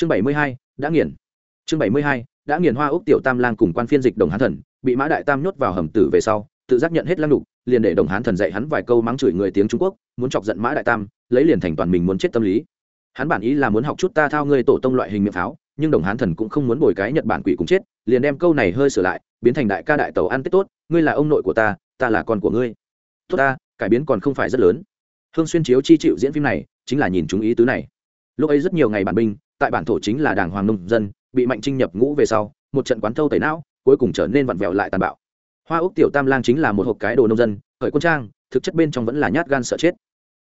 chương bảy mươi hai, đã nghiền. Chương bảy mươi hai, đã nghiền hoa úc tiểu tam lang cùng quan phiên dịch đồng hán thần, bị mã đại tam nhốt vào hầm tử về sau, tự giác nhận hết lăng đục liền để đồng hán thần dạy hắn vài câu mắng chửi người tiếng trung quốc, muốn chọc giận mã đại tam, lấy liền thành toàn mình muốn chết tâm lý. Hắn bản ý là muốn học chút ta thao ngươi tổ tông loại hình miệng pháo, nhưng đồng hán thần cũng không muốn bồi cái nhật bản quỷ cũng chết, liền đem câu này hơi sửa lại, biến thành đại ca đại tàu ăn tết tốt, ngươi là ông nội của ta ta là con của ngươi. Tốt ta, cải biến còn không phải rất lớn. Hương xuyên chiếu chi chịu diễn phim này, chính là nhìn chúng ý tứ này. Lúc ấy rất nhiều ngày bản binh tại bản thổ chính là đảng hoàng nông dân, bị mạnh trinh nhập ngũ về sau, một trận quán thâu tẩy não, cuối cùng trở nên vặn vẹo lại tàn bạo. Hoa úc tiểu tam lang chính là một hộp cái đồ nông dân, khởi quân trang, thực chất bên trong vẫn là nhát gan sợ chết.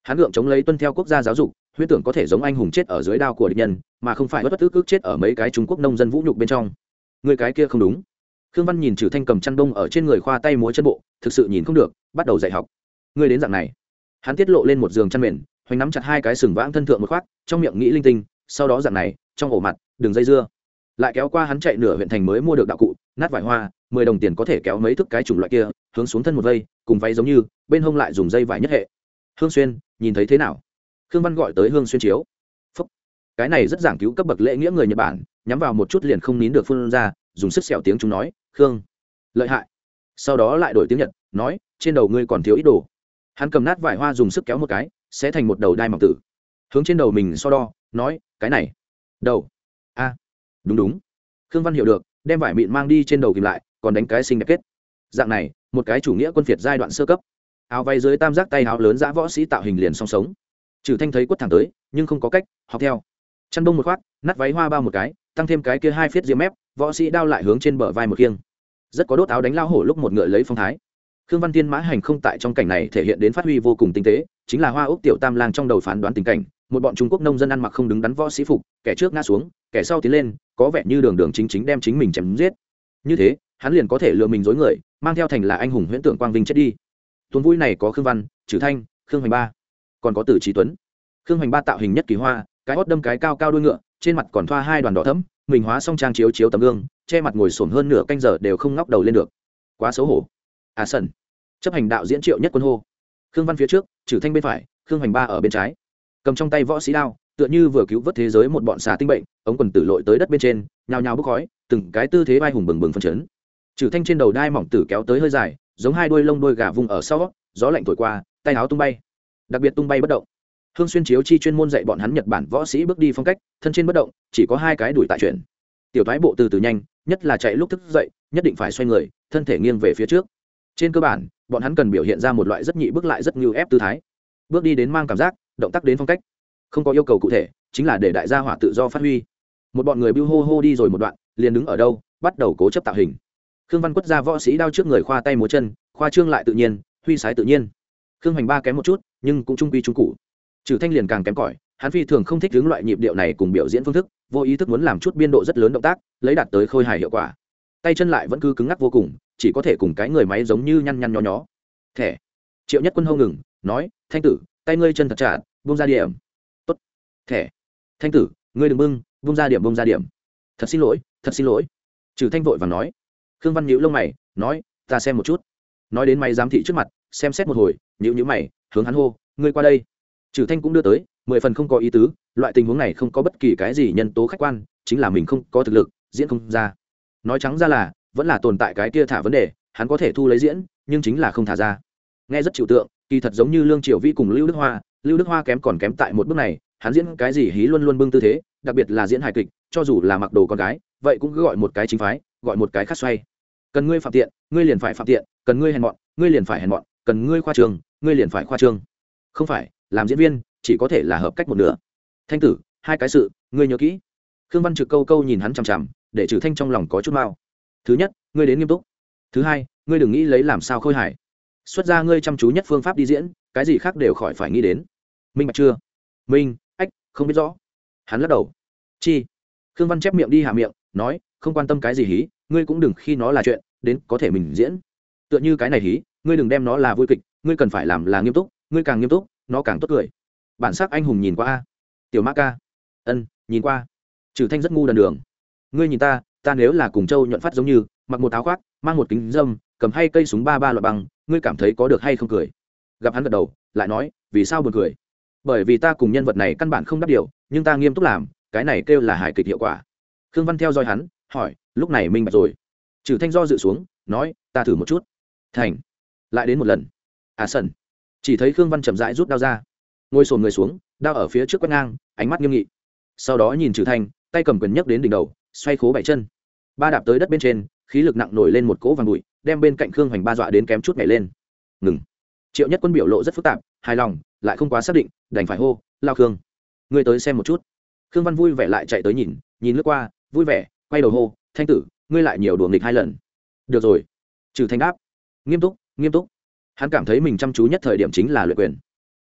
Hắn lượng chống lấy tuân theo quốc gia giáo dục, huyễn tưởng có thể giống anh hùng chết ở dưới đao của địch nhân, mà không phải bất bất tức ức chết ở mấy cái trung quốc nông dân vũ nhục bên trong. Người cái kia không đúng. Khương văn nhìn trừ thanh cầm chăn đông ở trên người khoa tay múa chân bộ, thực sự nhìn không được, bắt đầu dạy học. Người đến dạng này. Hắn tiết lộ lên một giường chăn mền, hoành nắm chặt hai cái sừng vãng thân thượng một khoác, trong miệng nghĩ linh tinh sau đó dạng này, trong ổ mặt, đường dây dưa. Lại kéo qua hắn chạy nửa huyện thành mới mua được đạo cụ, nát vải hoa, mười đồng tiền có thể kéo mấy thức cái chủng loại kia, hướng xuống thân một vây, cùng váy giống như, bên hông lại dùng dây vải nhất hệ. Hương xuyên, nhìn thấy thế nào? Khương văn gọi tới hương xuyên chiếu. Phúc. cái này rất giảng cứu cấp bậc lễ nghĩa người nhật bản, nhắm vào một chút liền không nín được phun ra, dùng sức sẹo tiếng chúng nói, khương, lợi hại. Sau đó lại đổi tiếng nhật, nói, trên đầu ngươi còn thiếu ít đồ. Hắn cầm nát vải hoa dùng sức kéo một cái, sẽ thành một đầu đai mọc tử. Hướng trên đầu mình so đo nói, cái này, đầu. A, đúng đúng. Khương văn hiểu được, đem vải mịn mang đi trên đầu kìm lại, còn đánh cái sinh đẹp kết. Dạng này, một cái chủ nghĩa quân phiệt giai đoạn sơ cấp. Áo vay dưới tam giác tay áo lớn giã võ sĩ tạo hình liền song sống. Trừ thanh thấy quất thẳng tới, nhưng không có cách, học theo. Chăn đông một khoát nát váy hoa bao một cái, tăng thêm cái kia hai phiết diêm mép, võ sĩ đao lại hướng trên bờ vai một khiêng. Rất có đốt áo đánh lao hổ lúc một ngựa lấy phong thái. Khương văn tiên mã hành không tại trong cảnh này thể hiện đến phát huy vô cùng tinh tế, chính là hoa úc tiểu tam lang trong đầu phán đoán tình cảnh một bọn trung quốc nông dân ăn mặc không đứng đắn võ sĩ phục, kẻ trước ngã xuống, kẻ sau tiến lên, có vẻ như đường đường chính chính đem chính mình chém giết. Như thế, hắn liền có thể lừa mình dối người, mang theo thành là anh hùng huyễn tưởng quang vinh chết đi. Tuần vui này có khương văn trừ thanh, khương hoành ba. Còn có tử trí tuấn. Khương hoành ba tạo hình nhất kỳ hoa, cái hót đâm cái cao cao đuôi ngựa, trên mặt còn thoa hai đoàn đỏ thấm mình hóa xong trang chiếu chiếu tấm gương, che mặt ngồi sổm hơn nửa canh giờ đều không ngóc đầu lên được. Quá xấu hổ. À sần. Chấp hành đạo diễn triệu nhất quân hô. Khương văn phía trước trừ thanh bên phải, khương hoành ba ở bên trái cầm trong tay võ sĩ đao, tựa như vừa cứu vớt thế giới một bọn xà tinh bệnh, ống quần tử lội tới đất bên trên, nhào nhào bốc khói, từng cái tư thế vai hùng bừng bừng phân chấn. Trừ thanh trên đầu đai mỏng tử kéo tới hơi dài, giống hai đuôi lông đuôi gà vung ở sau, gió lạnh thổi qua, tay áo tung bay. Đặc biệt tung bay bất động. Hương xuyên chiếu chi chuyên môn dạy bọn hắn nhật bản võ sĩ bước đi phong cách, thân trên bất động, chỉ có hai cái đuổi tại chuyển tiểu thoái bộ từ từ nhanh, nhất là chạy lúc thức dậy, nhất định phải xoay người, thân thể nghiêng về phía trước. Trên cơ bản, bọn hắn cần biểu hiện ra một loại rất nhị bước lại rất như ép tư thái. Bước đi đến mang cảm giác động tác đến phong cách. Không có yêu cầu cụ thể, chính là để đại gia hỏa tự do phát huy. Một bọn người bưu hô hô đi rồi một đoạn, liền đứng ở đâu, bắt đầu cố chấp tạo hình. Khương văn quất ra võ sĩ đao trước người khoa tay múa chân, khoa trương lại tự nhiên, huy sái tự nhiên. Khương hoành ba kém một chút, nhưng cũng trung quy trung cụ. Trừ thanh liền càng kém cỏi, hắn phi thường không thích hướng loại nhịp điệu này cùng biểu diễn phương thức, vô ý thức muốn làm chút biên độ rất lớn động tác, lấy đạt tới khôi hài hiệu quả. Tay chân lại vẫn cứ cứng ngắc vô cùng, chỉ có thể cùng cái người máy giống như nhăn nhăn nhó nhó. Thẻ. Triệu nhất quân hâu ngừng, nói, thanh tử tay ngươi chân thật chặt, bông ra điểm. Tốt. Thẻ. Thanh tử ngươi đừng bưng bông ra điểm bông ra điểm. Thật xin lỗi thật xin lỗi. Trừ thanh vội và nói. Khương văn nhíu lông mày nói ta xem một chút. Nói đến mày giám thị trước mặt xem xét một hồi nhíu nhíu mày hướng hắn hô ngươi qua đây. Trừ thanh cũng đưa tới mười phần không có ý tứ loại tình huống này không có bất kỳ cái gì nhân tố khách quan chính là mình không có thực lực diễn không ra. Nói trắng ra là vẫn là tồn tại cái kia thả vấn đề hắn có thể thu lấy diễn nhưng chính là không thả ra. Nghe rất chịu tượng kỳ thật giống như lương triều vi cùng lưu đức hoa, lưu đức hoa kém còn kém tại một bước này, hắn diễn cái gì hí luôn luôn bưng tư thế, đặc biệt là diễn hài kịch, cho dù là mặc đồ con gái, vậy cũng cứ gọi một cái chính phái, gọi một cái khắc xoay. Cần ngươi phạm tiện, ngươi liền phải phạm tiện, cần ngươi hèn mọn, ngươi liền phải hèn mọn, cần ngươi khoa trường, ngươi liền phải khoa trường. không phải, làm diễn viên, chỉ có thể là hợp cách một nửa. Thanh tử, hai cái sự, ngươi nhớ kỹ. Khương văn trực câu câu nhìn hắn chằm chằm, để trừ thanh trong lòng có chút mao thứ nhất, ngươi đến nghiêm túc. Thứ hai, ngươi đừng nghĩ lấy làm sao khôi hài xuất ra ngươi chăm chú nhất phương pháp đi diễn, cái gì khác đều khỏi phải nghĩ đến. Minh bạch chưa? Minh, ách, không biết rõ. Hắn lắc đầu. Chi? Khương văn chép miệng đi hạ miệng, nói, không quan tâm cái gì hí, ngươi cũng đừng khi nó là chuyện, đến có thể mình diễn. Tựa như cái này hí, ngươi đừng đem nó là vui kịch, ngươi cần phải làm là nghiêm túc, ngươi càng nghiêm túc, nó càng tốt cười. Bản sắc anh hùng nhìn qua a. Tiểu mã ca. Ân, nhìn qua. Trừ thanh rất ngu đần đường. Ngươi nhìn ta ta nếu là cùng châu nhuận phát giống như, mặc một áo khoác, mang một kính dâm, cầm hay cây súng ba ba loại bằng ngươi cảm thấy có được hay không cười? Gặp hắn gật đầu, lại nói, vì sao buồn cười? Bởi vì ta cùng nhân vật này căn bản không đáp điều, nhưng ta nghiêm túc làm, cái này kêu là hài kịch hiệu quả. Khương văn theo dõi hắn, hỏi, lúc này minh bạch rồi. Trừ thanh do dự xuống, nói, ta thử một chút. Thành. Lại đến một lần. À sần. Chỉ thấy khương văn chậm rãi rút đao ra. Ngồi sồn người xuống, đao ở phía trước quét ngang, ánh mắt nghiêm nghị. Sau đó nhìn trừ thanh, tay cầm quyền nhấc đến đỉnh đầu, xoay khố bảy chân. Ba đạp tới đất bên trên, khí lực nặng nổi lên một cỗ vàng bụi đem bên cạnh khương hoành ba dọa đến kém chút nhảy lên. Ngừng. Triệu nhất quân biểu lộ rất phức tạp, hài lòng, lại không quá xác định, đành phải hô, lao khương, ngươi tới xem một chút. Khương văn vui vẻ lại chạy tới nhìn nhìn lướt qua, vui vẻ, quay đầu hô, thanh tử, ngươi lại nhiều đùa nghịch hai lần. Được rồi. Trừ thanh đáp, nghiêm túc nghiêm túc. Hắn cảm thấy mình chăm chú nhất thời điểm chính là luyện quyền.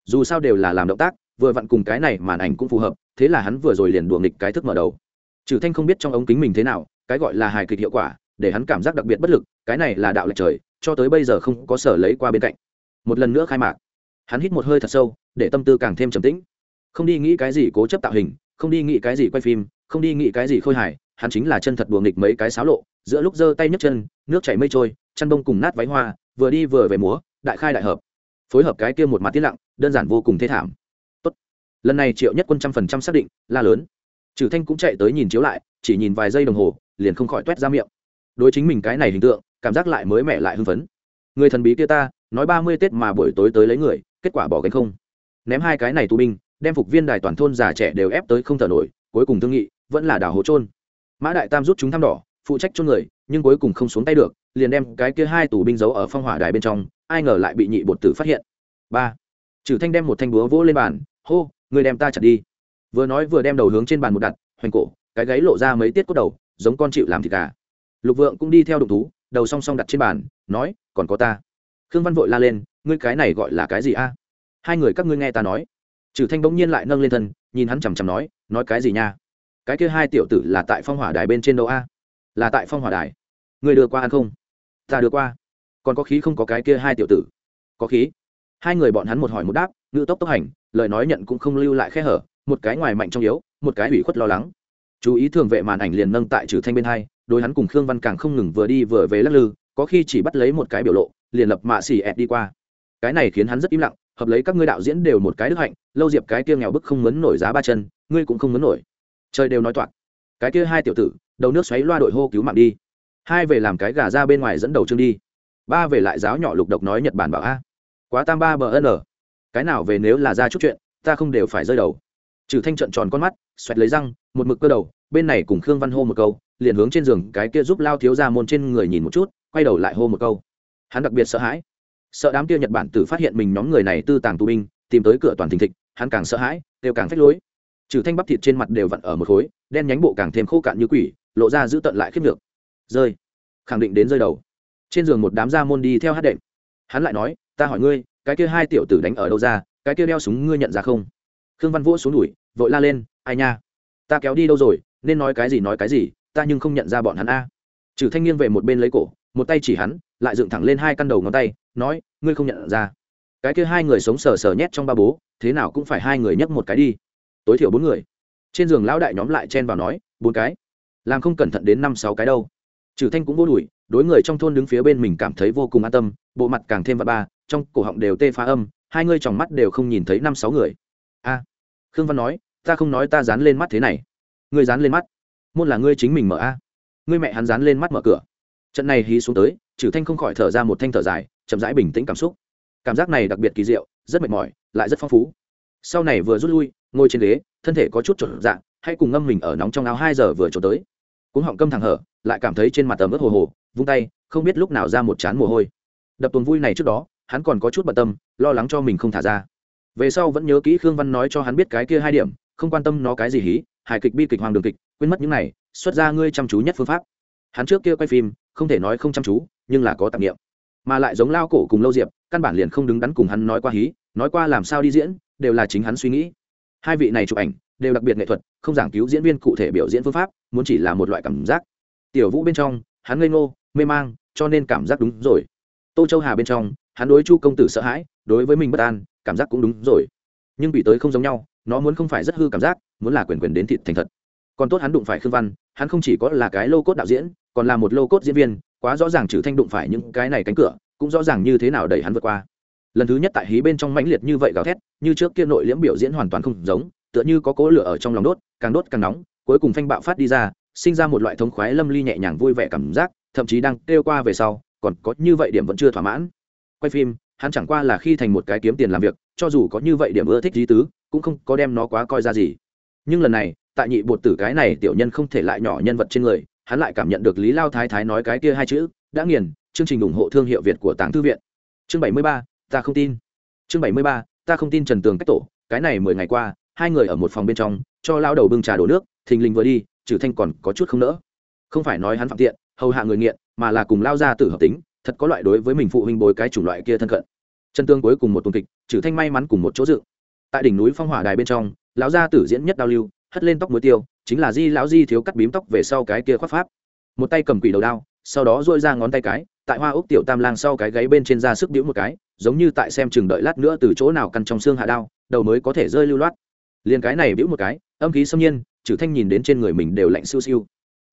Dù sao đều là làm động tác, vừa vặn cùng cái này màn ảnh cũng phù hợp, thế là hắn vừa rồi liền đùa nghịch cái thức mở đầu. Trừ thanh không biết trong ống kính mình thế nào, cái gọi là hài kịch hiệu quả để hắn cảm giác đặc biệt bất lực, cái này là đạo lệch trời, cho tới bây giờ không có sở lấy qua bên cạnh. Một lần nữa khai mạc, hắn hít một hơi thật sâu, để tâm tư càng thêm trầm tĩnh. Không đi nghĩ cái gì cố chấp tạo hình, không đi nghĩ cái gì quay phim, không đi nghĩ cái gì khôi hài, hắn chính là chân thật đùa nghịch mấy cái xáo lộ, giữa lúc giơ tay nhấc chân, nước chảy mây trôi, chăn bông cùng nát váy hoa, vừa đi vừa về múa, đại khai đại hợp. Phối hợp cái kia một mặt tiết lặng, đơn giản vô cùng thê thảm. Tốt. lần này triệu nhất quân trăm phần trăm xác định, la lớn. Trừ thanh cũng chạy tới nhìn chiếu lại, chỉ nhìn vài giây đồng hồ, liền không khỏi t ra miệng đối chính mình cái này hình tượng, cảm giác lại mới mẻ lại hưng phấn. Người thần bí kia ta, nói ba mươi tết mà buổi tối tới lấy người, kết quả bỏ gánh không. Ném hai cái này tù binh, đem phục viên đài toàn thôn già trẻ đều ép tới không thở nổi, cuối cùng thương nghị, vẫn là đảo hố trôn mã đại tam rút chúng thăm đỏ, phụ trách chôn người, nhưng cuối cùng không xuống tay được, liền đem cái kia hai tù binh giấu ở phong hỏa đài bên trong, ai ngờ lại bị nhị bột tử phát hiện. Ba. Trừ thanh đem một thanh búa vỗ lên bàn, hô, người đem ta chặt đi. Vừa nói vừa đem đầu hướng trên bàn một đặt, hoành cổ, cái gáy lộ ra mấy tiết cốt đầu, giống con chịu làm thịt gà lục vượng cũng đi theo đụng thú, đầu song song đặt trên bàn, nói, còn có ta. Khương văn vội la lên, ngươi cái này gọi là cái gì a? Hai người các ngươi nghe ta nói. Trừ thanh bỗng nhiên lại nâng lên thân, nhìn hắn chằm chằm nói nói cái gì nha? Cái kia hai tiểu tử là tại phong hỏa đài bên trên đâu a? Là tại phong hỏa đài. Người đưa qua ăn không? Ta đưa qua. Còn có khí không có cái kia hai tiểu tử? Có khí. Hai người bọn hắn một hỏi một đáp ngự tốc tốc hành, lời nói nhận cũng không lưu lại khe hở, một cái ngoài mạnh trong yếu, một cái ủy khuất lo lắng. Chú ý thường vệ màn ảnh liền nâng tại trừ thanh bên hai đôi hắn cùng khương văn càng không ngừng vừa đi vừa về lắc lư, có khi chỉ bắt lấy một cái biểu lộ, liền lập mạ xì ẹt đi qua. Cái này khiến hắn rất im lặng, hợp lấy các ngươi đạo diễn đều một cái đức hạnh, lâu diệp cái kia nghèo bức không mấn nổi giá ba chân, ngươi cũng không mấn nổi. Trời đều nói toạc. Cái kia hai tiểu tử, đầu nước xoáy loa đội hô cứu mạng đi. Hai về làm cái gà ra bên ngoài dẫn đầu chương đi. Ba về lại giáo nhỏ lục độc nói nhật bản bảo a. Quá tam ba bờ n cái nào về nếu là ra chút chuyện, ta không đều phải rơi đầu. Trừ thanh trận tròn con mắt, xoẹt lấy răng, một mực cơ đầu, bên này cùng khương văn hô một câu liền hướng trên giường cái kia giúp lao thiếu ra môn trên người nhìn một chút, quay đầu lại hô một câu. Hắn đặc biệt sợ hãi. Sợ đám kia nhật bản tử phát hiện mình nhóm người này tư tàng tù binh, tìm tới cửa toàn thình thịch, hắn càng sợ hãi đều càng phách lối. Trừ thanh bắp thịt trên mặt đều vặn ở một khối, đen nhánh bộ càng thêm khô cạn như quỷ, lộ ra giữ tận lại khiếp được rơi. Khẳng định đến rơi đầu. Trên giường một đám gia môn đi theo hát đệm. Hắn lại nói, ta hỏi ngươi, cái kia hai tiểu tử đánh ở đâu ra, cái kia đeo súng ngươi nhận ra không? Khương văn vỗ xuống đùi, vội la lên, ai nha? Ta kéo đi đâu rồi, nên nói cái gì nói cái gì ta nhưng không nhận ra bọn hắn a. Trừ thanh niên về một bên lấy cổ, một tay chỉ hắn, lại dựng thẳng lên hai căn đầu ngón tay, nói, ngươi không nhận ra. Cái kia hai người sống sờ sờ nhét trong ba bố, thế nào cũng phải hai người nhấc một cái đi. Tối thiểu bốn người. Trên giường lão đại nhóm lại chen vào nói, bốn cái. Làm không cẩn thận đến năm sáu cái đâu. Trừ thanh cũng vô đùi đối người trong thôn đứng phía bên mình cảm thấy vô cùng an tâm, bộ mặt càng thêm vật ba, trong cổ họng đều tê phá âm, hai ngươi tròng mắt đều không nhìn thấy năm sáu người. A. Khương văn nói, ta không nói ta dán lên mắt thế này. Ngươi dán lên mắt môn là ngươi chính mình mở a. Ngươi mẹ hắn dán lên mắt mở cửa. Trận này hí xuống tới trừ thanh không khỏi thở ra một thanh thở dài, chậm rãi bình tĩnh cảm xúc. Cảm giác này đặc biệt kỳ diệu, rất mệt mỏi, lại rất phong phú. Sau này vừa rút lui, ngồi trên ghế, thân thể có chút trộn dạng hay cùng ngâm mình ở nóng trong áo hai giờ vừa trốn tới. Cũng họng câm thẳng hở, lại cảm thấy trên mặt tầm ướt hồ hồ, vung tay, không biết lúc nào ra một chán mồ hôi. Đập tuần vui này trước đó, hắn còn có chút bận tâm, lo lắng cho mình không thả ra. Về sau vẫn nhớ kỹ khương văn nói cho hắn biết cái kia hai điểm, không quan tâm nó cái gì hí hài kịch bi kịch hoàng đường kịch, quên mất những này, xuất ra ngươi chăm chú nhất phương pháp. Hắn trước kia quay phim, không thể nói không chăm chú, nhưng là có tạp nghiệm mà lại giống lao cổ cùng lâu diệp, căn bản liền không đứng đắn cùng hắn nói qua hí, nói qua làm sao đi diễn, đều là chính hắn suy nghĩ. Hai vị này chụp ảnh, đều đặc biệt nghệ thuật, không giảng cứu diễn viên cụ thể biểu diễn phương pháp, muốn chỉ là một loại cảm giác. Tiểu vũ bên trong, hắn ngây ngô, mê mang, cho nên cảm giác đúng rồi. Tô châu hà bên trong, hắn đối chu công tử sợ hãi, đối với mình bất an, cảm giác cũng đúng rồi. Nhưng bị tới không giống nhau, nó muốn không phải rất hư cảm giác muốn là quyền quyền đến thịt thành thật. Còn tốt hắn đụng phải khương văn, hắn không chỉ có là cái lô cốt đạo diễn, còn là một lô cốt diễn viên, quá rõ ràng trừ thanh đụng phải những cái này cánh cửa, cũng rõ ràng như thế nào đẩy hắn vượt qua. Lần thứ nhất tại hí bên trong mãnh liệt như vậy gào thét, như trước kia nội liễm biểu diễn hoàn toàn không giống, tựa như có cỗ lửa ở trong lòng đốt, càng đốt càng nóng, cuối cùng phanh bạo phát đi ra, sinh ra một loại thống khoái lâm ly nhẹ nhàng vui vẻ cảm giác, thậm chí đang kêu qua về sau, còn có như vậy điểm vẫn chưa thỏa mãn. Quay phim, hắn chẳng qua là khi thành một cái kiếm tiền làm việc, cho dù có như vậy điểm ưa thích lý tứ, cũng không có đem nó quá coi ra gì nhưng lần này, tại nhị bột tử cái này tiểu nhân không thể lại nhỏ nhân vật trên người, hắn lại cảm nhận được lý lao thái thái nói cái kia hai chữ, đã nghiền, chương trình ủng hộ thương hiệu việt của tàng thư viện. Chương bảy mươi ba, ta không tin. Chương bảy mươi ba, ta không tin trần tường cách tổ, cái này mười ngày qua, hai người ở một phòng bên trong, cho lao đầu bưng trà đổ nước, thình lình vừa đi, trừ thanh còn có chút không nỡ. Không phải nói hắn phạm tiện, hầu hạ người nghiện, mà là cùng lao ra tử hợp tính, thật có loại đối với mình phụ huynh bối cái chủng loại kia thân cận. Trần tương cuối cùng một tuần kịch, trừ thanh may mắn cùng một chỗ dự. Tại đỉnh núi phong hỏa đài bên trong lão gia tử diễn nhất đao lưu, hất lên tóc muối tiêu, chính là di lão di thiếu cắt bím tóc về sau cái kia khoác pháp. Một tay cầm quỷ đầu đao, sau đó dội ra ngón tay cái, tại hoa úc tiểu tam lang sau cái gáy bên trên da sức đĩu một cái, giống như tại xem chừng đợi lát nữa từ chỗ nào căn trong xương hạ đao, đầu mới có thể rơi lưu loát. Liền cái này bĩu một cái, âm khí xâm nhiên, trừ thanh nhìn đến trên người mình đều lạnh siêu siêu.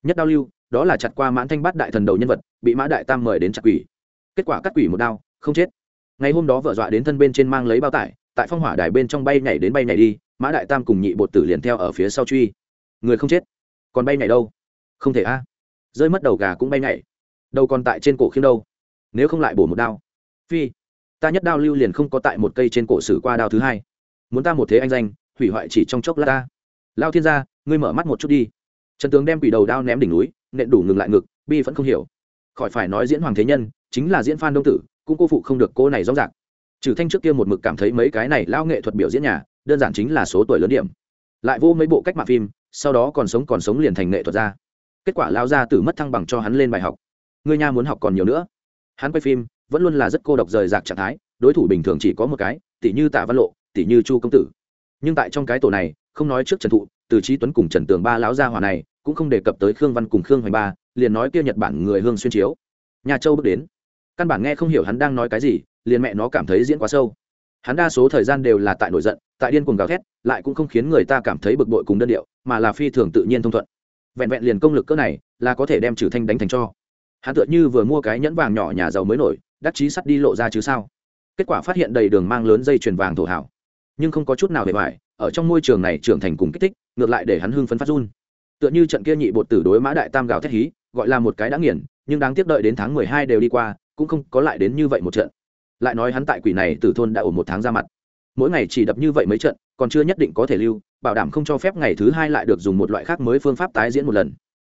Nhất đao lưu, đó là chặt qua mãn thanh bát đại thần đầu nhân vật, bị mã đại tam mời đến chặt quỷ. Kết quả cắt quỷ một đao, không chết. Ngày hôm đó vợ dọa đến thân bên trên mang lấy bao tải, tại phong hỏa đài bên trong bay nhảy đến bay nhảy đi mã đại tam cùng nhị bột tử liền theo ở phía sau truy. Người không chết, còn bay nhảy đâu? Không thể a. Rơi mất đầu gà cũng bay nhảy. Đâu còn tại trên cổ khiêm đâu? Nếu không lại bổ một đao. Phi, ta nhất đao lưu liền không có tại một cây trên cổ sử qua đao thứ hai. Muốn ta một thế anh danh, hủy hoại chỉ trong chốc lát ta. Lao thiên gia, ngươi mở mắt một chút đi. Trần tướng đem quỷ đầu đao ném đỉnh núi, nện đủ ngừng lại ngực, bi vẫn không hiểu. Khỏi phải nói diễn hoàng thế nhân, chính là diễn phan đông tử, cũng cô phụ không được cô này rõ ràng. Trừ thanh trước kia một mực cảm thấy mấy cái này lao nghệ thuật biểu diễn nhà đơn giản chính là số tuổi lớn điểm. Lại vô mấy bộ cách mạng phim, sau đó còn sống còn sống liền thành nghệ thuật ra. Kết quả lao ra từ mất thăng bằng cho hắn lên bài học. Người nhà muốn học còn nhiều nữa. Hắn quay phim, vẫn luôn là rất cô độc rời rạc trạng thái, đối thủ bình thường chỉ có một cái, tỷ như tạ văn lộ, tỷ như chu công tử. Nhưng tại trong cái tổ này, không nói trước trần thụ, từ trí tuấn cùng trần tường ba lão gia hòa này, cũng không đề cập tới khương văn cùng khương hoành ba, liền nói kia nhật bản người hương xuyên chiếu. Nhà châu bước đến. Căn bản nghe không hiểu hắn đang nói cái gì, liền mẹ nó cảm thấy diễn quá sâu. Hắn đa số thời gian đều là tại nổi giận tại điên cuồng gào thét, lại cũng không khiến người ta cảm thấy bực bội cùng đơn điệu, mà là phi thường tự nhiên thông thuận. Vẹn vẹn liền công lực cỡ này, là có thể đem trừ thanh đánh thành cho. Hắn tựa như vừa mua cái nhẫn vàng nhỏ nhà giàu mới nổi, đắc chí sắt đi lộ ra chứ sao. Kết quả phát hiện đầy đường mang lớn dây chuyền vàng thổ hảo. Nhưng không có chút nào để bài. ở trong môi trường này trưởng thành cùng kích thích, ngược lại để hắn hưng phấn phát run. Tựa như trận kia nhị bột tử đối mã đại tam gào thét hí, gọi là một cái đã nghiền, nhưng đáng tiếc đợi đến tháng mười hai đều đi qua, cũng không có lại đến như vậy một trận. Lại nói hắn tại quỷ này từ thôn đã ổn một tháng ra mặt mỗi ngày chỉ đập như vậy mấy trận, còn chưa nhất định có thể lưu, bảo đảm không cho phép ngày thứ hai lại được dùng một loại khác mới phương pháp tái diễn một lần.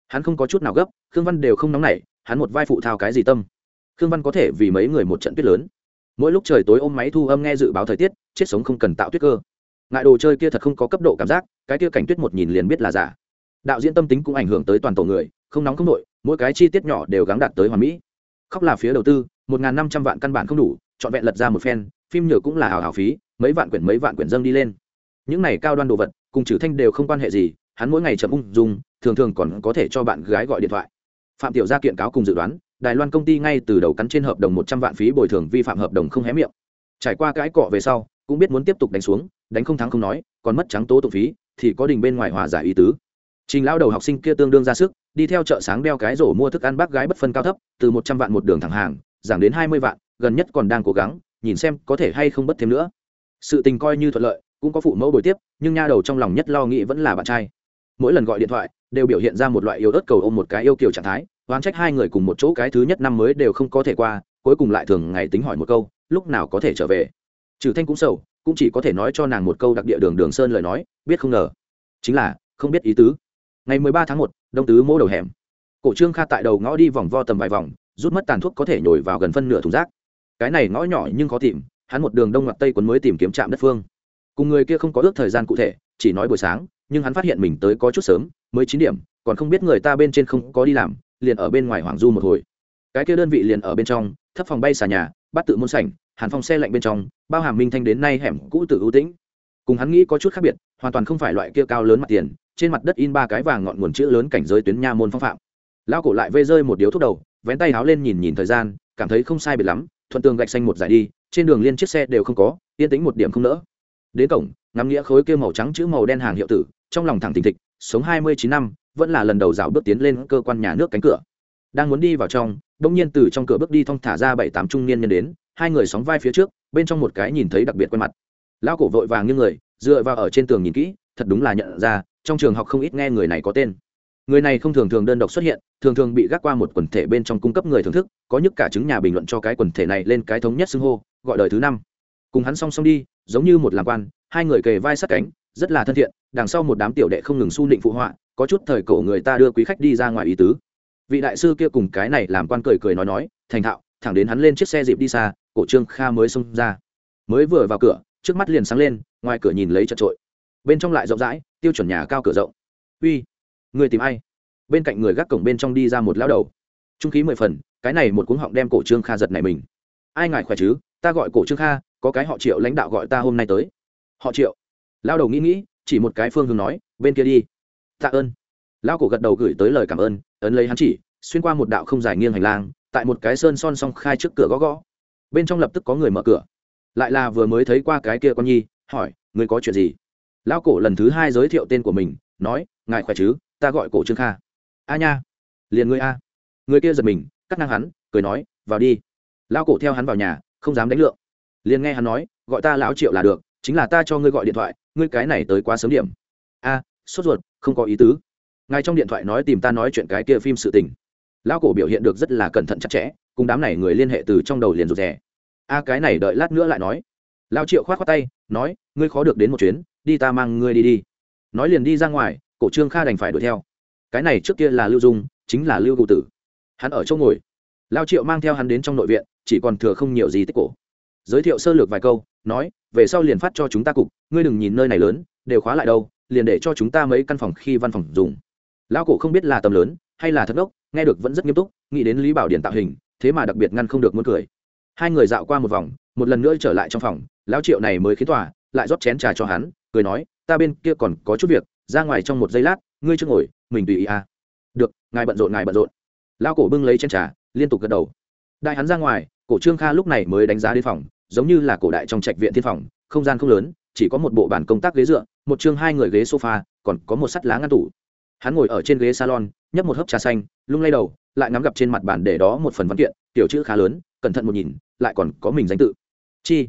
Hắn không có chút nào gấp, khương văn đều không nóng nảy, hắn một vai phụ thao cái gì tâm. Khương văn có thể vì mấy người một trận tuyết lớn. Mỗi lúc trời tối ôm máy thu âm nghe dự báo thời tiết, chết sống không cần tạo tuyết cơ. Ngại đồ chơi kia thật không có cấp độ cảm giác, cái kia cảnh tuyết một nhìn liền biết là giả. Đạo diễn tâm tính cũng ảnh hưởng tới toàn tổ người, không nóng không nội, mỗi cái chi tiết nhỏ đều gắng đạt tới hoàn mỹ. Khóc là phía đầu tư, một n g h n năm trăm vạn căn bản không đủ, trọn vẹn lật ra một phen, phim nhựa cũng là hào hào phí mấy vạn quyển mấy vạn quyển dâng đi lên. Những này cao đoan đồ vật, cùng trừ thanh đều không quan hệ gì, hắn mỗi ngày chậm ung dung, thường thường còn có thể cho bạn gái gọi điện thoại. Phạm tiểu gia kiện cáo cùng dự đoán, đài loan công ty ngay từ đầu cắn trên hợp đồng một trăm vạn phí bồi thường vi phạm hợp đồng không hé miệng. Trải qua cãi cọ về sau, cũng biết muốn tiếp tục đánh xuống, đánh không thắng không nói, còn mất trắng tố tụng phí, thì có đình bên ngoài hòa giải ý tứ. Trình lao đầu học sinh kia tương đương ra sức, đi theo chợ sáng đeo cái rổ mua thức ăn bác gái bất phân cao thấp, từ một trăm vạn một đường thẳng hàng, giảm đến hai mươi vạn, gần nhất còn đang cố gắng, nhìn xem có thể hay không bất thêm nữa sự tình coi như thuận lợi, cũng có phụ mẫu bồi tiếp, nhưng nha đầu trong lòng nhất lo nghĩ vẫn là bạn trai. Mỗi lần gọi điện thoại, đều biểu hiện ra một loại yêu ớt cầu ôm một cái yêu kiều trạng thái, oán trách hai người cùng một chỗ cái thứ nhất năm mới đều không có thể qua, cuối cùng lại thường ngày tính hỏi một câu, lúc nào có thể trở về. Trừ thanh cũng sầu, cũng chỉ có thể nói cho nàng một câu đặc địa đường đường sơn lời nói, biết không ngờ. Chính là, không biết ý tứ. Ngày mười ba tháng một, đông tứ mỗ đầu hẻm. Cổ trương kha tại đầu ngõ đi vòng vo tầm vài vòng, rút mất tàn thuốc có thể nhồi vào gần phân nửa thùng rác. Cái này ngõ nhỏ nhưng khó tìm hắn một đường đông ngoặt tây quấn mới tìm kiếm trạm đất phương. Cùng người kia không có ước thời gian cụ thể, chỉ nói buổi sáng, nhưng hắn phát hiện mình tới có chút sớm, mới chín điểm, còn không biết người ta bên trên không có đi làm, liền ở bên ngoài hoàng du một hồi. Cái kia đơn vị liền ở bên trong, thấp phòng bay xà nhà, bắt tự môn sảnh, hàn phòng xe lạnh bên trong, bao hàm minh thanh đến nay hẻm cũ tự ưu tĩnh. Cùng hắn nghĩ có chút khác biệt, hoàn toàn không phải loại kia cao lớn mặt tiền, trên mặt đất in ba cái vàng ngọn nguồn chữ lớn cảnh giới tuyến nha môn phong phạm. Lao cổ lại vây rơi một điếu thuốc đầu, vén tay háo lên nhìn nhìn thời gian, cảm thấy không sai biệt lắm, thuận tường gạch xanh một giải đi trên đường liên chiếc xe đều không có, yên tính một điểm không nỡ. Đến cổng, ngắm nghĩa khối kia màu trắng chữ màu đen hàng hiệu tử, trong lòng thẳng thình thịch, sống hai mươi chín năm, vẫn là lần đầu rào bước tiến lên cơ quan nhà nước cánh cửa. Đang muốn đi vào trong đông nhiên từ trong cửa bước đi thong thả ra bảy tám trung niên nhân đến, hai người sóng vai phía trước, bên trong một cái nhìn thấy đặc biệt quen mặt. Lao cổ vội vàng như người, dựa vào ở trên tường nhìn kỹ, thật đúng là nhận ra, trong trường học không ít nghe người này có tên. Người này không thường thường đơn độc xuất hiện, thường thường bị gác qua một quần thể bên trong cung cấp người thưởng thức, có nhất cả chứng nhà bình luận cho cái quần thể này lên cái thống nhất xưng hô gọi đời thứ năm. Cùng hắn song song đi, giống như một làm quan, hai người kề vai sát cánh, rất là thân thiện, đằng sau một đám tiểu đệ không ngừng su nịnh phụ họa, có chút thời cổ người ta đưa quý khách đi ra ngoài ý tứ. Vị đại sư kia cùng cái này làm quan cười cười nói nói, thành thạo, thẳng đến hắn lên chiếc xe dịp đi xa, cổ trương kha mới xông ra. Mới vừa vào cửa, trước mắt liền sáng lên, ngoài cửa nhìn lấy chật trội bên trong lại rộng rãi, tiêu chuẩn nhà cao cửa rộng. Uy, người tìm ai? Bên cạnh người gác cổng bên trong đi ra một lao đầu. Trung khí mười phần, cái này một cuống họng đem cổ trương kha giật này mình. Ai ngại khỏe chứ? Ta gọi cổ trương kha, có cái họ triệu lãnh đạo gọi ta hôm nay tới. Họ triệu. Lao đầu nghĩ nghĩ, chỉ một cái phương hướng nói, bên kia đi. Tạ ơn. Lao cổ gật đầu gửi tới lời cảm ơn, ấn lấy hắn chỉ, xuyên qua một đạo không dài nghiêng hành lang, tại một cái sơn son song khai trước cửa gõ gõ. Bên trong lập tức có người mở cửa. Lại là vừa mới thấy qua cái kia con nhi, hỏi người có chuyện gì? Lao cổ lần thứ hai giới thiệu tên của mình, nói, ngài khỏe chứ? Ta gọi cổ trương kha. A nha. Liền ngươi a. Người kia giật mình, cắt ngang hắn, cười nói, vào đi. Lao cổ theo hắn vào nhà không dám đánh lượng. Liền nghe hắn nói, gọi ta lão triệu là được, chính là ta cho ngươi gọi điện thoại, ngươi cái này tới quá sớm điểm. A, sốt ruột, không có ý tứ. Ngay trong điện thoại nói tìm ta nói chuyện cái kia phim sự tình. Lão cổ biểu hiện được rất là cẩn thận chặt chẽ, cùng đám này người liên hệ từ trong đầu liền rụt rè. A, cái này đợi lát nữa lại nói. Lão triệu khoát khoát tay, nói, ngươi khó được đến một chuyến, đi ta mang ngươi đi đi. Nói liền đi ra ngoài, cổ trương kha đành phải đuổi theo. Cái này trước kia là lưu dung, chính là lưu cụ tử. Hắn ở chỗ ngồi. Lao triệu mang theo hắn đến trong nội viện chỉ còn thừa không nhiều gì tích cổ. Giới thiệu sơ lược vài câu, nói, về sau liền phát cho chúng ta cục, ngươi đừng nhìn nơi này lớn, đều khóa lại đâu, liền để cho chúng ta mấy căn phòng khi văn phòng dùng. Lão cổ không biết là tầm lớn, hay là thật ốc nghe được vẫn rất nghiêm túc, nghĩ đến lý bảo điện tạo hình, thế mà đặc biệt ngăn không được muốn cười. Hai người dạo qua một vòng, một lần nữa trở lại trong phòng, lão triệu này mới khiến tòa, lại rót chén trà cho hắn, cười nói, ta bên kia còn có chút việc, ra ngoài trong một giây lát, ngươi chưa ngồi, mình tùy ý à. được, ngài bận rộn, ngài bận rộn. Lão cổ bưng lấy chén trà, liên tục gật đầu. Đại hắn ra ngoài cổ trương kha lúc này mới đánh giá đến phòng, giống như là cổ đại trong trạch viện thiên phòng, không gian không lớn, chỉ có một bộ bàn công tác ghế dựa, một chương hai người ghế sofa, còn có một sắt lá ngăn tủ. Hắn ngồi ở trên ghế salon, nhấp một hớp trà xanh, lung lay đầu, lại ngắm gặp trên mặt bàn để đó một phần văn kiện, tiểu chữ khá lớn, cẩn thận một nhìn, lại còn có mình danh tự. Chi?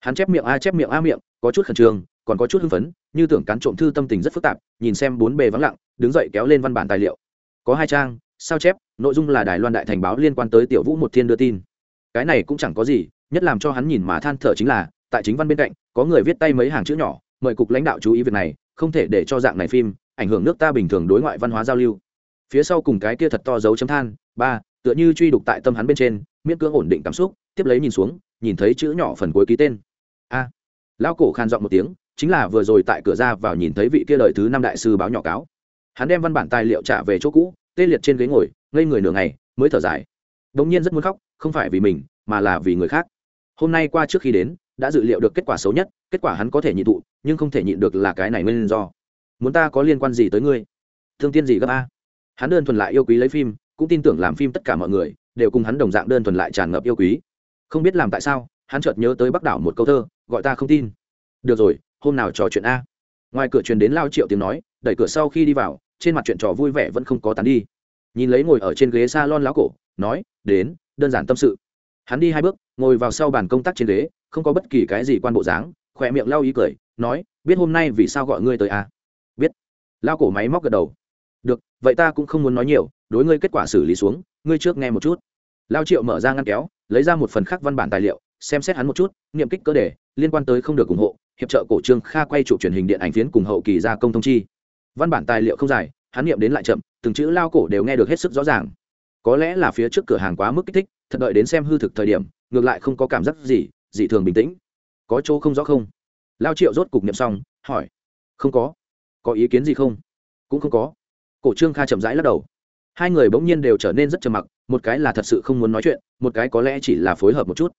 Hắn chép miệng a, chép miệng a miệng, có chút khẩn trương, còn có chút hưng phấn, như tưởng cán trộm thư tâm tình rất phức tạp, nhìn xem bốn bề vắng lặng, đứng dậy kéo lên văn bản tài liệu. Có hai trang, sao chép, nội dung là đài loan đại thành báo liên quan tới tiểu vũ một thiên đưa tin cái này cũng chẳng có gì, nhất làm cho hắn nhìn mà than thở chính là, tại chính văn bên cạnh, có người viết tay mấy hàng chữ nhỏ, mời cục lãnh đạo chú ý việc này, không thể để cho dạng này phim, ảnh hưởng nước ta bình thường đối ngoại văn hóa giao lưu. Phía sau cùng cái kia thật to dấu chấm than, ba, tựa như truy đục tại tâm hắn bên trên, miễn cưỡng ổn định cảm xúc, tiếp lấy nhìn xuống, nhìn thấy chữ nhỏ phần cuối ký tên. A. Lão cổ khan giọng một tiếng, chính là vừa rồi tại cửa ra vào nhìn thấy vị kia lời thứ năm đại sư báo nhỏ cáo. Hắn đem văn bản tài liệu trả về chỗ cũ, tê liệt trên ghế ngồi, ngây người nửa ngày, mới thở dài đ nhiên rất muốn khóc, không phải vì mình, mà là vì người khác. Hôm nay qua trước khi đến, đã dự liệu được kết quả xấu nhất, kết quả hắn có thể nhịn tụ nhưng không thể nhịn được là cái này nguyên do. Muốn ta có liên quan gì tới ngươi? Thương tiên gì gấp a? Hắn đơn thuần lại yêu quý lấy phim, cũng tin tưởng làm phim tất cả mọi người, đều cùng hắn đồng dạng đơn thuần lại tràn ngập yêu quý. Không biết làm tại sao, hắn chợt nhớ tới bắc đảo một câu thơ, gọi ta không tin. Được rồi, hôm nào trò chuyện a. Ngoài cửa truyền đến lao triệu tiếng nói, đẩy cửa sau khi đi vào, trên mặt chuyện trò vui vẻ vẫn không có tán đi nhìn lấy ngồi ở trên ghế s a lon lão cổ, nói, đến, đơn giản tâm sự. Hắn đi hai bước, ngồi vào sau bàn công tác trên ghế, không có bất kỳ cái gì quan bộ dáng, khỏe miệng lau ý cười, nói, biết hôm nay vì sao gọi ngươi tới à? biết. Lao cổ máy móc gật đầu. Được, vậy ta cũng không muốn nói nhiều, đối ngươi kết quả xử lý xuống, ngươi trước nghe một chút. Lao triệu mở ra ngăn kéo, lấy ra một phần khác văn bản tài liệu, xem xét hắn một chút niệm kích cơ đề, liên quan tới không được ủng hộ, hiệp trợ cổ trương kha quay trụ truyền hình điện ảnh phiến cùng hậu kỳ gia công thông chi. Văn bản tài liệu không dài, hắn niệm đến lại chậm từng chữ lao cổ đều nghe được hết sức rõ ràng. Có lẽ là phía trước cửa hàng quá mức kích thích, thật đợi đến xem hư thực thời điểm, ngược lại không có cảm giác gì, dị thường bình tĩnh. Có chỗ không rõ không? Lao triệu rốt cục niệm xong, hỏi. Không có. Có ý kiến gì không? Cũng không có. Cổ trương kha chậm rãi lắc đầu. Hai người bỗng nhiên đều trở nên rất trầm mặc, một cái là thật sự không muốn nói chuyện, một cái có lẽ chỉ là phối hợp một chút.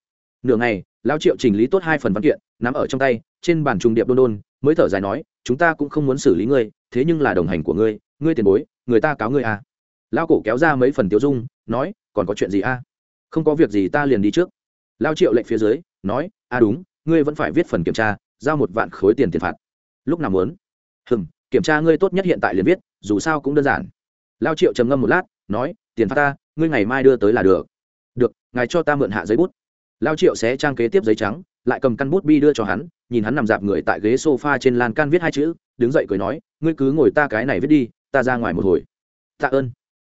Nửa ngày, lao triệu chỉnh lý tốt hai phần văn kiện, nắm ở trong tay, trên bàn trùng điệp đôn đôn, mới thở dài nói, chúng ta cũng không muốn xử lý ngươi, thế nhưng là đồng hành của ngươi ngươi tiền bối người ta cáo ngươi à. lao cổ kéo ra mấy phần tiêu dung, nói, còn có chuyện gì à? không có việc gì ta liền đi trước. Lao triệu lệnh phía dưới, nói a à đúng, ngươi vẫn phải viết phần kiểm tra, giao một vạn khối tiền tiền phạt. Lúc nào muốn? Hừm, kiểm tra ngươi tốt nhất hiện tại liền viết, dù sao cũng đơn giản. Lao triệu trầm ngâm một lát, nói, tiền phạt ta, ngươi ngày mai đưa tới là được. Được, ngài cho ta mượn hạ giấy bút. Lao triệu sẽ trang kế tiếp giấy trắng, lại cầm căn bút bi đưa cho hắn, nhìn hắn nằm dạp người tại ghế sofa trên lan can viết hai chữ, đứng dậy cười nói, ngươi cứ ngồi ta cái này viết đi ta ra ngoài một hồi. Tạ ơn.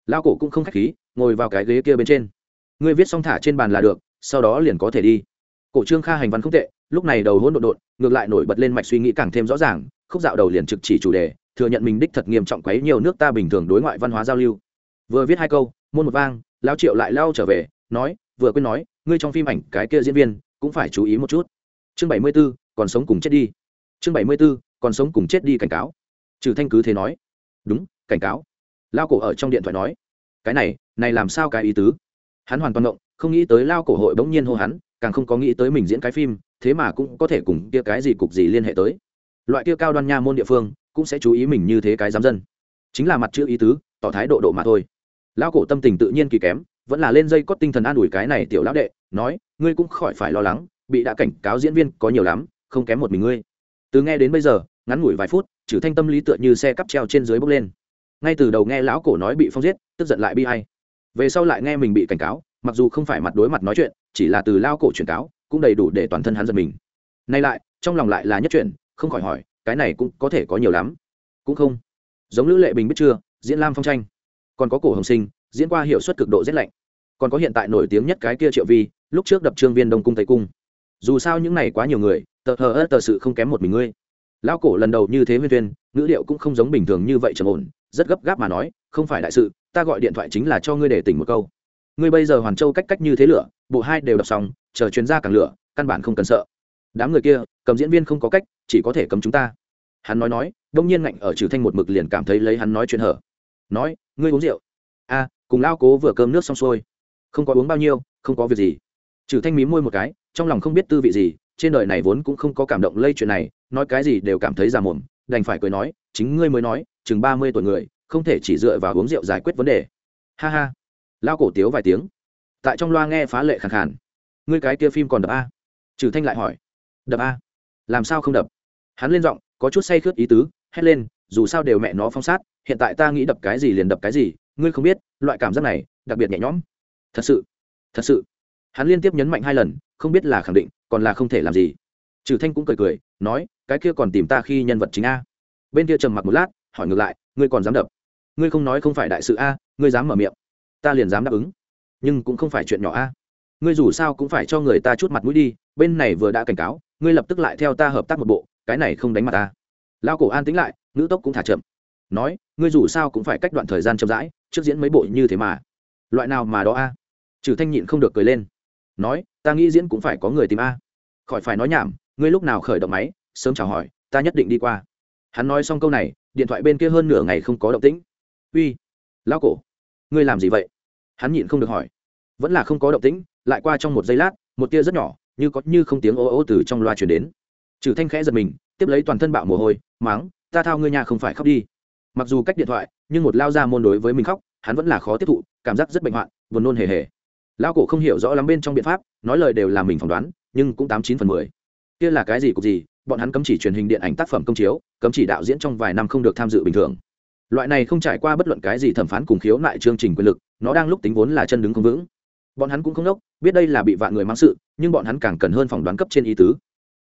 Lao cổ cũng không khách khí, ngồi vào cái ghế kia bên trên. Ngươi viết xong thả trên bàn là được, sau đó liền có thể đi. Cổ trương kha hành văn không tệ, lúc này đầu hỗn độn độn, ngược lại nổi bật lên mạch suy nghĩ càng thêm rõ ràng, khúc dạo đầu liền trực chỉ chủ đề, thừa nhận mình đích thật nghiêm trọng quấy nhiều nước ta bình thường đối ngoại văn hóa giao lưu. Vừa viết hai câu, môn một vang lao triệu lại lao trở về, nói, vừa quên nói, ngươi trong phim ảnh cái kia diễn viên, cũng phải chú ý một chút. Chương bảy mươi b ố còn sống cùng chết đi. Chương bảy mươi b ố còn sống cùng chết đi cảnh cáo. Trừ thanh cứ thế nói đúng, cảnh cáo. Lao cổ ở trong điện thoại nói. Cái này này làm sao cái ý tứ? Hắn hoàn toàn động không nghĩ tới lao cổ hội bỗng nhiên hô hắn, càng không có nghĩ tới mình diễn cái phim, thế mà cũng có thể cùng kia cái gì cục gì liên hệ tới. Loại kia cao đoan nha môn địa phương, cũng sẽ chú ý mình như thế cái giám dân. Chính là mặt chữ ý tứ, tỏ thái độ độ mà thôi. Lao cổ tâm tình tự nhiên kỳ kém, vẫn là lên dây có tinh thần an ủi cái này tiểu lão đệ, nói, ngươi cũng khỏi phải lo lắng, bị đã cảnh cáo diễn viên có nhiều lắm, không kém một mình ngươi. Từ nghe đến bây giờ ngắn ngủi vài phút, trừ thanh tâm lý tựa như xe cắp treo trên dưới bốc lên. Ngay từ đầu nghe lão cổ nói bị phong giết, tức giận lại bi hay về sau lại nghe mình bị cảnh cáo, mặc dù không phải mặt đối mặt nói chuyện, chỉ là từ lao cổ truyền cáo, cũng đầy đủ để toàn thân hắn giật mình. Nay lại, trong lòng lại là nhất chuyện, không khỏi hỏi, cái này cũng có thể có nhiều lắm. Cũng không. Giống lữ lệ bình biết chưa, diễn lam phong tranh. Còn có cổ hồng sinh, diễn qua hiệu suất cực độ rét lạnh. Còn có hiện tại nổi tiếng nhất cái kia triệu vi, lúc trước đập trương viên đông cung tây cung. Dù sao những này quá nhiều người, tờ hờ ớt tờ sự không kém một mình ngươi lão cổ lần đầu như thế viên tuyên ngữ liệu cũng không giống bình thường như vậy trầm ổn, rất gấp gáp mà nói, không phải đại sự, ta gọi điện thoại chính là cho ngươi để tỉnh một câu. Ngươi bây giờ hoàn châu cách cách như thế lửa, bộ hai đều đọc xong, chờ chuyên gia càng lửa, căn bản không cần sợ. Đám người kia, cầm diễn viên không có cách, chỉ có thể cấm chúng ta. Hắn nói nói, đông nhiên ngạnh ở trừ thanh một mực liền cảm thấy lấy hắn nói chuyện hở. Nói, ngươi uống rượu? A, cùng lao cố vừa cơm nước xong xuôi. Không có uống bao nhiêu, không có việc gì. Trừ thanh mí môi một cái, trong lòng không biết tư vị gì trên đời này vốn cũng không có cảm động lây chuyện này, nói cái gì đều cảm thấy già mồm, đành phải cười nói, chính ngươi mới nói, chừng ba mươi tuổi người, không thể chỉ dựa vào uống rượu giải quyết vấn đề. Ha ha. Lao cổ tiếu vài tiếng. Tại trong loa nghe phá lệ khẳng khàn. Ngươi cái kia phim còn đập a. Trừ thanh lại hỏi. Đập a. Làm sao không đập? Hắn lên giọng, có chút say khướt ý tứ, hét lên, dù sao đều mẹ nó phong sát, hiện tại ta nghĩ đập cái gì liền đập cái gì, ngươi không biết, loại cảm giác này, đặc biệt nhẹ nhõm. Thật sự. Thật sự. Hắn liên tiếp nhấn mạnh hai lần, không biết là khẳng định còn là không thể làm gì. Trừ thanh cũng cười cười, nói, cái kia còn tìm ta khi nhân vật chính a. Bên kia trầm mặc một lát, hỏi ngược lại, ngươi còn dám đập? Ngươi không nói không phải đại sự a, ngươi dám mở miệng. Ta liền dám đáp ứng. Nhưng cũng không phải chuyện nhỏ a. Ngươi dù sao cũng phải cho người ta chút mặt mũi đi, bên này vừa đã cảnh cáo, ngươi lập tức lại theo ta hợp tác một bộ, cái này không đánh mặt ta lao cổ an tính lại, ngữ tốc cũng thả chậm. Nói, ngươi dù sao cũng phải cách đoạn thời gian chậm rãi, trước diễn mấy bộ như thế mà. Loại nào mà đó a? Trừ thanh nhịn không được cười lên. Nói ta nghĩ diễn cũng phải có người tìm a. Khỏi phải nói nhảm, ngươi lúc nào khởi động máy, sớm chào hỏi, ta nhất định đi qua. Hắn nói xong câu này, điện thoại bên kia hơn nửa ngày không có động tĩnh. Uy, lão cổ, ngươi làm gì vậy? Hắn nhịn không được hỏi. Vẫn là không có động tĩnh, lại qua trong một giây lát, một tia rất nhỏ, như có như không tiếng ô ô từ trong loa chuyển đến. Trừ thanh khẽ giật mình, tiếp lấy toàn thân bạo mồ hôi máng ta thao ngươi nhà không phải khóc đi. Mặc dù cách điện thoại, nhưng một lao ra môn đối với mình khóc, hắn vẫn là khó tiếp thụ, cảm giác rất bệnh hoạn, buồn nôn hề hề. Lão cổ không hiểu rõ lắm bên trong biện pháp, nói lời đều là mình phỏng đoán, nhưng cũng tám chín phần mười. Kia là cái gì cục gì? Bọn hắn cấm chỉ truyền hình điện ảnh tác phẩm công chiếu, cấm chỉ đạo diễn trong vài năm không được tham dự bình thường. Loại này không trải qua bất luận cái gì thẩm phán cùng khiếu nại chương trình quyền lực, nó đang lúc tính vốn là chân đứng không vững. Bọn hắn cũng không đốc, biết đây là bị vạn người mang sự, nhưng bọn hắn càng cần hơn phỏng đoán cấp trên ý tứ.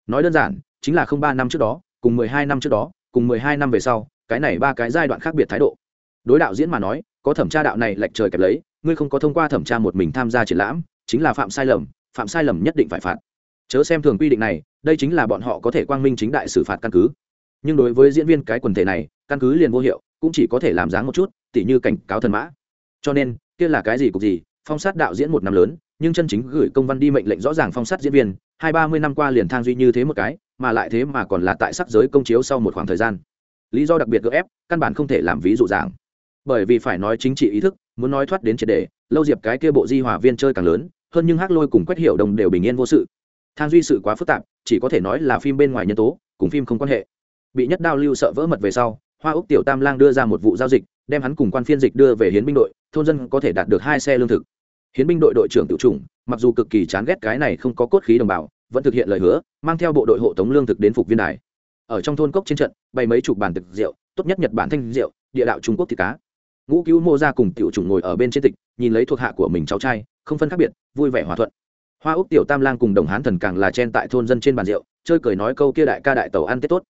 Nói đơn giản, chính là không ba năm trước đó, cùng mười hai năm trước đó, cùng mười hai năm về sau, cái này ba cái giai đoạn khác biệt thái độ. Đối đạo diễn mà nói, có thẩm tra đạo này lệch trời kẹp lấy ngươi không có thông qua thẩm tra một mình tham gia triển lãm, chính là phạm sai lầm, phạm sai lầm nhất định phải phạt. Chớ xem thường quy định này, đây chính là bọn họ có thể quang minh chính đại xử phạt căn cứ. Nhưng đối với diễn viên cái quần thể này, căn cứ liền vô hiệu, cũng chỉ có thể làm dáng một chút, tỉ như cảnh cáo thần mã. Cho nên, kia là cái gì cục gì, phong sát đạo diễn một năm lớn, nhưng chân chính gửi công văn đi mệnh lệnh rõ ràng phong sát diễn viên, hai ba mươi năm qua liền thang duy như thế một cái, mà lại thế mà còn là tại sắc giới công chiếu sau một khoảng thời gian. Lý do đặc biệt gỡ ép, căn bản không thể làm ví dụ giảng bởi vì phải nói chính trị ý thức muốn nói thoát đến triệt đề, lâu diệp cái kia bộ di hòa viên chơi càng lớn, hơn nhưng hắc lôi cùng quét hiểu đồng đều bình yên vô sự. Thang duy sự quá phức tạp, chỉ có thể nói là phim bên ngoài nhân tố, cùng phim không quan hệ. Bị nhất đao lưu sợ vỡ mật về sau, hoa úc tiểu tam lang đưa ra một vụ giao dịch, đem hắn cùng quan phiên dịch đưa về hiến binh đội, thôn dân có thể đạt được hai xe lương thực. Hiến binh đội đội trưởng tự chủng, mặc dù cực kỳ chán ghét cái này không có cốt khí đồng bào, vẫn thực hiện lời hứa, mang theo bộ đội hộ tống lương thực đến phục viên đài. Ở trong thôn cốc trên trận, bày mấy chục bàn thực rượu, tốt nhất nhật bản thanh rượu, địa đạo trung quốc thịt cá ngũ cứu mô ra cùng tiểu chủng ngồi ở bên trên tịch, nhìn lấy thuộc hạ của mình cháu trai, không phân khác biệt, vui vẻ hòa thuận. Hoa úc tiểu tam lang cùng đồng hán thần càng là chen tại thôn dân trên bàn rượu, chơi cười nói câu kia đại ca đại tàu ăn tết tốt.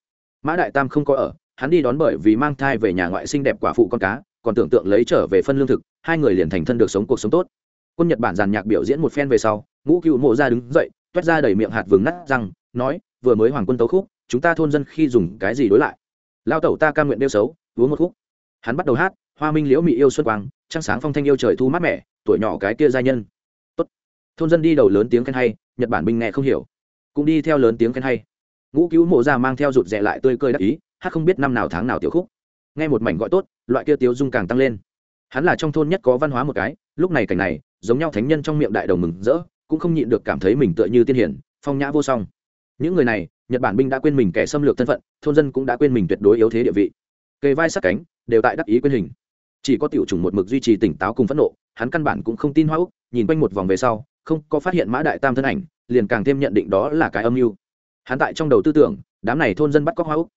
Mã đại tam không có ở, hắn đi đón bởi vì mang thai về nhà ngoại sinh đẹp quả phụ con cá, còn tưởng tượng lấy trở về phân lương thực, hai người liền thành thân được sống cuộc sống tốt. Quân nhật bản giàn nhạc biểu diễn một phen về sau, ngũ cựu mộ ra đứng dậy, toét ra đầy miệng hạt vừng nát răng, nói, vừa mới hoàng quân tấu khúc, chúng ta thôn dân khi dùng cái gì đối lại? Lao tẩu ta ca nguyện đeo xấu, uống một khúc. Hắn bắt đầu hát hoa minh liễu mỹ yêu xuân quang, trăng sáng phong thanh yêu trời thu mát mẻ, tuổi nhỏ cái kia giai nhân. Tốt. thôn dân đi đầu lớn tiếng khen hay, nhật bản binh nghe không hiểu. Cũng đi theo lớn tiếng khen hay. Ngũ cứu mộ ra mang theo rụt rè lại tươi cơi đắc ý, hát không biết năm nào tháng nào tiểu khúc. Nghe một mảnh gọi tốt, loại kia tiếu dung càng tăng lên. Hắn là trong thôn nhất có văn hóa một cái, lúc này cảnh này, giống nhau thánh nhân trong miệng đại đồng mừng rỡ, cũng không nhịn được cảm thấy mình tựa như tiên hiển, phong nhã vô song. Những người này, nhật bản binh đã quên mình kẻ xâm lược thân phận, thôn dân cũng đã quên mình tuyệt đối yếu thế địa vị. Kề vai sát cánh, đều tại đắc ý quyên hình chỉ có tiểu chủng một mực duy trì tỉnh táo cùng phẫn nộ, hắn căn bản cũng không tin hoa úc, nhìn quanh một vòng về sau, không có phát hiện mã đại tam thân ảnh, liền càng thêm nhận định đó là cái âm mưu. Hắn tại trong đầu tư tưởng, đám này thôn dân bắt cóc hoa úc.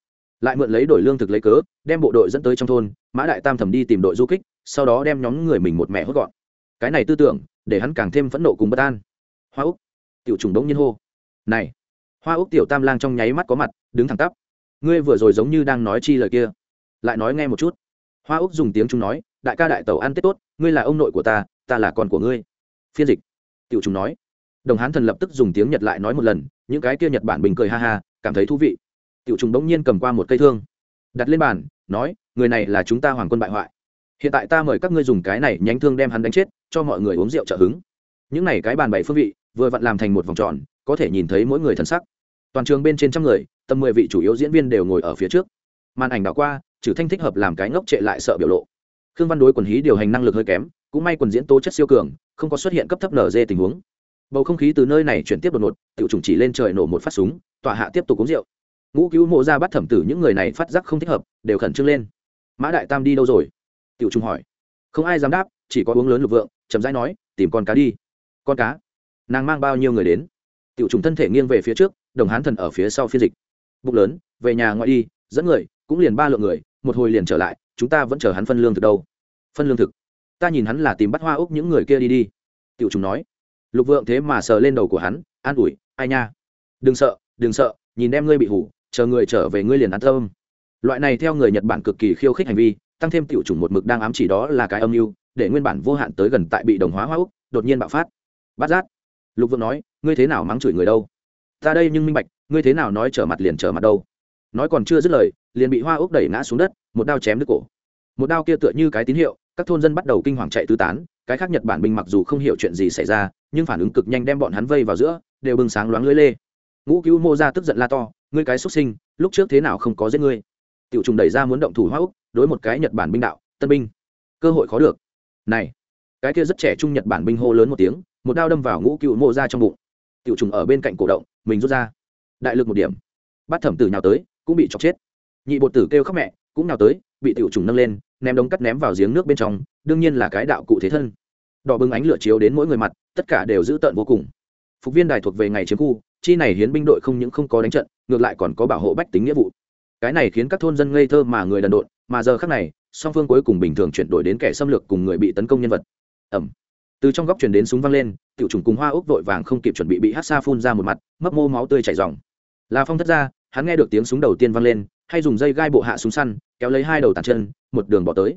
Lại mượn lấy đổi lương thực lấy cớ, đem bộ đội dẫn tới trong thôn, mã đại tam thầm đi tìm đội du kích, sau đó đem nhóm người mình một mẹ hốt gọn. Cái này tư tưởng, để hắn càng thêm phẫn nộ cùng bất an. Hoa úc. Tiểu trùng đống nhiên hô. Này. Hoa úc tiểu tam lang trong nháy mắt có mặt, đứng thẳng tắp. Ngươi vừa rồi giống như đang nói chi lời kia. Lại nói nghe một chút hoa úc dùng tiếng chúng nói, đại ca đại tẩu ăn tết tốt, ngươi là ông nội của ta ta là con của ngươi. Phiên dịch. Tiểu chúng nói. Đồng hán thần lập tức dùng tiếng nhật lại nói một lần, những cái kia nhật bản bình cười ha ha, cảm thấy thú vị. Tiểu trùng bỗng nhiên cầm qua một cây thương, đặt lên bàn, nói, người này là chúng ta hoàng quân bại hoại. Hiện tại ta mời các ngươi dùng cái này nhánh thương đem hắn đánh chết, cho mọi người uống rượu trợ hứng. Những này cái bàn bảy phương vị, vừa vặn làm thành một vòng tròn, có thể nhìn thấy mỗi người thân sắc. Toàn trường bên trên trăm người, tầm mười vị chủ yếu diễn viên đều ngồi ở phía trước. Màn ảnh đảo qua trừ thanh thích hợp làm cái ngốc trệ lại sợ biểu lộ. Khương văn đối quần hí điều hành năng lực hơi kém, cũng may quần diễn tố chất siêu cường, không có xuất hiện cấp thấp nở dê tình huống. Bầu không khí từ nơi này chuyển tiếp đột ngột tự trùng chỉ lên trời nổ một phát súng tọa hạ tiếp tục uống rượu. Ngũ cứu mộ ra bắt thẩm tử những người này phát giác không thích hợp, đều khẩn trương lên. Mã đại tam đi đâu rồi? Tiểu trung hỏi. Không ai dám đáp, chỉ có uống lớn lục vượng, chậm rãi nói, tìm con cá đi. Con cá? Nàng mang bao nhiêu người đến? Tiểu trùng thân thể nghiêng về phía trước, đồng hán thần ở phía sau phiên dịch. Bụng lớn, về nhà ngoại đi, dẫn người, cũng liền ba lượng người một hồi liền trở lại, chúng ta vẫn chờ hắn phân lương thực đâu. Phân lương thực? Ta nhìn hắn là tìm bắt hoa úc những người kia đi đi. Tiểu trùng nói. Lục vượng thế mà sờ lên đầu của hắn, an ủi, ai nha? Đừng sợ đừng sợ, nhìn em ngươi bị hủ, chờ người trở về ngươi liền ăn thơm loại này theo người nhật bản cực kỳ khiêu khích hành vi, tăng thêm tiểu chủng một mực đang ám chỉ đó là cái âm mưu, để nguyên bản vô hạn tới gần tại bị đồng hóa hoa úc, đột nhiên bạo phát. Bắt giác. Lục vượng nói, ngươi thế nào mắng chửi người đâu? Ta đây nhưng minh bạch, ngươi thế nào nói trở mặt liền trở mặt đâu? Nói còn chưa dứt lời liền bị hoa úc đẩy ngã xuống đất, một đao chém đứt cổ. Một đao kia tựa như cái tín hiệu, các thôn dân bắt đầu kinh hoàng chạy tứ tán, cái khác nhật bản binh mặc dù không hiểu chuyện gì xảy ra, nhưng phản ứng cực nhanh đem bọn hắn vây vào giữa, đều bừng sáng loáng lưới lê. Ngũ cứu mô ra tức giận la to, ngươi cái xuất sinh, lúc trước thế nào không có giết ngươi? Tiểu trùng đẩy ra muốn động thủ hoa úc đối một cái nhật bản binh đạo, tân binh, cơ hội khó được. Này! Cái kia rất trẻ trung nhật bản binh hô lớn một tiếng, một đao đâm vào ngũ cựu mô ra trong bụng. Tiểu trùng ở bên cạnh cổ động, mình rút ra. Đại lực một điểm. Bắt thẩm tử nhào tới, cũng bị chọc chết nhị bột tử kêu khóc mẹ, cũng nào tới, bị tiểu trùng nâng lên, ném đống cắt ném vào giếng nước bên trong, đương nhiên là cái đạo cụ thế thân. Đỏ bừng ánh lửa chiếu đến mỗi người mặt, tất cả đều giữ tợn vô cùng. Phục viên đài thuộc về ngày chiếm khu, chi này hiến binh đội không những không có đánh trận, ngược lại còn có bảo hộ bách tính nghĩa vụ. Cái này khiến các thôn dân ngây thơ mà người đần độn, mà giờ khác này, song phương cuối cùng bình thường chuyển đổi đến kẻ xâm lược cùng người bị tấn công nhân vật. Ẩm từ trong góc chuyển đến súng văng lên, tiểu trùng cùng hoa úc vội vàng không kịp chuẩn bị bị hát xa phun ra một mặt, mấp mô máu tươi chảy dòng là phong thất ra, hắn nghe được tiếng súng đầu tiên văng lên hay dùng dây gai bộ hạ súng săn, kéo lấy hai đầu tàn chân, một đường bỏ tới.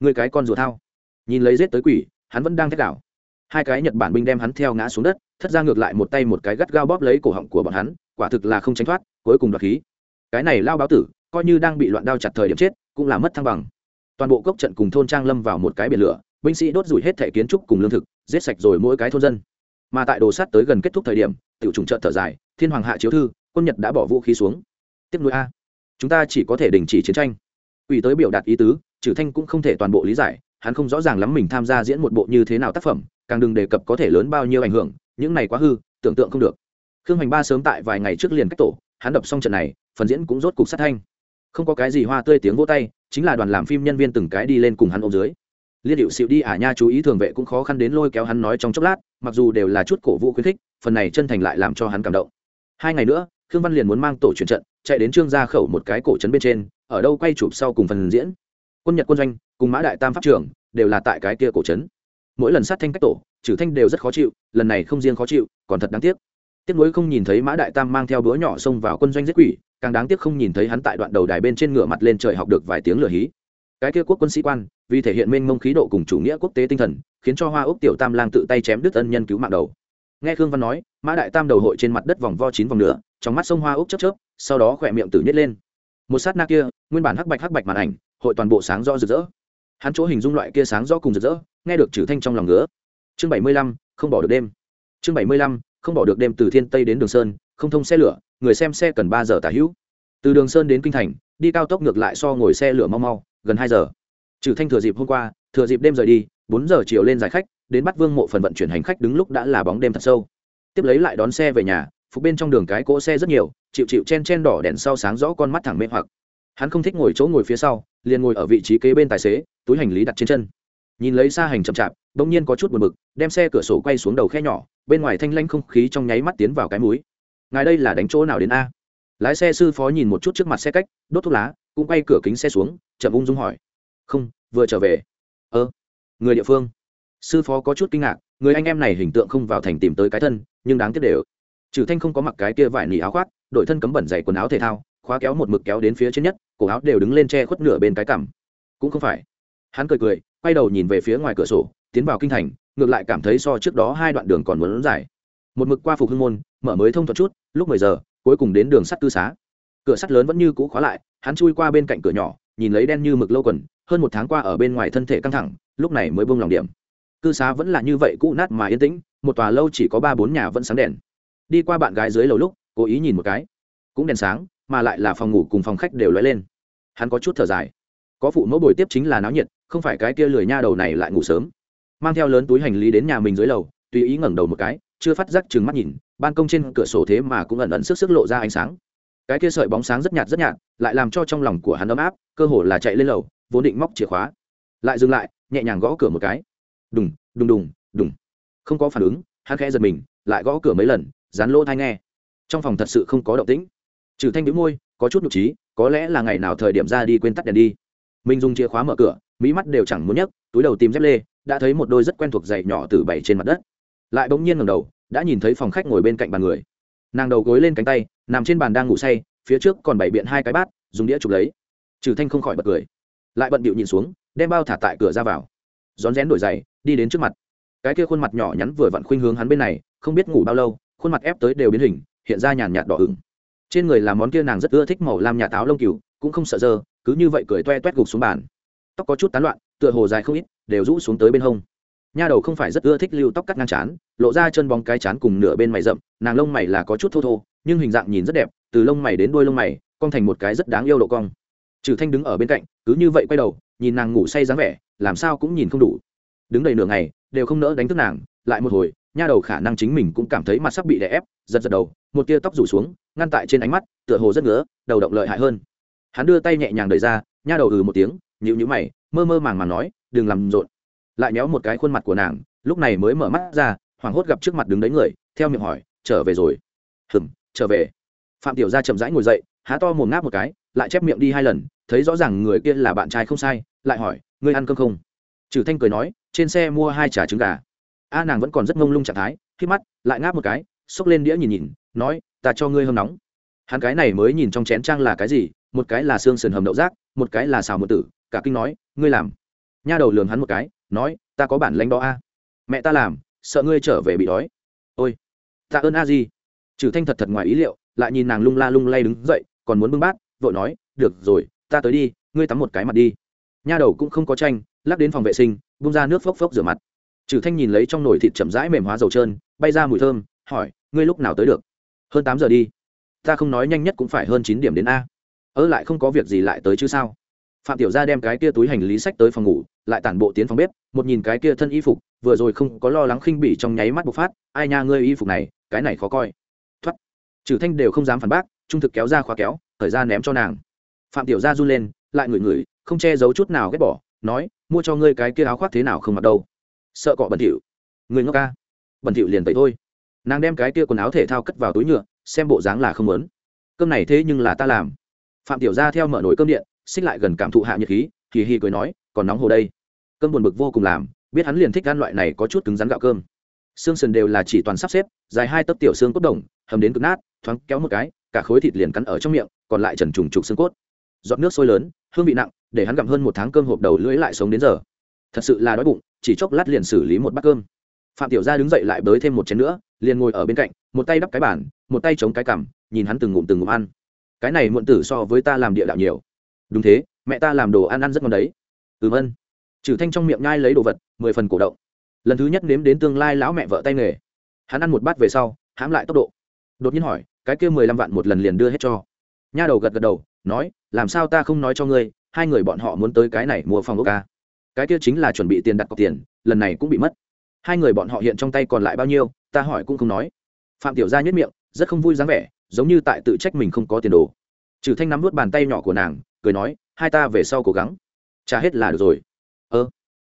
Người cái con rùa thao. Nhìn lấy rết tới quỷ, hắn vẫn đang thét đảo hai cái nhật bản binh đem hắn theo ngã xuống đất, thất ra ngược lại một tay một cái gắt gao bóp lấy cổ họng của bọn hắn, quả thực là không tránh thoát, cuối cùng đoạt khí. Cái này lao báo tử, coi như đang bị loạn đao chặt thời điểm chết, cũng là mất thăng bằng. Toàn bộ cốc trận cùng thôn trang lâm vào một cái biển lửa, binh sĩ đốt rủi hết thẻ kiến trúc cùng lương thực, giết sạch rồi mỗi cái thôn dân. Mà tại đồ sát tới gần kết thúc thời điểm, tiểu trùng trận thở dài, thiên hoàng hạ chiếu thư, quân nhật đã bỏ vũ khí xuống. Tiếp nối a chúng ta chỉ có thể đình chỉ chiến tranh. Ủy tới biểu đạt ý tứ trừ thanh cũng không thể toàn bộ lý giải, hắn không rõ ràng lắm mình tham gia diễn một bộ như thế nào tác phẩm, càng đừng đề cập có thể lớn bao nhiêu ảnh hưởng, những này quá hư, tưởng tượng không được. Khương hoành ba sớm tại vài ngày trước liền cách tổ, hắn đập xong trận này, phần diễn cũng rốt cục sát thanh. Không có cái gì hoa tươi tiếng vỗ tay, chính là đoàn làm phim nhân viên từng cái đi lên cùng hắn ôm dưới. Liên điệu xịu đi ả nha chú ý thường vệ cũng khó khăn đến lôi kéo hắn nói trong chốc lát, mặc dù đều là chút cổ vũ khuyến khích, phần này chân thành lại làm cho hắn cảm động. Hai ngày nữa khương văn liền muốn mang tổ truyền trận, chạy đến trương gia khẩu một cái cổ trấn bên trên, ở đâu quay chụp sau cùng phần diễn. Quân nhật quân doanh, cùng mã đại tam pháp trưởng, đều là tại cái kia cổ trấn. Mỗi lần sát thanh cách tổ, trừ thanh đều rất khó chịu, lần này không riêng khó chịu, còn thật đáng tiếc. Tiếc nuối không nhìn thấy mã đại tam mang theo búa nhỏ xông vào quân doanh giết quỷ, càng đáng tiếc không nhìn thấy hắn tại đoạn đầu đài bên trên ngựa mặt lên trời học được vài tiếng lửa hí. Cái kia quốc quân sĩ quan, vì thể hiện mênh mông khí độ cùng chủ nghĩa quốc tế tinh thần, khiến cho hoa ốc tiểu tam lang tự tay chém đứt ân nhân cứu mạng đầu. Nghe khương văn nói, mã đại tam đầu hội trên mặt đất vòng vo chín vòng nữa trong mắt sông hoa úc chớp chớp, sau đó khỏe miệng tử nhét lên. Một sát na kia, nguyên bản hắc bạch hắc bạch màn ảnh, hội toàn bộ sáng rõ rực rỡ. Hắn chỗ hình dung loại kia sáng rõ cùng rực rỡ, nghe được trừ thanh trong lòng ngứa. Chương bảy mươi lăm, không bỏ được đêm. Chương bảy mươi lăm, không bỏ được đêm từ thiên tây đến đường sơn, không thông xe lửa, người xem xe cần ba giờ tả hữu. Từ đường sơn đến kinh thành, đi cao tốc ngược lại so ngồi xe lửa mau mau, gần hai giờ. Trừ thanh thừa dịp hôm qua, thừa dịp đêm rời đi, bốn giờ chiều lên giải khách, đến bắt vương mộ phần vận chuyển hành khách đứng lúc đã là bóng đêm thật sâu. Tiếp lấy lại đón xe về nhà phục bên trong đường cái cỗ xe rất nhiều, chịu chịu chen chen đỏ đèn sau sáng rõ con mắt thẳng mê hoặc. Hắn không thích ngồi chỗ ngồi phía sau, liền ngồi ở vị trí kế bên tài xế, túi hành lý đặt trên chân. Nhìn lấy xa hành chậm chạp, bỗng nhiên có chút buồn bực, đem xe cửa sổ quay xuống đầu khe nhỏ, bên ngoài thanh lanh không khí trong nháy mắt tiến vào cái múi ngài đây là đánh chỗ nào đến a? Lái xe sư phó nhìn một chút trước mặt xe cách, đốt thuốc lá, cũng quay cửa kính xe xuống, chậm ung dung hỏi. Không, vừa trở về. Ơ, người địa phương. Sư phó có chút kinh ngạc, người anh em này hình tượng không vào thành tìm tới cái thân, nhưng đáng tiếc đều trừ thanh không có mặc cái kia vải nỉ áo khoác đội thân cấm bẩn dày quần áo thể thao, khóa kéo một mực kéo đến phía trên nhất, cổ áo đều đứng lên che khuất nửa bên cái cằm. Cũng không phải. Hắn cười cười, quay đầu nhìn về phía ngoài cửa sổ, tiến vào kinh thành, ngược lại cảm thấy so trước đó hai đoạn đường còn muốn dài. Một mực qua phục hưng môn, mở mới thông thuật chút, lúc mười giờ, cuối cùng đến đường sắt tư xá. Cửa sắt lớn vẫn như cũ khóa lại, hắn chui qua bên cạnh cửa nhỏ, nhìn lấy đen như mực lâu quần, hơn một tháng qua ở bên ngoài thân thể căng thẳng, lúc này mới bông lòng điểm. Cư xá vẫn là như vậy cũ nát mà yên tĩnh, một tòa lâu chỉ có ba bốn nhà vẫn sáng đèn đi qua bạn gái dưới lầu lúc, cố ý nhìn một cái. Cũng đèn sáng, mà lại là phòng ngủ cùng phòng khách đều lóe lên. Hắn có chút thở dài. Có phụ mẫu buổi tiếp chính là náo nhiệt, không phải cái kia lười nha đầu này lại ngủ sớm. Mang theo lớn túi hành lý đến nhà mình dưới lầu, tùy ý ngẩng đầu một cái, chưa phát giác chừng mắt nhìn, ban công trên cửa sổ thế mà cũng ẩn ẩn sức sức lộ ra ánh sáng. Cái kia sợi bóng sáng rất nhạt rất nhạt, lại làm cho trong lòng của hắn ấm áp, cơ hồ là chạy lên lầu, vốn định móc chìa khóa. Lại dừng lại, nhẹ nhàng gõ cửa một cái. Đùng đùng đùng đùng. Không có phản ứng, hắn khẽ giật mình, lại gõ cửa mấy lần dán lỗ thai nghe. Trong phòng thật sự không có động tĩnh. Trừ thanh đĩu môi, có chút nhục trí, có lẽ là ngày nào thời điểm ra đi quên tắt đèn đi. Mình dùng chìa khóa mở cửa, mỹ mắt đều chẳng muốn nhấc, túi đầu tìm dép lê, đã thấy một đôi rất quen thuộc giày nhỏ từ bảy trên mặt đất. Lại bỗng nhiên ngầm đầu, đã nhìn thấy phòng khách ngồi bên cạnh bàn người. Nàng đầu gối lên cánh tay, nằm trên bàn đang ngủ say, phía trước còn bảy biện hai cái bát, dùng đĩa chụp lấy. Trừ thanh không khỏi bật cười. Lại bận bịu nhìn xuống, đem bao thả tại cửa ra vào. Rón rén đổi giày, đi đến trước mặt. Cái kia khuôn mặt nhỏ nhắn vừa vặn khuynh hướng hắn bên này, không biết ngủ bao lâu khuôn mặt ép tới đều biến hình, hiện ra nhàn nhạt đỏ ửng. Trên người làm món kia nàng rất ưa thích màu lam nhà táo lông cừu, cũng không sợ dơ, cứ như vậy cười toe toét gục xuống bàn. Tóc có chút tán loạn, tựa hồ dài không ít, đều rũ xuống tới bên hông. Nha đầu không phải rất ưa thích lưu tóc cắt ngang chán, lộ ra chân bóng cái chán cùng nửa bên mày rậm, nàng lông mày là có chút thô thô, nhưng hình dạng nhìn rất đẹp, từ lông mày đến đuôi lông mày, cong thành một cái rất đáng yêu độ cong. Trừ thanh đứng ở bên cạnh, cứ như vậy quay đầu, nhìn nàng ngủ say dáng vẻ, làm sao cũng nhìn không đủ. Đứng đầy nửa ngày, đều không nỡ đánh thức nàng, lại một hồi nha đầu khả năng chính mình cũng cảm thấy mặt sắc bị đè ép, giật giật đầu, một tia tóc rủ xuống, ngăn tại trên ánh mắt, tựa hồ rất ngứa, đầu động lợi hại hơn. Hắn đưa tay nhẹ nhàng đẩy ra, nha đầu ừ một tiếng nhịu nhữ mày, mơ mơ màng màng nói, đừng làm rộn. Lại méo một cái khuôn mặt của nàng, lúc này mới mở mắt ra, hoảng hốt gặp trước mặt đứng đấy người, theo miệng hỏi, trở về rồi? Hừm, trở về. Phạm tiểu gia chậm rãi ngồi dậy, há to mồm ngáp một cái, lại chép miệng đi hai lần, thấy rõ ràng người kia là bạn trai không sai, lại hỏi, ngươi ăn cơm không? Trừ thanh cười nói, trên xe mua hai trà trứng gà a nàng vẫn còn rất ngông lung trạng thái khi mắt, lại ngáp một cái, xốc lên đĩa nhìn nhìn, nói, ta cho ngươi hâm nóng. Hắn cái này mới nhìn trong chén trang là cái gì, một cái là xương sườn hầm đậu rác, một cái là xào mượn tử, cả kinh nói, ngươi làm. Nha đầu lường hắn một cái, nói, ta có bản lãnh đó a. Mẹ ta làm, sợ ngươi trở về bị đói. Ôi ta ơn a gì trừ thanh thật thật ngoài ý liệu, lại nhìn nàng lung la lung lay đứng dậy, còn muốn bưng bát, vội nói, được rồi, ta tới đi, ngươi tắm một cái mặt đi. Nha đầu cũng không có tranh, lắc đến phòng vệ sinh, bung ra nước phốc phốc rửa mặt trừ thanh nhìn lấy trong nồi thịt chậm rãi mềm hóa dầu trơn, bay ra mùi thơm, hỏi, ngươi lúc nào tới được? Hơn tám giờ đi. Ta không nói nhanh nhất cũng phải hơn chín điểm đến a. Ớ lại không có việc gì lại tới chứ sao? Phạm tiểu gia đem cái kia túi hành lý sách tới phòng ngủ, lại tản bộ tiến phòng bếp, một nhìn cái kia thân y phục, vừa rồi không có lo lắng khinh bỉ trong nháy mắt bộc phát, ai nha ngươi y phục này, cái này khó coi. Thoát. Trừ thanh đều không dám phản bác, trung thực kéo ra khóa kéo, thời gian ném cho nàng. Phạm tiểu gia run lên, lại ngửi ngửi, không che giấu chút nào ghét bỏ, nói, mua cho ngươi cái kia áo khoác thế nào không mặc đâu sợ cọ bẩn thỉu. Người ngốc ca. Bẩn thỉu liền tẩy thôi. Nàng đem cái kia quần áo thể thao cất vào túi nhựa, xem bộ dáng là không lớn cơm này thế nhưng là ta làm. Phạm tiểu gia theo mở nồi cơm điện, xích lại gần cảm thụ hạ nhiệt khí thì hi cười nói, còn nóng hồ đây. Cơm buồn bực vô cùng làm, biết hắn liền thích ăn loại này có chút cứng rắn gạo cơm. Xương sườn đều là chỉ toàn sắp xếp, dài hai tấc tiểu xương cốt đồng, hầm đến cực nát, thoáng kéo một cái, cả khối thịt liền cắn ở trong miệng, còn lại trần trùng trục xương cốt. Giọt nước sôi lớn, hương vị nặng, để hắn gặm hơn một tháng cơm hộp đầu lưỡi lại sống đến giờ. Thật sự là đói bụng chỉ chốc lát liền xử lý một bát cơm. Phạm tiểu gia đứng dậy lại bới thêm một chén nữa, liền ngồi ở bên cạnh, một tay đắp cái bàn, một tay chống cái cằm, nhìn hắn từng ngụm từng ngụm ăn. Cái này muộn tử so với ta làm địa đạo nhiều. Đúng thế, mẹ ta làm đồ ăn ăn rất ngon đấy. Ừm ân. Trừ thanh trong miệng nhai lấy đồ vật, mười phần cổ động. Lần thứ nhất nếm đến tương lai lão mẹ vợ tay nghề. Hắn ăn một bát về sau, hãm lại tốc độ. Đột nhiên hỏi, cái kia mười lăm vạn một lần liền đưa hết cho? Nha đầu gật gật đầu, nói, làm sao ta không nói cho ngươi, hai người bọn họ muốn tới cái này mua phòng ốc ca cái kia chính là chuẩn bị tiền đặt cọc tiền, lần này cũng bị mất. Hai người bọn họ hiện trong tay còn lại bao nhiêu, ta hỏi cũng không nói. Phạm tiểu gia nhất miệng, rất không vui dáng vẻ, giống như tại tự trách mình không có tiền đồ. Trừ thanh nắm nuốt bàn tay nhỏ của nàng, cười nói, hai ta về sau cố gắng. Trả hết là được rồi. Ơ,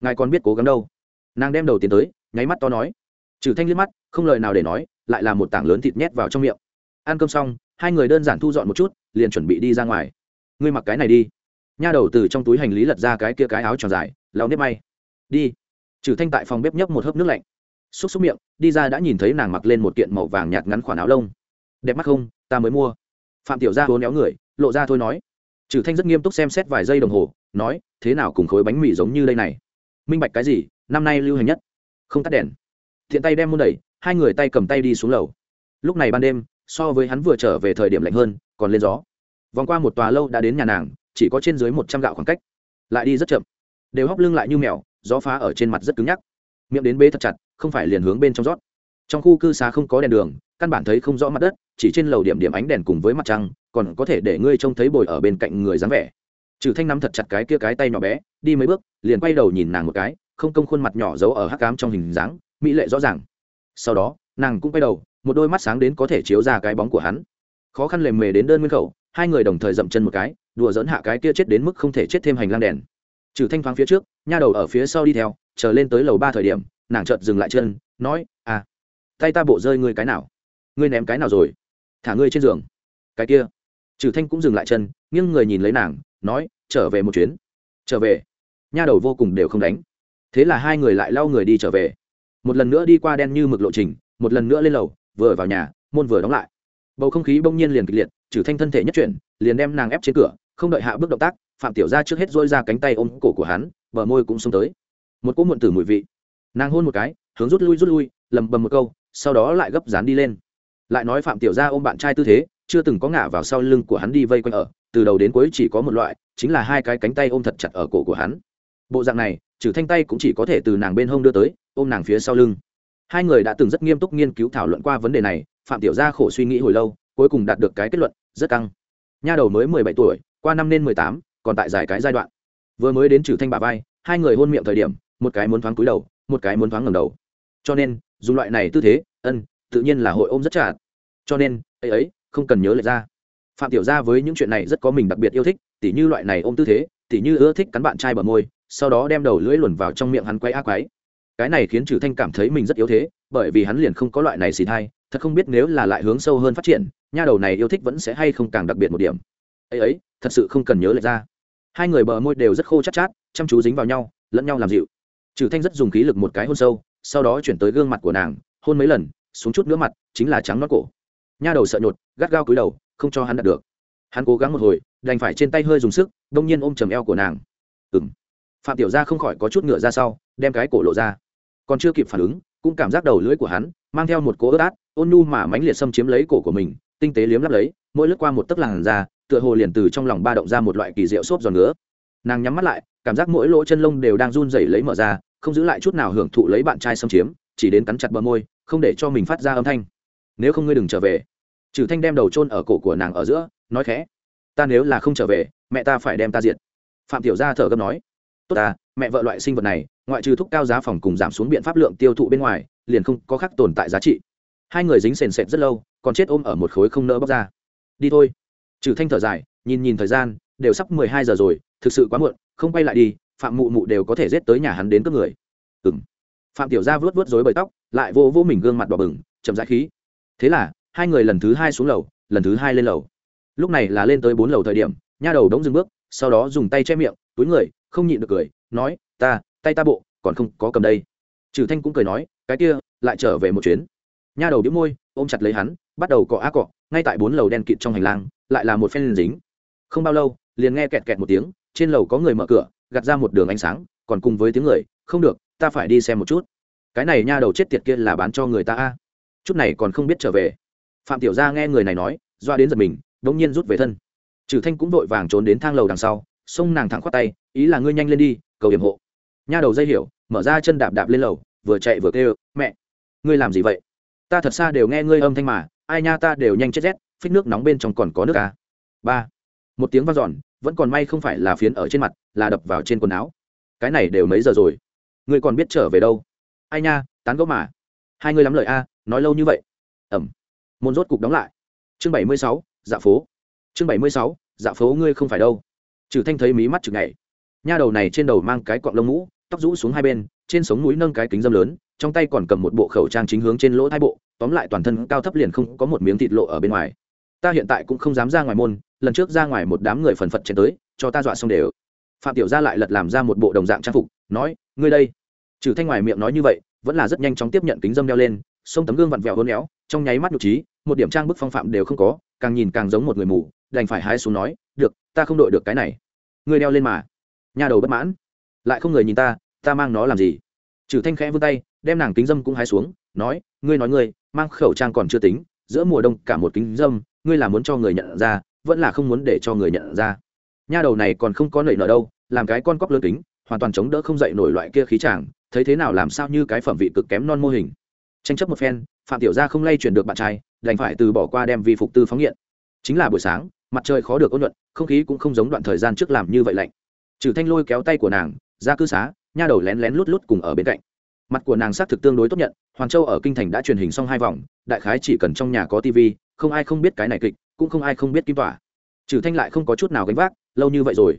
ngài còn biết cố gắng đâu? Nàng đem đầu tiền tới, nháy mắt to nói. Trừ thanh liếc mắt, không lời nào để nói, lại là một tảng lớn thịt nhét vào trong miệng. Ăn cơm xong, hai người đơn giản thu dọn một chút, liền chuẩn bị đi ra ngoài. Ngươi mặc cái này đi nha đầu từ trong túi hành lý lật ra cái kia cái áo tròn dài, lau nếp may. Đi. Trừ thanh tại phòng bếp nhấp một hớp nước lạnh. Xúc xúc miệng, đi ra đã nhìn thấy nàng mặc lên một kiện màu vàng nhạt ngắn khoản áo lông. Đẹp mắt không? Ta mới mua. Phạm tiểu gia hố néo người, lộ ra thôi nói. Trừ thanh rất nghiêm túc xem xét vài giây đồng hồ, nói, thế nào cùng khối bánh mì giống như đây này? Minh bạch cái gì? Năm nay lưu hành nhất. Không tắt đèn. Thiện tay đem muôn đẩy, hai người tay cầm tay đi xuống lầu. Lúc này ban đêm, so với hắn vừa trở về thời điểm lạnh hơn, còn lên gió. Vòng qua một tòa lâu đã đến nhà nàng chỉ có trên dưới một trăm gạo khoảng cách. Lại đi rất chậm. Đều hóc lưng lại như mèo, gió phá ở trên mặt rất cứng nhắc. Miệng đến bế thật chặt, không phải liền hướng bên trong rót. Trong khu cư xá không có đèn đường, căn bản thấy không rõ mặt đất, chỉ trên lầu điểm điểm ánh đèn cùng với mặt trăng, còn có thể để ngươi trông thấy bồi ở bên cạnh người dáng vẻ. Trừ thanh nắm thật chặt cái kia cái tay nhỏ bé, đi mấy bước, liền quay đầu nhìn nàng một cái, không công khuôn mặt nhỏ giấu ở hắc cám trong hình dáng, mỹ lệ rõ ràng. Sau đó, nàng cũng quay đầu, một đôi mắt sáng đến có thể chiếu ra cái bóng của hắn. Khó khăn lề mề đến đơn nguyên khẩu, hai người đồng thời dậm chân một cái đùa dỡn hạ cái kia chết đến mức không thể chết thêm hành lang đèn. Trừ thanh thoáng phía trước, nha đầu ở phía sau đi theo, chờ lên tới lầu ba thời điểm, nàng chợt dừng lại chân, nói à tay ta bộ rơi ngươi cái nào? Ngươi ném cái nào rồi? Thả ngươi trên giường. Cái kia. Trừ thanh cũng dừng lại chân, nghiêng người nhìn lấy nàng, nói, trở về một chuyến. Trở về? Nha đầu vô cùng đều không đánh. Thế là hai người lại lau người đi trở về. Một lần nữa đi qua đen như mực lộ trình, một lần nữa lên lầu, vừa vào nhà, môn vừa đóng lại. Bầu không khí bỗng nhiên liền kịch liệt trừ thanh thân thể nhất chuyển, liền đem nàng ép trên cửa, không đợi hạ bước động tác, phạm tiểu gia trước hết dôi ra cánh tay ôm cổ của hắn, bờ môi cũng xông tới. Một cỗ muộn tử mùi vị. Nàng hôn một cái, hướng rút lui rút lui, lầm bầm một câu, sau đó lại gấp dán đi lên. Lại nói phạm tiểu gia ôm bạn trai tư thế, chưa từng có ngả vào sau lưng của hắn đi vây quanh ở, từ đầu đến cuối chỉ có một loại, chính là hai cái cánh tay ôm thật chặt ở cổ của hắn. Bộ dạng này, trừ thanh tay cũng chỉ có thể từ nàng bên hông đưa tới, ôm nàng phía sau lưng. Hai người đã từng rất nghiêm túc nghiên cứu thảo luận qua vấn đề này, phạm tiểu gia khổ suy nghĩ hồi lâu cuối cùng đạt được cái kết luận, rất căng. Nha đầu mới mười bảy tuổi, qua năm nên mười tám, còn tại dài cái giai đoạn. Vừa mới đến trừ thanh bà vai, hai người hôn miệng thời điểm, một cái muốn thoáng cúi đầu, một cái muốn thoáng ngầm đầu. Cho nên, dùng loại này tư thế, ân, tự nhiên là hội ôm rất chặt. Cho nên, ấy ấy, không cần nhớ lệch ra. Phạm tiểu gia với những chuyện này rất có mình đặc biệt yêu thích, tỉ như loại này ôm tư thế, tỉ như ưa thích cắn bạn trai bờ môi, sau đó đem đầu lưỡi luồn vào trong miệng hắn quay ác quái. Cái này khiến trừ thanh cảm thấy mình rất yếu thế, bởi vì hắn liền không có loại này xì thai, thật không biết nếu là lại hướng sâu hơn phát triển nha đầu này yêu thích vẫn sẽ hay không càng đặc biệt một điểm. Ấy ấy, thật sự không cần nhớ lệch ra. Hai người bờ môi đều rất khô chát chát, chăm chú dính vào nhau, lẫn nhau làm dịu. Trừ thanh rất dùng khí lực một cái hôn sâu, sau đó chuyển tới gương mặt của nàng, hôn mấy lần, xuống chút nữa mặt, chính là trắng nót cổ. Nha đầu sợ nhột, gắt gao cúi đầu, không cho hắn đặt được. Hắn cố gắng một hồi, đành phải trên tay hơi dùng sức, đông nhiên ôm chầm eo của nàng. Ừng phạm tiểu gia không khỏi có chút ngựa ra sau, đem cái cổ lộ ra. Còn chưa kịp phản ứng, cũng cảm giác đầu lưỡi của hắn, mang theo một cỗ ướt át, ôn nhu mà mãnh liệt xâm chiếm lấy cổ của mình tinh tế liếm lắp lấy, mỗi lướt qua một tấc làn da, tựa hồ liền từ trong lòng ba động ra một loại kỳ diệu xốp giòn nữa nàng nhắm mắt lại, cảm giác mỗi lỗ chân lông đều đang run rẩy lấy mở ra, không giữ lại chút nào hưởng thụ lấy bạn trai xâm chiếm, chỉ đến cắn chặt bờ môi, không để cho mình phát ra âm thanh. Nếu không ngươi đừng trở về. Trừ thanh đem đầu chôn ở cổ của nàng ở giữa, nói khẽ. Ta nếu là không trở về, mẹ ta phải đem ta diệt. Phạm tiểu gia thở gấp nói. Tốt ta, mẹ vợ loại sinh vật này, ngoại trừ thúc cao giá phòng cùng giảm xuống biện pháp lượng tiêu thụ bên ngoài, liền không có khác tồn tại giá trị hai người dính sền sệt rất lâu, còn chết ôm ở một khối không nỡ bóc ra. Đi thôi. Trừ thanh thở dài, nhìn nhìn thời gian, đều sắp mười hai giờ rồi, thực sự quá muộn, không quay lại đi, phạm mụ mụ đều có thể giết tới nhà hắn đến cướp người. Ừ m phạm tiểu gia vớt vớt rối bời tóc, lại vô vô mình gương mặt đỏ bừng, chậm rãi khí. Thế là, hai người lần thứ hai xuống lầu, lần thứ hai lên lầu. Lúc này là lên tới bốn lầu thời điểm, nha đầu đống dừng bước, sau đó dùng tay che miệng, túi người, không nhịn được cười, nói, ta, tay ta bộ, còn không có cầm đây. Trừ thanh cũng cười nói, cái kia, lại trở về một chuyến nha đầu đĩu môi, ôm chặt lấy hắn, bắt đầu cọ á cọ, ngay tại bốn lầu đen kịt trong hành lang, lại là một phen liền dính. Không bao lâu, liền nghe kẹt kẹt một tiếng, trên lầu có người mở cửa, gạt ra một đường ánh sáng, còn cùng với tiếng người, không được, ta phải đi xem một chút. Cái này nha đầu chết tiệt kia là bán cho người ta a. Chút này còn không biết trở về. Phạm tiểu gia nghe người này nói, doa đến giật mình, đống nhiên rút về thân. Trừ thanh cũng vội vàng trốn đến thang lầu đằng sau, xông nàng thẳng khoát tay, ý là ngươi nhanh lên đi, cầu hiểm hộ. Nha đầu dây hiểu, mở ra chân đạp đạp lên lầu, vừa chạy vừa kêu, mẹ, ngươi làm gì vậy? Ta thật xa đều nghe ngươi âm thanh mà, ai nha ta đều nhanh chết rét, phích nước nóng bên trong còn có nước à. ba. Một tiếng vang dọn, vẫn còn may không phải là phiến ở trên mặt, là đập vào trên quần áo. Cái này đều mấy giờ rồi? Ngươi còn biết trở về đâu? Ai nha, tán gẫu mà. Hai ngươi lắm lời a, nói lâu như vậy. Ẩm. Môn rốt cục đóng lại. Chương bảy mươi sáu dạ phố. Chương bảy mươi sáu dạ phố ngươi không phải đâu. Trừ thanh thấy mí mắt chừng ngày nha đầu này trên đầu mang cái cọng lông mũ, tóc rũ xuống hai bên, trên sống mũi nâng cái kính dâm lớn trong tay còn cầm một bộ khẩu trang chính hướng trên lỗ thái bộ, tóm lại toàn thân cao thấp liền không có một miếng thịt lộ ở bên ngoài. Ta hiện tại cũng không dám ra ngoài môn, lần trước ra ngoài một đám người phần phật chen tới, cho ta dọa xong đều. Phạm tiểu gia lại lật làm ra một bộ đồng dạng trang phục, nói, ngươi đây. Trừ thanh ngoài miệng nói như vậy, vẫn là rất nhanh chóng tiếp nhận kính dâm đeo lên sông tấm gương vặn vẹo hôn éo trong nháy mắt nhục trí một điểm trang bức phong phạm đều không có, càng nhìn càng giống một người mù, đành phải hái xuống nói, được, ta không đội được cái này. Ngươi đeo lên mà. Nhà đầu bất mãn. Lại không người nhìn ta ta mang nó làm gì? Trừ thanh khẽ vươn tay đem nàng kính dâm cũng hái xuống, nói, ngươi nói ngươi, mang khẩu trang còn chưa tính, giữa mùa đông cả một kính dâm, ngươi là muốn cho người nhận ra, vẫn là không muốn để cho người nhận ra? Nha đầu này còn không có nảy nở đâu, làm cái con cóc lớn kính, hoàn toàn chống đỡ không dậy nổi loại kia khí chàng, thấy thế nào làm sao như cái phẩm vị cực kém non mô hình. Tranh chấp một phen, phạm tiểu gia không lay chuyển được bạn trai, đành phải từ bỏ qua đem vi phục tư phóng nghiện. Chính là buổi sáng, mặt trời khó được ôn nhuận, không khí cũng không giống đoạn thời gian trước làm như vậy lạnh. Trừ thanh lôi kéo tay của nàng, ra cư xá, nha đầu lén lén lút lút cùng ở bên cạnh mặt của nàng xác thực tương đối tốt nhận, hoàng châu ở kinh thành đã truyền hình xong hai vòng, đại khái chỉ cần trong nhà có tv không ai không biết cái này kịch, cũng không ai không biết kim tỏa. Trừ thanh lại không có chút nào gánh vác, lâu như vậy rồi.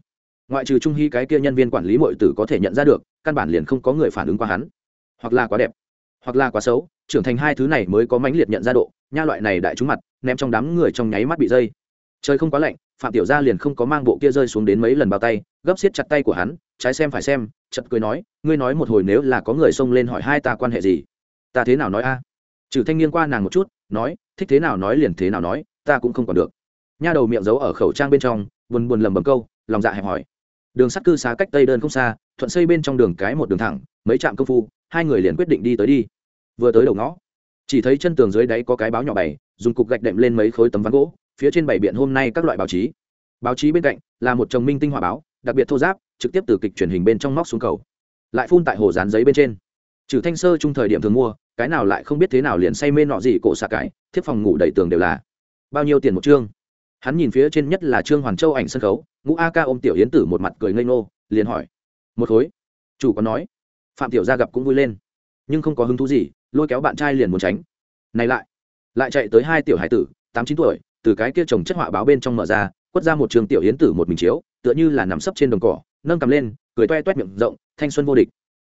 Ngoại trừ trung hy cái kia nhân viên quản lý mọi tử có thể nhận ra được, căn bản liền không có người phản ứng qua hắn. Hoặc là quá đẹp, hoặc là quá xấu, trưởng thành hai thứ này mới có mãnh liệt nhận ra độ, nha loại này đại trúng mặt, ném trong đám người trong nháy mắt bị dây. Trời không quá lạnh phạm tiểu gia liền không có mang bộ kia rơi xuống đến mấy lần bao tay, gấp xiết chặt tay của hắn, trái xem phải xem chật cười nói, ngươi nói một hồi nếu là có người xông lên hỏi hai ta quan hệ gì? Ta thế nào nói a? Trừ thanh niên qua nàng một chút, nói, thích thế nào nói liền thế nào nói, ta cũng không còn được. Nha đầu miệng giấu ở khẩu trang bên trong, buồn buồn lầm bầm câu, lòng dạ hẹp hỏi. Đường sắt cư xá cách tây đơn không xa, thuận xây bên trong đường cái một đường thẳng, mấy trạm công phu, hai người liền quyết định đi tới đi. Vừa tới đầu ngõ, chỉ thấy chân tường dưới đáy có cái báo nhỏ bày, dùng cục gạch đệm lên mấy khối tấm ván gỗ phía trên bảy biện hôm nay các loại báo chí. Báo chí bên cạnh là một chồng minh tinh hỏa báo, đặc biệt thô giáp, trực tiếp từ kịch truyền hình bên trong móc xuống cầu. Lại phun tại hồ dán giấy bên trên. Trừ thanh sơ chung thời điểm thường mua, cái nào lại không biết thế nào liền say mê nọ gì cổ xạ cải thiếp phòng ngủ đầy tường đều là. Bao nhiêu tiền một chương? Hắn nhìn phía trên nhất là trương hoàn châu ảnh sân khấu, ngũ a ca ôm tiểu yến tử một mặt cười ngây ngô, liền hỏi. Một khối. Chủ có nói. Phạm tiểu gia gặp cũng vui lên. Nhưng không có hứng thú gì, lôi kéo bạn trai liền muốn tránh. Này lại. Lại chạy tới hai tiểu hải tử, tám chín tuổi từ cái kia trồng chất họa báo bên trong mở ra, quất ra một trường tiểu yến tử một mình chiếu, tựa như là nằm sấp trên đồng cỏ, nâng cầm lên, cười toe toét miệng rộng, thanh xuân vô địch.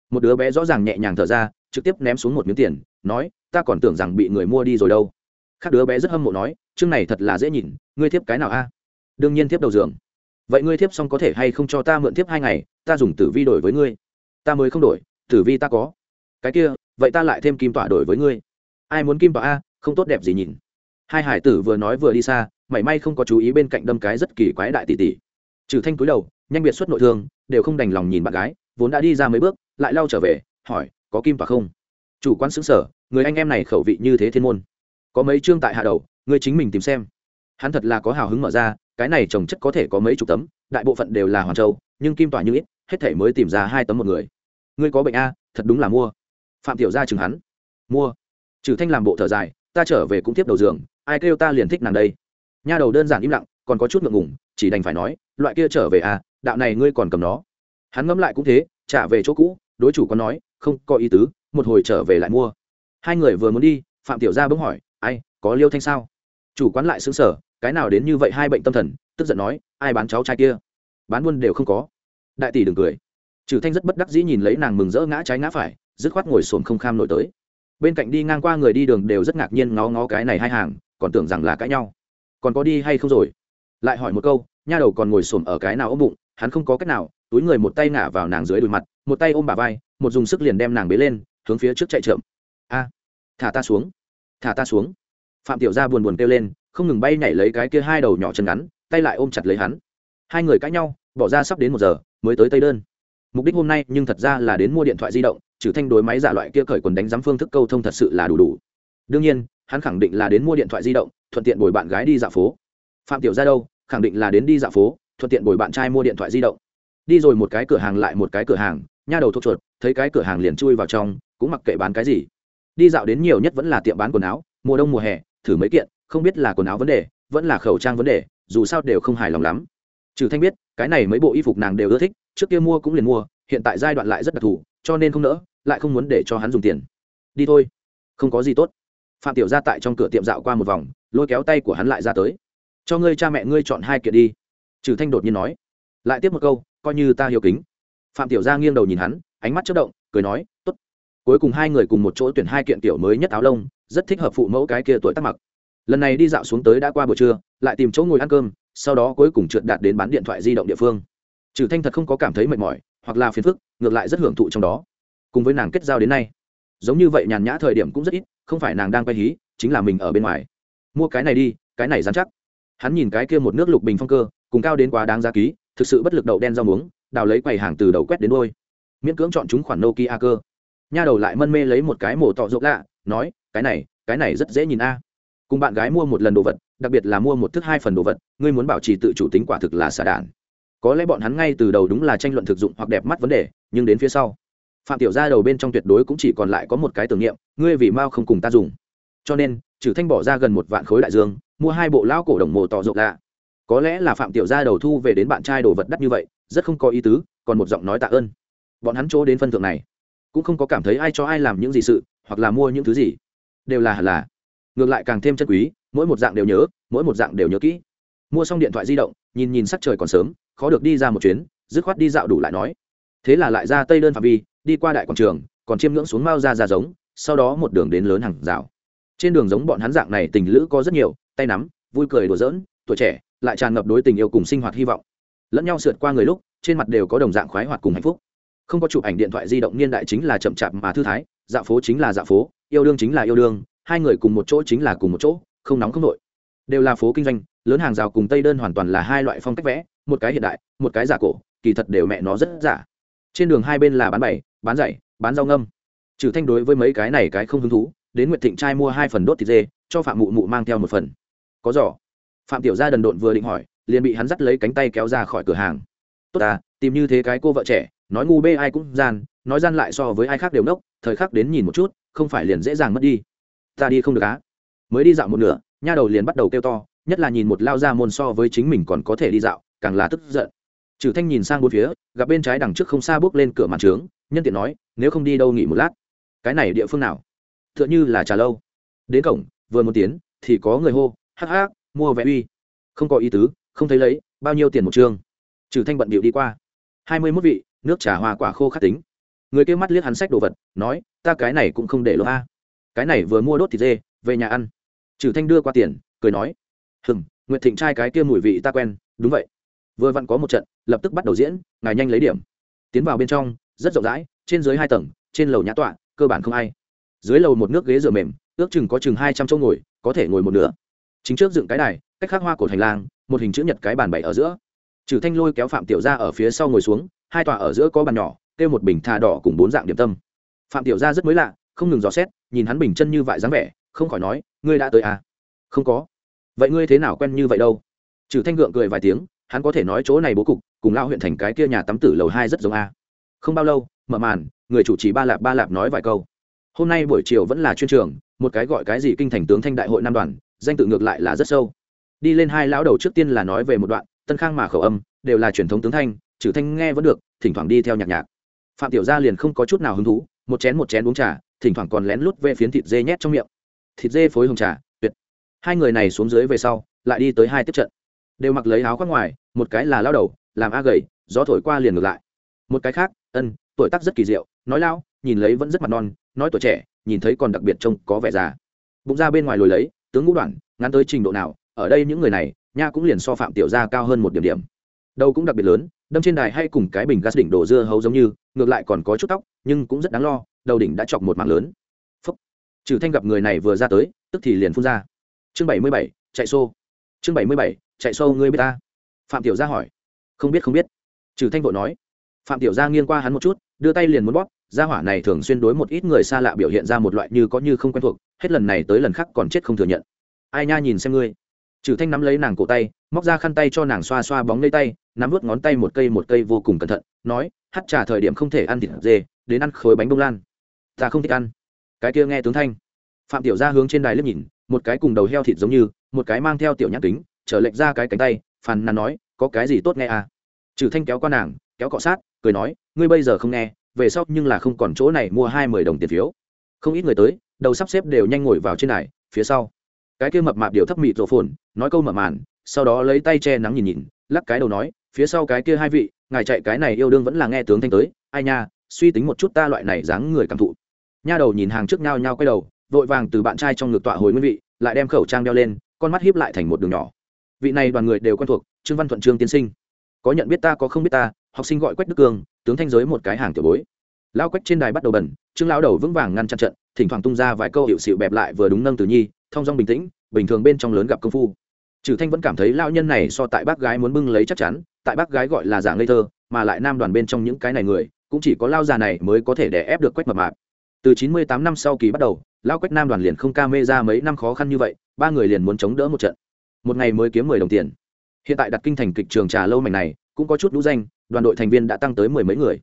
Một đứa bé rõ ràng nhẹ nhàng thở ra, trực tiếp ném xuống một miếng tiền, nói, ta còn tưởng rằng bị người mua đi rồi đâu. Khác đứa bé rất hâm mộ nói, chương này thật là dễ nhìn, ngươi thiếp cái nào a? Đương nhiên thiếp đầu giường. Vậy ngươi thiếp xong có thể hay không cho ta mượn thiếp hai ngày, ta dùng tử vi đổi với ngươi. Ta mới không đổi, tử vi ta có. Cái kia, vậy ta lại thêm kim tọa đổi với ngươi. Ai muốn kim tọa a, không tốt đẹp gì nhìn hai hải tử vừa nói vừa đi xa, mảy may không có chú ý bên cạnh đâm cái rất kỳ quái đại tỷ tỷ. Trừ thanh cúi đầu, nhanh biệt xuất nội thương, đều không đành lòng nhìn bạn gái, vốn đã đi ra mấy bước, lại lau trở về, hỏi, có kim và không? Chủ quan xứng sở người anh em này khẩu vị như thế thiên môn. Có mấy chương tại hạ đầu, ngươi chính mình tìm xem. Hắn thật là có hào hứng mở ra, cái này trồng chất có thể có mấy chục tấm, đại bộ phận đều là hoàn châu, nhưng kim tỏa như ít, hết thể mới tìm ra hai tấm một người. Ngươi có bệnh a, thật đúng là mua. Phạm tiểu gia chừng hắn. Mua. Trừ thanh làm bộ thở dài, ta trở về cũng tiếp đầu giường ai kêu ta liền thích nàng đây? Nha đầu đơn giản im lặng, còn có chút ngượng ngùng, chỉ đành phải nói, loại kia trở về à đạo này ngươi còn cầm nó. Hắn ngẫm lại cũng thế, trả về chỗ cũ, đối chủ có nói, không, có ý tứ, một hồi trở về lại mua. Hai người vừa muốn đi, phạm tiểu gia bỗng hỏi, ai, có liêu thanh sao? Chủ quán lại xứng sở cái nào đến như vậy hai bệnh tâm thần? Tức giận nói, ai bán cháu trai kia? Bán buôn đều không có. Đại tỷ đừng cười. Trừ thanh rất bất đắc dĩ nhìn lấy nàng mừng rỡ ngã trái ngã phải, dứt khoát ngồi xổm không kham nổi tới. Bên cạnh đi ngang qua người đi đường đều rất ngạc nhiên ngó ngó cái này hai hàng còn tưởng rằng là cãi nhau. Còn có đi hay không rồi? Lại hỏi một câu, nha đầu còn ngồi xổm ở cái nào ôm bụng, hắn không có cách nào, túi người một tay ngả vào nàng dưới đùi mặt, một tay ôm bà vai, một dùng sức liền đem nàng bế lên, hướng phía trước chạy trượm a, thả ta xuống, thả ta xuống. Phạm tiểu gia buồn buồn kêu lên, không ngừng bay nhảy lấy cái kia hai đầu nhỏ chân ngắn, tay lại ôm chặt lấy hắn. Hai người cãi nhau, bỏ ra sắp đến một giờ, mới tới tây đơn. Mục đích hôm nay nhưng thật ra là đến mua điện thoại di động, trừ thanh đối máy giả loại kia cởi quần đánh giám phương thức câu thông thật sự là đủ đủ. Đương nhiên hắn khẳng định là đến mua điện thoại di động, thuận tiện bồi bạn gái đi dạo phố. Phạm tiểu ra đâu? Khẳng định là đến đi dạo phố, thuận tiện bồi bạn trai mua điện thoại di động. Đi rồi một cái cửa hàng lại một cái cửa hàng, nha đầu thuốc chuột, thấy cái cửa hàng liền chui vào trong, cũng mặc kệ bán cái gì. Đi dạo đến nhiều nhất vẫn là tiệm bán quần áo, mùa đông mùa hè, thử mấy kiện, không biết là quần áo vấn đề, vẫn là khẩu trang vấn đề, dù sao đều không hài lòng lắm. Trừ thanh biết, cái này mấy bộ y phục nàng đều ưa thích, trước kia mua cũng liền mua, hiện tại giai đoạn lại rất đặc thù, cho nên không nỡ, lại không muốn để cho hắn dùng tiền. Đi thôi. Không có gì tốt phạm tiểu ra tại trong cửa tiệm dạo qua một vòng, lôi kéo tay của hắn lại ra tới. Cho ngươi cha mẹ ngươi chọn hai kiện đi. Trừ thanh đột nhiên nói. Lại tiếp một câu, coi như ta hiếu kính. Phạm tiểu gia nghiêng đầu nhìn hắn, ánh mắt chớp động, cười nói, tốt. Cuối cùng hai người cùng một chỗ tuyển hai kiện tiểu mới nhất áo lông, rất thích hợp phụ mẫu cái kia tuổi tác mặc. Lần này đi dạo xuống tới đã qua buổi trưa, lại tìm chỗ ngồi ăn cơm, sau đó cuối cùng trượt đạt đến bán điện thoại di động địa phương. Trừ thanh thật không có cảm thấy mệt mỏi, hoặc là phiền phức, ngược lại rất hưởng thụ trong đó. Cùng với nàng kết giao đến nay, giống như vậy nhàn nhã thời điểm cũng rất ít không phải nàng đang quay hí, chính là mình ở bên ngoài. Mua cái này đi, cái này dán chắc. Hắn nhìn cái kia một nước lục bình phong cơ, cùng cao đến quá đáng giá ký, thực sự bất lực đậu đen rau muống, đào lấy quầy hàng từ đầu quét đến đôi miễn cưỡng chọn chúng khoản nokia cơ. Nha đầu lại mân mê lấy một cái mổ tọ rộng lạ, nói, cái này cái này rất dễ nhìn a. Cùng bạn gái mua một lần đồ vật, đặc biệt là mua một thức hai phần đồ vật, ngươi muốn bảo trì tự chủ tính quả thực là xả đản có lẽ bọn hắn ngay từ đầu đúng là tranh luận thực dụng hoặc đẹp mắt vấn đề, nhưng đến phía sau phạm tiểu gia đầu bên trong tuyệt đối cũng chỉ còn lại có một cái tưởng niệm, ngươi vì mao không cùng ta dùng. Cho nên trừ thanh bỏ ra gần một vạn khối đại dương, mua hai bộ lão cổ đồng mồ tỏ rộng lạ. Có lẽ là phạm tiểu gia đầu thu về đến bạn trai đồ vật đắt như vậy, rất không có ý tứ, còn một giọng nói tạ ơn. Bọn hắn chỗ đến phân thượng này, cũng không có cảm thấy ai cho ai làm những gì sự, hoặc là mua những thứ gì. Đều là hẳn là. Ngược lại càng thêm chân quý, mỗi một dạng đều nhớ, mỗi một dạng đều nhớ kỹ. Mua xong điện thoại di động, nhìn nhìn sắc trời còn sớm, khó được đi ra một chuyến, dứt khoát đi dạo đủ lại nói. Thế là lại ra tây đơn phạm vi đi qua đại quảng trường, còn chiêm ngưỡng xuống mao ra ra giống, sau đó một đường đến lớn hàng rào. Trên đường giống bọn hắn dạng này tình lữ có rất nhiều, tay nắm, vui cười đùa giỡn, tuổi trẻ, lại tràn ngập đối tình yêu cùng sinh hoạt hy vọng. Lẫn nhau sượt qua người lúc, trên mặt đều có đồng dạng khoái hoạt cùng hạnh phúc. Không có chụp ảnh điện thoại di động niên đại chính là chậm chạp mà thư thái dạo phố chính là dạo phố, yêu đương chính là yêu đương, hai người cùng một chỗ chính là cùng một chỗ, không nóng không nội. Đều là phố kinh doanh, lớn hàng rào cùng tây đơn hoàn toàn là hai loại phong cách vẽ, một cái hiện đại, một cái giả cổ, kỳ thật đều mẹ nó rất giả. Trên đường hai bên là bán bày bán dạy, bán rau ngâm. Trừ thanh đối với mấy cái này cái không hứng thú, đến nguyệt thịnh trai mua hai phần đốt thịt dê, cho phạm mụ mụ mang theo một phần. Có giỏ. Phạm tiểu gia đần độn vừa định hỏi, liền bị hắn dắt lấy cánh tay kéo ra khỏi cửa hàng. Tốt à tìm như thế cái cô vợ trẻ, nói ngu bê ai cũng gian, nói gian lại so với ai khác đều nốc thời khắc đến nhìn một chút, không phải liền dễ dàng mất đi. Ta đi không được á. Mới đi dạo một nửa, nha đầu liền bắt đầu kêu to, nhất là nhìn một lao ra môn so với chính mình còn có thể đi dạo, càng là tức giận. Trừ thanh nhìn sang bốn phía, gặp bên trái đằng trước không xa bước lên cửa màn trướng nhân tiện nói, nếu không đi đâu nghỉ một lát, cái này địa phương nào? T h ư ợ n h ư là trà lâu. Đến cổng, vừa một tiếng thì có người hô, hắc hắc, mua vé uy. Không có ý tứ, không thấy lấy, bao nhiêu tiền một chương. Trừ thanh bận bịu đi qua. Hai mươi mốt vị, nước trà hoa quả khô khắc tính. Người kêu mắt liếc hắn sách đồ vật, nói, ta cái này cũng không để lộ a. Cái này vừa mua đốt thịt dê, về nhà ăn. Trừ thanh đưa qua tiền, cười nói, hừm, nguyệt thịnh trai cái kia mùi vị ta quen, đúng vậy. Vừa vặn có một trận, lập tức bắt đầu diễn, ngài nhanh lấy điểm. Tiến vào bên trong rất rộng rãi, trên dưới hai tầng, trên lầu nhã tọa, cơ bản không ai. Dưới lầu một nước ghế dựa mềm, ước chừng có chừng hai trăm chỗ ngồi, có thể ngồi một nửa. Chính trước dựng cái đài, cách khắc hoa cổ hành lang, một hình chữ nhật cái bàn bày ở giữa. Trừ thanh lôi kéo phạm tiểu ra ở phía sau ngồi xuống, hai tòa ở giữa có bàn nhỏ, kêu một bình thà đỏ cùng bốn dạng điểm tâm. Phạm tiểu ra rất mới lạ, không ngừng dò xét, nhìn hắn bình chân như vậy dáng vẻ, không khỏi nói, ngươi đã tới à? Không có. Vậy ngươi thế nào quen như vậy đâu? Trừ thanh gượng cười vài tiếng, hắn có thể nói chỗ này bố cục, cùng lao huyện thành cái kia nhà tắm tử lầu hai rất giống a không bao lâu, mở màn, người chủ trì ba lạp ba lạp nói vài câu. Hôm nay buổi chiều vẫn là chuyên trường, một cái gọi cái gì kinh thành tướng thanh đại hội năm đoàn, danh tự ngược lại là rất sâu. Đi lên hai lão đầu trước tiên là nói về một đoạn, tân khang mà khẩu âm, đều là truyền thống tướng thanh, trừ thanh nghe vẫn được, thỉnh thoảng đi theo nhạc nhạc. Phạm tiểu gia liền không có chút nào hứng thú, một chén một chén uống trà, thỉnh thoảng còn lén lút về phiến thịt dê nhét trong miệng. Thịt dê phối hồng trà, tuyệt. Hai người này xuống dưới về sau, lại đi tới hai tiếp trận. Đều mặc lấy áo khoác ngoài, một cái là lao đầu, làm a gầy, gió thổi qua liền ngược lại một cái khác, ân, tuổi tác rất kỳ diệu, nói lao, nhìn lấy vẫn rất mặt non, nói tuổi trẻ, nhìn thấy còn đặc biệt trông có vẻ già. Bụng ra bên ngoài lồi lấy, tướng ngũ đoạn, ngắn tới trình độ nào, ở đây những người này, nha cũng liền so phạm tiểu gia cao hơn một điểm điểm. Đầu cũng đặc biệt lớn, đâm trên đài hay cùng cái bình gas đỉnh đổ dưa hấu giống như, ngược lại còn có chút tóc, nhưng cũng rất đáng lo, đầu đỉnh đã chọc một mảng lớn. Phúc. trừ thanh gặp người này vừa ra tới, tức thì liền phun ra. Chương bảy mươi bảy, chạy xô. Chương bảy mươi bảy, chạy xô, ngươi biết ta? Phạm tiểu gia hỏi. Không biết không biết. Trừ thanh vội nói phạm tiểu gia nghiêng qua hắn một chút, đưa tay liền muốn bóp, gia hỏa này thường xuyên đối một ít người xa lạ biểu hiện ra một loại như có như không quen thuộc, hết lần này tới lần khác còn chết không thừa nhận. Ai nha nhìn xem ngươi. Trừ thanh nắm lấy nàng cổ tay, móc ra khăn tay cho nàng xoa xoa bóng lấy tay, nắm vuốt ngón tay một cây một cây vô cùng cẩn thận, nói hắt trà thời điểm không thể ăn thịt dê, đến ăn khối bánh bông lan. Ta không thích ăn. Cái kia nghe tướng thanh. Phạm tiểu gia hướng trên đài liếc nhìn, một cái cùng đầu heo thịt giống như, một cái mang theo tiểu nhãn kính, trở lệch ra cái cánh tay, phàn nàn nói, có cái gì tốt nghe à? Trừ thanh kéo qua nàng, kéo cọ sát cười nói ngươi bây giờ không nghe về sau nhưng là không còn chỗ này mua hai mươi đồng tiền phiếu. Không ít người tới đầu sắp xếp đều nhanh ngồi vào trên này, phía sau. Cái kia mập mạp điều thấp mịt rổ phồn nói câu mở màn sau đó lấy tay che nắng nhìn nhìn lắc cái đầu nói phía sau cái kia hai vị ngài chạy cái này yêu đương vẫn là nghe tướng thanh tới ai nha suy tính một chút ta loại này dáng người cảm thụ. Nha đầu nhìn hàng trước nhau nhau quay đầu vội vàng từ bạn trai trong ngực tọa hồi nguyên vị lại đem khẩu trang đeo lên con mắt hiếp lại thành một đường nhỏ. Vị này đoàn người đều quen thuộc trương văn thuận trương tiên sinh. Có nhận biết ta có không biết ta học sinh gọi quách đức cương, tướng thanh giới một cái hàng tiểu bối. Lao quách trên đài bắt đầu bẩn, trương lao đầu vững vàng ngăn chặn trận, thỉnh thoảng tung ra vài câu hiệu xịu bẹp lại vừa đúng nâng từ nhi thong dong bình tĩnh, bình thường bên trong lớn gặp công phu. Trừ thanh vẫn cảm thấy lao nhân này so tại bác gái muốn bưng lấy chắc chắn, tại bác gái gọi là giả ngây thơ, mà lại nam đoàn bên trong những cái này người, cũng chỉ có lao già này mới có thể đè ép được quách mập mạp. Từ chín mươi tám năm sau kỳ bắt đầu lao quách nam đoàn liền không ca mê ra mấy năm khó khăn như vậy, ba người liền muốn chống đỡ một trận. Một ngày mới kiếm mười đồng tiền. Hiện tại đặt kinh thành kịch trường trà lâu mảnh này, cũng có chút lũ danh đoàn đội thành viên đã tăng tới mười mấy người.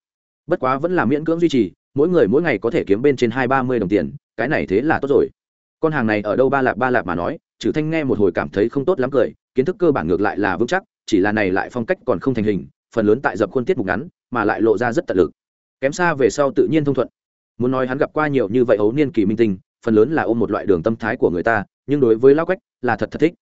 Bất quá vẫn là miễn cưỡng duy trì, mỗi người mỗi ngày có thể kiếm bên trên hai ba mươi đồng tiền, cái này thế là tốt rồi. Con hàng này ở đâu ba lạp ba lạp mà nói trừ thanh nghe một hồi cảm thấy không tốt lắm cười, kiến thức cơ bản ngược lại là vững chắc, chỉ là này lại phong cách còn không thành hình, phần lớn tại dập khuôn tiết mục ngắn, mà lại lộ ra rất tận lực. Kém xa về sau tự nhiên thông thuận. Muốn nói hắn gặp qua nhiều như vậy ấu niên kỳ minh tinh, phần lớn là ôm một loại đường tâm thái của người ta, nhưng đối với lao quách là thật thật thích.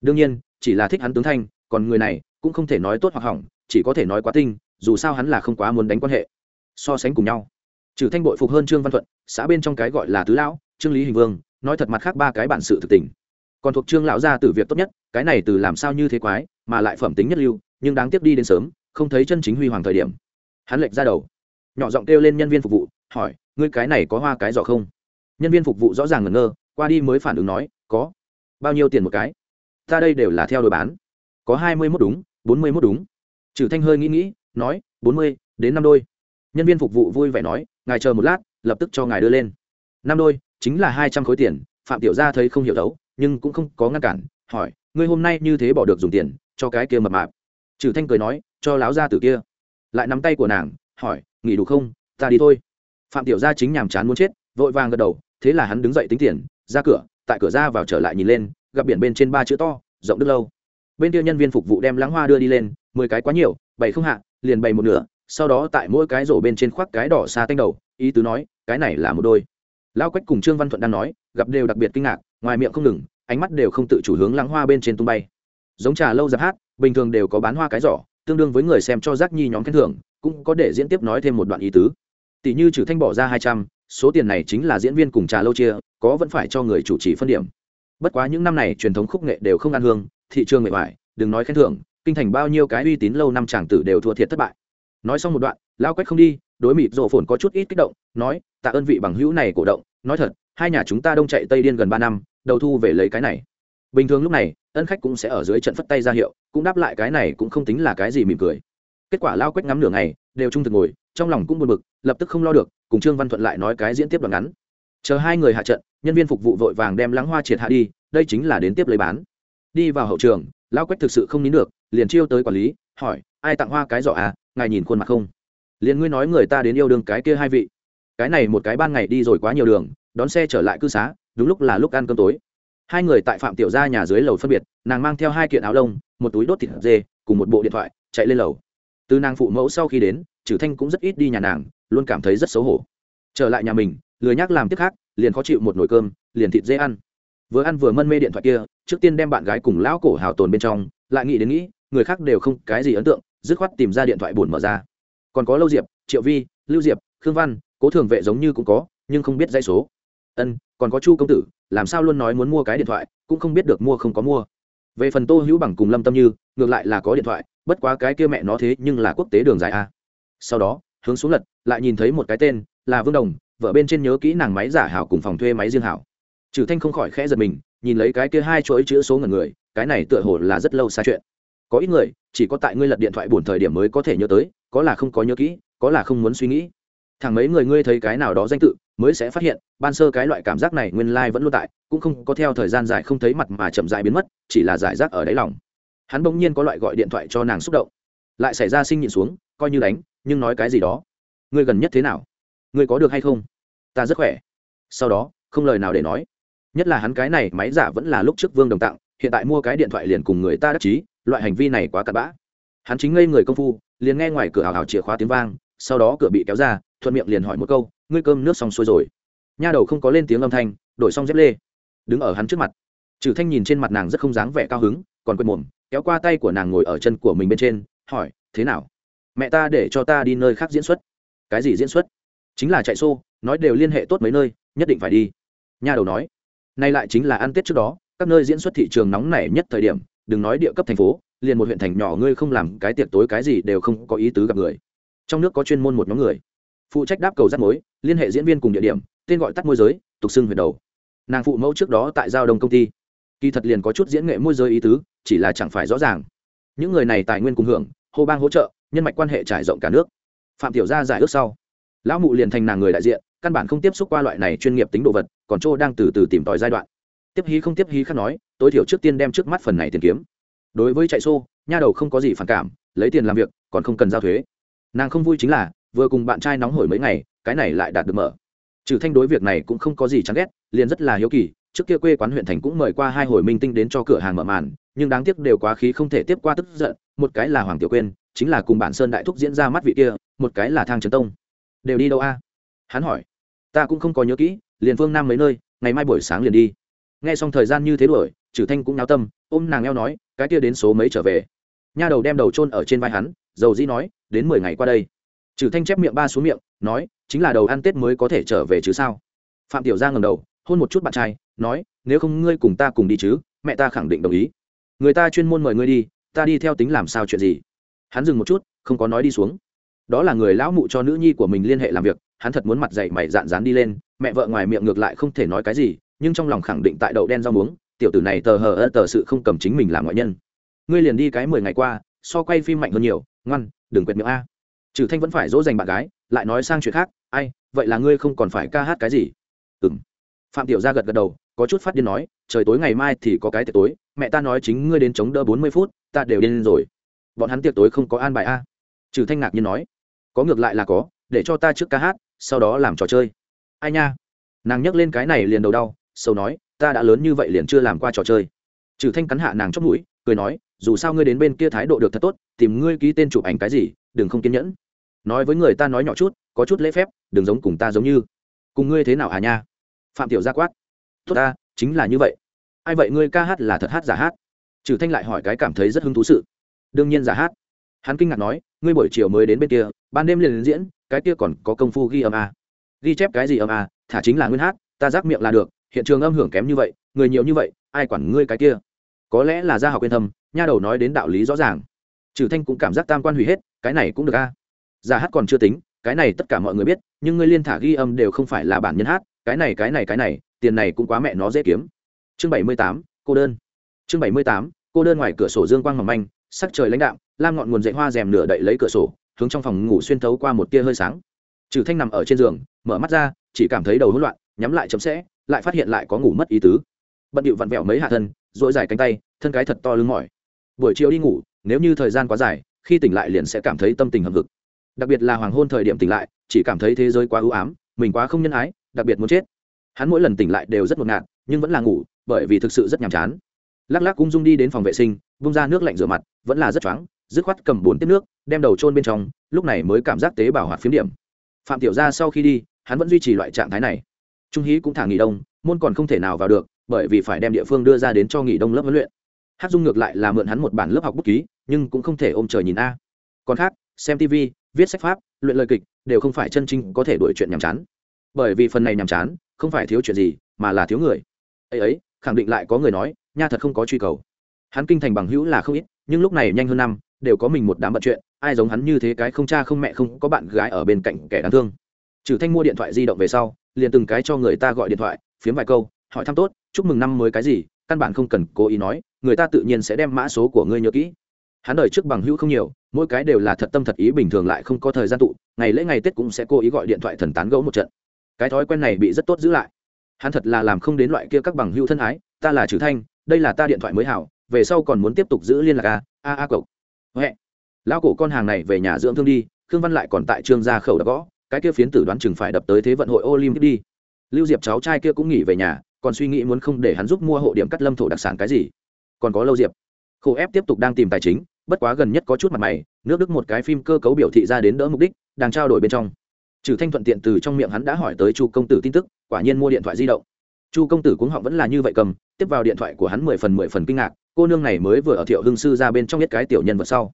Đương nhiên, chỉ là thích hắn tướng thanh, còn người này cũng không thể nói tốt hoặc hỏng chỉ có thể nói quá tinh, dù sao hắn là không quá muốn đánh quan hệ. So sánh cùng nhau. Trừ thanh bội phục hơn trương văn thuận, xã bên trong cái gọi là tứ lão, trương lý hình vương, nói thật mặt khác ba cái bản sự thực tình. Còn thuộc trương lão gia từ việc tốt nhất, cái này từ làm sao như thế quái, mà lại phẩm tính nhất lưu, nhưng đáng tiếc đi đến sớm, không thấy chân chính huy hoàng thời điểm. Hắn lệch ra đầu. Nhỏ giọng kêu lên nhân viên phục vụ, hỏi, ngươi cái này có hoa cái giỏ không? Nhân viên phục vụ rõ ràng ngẩn ngơ, qua đi mới phản ứng nói, có. Bao nhiêu tiền một cái? Ta đây đều là theo đôi bán. Có hai mươi mốt đúng, bốn mươi mốt đúng trừ thanh hơi nghĩ nghĩ, nói, bốn mươi, đến năm đôi. Nhân viên phục vụ vui vẻ nói, ngài chờ một lát, lập tức cho ngài đưa lên. Năm đôi, chính là hai trăm khối tiền, phạm tiểu gia thấy không hiểu đấu nhưng cũng không có ngăn cản, hỏi, ngươi hôm nay như thế bỏ được dùng tiền, cho cái kia mập mạp. Trừ thanh cười nói, cho láo gia tử kia. Lại nắm tay của nàng, hỏi, nghỉ đủ không, ta đi thôi. Phạm tiểu gia chính nhàm chán muốn chết, vội vàng gật đầu, thế là hắn đứng dậy tính tiền, ra cửa, tại cửa ra vào trở lại nhìn lên, gặp biển bên trên ba chữ to, rộng đức lâu. Bên kia nhân viên phục vụ đem lãng hoa đưa đi lên mười cái quá nhiều, bảy không hạ, liền bày một nửa, sau đó tại mỗi cái rổ bên trên khoác cái đỏ xa tanh đầu, ý tứ nói, cái này là một đôi. Lao quách cùng trương văn thuận đang nói, gặp đều đặc biệt kinh ngạc, ngoài miệng không ngừng, ánh mắt đều không tự chủ hướng lãng hoa bên trên tung bay. Giống trà lâu giáp hát, bình thường đều có bán hoa cái giỏ, tương đương với người xem cho giác nhi nhóm khen thưởng, cũng có để diễn tiếp nói thêm một đoạn ý tứ. Tỷ như trừ thanh bỏ ra hai trăm, số tiền này chính là diễn viên cùng trà lâu chia, có vẫn phải cho người chủ trì phân điểm. Bất quá những năm này truyền thống khúc nghệ đều không ăn hương, thị trường mệt mỏi, đừng nói khen thưởng kinh thành bao nhiêu cái uy tín lâu năm chàng tử đều thua thiệt thất bại. Nói xong một đoạn lao quách không đi, đối mịt rộ phồn có chút ít kích động, nói, tạ ơn vị bằng hữu này cổ động, nói thật, hai nhà chúng ta đông chạy tây điên gần ba năm, đầu thu về lấy cái này. Bình thường lúc này, ân khách cũng sẽ ở dưới trận phất tay ra hiệu, cũng đáp lại cái này cũng không tính là cái gì mỉm cười. Kết quả lao quách ngắm nửa ngày, đều trung thực ngồi, trong lòng cũng buồn bực, lập tức không lo được, cùng trương văn thuận lại nói cái diễn tiếp đoạn ngắn. Chờ hai người hạ trận, nhân viên phục vụ vội vàng đem lãng hoa triệt hạ đi, đây chính là đến tiếp lấy bán. Đi vào hậu trường Lão quách thực sự không nín được, liền chiêu tới quản lý, hỏi, ai tặng hoa cái giỏ à? Ngài nhìn khuôn mặt không? Liền ngươi nói người ta đến yêu đương cái kia hai vị. Cái này một cái ban ngày đi rồi quá nhiều đường, đón xe trở lại cư xá, đúng lúc là lúc ăn cơm tối. Hai người tại phạm tiểu gia nhà dưới lầu phân biệt, nàng mang theo hai kiện áo lông, một túi đốt thịt dê, cùng một bộ điện thoại, chạy lên lầu. Từ nàng phụ mẫu sau khi đến trừ thanh cũng rất ít đi nhà nàng, luôn cảm thấy rất xấu hổ. Trở lại nhà mình, lười nhắc làm tiếp khác, liền khó chịu một nồi cơm, liền thịt dê ăn. Vừa ăn vừa mân mê điện thoại kia trước tiên đem bạn gái cùng lão cổ hào tồn bên trong, lại nghĩ đến nghĩ, người khác đều không cái gì ấn tượng, dứt khoát tìm ra điện thoại buồn mở ra. Còn có lâu diệp, triệu vi, lưu diệp, khương văn, cố thường vệ giống như cũng có, nhưng không biết dây số. Ân, còn có chu công tử, làm sao luôn nói muốn mua cái điện thoại, cũng không biết được mua không có mua. Về phần tô hữu bằng cùng lâm tâm như, ngược lại là có điện thoại, bất quá cái kia mẹ nó thế nhưng là quốc tế đường dài a. Sau đó, hướng xuống lật, lại nhìn thấy một cái tên, là vương đồng, vợ bên trên nhớ kỹ nàng máy giả hảo cùng phòng thuê máy riêng hảo. Trừ thanh không khỏi khẽ giật mình nhìn lấy cái kia hai chuỗi chữ số ngần người, cái này tựa hồ là rất lâu xa chuyện. Có ít người, chỉ có tại ngươi lật điện thoại buồn thời điểm mới có thể nhớ tới, có là không có nhớ kỹ, có là không muốn suy nghĩ. Thằng mấy người ngươi thấy cái nào đó danh tự, mới sẽ phát hiện, ban sơ cái loại cảm giác này nguyên lai vẫn luôn tại, cũng không có theo thời gian dài không thấy mặt mà chậm dài biến mất, chỉ là giải rác ở đáy lòng. Hắn bỗng nhiên có loại gọi điện thoại cho nàng xúc động. Lại xảy ra sinh nhịn xuống, coi như đánh, nhưng nói cái gì đó. Ngươi gần nhất thế nào? Ngươi có được hay không? Ta rất khỏe. Sau đó, không lời nào để nói nhất là hắn cái này máy giả vẫn là lúc trước vương đồng tặng, hiện tại mua cái điện thoại liền cùng người ta đắc chí, loại hành vi này quá cặn bã. Hắn chính ngây người công phu, liền nghe ngoài cửa hào hào chìa khóa tiếng vang, sau đó cửa bị kéo ra, thuận miệng liền hỏi một câu, ngươi cơm nước xong xuôi rồi? Nha đầu không có lên tiếng âm thanh, đổi xong dép lê, đứng ở hắn trước mặt. Trừ thanh nhìn trên mặt nàng rất không dáng vẻ cao hứng, còn quên mồm, kéo qua tay của nàng ngồi ở chân của mình bên trên, hỏi, thế nào? Mẹ ta để cho ta đi nơi khác diễn xuất. Cái gì diễn xuất? Chính là chạy xô, nói đều liên hệ tốt mấy nơi, nhất định phải đi. Nha đầu nói nay lại chính là ăn tết trước đó, các nơi diễn xuất thị trường nóng nảy nhất thời điểm, đừng nói địa cấp thành phố, liền một huyện thành nhỏ ngươi không làm cái tiệc tối cái gì đều không có ý tứ gặp người. Trong nước có chuyên môn một nhóm người. Phụ trách đáp cầu rắt mối, liên hệ diễn viên cùng địa điểm, tên gọi tắt môi giới, tục xưng huyện đầu. Nàng phụ mẫu trước đó tại giao đông công ty. Kỳ thật liền có chút diễn nghệ môi giới ý tứ, chỉ là chẳng phải rõ ràng. Những người này tài nguyên cùng hưởng, hô bang hỗ trợ, nhân mạch quan hệ trải rộng cả nước. Phạm tiểu gia giải ước sau. Lão mụ liền thành nàng người đại diện căn bản không tiếp xúc qua loại này chuyên nghiệp tính đồ vật, còn chỗ đang từ từ tìm tòi giai đoạn. Tiếp hí không tiếp hí khác nói, tối thiểu trước tiên đem trước mắt phần này tiền kiếm. Đối với chạy xô, nha đầu không có gì phản cảm, lấy tiền làm việc, còn không cần giao thuế. Nàng không vui chính là, vừa cùng bạn trai nóng hổi mấy ngày, cái này lại đạt được mở. Trừ thanh đối việc này cũng không có gì chán ghét, liền rất là hiếu kỳ, trước kia quê quán huyện thành cũng mời qua hai hồi minh tinh đến cho cửa hàng mở màn, nhưng đáng tiếc đều quá khí không thể tiếp qua tức giận, một cái là hoàng tiểu quên chính là cùng bản sơn đại thúc diễn ra mắt vị kia, một cái là thang trấn tông. Đều đi đâu a? Hắn hỏi ta cũng không có nhớ kỹ, liền phương nam mấy nơi, ngày mai buổi sáng liền đi. Nghe xong thời gian như thế đuổi trừ thanh cũng náo tâm, ôm nàng eo nói, cái kia đến số mấy trở về? Nha đầu đem đầu chôn ở trên vai hắn, dầu dĩ nói, đến mười ngày qua đây. Trừ thanh chép miệng ba xuống miệng, nói, chính là đầu ăn tết mới có thể trở về chứ sao? Phạm tiểu giang ngầm đầu, hôn một chút bạn trai, nói, nếu không ngươi cùng ta cùng đi chứ, mẹ ta khẳng định đồng ý. Người ta chuyên môn mời ngươi đi, ta đi theo tính làm sao chuyện gì? Hắn dừng một chút, không có nói đi xuống. Đó là người lão mụ cho nữ nhi của mình liên hệ làm việc hắn thật muốn mặt dày mày dạn dán đi lên, mẹ vợ ngoài miệng ngược lại không thể nói cái gì, nhưng trong lòng khẳng định tại đậu đen rau muống, tiểu tử này tờ hờ ơ tờ sự không cầm chính mình làm ngoại nhân. Ngươi liền đi cái mười ngày qua, so quay phim mạnh hơn nhiều, ngoan, đừng quệt miệng a. Trừ thanh vẫn phải dỗ dành bạn gái, lại nói sang chuyện khác, ai, vậy là ngươi không còn phải ca hát cái gì? Ừng phạm tiểu gia gật gật đầu, có chút phát điên nói, trời tối ngày mai thì có cái tiệc tối, mẹ ta nói chính ngươi đến chống đỡ bốn mươi phút, ta đều điên rồi. Bọn hắn tiệc tối không có an bài a? Trừ thanh ngạc nhiên nói, có ngược lại là có, để cho ta trước ca hát sau đó làm trò chơi. Ai nha? Nàng nhắc lên cái này liền đầu đau sâu nói, ta đã lớn như vậy liền chưa làm qua trò chơi. Trừ thanh cắn hạ nàng chót mũi, cười nói, dù sao ngươi đến bên kia thái độ được thật tốt, tìm ngươi ký tên chụp ảnh cái gì, đừng không kiên nhẫn. Nói với người ta nói nhỏ chút, có chút lễ phép, đừng giống cùng ta giống như. Cùng ngươi thế nào à nha? Phạm tiểu gia quát. Tốt ta, chính là như vậy. Ai vậy ngươi ca hát là thật hát giả hát? Trừ thanh lại hỏi cái cảm thấy rất hứng thú sự. Đương nhiên giả hát. Hắn kinh ngạc nói, ngươi buổi chiều mới đến bên kia ban đêm liền diễn, cái kia còn có công phu ghi âm a. Ghi chép cái gì âm a? Thả chính là nguyên hát, ta giác miệng là được, hiện trường âm hưởng kém như vậy, người nhiều như vậy, ai quản ngươi cái kia? Có lẽ là gia học yên thâm nha đầu nói đến đạo lý rõ ràng. Trừ thanh cũng cảm giác tam quan hủy hết, cái này cũng được a. Giả hát còn chưa tính, cái này tất cả mọi người biết, nhưng ngươi liên thả ghi âm đều không phải là bản nhân hát, cái này cái này cái này, tiền này cũng quá mẹ nó dễ kiếm. Chương bảy mươi tám, cô đơn. Chương bảy mươi tám, cô đơn ngoài cửa sổ dương quang mỏng manh, sắc trời lãnh đạm, lam ngọn nguồn dậy hoa rèm nửa đậy lấy cửa sổ hướng trong phòng ngủ xuyên thấu qua một tia hơi sáng. Trừ thanh nằm ở trên giường, mở mắt ra, chỉ cảm thấy đầu hỗn loạn, nhắm lại chấm sẽ, lại phát hiện lại có ngủ mất ý tứ. Bận điệu vặn vẹo mấy hạ thân dỗi dài cánh tay, thân cái thật to lưng mỏi. Buổi chiều đi ngủ, nếu như thời gian quá dài, khi tỉnh lại liền sẽ cảm thấy tâm tình hầm hực. Đặc biệt là hoàng hôn thời điểm tỉnh lại, chỉ cảm thấy thế giới quá ưu ám, mình quá không nhân ái, đặc biệt muốn chết. Hắn mỗi lần tỉnh lại đều rất ngột ngạt, nhưng vẫn là ngủ, bởi vì thực sự rất nhàm chán. Lắc lắc cũng dung đi đến phòng vệ sinh, bung ra nước lạnh rửa mặt, vẫn là rất choáng dứt khoát cầm bốn tiếp nước, đem đầu trôn bên trong, lúc này mới cảm giác tế bào hoạt phiếm điểm. Phạm tiểu gia sau khi đi, hắn vẫn duy trì loại trạng thái này. Trung hí cũng thả nghỉ đông, môn còn không thể nào vào được, bởi vì phải đem địa phương đưa ra đến cho nghỉ đông lớp huấn luyện. Hát dung ngược lại là mượn hắn một bản lớp học bút ký, nhưng cũng không thể ôm trời nhìn a. Còn khác, xem tv viết sách pháp, luyện lời kịch, đều không phải chân chính có thể đổi chuyện nhàm chán. Bởi vì phần này nhàm chán, không phải thiếu chuyện gì, mà là thiếu người. Ấy ấy, khẳng định lại có người nói, nha thật không có truy cầu. Hắn kinh thành bằng hữu là không ít, nhưng lúc này nhanh hơn năm đều có mình một đám bận chuyện, ai giống hắn như thế cái không cha không mẹ không có bạn gái ở bên cạnh kẻ đáng thương. Trừ thanh mua điện thoại di động về sau, liền từng cái cho người ta gọi điện thoại, phiếm vài câu, hỏi thăm tốt, chúc mừng năm mới cái gì, căn bản không cần cố ý nói, người ta tự nhiên sẽ đem mã số của ngươi nhớ kỹ. Hắn đời trước bằng hữu không nhiều, mỗi cái đều là thật tâm thật ý bình thường lại không có thời gian tụ, ngày lễ ngày tết cũng sẽ cố ý gọi điện thoại thần tán gẫu một trận. Cái thói quen này bị rất tốt giữ lại. Hắn thật là làm không đến loại kia các bằng hữu thân ái, ta là trừ thanh, đây là ta điện thoại mới hảo, về sau còn muốn tiếp tục giữ liên lạc à? a a a cậu huệ. Lão cổ con hàng này về nhà dưỡng thương đi, khương văn lại còn tại trương gia khẩu đã gõ, cái kia phiến tử đoán chừng phải đập tới thế vận hội olympic đi. Lưu diệp cháu trai kia cũng nghỉ về nhà, còn suy nghĩ muốn không để hắn giúp mua hộ điểm cắt lâm thổ đặc sản cái gì. Còn có lâu diệp. Khổ ép tiếp tục đang tìm tài chính, bất quá gần nhất có chút mặt mày, nước đức một cái phim cơ cấu biểu thị ra đến đỡ mục đích, đang trao đổi bên trong. Trừ thanh thuận tiện từ trong miệng hắn đã hỏi tới chu công tử tin tức, quả nhiên mua điện thoại di động. Chu công tử cũng họng vẫn là như vậy cầm, tiếp vào điện thoại của hắn mười phần mười phần kinh ngạc cô nương này mới vừa ở thiệu hưng sư ra bên trong nhất cái tiểu nhân vật sau.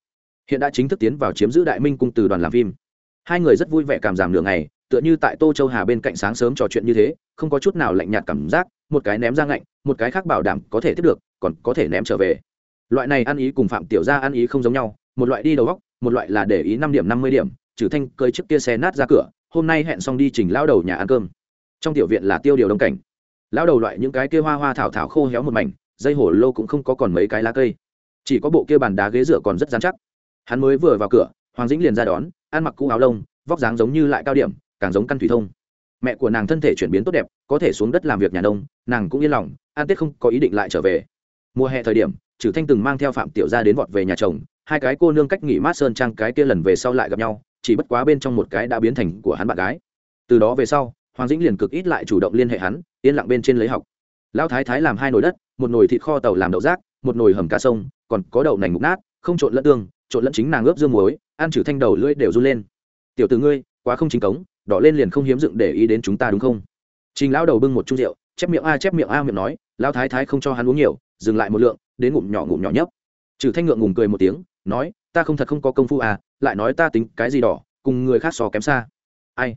Hiện đã chính thức tiến vào chiếm giữ đại minh cung từ đoàn làm phim. Hai người rất vui vẻ cảm giảm nửa ngày, tựa như tại tô châu hà bên cạnh sáng sớm trò chuyện như thế, không có chút nào lạnh nhạt cảm giác, một cái ném ra ngạnh, một cái khác bảo đảm có thể tiếp được, còn có thể ném trở về. Loại này ăn ý cùng phạm tiểu gia ăn ý không giống nhau, một loại đi đầu góc, một loại là để ý năm điểm năm mươi điểm, trừ thanh cơi chiếc kia xe nát ra cửa, hôm nay hẹn xong đi chỉnh lao đầu nhà ăn cơm. Trong tiểu viện là tiêu điều đông cảnh. Lao đầu loại những cái kia hoa hoa thảo thảo khô héo một mảnh dây hổ lô cũng không có còn mấy cái lá cây. Chỉ có bộ kia bàn đá ghế dựa còn rất dán chắc. Hắn mới vừa vào cửa, hoàng dĩnh liền ra đón, ăn mặc cũ áo lông, vóc dáng giống như lại cao điểm, càng giống căn thủy thông. Mẹ của nàng thân thể chuyển biến tốt đẹp, có thể xuống đất làm việc nhà nông, nàng cũng yên lòng, an tết không có ý định lại trở về. Mùa hè thời điểm trừ thanh từng mang theo phạm tiểu gia đến vọt về nhà chồng, hai cái cô nương cách nghỉ mát sơn trang cái kia lần về sau lại gặp nhau, chỉ bất quá bên trong một cái đã biến thành của hắn bạn gái. Từ đó về sau, hoàng dĩnh liền cực ít lại chủ động liên hệ hắn, yên lặng bên trên lấy học. Lão thái thái làm hai nồi đất một nồi thịt kho tàu làm đậu rác, một nồi hầm cá sông, còn có đậu nành mục nát, không trộn lẫn tương, trộn lẫn chính nàng ướp dương muối, ăn trừ thanh đầu lưỡi đều run lên. Tiểu từ ngươi, quá không chính cống, đỏ lên liền không hiếm dựng để ý đến chúng ta đúng không? Trình lão đầu bưng một chung rượu, chép miệng a, chép miệng a miệng nói, lão thái thái không cho hắn uống nhiều, dừng lại một lượng, đến ngụm nhỏ ngụm nhỏ nhấp. Trừ thanh ngượng ngùng cười một tiếng, nói, ta không thật không có công phu à lại nói ta tính cái gì đỏ, cùng người khác so kém xa. Ai?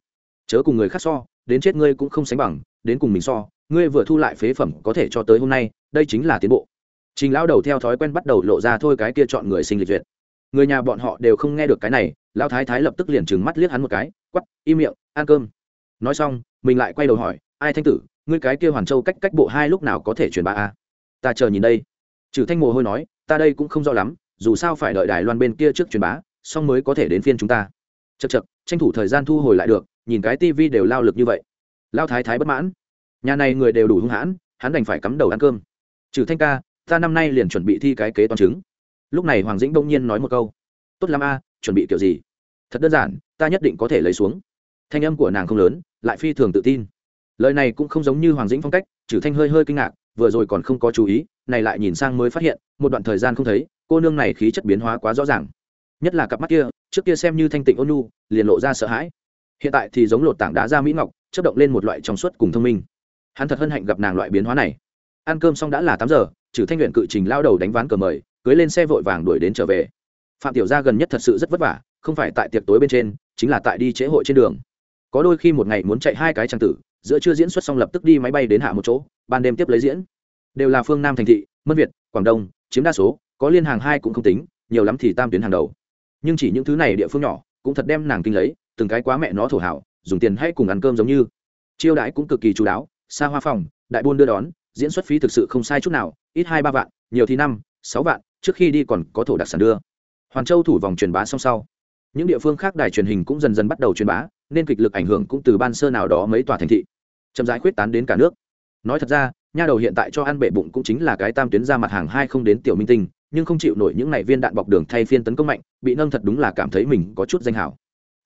Chớ cùng người khác so, đến chết ngươi cũng không sánh bằng, đến cùng mình so, ngươi vừa thu lại phế phẩm có thể cho tới hôm nay đây chính là tiến bộ. Trình lão đầu theo thói quen bắt đầu lộ ra thôi cái kia chọn người sinh lịch duyệt. Người nhà bọn họ đều không nghe được cái này, lão thái thái lập tức liền trừng mắt liếc hắn một cái quắp im miệng, ăn cơm. Nói xong, mình lại quay đầu hỏi, ai thanh tử, ngươi cái kia hoàn châu cách cách bộ hai lúc nào có thể truyền bá a? Ta chờ nhìn đây. Trừ thanh mồ hôi nói, ta đây cũng không rõ lắm, dù sao phải đợi đài loan bên kia trước truyền bá, xong mới có thể đến phiên chúng ta. Chật chật tranh thủ thời gian thu hồi lại được, nhìn cái tivi đều lao lực như vậy. Lao thái thái bất mãn. Nhà này người đều đủ hung hãn, hắn đành phải cắm đầu ăn cơm trừ thanh ca, ta năm nay liền chuẩn bị thi cái kế toán chứng. Lúc này hoàng dĩnh đông nhiên nói một câu, tốt lắm a, chuẩn bị kiểu gì? Thật đơn giản, ta nhất định có thể lấy xuống. Thanh âm của nàng không lớn, lại phi thường tự tin. Lời này cũng không giống như hoàng dĩnh phong cách, trừ thanh hơi hơi kinh ngạc, vừa rồi còn không có chú ý, này lại nhìn sang mới phát hiện, một đoạn thời gian không thấy, cô nương này khí chất biến hóa quá rõ ràng. Nhất là cặp mắt kia, trước kia xem như thanh tịnh ôn nhu, liền lộ ra sợ hãi. Hiện tại thì giống lột tảng đá ra mỹ ngọc chất động lên một loại trong suốt cùng thông minh. Hắn thật hân hạnh gặp nàng loại biến hóa này ăn cơm xong đã là tám giờ, trừ thanh luyện cự trình lao đầu đánh ván cờ mời, cưới lên xe vội vàng đuổi đến trở về. Phạm tiểu gia gần nhất thật sự rất vất vả, không phải tại tiệc tối bên trên, chính là tại đi chế hội trên đường. Có đôi khi một ngày muốn chạy hai cái trang tử, giữa chưa diễn xuất xong lập tức đi máy bay đến hạ một chỗ, ban đêm tiếp lấy diễn. Đều là phương nam thành thị, mân việt, quảng đông, chiếm đa số, có liên hàng hai cũng không tính, nhiều lắm thì tam tuyến hàng đầu. Nhưng chỉ những thứ này địa phương nhỏ, cũng thật đem nàng kinh lấy, từng cái quá mẹ nó thổ hảo, dùng tiền hay cùng ăn cơm giống như. Chiêu đãi cũng cực kỳ chú đáo, xa hoa phòng, đại buôn đưa đón diễn xuất phí thực sự không sai chút nào, ít hai ba vạn, nhiều thì năm, sáu vạn, trước khi đi còn có thổ đặc sản đưa. Hoàn châu thủ vòng truyền bá song sau, những địa phương khác đài truyền hình cũng dần dần bắt đầu truyền bá, nên kịch lực ảnh hưởng cũng từ ban sơ nào đó mấy tòa thành thị. Chậm rãi khuyết tán đến cả nước. Nói thật ra, nha đầu hiện tại cho ăn bệ bụng cũng chính là cái tam tuyến ra mặt hàng hai không đến tiểu minh tinh, nhưng không chịu nổi những này viên đạn bọc đường thay phiên tấn công mạnh, bị nâng thật đúng là cảm thấy mình có chút danh hảo.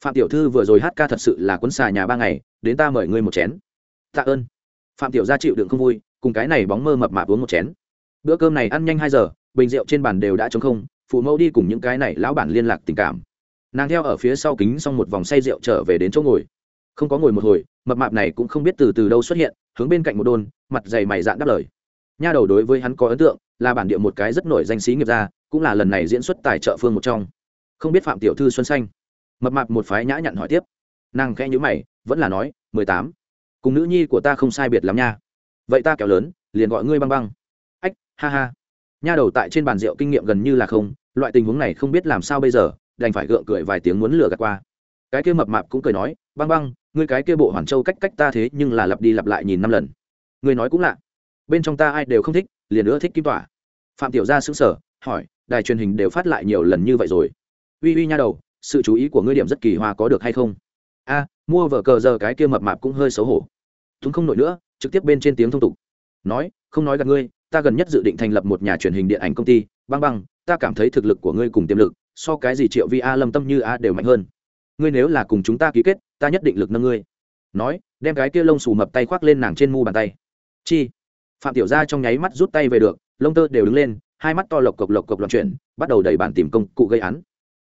Phạm tiểu thư vừa rồi hát ca thật sự là quấn xà nhà ba ngày, đến ta mời ngươi một chén. Tạ ơn. Phạm tiểu gia chịu đựng không vui cùng cái này bóng mơ mập mạp uống một chén. Bữa cơm này ăn nhanh hai giờ, bình rượu trên bàn đều đã trống không, phụ mẫu đi cùng những cái này lão bản liên lạc tình cảm. Nàng theo ở phía sau kính xong một vòng say rượu trở về đến chỗ ngồi. Không có ngồi một hồi, mập mạp này cũng không biết từ từ đâu xuất hiện, hướng bên cạnh một đôn, mặt dày mày dạn đáp lời. Nha đầu đối với hắn có ấn tượng, là bản địa một cái rất nổi danh sĩ nghiệp gia, cũng là lần này diễn xuất tài trợ phương một trong. Không biết phạm tiểu thư xuân xanh. Mập mạp một phái nhã nhặn hỏi tiếp. Nàng khẽ nhíu mày, vẫn là nói, mười tám. Cùng nữ nhi của ta không sai biệt lắm nha vậy ta kéo lớn, liền gọi ngươi băng băng. Ách, ha ha. Nha đầu tại trên bàn rượu kinh nghiệm gần như là không, loại tình huống này không biết làm sao bây giờ, đành phải gượng cười vài tiếng muốn lừa gạt qua. Cái kia mập mạp cũng cười nói, băng băng, ngươi cái kia bộ hoàn châu cách cách ta thế nhưng là lặp đi lặp lại nhìn năm lần. Ngươi nói cũng lạ. Bên trong ta ai đều không thích, liền nữa thích kim tỏa. Phạm tiểu gia sững sờ, hỏi, đài truyền hình đều phát lại nhiều lần như vậy rồi? Uy uy nha đầu, sự chú ý của ngươi điểm rất kỳ hoa có được hay không? A, mua vở cờ giờ cái kia mập mạp cũng hơi xấu hổ. Chúng không nổi nữa trực tiếp bên trên tiếng thông tục. Nói, không nói gặp ngươi, ta gần nhất dự định thành lập một nhà truyền hình điện ảnh công ty, băng băng, ta cảm thấy thực lực của ngươi cùng tiềm lực, so cái gì triệu vi a, lâm tâm như a đều mạnh hơn. Ngươi nếu là cùng chúng ta ký kết, ta nhất định lực nâng ngươi. Nói, đem cái kia lông xù mập tay khoác lên nàng trên mu bàn tay. Chi? Phạm tiểu gia trong nháy mắt rút tay về được, lông tơ đều đứng lên, hai mắt to lộc cộc lộc cộc loạn chuyển, bắt đầu đẩy bàn tìm công cụ gây án.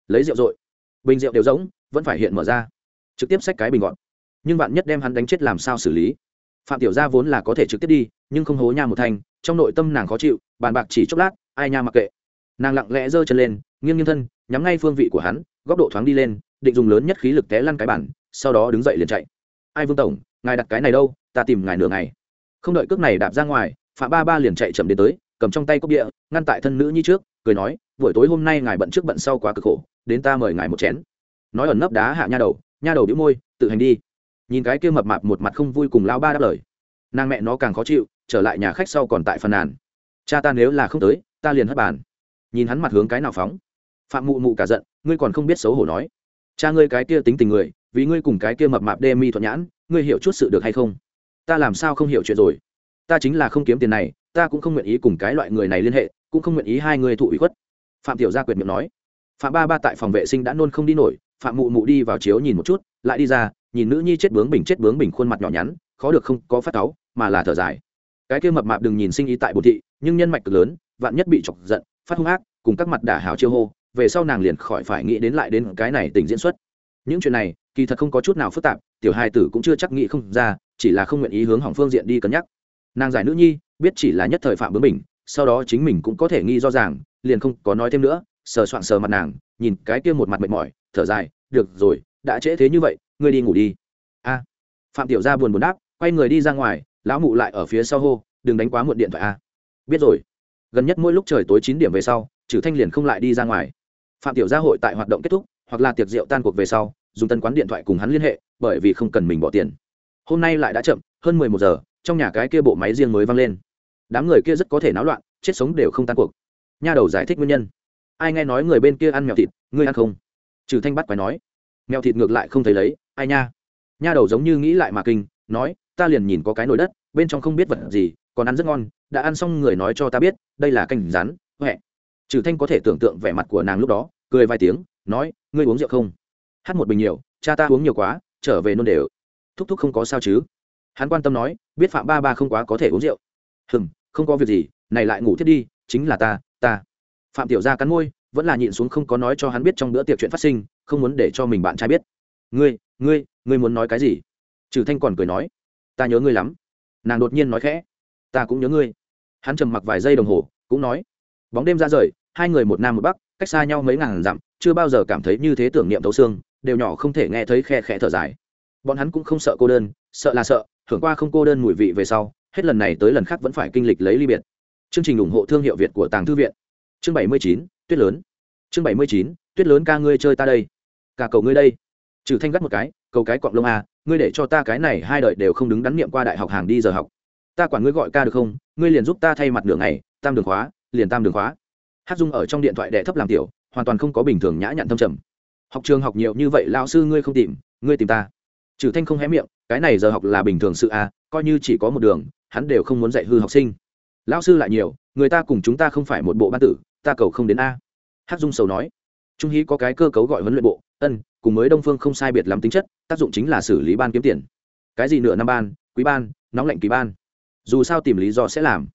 Lấy rượu dội. Bình rượu đều rỗng, vẫn phải hiện mở ra. Trực tiếp xách cái bình gọn nhưng bạn nhất đem hắn đánh chết làm sao xử lý? Phạm tiểu gia vốn là có thể trực tiếp đi, nhưng không hố nha một thanh, trong nội tâm nàng khó chịu, bàn bạc chỉ chốc lát, ai nha mặc kệ. Nàng lặng lẽ giơ chân lên, nghiêng nghiêng thân, nhắm ngay phương vị của hắn, góc độ thoáng đi lên, định dùng lớn nhất khí lực té lăn cái bản sau đó đứng dậy liền chạy. Ai vương tổng, ngài đặt cái này đâu, ta tìm ngài nửa ngày. Không đợi cước này đạp ra ngoài, phạm ba ba liền chạy chậm đến tới, cầm trong tay cốc địa, ngăn tại thân nữ nhi trước, cười nói, buổi tối hôm nay ngài bận trước bận sau quá cực khổ, đến ta mời ngài một chén. Nói ẩn nấp đá hạ nha đầu nha đầu đĩu môi, tự hành đi nhìn cái kia mập mạp một mặt không vui cùng lao ba đáp lời. Nàng mẹ nó càng khó chịu, trở lại nhà khách sau còn tại phần nàn. Cha ta nếu là không tới, ta liền hất bàn. Nhìn hắn mặt hướng cái nào phóng. Phạm mụ mụ cả giận, ngươi còn không biết xấu hổ nói. Cha ngươi cái kia tính tình người, vì ngươi cùng cái kia mập mạp đê mi thuận nhãn, ngươi hiểu chút sự được hay không? Ta làm sao không hiểu chuyện rồi? Ta chính là không kiếm tiền này, ta cũng không nguyện ý cùng cái loại người này liên hệ, cũng không nguyện ý hai người thụ ủy khuất. Phạm tiểu gia quyệt miệng nói. Phạm ba ba tại phòng vệ sinh đã nôn không đi nổi, phạm mụ mụ đi vào chiếu nhìn một chút, lại đi ra nhìn nữ nhi chết bướng bình chết bướng bình khuôn mặt nhỏ nhắn, khó được không có phát cáu, mà là thở dài. Cái kia mập mạp đừng nhìn sinh ý tại bồn thị, nhưng nhân mạch cực lớn, vạn nhất bị chọc giận, phát hung ác, cùng các mặt đả hào chiêu hô, về sau nàng liền khỏi phải nghĩ đến lại đến cái này tình diễn xuất. Những chuyện này, kỳ thật không có chút nào phức tạp, tiểu hai tử cũng chưa chắc nghĩ không ra, chỉ là không nguyện ý hướng hỏng phương diện đi cân nhắc. Nàng giải nữ nhi, biết chỉ là nhất thời phạm bướng mình sau đó chính mình cũng có thể nghi do ràng, liền không có nói thêm nữa, sờ soạn sờ mặt nàng, nhìn cái kia một mặt mệt mỏi, thở dài, được rồi, đã trễ thế như vậy ngươi đi ngủ đi. A. Phạm tiểu gia buồn buồn đáp, quay người đi ra ngoài, lão mụ lại ở phía sau hô, đừng đánh quá muộn điện thoại a. Biết rồi. Gần nhất mỗi lúc trời tối chín điểm về sau trừ thanh liền không lại đi ra ngoài. Phạm tiểu gia hội tại hoạt động kết thúc, hoặc là tiệc rượu tan cuộc về sau, dùng tân quán điện thoại cùng hắn liên hệ, bởi vì không cần mình bỏ tiền. Hôm nay lại đã chậm, hơn mười một giờ, trong nhà cái kia bộ máy riêng mới văng lên. Đám người kia rất có thể náo loạn, chết sống đều không tan cuộc. Nha đầu giải thích nguyên nhân. Ai nghe nói người bên kia ăn mèo thịt, ngươi ăn không? Trừ thanh bắt quái nói. Mèo thịt ngược lại không thấy lấy ai nha? Nha đầu giống như nghĩ lại mà kinh nói ta liền nhìn có cái nồi đất bên trong không biết vật gì còn ăn rất ngon đã ăn xong người nói cho ta biết đây là canh rắn huệ trừ thanh có thể tưởng tượng vẻ mặt của nàng lúc đó cười vài tiếng nói ngươi uống rượu không? Hát một bình nhiều cha ta uống nhiều quá trở về nôn đều. Thúc thúc không có sao chứ? Hắn quan tâm nói biết phạm ba ba không quá có thể uống rượu. Hừm, không có việc gì này lại ngủ thiết đi chính là ta ta. Phạm tiểu gia cắn môi vẫn là nhịn xuống không có nói cho hắn biết trong bữa tiệc chuyện phát sinh không muốn để cho mình bạn trai biết. Ngươi ngươi ngươi muốn nói cái gì? Trừ thanh còn cười nói, ta nhớ ngươi lắm. Nàng đột nhiên nói khẽ, ta cũng nhớ ngươi. Hắn trầm mặc vài giây đồng hồ, cũng nói, bóng đêm ra rời, hai người một nam một bắc, cách xa nhau mấy ngàn dặm, chưa bao giờ cảm thấy như thế tưởng niệm thấu xương, đều nhỏ không thể nghe thấy khe khẽ thở dài. Bọn hắn cũng không sợ cô đơn, sợ là sợ hưởng qua không cô đơn mùi vị về sau, hết lần này tới lần khác vẫn phải kinh lịch lấy ly biệt. Chương trình ủng hộ thương hiệu việt của tàng thư viện. Chương bảy mươi chín, tuyết lớn. Chương bảy mươi chín, tuyết lớn ca ngươi chơi ta đây. Cả cầu ngươi đây trừ thanh gắt một cái, cầu cái cọng lông a ngươi để cho ta cái này hai đời đều không đứng đắn niệm qua đại học hàng đi giờ học. Ta quản ngươi gọi ca được không, ngươi liền giúp ta thay mặt đường này tam đường khóa, liền tam đường khóa. Hát dung ở trong điện thoại đệ thấp làm tiểu, hoàn toàn không có bình thường nhã nhặn thâm trầm. Học trường học nhiều như vậy, lão sư ngươi không tìm, ngươi tìm ta. Trừ thanh không hé miệng, cái này giờ học là bình thường sự a coi như chỉ có một đường, hắn đều không muốn dạy hư học sinh. Lão sư lại nhiều, người ta cùng chúng ta không phải một bộ ban tử, ta cầu không đến a. Hát dung sầu nói. Trung hí có cái cơ cấu gọi huấn luyện bộ ân, cùng mới đông phương không sai biệt lắm tính chất, tác dụng chính là xử lý ban kiếm tiền. Cái gì nửa năm ban, quý ban, nóng lạnh kỳ ban. Dù sao tìm lý do sẽ làm.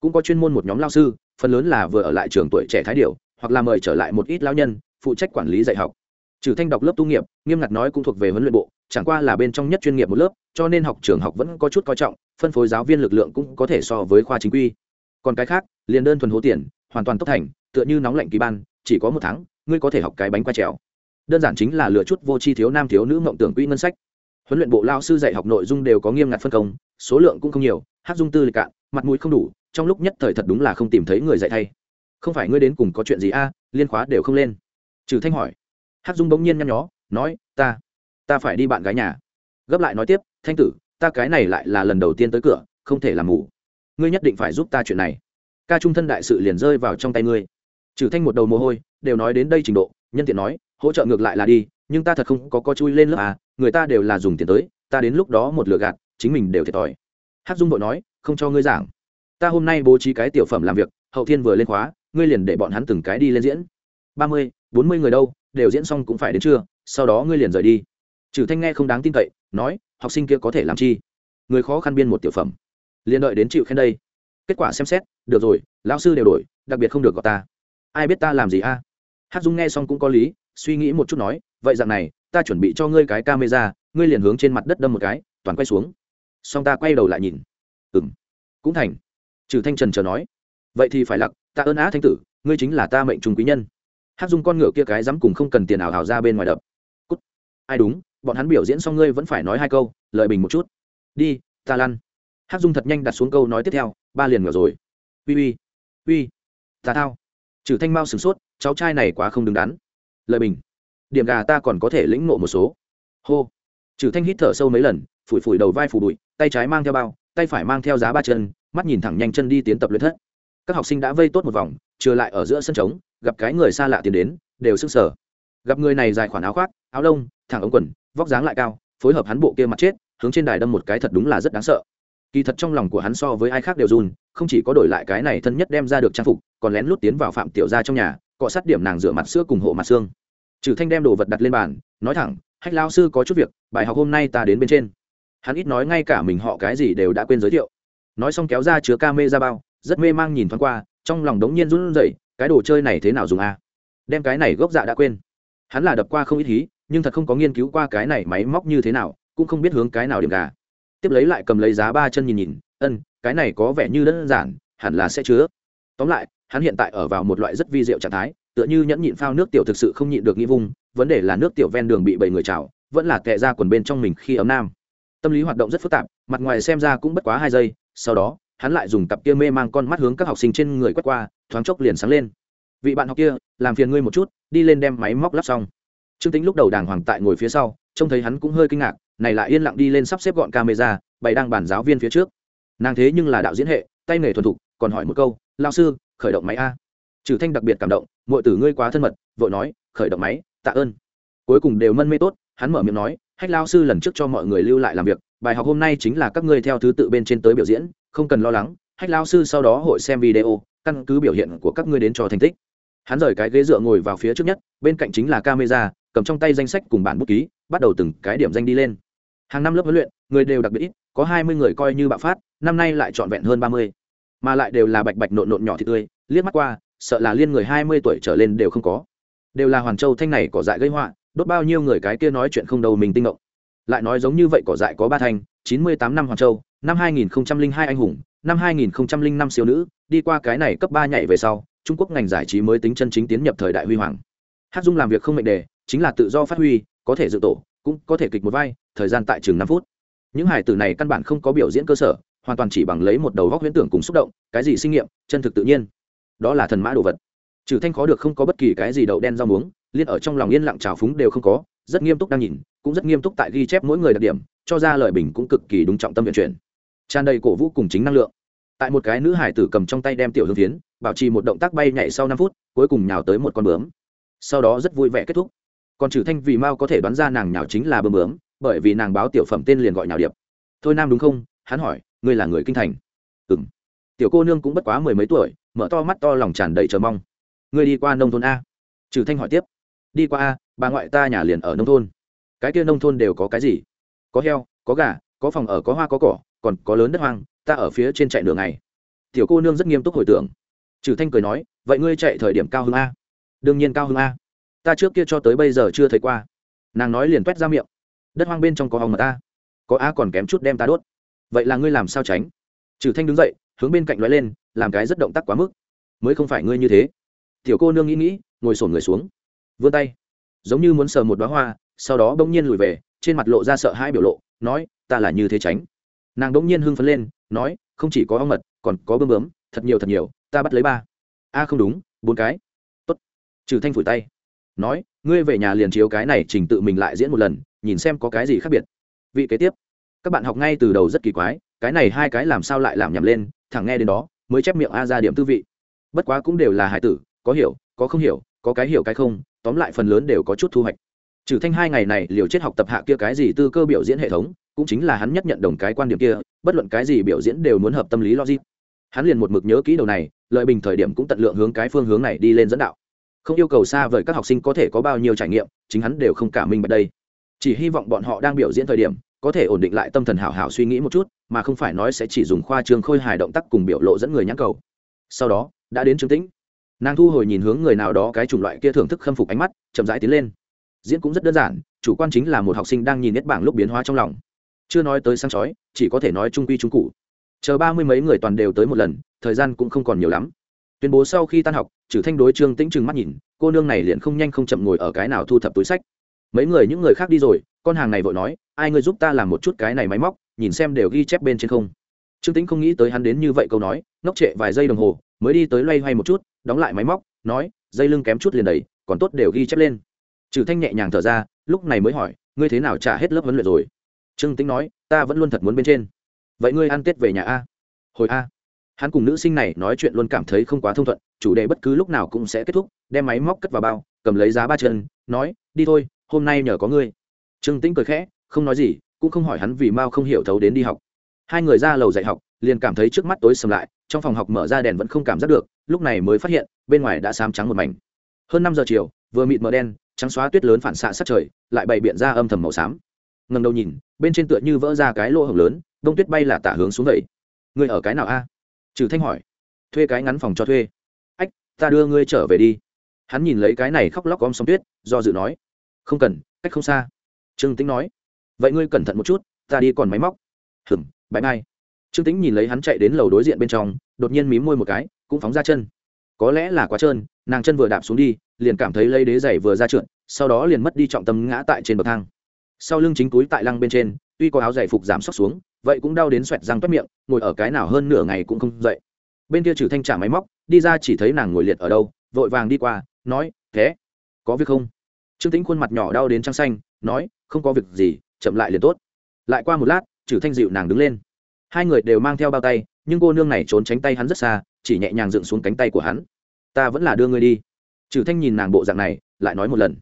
Cũng có chuyên môn một nhóm lao sư, phần lớn là vừa ở lại trường tuổi trẻ thái điệu hoặc là mời trở lại một ít lao nhân, phụ trách quản lý dạy học. Trừ thanh đọc lớp tu nghiệp, nghiêm ngặt nói cũng thuộc về huấn luyện bộ, chẳng qua là bên trong nhất chuyên nghiệp một lớp, cho nên học trường học vẫn có chút coi trọng, phân phối giáo viên lực lượng cũng có thể so với khoa chính quy. Còn cái khác, liền đơn thuần hố tiền, hoàn toàn tốc thành, tựa như nóng lạnh kỳ ban, chỉ có một tháng, ngươi có thể học cái bánh qua trèo đơn giản chính là lựa chút vô chi thiếu nam thiếu nữ mộng tưởng quỹ ngân sách. Huấn luyện bộ lao sư dạy học nội dung đều có nghiêm ngặt phân công, số lượng cũng không nhiều, hát dung tư lịch cạn, mặt mũi không đủ, trong lúc nhất thời thật đúng là không tìm thấy người dạy thay. Không phải ngươi đến cùng có chuyện gì a, liên khóa đều không lên. Trừ thanh hỏi. Hát dung bỗng nhiên nhăn nhó, nói, ta ta phải đi bạn gái nhà. Gấp lại nói tiếp, thanh tử, ta cái này lại là lần đầu tiên tới cửa, không thể làm ngủ ngươi nhất định phải giúp ta chuyện này. Ca trung thân đại sự liền rơi vào trong tay ngươi. Trừ thanh một đầu mồ hôi, đều nói đến đây trình độ, nhân tiện nói hỗ trợ ngược lại là đi, nhưng ta thật không có có chui lên lớp à người ta đều là dùng tiền tới, ta đến lúc đó một lừa gạt, chính mình đều thiệt thòi. Hát dung vội nói, không cho ngươi giảng. Ta hôm nay bố trí cái tiểu phẩm làm việc, hậu thiên vừa lên khóa, ngươi liền để bọn hắn từng cái đi lên diễn. Ba mươi, bốn mươi người đâu, đều diễn xong cũng phải đến trưa, sau đó ngươi liền rời đi. Trừ thanh nghe không đáng tin cậy, nói, học sinh kia có thể làm chi? Người khó khăn biên một tiểu phẩm. Liền đợi đến chịu khen đây. Kết quả xem xét, được rồi, lão sư đều đổi, đặc biệt không được gọi ta. Ai biết ta làm gì a? À? hát dung nghe xong cũng có lý suy nghĩ một chút nói, vậy dạng này, ta chuẩn bị cho ngươi cái camera, ngươi liền hướng trên mặt đất đâm một cái, toàn quay xuống. Xong ta quay đầu lại nhìn. Ừm. Cũng thành. Trừ thanh trần chờ nói. Vậy thì phải lặc, ta ơn á thanh tử, ngươi chính là ta mệnh trùng quý nhân. Hát dung con ngựa kia cái dám cùng không cần tiền ảo hào ra bên ngoài đập. Cút. Ai đúng, bọn hắn biểu diễn xong ngươi vẫn phải nói hai câu, lợi bình một chút. Đi, ta lăn. Hát dung thật nhanh đặt xuống câu nói tiếp theo, ba liền ngựa rồi. Uy uy uy, ta thao. Trừ thanh mau sửng sốt, cháu trai này quá không đứng đắn lời bình. Điểm gà ta còn có thể lĩnh ngộ một số. Hô. Trừ thanh hít thở sâu mấy lần, phủi phủi đầu vai phủ bụi, tay trái mang theo bao, tay phải mang theo giá ba chân, mắt nhìn thẳng nhanh chân đi tiến tập luyện thất. Các học sinh đã vây tốt một vòng, trừ lại ở giữa sân trống, gặp cái người xa lạ tiến đến, đều sức sở gặp người này dài khoản áo khoác, áo lông, thẳng ống quần, vóc dáng lại cao, phối hợp hắn bộ kia mặt chết, hướng trên đài đâm một cái thật đúng là rất đáng sợ. Kỳ thật trong lòng của hắn so với ai khác đều run, không chỉ có đổi lại cái này thân nhất đem ra được trang phục, còn lén lút tiến vào phạm tiểu gia trong nhà cọ sát điểm nàng rửa mặt sữa cùng hộ mặt xương. Trừ thanh đem đồ vật đặt lên bàn, nói thẳng, hách lao sư có chút việc, bài học hôm nay ta đến bên trên. Hắn ít nói ngay cả mình họ cái gì đều đã quên giới thiệu. Nói xong kéo ra chứa ca mê ra bao, rất mê mang nhìn thoáng qua, trong lòng đống nhiên run rẩy, cái đồ chơi này thế nào dùng a? Đem cái này gốc dạ đã quên. Hắn là đập qua không ít hí, nhưng thật không có nghiên cứu qua cái này máy móc như thế nào, cũng không biết hướng cái nào điểm gà. Tiếp lấy lại cầm lấy giá ba chân nhìn nhìn, ân, cái này có vẻ như đơn giản, hẳn là sẽ chứa. Tóm lại hắn hiện tại ở vào một loại rất vi diệu trạng thái, tựa như nhẫn nhịn phao nước tiểu thực sự không nhịn được nghĩ vung, vấn đề là nước tiểu ven đường bị bảy người chảo, vẫn là tệ ra quần bên trong mình khi ấm nam. Tâm lý hoạt động rất phức tạp, mặt ngoài xem ra cũng bất quá hai giây, sau đó, hắn lại dùng cặp kia mê mang con mắt hướng các học sinh trên người quét qua, thoáng chốc liền sáng lên. Vị bạn học kia, làm phiền ngươi một chút, đi lên đem máy móc lắp xong. Trương tính lúc đầu đàng hoàng tại ngồi phía sau, trông thấy hắn cũng hơi kinh ngạc, này lại yên lặng đi lên sắp xếp gọn camera, bày đang bàn giáo viên phía trước. Nàng thế nhưng là đạo diễn hệ, tay nghề thuần thục, còn hỏi một câu lao sư khởi động máy a. Trừ thanh đặc biệt cảm động mọi tử ngươi quá thân mật, vội nói, khởi động máy, tạ ơn. Cuối cùng đều mân mê tốt, hắn mở miệng nói, hách lao sư lần trước cho mọi người lưu lại làm việc, bài học hôm nay chính là các ngươi theo thứ tự bên trên tới biểu diễn, không cần lo lắng, hách lao sư sau đó hội xem video, căn cứ biểu hiện của các ngươi đến cho thành tích. Hắn rời cái ghế dựa ngồi vào phía trước nhất, bên cạnh chính là camera, cầm trong tay danh sách cùng bản bút ký, bắt đầu từng cái điểm danh đi lên. Hàng năm lớp huấn luyện, người đều đặc biệt ít, có hai mươi người coi như bạo phát, năm nay lại trọn vẹn hơn ba mươi mà lại đều là bạch bạch nộn nộn nhỏ thì tươi, liếc mắt qua, sợ là liên người hai mươi tuổi trở lên đều không có. Đều là hoàn châu thanh này cỏ dại gây họa, đốt bao nhiêu người cái kia nói chuyện không đầu mình tinh động lại nói giống như vậy cỏ dại có ba thanh, chín mươi tám năm hoàn châu, năm hai nghìn hai anh hùng, năm hai nghìn năm siêu nữ, đi qua cái này cấp ba nhảy về sau, trung quốc ngành giải trí mới tính chân chính tiến nhập thời đại huy hoàng. Hát dung làm việc không mệnh đề, chính là tự do phát huy, có thể dự tổ, cũng có thể kịch một vai, thời gian tại trường năm phút. Những hải tử này căn bản không có biểu diễn cơ sở hoàn toàn chỉ bằng lấy một đầu góc huyễn tưởng cùng xúc động, cái gì sinh nghiệm, chân thực tự nhiên. Đó là thần mã đồ vật. Trừ thanh khó được không có bất kỳ cái gì đậu đen rau muống, liên ở trong lòng yên lặng trào phúng đều không có, rất nghiêm túc đang nhìn, cũng rất nghiêm túc tại ghi chép mỗi người đặc điểm, cho ra lời bình cũng cực kỳ đúng trọng tâm viện chuyển. Tràn đầy cổ vũ cùng chính năng lượng. Tại một cái nữ hải tử cầm trong tay đem tiểu hương phiến, bảo trì một động tác bay nhảy sau năm phút, cuối cùng nhào tới một con bướm. Sau đó rất vui vẻ kết thúc. Còn trừ thanh vì mao có thể đoán ra nàng nhào chính là bướm bướm, bởi vì nàng báo tiểu phẩm tên liền gọi nhào điệp. Thôi nam đúng không? hắn hỏi ngươi là người kinh thành. Ừ m tiểu cô nương cũng bất quá mười mấy tuổi, mở to mắt to lòng tràn đầy chờ mong. Ngươi đi qua nông thôn a. Trừ thanh hỏi tiếp. Đi qua a, bà ngoại ta nhà liền ở nông thôn. Cái kia nông thôn đều có cái gì? Có heo, có gà, có phòng ở, có hoa, có cỏ, còn có lớn đất hoang, ta ở phía trên chạy nửa ngày. tiểu cô nương rất nghiêm túc hồi tưởng. Trừ thanh cười nói, vậy ngươi chạy thời điểm cao hơn a? Đương nhiên cao hơn a. Ta trước kia cho tới bây giờ chưa thấy qua. Nàng nói liền quét ra miệng. Đất hoang bên trong có hòng mà ta. Có a còn kém chút đem ta đốt vậy là ngươi làm sao tránh? Trừ thanh đứng dậy, hướng bên cạnh nói lên, làm cái rất động tác quá mức. Mới không phải ngươi như thế. Tiểu cô nương nghĩ nghĩ, ngồi sổn người xuống. Vươn tay. Giống như muốn sờ một đóa hoa, sau đó bỗng nhiên lùi về, trên mặt lộ ra sợ hãi biểu lộ, nói, ta là như thế tránh. Nàng bỗng nhiên hưng phấn lên, nói, không chỉ có ong mật, còn có bơm bướm, thật nhiều thật nhiều, ta bắt lấy ba. A, không đúng, bốn cái. Tốt. Trừ thanh phủi tay, nói, ngươi về nhà liền chiếu cái này trình tự mình lại diễn một lần, nhìn xem có cái gì khác biệt. Vị kế tiếp các bạn học ngay từ đầu rất kỳ quái, cái này hai cái làm sao lại làm nhầm lên, thẳng nghe đến đó, mới chép miệng a ra điểm tư vị. Bất quá cũng đều là hải tử, có hiểu, có không hiểu, có cái hiểu cái không, tóm lại phần lớn đều có chút thu hoạch. Trừ thanh hai ngày này, liều chết học tập hạ kia cái gì tư cơ biểu diễn hệ thống, cũng chính là hắn nhất nhận đồng cái quan điểm kia, bất luận cái gì biểu diễn đều muốn hợp tâm lý logic. Hắn liền một mực nhớ kỹ đầu này, lợi bình thời điểm cũng tận lượng hướng cái phương hướng này đi lên dẫn đạo. Không yêu cầu xa vời các học sinh có thể có bao nhiêu trải nghiệm, chính hắn đều không cả minh bạch đây. Chỉ hy vọng bọn họ đang biểu diễn thời điểm có thể ổn định lại tâm thần hảo hảo suy nghĩ một chút, mà không phải nói sẽ chỉ dùng khoa trương khôi hài động tác cùng biểu lộ dẫn người nhãn cầu. Sau đó, đã đến trương tĩnh. Nàng thu hồi nhìn hướng người nào đó cái chủng loại kia thưởng thức khâm phục ánh mắt, chậm rãi tiến lên. Diễn cũng rất đơn giản, chủ quan chính là một học sinh đang nhìn nét bảng lúc biến hóa trong lòng. Chưa nói tới sáng chói, chỉ có thể nói trung quy trung cụ chờ ba mươi mấy người toàn đều tới một lần, thời gian cũng không còn nhiều lắm. Tuyên bố sau khi tan học trừ thanh đối trương tĩnh trừng mắt nhìn, cô nương này liền không nhanh không chậm ngồi ở cái nào thu thập túi sách mấy người những người khác đi rồi, con hàng này vội nói, ai ngươi giúp ta làm một chút cái này máy móc, nhìn xem đều ghi chép bên trên không. Trương tĩnh không nghĩ tới hắn đến như vậy câu nói, ngốc trệ vài giây đồng hồ, mới đi tới loay hoay một chút, đóng lại máy móc, nói, dây lưng kém chút liền đầy, còn tốt đều ghi chép lên. Trừ thanh nhẹ nhàng thở ra, lúc này mới hỏi, ngươi thế nào trả hết lớp huấn luyện rồi? Trương tĩnh nói, ta vẫn luôn thật muốn bên trên. Vậy ngươi ăn tết về nhà a? Hồi a. Hắn cùng nữ sinh này nói chuyện luôn cảm thấy không quá thông thuận, chủ đề bất cứ lúc nào cũng sẽ kết thúc, đem máy móc cất vào bao, cầm lấy giá ba chân, nói, đi thôi hôm nay nhờ có ngươi. Trương tĩnh cười khẽ, không nói gì, cũng không hỏi hắn vì mao không hiểu thấu đến đi học. Hai người ra lầu dạy học, liền cảm thấy trước mắt tối sầm lại, trong phòng học mở ra đèn vẫn không cảm giác được, lúc này mới phát hiện, bên ngoài đã xám trắng một mảnh. Hơn năm giờ chiều, vừa mịt mờ đen, trắng xóa tuyết lớn phản xạ sát trời, lại bày biện ra âm thầm màu xám. Ngần đầu nhìn, bên trên tựa như vỡ ra cái lỗ hổng lớn, đông tuyết bay là tả hướng xuống vậy. Ngươi ở cái nào a? Trừ thanh hỏi. Thuê cái ngắn phòng cho thuê. Ách, ta đưa ngươi trở về đi. Hắn nhìn lấy cái này khóc lóc om sóng tuyết, do dự nói không cần, cách không xa. Trương tính nói. Vậy ngươi cẩn thận một chút, ta đi còn máy móc. Hừm bãi mai. Trương tính nhìn lấy hắn chạy đến lầu đối diện bên trong, đột nhiên mím môi một cái, cũng phóng ra chân. Có lẽ là quá trơn, nàng chân vừa đạp xuống đi, liền cảm thấy lấy đế giày vừa ra trượt, sau đó liền mất đi trọng tâm ngã tại trên bậc thang. Sau lưng chính túi tại lăng bên trên, tuy có áo giày phục giảm sốc xuống, vậy cũng đau đến xoẹt răng toét miệng, ngồi ở cái nào hơn nửa ngày cũng không dậy. Bên kia trừ thanh trả máy móc, đi ra chỉ thấy nàng ngồi liệt ở đâu, vội vàng đi qua, nói, thế, có việc không? Trương Tĩnh khuôn mặt nhỏ đau đến trắng xanh, nói, không có việc gì, chậm lại liền tốt. Lại qua một lát chử thanh dịu nàng đứng lên. Hai người đều mang theo bao tay, nhưng cô nương này trốn tránh tay hắn rất xa, chỉ nhẹ nhàng dựng xuống cánh tay của hắn. Ta vẫn là đưa ngươi đi. Chử thanh nhìn nàng bộ dạng này, lại nói một lần.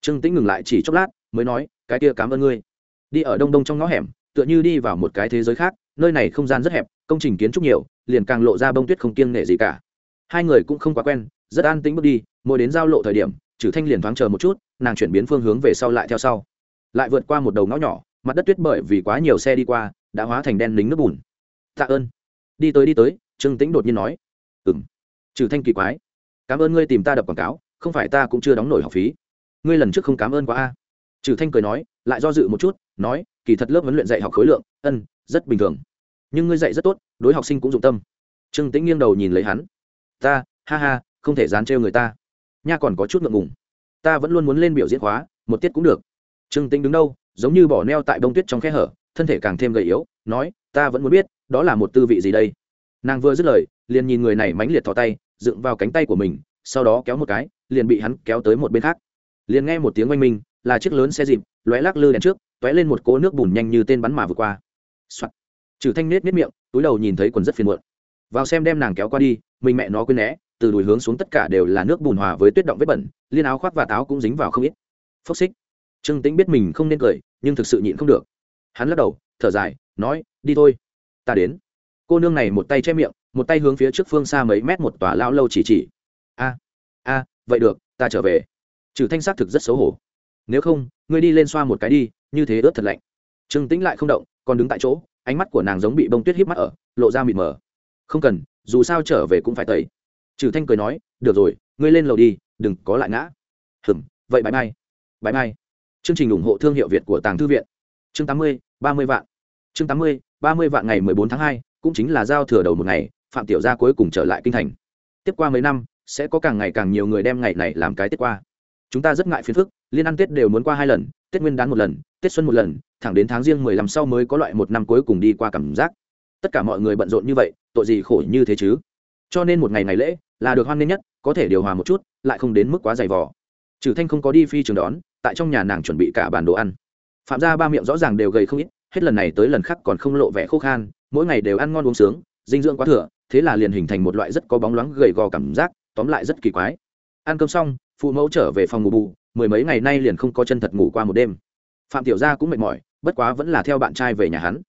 Trương tĩnh ngừng lại chỉ chốc lát, mới nói, cái kia cảm ơn ngươi. Đi ở đông đông trong ngõ hẻm, tựa như đi vào một cái thế giới khác, nơi này không gian rất hẹp, công trình kiến trúc nhiều, liền càng lộ ra bông tuyết không kiêng nể gì cả. Hai người cũng không quá quen, rất an tĩnh bước đi, mỗi đến giao lộ thời điểm trừ thanh liền thoáng chờ một chút, nàng chuyển biến phương hướng về sau lại theo sau. Lại vượt qua một đầu ngõ nhỏ, mặt đất tuyết bởi vì quá nhiều xe đi qua, đã hóa thành đen lính nước bùn. Tạ ơn. Đi tới đi tới, trương tĩnh đột nhiên nói. Ừng trừ thanh kỳ quái. Cảm ơn ngươi tìm ta đập quảng cáo, không phải ta cũng chưa đóng nổi học phí. Ngươi lần trước không cảm ơn quá a. Trừ thanh cười nói, lại do dự một chút, nói, kỳ thật lớp huấn luyện dạy học khối lượng, ân, rất bình thường. Nhưng ngươi dạy rất tốt, đối học sinh cũng dụng tâm. Trương tĩnh nghiêng đầu nhìn lấy hắn. Ta, ha ha, không thể dán trêu người ta nha còn có chút ngượng ngùng. Ta vẫn luôn muốn lên biểu diễn khóa, một tiết cũng được. Trương tĩnh đứng đâu, giống như bỏ neo tại bông tuyết trong khe hở, thân thể càng thêm gầy yếu, nói, ta vẫn muốn biết, đó là một tư vị gì đây? Nàng vừa dứt lời, liền nhìn người này mãnh liệt thò tay, dựng vào cánh tay của mình, sau đó kéo một cái, liền bị hắn kéo tới một bên khác. Liền nghe một tiếng oanh minh, là chiếc lớn xe dịp, lóe lắc lư đèn trước, tóe lên một cỗ nước bùn nhanh như tên bắn mà vượt qua、Soạn. trừ thanh nết nết miệng, túi đầu nhìn thấy quần rất phiền muộn. Vào xem đem nàng kéo qua đi, mình mẹ nó quên né từ đùi hướng xuống tất cả đều là nước bùn hòa với tuyết động vết bẩn, liên áo khoác và táo cũng dính vào không ít. Phốc xích. Trương tĩnh biết mình không nên cười, nhưng thực sự nhịn không được. Hắn lắc đầu, thở dài, nói, đi thôi, ta đến. Cô nương này một tay che miệng, một tay hướng phía trước phương xa mấy mét một tòa lao lâu chỉ chỉ. A a, vậy được, ta trở về. Trừ thanh xác thực rất xấu hổ. Nếu không, ngươi đi lên xoa một cái đi, như thế ướt thật lạnh. Trương tĩnh lại không động, còn đứng tại chỗ, ánh mắt của nàng giống bị bông tuyết híp mắt ở, lộ ra mịt mờ. Không cần, dù sao trở về cũng phải tẩy trừ thanh cười nói, được rồi, ngươi lên lầu đi, đừng có lại ngã. Hừm, vậy bãi mai bãi mai. Chương trình ủng hộ thương hiệu việt của tàng thư viện. Chương tám mươi, ba mươi vạn. Chương tám mươi, ba mươi vạn ngày mười bốn tháng hai, cũng chính là giao thừa đầu một ngày, phạm tiểu gia cuối cùng trở lại kinh thành. Tiếp qua mấy năm, sẽ có càng ngày càng nhiều người đem ngày này làm cái tết qua. Chúng ta rất ngại phiền phức, liên ăn tết đều muốn qua hai lần, tết nguyên đán một lần, tết xuân một lần, thẳng đến tháng riêng mười lăm sau mới có loại một năm cuối cùng đi qua cảm giác. Tất cả mọi người bận rộn như vậy, tội gì khổ như thế chứ? Cho nên một ngày ngày lễ là được hoan nghênh nhất, có thể điều hòa một chút, lại không đến mức quá dày vò. Trừ thanh không có đi phi trường đón, tại trong nhà nàng chuẩn bị cả bàn đồ ăn. Phạm gia ba miệng rõ ràng đều gầy không ít, hết lần này tới lần khác còn không lộ vẻ khô khan, mỗi ngày đều ăn ngon uống sướng, dinh dưỡng quá thừa, thế là liền hình thành một loại rất có bóng loáng gầy gò cảm giác, tóm lại rất kỳ quái. Ăn cơm xong, phụ mẫu trở về phòng ngủ bù, mười mấy ngày nay liền không có chân thật ngủ qua một đêm. Phạm tiểu gia cũng mệt mỏi, bất quá vẫn là theo bạn trai về nhà hắn.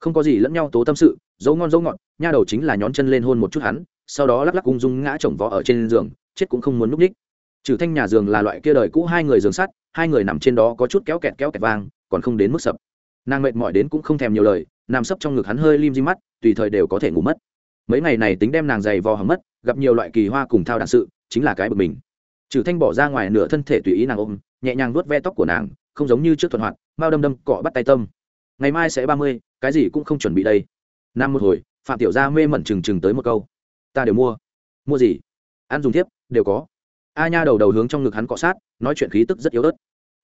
Không có gì lẫn nhau tố tâm sự, dấu ngon dấu ngọt, nha đầu chính là nhón chân lên hôn một chút hắn sau đó lắc lắc ung dung ngã chồng vó ở trên giường, chết cũng không muốn núp ních trừ thanh nhà giường là loại kia đời cũ hai người giường sắt, hai người nằm trên đó có chút kéo kẹt kéo kẹt vang, còn không đến mức sập. Nàng mệt mỏi đến cũng không thèm nhiều lời, nằm sấp trong ngực hắn hơi lim di mắt, tùy thời đều có thể ngủ mất. Mấy ngày này tính đem nàng giày vò hầm mất, gặp nhiều loại kỳ hoa cùng thao đạn sự, chính là cái bực mình. Trừ thanh bỏ ra ngoài nửa thân thể tùy ý nàng ôm, nhẹ nhàng vuốt ve tóc của nàng, không giống như trước thuận hoạt mao đâm đâm cọ bắt tay tâm. Ngày mai sẽ ba mươi, cái gì cũng không chuẩn bị đây. Năm một hồi, phạm tiểu gia mê mẩn chừng chừng tới một câu ta đều mua. Mua gì? Ăn dùng tiếp đều có. A nha đầu đầu hướng trong ngực hắn cọ sát, nói chuyện khí tức rất yếu ớt.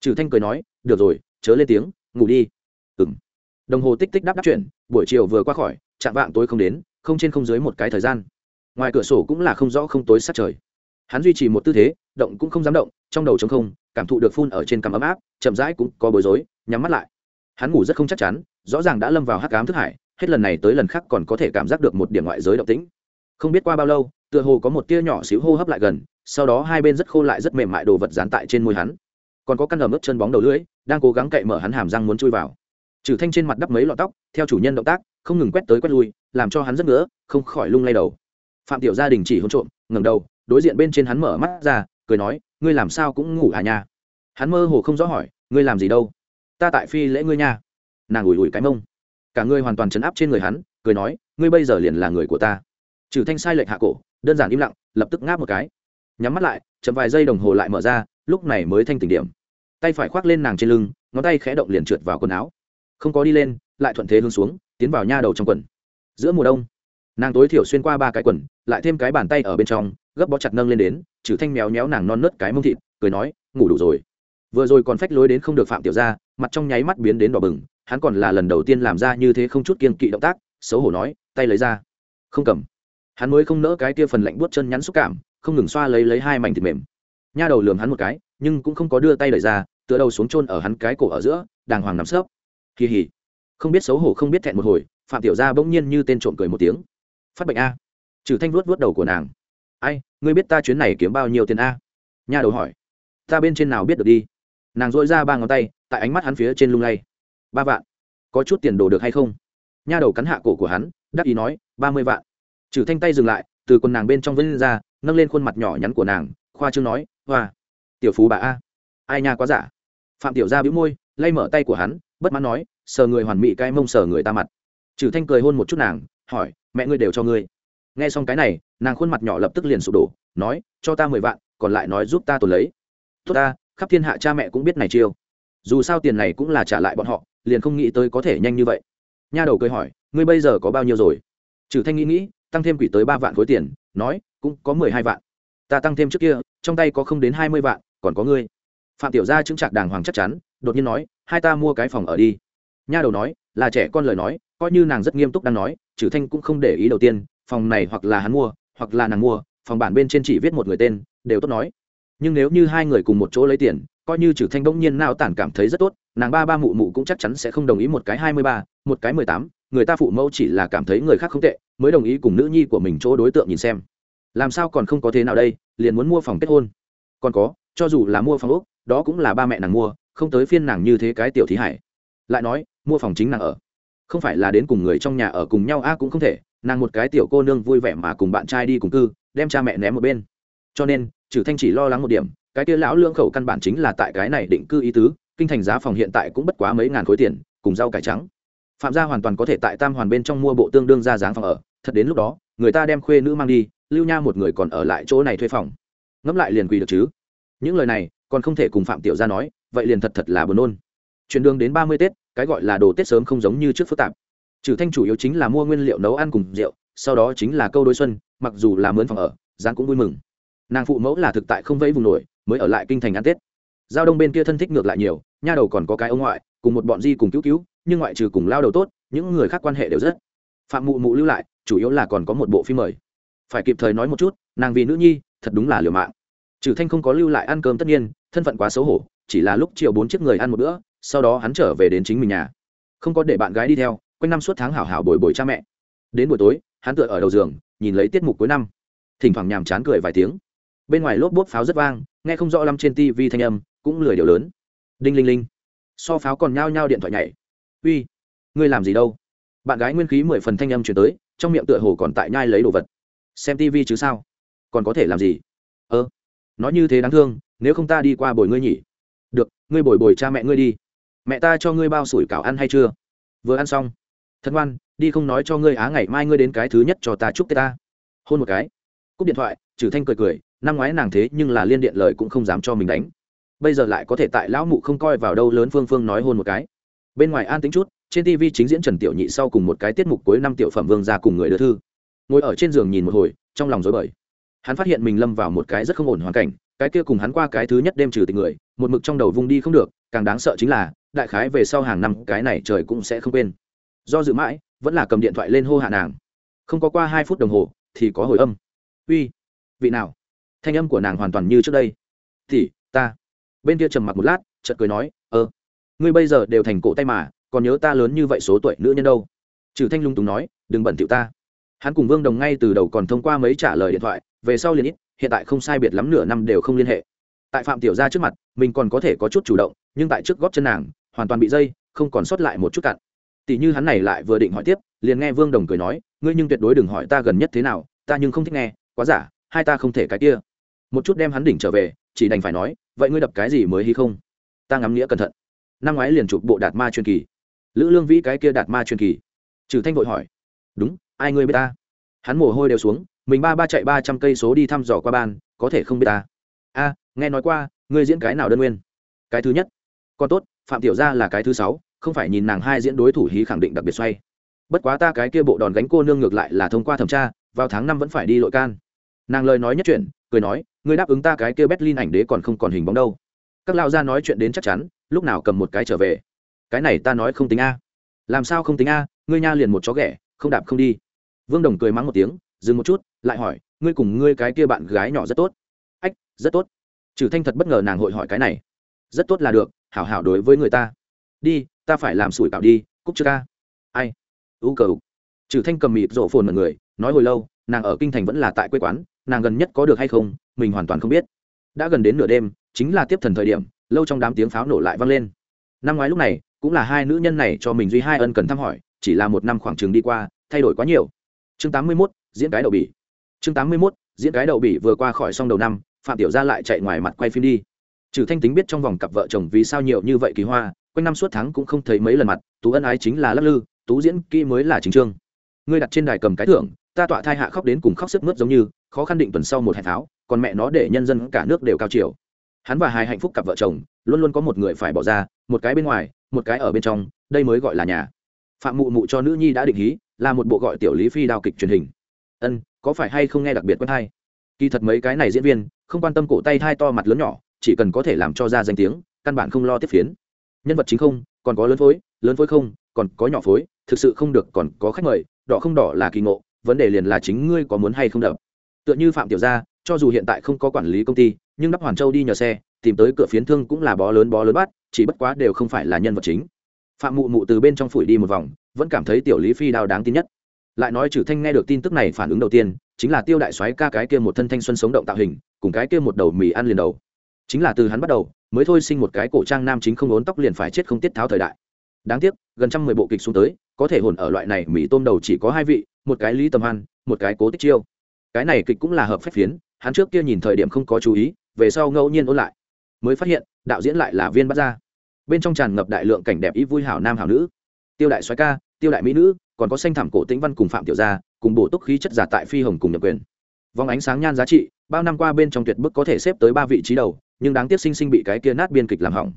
Trừ thanh cười nói, được rồi, chớ lên tiếng, ngủ đi. Ừng đồng hồ tích tích đáp đáp chuyện buổi chiều vừa qua khỏi, chạm vạng tối không đến, không trên không dưới một cái thời gian. Ngoài cửa sổ cũng là không rõ không tối sát trời. Hắn duy trì một tư thế, động cũng không dám động, trong đầu trống không, cảm thụ được phun ở trên cằm ấm áp, chậm rãi cũng có bối rối, nhắm mắt lại. Hắn ngủ rất không chắc chắn, rõ ràng đã lâm vào hắc ám thức hải, hết lần này tới lần khác còn có thể cảm giác được một điểm ngoại giới động tĩnh không biết qua bao lâu, tựa hồ có một tia nhỏ xíu hô hấp lại gần, sau đó hai bên rất khô lại rất mềm mại đồ vật dán tại trên môi hắn. Còn có căn ẩm ướt chân bóng đầu lưỡi, đang cố gắng cậy mở hắn hàm răng muốn chui vào. Trừ thanh trên mặt đắp mấy lọ tóc, theo chủ nhân động tác, không ngừng quét tới quét lui, làm cho hắn rất ngứa, không khỏi lung lay đầu. Phạm tiểu gia đình chỉ hôn trộm, ngẩng đầu, đối diện bên trên hắn mở mắt ra, cười nói, ngươi làm sao cũng ngủ à nha? Hắn mơ hồ không rõ hỏi, ngươi làm gì đâu? Ta tại phi lễ ngươi nha. Nàng ủi ủi cái mông. Cả ngươi hoàn toàn chấn áp trên người hắn, cười nói, ngươi bây giờ liền là người của ta trừ thanh sai lệnh hạ cổ, đơn giản im lặng, lập tức ngáp một cái. Nhắm mắt lại, chậm vài giây đồng hồ lại mở ra, lúc này mới thanh tỉnh điểm. Tay phải khoác lên nàng trên lưng, ngón tay khẽ động liền trượt vào quần áo. Không có đi lên, lại thuận thế hướng xuống, tiến vào nha đầu trong quần. Giữa mùa đông, nàng tối thiểu xuyên qua ba cái quần, lại thêm cái bàn tay ở bên trong, gấp bó chặt nâng lên đến, trừ thanh méo méo nàng non nớt cái mông thịt, cười nói, ngủ đủ rồi. Vừa rồi còn phách lối đến không được phạm tiểu ra mặt trong nháy mắt biến đến đỏ bừng, hắn còn là lần đầu tiên làm ra như thế không chút kiên kỵ động tác, xấu hổ nói, tay lấy ra. Không cầm hắn mới không nỡ cái kia phần lạnh buốt chân nhắn xúc cảm, không ngừng xoa lấy lấy hai mảnh thịt mềm. Nha đầu lườm hắn một cái, nhưng cũng không có đưa tay đẩy ra, tựa đầu xuống chôn ở hắn cái cổ ở giữa, đàng hoàng nằm sấp. Kỳ hỉ không biết xấu hổ không biết thẹn một hồi, phạm tiểu gia bỗng nhiên như tên trộm cười một tiếng. Phát bệnh a. Trừ thanh vuốt vuốt đầu của nàng. Ai, ngươi biết ta chuyến này kiếm bao nhiêu tiền a? Nha đầu hỏi. Ta bên trên nào biết được đi. Nàng dội ra ba ngón tay, tại ánh mắt hắn phía trên lung lay. Ba vạn. Có chút tiền đồ được hay không? Nha đầu cắn hạ cổ của hắn, đắc ý nói, ba mươi vạn trừ thanh tay dừng lại, từ quần nàng bên trong vân ra, nâng lên khuôn mặt nhỏ nhắn của nàng, khoa trương nói, hoa, tiểu phú bà a, ai nha quá giả. Phạm tiểu gia bĩu môi, lay mở tay của hắn, bất mãn nói, sờ người hoàn mỹ cái mông sờ người ta mặt. Trừ thanh cười hôn một chút nàng, hỏi, mẹ ngươi đều cho ngươi. Nghe xong cái này, nàng khuôn mặt nhỏ lập tức liền sụp đổ, nói, cho ta mười vạn, còn lại nói giúp ta tồn lấy. Tốt ta, khắp thiên hạ cha mẹ cũng biết này chiêu. Dù sao tiền này cũng là trả lại bọn họ, liền không nghĩ tới có thể nhanh như vậy. Nha đầu cười hỏi, ngươi bây giờ có bao nhiêu rồi? Trừ thanh nghĩ nghĩ tăng thêm quỷ tới ba vạn khối tiền, nói, cũng có mười hai vạn. Ta tăng thêm trước kia, trong tay có không đến hai mươi vạn, còn có ngươi. Phạm tiểu gia chứng trạc đàng hoàng chắc chắn, đột nhiên nói, hai ta mua cái phòng ở đi. Nha đầu nói, là trẻ con lời nói, coi như nàng rất nghiêm túc đang nói trừ thanh cũng không để ý đầu tiên, phòng này hoặc là hắn mua, hoặc là nàng mua, phòng bản bên trên chỉ viết một người tên, đều tốt nói. Nhưng nếu như hai người cùng một chỗ lấy tiền, coi như trừ thanh bỗng nhiên nào tản cảm thấy rất tốt, nàng ba ba mụ mụ cũng chắc chắn sẽ không đồng ý một cái hai mươi ba, một cái mười tám, người ta phụ mẫu chỉ là cảm thấy người khác không tệ mới đồng ý cùng nữ nhi của mình chỗ đối tượng nhìn xem. Làm sao còn không có thế nào đây, liền muốn mua phòng kết hôn. Còn có, cho dù là mua phòng úc đó cũng là ba mẹ nàng mua, không tới phiên nàng như thế cái tiểu thí hải. Lại nói, mua phòng chính nàng ở. Không phải là đến cùng người trong nhà ở cùng nhau, a, cũng không thể. Nàng một cái tiểu cô nương vui vẻ mà cùng bạn trai đi cùng cư, đem cha mẹ ném một bên. Cho nên trừ thanh chỉ lo lắng một điểm, cái kia lão lương khẩu căn bản chính là tại cái này định cư ý tứ, kinh thành giá phòng hiện tại cũng bất quá mấy ngàn khối tiền, cùng rau cải trắng. Phạm gia hoàn toàn có thể tại tam hoàn bên trong mua bộ tương đương ra dáng phòng ở thật đến lúc đó, người ta đem khuê nữ mang đi, lưu nha một người còn ở lại chỗ này thuê phòng. Ngẫm lại liền quỳ được chứ? Những lời này, còn không thể cùng phạm tiểu gia nói, vậy liền thật thật là buồn nôn. Chuyển đường đến ba mươi tết, cái gọi là đồ tết sớm không giống như trước phức tạp. Trừ thanh chủ yếu chính là mua nguyên liệu nấu ăn cùng rượu, sau đó chính là câu đối xuân, mặc dù là mướn phòng ở giang cũng vui mừng. Nàng phụ mẫu là thực tại không vẫy vùng nổi, mới ở lại kinh thành ăn tết. Giao đông bên kia thân thích ngược lại nhiều, nha đầu còn có cái ông ngoại, cùng một bọn di cùng cứu cứu, nhưng ngoại trừ cùng lao đầu tốt, những người khác quan hệ đều rất phạm mụ mụ lưu lại, chủ yếu là còn có một bộ phim mời. Phải kịp thời nói một chút, nàng vì nữ nhi, thật đúng là liều mạng. Trừ thanh không có lưu lại ăn cơm tất nhiên, thân phận quá xấu hổ, chỉ là lúc chiều bốn chiếc người ăn một bữa, sau đó hắn trở về đến chính mình nhà. Không có để bạn gái đi theo, quanh năm suốt tháng hảo hảo bồi bồi cha mẹ. Đến buổi tối, hắn tựa ở đầu giường, nhìn lấy tiết mục cuối năm. Thỉnh thoảng nhàm chán cười vài tiếng. Bên ngoài lốp bốp pháo rất vang, nghe không rõ lắm trên tv thanh âm, cũng lười điều lớn. Đinh linh linh. So pháo còn nhao nhao điện thoại nhảy. Uy, ngươi làm gì đâu? Bạn gái nguyên khí mười phần thanh âm chuyển tới, trong miệng tựa hồ còn tại nhai lấy đồ vật. Xem tv chứ sao? Còn có thể làm gì? Ơ, nói như thế đáng thương, nếu không ta đi qua bồi ngươi nhỉ. Được, ngươi bồi bồi cha mẹ ngươi đi. Mẹ ta cho ngươi bao sủi cảo ăn hay chưa? Vừa ăn xong. Thân ngoan, đi không nói cho ngươi á, ngày mai ngươi đến cái thứ nhất cho ta chúc tết ta. Hôn một cái. Cúp điện thoại trừ thanh cười cười, năm ngoái nàng thế nhưng là liên điện lời cũng không dám cho mình đánh. Bây giờ lại có thể tại lão mụ không coi vào đâu, lớn phương phương nói hôn một cái. Bên ngoài an tính chút trên tv chính diễn trần tiểu nhị sau cùng một cái tiết mục cuối năm tiểu phẩm vương ra cùng người đưa thư. Ngồi ở trên giường nhìn một hồi, trong lòng rối bời. Hắn phát hiện mình lâm vào một cái rất không ổn hoàn cảnh, cái kia cùng hắn qua cái thứ nhất đêm trừ tình người, một mực trong đầu vung đi không được, càng đáng sợ chính là, đại khái về sau hàng năm cái này trời cũng sẽ không quên. Do dự mãi, vẫn là cầm điện thoại lên hô hạ nàng. Không có qua hai phút đồng hồ, thì có hồi âm. Uy, vị nào? Thanh âm của nàng hoàn toàn như trước đây. Thì ta. Bên kia trầm mặc một lát, chợt cười nói ơ ngươi bây giờ đều thành cổ tay mà còn nhớ ta lớn như vậy số tuổi nữ nhân đâu? Trừ thanh lung túng nói, đừng bẩn tiểu ta. Hắn cùng vương đồng ngay từ đầu còn thông qua mấy trả lời điện thoại, về sau liền ít, hiện tại không sai biệt lắm nửa năm đều không liên hệ. Tại phạm tiểu gia trước mặt, mình còn có thể có chút chủ động, nhưng tại trước góp chân nàng, hoàn toàn bị dây, không còn sót lại một chút cặn. Tỷ như hắn này lại vừa định hỏi tiếp, liền nghe vương đồng cười nói, ngươi nhưng tuyệt đối đừng hỏi ta gần nhất thế nào, ta nhưng không thích nghe, quá giả, hai ta không thể cái kia. Một chút đem hắn đỉnh trở về, chỉ đành phải nói, vậy ngươi đập cái gì mới hay không? Ta ngắm nghĩa cẩn thận. Năm ngoái liền chụp bộ đạt ma truyền kỳ lữ lương vĩ cái kia đạt ma truyền kỳ. Trừ thanh vội hỏi, đúng, ai ngươi biết ta? Hắn mồ hôi đều xuống, mình ba ba chạy ba trăm cây số đi thăm dò qua ban, có thể không biết ta. A, nghe nói qua, ngươi diễn cái nào đơn nguyên? Cái thứ nhất. Còn tốt, phạm tiểu gia là cái thứ sáu, không phải nhìn nàng hai diễn đối thủ hí khẳng định đặc biệt xoay. Bất quá ta cái kia bộ đòn gánh cô nương ngược lại là thông qua thẩm tra, vào tháng năm vẫn phải đi lội can. Nàng lời nói nhất chuyện cười nói, ngươi đáp ứng ta cái kia berlin ảnh đế còn không còn hình bóng đâu. Các lao gia nói chuyện đến chắc chắn, lúc nào cầm một cái trở về cái này ta nói không tính a. Làm sao không tính a, ngươi nha liền một chó ghẻ, không đạp không đi. Vương đồng cười mắng một tiếng, dừng một chút, lại hỏi, ngươi cùng ngươi cái kia bạn gái nhỏ rất tốt. Ách, rất tốt. Trừ thanh thật bất ngờ nàng hội hỏi cái này. Rất tốt là được, hảo hảo đối với người ta. Đi, ta phải làm sủi cảo đi, cúc chưa ca. Ai? U cờ trừ thanh cầm mịt rộ phồn mọi người, nói hồi lâu, nàng ở kinh thành vẫn là tại quê quán, nàng gần nhất có được hay không, mình hoàn toàn không biết. Đã gần đến nửa đêm, chính là tiếp thần thời điểm, lâu trong đám tiếng pháo nổ lại vang lên. Năm ngoái lúc này cũng là hai nữ nhân này cho mình duy hai ân cần thăm hỏi chỉ là một năm khoảng trường đi qua thay đổi quá nhiều. Chương tám mươi 81, diễn cái đậu bỉ. Chương tám mươi 81, diễn cái đậu bỉ vừa qua khỏi xong đầu năm phạm tiểu gia lại chạy ngoài mặt quay phim đi. Trừ thanh tính biết trong vòng cặp vợ chồng vì sao nhiều như vậy kỳ hoa quanh năm suốt tháng cũng không thấy mấy lần mặt tú ân ái chính là lắc lư tú diễn kỹ mới là chính trương. Ngươi đặt trên đài cầm cái thưởng ta tọa thai hạ khóc đến cùng khóc sức mướt giống như khó khăn định tuần sau một hẹn tháo còn mẹ nó để nhân dân cả nước đều cao chiều hắn và hai hạnh phúc cặp vợ chồng, luôn luôn có một người phải bỏ ra, một cái bên ngoài, một cái ở bên trong, đây mới gọi là nhà. Phạm mụ mụ cho nữ nhi đã định hí, là một bộ gọi tiểu lý phi đao kịch truyền hình. Ân, có phải hay không nghe đặc biệt quen thai kỳ thật mấy cái này diễn viên, không quan tâm cổ tay thai to mặt lớn nhỏ, chỉ cần có thể làm cho ra danh tiếng, căn bản không lo tiếp phiến. Nhân vật chính không, còn có lớn phối lớn phối không, còn có nhỏ phối, thực sự không được còn có khách mời, đỏ không đỏ là kỳ ngộ, vấn đề liền là chính ngươi có muốn hay không đập. Tựa như phạm tiểu gia, cho dù hiện tại không có quản lý công ty nhưng đắp hoàn châu đi nhờ xe, tìm tới cửa phiến thương cũng là bó lớn bó lớn bắt, chỉ bất quá đều không phải là nhân vật chính. Phạm mụ mụ từ bên trong phủi đi một vòng, vẫn cảm thấy tiểu lý phi đao đáng tin nhất. Lại nói trừ thanh nghe được tin tức này phản ứng đầu tiên, chính là tiêu đại soái ca cái kia một thân thanh xuân sống động tạo hình, cùng cái kia một đầu mì ăn liền đầu. Chính là từ hắn bắt đầu, mới thôi sinh một cái cổ trang nam chính không ốn tóc liền phải chết không tiết tháo thời đại. Đáng tiếc, gần trăm mười bộ kịch xuống tới, có thể hồn ở loại này mì tôm đầu chỉ có hai vị, một cái lý tầm hoan, một cái cố tích chiêu. Cái này kịch cũng là hợp phép phiến, hắn trước kia nhìn thời điểm không có chú ý về sau ngẫu nhiên ôn lại. Mới phát hiện, đạo diễn lại là viên bắt ra bên trong tràn ngập đại lượng cảnh đẹp ý vui hảo nam hảo nữ. Tiêu đại xoái ca, tiêu đại mỹ nữ, còn có xanh thảm cổ tĩnh văn cùng phạm tiểu gia, cùng bổ túc khí chất giả tại phi hồng cùng nhập quyền. Vòng ánh sáng nhan giá trị, bao năm qua bên trong tuyệt bức có thể xếp tới ba vị trí đầu, nhưng đáng tiếc sinh sinh bị cái kia nát biên kịch làm hỏng.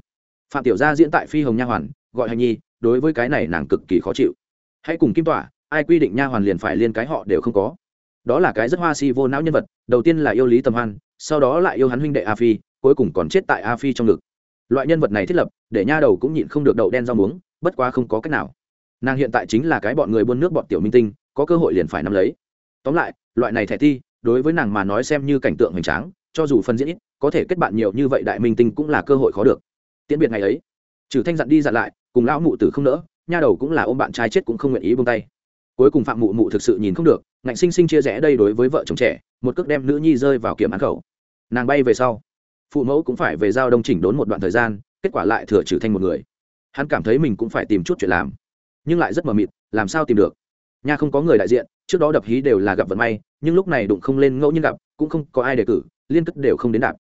Phạm tiểu gia diễn tại phi hồng nha hoàn, gọi hành nhi, đối với cái này nàng cực kỳ khó chịu. Hãy cùng kim tỏa, ai quy định nha hoàn liền phải liên cái họ đều không có. Đó là cái rất hoa si vô não nhân vật, đầu tiên là yêu lý tầm hoan sau đó lại yêu hắn huynh đệ a phi, cuối cùng còn chết tại a phi trong ngực. Loại nhân vật này thiết lập, để nha đầu cũng nhịn không được đậu đen rau muống, bất quá không có cách nào. Nàng hiện tại chính là cái bọn người buôn nước bọn tiểu minh tinh, có cơ hội liền phải nắm lấy. Tóm lại, loại này thẻ thi, đối với nàng mà nói xem như cảnh tượng hoành tráng, cho dù phân diễn ít, có thể kết bạn nhiều như vậy đại minh tinh cũng là cơ hội khó được. Tiễn biệt ngày ấy, trừ thanh dặn đi dặn lại, cùng lão mụ tử không nỡ, nha đầu cũng là ôm bạn trai chết cũng không nguyện ý buông tay. Cuối cùng phạm mụ mụ thực sự nhìn không được, ngạnh sinh sinh chia rẽ đây đối với vợ chồng trẻ, một cước đem nữ nhi rơi vào kiểm án khẩu nàng bay về sau. Phụ mẫu cũng phải về giao đông chỉnh đốn một đoạn thời gian, kết quả lại thừa trừ Thanh một người. Hắn cảm thấy mình cũng phải tìm chút chuyện làm, nhưng lại rất mờ mịt, làm sao tìm được? Nha không có người đại diện, trước đó đập hí đều là gặp vận may, nhưng lúc này đụng không lên ngẫu nhiên gặp, cũng không có ai đề cử, liên cất đều không đến đạp.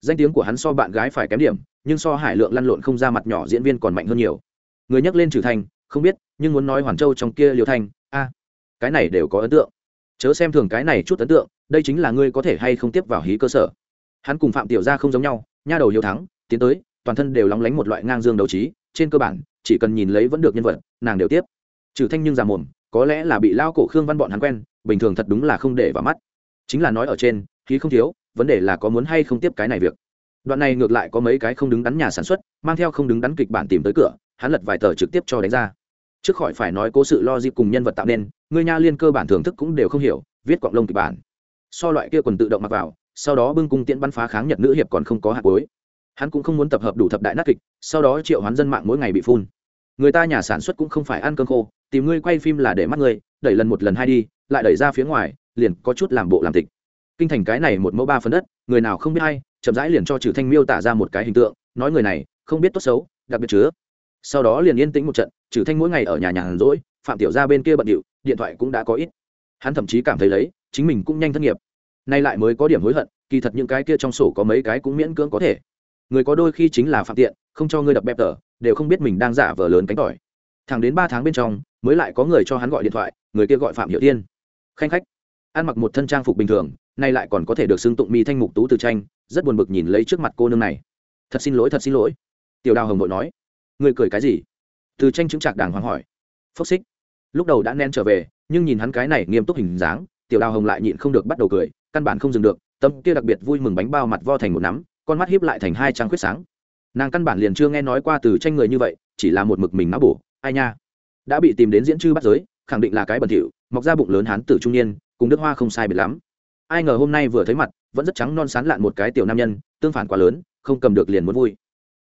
Danh tiếng của hắn so bạn gái phải kém điểm, nhưng so hải lượng lăn lộn không ra mặt nhỏ diễn viên còn mạnh hơn nhiều. Người nhắc lên trừ thành, không biết, nhưng muốn nói hoàn châu trong kia liều thanh a, cái này đều có ấn tượng. Chớ xem thường cái này chút ấn tượng, đây chính là ngươi có thể hay không tiếp vào hí cơ sở hắn cùng phạm tiểu gia không giống nhau, nha đầu hiếu thắng, tiến tới, toàn thân đều lóng lánh một loại ngang dương đấu trí, trên cơ bản, chỉ cần nhìn lấy vẫn được nhân vật, nàng đều tiếp. Trừ thanh nhưng già mồm, có lẽ là bị lao cổ khương văn bọn hắn quen, bình thường thật đúng là không để vào mắt. Chính là nói ở trên, khí không thiếu, vấn đề là có muốn hay không tiếp cái này việc. Đoạn này ngược lại có mấy cái không đứng đắn nhà sản xuất, mang theo không đứng đắn kịch bản tìm tới cửa, hắn lật vài tờ trực tiếp cho đánh ra. Trước khỏi phải nói cố sự lo dịp cùng nhân vật tạo nên, người nha liên cơ bản thưởng thức cũng đều không hiểu, viết quạng lông kịch bản. So loại kia quần tự động mặc vào sau đó bưng cung tiễn bắn phá kháng nhật nữ hiệp còn không có hạt cuối. Hắn cũng không muốn tập hợp đủ thập đại nát kịch, sau đó triệu hắn dân mạng mỗi ngày bị phun. Người ta nhà sản xuất cũng không phải ăn cơm khô, tìm ngươi quay phim là để mắt ngươi, đẩy lần một lần hai đi, lại đẩy ra phía ngoài, liền có chút làm bộ làm tịch. Kinh thành cái này một mẫu ba phần đất, người nào không biết hay chậm rãi liền cho trừ thanh miêu tả ra một cái hình tượng, nói người này, không biết tốt xấu, đặc biệt chứa. Sau đó liền yên tĩnh một trận, trừ thanh mỗi ngày ở nhà nhàn rỗi, phạm tiểu ra bên kia bận điệu, điện thoại cũng đã có ít. Hắn thậm chí cảm thấy lấy, chính mình cũng nhanh thất nghiệp nay lại mới có điểm hối hận, kỳ thật những cái kia trong sổ có mấy cái cũng miễn cưỡng có thể. Người có đôi khi chính là phạm tiện, không cho ngươi đập bẹp tờ, đều không biết mình đang giả vờ lớn cánh tỏi thẳng đến ba tháng bên trong, mới lại có người cho hắn gọi điện thoại, người kia gọi phạm hiệu tiên khanh khách. Ăn mặc một thân trang phục bình thường, nay lại còn có thể được xưng tụng mi thanh mục tú từ tranh, rất buồn bực nhìn lấy trước mặt cô nương này. Thật xin lỗi, thật xin lỗi. Tiểu đào hồng đội nói. Người cười cái gì? Từ tranh chứng trạc đàng hoàng hỏi. Phốc xích. Lúc đầu đã nen trở về, nhưng nhìn hắn cái này nghiêm túc hình dáng, tiểu đào hồng lại nhịn không được bắt đầu cười căn bản không dừng được, tâm kia đặc biệt vui mừng bánh bao mặt vo thành một nắm, con mắt hiếp lại thành hai trang khuyết sáng. Nàng căn bản liền chưa nghe nói qua từ tranh người như vậy, chỉ là một mực mình não bổ, ai nha. Đã bị tìm đến diễn chư bắt giới, khẳng định là cái bẩn thỉu, mọc ra bụng lớn hán tử trung niên, cùng đức hoa không sai biệt lắm. Ai ngờ hôm nay vừa thấy mặt, vẫn rất trắng non sán lạn một cái tiểu nam nhân, tương phản quá lớn, không cầm được liền muốn vui.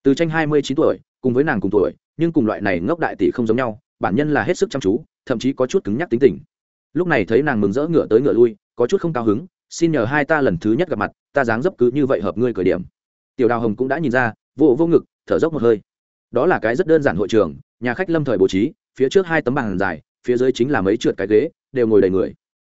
Từ tranh hai mươi chín tuổi, cùng với nàng cùng tuổi, nhưng cùng loại này ngốc đại tỷ không giống nhau, bản nhân là hết sức chăm chú, thậm chí có chút cứng nhắc tính tình. Lúc này thấy nàng mừng rỡ ngựa tới ngựa lui, có chút không cao hứng xin nhờ hai ta lần thứ nhất gặp mặt, ta dáng dấp cứ như vậy hợp ngươi cởi điểm. Tiểu đào hồng cũng đã nhìn ra, vô vô ngực, thở dốc một hơi. Đó là cái rất đơn giản hội trường, nhà khách lâm thời bố trí, phía trước hai tấm bàn dài, phía dưới chính là mấy trượt cái ghế, đều ngồi đầy người.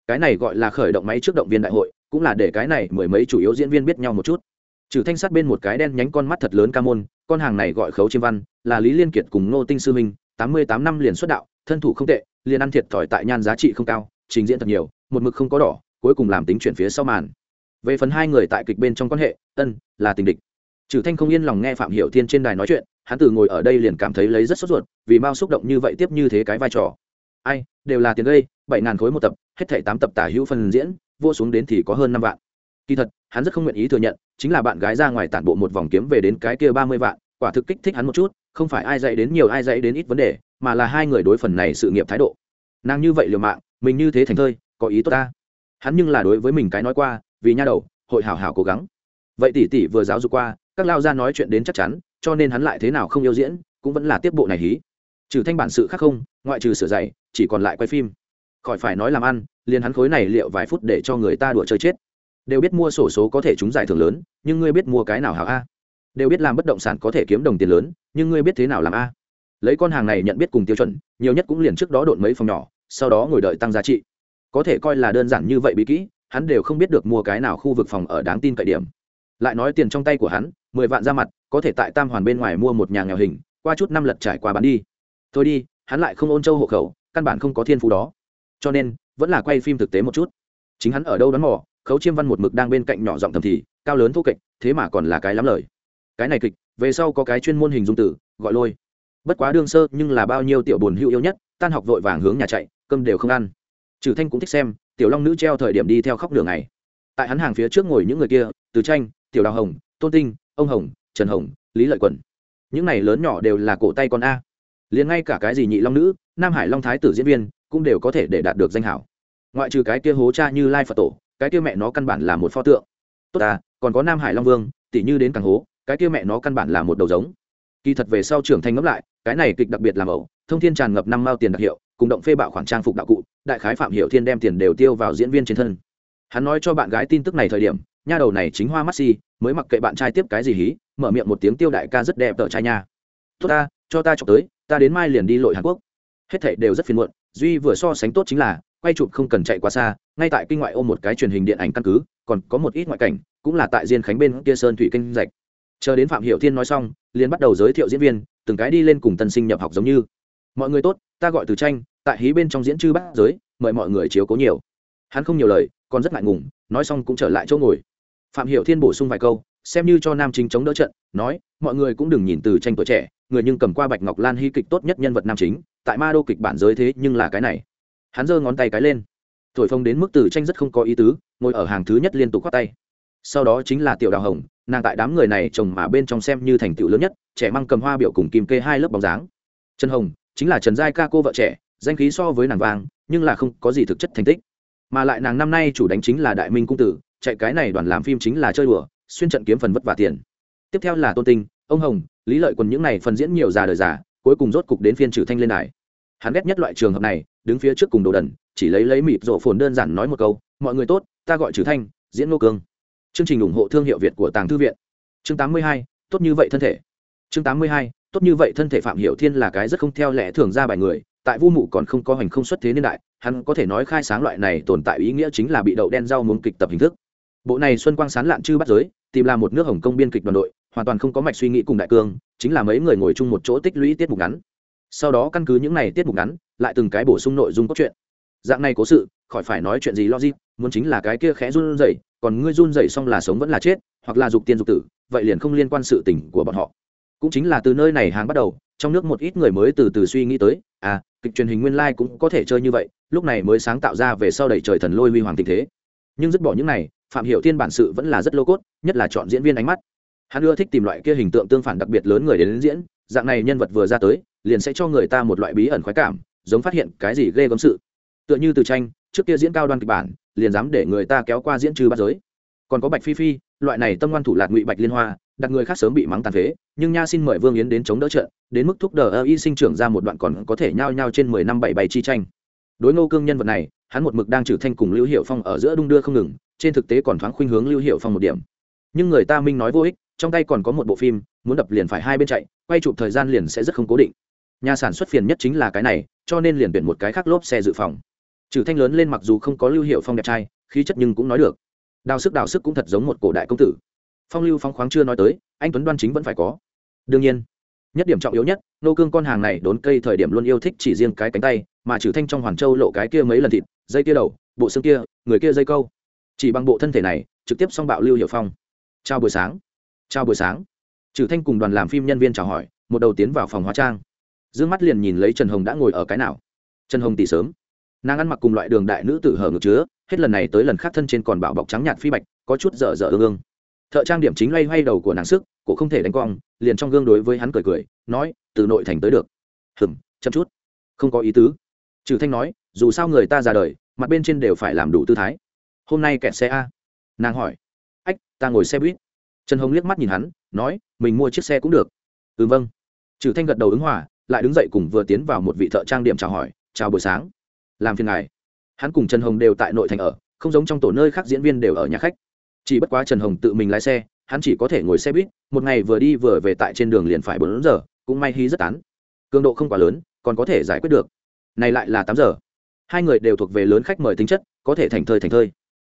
Cái này gọi là khởi động máy trước động viên đại hội, cũng là để cái này mười mấy chủ yếu diễn viên biết nhau một chút. Trừ thanh sát bên một cái đen nhánh con mắt thật lớn ca môn, con hàng này gọi khấu chiêm văn, là lý liên kiệt cùng ngô tinh sư minh, tám mươi tám năm liền xuất đạo, thân thủ không tệ, liền ăn thiệt thòi tại nhan giá trị không cao, trình diễn thật nhiều, một mực không có đỏ cuối cùng làm tính chuyển phía sau màn. Về phần hai người tại kịch bên trong quan hệ, ân, là tình địch. Trừ thanh không yên lòng nghe phạm hiểu thiên trên đài nói chuyện, hắn từ ngồi ở đây liền cảm thấy lấy rất sốt ruột, vì mau xúc động như vậy tiếp như thế cái vai trò. Ai, đều là tiền gây, bảy ngàn khối một tập, hết thảy tám tập tả hữu phần diễn, vô xuống đến thì có hơn năm vạn. Kỳ thật, hắn rất không nguyện ý thừa nhận, chính là bạn gái ra ngoài tản bộ một vòng kiếm về đến cái kia ba mươi vạn, quả thực kích thích hắn một chút, không phải ai dạy đến nhiều ai dạy đến ít vấn đề, mà là hai người đối phần này sự nghiệp thái độ. Nàng như vậy liều mạng, mình như thế thành thơi, có ý tốt ta hắn nhưng là đối với mình cái nói qua, vì nha đầu, hội hảo hảo cố gắng. Vậy tỷ tỷ vừa giáo dục qua, các lao ra nói chuyện đến chắc chắn, cho nên hắn lại thế nào không yêu diễn, cũng vẫn là tiếp bộ này hí. Trừ thanh bản sự khác không, ngoại trừ sửa dạy chỉ còn lại quay phim. Khỏi phải nói làm ăn, liền hắn khối này liệu vài phút để cho người ta đùa chơi chết. Đều biết mua sổ số có thể trúng giải thưởng lớn, nhưng ngươi biết mua cái nào hảo a? Đều biết làm bất động sản có thể kiếm đồng tiền lớn, nhưng ngươi biết thế nào làm a? Lấy con hàng này nhận biết cùng tiêu chuẩn, nhiều nhất cũng liền trước đó độn mấy phòng nhỏ, sau đó ngồi đợi tăng giá trị có thể coi là đơn giản như vậy bí kỹ, hắn đều không biết được mua cái nào khu vực phòng ở đáng tin cậy điểm. Lại nói tiền trong tay của hắn, mười vạn ra mặt, có thể tại tam hoàn bên ngoài mua một nhà nghèo hình, qua chút năm lật trải qua bán đi. Thôi đi, hắn lại không ôn châu hộ khẩu, căn bản không có thiên phú đó. Cho nên, vẫn là quay phim thực tế một chút. Chính hắn ở đâu đón mỏ khấu chiêm văn một mực đang bên cạnh nhỏ giọng thầm thì, cao lớn thô kệch, thế mà còn là cái lắm lời. Cái này kịch, về sau có cái chuyên môn hình dung tử, gọi lôi. Bất quá đương sơ, nhưng là bao nhiêu tiểu buồn hữu yêu nhất, tan học vội vàng hướng nhà chạy, cơm đều không ăn trừ thanh cũng thích xem, tiểu long nữ treo thời điểm đi theo khóc đường này tại hắn hàng phía trước ngồi những người kia, từ tranh, tiểu đào hồng, tôn tinh, ông hồng, trần hồng, lý lợi quần những này lớn nhỏ đều là cổ tay con a. Liền ngay cả cái gì nhị long nữ, nam hải long thái tử diễn viên, cũng đều có thể để đạt được danh hảo. Ngoại trừ cái kia hố cha như lai phật tổ, cái kia mẹ nó căn bản là một pho tượng. Tốt à còn có nam hải long vương, tỷ như đến càng hố, cái kia mẹ nó căn bản là một đầu giống. Kỳ thật về sau trưởng thành ngẫm lại, cái này kịch đặc biệt làm ẩu thông thiên tràn ngập năm mao tiền đặc hiệu cùng động phê bạo khoản trang phục đạo cụ, đại khái phạm hiểu thiên đem tiền đều tiêu vào diễn viên trên thân. Hắn nói cho bạn gái tin tức này thời điểm, nha đầu này chính hoa mắt si mới mặc kệ bạn trai tiếp cái gì hí, mở miệng một tiếng tiêu đại ca rất đẹp tợ trai nha. Tốt ta, cho ta chọc tới, ta đến mai liền đi lội hàn quốc. Hết thảy đều rất phiền muộn, duy vừa so sánh tốt chính là, quay chụp không cần chạy quá xa, ngay tại kinh ngoại ôm một cái truyền hình điện ảnh căn cứ, còn có một ít ngoại cảnh, cũng là tại diên khánh bên kia sơn thủy kinh rạch. Chờ đến phạm hiểu thiên nói xong, liền bắt đầu giới thiệu diễn viên, từng cái đi lên cùng tân sinh nhập học giống như mọi người tốt, ta gọi từ tranh, tại hí bên trong diễn chư bát giới, mời mọi người chiếu cố nhiều. Hắn không nhiều lời, còn rất ngại ngùng, nói xong cũng trở lại chỗ ngồi. Phạm Hiểu thiên bổ sung vài câu, xem như cho nam chính chống đỡ trận, nói, mọi người cũng đừng nhìn từ tranh tuổi trẻ, người nhưng cầm qua bạch ngọc lan hy kịch tốt nhất nhân vật nam chính, tại ma đô kịch bản giới thế nhưng là cái này. Hắn giơ ngón tay cái lên. Thổi phông đến mức từ tranh rất không có ý tứ, ngồi ở hàng thứ nhất liên tục khoác tay. Sau đó chính là tiểu đào hồng, nàng tại đám người này chồng mà bên trong xem như thành tựu lớn nhất, trẻ măng cầm hoa biểu cùng kim kê hai lớp bóng dáng. Trần hồng chính là trần giai ca cô vợ trẻ danh khí so với nàng vàng nhưng là không có gì thực chất thành tích. Mà lại nàng năm nay chủ đánh chính là đại minh cung tử chạy cái này đoàn làm phim chính là chơi đùa xuyên trận kiếm phần vất vả tiền. Tiếp theo là tôn tinh ông hồng lý lợi quần những này phần diễn nhiều già đời già cuối cùng rốt cục đến phiên trừ thanh lên đài. Hắn ghét nhất loại trường hợp này đứng phía trước cùng đồ đần chỉ lấy lấy mịp rổ phồn đơn giản nói một câu mọi người tốt ta gọi trừ thanh diễn ngô cương. Chương trình ủng hộ thương hiệu việt của tàng thư viện. Chương 82, tốt như vậy thân thể. Chương 82, tốt như vậy thân thể phạm hiểu thiên là cái rất không theo lẽ thường ra bài người, tại vu mụ còn không có hành không xuất thế niên đại, hắn có thể nói khai sáng loại này tồn tại ý nghĩa chính là bị đậu đen rau muống kịch tập hình thức. Bộ này xuân quang sán lạn chư bắt giới, tìm là một nước hồng công biên kịch đoàn đội, hoàn toàn không có mạch suy nghĩ cùng đại cương, chính là mấy người ngồi chung một chỗ tích lũy tiết mục ngắn. Sau đó căn cứ những này tiết mục ngắn, lại từng cái bổ sung nội dung cốt truyện. Dạng này cố sự, khỏi phải nói chuyện gì logic, muốn chính là cái kia khẽ run rẩy, còn ngươi run rẩy xong là sống vẫn là chết, hoặc là dục tiên dục tử, vậy liền không liên quan sự tình của bọn họ cũng chính là từ nơi này hàng bắt đầu trong nước một ít người mới từ từ suy nghĩ tới à kịch truyền hình nguyên lai cũng có thể chơi như vậy lúc này mới sáng tạo ra về sau đẩy trời thần lôi huy hoàng tình thế. Nhưng dứt bỏ những này phạm hiểu thiên bản sự vẫn là rất lô cốt nhất là chọn diễn viên ánh mắt. Hắn ưa thích tìm loại kia hình tượng tương phản đặc biệt lớn người đến, đến diễn dạng này nhân vật vừa ra tới liền sẽ cho người ta một loại bí ẩn khoái cảm giống phát hiện cái gì ghê gớm sự. Tựa như từ tranh trước kia diễn cao đoan kịch bản liền dám để người ta kéo qua diễn trừ bắt giới. Còn có bạch phi phi loại này tâm ngoan thủ lạc ngụy bạch liên hoa đặt người khác sớm bị mắng tàn phế, nhưng nha xin mời vương yến đến chống đỡ trận, đến mức thúc đờ ơ y sinh trưởng ra một đoạn còn có thể nhao nhao trên mười năm bảy bảy chi tranh. Đối ngô cương nhân vật này, hắn một mực đang trừ thanh cùng lưu hiệu phong ở giữa đung đưa không ngừng, trên thực tế còn thoáng khuynh hướng lưu hiệu phong một điểm. Nhưng người ta minh nói vô ích, trong tay còn có một bộ phim, muốn đập liền phải hai bên chạy, quay chụp thời gian liền sẽ rất không cố định. Nhà sản xuất phiền nhất chính là cái này, cho nên liền tuyển một cái khác lốp xe dự phòng. Trừ thanh lớn lên mặc dù không có lưu hiệu phong đẹp trai, khí chất nhưng cũng nói được. Đào sức đào sức cũng thật giống một cổ đại công tử phong lưu phong khoáng chưa nói tới, anh tuấn đoan chính vẫn phải có. Đương nhiên, nhất điểm trọng yếu nhất, nô cương con hàng này đốn cây thời điểm luôn yêu thích chỉ riêng cái cánh tay, mà trừ thanh trong hoàn châu lộ cái kia mấy lần thịt, dây kia đầu, bộ xương kia, người kia dây câu. Chỉ bằng bộ thân thể này, trực tiếp xong bạo lưu hiệu phong. Chào buổi sáng. Chào buổi sáng. Trừ thanh cùng đoàn làm phim nhân viên chào hỏi, một đầu tiến vào phòng hóa trang. Dương mắt liền nhìn lấy trần hồng đã ngồi ở cái nào. Trần hồng tỷ sớm. Nàng ăn mặc cùng loại đường đại nữ tử hở ngực chứa, hết lần này tới lần khác thân trên còn bảo bọc trắng nhạt phi bạch, có chút dở dở ương ương thợ trang điểm chính loay hoay đầu của nàng sức cổ không thể đánh cong liền trong gương đối với hắn cười cười nói từ nội thành tới được. Hừng chậm chút. Không có ý tứ. Trừ thanh nói dù sao người ta già đời mặt bên trên đều phải làm đủ tư thái. Hôm nay kẹt xe a? Nàng hỏi. Ách ta ngồi xe buýt. Trần hồng liếc mắt nhìn hắn nói mình mua chiếc xe cũng được. Ừ vâng. Trừ thanh gật đầu ứng hòa, lại đứng dậy cùng vừa tiến vào một vị thợ trang điểm chào hỏi chào buổi sáng. Làm phiền ngài. Hắn cùng trần hồng đều tại nội thành ở không giống trong tổ nơi khác diễn viên đều ở nhà khách chỉ bất quá trần hồng tự mình lái xe, hắn chỉ có thể ngồi xe buýt, một ngày vừa đi vừa về tại trên đường liền phải bốn giờ, cũng may hí rất tán. Cường độ không quá lớn, còn có thể giải quyết được. Này lại là tám giờ. Hai người đều thuộc về lớn khách mời tính chất, có thể thành thơi thành thơi.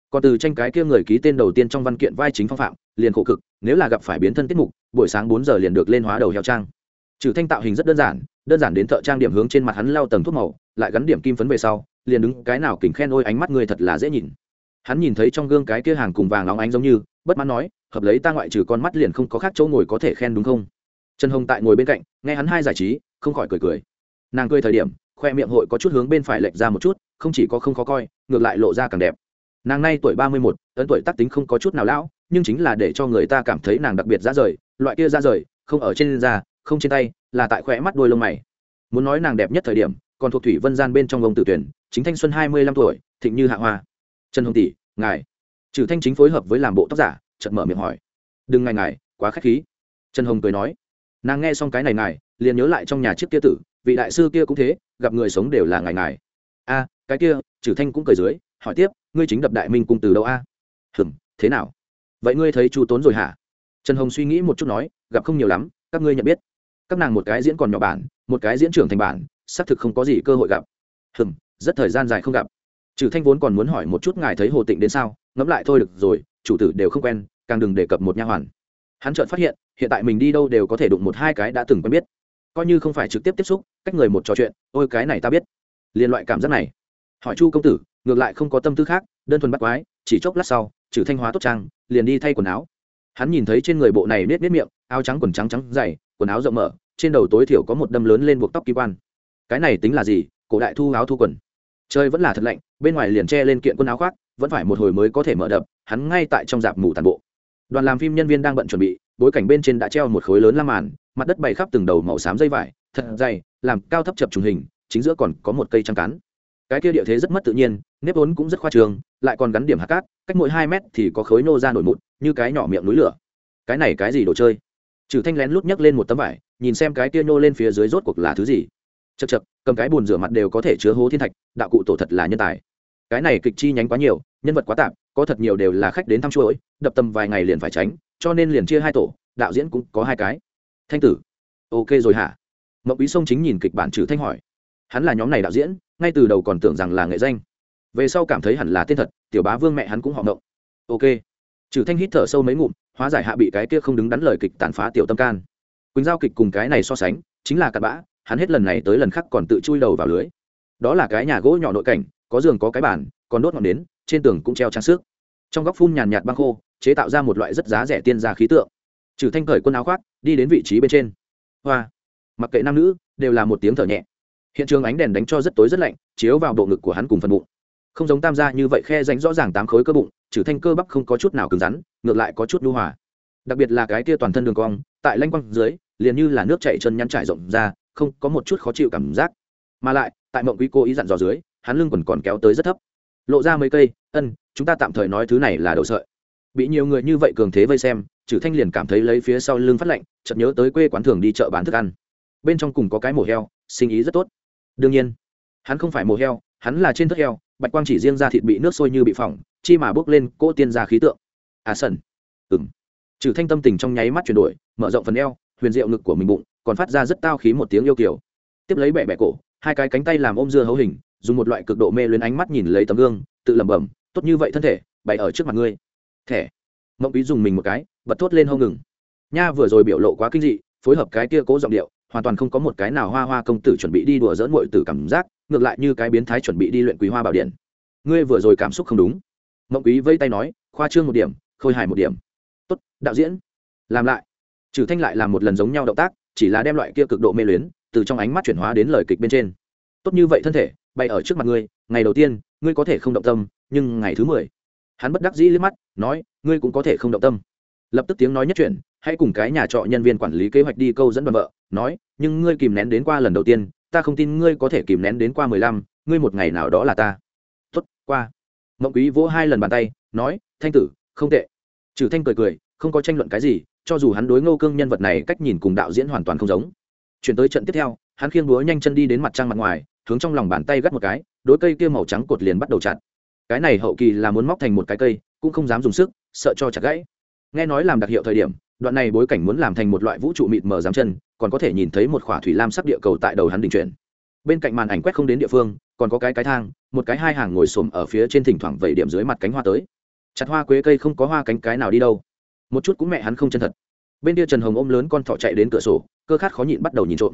Còn từ tranh cái kia người ký tên đầu tiên trong văn kiện vai chính phong phạm, liền khổ cực, nếu là gặp phải biến thân tiết mục, buổi sáng bốn giờ liền được lên hóa đầu heo trang. Trừ thanh tạo hình rất đơn giản đơn giản đến thợ trang điểm hướng trên mặt hắn lao tầng thuốc màu, lại gắn điểm kim phấn về sau, liền đứng cái nào kỉnh khen ôi ánh mắt người thật là dễ nhìn hắn nhìn thấy trong gương cái kia hàng cùng vàng óng ánh giống như, bất mãn nói, hợp lấy ta ngoại trừ con mắt liền không có khác chỗ ngồi có thể khen đúng không? Trần hồng tại ngồi bên cạnh, nghe hắn hai giải trí, không khỏi cười cười. Nàng cười thời điểm, khoe miệng hội có chút hướng bên phải lệch ra một chút, không chỉ có không khó coi, ngược lại lộ ra càng đẹp. Nàng nay tuổi ba mươi một ấn tuổi tác tính không có chút nào lão, nhưng chính là để cho người ta cảm thấy nàng đặc biệt ra rời, loại kia ra rời, không ở trên da, không trên tay, là tại khỏe mắt đôi lông mày. Muốn nói nàng đẹp nhất thời điểm, còn thuộc thủy vân gian bên trong vòng tử tuyển, chính thanh xuân hai mươi lăm tuổi, thịnh như hạ hoa. Trần hồng tỷ ngài. Trừ thanh chính phối hợp với làm bộ tóc giả, chợt mở miệng hỏi. Đừng ngài ngài quá k h á c h khí. Trần hồng cười nói. Nàng nghe xong cái này ngài, liền nhớ lại trong nhà chiếc kia tử, vị đại sư kia cũng thế, gặp người sống đều là ngài ngài. A, cái kia, trừ thanh cũng cười dưới, hỏi tiếp, ngươi chính đập đại minh cung từ đâu a? Hừm thế nào? Vậy ngươi thấy chu tốn rồi hả? Trần hồng suy nghĩ một chút nói, gặp không nhiều lắm, các ngươi nhận biết. Các nàng một cái diễn còn nhỏ bản, một cái diễn trưởng thành bản, xác thực không có gì cơ hội gặp. Hừm rất thời gian dài không gặp trừ thanh vốn còn muốn hỏi một chút ngài thấy hồ tịnh đến sao, ngẫm lại thôi được rồi, chủ tử đều không quen, càng đừng đề cập một nha hoàn. Hắn chợt phát hiện hiện tại mình đi đâu đều có thể đụng một hai cái đã từng quen biết. Coi như không phải trực tiếp tiếp xúc, cách người một trò chuyện, ôi cái này ta biết. Liên loại cảm giác này. Hỏi chu công tử, ngược lại không có tâm tư khác, đơn thuần bắt quái, chỉ chốc lát sau, trừ thanh hóa tốt trang, liền đi thay quần áo. Hắn nhìn thấy trên người bộ này nết nết miệng, áo trắng quần trắng trắng dày, quần áo rộng mở, trên đầu tối thiểu có một đâm lớn lên buộc tóc kỳ quan. Cái này tính là gì? Cổ đại thu áo thu quần trời vẫn là thật lạnh, bên ngoài liền che lên kiện quần áo khoác, vẫn phải một hồi mới có thể mở đập, hắn ngay tại trong dạp mù tàn bộ. Đoàn làm phim nhân viên đang bận chuẩn bị, bối cảnh bên trên đã treo một khối lớn la màn, mặt đất bày khắp từng đầu màu xám dây vải, thật dày, làm cao thấp chập trùng hình, chính giữa còn có một cây trăng cắn cái kia địa thế rất mất tự nhiên, nếp ốn cũng rất khoa trường lại còn gắn điểm hạt cát, cách mỗi hai mét thì có khối nô ra nổi mụn, như cái nhỏ miệng núi lửa. Cái này cái gì đồ chơi? Trừ thanh lén lút nhấc lên một tấm vải, nhìn xem cái kia nhô lên phía dưới rốt cuộc là thứ gì chật chật, cầm cái bùn rửa mặt đều có thể chứa hố thiên thạch, đạo cụ tổ thật là nhân tài. Cái này kịch chi nhánh quá nhiều, nhân vật quá tạp, có thật nhiều đều là khách đến thăm chuỗi, đập tầm vài ngày liền phải tránh, cho nên liền chia hai tổ, đạo diễn cũng có hai cái. Thanh tử. Ok rồi hả? Mậu ý sông chính nhìn kịch bản trừ thanh hỏi. Hắn là nhóm này đạo diễn, ngay từ đầu còn tưởng rằng là nghệ danh. Về sau cảm thấy hẳn là tên thật, tiểu bá vương mẹ hắn cũng họ ngộng ok. Trừ thanh hít thở sâu mấy ngụm, hóa giải hạ bị cái kia không đứng đắn lời kịch tàn phá tiểu tâm can. Quỳnh giao kịch cùng cái này so sánh, chính là cặn bã hắn hết lần này tới lần khác còn tự chui đầu vào lưới. Đó là cái nhà gỗ nhỏ nội cảnh, có giường, có cái bàn, còn đốt ngọn đến trên tường cũng treo trang sức. Trong góc phun nhàn nhạt băng khô, chế tạo ra một loại rất giá rẻ tiên gia khí tượng. Trừ thanh cởi quân áo khoác, đi đến vị trí bên trên. Hoa. Mặc kệ nam nữ, đều là một tiếng thở nhẹ. Hiện trường ánh đèn đánh cho rất tối rất lạnh, chiếu vào bộ ngực của hắn cùng phần bụng. Không giống tam gia như vậy khe ránh rõ ràng tám khối cơ bụng, trừ thanh cơ bắp không có chút nào cứng rắn, ngược lại có chút lưu hòa. Đặc biệt là cái kia toàn thân đường cong, tại lanh quăng dưới, liền như là nước chảy chân nhắn trải rộng ra không có một chút khó chịu cảm giác. Mà lại, tại mộng quý cô ý dặn dò dưới, hắn lưng quần còn kéo tới rất thấp. Lộ ra mấy cây, ân, chúng ta tạm thời nói thứ này là đầu sợi. Bị nhiều người như vậy cường thế vây xem trừ thanh liền cảm thấy lấy phía sau lưng phát lạnh, chợt nhớ tới quê quán thường đi chợ bán thức ăn. Bên trong cùng có cái mổ heo, sinh ý rất tốt. Đương nhiên, hắn không phải mổ heo, hắn là trên thức heo, bạch quang chỉ riêng ra thịt bị nước sôi như bị phỏng, chi mà bước lên cỗ tiên ra khí tượng. À sần. Ừng trừ thanh tâm tình trong nháy mắt chuyển đổi, mở rộng phần eo, huyền diệu ngực của mình bụng còn phát ra rất tao khí một tiếng yêu kiểu. Tiếp lấy bẹ bẹ cổ, hai cái cánh tay làm ôm dưa hấu hình, dùng một loại cực độ mê luyến ánh mắt nhìn lấy tấm gương, tự lẩm bẩm, tốt như vậy thân thể, bày ở trước mặt ngươi. Thẻ. Mộng ý dùng mình một cái, bật thốt lên hông ngừng. Nha vừa rồi biểu lộ quá kinh dị, phối hợp cái kia cố giọng điệu, hoàn toàn không có một cái nào hoa hoa công tử chuẩn bị đi đùa dỡn mội tử cảm giác, ngược lại như cái biến thái chuẩn bị đi luyện quý hoa bảo điện. Ngươi vừa rồi cảm xúc không đúng. Mộng quý vây tay nói, khoa trương một điểm, khôi hài một điểm. Tốt, đạo diễn. Làm lại. Trừ thanh lại làm một lần giống nhau động tác chỉ là đem loại kia cực độ mê luyến từ trong ánh mắt chuyển hóa đến lời kịch bên trên. Tốt như vậy thân thể, bay ở trước mặt ngươi, ngày đầu tiên, ngươi có thể không động tâm, nhưng ngày thứ mười. Hắn bất đắc dĩ liếc mắt, nói, ngươi cũng có thể không động tâm. Lập tức tiếng nói nhất chuyển, hãy cùng cái nhà trọ nhân viên quản lý kế hoạch đi câu dẫn đoàn vợ, nói, nhưng ngươi kìm nén đến qua lần đầu tiên, ta không tin ngươi có thể kìm nén đến qua mười lăm, ngươi một ngày nào đó là ta. Tuất qua. Mộng quý vỗ hai lần bàn tay, nói, thanh tử, không tệ. Trừ thanh cười cười, không có tranh luận cái gì cho dù hắn đối ngô cương nhân vật này cách nhìn cùng đạo diễn hoàn toàn không giống. Chuyển tới trận tiếp theo, hắn khiêng búa nhanh chân đi đến mặt trăng mặt ngoài, hướng trong lòng bàn tay gắt một cái đối cây kia màu trắng cột liền bắt đầu chặt. Cái này hậu kỳ là muốn móc thành một cái cây, cũng không dám dùng sức, sợ cho chặt gãy. Nghe nói làm đặc hiệu thời điểm, đoạn này bối cảnh muốn làm thành một loại vũ trụ mịt mờ dám chân, còn có thể nhìn thấy một khỏa thủy lam sắc địa cầu tại đầu hắn đình chuyển. Bên cạnh màn ảnh quét không đến địa phương, còn có cái cái thang, một cái hai hàng ngồi xổm ở phía trên thỉnh thoảng vẩy điểm dưới mặt cánh hoa tới. Chặt hoa quế cây không có hoa cánh cái nào đi đâu một chút cũng mẹ hắn không chân thật. Bên kia trần hồng ôm lớn con thọ chạy đến cửa sổ, cơ khát khó nhịn bắt đầu nhìn trộm.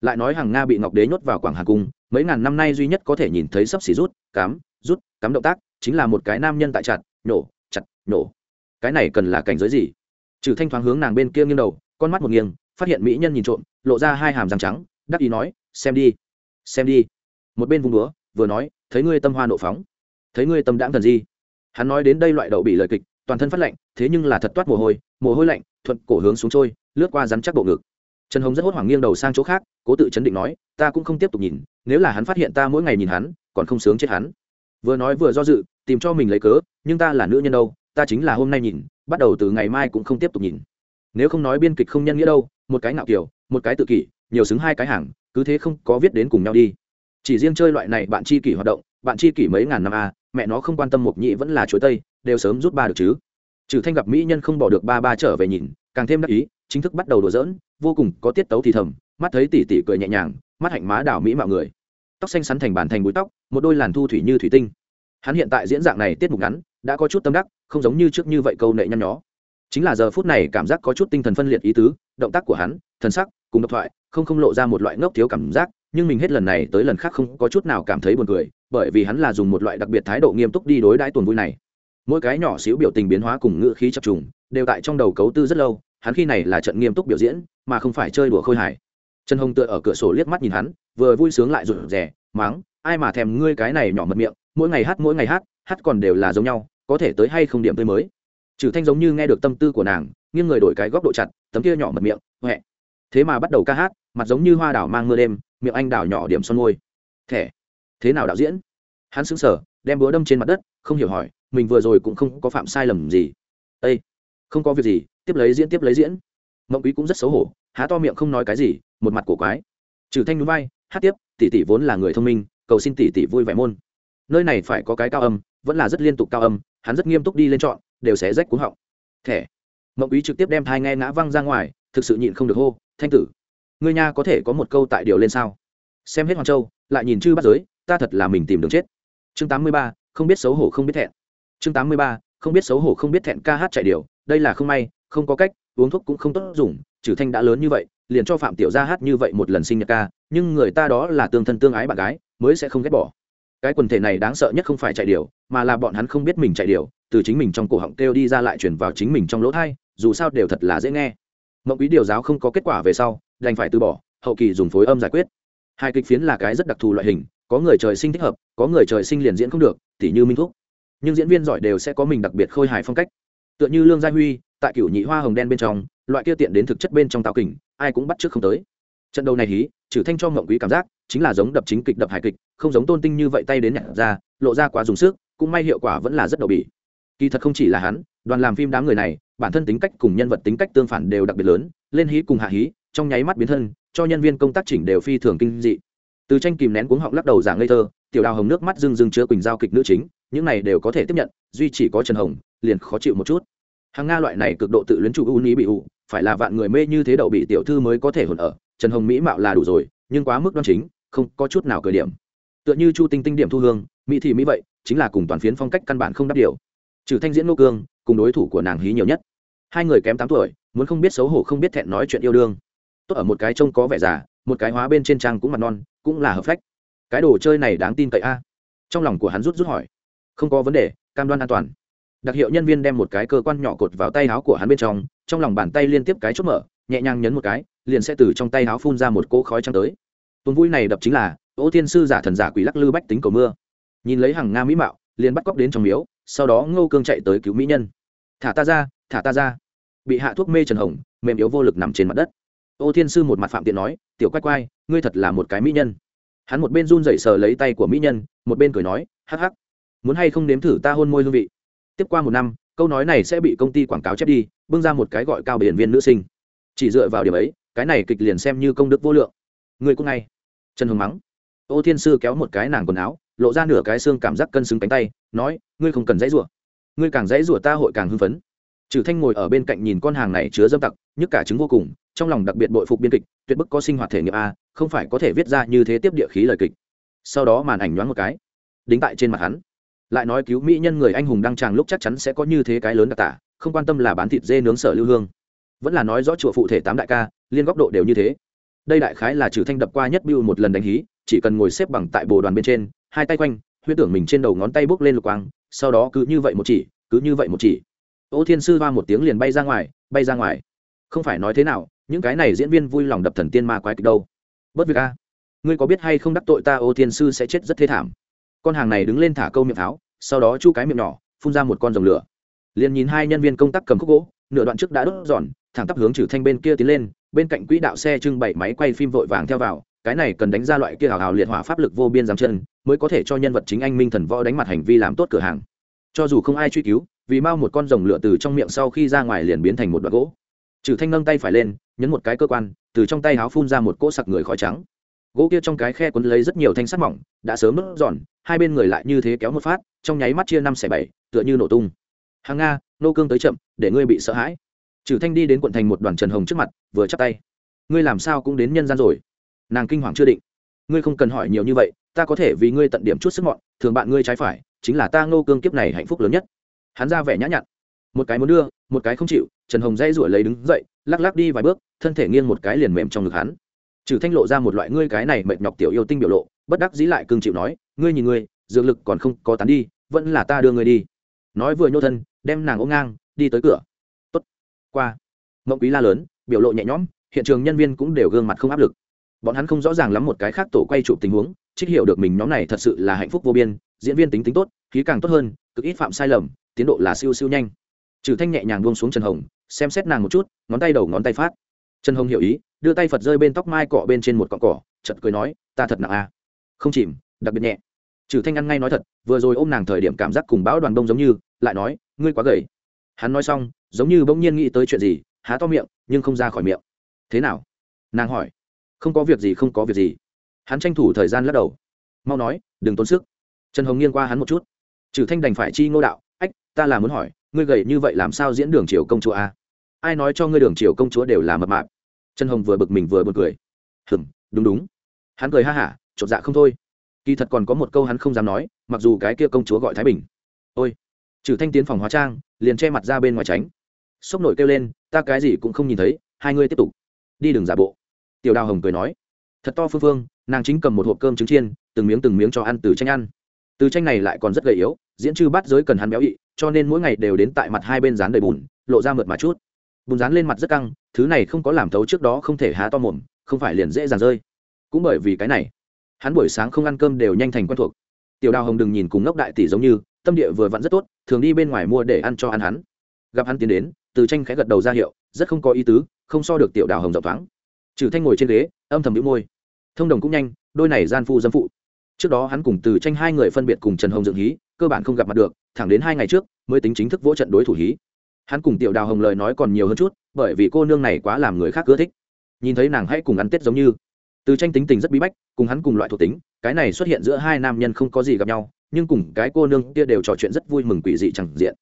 Lại nói hàng nga bị ngọc đế nhốt vào quảng hà cung, mấy ngàn năm nay duy nhất có thể nhìn thấy sắp xỉ rút cám rút, cắm động tác, chính là một cái nam nhân tại chặt, nhổ chặt, nhổ. Cái này cần là cảnh giới gì? Trừ thanh thoáng hướng nàng bên kia nghiêng đầu, con mắt một nghiêng, phát hiện mỹ nhân nhìn trộm, lộ ra hai hàm răng trắng, đắc ý nói, xem đi xem đi. Một bên vùng đúa vừa nói, thấy ngươi tâm hoa nộ phóng, thấy ngươi tâm đãng thần di. Hắn nói đến đây loại đậu bị lời kịch toàn thân phát lạnh thế nhưng là thật toát mồ hôi mồ hôi lạnh thuận cổ hướng xuống trôi lướt qua rắn chắc bộ ngực. Trần hồng rất hốt hoảng nghiêng đầu sang chỗ khác cố tự chấn định nói ta cũng không tiếp tục nhìn nếu là hắn phát hiện ta mỗi ngày nhìn hắn còn không sướng chết hắn. Vừa nói vừa do dự tìm cho mình lấy cớ nhưng ta là nữ nhân đâu ta chính là hôm nay nhìn bắt đầu từ ngày mai cũng không tiếp tục nhìn. Nếu không nói biên kịch không nhân nghĩa đâu một cái ngạo kiểu một cái tự kỷ nhiều xứng hai cái hàng cứ thế không có viết đến cùng nhau đi. Chỉ riêng chơi loại này bạn chi kỷ hoạt động bạn chi kỷ mấy ngàn năm a à, mẹ nó không quan tâm mộc nhị vẫn là chuối tây đều sớm rút ba được chứ. Trừ thanh gặp mỹ nhân không bỏ được ba ba trở về nhìn, càng thêm đắc ý, chính thức bắt đầu đùa giỡn, vô cùng có tiết tấu thì thầm, mắt thấy tỉ tỉ cười nhẹ nhàng, mắt hạnh má đảo mỹ mạo người. Tóc xanh sắn thành bàn thành búi tóc, một đôi làn thu thủy như thủy tinh. Hắn hiện tại diễn dạng này tiết mục ngắn, đã có chút tâm đắc, không giống như trước như vậy câu nệ nhăn nhó. Chính là giờ phút này cảm giác có chút tinh thần phân liệt ý tứ, động tác của hắn thần sắc, cùng độc thoại, không không lộ ra một loại ngốc thiếu cảm giác, nhưng mình hết lần này tới lần khác không có chút nào cảm thấy buồn cười, bởi vì hắn là dùng một loại đặc biệt thái độ nghiêm túc đi đối đãi tuần vui này mỗi cái nhỏ xíu biểu tình biến hóa cùng ngữ khí chập trùng đều tại trong đầu cấu tư rất lâu, hắn khi này là trận nghiêm túc biểu diễn, mà không phải chơi đùa khôi hài. Trần hồng tựa ở cửa sổ liếc mắt nhìn hắn, vừa vui sướng lại rụt rè mắng ai mà thèm ngươi cái này nhỏ mật miệng, mỗi ngày hát, mỗi ngày hát hát còn đều là giống nhau, có thể tới hay không điểm tươi mới. Trừ thanh giống như nghe được tâm tư của nàng, nghiêng người đổi cái góc độ chặt, tấm kia nhỏ mật miệng huệ thế mà bắt đầu ca hát, mặt giống như hoa đảo mang mưa đêm, miệng anh đảo nhỏ điểm son môi. Thẻ, thế nào đạo diễn? Hắn sững sờ, đem búa đâm trên mặt đất, không hiểu hỏi mình vừa rồi cũng không có phạm sai lầm gì. Ây không có việc gì, tiếp lấy diễn, tiếp lấy diễn. Mộng quý cũng rất xấu hổ, há to miệng không nói cái gì, một mặt cổ quái. Trừ thanh núi vai, hát tiếp, tỷ tỷ vốn là người thông minh, cầu xin tỷ tỷ vui vẻ môn. Nơi này phải có cái cao âm, vẫn là rất liên tục cao âm, hắn rất nghiêm túc đi lên chọn, đều sẽ rách cuống họng. Thẻ. Mộng quý trực tiếp đem thai nghe ngã văng ra ngoài, thực sự nhịn không được hô, thanh tử, ngươi nha có thể có một câu tại điều lên sao? Xem hết hoàng châu, lại nhìn chư bắt giới, ta thật là mình tìm đường chết. Chương tám mươi ba, không biết xấu hổ không biết thẹn chương tám mươi ba, không biết xấu hổ không biết thẹn ca hát chạy điều đây là không may, không có cách, uống thuốc cũng không tốt dùng, trừ thanh đã lớn như vậy, liền cho phạm tiểu gia hát như vậy một lần sinh nhật ca, nhưng người ta đó là tương thân tương ái bạn gái, mới sẽ không ghét bỏ. Cái quần thể này đáng sợ nhất không phải chạy điều mà là bọn hắn không biết mình chạy điều từ chính mình trong cổ họng kêu đi ra lại chuyển vào chính mình trong lỗ thai, dù sao đều thật là dễ nghe. Mộng quý điều giáo không có kết quả về sau, đành phải từ bỏ, hậu kỳ dùng phối âm giải quyết. Hai kịch phiến là cái rất đặc thù loại hình, có người trời sinh thích hợp, có người trời sinh liền diễn không được, tỉ như minh thúc nhưng diễn viên giỏi đều sẽ có mình đặc biệt khôi hài phong cách. Tựa như lương gia huy, tại cựu nhị hoa hồng đen bên trong, loại kia tiện đến thực chất bên trong tạo kình, ai cũng bắt trước không tới. Trận đầu này hí, trừ thanh cho ngậm quý cảm giác, chính là giống đập chính kịch đập hài kịch, không giống tôn tinh như vậy tay đến nhặt ra, lộ ra quá dùng sức, cũng may hiệu quả vẫn là rất đầu bỉ. Kỳ thật không chỉ là hắn, đoàn làm phim đám người này, bản thân tính cách cùng nhân vật tính cách tương phản đều đặc biệt lớn, lên hí cùng hạ hí, trong nháy mắt biến thân, cho nhân viên công tác chỉnh đều phi thường kinh dị. Từ tranh kìm nén cuống họng lắc đầu giảng ngây thơ, tiểu đào hồng nước mắt rưng rưng chứa quỳnh giao kịch nữ chính những này đều có thể tiếp nhận, duy chỉ có trần hồng, liền khó chịu một chút. Hàng nga loại này cực độ tự luyến chủ ưu ní bị ủ, phải là vạn người mê như thế đậu bị tiểu thư mới có thể hồn ở, trần hồng mỹ mạo là đủ rồi, nhưng quá mức đoan chính, không có chút nào cười điểm. Tựa như chu tinh tinh điểm thu hương, mỹ thì mỹ vậy, chính là cùng toàn phiến phong cách căn bản không đáp điều. Trừ thanh diễn nô cương, cùng đối thủ của nàng hí nhiều nhất. Hai người kém tám tuổi, muốn không biết xấu hổ không biết thẹn nói chuyện yêu đương. Tốt ở một cái trông có vẻ già, một cái hóa bên trên trang cũng mặt non, cũng là hợp phách. Cái đồ chơi này đáng tin cậy a. Trong lòng của hắn rút rút hỏi không có vấn đề, cam đoan an toàn. Đặc hiệu nhân viên đem một cái cơ quan nhỏ cột vào tay áo của hắn bên trong trong lòng bàn tay liên tiếp cái chốt mở, nhẹ nhàng nhấn một cái, liền sẽ từ trong tay áo phun ra một cỗ khói trắng tới. Tuần vui này đập chính là, ô thiên sư giả thần giả quỷ lắc lư bách tính cầu mưa. Nhìn lấy hàng nga mỹ mạo, liền bắt cóc đến trong miếu, sau đó ngô cương chạy tới cứu mỹ nhân. Thả ta ra, thả ta ra. Bị hạ thuốc mê trần hồng, mềm yếu vô lực nằm trên mặt đất. Ô thiên sư một mặt phạm tiện nói, tiểu quay quay ngươi thật là một cái mỹ nhân. Hắn một bên run rẩy sờ lấy tay của mỹ nhân, một bên cười nói, hắc hắc muốn hay không nếm thử ta hôn môi hương vị? Tiếp qua một năm, câu nói này sẽ bị công ty quảng cáo chép đi, bưng ra một cái gọi cao biển viên nữ sinh. Chỉ dựa vào điểm ấy, cái này kịch liền xem như công đức vô lượng. Người cũng ngay. Trần hồng mắng. Ô thiên sư kéo một cái nàng quần áo, lộ ra nửa cái xương cảm giác cân xứng cánh tay, nói, ngươi không cần dãy rủa. Ngươi càng dãy rủa ta hội càng hưng phấn. Trừ thanh ngồi ở bên cạnh nhìn con hàng này chứa dâm tặc, nhức cả chứng vô cùng, trong lòng đặc biệt bội phục biên kịch, tuyệt bức có sinh hoạt thể nghiệm a, không phải có thể viết ra như thế tiếp địa khí lời kịch. Sau đó màn ảnh nhoáng một cái, đính tại trên mặt hắn lại nói cứu mỹ nhân người anh hùng đăng tràng lúc chắc chắn sẽ có như thế cái lớn đặc tả, không quan tâm là bán thịt dê nướng sở lưu hương. Vẫn là nói rõ chùa phụ thể tám đại ca, liên góc độ đều như thế. Đây đại khái là trừ thanh đập qua nhất biêu một lần đánh hí, chỉ cần ngồi xếp bằng tại bồ đoàn bên trên, hai tay quanh huyết tưởng mình trên đầu ngón tay bước lên lục quang, sau đó cứ như vậy một chỉ, cứ như vậy một chỉ. Ô thiên sư va một tiếng liền bay ra ngoài, bay ra ngoài. Không phải nói thế nào, những cái này diễn viên vui lòng đập thần tiên ma quái kịch đâu. Bất việc a. Ngươi có biết hay không đắc tội ta, ô thiên sư sẽ chết rất thê thảm con hàng này đứng lên thả câu miệng tháo, sau đó chu cái miệng nhỏ, phun ra một con rồng lửa. Liền nhìn hai nhân viên công tác cầm khúc gỗ, nửa đoạn trước đã đốt giòn, thẳng tắp hướng trừ thanh bên kia tiến lên, bên cạnh quỹ đạo xe trưng bày máy quay phim vội vàng theo vào, cái này cần đánh ra loại kia hào hào liệt hỏa pháp lực vô biên giáng chân, mới có thể cho nhân vật chính anh minh thần võ đánh mặt hành vi làm tốt cửa hàng. Cho dù không ai truy cứu, vì mau một con rồng lửa từ trong miệng sau khi ra ngoài liền biến thành một đoạn gỗ. Trừ thanh nâng tay phải lên, nhấn một cái cơ quan, từ trong tay háo phun ra một cỗ sặc người khói trắng gỗ kia trong cái khe quấn lấy rất nhiều thanh sắt mỏng, đã sớm nứt giòn, hai bên người lại như thế kéo một phát, trong nháy mắt chia năm xẻ bảy, tựa như nổ tung. Hàng nga, nô cương tới chậm, để ngươi bị sợ hãi. Trừ thanh đi đến quận thành một đoàn trần hồng trước mặt, vừa chắp tay. Ngươi làm sao cũng đến nhân gian rồi? Nàng kinh hoàng chưa định. Ngươi không cần hỏi nhiều như vậy, ta có thể vì ngươi tận điểm chút sức mọn, thường bạn ngươi trái phải, chính là ta Nô cương kiếp này hạnh phúc lớn nhất. Hắn ra vẻ nhã nhặn. Một cái muốn đưa, một cái không chịu, trần hồng dây rủi lấy đứng dậy, lắc lắc đi vài bước, thân thể nghiêng một cái liền mềm trong ngực hắn trừ thanh lộ ra một loại ngươi cái này mệt nhọc tiểu yêu tinh biểu lộ, bất đắc dĩ lại cương chịu nói, ngươi nhìn ngươi, dược lực còn không có tán đi, vẫn là ta đưa ngươi đi. Nói vừa nhô thân, đem nàng ôm ngang, đi tới cửa. Tốt. Qua. Mộng quý la lớn, biểu lộ nhẹ nhõm, hiện trường nhân viên cũng đều gương mặt không áp lực. Bọn hắn không rõ ràng lắm một cái khác tổ quay chụp tình huống, trích hiểu được mình nhóm này thật sự là hạnh phúc vô biên, diễn viên tính tính tốt, khí càng tốt hơn, cực ít phạm sai lầm, tiến độ là siêu siêu nhanh. Trừ thanh nhẹ nhàng buông xuống trần hồng, xem xét nàng một chút, ngón tay đầu ngón tay phát. Trần hồng hiểu ý đưa tay phật rơi bên tóc mai cọ bên trên một cọn cỏ chật cười nói, ta thật nặng à. không chìm, đặc biệt nhẹ. Trừ thanh ăn ngay nói thật, vừa rồi ôm nàng thời điểm cảm giác cùng bão đoàn đông giống như, lại nói, ngươi quá gầy. Hắn nói xong, giống như bỗng nhiên nghĩ tới chuyện gì, há to miệng, nhưng không ra khỏi miệng. Thế nào? Nàng hỏi. Không có việc gì, không có việc gì. Hắn tranh thủ thời gian lắc đầu. Mau nói, đừng tốn sức. Trần hồng nghiêng qua hắn một chút. Trừ thanh đành phải chi ngô đạo, ách, ta là muốn hỏi, ngươi gầy như vậy làm sao diễn đường triều công chúa a ai nói cho ngươi đường triều công chúa đều là mập mạp? Trần hồng vừa bực mình vừa b u ồ n cười. Hừm, đúng đúng. Hắn cười ha hả, chột dạ không thôi. Kỳ thật còn có một câu hắn không dám nói, mặc dù cái kia công chúa gọi thái bình. Ôi, trừ thanh tiến phòng hóa trang, liền che mặt ra bên ngoài tránh. Sốc nổi kêu lên, ta cái gì cũng không nhìn thấy, hai ngươi tiếp tục. Đi đừng giả bộ. Tiểu đào hồng cười nói. Thật to phương phương, nàng chính cầm một hộp cơm trứng chiên, từng miếng từng miếng cho ăn từ tranh ăn. Từ tranh này lại còn rất gầy yếu, diễn chư bắt giới cần hắn béo ị, cho nên mỗi ngày đều đến tại mặt hai bên dán đầy bùn, lộ ra mượt mà chút. Bùn dán lên mặt rất căng thứ này không có làm thấu trước đó không thể há to mồm, không phải liền dễ dàng rơi. Cũng bởi vì cái này, hắn buổi sáng không ăn cơm đều nhanh thành quen thuộc. Tiểu đào hồng đừng nhìn cùng ngốc đại tỷ giống như, tâm địa vừa vặn rất tốt, thường đi bên ngoài mua để ăn cho ăn hắn. Gặp hắn tiến đến, từ tranh khẽ gật đầu ra hiệu, rất không có ý tứ, không so được tiểu đào hồng rộng thoáng. Trừ thanh ngồi trên ghế, âm thầm nhíu môi. Thông đồng cũng nhanh, đôi này gian phu dâm phụ. Trước đó hắn cùng từ tranh hai người phân biệt cùng trần hồng dựng hí, cơ bản không gặp mặt được, thẳng đến hai ngày trước, mới tính chính thức vỗ trận đối thủ hí hắn cùng tiểu đào hồng lời nói còn nhiều hơn chút, bởi vì cô nương này quá làm người khác ưa thích. Nhìn thấy nàng hãy cùng ăn tết giống như. Từ tranh tính tình rất bí bách, cùng hắn cùng loại thuộc tính, cái này xuất hiện giữa hai nam nhân không có gì gặp nhau, nhưng cùng cái cô nương kia đều trò chuyện rất vui mừng quỷ dị chẳng diện.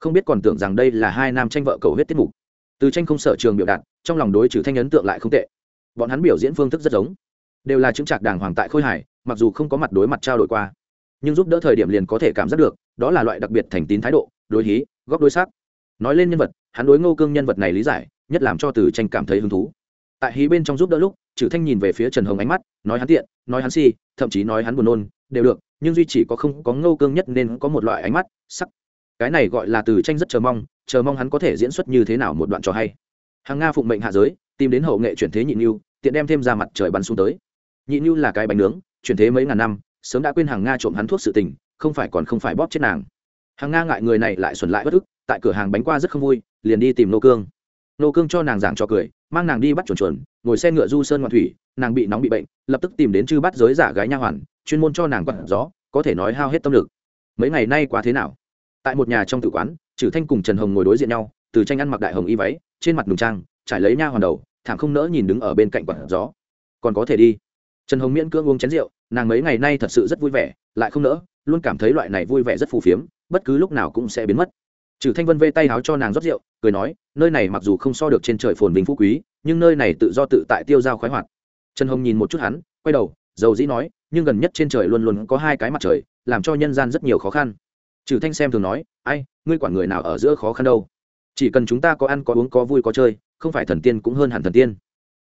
Không biết còn tưởng rằng đây là hai nam tranh vợ cầu huyết tiết mục. Từ tranh không sở trường biểu đạt, trong lòng đối trừ thanh ấn tượng lại không tệ. Bọn hắn biểu diễn phương thức rất giống. Đều là chứng trạc đàng hoàng tại khôi hải mặc dù không có mặt đối mặt trao đổi qua. Nhưng giúp đỡ thời điểm liền có thể cảm giác được, đó là loại đặc biệt thành tín thái độ, đối hí góc đối sắc nói lên nhân vật hắn đối ngô cương nhân vật này lý giải nhất làm cho từ tranh cảm thấy hứng thú. Tại hí bên trong giúp đỡ lúc trừ thanh nhìn về phía trần hồng ánh mắt nói hắn tiện nói hắn si thậm chí nói hắn buồn nôn đều được nhưng duy chỉ có không có ngô cương nhất nên có một loại ánh mắt sắc. Cái này gọi là từ tranh rất chờ mong chờ mong hắn có thể diễn xuất như thế nào một đoạn trò hay. Hàng nga phụng mệnh hạ giới tìm đến hậu nghệ chuyển thế Nhị Nhu, tiện đem thêm ra mặt trời bắn xuống tới. Nhị Nhu là cái bánh nướng chuyển thế mấy ngàn năm sớm đã quên hàng nga trộm hắn thuốc sự tình không phải còn không phải bóp chết nàng. Hàng nga ngại người này lại xuẩn lại bất ức tại cửa hàng bánh qua rất không vui, liền đi tìm nô cương. Nô cương cho nàng giảng cho cười, mang nàng đi bắt chuồn chuồn, ngồi xe ngựa du sơn ngoạn thủy, nàng bị nóng bị bệnh, lập tức tìm đến chư bắt giới giả gái nha hoàn, chuyên môn cho nàng quặn gió, có thể nói hao hết tâm lực. Mấy ngày nay quá thế nào? Tại một nhà trong tử quán trừ thanh cùng trần hồng ngồi đối diện nhau, từ tranh ăn mặc đại hồng y váy, trên mặt đùng trang, trải lấy nha hoàn đầu thảm không nỡ nhìn đứng ở bên cạnh quặn gió. Còn có thể đi. Trần hồng miễn cưỡng uống chén rượu, nàng mấy ngày nay thật sự rất vui vẻ, lại không nỡ, luôn cảm thấy loại này vui vẻ rất phù phiếm, bất cứ lúc nào cũng sẽ biến mất trừ thanh vân vê tay háo cho nàng rót rượu, cười nói, nơi này mặc dù không so được trên trời phồn bình phú quý, nhưng nơi này tự do tự tại tiêu dao khoái hoạt. Trần hồng nhìn một chút hắn, quay đầu, dầu dĩ nói, nhưng gần nhất trên trời luôn luôn có hai cái mặt trời, làm cho nhân gian rất nhiều khó khăn. Trừ thanh xem thường nói, ai, ngươi quản người nào ở giữa khó khăn đâu. Chỉ cần chúng ta có ăn, có uống, có vui, có chơi, không phải thần tiên cũng hơn hẳn thần tiên.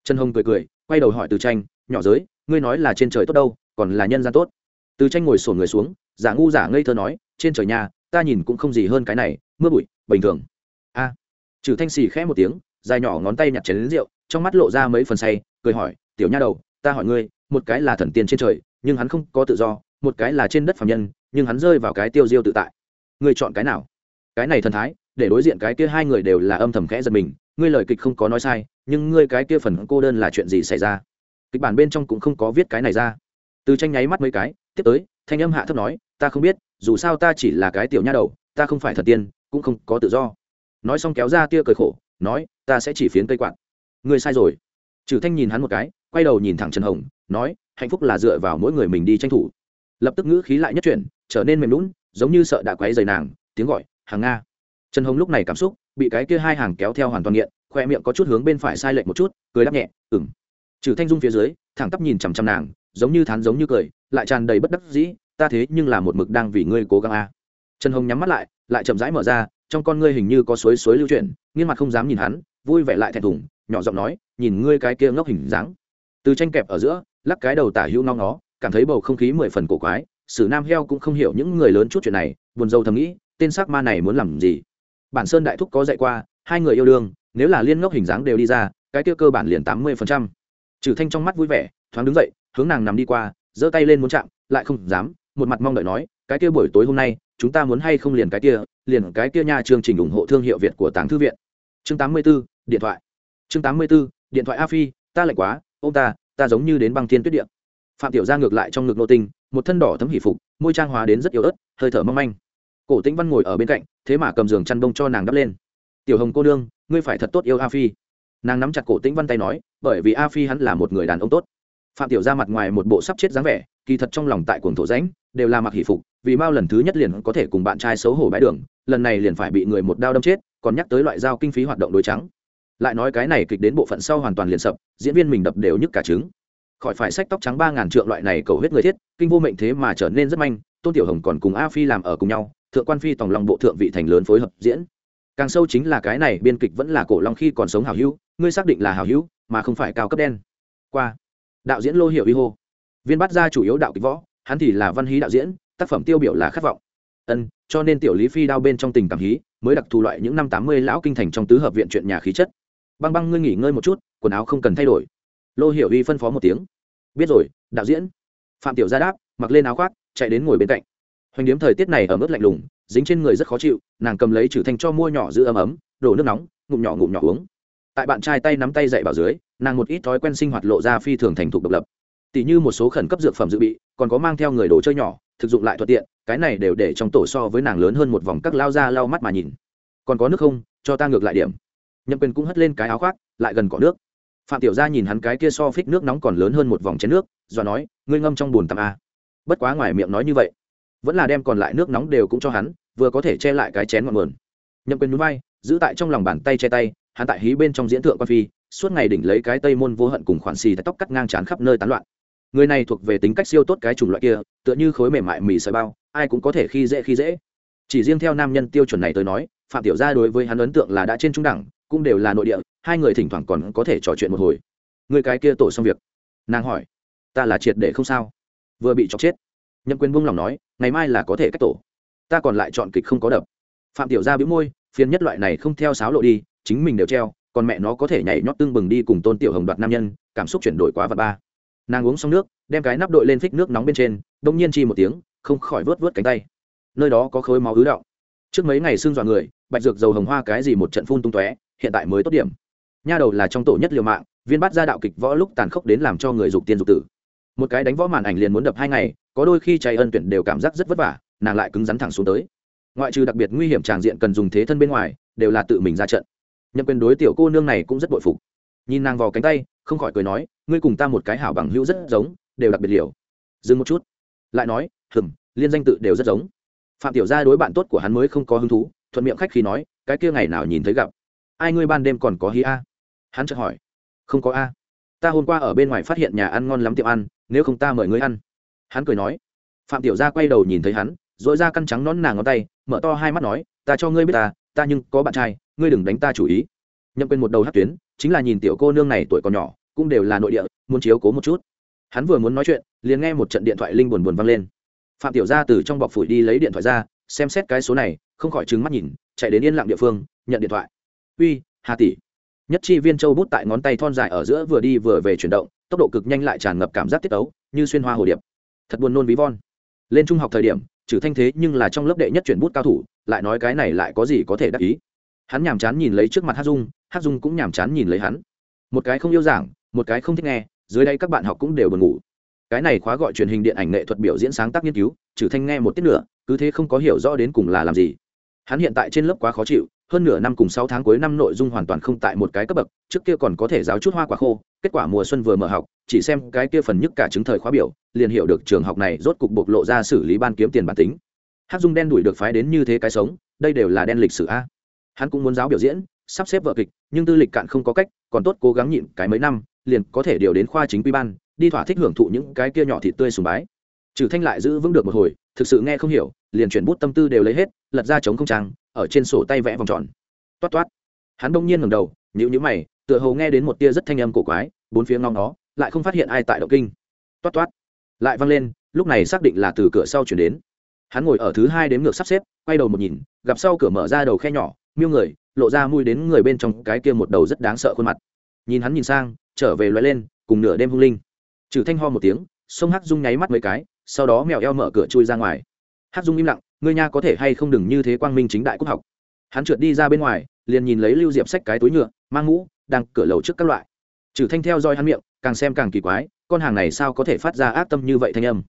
Trần hồng cười cười, quay đầu hỏi từ tranh, nhỏ giới, ngươi nói là trên trời tốt đâu, còn là nhân gian tốt? Từ tranh ngồi sổn người xuống, giả ngu giả ngây thơ nói, trên trời nhà, ta nhìn cũng không gì hơn cái này mưa bụi, bình thường. A. Trừ thanh xì khẽ một tiếng, dài nhỏ ngón tay nhặt chén lính rượu, trong mắt lộ ra mấy phần say, cười hỏi, tiểu nha đầu, ta hỏi ngươi, một cái là thần tiên trên trời, nhưng hắn không có tự do, một cái là trên đất phạm nhân, nhưng hắn rơi vào cái tiêu diêu tự tại. Ngươi chọn cái nào? Cái này thần thái, để đối diện cái kia hai người đều là âm thầm khẽ giật mình, ngươi lời kịch không có nói sai, nhưng ngươi cái kia phần cô đơn là chuyện gì xảy ra? Kịch bản bên trong cũng không có viết cái này ra. Từ tranh nháy mắt mấy cái, tiếp tới, thanh âm hạ thấp nói, ta không biết, dù sao ta chỉ là cái tiểu nha đầu, ta không phải thần tiên cũng không có tự do. Nói xong kéo ra tia cười khổ, nói, ta sẽ chỉ phiến cây quạt. Ngươi sai rồi. Trừ thanh nhìn hắn một cái, quay đầu nhìn thẳng trần hồng, nói, hạnh phúc là dựa vào mỗi người mình đi tranh thủ. Lập tức ngữ khí lại nhất chuyển, trở nên mềm lún, giống như sợ đã quấy dày nàng, tiếng gọi, hàng nga. Trần hồng lúc này cảm xúc bị cái kia hai hàng kéo theo hoàn toàn nghiện, khoe miệng có chút hướng bên phải sai lệch một chút, cười đáp nhẹ ừng trừ thanh dung phía dưới, thẳng tắp nhìn chằm chằm nàng, giống như thán giống như cười, lại tràn đầy bất đắc dĩ, ta thế nhưng là một mực đang vì ngươi cố gắng a. Trần hồng nhắm mắt lại lại chậm rãi mở ra, trong con ngươi hình như có suối suối lưu chuyển nghiên mặt không dám nhìn hắn, vui vẻ lại thẹn thùng, nhỏ giọng nói, nhìn ngươi cái kia ngốc hình dáng. Từ tranh kẹp ở giữa, lắc cái đầu tả hữu no nó cảm thấy bầu không khí mười phần cổ quái, sử nam heo cũng không hiểu những người lớn chút chuyện này, buồn rầu thầm nghĩ, tên sắc ma này muốn làm gì? Bản sơn đại thúc có dạy qua, hai người yêu đương, nếu là liên ngốc hình dáng đều đi ra, cái kia cơ bản liền tám mươi phần trăm. Trừ thanh trong mắt vui vẻ, thoáng đứng dậy, hướng nàng nằm đi qua, giơ tay lên muốn chạm, lại không dám, một mặt mong đợi nói cái kia buổi tối hôm nay chúng ta muốn hay không liền cái kia liền cái kia nha chương trình ủng hộ thương hiệu việt của tàng thư viện. Chương tám mươi 84, điện thoại. Chương tám mươi 84, điện thoại a phi ta lạnh quá ông ta ta giống như đến băng thiên tuyết điện phạm tiểu gia ngược lại trong ngực nô tinh một thân đỏ thấm hỉ phục môi trang hóa đến rất yếu ớt hơi thở mong manh. Cổ tĩnh văn ngồi ở bên cạnh thế mà cầm giường chăn bông cho nàng đắp lên. Tiểu hồng cô nương ngươi phải thật tốt yêu a phi. Nàng nắm chặt cổ tĩnh văn tay nói bởi vì a phi hắn là một người đàn ông tốt. Phạm tiểu ra mặt ngoài một bộ sắp chết dáng vẻ kỳ thật trong lòng tại cuồng thổ rãnh đều là mặc hỷ phục, vì mao lần thứ nhất liền có thể cùng bạn trai xấu hổ bãi đường, lần này liền phải bị người một đao đâm chết, còn nhắc tới loại dao kinh phí hoạt động đối trắng. Lại nói cái này kịch đến bộ phận sau hoàn toàn liền sập, diễn viên mình đập đều nhức cả trứng. Khỏi phải sách tóc trắng ba ngàn trượng loại này cầu huyết người thiết, kinh vô mệnh thế mà trở nên rất manh, tôn tiểu hồng còn cùng a phi làm ở cùng nhau, thượng quan phi tòng lòng bộ thượng vị thành lớn phối hợp diễn. Càng sâu chính là cái này, biên kịch vẫn là cổ long khi còn sống hào hữu, ngươi xác định là hào hữu, mà không phải cao cấp đen. Qua, đạo diễn lô hiệu y hô. Viên bắt ra chủ yếu đạo kịch võ hắn thì là văn hí đạo diễn, tác phẩm tiêu biểu là khát vọng. Ân, cho nên tiểu lý phi đao bên trong tình cảm hí mới đặc thù loại những năm tám mươi lão kinh thành trong tứ hợp viện chuyện nhà khí chất. Băng băng ngươi nghỉ ngơi một chút, quần áo không cần thay đổi. Lô hiểu y phân phó một tiếng. Biết rồi, đạo diễn. Phạm tiểu gia đáp, mặc lên áo khoác, chạy đến ngồi bên cạnh. Hoành điếm thời tiết này ở mức lạnh lùng, dính trên người rất khó chịu, nàng cầm lấy trừ thanh cho mua nhỏ giữ ấm ấm, đổ nước nóng, ngụm nhỏ ngụm nhỏ uống. Tại bạn trai tay nắm tay dậy vào dưới, nàng một ít thói quen sinh hoạt lộ ra phi thường thành thục độc lập tỷ như một số khẩn cấp dược phẩm dự bị, còn có mang theo người đồ chơi nhỏ, thực dụng lại thuận tiện, cái này đều để trong tổ so với nàng lớn hơn một vòng các lao ra lau mắt mà nhìn. Còn có nước không, cho ta ngược lại điểm. Nhậm quyền cũng hất lên cái áo khoác, lại gần cỏ nước. Phạm tiểu gia nhìn hắn cái kia so phích nước nóng còn lớn hơn một vòng chén nước, do nói, ngươi ngâm trong bùn tắm a. Bất quá ngoài miệng nói như vậy, vẫn là đem còn lại nước nóng đều cũng cho hắn, vừa có thể che lại cái chén ngọn nguồn. Nhậm quyền núi bay giữ tại trong lòng bàn tay che tay, hắn tại hí bên trong diễn thượng quan phi, suốt ngày đỉnh lấy cái tây môn vô hận cùng khoản xì tại tóc cắt ngang chán khắp nơi tán loạn người này thuộc về tính cách siêu tốt cái chủng loại kia, tựa như khối mềm mại mì sợi bao, ai cũng có thể khi dễ khi dễ. Chỉ riêng theo nam nhân tiêu chuẩn này tới nói, phạm tiểu gia đối với hắn ấn tượng là đã trên trung đẳng, cũng đều là nội địa, hai người thỉnh thoảng còn có thể trò chuyện một hồi. Người cái kia tổ xong việc. Nàng hỏi, ta là triệt để không sao. Vừa bị chọc chết. Nhậm quyền buông lòng nói, ngày mai là có thể cách tổ. Ta còn lại chọn kịch không có đập. Phạm tiểu gia bĩu môi, phiền nhất loại này không theo sáo lộ đi, chính mình đều treo, còn mẹ nó có thể nhảy nhót tương bừng đi cùng tôn tiểu hồng đoạt nam nhân, cảm xúc chuyển đổi quá và ba nàng uống xong nước, đem cái nắp đội lên phích nước nóng bên trên, đông nhiên chi một tiếng, không khỏi vớt vớt cánh tay. Nơi đó có khối máu ứ động. Trước mấy ngày xương dọa người, bạch dược dầu hồng hoa cái gì một trận phun tung tóe, hiện tại mới tốt điểm. Nha đầu là trong tổ nhất liều mạng, viên bắt ra đạo kịch võ lúc tàn khốc đến làm cho người dục tiên dục tử. Một cái đánh võ màn ảnh liền muốn đập hai ngày, có đôi khi chạy ân tuyển đều cảm giác rất vất vả, nàng lại cứng rắn thẳng xuống tới. Ngoại trừ đặc biệt nguy hiểm tràng diện cần dùng thế thân bên ngoài, đều là tự mình ra trận. Nhậm quyền đối tiểu cô nương này cũng rất bội phục nhìn nàng vào cánh tay, không khỏi cười nói, ngươi cùng ta một cái hảo bằng hữu rất giống, đều đặc biệt liều. Dừng một chút. Lại nói, hừm, liên danh tự đều rất giống. Phạm tiểu gia đối bạn tốt của hắn mới không có hứng thú, thuận miệng khách khi nói, cái kia ngày nào nhìn thấy gặp. Ai ngươi ban đêm còn có hí a? Hắn chợt hỏi. Không có a. Ta hôm qua ở bên ngoài phát hiện nhà ăn ngon lắm tiệm ăn, nếu không ta mời ngươi ăn. Hắn cười nói. Phạm tiểu gia quay đầu nhìn thấy hắn dội ra căn trắng nón nàng ngón tay, mở to hai mắt nói, ta cho ngươi biết ta ta nhưng có bạn trai, ngươi đừng đánh ta chủ ý nhậm quên một đầu hát tuyến, chính là nhìn tiểu cô nương này tuổi còn nhỏ, cũng đều là nội địa, muốn chiếu cố một chút. Hắn vừa muốn nói chuyện, liền nghe một trận điện thoại linh buồn buồn vang lên. Phạm tiểu gia từ trong bọc phủi đi lấy điện thoại ra, xem xét cái số này, không khỏi trừng mắt nhìn, chạy đến yên lặng địa phương, nhận điện thoại. Uy, hà tỷ. Nhất chi viên châu bút tại ngón tay thon dài ở giữa vừa đi vừa về chuyển động, tốc độ cực nhanh lại tràn ngập cảm giác tiết tấu, như xuyên hoa hồ điệp. Thật buồn nôn ví von. Lên trung học thời điểm, trừ thanh thế nhưng là trong lớp đệ nhất chuyển bút cao thủ, lại nói cái này lại có gì có thể đắc ý? Hắn nhàm chán nhìn lấy trước mặt hát dung hát dung cũng nhàm chán nhìn lấy hắn. Một cái không yêu giảng, một cái không thích nghe, dưới đây các bạn học cũng đều buồn ngủ. Cái này khóa gọi truyền hình điện ảnh nghệ thuật biểu diễn sáng tác nghiên cứu, trừ thanh nghe một tiết nữa, cứ thế không có hiểu rõ đến cùng là làm gì. Hắn hiện tại trên lớp quá khó chịu, hơn nửa năm cùng sáu tháng cuối năm nội dung hoàn toàn không tại một cái cấp bậc, trước kia còn có thể giáo chút hoa quả khô, kết quả mùa xuân vừa mở học, chỉ xem cái kia phần nhất cả chứng thời khóa biểu, liền hiểu được trường học này rốt cục bộc lộ ra xử lý ban kiếm tiền bản tính. Hát dung đen đuổi được phái đến như thế cái sống, đây đều là đen lịch sử a hắn cũng muốn giáo biểu diễn, sắp xếp vợ kịch, nhưng tư lịch cạn không có cách, còn tốt cố gắng nhịn cái mấy năm, liền có thể điều đến khoa chính quy ban, đi thỏa thích hưởng thụ những cái kia nhỏ thịt tươi sùng bái. Trừ thanh lại giữ vững được một hồi, thực sự nghe không hiểu, liền chuyển bút tâm tư đều lấy hết, lật ra chống không trang, ở trên sổ tay vẽ vòng tròn. Toát toát. Hắn bỗng nhiên ngẩng đầu, nhíu nhữ mày, tựa hồ nghe đến một tia rất thanh âm cổ quái, bốn phía ngóng nó lại không phát hiện ai tại động kinh. Toát toát. Lại văng lên, lúc này xác định là từ cửa sau chuyển đến. Hắn ngồi ở thứ hai đếm ngược sắp xếp, quay đầu một nhìn, gặp sau cửa mở ra đầu khe nhỏ miêu người, lộ ra mùi đến người bên trong cái kia một đầu rất đáng sợ khuôn mặt. Nhìn hắn nhìn sang, trở về loay lên, cùng nửa đêm hung linh. Trừ thanh ho một tiếng, sông hắc dung nháy mắt mấy cái, sau đó mèo eo mở cửa chui ra ngoài. Hắc dung im lặng, ngươi nha có thể hay không đừng như thế quang minh chính đại quốc học. Hắn trượt đi ra bên ngoài, liền nhìn lấy lưu diệp sách cái túi nhựa, mang mũ, đang cửa lầu trước các loại. Trừ thanh theo dõi hắn miệng, càng xem càng kỳ quái, con hàng này sao có thể phát ra ác tâm như vậy thanh âm?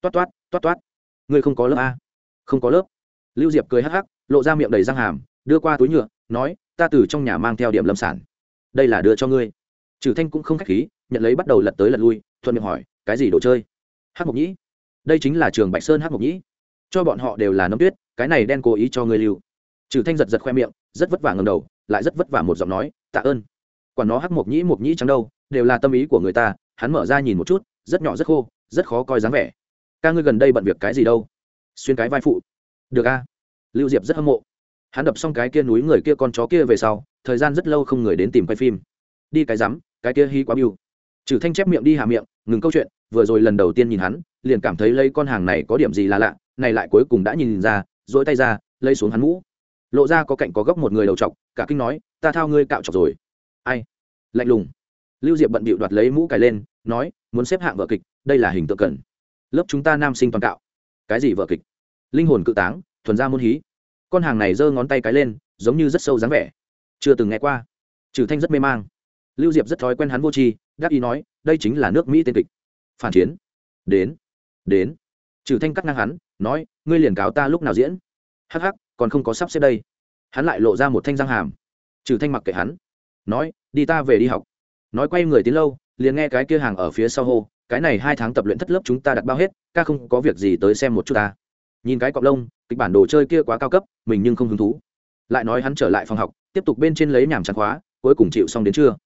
Toát toát toát toát. Ngươi không có lớp a. Không có lớp. Lưu diệp cười hắc hắc, lộ ra miệng đầy răng hàm đưa qua túi nhựa, nói, ta từ trong nhà mang theo điểm lâm sản. Đây là đưa cho ngươi. Trừ thanh cũng không khách khí, nhận lấy bắt đầu lật tới lật lui, thuận miệng hỏi, cái gì đồ chơi? Hát mộc nhĩ. Đây chính là trường bạch sơn hát mộc nhĩ. Cho bọn họ đều là nấm tuyết, cái này đen cố ý cho ngươi lưu. Trừ thanh giật giật khoe miệng, rất vất vả ngầm đầu, lại rất vất vả một giọng nói, tạ ơn. Quản nó hắc mộc nhĩ mộc nhĩ trắng đâu, đều là tâm ý của người ta. Hắn mở ra nhìn một chút, rất nhỏ rất khô, rất khó coi dáng vẻ. Ca ngươi gần đây bận việc cái gì đâu? Xuyên cái vai phụ. Được a. Lưu diệp rất hâm mộ hắn đập xong cái kia núi người kia con chó kia về sau, thời gian rất lâu không người đến tìm quay phim. Đi cái rắm, cái kia hy quá biêu trừ thanh chép miệng đi hạ miệng, ngừng câu chuyện, vừa rồi lần đầu tiên nhìn hắn, liền cảm thấy lấy con hàng này có điểm gì là lạ, này lại cuối cùng đã nhìn ra dỗi tay ra, lấy xuống hắn mũ. Lộ ra có cạnh có góc một người đầu chọc cả kinh nói, ta thao ngươi cạo chọc rồi. Ai? Lạnh lùng. Lưu diệp bận bịu đoạt lấy mũ cài lên, nói, muốn xếp hạng vợ kịch, đây là hình tượng cần. Lớp chúng ta nam sinh toàn cạo. Cái gì vợ kịch? Linh hồn cự táng, thuần ra môn hí con hàng này giơ ngón tay cái lên, giống như rất sâu dáng vẻ. Chưa từng nghe qua. Trừ thanh rất mê mang. Lưu diệp rất thói quen hắn vô tri, đáp ý nói, đây chính là nước mỹ tên kịch. Phản chiến. Đến. Đến. Trừ thanh cắt ngang hắn, nói, ngươi liền cáo ta lúc nào diễn. Hắc hắc, còn không có sắp xếp đây. Hắn lại lộ ra một thanh răng hàm. Trừ thanh mặc kệ hắn. Nói, đi ta về đi học. Nói quay người tiến lâu, liền nghe cái kia hàng ở phía sau hô, cái này hai tháng tập luyện thất lớp chúng ta đặt bao hết, ca không có việc gì tới xem một chút ta nhìn cái cọc lông, kịch bản đồ chơi kia quá cao cấp, mình nhưng không hứng thú. Lại nói hắn trở lại phòng học, tiếp tục bên trên lấy nhảm chắn khóa, cuối cùng chịu xong đến trưa.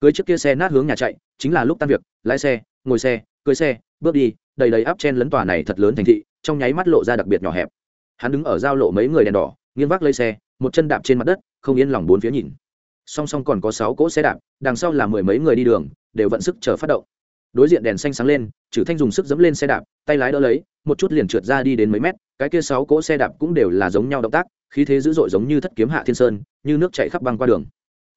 Cưới chiếc kia xe nát hướng nhà chạy, chính là lúc tan việc, lái xe, ngồi xe, cưới xe, bước đi, đầy đầy áp chen lấn tòa này thật lớn thành thị, trong nháy mắt lộ ra đặc biệt nhỏ hẹp. Hắn đứng ở giao lộ mấy người đèn đỏ, nghiêng vác lấy xe, một chân đạp trên mặt đất, không yên lòng bốn phía nhìn. Song song còn có sáu cỗ xe đạp, đằng sau là mười mấy người đi đường, đều vận sức chờ phát động đối diện đèn xanh sáng lên trừ thanh dùng sức dẫm lên xe đạp, tay lái đỡ lấy, một chút liền trượt ra đi đến mấy mét, cái kia sáu cỗ xe đạp cũng đều là giống nhau động tác, khí thế dữ dội giống như thất kiếm hạ thiên sơn, như nước chạy khắp băng qua đường.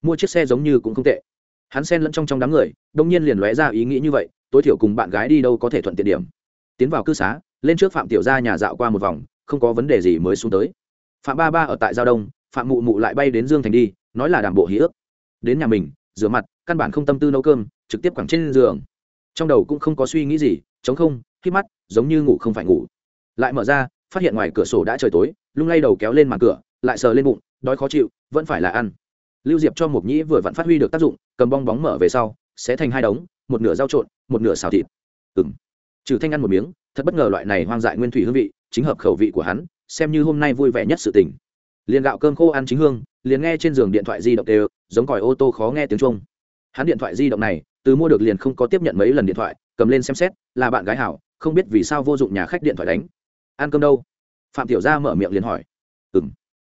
Mua chiếc xe giống như cũng không tệ. Hắn xen lẫn trong trong đám người, đông nhiên liền lóe ra ý nghĩ như vậy, tối thiểu cùng bạn gái đi đâu có thể thuận tiện điểm. Tiến vào cư xá, lên trước phạm tiểu gia nhà dạo qua một vòng, không có vấn đề gì mới xuống tới. Phạm ba ba ở tại giao đông, phạm mụ mụ lại bay đến dương thành đi, nói là đàm bộ hí ước. Đến nhà mình, rửa mặt, căn bản không tâm tư nấu cơm, trực tiếp quẳng trên giường trong đầu cũng không có suy nghĩ gì, chống không khi mắt, giống như ngủ không phải ngủ. Lại mở ra, phát hiện ngoài cửa sổ đã trời tối, lung lay đầu kéo lên màn cửa, lại sờ lên bụng, đói khó chịu, vẫn phải là ăn. Lưu diệp cho mộc nhĩ vừa vặn phát huy được tác dụng, cầm bong bóng mở về sau, sẽ thành hai đống, một nửa rau trộn, một nửa xào thịt. Ừng trừ thanh ăn một miếng, thật bất ngờ loại này hoang dại nguyên thủy hương vị, chính hợp khẩu vị của hắn, xem như hôm nay vui vẻ nhất sự tình. Liền gạo cơm khô ăn chính hương, liền nghe trên giường điện thoại di động đều, giống còi ô tô khó nghe tiếng trung hắn điện thoại di động này từ mua được liền không có tiếp nhận mấy lần điện thoại, cầm lên xem xét, là bạn gái hảo, không biết vì sao vô dụng nhà khách điện thoại đánh. Ăn cơm đâu? Phạm tiểu gia mở miệng liền hỏi. Ừm.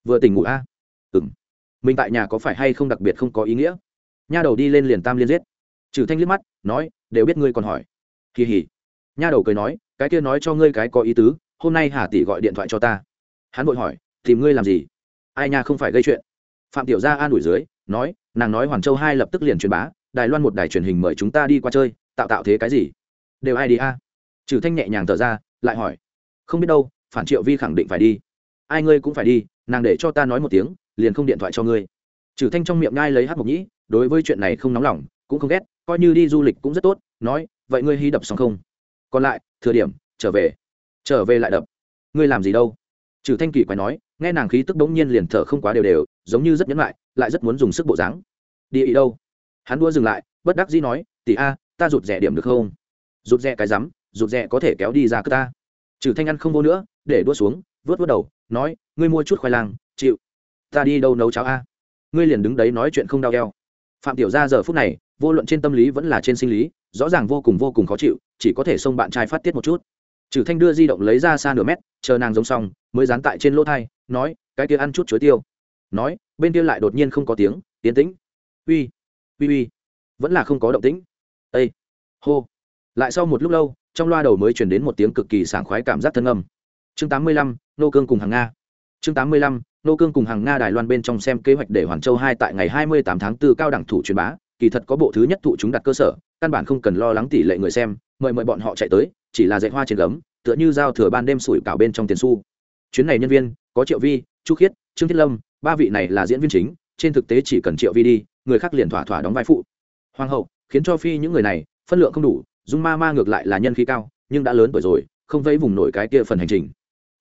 Vừa tỉnh ngủ a? À? ừng mình tại nhà có phải hay không đặc biệt không có ý nghĩa? Nha đầu đi lên liền tam liên giết. Trừ thanh liếc mắt, nói, đều biết ngươi còn hỏi. Kỳ hỉ. Nha đầu cười nói, cái kia nói cho ngươi cái có ý tứ, hôm nay hà tỷ gọi điện thoại cho ta. Hắn vội hỏi, tìm ngươi làm gì? Ai nha không phải gây chuyện? Phạm tiểu gia an ủi dưới, nói, nàng nói hoàn châu hai lập tức liền truyền bá đài loan một đài truyền hình mời chúng ta đi qua chơi, tạo tạo thế cái gì? Đều ai đi a? Trừ thanh nhẹ nhàng thở ra, lại hỏi. Không biết đâu, phản triệu vi khẳng định phải đi. Ai ngươi cũng phải đi, nàng để cho ta nói một tiếng, liền không điện thoại cho ngươi. Trừ thanh trong miệng ngai lấy hát mộc nhĩ, đối với chuyện này không nóng lòng, cũng không ghét, coi như đi du lịch cũng rất tốt, nói, vậy ngươi hy đập xong không? Còn lại, thừa điểm, trở về. Trở về lại đập. Ngươi làm gì đâu? Trừ thanh kỳ quái nói, nghe nàng khí tức bỗng nhiên liền thở không quá đều đều, giống như rất nhẫn lại lại rất muốn dùng sức bộ dáng. Đi ý đâu? Hắn đua dừng lại, bất đắc dĩ nói, tỷ a, ta rụt rẻ điểm được không? Rụt rẻ cái rắm, rụt rẻ có thể kéo đi ra cơ ta. Trừ thanh ăn không vô nữa, để đua xuống, vớt vớt đầu, nói, ngươi mua chút khoai lang, chịu. Ta đi đâu nấu cháo a? Ngươi liền đứng đấy nói chuyện không đau keo phạm tiểu gia giờ phút này, vô luận trên tâm lý vẫn là trên sinh lý, rõ ràng vô cùng vô cùng khó chịu, chỉ có thể xông bạn trai phát tiết một chút. Trừ thanh đưa di động lấy ra xa nửa mét, chờ nàng giống xong, mới dán tại trên lỗ thai, nói, cái kia ăn chút chuối tiêu. Nói, bên kia lại đột nhiên không có tiếng tiến tĩnh. Uy uy uy, vẫn là không có động tĩnh. Ây hô. Lại sau một lúc lâu, trong loa đầu mới chuyển đến một tiếng cực kỳ sảng khoái cảm giác thân âm. Chương tám mươi lăm, nô cương cùng hàng nga. Chương tám mươi lăm, nô cương cùng hàng nga đài loan bên trong xem kế hoạch để hoàn châu hai tại ngày hai mươi tám tháng 4 cao đẳng thủ truyền bá, kỳ thật có bộ thứ nhất thụ chúng đặt cơ sở, căn bản không cần lo lắng tỷ lệ người xem, mời mời bọn họ chạy tới, chỉ là dạy hoa trên gấm, tựa như giao thừa ban đêm sủi cảo bên trong tiền su chuyến này nhân viên, có triệu vi, chu khiết, trương thiết lâm, ba vị này là diễn viên chính, trên thực tế chỉ cần triệu vi đi người khác liền thỏa thỏa đóng vai phụ. Hoàng hậu, khiến cho phi những người này, phân lượng không đủ, dung ma ma ngược lại là nhân khí cao, nhưng đã lớn tuổi rồi, không vẫy vùng nổi cái kia phần hành trình.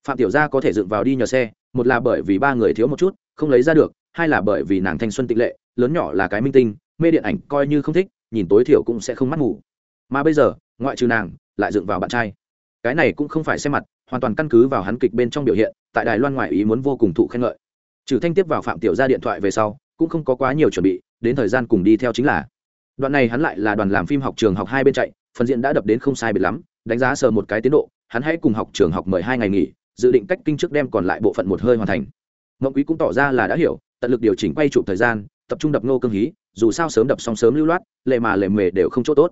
Phạm tiểu gia có thể dựng vào đi nhờ xe, một là bởi vì ba người thiếu một chút, không lấy ra được, hai là bởi vì nàng thanh xuân tịnh lệ, lớn nhỏ là cái minh tinh, mê điện ảnh coi như không thích, nhìn tối thiểu cũng sẽ không mắt ngủ mà bây giờ, ngoại trừ nàng, lại dựng vào bạn trai. Cái này cũng không phải xem mặt, hoàn toàn căn cứ vào hắn kịch bên trong biểu hiện, tại đài loan ngoại ý muốn vô cùng thụ khen ngợi. Trừ thanh tiếp vào phạm tiểu gia điện thoại về sau, cũng không có quá nhiều chuẩn bị đến thời gian cùng đi theo chính là. Đoạn này hắn lại là đoàn làm phim học trường học hai bên chạy, phần diện đã đập đến không sai biệt lắm, đánh giá sờ một cái tiến độ, hắn hãy cùng học trường học mời hai ngày nghỉ, dự định cách kinh trước đem còn lại bộ phận một hơi hoàn thành. Ngậm quý cũng tỏ ra là đã hiểu, tận lực điều chỉnh quay chụp thời gian, tập trung đập ngô cương hí, dù sao sớm đập xong sớm lưu loát, lệ mà lệ mề đều không chỗ tốt.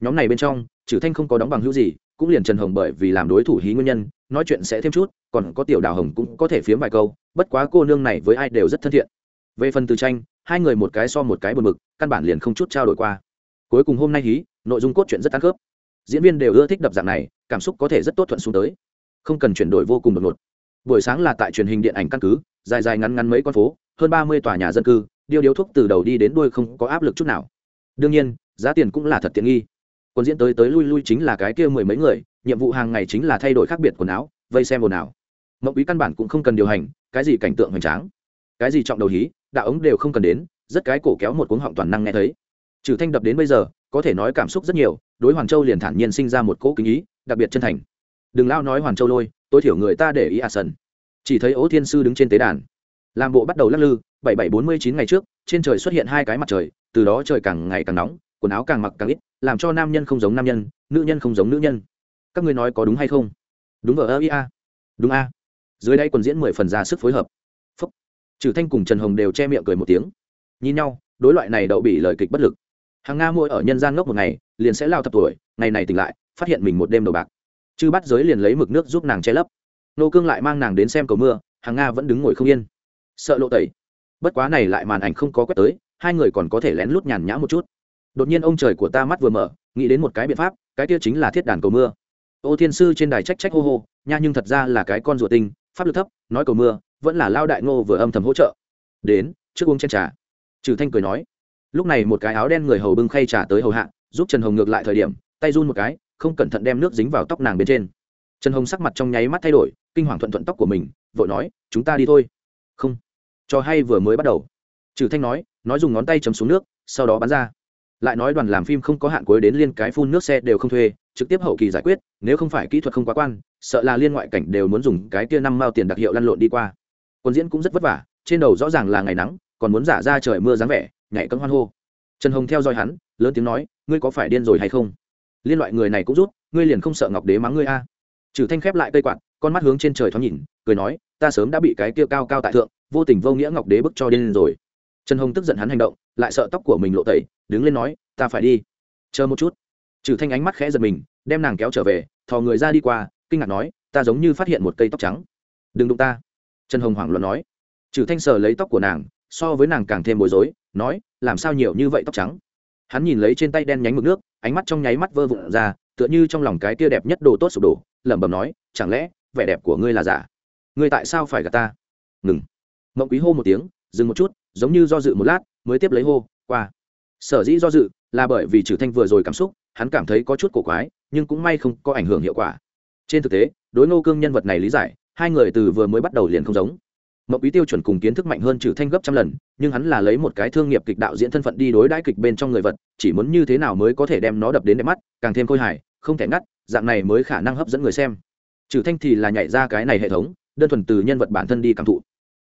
Nhóm này bên trong trừ thanh không có đóng bằng hữu gì, cũng liền trần hồng bởi vì làm đối thủ hí nguyên nhân, nói chuyện sẽ thêm chút, còn có tiểu đào hồng cũng có thể phiếm vài câu, bất quá cô nương này với ai đều rất thân thiện. Về phần từ tranh hai người một cái so một cái buồn mực, căn bản liền không chút trao đổi qua. Cuối cùng hôm nay hí, nội dung cốt truyện rất ăn khớp. Diễn viên đều ưa thích đập dạng này, cảm xúc có thể rất tốt thuận xuống tới. Không cần chuyển đổi vô cùng đột ngột. Buổi sáng là tại truyền hình điện ảnh căn cứ, dài dài ngắn ngắn mấy con phố, hơn ba mươi tòa nhà dân cư, điêu điếu thuốc từ đầu đi đến đuôi không có áp lực chút nào. Đương nhiên, giá tiền cũng là thật tiện nghi. Quân diễn tới tới lui lui chính là cái kia mười mấy người, nhiệm vụ hàng ngày chính là thay đổi khác biệt quần áo, vây xem ồn ào. Mộng quý căn bản cũng không cần điều hành, cái gì cảnh tượng hoành tráng. Cái gì trọng đầu hí đạo ống đều không cần đến, rất cái cổ kéo một cuống họng toàn năng nghe thấy. Trừ thanh đập đến bây giờ, có thể nói cảm xúc rất nhiều, đối hoàn châu liền thản nhiên sinh ra một cỗ kính ý, đặc biệt chân thành. Đừng lao nói hoàn châu lôi, tối thiểu người ta để ý à sần. Chỉ thấy ố thiên sư đứng trên tế đàn. Làm bộ bắt đầu lắc lư, bảy bảy bốn mươi chín ngày trước, trên trời xuất hiện hai cái mặt trời, từ đó trời càng ngày càng nóng, quần áo càng mặc càng ít, làm cho nam nhân không giống nam nhân, nữ nhân không giống nữ nhân. Các ngươi nói có đúng hay không? Đúng vợ ơ ia đúng a. Dưới đây quần diễn mười phần ra sức phối hợp trừ thanh cùng trần hồng đều che miệng cười một tiếng. Nhìn nhau, đối loại này đậu bị lời kịch bất lực. Hàng nga môi ở nhân gian ngốc một ngày, liền sẽ lao thập tuổi, ngày này tỉnh lại, phát hiện mình một đêm đầu bạc. Chư bắt giới liền lấy mực nước giúp nàng che lấp. Nô cương lại mang nàng đến xem cầu mưa, hàng nga vẫn đứng ngồi không yên. Sợ lộ tẩy. Bất quá này lại màn ảnh không có quét tới, hai người còn có thể lén lút nhàn nhã một chút. Đột nhiên ông trời của ta mắt vừa mở, nghĩ đến một cái biện pháp, cái kia chính là thiết đàn cầu mưa. Ô thiên sư trên đài trách trách hô hô, nha nhưng thật ra là cái con ruột tinh, pháp lực thấp, nói cầu mưa vẫn là lao đại ngô vừa âm thầm hỗ trợ. Đến, trước uống chen trà. Trừ thanh cười nói, lúc này một cái áo đen người hầu bưng khay trà tới hầu hạ, giúp trần hồng ngược lại thời điểm, tay run một cái, không cẩn thận đem nước dính vào tóc nàng bên trên. Trần hồng sắc mặt trong nháy mắt thay đổi, kinh hoàng thuận thuận tóc của mình, vội nói, chúng ta đi thôi. Không. Cho hay vừa mới bắt đầu. Trừ thanh nói nói dùng ngón tay chấm xuống nước, sau đó bắn ra. Lại nói đoàn làm phim không có hạn cuối đến liên cái phun nước xe đều không thuê, trực tiếp hậu kỳ giải quyết, nếu không phải kỹ thuật không quá quan, sợ là liên ngoại cảnh đều muốn dùng cái kia năm mao tiền đặc hiệu lăn lộn đi qua quân diễn cũng rất vất vả, trên đầu rõ ràng là ngày nắng, còn muốn giả ra trời mưa dáng vẻ, nhảy cấm hoan hô. Trần hồng theo dõi hắn, lớn tiếng nói, ngươi có phải điên rồi hay không? Liên loại người này cũng rút, ngươi liền không sợ ngọc đế mắng ngươi a? Trừ thanh khép lại cây quạt, con mắt hướng trên trời thoáng nhìn, cười nói, ta sớm đã bị cái kia cao cao tại thượng, vô tình vô nghĩa ngọc đế bức cho điên rồi. Trần hồng tức giận hắn hành động, lại sợ tóc của mình lộ tẩy, đứng lên nói, ta phải đi. Chờ một chút. Trừ thanh ánh mắt khẽ giật mình, đem nàng kéo trở về, thò người ra đi qua, kinh ngạc nói, ta giống như phát hiện một cây tóc trắng. Đừng đụng ta trần hồng hoảng loạn nói. Trừ thanh sờ lấy tóc của nàng, so với nàng càng thêm bối rối, nói, làm sao nhiều như vậy tóc trắng? Hắn nhìn lấy trên tay đen nhánh mực nước, ánh mắt trong nháy mắt vơ vụn ra, tựa như trong lòng cái tia đẹp nhất đồ tốt sụp đổ, lẩm bẩm nói, chẳng lẽ, vẻ đẹp của ngươi là giả? Ngươi tại sao phải gạt ta? Ngừng. Mộng quý hô một tiếng, dừng một chút, giống như do dự một lát, mới tiếp lấy hô, qua. Sở dĩ do dự, là bởi vì trừ thanh vừa rồi cảm xúc, hắn cảm thấy có chút cổ quái, nhưng cũng may không có ảnh hưởng hiệu quả. Trên thực tế, đối ngô cương nhân vật này lý giải hai người từ vừa mới bắt đầu liền không giống. Mậu quý tiêu chuẩn cùng kiến thức mạnh hơn trừ thanh gấp trăm lần, nhưng hắn là lấy một cái thương nghiệp kịch đạo diễn thân phận đi đối đãi kịch bên trong người vật, chỉ muốn như thế nào mới có thể đem nó đập đến đẹp mắt, càng thêm khôi hài, không thể ngắt, dạng này mới khả năng hấp dẫn người xem. Trừ thanh thì là nhảy ra cái này hệ thống, đơn thuần từ nhân vật bản thân đi cảm thụ.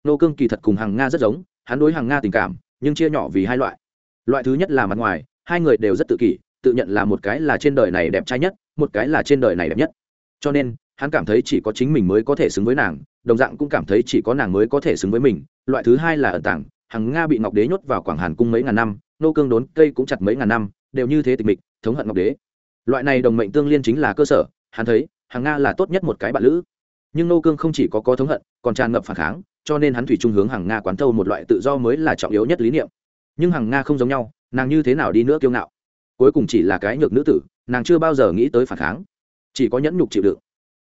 Nô cương kỳ thật cùng hàng nga rất giống, hắn đối hàng nga tình cảm, nhưng chia nhỏ vì hai loại. Loại thứ nhất là mặt ngoài, hai người đều rất tự kỷ, tự nhận là một cái là trên đời này đẹp trai nhất, một cái là trên đời này đẹp nhất. Cho nên hắn cảm thấy chỉ có chính mình mới có thể xứng với nàng, đồng dạng cũng cảm thấy chỉ có nàng mới có thể xứng với mình. Loại thứ hai là ẩn tàng, hằng nga bị ngọc đế nhốt vào quảng hàn cung mấy ngàn năm, nô cương đốn cây cũng chặt mấy ngàn năm, đều như thế tịch mịch, thống hận ngọc đế. Loại này đồng mệnh tương liên chính là cơ sở, hắn thấy, hằng nga là tốt nhất một cái bạn lữ. Nhưng nô cương không chỉ có có thống hận, còn tràn ngập phản kháng, cho nên hắn thủy trung hướng hằng nga quán thâu một loại tự do mới là trọng yếu nhất lý niệm. Nhưng hằng nga không giống nhau, nàng như thế nào đi nữa kiêu ngạo? Cuối cùng chỉ là cái nhược nữ tử, nàng chưa bao giờ nghĩ tới phản kháng, chỉ có nhẫn nhục chịu đựng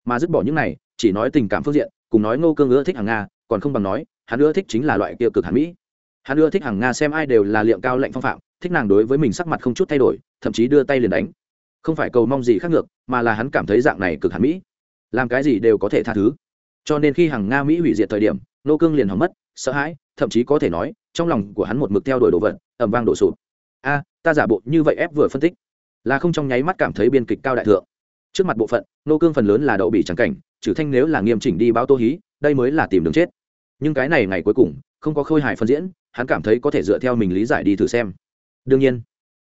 mà dứt bỏ những này, chỉ nói tình cảm phương diện, cùng nói ngô cương ưa thích hàng nga, còn không bằng nói, hắn ưa thích chính là loại kia cực hàn mỹ. Hắn ưa thích hàng nga xem ai đều là liệm cao lệnh phong phạm, thích nàng đối với mình sắc mặt không chút thay đổi, thậm chí đưa tay liền đánh. Không phải cầu mong gì khác ngược, mà là hắn cảm thấy dạng này cực hàn mỹ. Làm cái gì đều có thể tha thứ. Cho nên khi hàng nga mỹ hủy diệt thời điểm nô cương liền hỏng mất, sợ hãi, thậm chí có thể nói, trong lòng của hắn một mực theo đuổi đồ vật ẩm vang đổ sụp. A, ta giả bộ như vậy ép vừa phân tích. Là không trong nháy mắt cảm thấy biên kịch cao đại thượng trước mặt bộ phận, nô cương phần lớn là đậu bị trắng cảnh, trừ thanh nếu là nghiêm chỉnh đi báo tô hí, đây mới là tìm đường chết. Nhưng cái này ngày cuối cùng, không có khôi hài phân diễn, hắn cảm thấy có thể dựa theo mình lý giải đi thử xem. Đương nhiên,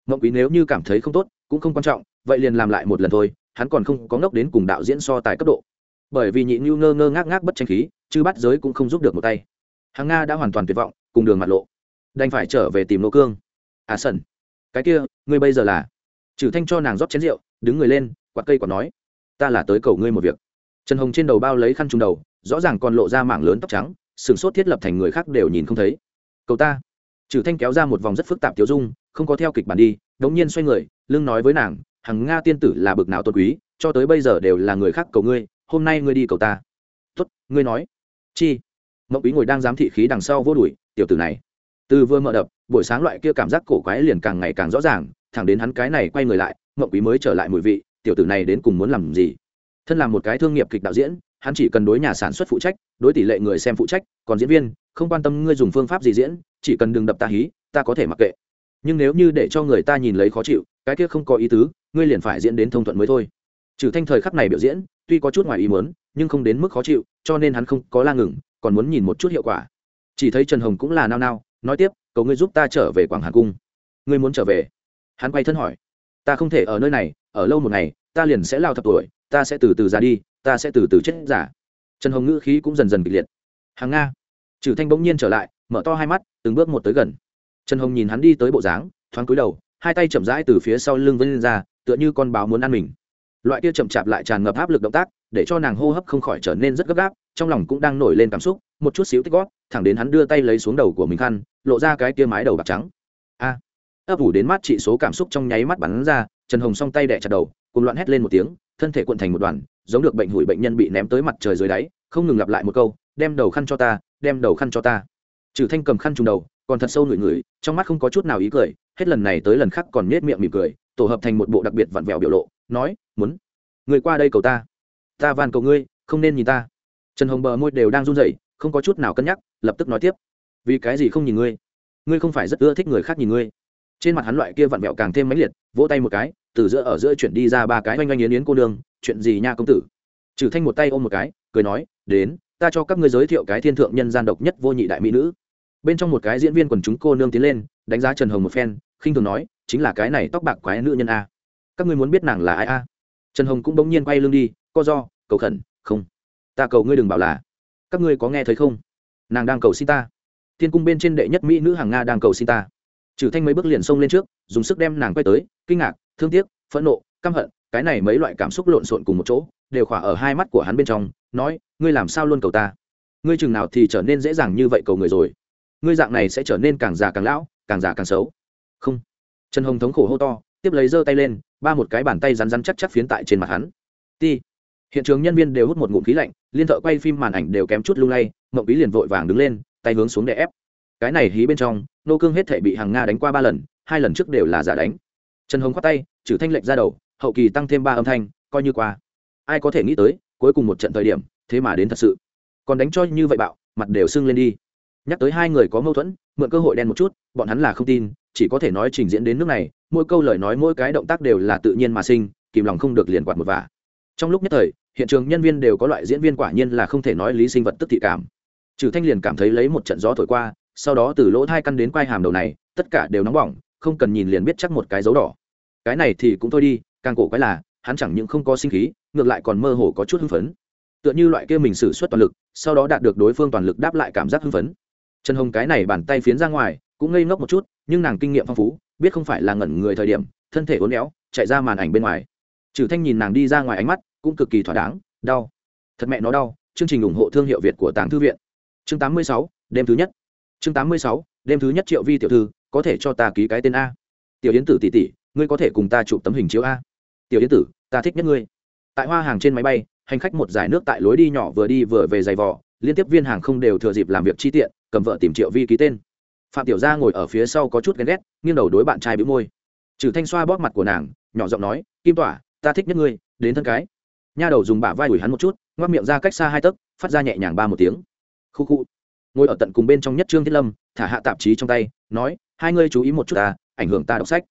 mộng quý nếu như cảm thấy không tốt, cũng không quan trọng, vậy liền làm lại một lần thôi, hắn còn không có ngốc đến cùng đạo diễn so tài cấp độ. Bởi vì nhị nhu ngơ ngơ ngác ngác bất tranh khí chứ bắt giới cũng không giúp được một tay. Hàng nga đã hoàn toàn tuyệt vọng, cùng đường mặt lộ. Đành phải trở về tìm nô cương. À sần, cái kia, ngươi bây giờ là? Trừ thanh cho nàng rót chén rượu, đứng người lên, quạt cây quạt nói, ta là tới cầu ngươi một việc. Trần hồng trên đầu bao lấy khăn trùng đầu, rõ ràng còn lộ ra mảng lớn tóc trắng, sừng sốt thiết lập thành người khác đều nhìn không thấy. Cầu ta. Trừ thanh kéo ra một vòng rất phức tạp tiêu dung, không có theo kịch bản đi, đống nhiên xoay người, lưng nói với nàng, hằng nga tiên tử là bực nào tôn quý, cho tới bây giờ đều là người khác cầu ngươi, hôm nay ngươi đi cầu ta. Tốt, ngươi nói. Chi. Mộng quý ngồi đang giám thị khí đằng sau vô đuổi, tiểu tử này từ vừa mở đập, buổi sáng loại kia cảm giác cổ quái liền càng ngày càng rõ ràng, thẳng đến hắn cái này quay người lại mộng quý mới trở lại mùi vị, tiểu tử này đến cùng muốn làm gì? Thân là một cái thương nghiệp kịch đạo diễn, hắn chỉ cần đối nhà sản xuất phụ trách, đối tỷ lệ người xem phụ trách, còn diễn viên, không quan tâm ngươi dùng phương pháp gì diễn, chỉ cần đừng đập ta hí, ta có thể mặc kệ. Nhưng nếu như để cho người ta nhìn lấy khó chịu, cái kia không có ý tứ, ngươi liền phải diễn đến thông thuận mới thôi. Trừ thanh thời khắc này biểu diễn, tuy có chút ngoài ý muốn, nhưng không đến mức khó chịu, cho nên hắn không có la ngừng, còn muốn nhìn một chút hiệu quả. Chỉ thấy trần hồng cũng là nao nao nói tiếp, cầu ngươi giúp ta trở về quảng hà cung. Ngươi muốn trở về? Hắn quay thân hỏi. Ta không thể ở nơi này, ở lâu một ngày, ta liền sẽ lao thập tuổi, ta sẽ từ từ ra đi, ta sẽ từ từ chết giả trần hồng ngữ khí cũng dần dần kịch liệt. Hàng nga. Trừ thanh bỗng nhiên trở lại, mở to hai mắt, từng bước một tới gần. Trần hồng nhìn hắn đi tới bộ dáng, thoáng cúi đầu, hai tay chậm rãi từ phía sau lưng vân lên ra, tựa như con báo muốn ăn mình. Loại kia chậm chạp lại tràn ngập áp lực động tác, để cho nàng hô hấp không khỏi trở nên rất gấp gáp trong lòng cũng đang nổi lên cảm xúc, một chút xíu tích gót thẳng đến hắn đưa tay lấy xuống đầu của mình khăn, lộ ra cái kia mái đầu bạc trắng. A! Ấp ủ đến mắt trị số cảm xúc trong nháy mắt bắn ra, trần hồng song tay đẻ chặt đầu cùng loạn hét lên một tiếng, thân thể cuộn thành một đoàn, giống được bệnh hủi bệnh nhân bị ném tới mặt trời dưới đáy, không ngừng lặp lại một câu, đem đầu khăn cho ta, đem đầu khăn cho ta. Trừ thanh cầm khăn trùng đầu, còn thật sâu ngửi ngửi, trong mắt không có chút nào ý cười, hết lần này tới lần khác còn nết miệng mỉm cười, tổ hợp thành một bộ đặc biệt vặn vẹo biểu lộ, nói, muốn, người qua đây cầu ta ta van cầu ngươi, không nên nhìn ta trần hồng bờ môi đều đang run rẩy, không có chút nào cân nhắc, lập tức nói tiếp. Vì cái gì không nhìn ngươi? Ngươi không phải rất ưa thích người khác nhìn ngươi. Trên mặt hắn loại kia vặn vẹo càng thêm mãnh liệt, vỗ tay một cái, từ giữa ở giữa chuyển đi ra ba cái oanh oanh yến yến cô nương, chuyện gì nha công tử? Trừ thanh một tay ôm một cái, cười nói, đến, ta cho các ngươi giới thiệu cái thiên thượng nhân gian độc nhất vô nhị đại mỹ nữ. Bên trong một cái diễn viên quần chúng cô nương tiến lên, đánh giá trần hồng một phen, khinh thường nói, chính là cái này tóc bạc quái nữ nhân a. Các ngươi muốn biết nàng là ai a? Trần hồng cũng bỗng nhiên quay lưng đi, co do, cầu khẩn, không ta cầu ngươi đừng bảo là các ngươi có nghe thấy không? Nàng đang cầu xin ta. Thiên cung bên trên đệ nhất mỹ nữ hàng nga đang cầu xin ta. Trừ thanh mấy bước liền xông lên trước, dùng sức đem nàng quay tới, kinh ngạc, thương tiếc, phẫn nộ, căm hận, cái này mấy loại cảm xúc lộn xộn cùng một chỗ, đều khỏa ở hai mắt của hắn bên trong, nói, ngươi làm sao luôn cầu ta? Ngươi chừng nào thì trở nên dễ dàng như vậy cầu người rồi? Ngươi dạng này sẽ trở nên càng già càng lão, càng già càng xấu. Không. Trần hồng thống khổ hô to, tiếp lấy giơ tay lên, ba một cái bàn tay rắn rắn chắc chắc phiến tại trên mặt hắn. Ti hiện trường nhân viên đều hút một ngụm khí lạnh, liên thợ quay phim màn ảnh đều kém chút lung lay, mộng bí liền vội vàng đứng lên, tay hướng xuống để ép. Cái này hí bên trong, nô cương hết thể bị hàng nga đánh qua ba lần, hai lần trước đều là giả đánh. Trần hồng khoát tay, trừ thanh lệnh ra đầu, hậu kỳ tăng thêm ba âm thanh, coi như qua. Ai có thể nghĩ tới, cuối cùng một trận thời điểm, thế mà đến thật sự. Còn đánh cho như vậy bạo, mặt đều sưng lên đi. Nhắc tới hai người có mâu thuẫn, mượn cơ hội đen một chút, bọn hắn là không tin, chỉ có thể nói trình diễn đến nước này, mỗi câu lời nói, mỗi cái động tác đều là tự nhiên mà sinh, kìm lòng không được liền quạt một vả trong lúc nhất thời, hiện trường nhân viên đều có loại diễn viên quả nhiên là không thể nói lý sinh vật tức thị cảm. Trừ thanh liền cảm thấy lấy một trận gió thổi qua, sau đó từ lỗ thai căn đến quai hàm đầu này, tất cả đều nóng bỏng, không cần nhìn liền biết chắc một cái dấu đỏ. Cái này thì cũng thôi đi, càng cổ quái là, hắn chẳng những không có sinh khí, ngược lại còn mơ hồ có chút hưng phấn. Tựa như loại kia mình xử suất toàn lực, sau đó đạt được đối phương toàn lực đáp lại cảm giác hưng phấn. Trần hồng cái này bàn tay phiến ra ngoài, cũng ngây ngốc một chút, nhưng nàng kinh nghiệm phong phú, biết không phải là ngẩn người thời điểm, thân thể uốn éo, chạy ra màn ảnh bên ngoài. Trừ thanh nhìn nàng đi ra ngoài ánh mắt cũng cực kỳ thỏa đáng đau. Thật mẹ nó đau chương trình ủng hộ thương hiệu việt của tàng thư viện. Chương 86, đêm thứ nhất. Chương 86, đêm thứ nhất triệu vi tiểu thư có thể cho ta ký cái tên a. Tiểu yến tử tỷ tỷ ngươi có thể cùng ta chụp tấm hình chiếu a. Tiểu yến tử ta thích nhất ngươi. Tại hoa hàng trên máy bay hành khách một giải nước tại lối đi nhỏ vừa đi vừa về giày vò liên tiếp viên hàng không đều thừa dịp làm việc chi tiện cầm vợ tìm triệu vi ký tên. Phạm tiểu gia ngồi ở phía sau có chút ghen ghét nghiêng đầu đối bạn trai bĩu môi. Trừ thanh xoa bóp mặt của nàng nhỏ giọng nói kim tỏa ta thích nhất ngươi đến thân cái nha đầu dùng bả vai ủi hắn một chút ngoắc miệng ra cách xa hai tấc, phát ra nhẹ nhàng ba một tiếng. Khu khu. Ngồi ở tận cùng bên trong nhất trương thiết lâm, thả hạ tạp chí trong tay, nói, hai ngươi chú ý một chút ta, ảnh hưởng ta đọc sách.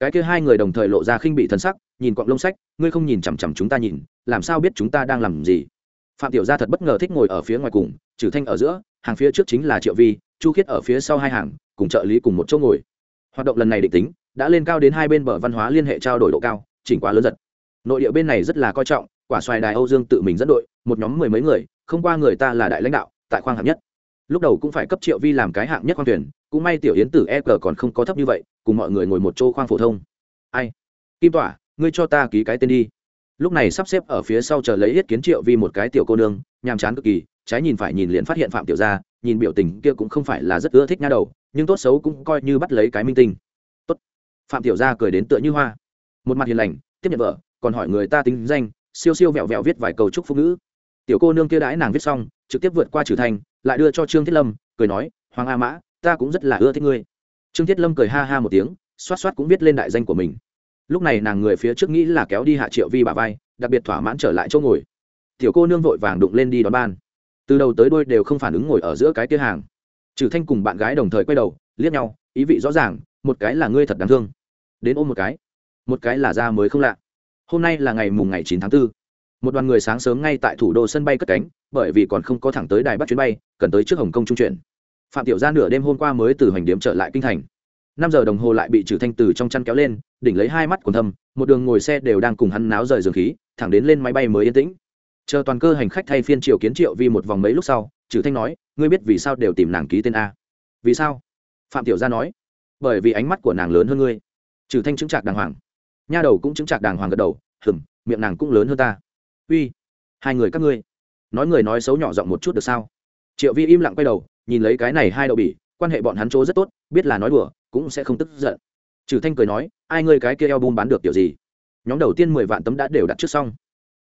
Cái kia hai người đồng thời lộ ra khinh bị thân sắc, nhìn quặng lông sách, ngươi không nhìn chằm chằm chúng ta nhìn, làm sao biết chúng ta đang làm gì? Phạm tiểu gia thật bất ngờ thích ngồi ở phía ngoài cùng, trừ thanh ở giữa, hàng phía trước chính là triệu vi, chu khiết ở phía sau hai hàng, cùng trợ lý cùng một chỗ ngồi. Hoạt động lần này định tính, đã lên cao đến hai bên bờ văn hóa liên hệ trao đổi độ cao, chỉnh quá lớn giật. Nội địa bên này rất là coi trọng quả xoài đài âu dương tự mình dẫn đội, một nhóm mười mấy người, không qua người ta là đại lãnh đạo, tại khoang hạng nhất. Lúc đầu cũng phải cấp triệu vi làm cái hạng nhất khoang tuyển cũng may tiểu yến tử e cờ còn không có thấp như vậy, cùng mọi người ngồi một chỗ khoang phổ thông. Ai? Kim tỏa, ngươi cho ta ký cái tên đi. Lúc này sắp xếp ở phía sau chờ lấy yết kiến triệu vi một cái tiểu cô nương, nhàm chán cực kỳ, trái nhìn phải nhìn liền phát hiện phạm tiểu gia, nhìn biểu tình kia cũng không phải là rất ưa thích nha đầu, nhưng tốt xấu cũng coi như bắt lấy cái minh tinh. Tốt. Phạm tiểu gia cười đến tựa như hoa. Một mặt hiền lành, tiếp nhận vợ, còn hỏi người ta tính danh siêu siêu vẹo vẹo viết vài câu chúc phụ ngữ. Tiểu cô nương kia đãi nàng viết xong, trực tiếp vượt qua trừ thành, lại đưa cho trương thiết lâm, cười nói, hoàng a mã, ta cũng rất là ưa thích ngươi. Trương thiết lâm cười ha ha một tiếng, xoát xoát cũng viết lên đại danh của mình. Lúc này nàng người phía trước nghĩ là kéo đi hạ triệu vi bà vai, đặc biệt thỏa mãn trở lại chỗ ngồi. Tiểu cô nương vội vàng đụng lên đi đón ban. Từ đầu tới đôi đều không phản ứng ngồi ở giữa cái kia hàng. Trừ thanh cùng bạn gái đồng thời quay đầu, liếc nhau, ý vị rõ ràng, một cái là ngươi thật đáng thương, đến ôm một cái một cái là ra mới không lạ hôm nay là ngày mùng ngày 9 tháng 4. một đoàn người sáng sớm ngay tại thủ đô sân bay cất cánh, bởi vì còn không có thẳng tới đài bắt chuyến bay, cần tới trước hồng kông trung chuyển. Phạm tiểu gia nửa đêm hôm qua mới từ hành điếm trở lại kinh thành. Năm giờ đồng hồ lại bị trừ thanh từ trong chăn kéo lên, đỉnh lấy hai mắt quần thâm, một đường ngồi xe đều đang cùng hắn náo rời giường khí, thẳng đến lên máy bay mới yên tĩnh. Chờ toàn cơ hành khách thay phiên triệu kiến triệu vi một vòng mấy lúc sau trừ thanh nói, ngươi biết vì sao đều tìm nàng ký tên a? Vì sao? Phạm tiểu gia nói. Bởi vì ánh mắt của nàng lớn hơn ngươi. Trừ thanh chứng trạc đàng hoàng nha đầu cũng chứng chạc đàng hoàng gật đầu, hừm, miệng nàng cũng lớn hơn ta. Uy, hai người các ngươi. Nói người nói xấu nhỏ giọng một chút được sao? Triệu vi im lặng quay đầu, nhìn lấy cái này hai đậu bỉ, quan hệ bọn hắn chỗ rất tốt, biết là nói đùa, cũng sẽ không tức giận. Trừ thanh cười nói, ai ngươi cái kia eo bum bán được kiểu gì? Nhóm đầu tiên mười vạn tấm đã đều đặt trước xong.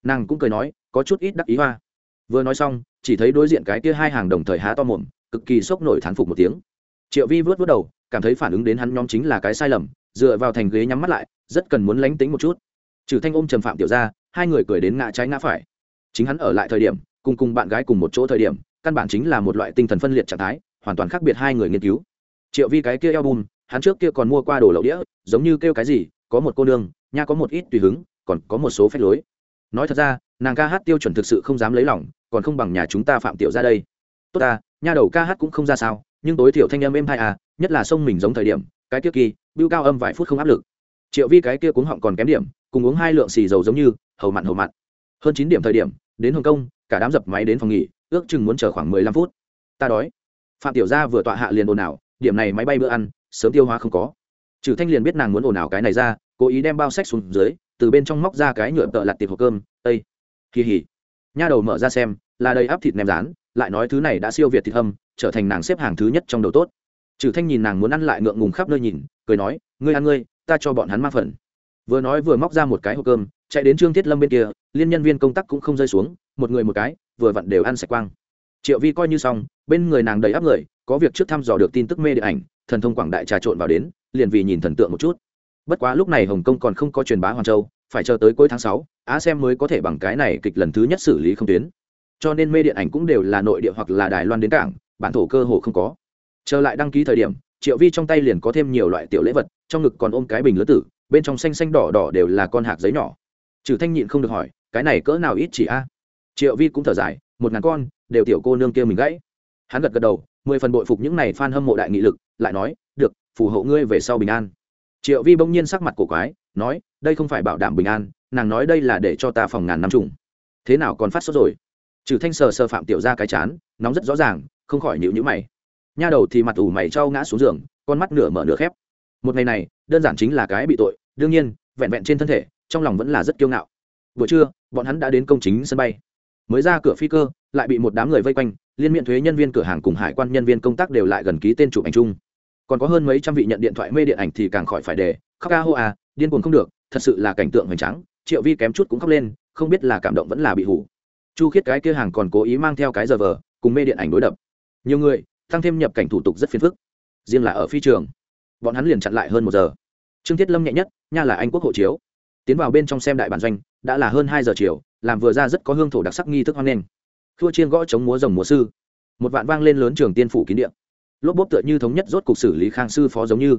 Nàng cũng cười nói, có chút ít đắc ý hoa. Vừa nói xong, chỉ thấy đối diện cái kia hai hàng đồng thời há to mồm, cực kỳ sốc nổi thán phục một tiếng. Triệu vi vớt vớt đầu, cảm thấy phản ứng đến hắn nhóm chính là cái sai lầm dựa vào thành ghế nhắm mắt lại, rất cần muốn lánh tính một chút. Trừ thanh ôm trầm phạm tiểu ra hai người cười đến ngã trái ngã phải. Chính hắn ở lại thời điểm, cùng cùng bạn gái cùng một chỗ thời điểm, căn bản chính là một loại tinh thần phân liệt trạng thái, hoàn toàn khác biệt hai người nghiên cứu. Triệu vi cái kia album, hắn trước kia còn mua qua đồ lậu đĩa, giống như kêu cái gì, có một cô nương, nha có một ít tùy hứng, còn có một số phép lối. Nói thật ra, nàng ca hát tiêu chuẩn thực sự không dám lấy lòng, còn không bằng nhà chúng ta phạm tiểu ra đây. Tốt ta, nha đầu ca hát cũng không ra sao, nhưng tối thiểu thanh âm êm hai à nhất là sông mình giống thời điểm cái kia kỳ, bưu cao âm vài phút không áp lực. Triệu vi cái kia cuống họng còn kém điểm, cùng uống hai lượng xì dầu giống như, hầu mặn hầu mặn. Hơn chín điểm thời điểm, đến hồng kông, cả đám dập máy đến phòng nghỉ, ước chừng muốn chờ khoảng mười lăm phút. Ta đói. Phạm tiểu gia vừa tọa hạ liền ồn ào, điểm này máy bay bữa ăn, sớm tiêu hóa không có. Trừ thanh liền biết nàng muốn ồn ào cái này ra, cố ý đem bao sách xuống dưới, từ bên trong móc ra cái nhựa tợ lặt tiệp hộp cơm ây kỳ hỉ nha đầu mở ra xem, là đầy áp thịt nem rán, lại nói thứ này đã siêu việt thịt hâm, trở thành nàng xếp hàng thứ nhất trong đầu tốt trừ thanh nhìn nàng muốn ăn lại ngượng ngùng khắp nơi nhìn, cười nói, ngươi ăn ngươi, ta cho bọn hắn mang phần. Vừa nói vừa móc ra một cái hộp cơm, chạy đến trương thiết lâm bên kia, liên nhân viên công tác cũng không rơi xuống, một người một cái, vừa vặn đều ăn sạch quang. Triệu vi coi như xong, bên người nàng đầy áp người, có việc trước thăm dò được tin tức mê điện ảnh, thần thông quảng đại trà trộn vào đến, liền vì nhìn thần tượng một chút. Bất quá lúc này hồng kông còn không có truyền bá hoàng châu, phải chờ tới cuối tháng sáu, á xem mới có thể bằng cái này kịch lần thứ nhất xử lý không tuyến. Cho nên mê điện ảnh cũng đều là nội địa hoặc là đài loan đến cảng, bản thổ cơ hồ không có trở lại đăng ký thời điểm, triệu vi trong tay liền có thêm nhiều loại tiểu lễ vật, trong ngực còn ôm cái bình lứa tử, bên trong xanh xanh đỏ đỏ đều là con hạt giấy nhỏ. Trừ thanh nhịn không được hỏi, cái này cỡ nào ít chỉ a? Triệu vi cũng thở dài, một ngàn con, đều tiểu cô nương kia mình gãy. Hắn gật gật đầu, mười phần bội phục những này fan hâm mộ đại nghị lực, lại nói, được, phù hộ ngươi về sau bình an. Triệu vi bỗng nhiên sắc mặt cổ quái, nói, đây không phải bảo đảm bình an, nàng nói đây là để cho ta phòng ngàn năm trùng. Thế nào còn phát sốt rồi? Trừ thanh sờ sờ phạm tiểu ra cái chán, nóng rất rõ ràng, không khỏi nhịu nhữ mày nha đầu thì mặt ủ mày trao ngã xuống giường, con mắt nửa mở nửa khép. Một ngày này, đơn giản chính là cái bị tội, đương nhiên, vẹn vẹn trên thân thể, trong lòng vẫn là rất kiêu ngạo. Buổi trưa, bọn hắn đã đến công chính sân bay. Mới ra cửa phi cơ, lại bị một đám người vây quanh, liên miệng thuế nhân viên cửa hàng cùng hải quan nhân viên công tác đều lại gần ký tên chụp ảnh chung. Còn có hơn mấy trăm vị nhận điện thoại mê điện ảnh thì càng khỏi phải để. khóc ca hô à điên cuồng không được, thật sự là cảnh tượng hoành tráng, triệu vi kém chút cũng khóc lên, không biết là cảm động vẫn là bị hủ chu khiết cái kia hàng còn cố ý mang theo cái giờ vờ, cùng mê điện ảnh đối đập. Nhiều người tăng thêm nhập cảnh thủ tục rất phiền phức. Riêng là ở phi trường, bọn hắn liền chặn lại hơn một giờ. Trương thiết lâm nhẹ nhất, nha là anh quốc hộ chiếu. Tiến vào bên trong xem đại bản doanh, đã là hơn hai giờ chiều, làm vừa ra rất có hương thổ đặc sắc nghi thức hoan nghênh. Thua chiên gõ chống múa rồng múa sư. Một vạn vang lên lớn trường tiên phủ kín điện lốp bốp tựa như thống nhất rốt cục xử lý khang sư phó giống như.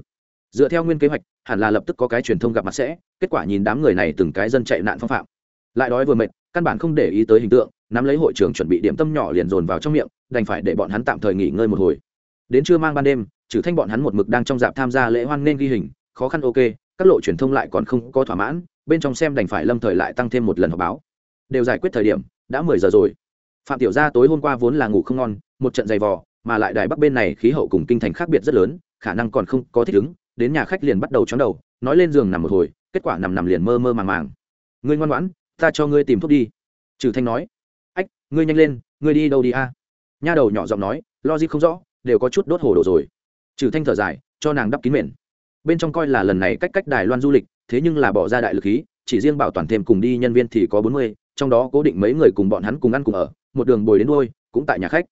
Dựa theo nguyên kế hoạch, hẳn là lập tức có cái truyền thông gặp mặt sẽ, kết quả nhìn đám người này từng cái dân chạy nạn phong phạm. Lại đói vừa mệt, căn bản không để ý tới hình tượng nắm lấy hội trưởng chuẩn bị điểm tâm nhỏ liền dồn vào trong miệng, đành phải để bọn hắn tạm thời nghỉ ngơi một hồi. Đến trưa mang ban đêm trừ thanh bọn hắn một mực đang trong dạp tham gia lễ hoan nên ghi hình, khó khăn ok, các lộ truyền thông lại còn không có thỏa mãn, bên trong xem đành phải lâm thời lại tăng thêm một lần họp báo. Đều giải quyết thời điểm, đã mười giờ rồi. Phạm tiểu gia tối hôm qua vốn là ngủ không ngon, một trận dày vò, mà lại đài bắc bên này khí hậu cùng kinh thành khác biệt rất lớn, khả năng còn không có thích ứng, đến nhà khách liền bắt đầu chóng đầu, nói lên giường nằm một hồi, kết quả nằm nằm liền mơ mơ màng màng. Ngươi ngoan ngoãn, ta cho ngươi tìm thuốc đi. Trừ thanh nói ngươi nhanh lên, ngươi đi đâu đi a? Nha đầu nhỏ giọng nói lo gì không rõ, đều có chút đốt hồ đồ rồi. Trừ thanh thở dài, cho nàng đắp kín mền. Bên trong coi là lần này cách cách đài loan du lịch, thế nhưng là bỏ ra đại lực khí, chỉ riêng bảo toàn thêm cùng đi nhân viên thì có bốn mươi, trong đó cố định mấy người cùng bọn hắn cùng ăn cùng ở, một đường bồi đến đôi cũng tại nhà khách.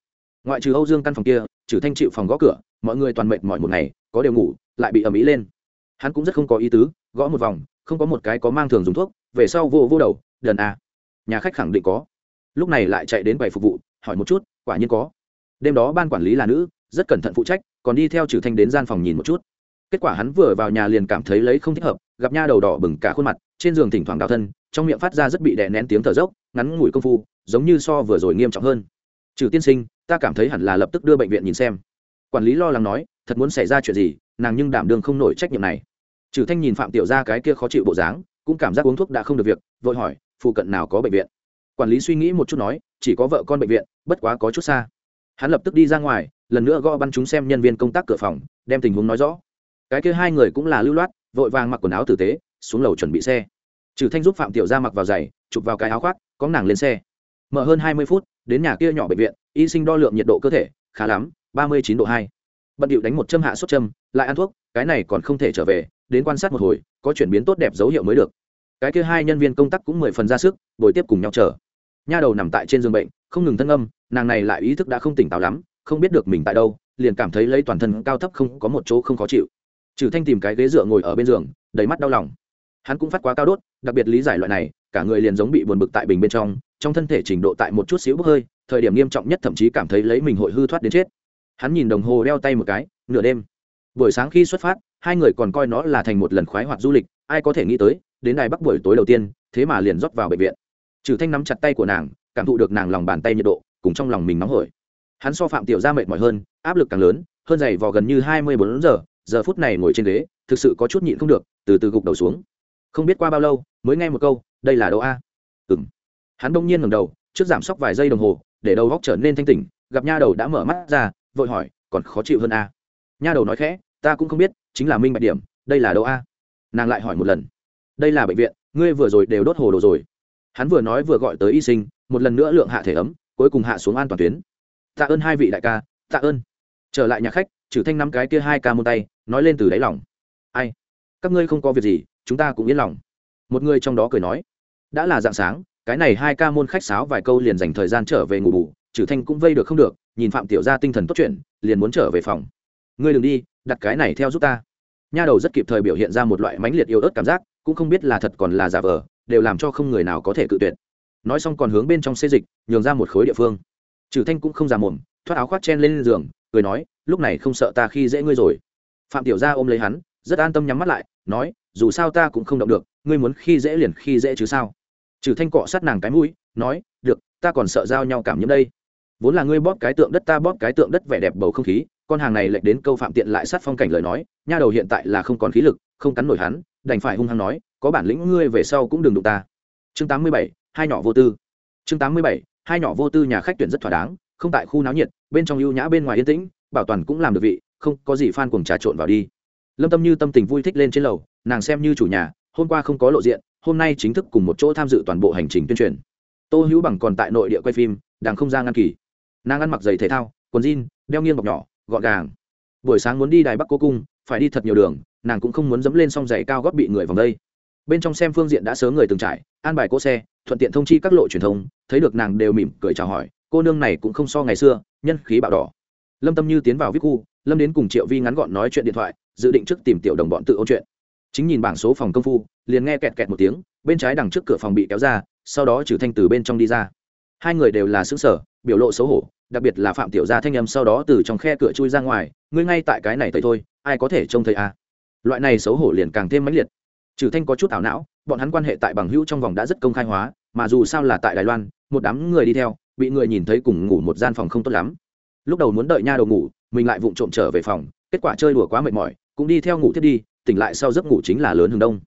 Ngoại trừ âu dương căn phòng kia, trừ thanh chịu phòng gõ cửa, mọi người toàn mệt mỏi một ngày, có đều ngủ, lại bị ầm ĩ lên. Hắn cũng rất không có ý tứ, gõ một vòng, không có một cái có mang thường dùng thuốc, về sau vô vô đầu, đần a. Nhà khách khẳng định có lúc này lại chạy đến quầy phục vụ, hỏi một chút, quả nhiên có. Đêm đó ban quản lý là nữ, rất cẩn thận phụ trách, còn đi theo trừ thanh đến gian phòng nhìn một chút. Kết quả hắn vừa vào nhà liền cảm thấy lấy không thích hợp, gặp nha đầu đỏ bừng cả khuôn mặt, trên giường thỉnh thoảng đào thân, trong miệng phát ra rất bị đè nén tiếng thở dốc, ngắn ngủi công phu, giống như so vừa rồi nghiêm trọng hơn. Trừ tiên sinh, ta cảm thấy hẳn là lập tức đưa bệnh viện nhìn xem. Quản lý lo lắng nói, thật muốn xảy ra chuyện gì, nàng nhưng đảm đương không nổi trách nhiệm này. Trừ thanh nhìn phạm tiểu ra cái kia khó chịu bộ dáng, cũng cảm giác uống thuốc đã không được việc, vội hỏi, phụ cận nào có bệnh viện? Quản lý suy nghĩ một chút nói, chỉ có vợ con bệnh viện, bất quá có chút xa. Hắn lập tức đi ra ngoài, lần nữa gõ bắn chúng xem nhân viên công tác cửa phòng, đem tình huống nói rõ. Cái kia hai người cũng là lưu loát, vội vàng mặc quần áo tử tế, xuống lầu chuẩn bị xe. Trừ thanh giúp phạm tiểu gia mặc vào giày, chụp vào cái áo khoác, có nàng lên xe. Mở hơn hai mươi phút, đến nhà kia nhỏ bệnh viện, y sinh đo lượng nhiệt độ cơ thể, khá lắm, ba mươi chín độ hai. Bận điệu đánh một châm hạ sốt châm, lại ăn thuốc, cái này còn không thể trở về, đến quan sát một hồi, có chuyển biến tốt đẹp dấu hiệu mới được. Cái kia hai nhân viên công tác cũng mười phần ra sức bồi tiếp cùng nhau chờ nha đầu nằm tại trên giường bệnh, không ngừng thân âm, nàng này lại ý thức đã không tỉnh táo lắm, không biết được mình tại đâu, liền cảm thấy lấy toàn thân cao thấp không có một chỗ không khó chịu. Trừ thanh tìm cái ghế dựa ngồi ở bên giường, đầy mắt đau lòng. Hắn cũng phát quá cao đốt, đặc biệt lý giải loại này, cả người liền giống bị buồn bực tại bình bên trong trong thân thể trình độ tại một chút xíu bốc hơi, thời điểm nghiêm trọng nhất thậm chí cảm thấy lấy mình hội hư thoát đến chết. Hắn nhìn đồng hồ đeo tay một cái, nửa đêm. Buổi sáng khi xuất phát, hai người còn coi nó là thành một lần khoái hoạt du lịch, ai có thể nghĩ tới, đến đài bắc buổi tối đầu tiên, thế mà liền rót vào bệnh viện trừ thanh nắm chặt tay của nàng, cảm thụ được nàng lòng bàn tay nhiệt độ, cùng trong lòng mình nóng hổi. Hắn so phạm tiểu ra mệt mỏi hơn, áp lực càng lớn, hơn dày vò gần như hai mươi bốn giờ giờ phút này ngồi trên ghế, thực sự có chút nhịn không được, từ từ gục đầu xuống. Không biết qua bao lâu, mới nghe một câu, đây là đâu a. Ừng hắn đông nhiên ngẩng đầu, trước giảm sốc vài giây đồng hồ, để đầu góc trở nên thanh tỉnh, gặp nha đầu đã mở mắt ra, vội hỏi, còn khó chịu hơn a? Nha đầu nói khẽ, ta cũng không biết, chính là minh bạch điểm, đây là đâu a. Nàng lại hỏi một lần, đây là bệnh viện, ngươi vừa rồi đều đốt hồ đồ rồi hắn vừa nói vừa gọi tới y sinh, một lần nữa lượng hạ thể ấm, cuối cùng hạ xuống an toàn tuyến. Tạ ơn hai vị đại ca, tạ ơn. Trở lại nhà khách trừ thanh năm cái kia hai ca môn tay, nói lên từ đáy lòng. Ai? Các ngươi không có việc gì, chúng ta cũng yên lòng. Một người trong đó cười nói. Đã là dạng sáng, cái này hai ca môn khách sáo vài câu liền dành thời gian trở về ngủ bù trừ thanh cũng vây được không được, nhìn phạm tiểu Gia tinh thần tốt chuyện, liền muốn trở về phòng. Ngươi đừng đi, đặt cái này theo giúp ta. Nha đầu rất kịp thời biểu hiện ra một loại mãnh liệt yêu ớt cảm giác, cũng không biết là thật còn là giả vờ đều làm cho không người nào có thể cự tuyệt. Nói xong còn hướng bên trong xê dịch, nhường ra một khối địa phương. Trừ thanh cũng không già mồm, thoát áo khoác chen lên giường, cười nói, lúc này không sợ ta khi dễ ngươi rồi. Phạm tiểu gia ôm lấy hắn, rất an tâm nhắm mắt lại, nói, dù sao ta cũng không động được, ngươi muốn khi dễ liền khi dễ chứ sao? Trừ thanh cọ sát nàng cái mũi, nói, được, ta còn sợ giao nhau cảm nhiễm đây. Vốn là ngươi bóp cái tượng đất ta bóp cái tượng đất vẻ đẹp bầu không khí, con hàng này lệch đến câu phạm tiện lại sát phong cảnh lời nói, nha đầu hiện tại là không còn khí lực, không cắn nổi hắn, đành phải hung hăng nói có bản lĩnh ngươi về sau cũng đừng đụng ta. Chương tám mươi bảy, hai nhỏ vô tư. Chương tám mươi bảy, hai nhỏ vô tư nhà khách tuyển rất thỏa đáng, không tại khu náo nhiệt, bên trong ưu nhã bên ngoài yên tĩnh, bảo toàn cũng làm được vị, không có gì phan cùng trà trộn vào đi. Lâm tâm như tâm tình vui thích lên trên lầu, nàng xem như chủ nhà, hôm qua không có lộ diện, hôm nay chính thức cùng một chỗ tham dự toàn bộ hành trình tuyên truyền. Tô hữu bằng còn tại nội địa quay phim, đang không ra ngăn kỳ. Nàng ăn mặc giày thể thao, quần jean, đeo nghiêng bọc nhỏ, gọn gàng. Buổi sáng muốn đi đài bắc cố cung, phải đi thật nhiều đường, nàng cũng không muốn dẫm lên song giày cao góp bị người vòng đây bên trong xem phương diện đã sớm người từng trải, an bài cỗ xe, thuận tiện thông chi các lộ truyền thông, thấy được nàng đều mỉm cười chào hỏi, cô nương này cũng không so ngày xưa, nhân khí bạo đỏ. Lâm tâm như tiến vào viết khu, lâm đến cùng triệu vi ngắn gọn nói chuyện điện thoại, dự định trước tìm tiểu đồng bọn tự ôn chuyện. Chính nhìn bảng số phòng công phu, liền nghe kẹt kẹt một tiếng, bên trái đằng trước cửa phòng bị kéo ra, sau đó trừ thanh từ bên trong đi ra. Hai người đều là xứ sở, biểu lộ xấu hổ, đặc biệt là phạm tiểu gia thanh âm sau đó từ trong khe cửa chui ra ngoài, ngươi ngay tại cái này tới thôi, ai có thể trông thấy à. loại này xấu hổ liền càng thêm mãnh liệt trừ thanh có chút ảo não, bọn hắn quan hệ tại bằng hữu trong vòng đã rất công khai hóa, mà dù sao là tại đài loan, một đám người đi theo, bị người nhìn thấy cùng ngủ một gian phòng không tốt lắm. Lúc đầu muốn đợi nha đầu ngủ, mình lại vụng trộm trở về phòng, kết quả chơi đùa quá mệt mỏi, cũng đi theo ngủ thiết đi, tỉnh lại sau giấc ngủ chính là lớn hướng đông.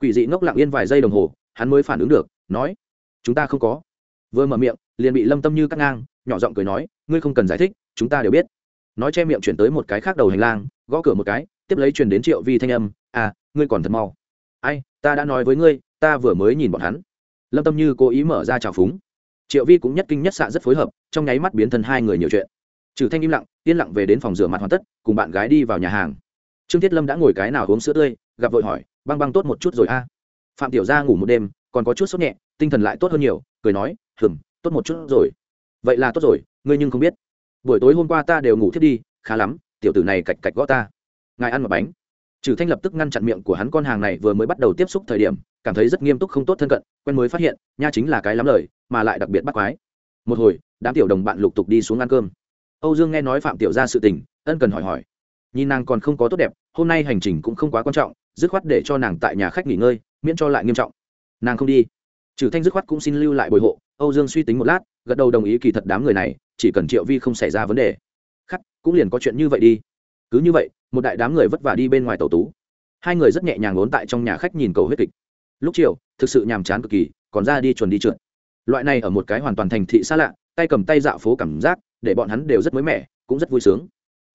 Quỷ dị ngốc lặng yên vài giây đồng hồ, hắn mới phản ứng được, nói, chúng ta không có. Vừa mở miệng, liền bị lâm tâm như cắt ngang, nhỏ giọng cười nói, ngươi không cần giải thích, chúng ta đều biết. Nói che miệng chuyển tới một cái khác đầu hành lang, gõ cửa một cái, tiếp lấy truyền đến triệu vi thanh âm à ngươi còn thật mau ai, ta đã nói với ngươi, ta vừa mới nhìn bọn hắn. Lâm tâm như cố ý mở ra trào phúng. Triệu vi cũng nhất kinh nhất xạ rất phối hợp, trong nháy mắt biến thân hai người nhiều chuyện. Trừ thanh im lặng, yên lặng về đến phòng rửa mặt hoàn tất, cùng bạn gái đi vào nhà hàng. Trương thiết lâm đã ngồi cái nào uống sữa tươi, gặp vội hỏi, băng băng tốt một chút rồi a. Phạm tiểu gia ngủ một đêm, còn có chút sốt nhẹ, tinh thần lại tốt hơn nhiều, cười nói, hừm, tốt một chút rồi. Vậy là tốt rồi, ngươi nhưng không biết. Buổi tối hôm qua ta đều ngủ thiết đi, khá lắm, tiểu tử này cạch cạch gõ ta. Ngài ăn một bánh trừ thanh lập tức ngăn chặn miệng của hắn con hàng này vừa mới bắt đầu tiếp xúc thời điểm, cảm thấy rất nghiêm túc không tốt thân cận, quen mới phát hiện, nha chính là cái lắm lời, mà lại đặc biệt bắt quái. Một hồi, đám tiểu đồng bạn lục tục đi xuống ăn cơm. Âu dương nghe nói phạm tiểu ra sự tình, ân cần hỏi hỏi. Nhìn nàng còn không có tốt đẹp, hôm nay hành trình cũng không quá quan trọng, dứt khoát để cho nàng tại nhà khách nghỉ ngơi, miễn cho lại nghiêm trọng. Nàng không đi. Trừ thanh dứt khoát cũng xin lưu lại bồi hộ, âu dương suy tính một lát, gật đầu đồng ý kỳ thật đám người này, chỉ cần triệu vi không xảy ra vấn đề. Khắc, cũng liền có chuyện như vậy đi. Cứ như vậy một đại đám người vất vả đi bên ngoài tàu tú. Hai người rất nhẹ nhàng ốn tại trong nhà khách nhìn cầu huyết kịch. Lúc chiều, thực sự nhàm chán cực kỳ, còn ra đi chuồn đi trượt. Loại này ở một cái hoàn toàn thành thị xa lạ, tay cầm tay dạo phố cảm giác, để bọn hắn đều rất mới mẻ, cũng rất vui sướng.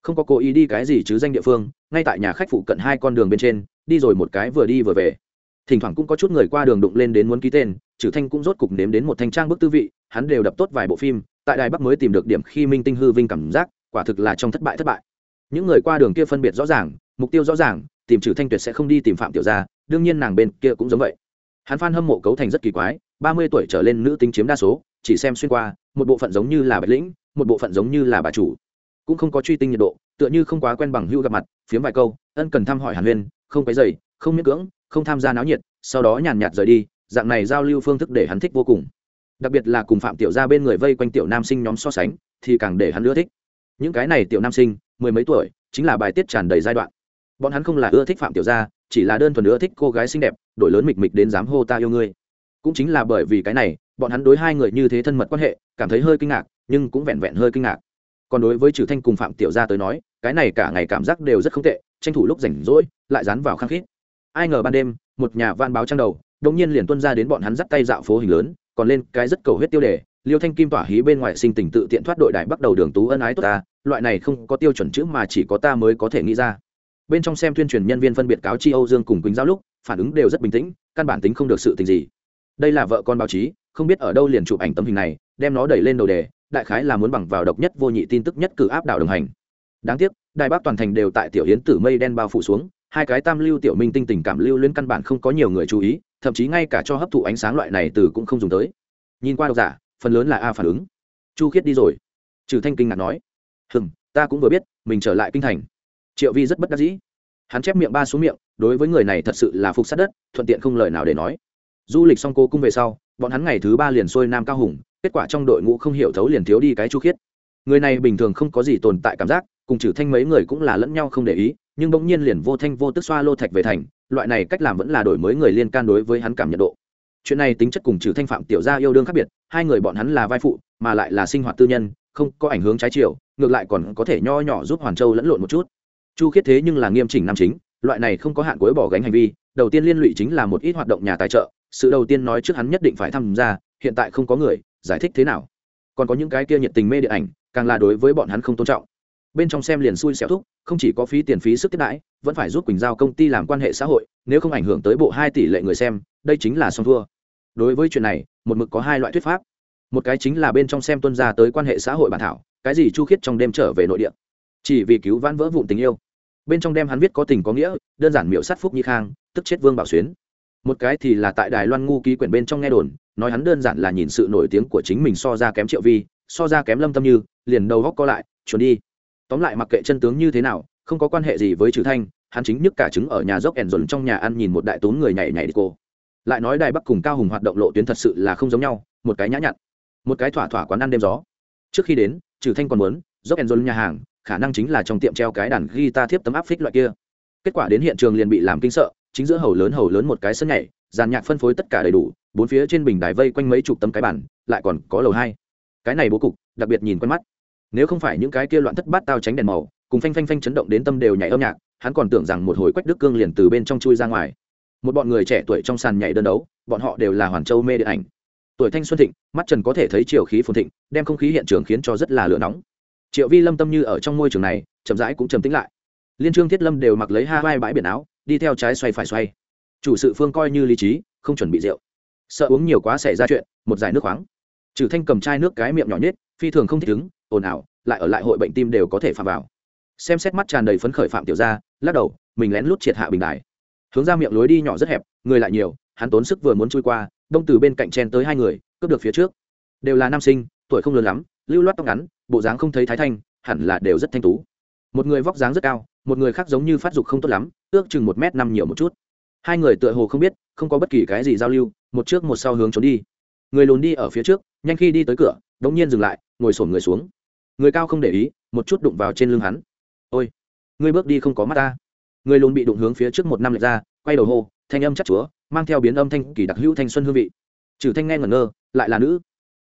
Không có cố ý đi cái gì chứ danh địa phương, ngay tại nhà khách phụ cận hai con đường bên trên, đi rồi một cái vừa đi vừa về. Thỉnh thoảng cũng có chút người qua đường đụng lên đến muốn ký tên trừ thanh cũng rốt cục nếm đến một thanh trang bức tư vị, hắn đều đập tốt vài bộ phim, tại đài bắc mới tìm được điểm khi minh tinh hư vinh cảm giác, quả thực là trong thất bại thất bại những người qua đường kia phân biệt rõ ràng, mục tiêu rõ ràng, tìm trừ thanh tuyệt sẽ không đi tìm phạm tiểu gia, đương nhiên nàng bên kia cũng giống vậy. Hắn phan hâm mộ cấu thành rất kỳ quái, ba mươi tuổi trở lên nữ tính chiếm đa số, chỉ xem xuyên qua, một bộ phận giống như là bạch lĩnh, một bộ phận giống như là bà chủ. Cũng không có truy tinh nhiệt độ, tựa như không quá quen bằng hưu gặp mặt, phiếm vài câu, ân cần thăm hỏi hàn huyên, không cái dày không miễn cưỡng, không tham gia náo nhiệt, sau đó nhàn nhạt rời đi, dạng này giao lưu phương thức để hắn thích vô cùng. Đặc biệt là cùng phạm tiểu gia bên người vây quanh tiểu nam sinh nhóm so sánh, thì càng để hắn ưa thích. Những cái này tiểu nam sinh mười mấy tuổi, chính là bài tiết tràn đầy giai đoạn. Bọn hắn không là ưa thích phạm tiểu gia, chỉ là đơn thuần ưa thích cô gái xinh đẹp, đổi lớn mịch mịch đến dám hô ta yêu ngươi. Cũng chính là bởi vì cái này, bọn hắn đối hai người như thế thân mật quan hệ, cảm thấy hơi kinh ngạc, nhưng cũng vẹn vẹn hơi kinh ngạc. Còn đối với trừ thanh cùng phạm tiểu gia tới nói, cái này cả ngày cảm giác đều rất không tệ, tranh thủ lúc rảnh rỗi, lại dán vào khăng khít. Ai ngờ ban đêm, một nhà van báo trang đầu, đột nhiên liền tuân ra đến bọn hắn dắt tay dạo phố hình lớn, còn lên cái rất cầu huyết tiêu đề liêu thanh kim tỏa hí bên ngoài sinh tình tự tiện thoát đội đại bắt đầu đường tú ân ái tốt ta, loại này không có tiêu chuẩn chữ mà chỉ có ta mới có thể nghĩ ra. Bên trong xem tuyên truyền nhân viên phân biệt cáo chi âu dương cùng quỳnh giao lúc, phản ứng đều rất bình tĩnh, căn bản tính không được sự tình gì. Đây là vợ con báo chí, không biết ở đâu liền chụp ảnh tấm hình này, đem nó đẩy lên đầu đề, đại khái là muốn bằng vào độc nhất vô nhị tin tức nhất cử áp đảo đồng hành. Đáng tiếc, đài bắc toàn thành đều tại tiểu yến tử mây đen bao phủ xuống, hai cái tam lưu tiểu minh tinh tình cảm lưu lên căn bản không có nhiều người chú ý, thậm chí ngay cả cho hấp thụ ánh sáng loại này từ cũng không dùng tới. Nhìn qua độc giả phần lớn là a phản ứng. Chu khiết đi rồi. Trừ thanh kinh ngạc nói, hừm, ta cũng vừa biết, mình trở lại kinh thành. Triệu vi rất bất đắc dĩ. Hắn chép miệng ba xuống miệng, đối với người này thật sự là phục sát đất, thuận tiện không lời nào để nói. Du lịch xong cô cung về sau, bọn hắn ngày thứ ba liền xuôi nam cao hùng, kết quả trong đội ngũ không hiểu thấu liền thiếu đi cái chu khiết. Người này bình thường không có gì tồn tại cảm giác, cùng trừ thanh mấy người cũng là lẫn nhau không để ý, nhưng bỗng nhiên liền vô thanh vô tức xoa lô thạch về thành, loại này cách làm vẫn là đổi mới người liên can đối với hắn cảm nhận độ chuyện này tính chất cùng trừ thanh phạm tiểu gia yêu đương khác biệt, hai người bọn hắn là vai phụ, mà lại là sinh hoạt tư nhân, không có ảnh hướng trái chiều, ngược lại còn có thể nho nhỏ giúp hoàn châu lẫn lộn một chút. Chu khiết thế nhưng là nghiêm chỉnh nam chính, loại này không có hạn cuối bỏ gánh hành vi, đầu tiên liên lụy chính là một ít hoạt động nhà tài trợ, sự đầu tiên nói trước hắn nhất định phải tham gia, hiện tại không có người, giải thích thế nào. Còn có những cái kia nhiệt tình mê điện ảnh, càng là đối với bọn hắn không tôn trọng bên trong xem liền xui xẻo thúc, không chỉ có phí tiền phí sức tiếp đãi, vẫn phải giúp quỳnh giao công ty làm quan hệ xã hội, nếu không ảnh hưởng tới bộ hai tỷ lệ người xem, đây chính là song thua. Đối với chuyện này, một mực có hai loại thuyết pháp. Một cái chính là bên trong xem tuân ra tới quan hệ xã hội bản thảo, cái gì chu khiết trong đêm trở về nội địa. Chỉ vì cứu vãn vỡ vụn tình yêu. Bên trong đem hắn viết có tình có nghĩa, đơn giản miệu sát phúc nhi khang, tức chết vương bảo xuyến. Một cái thì là tại đài loan ngu ký quyển bên trong nghe đồn, nói hắn đơn giản là nhìn sự nổi tiếng của chính mình so ra kém triệu vi, so ra kém lâm tâm như, liền đầu góc co lại, chuẩn đi tóm lại mặc kệ chân tướng như thế nào, không có quan hệ gì với trừ thanh, hắn chính nhất cả chứng ở nhà dốc ẻn dồn trong nhà ăn nhìn một đại tốn người nhảy nhảy đi cô. Lại nói đài bắc cùng cao hùng hoạt động lộ tuyến thật sự là không giống nhau, một cái nhã nhặn, một cái thỏa thỏa quán ăn đêm gió. Trước khi đến, trừ thanh còn muốn, dốc ẻn dồn nhà hàng, khả năng chính là trong tiệm treo cái đàn guitar thiếp tấm áp phích loại kia. Kết quả đến hiện trường liền bị làm kinh sợ, chính giữa hầu lớn hầu lớn một cái sân nhảy, dàn nhạc phân phối tất cả đầy đủ, bốn phía trên bình đài vây quanh mấy chục tấm cái bản lại còn có lầu hai. Cái này bố cục, đặc biệt nhìn quen mắt nếu không phải những cái kia loạn thất bát tao tránh đèn màu, cùng phanh phanh phanh chấn động đến tâm đều nhảy âm nhạc, hắn còn tưởng rằng một hồi quách đức cương liền từ bên trong chui ra ngoài. Một bọn người trẻ tuổi trong sàn nhảy đơn đấu, bọn họ đều là hoàn châu mê điện ảnh. Tuổi thanh xuân thịnh, mắt trần có thể thấy chiều khí phồn thịnh, đem không khí hiện trường khiến cho rất là lửa nóng. Triệu vi lâm tâm như ở trong môi trường này, chậm rãi cũng trầm tĩnh lại. Liên trương thiết lâm đều mặc lấy hai vai bãi biển áo, đi theo trái xoay phải xoay. Chủ sự phương coi như lý trí, không chuẩn bị rượu. Sợ uống nhiều quá xảy ra chuyện, một giải nước khoáng. Trừ thanh cầm chai nước cái miệng nhỏ nhất phi thường không thích ứng ồn ào lại ở lại hội bệnh tim đều có thể phạm vào. Xem xét mắt tràn đầy phấn khởi phạm tiểu gia, lắc đầu mình lén lút triệt hạ bình đài. Hướng ra miệng lối đi nhỏ rất hẹp người lại nhiều hắn tốn sức vừa muốn chui qua đông từ bên cạnh chen tới hai người cướp được phía trước. Đều là nam sinh tuổi không lớn lắm lưu loát tóc ngắn bộ dáng không thấy thái thanh hẳn là đều rất thanh tú. Một người vóc dáng rất cao một người khác giống như phát dục không tốt lắm ước chừng một m năm nhiều một chút. Hai người tựa hồ không biết không có bất kỳ cái gì giao lưu một trước một sau hướng trốn đi. Người lùn đi ở phía trước nhanh khi đi tới cửa đ ỗ n g nhiên dừng lại ngồi sổm người xuống người cao không để ý, một chút đụng vào trên lưng hắn. Ôi người bước đi không có mắt ta. Người lùn bị đụng hướng phía trước một năm lệch ra, quay đầu hô, thanh âm chắc chúa, mang theo biến âm thanh kỳ đặc hữu thanh xuân hương vị. Trừ thanh nghe ngẩn ngơ, lại là nữ.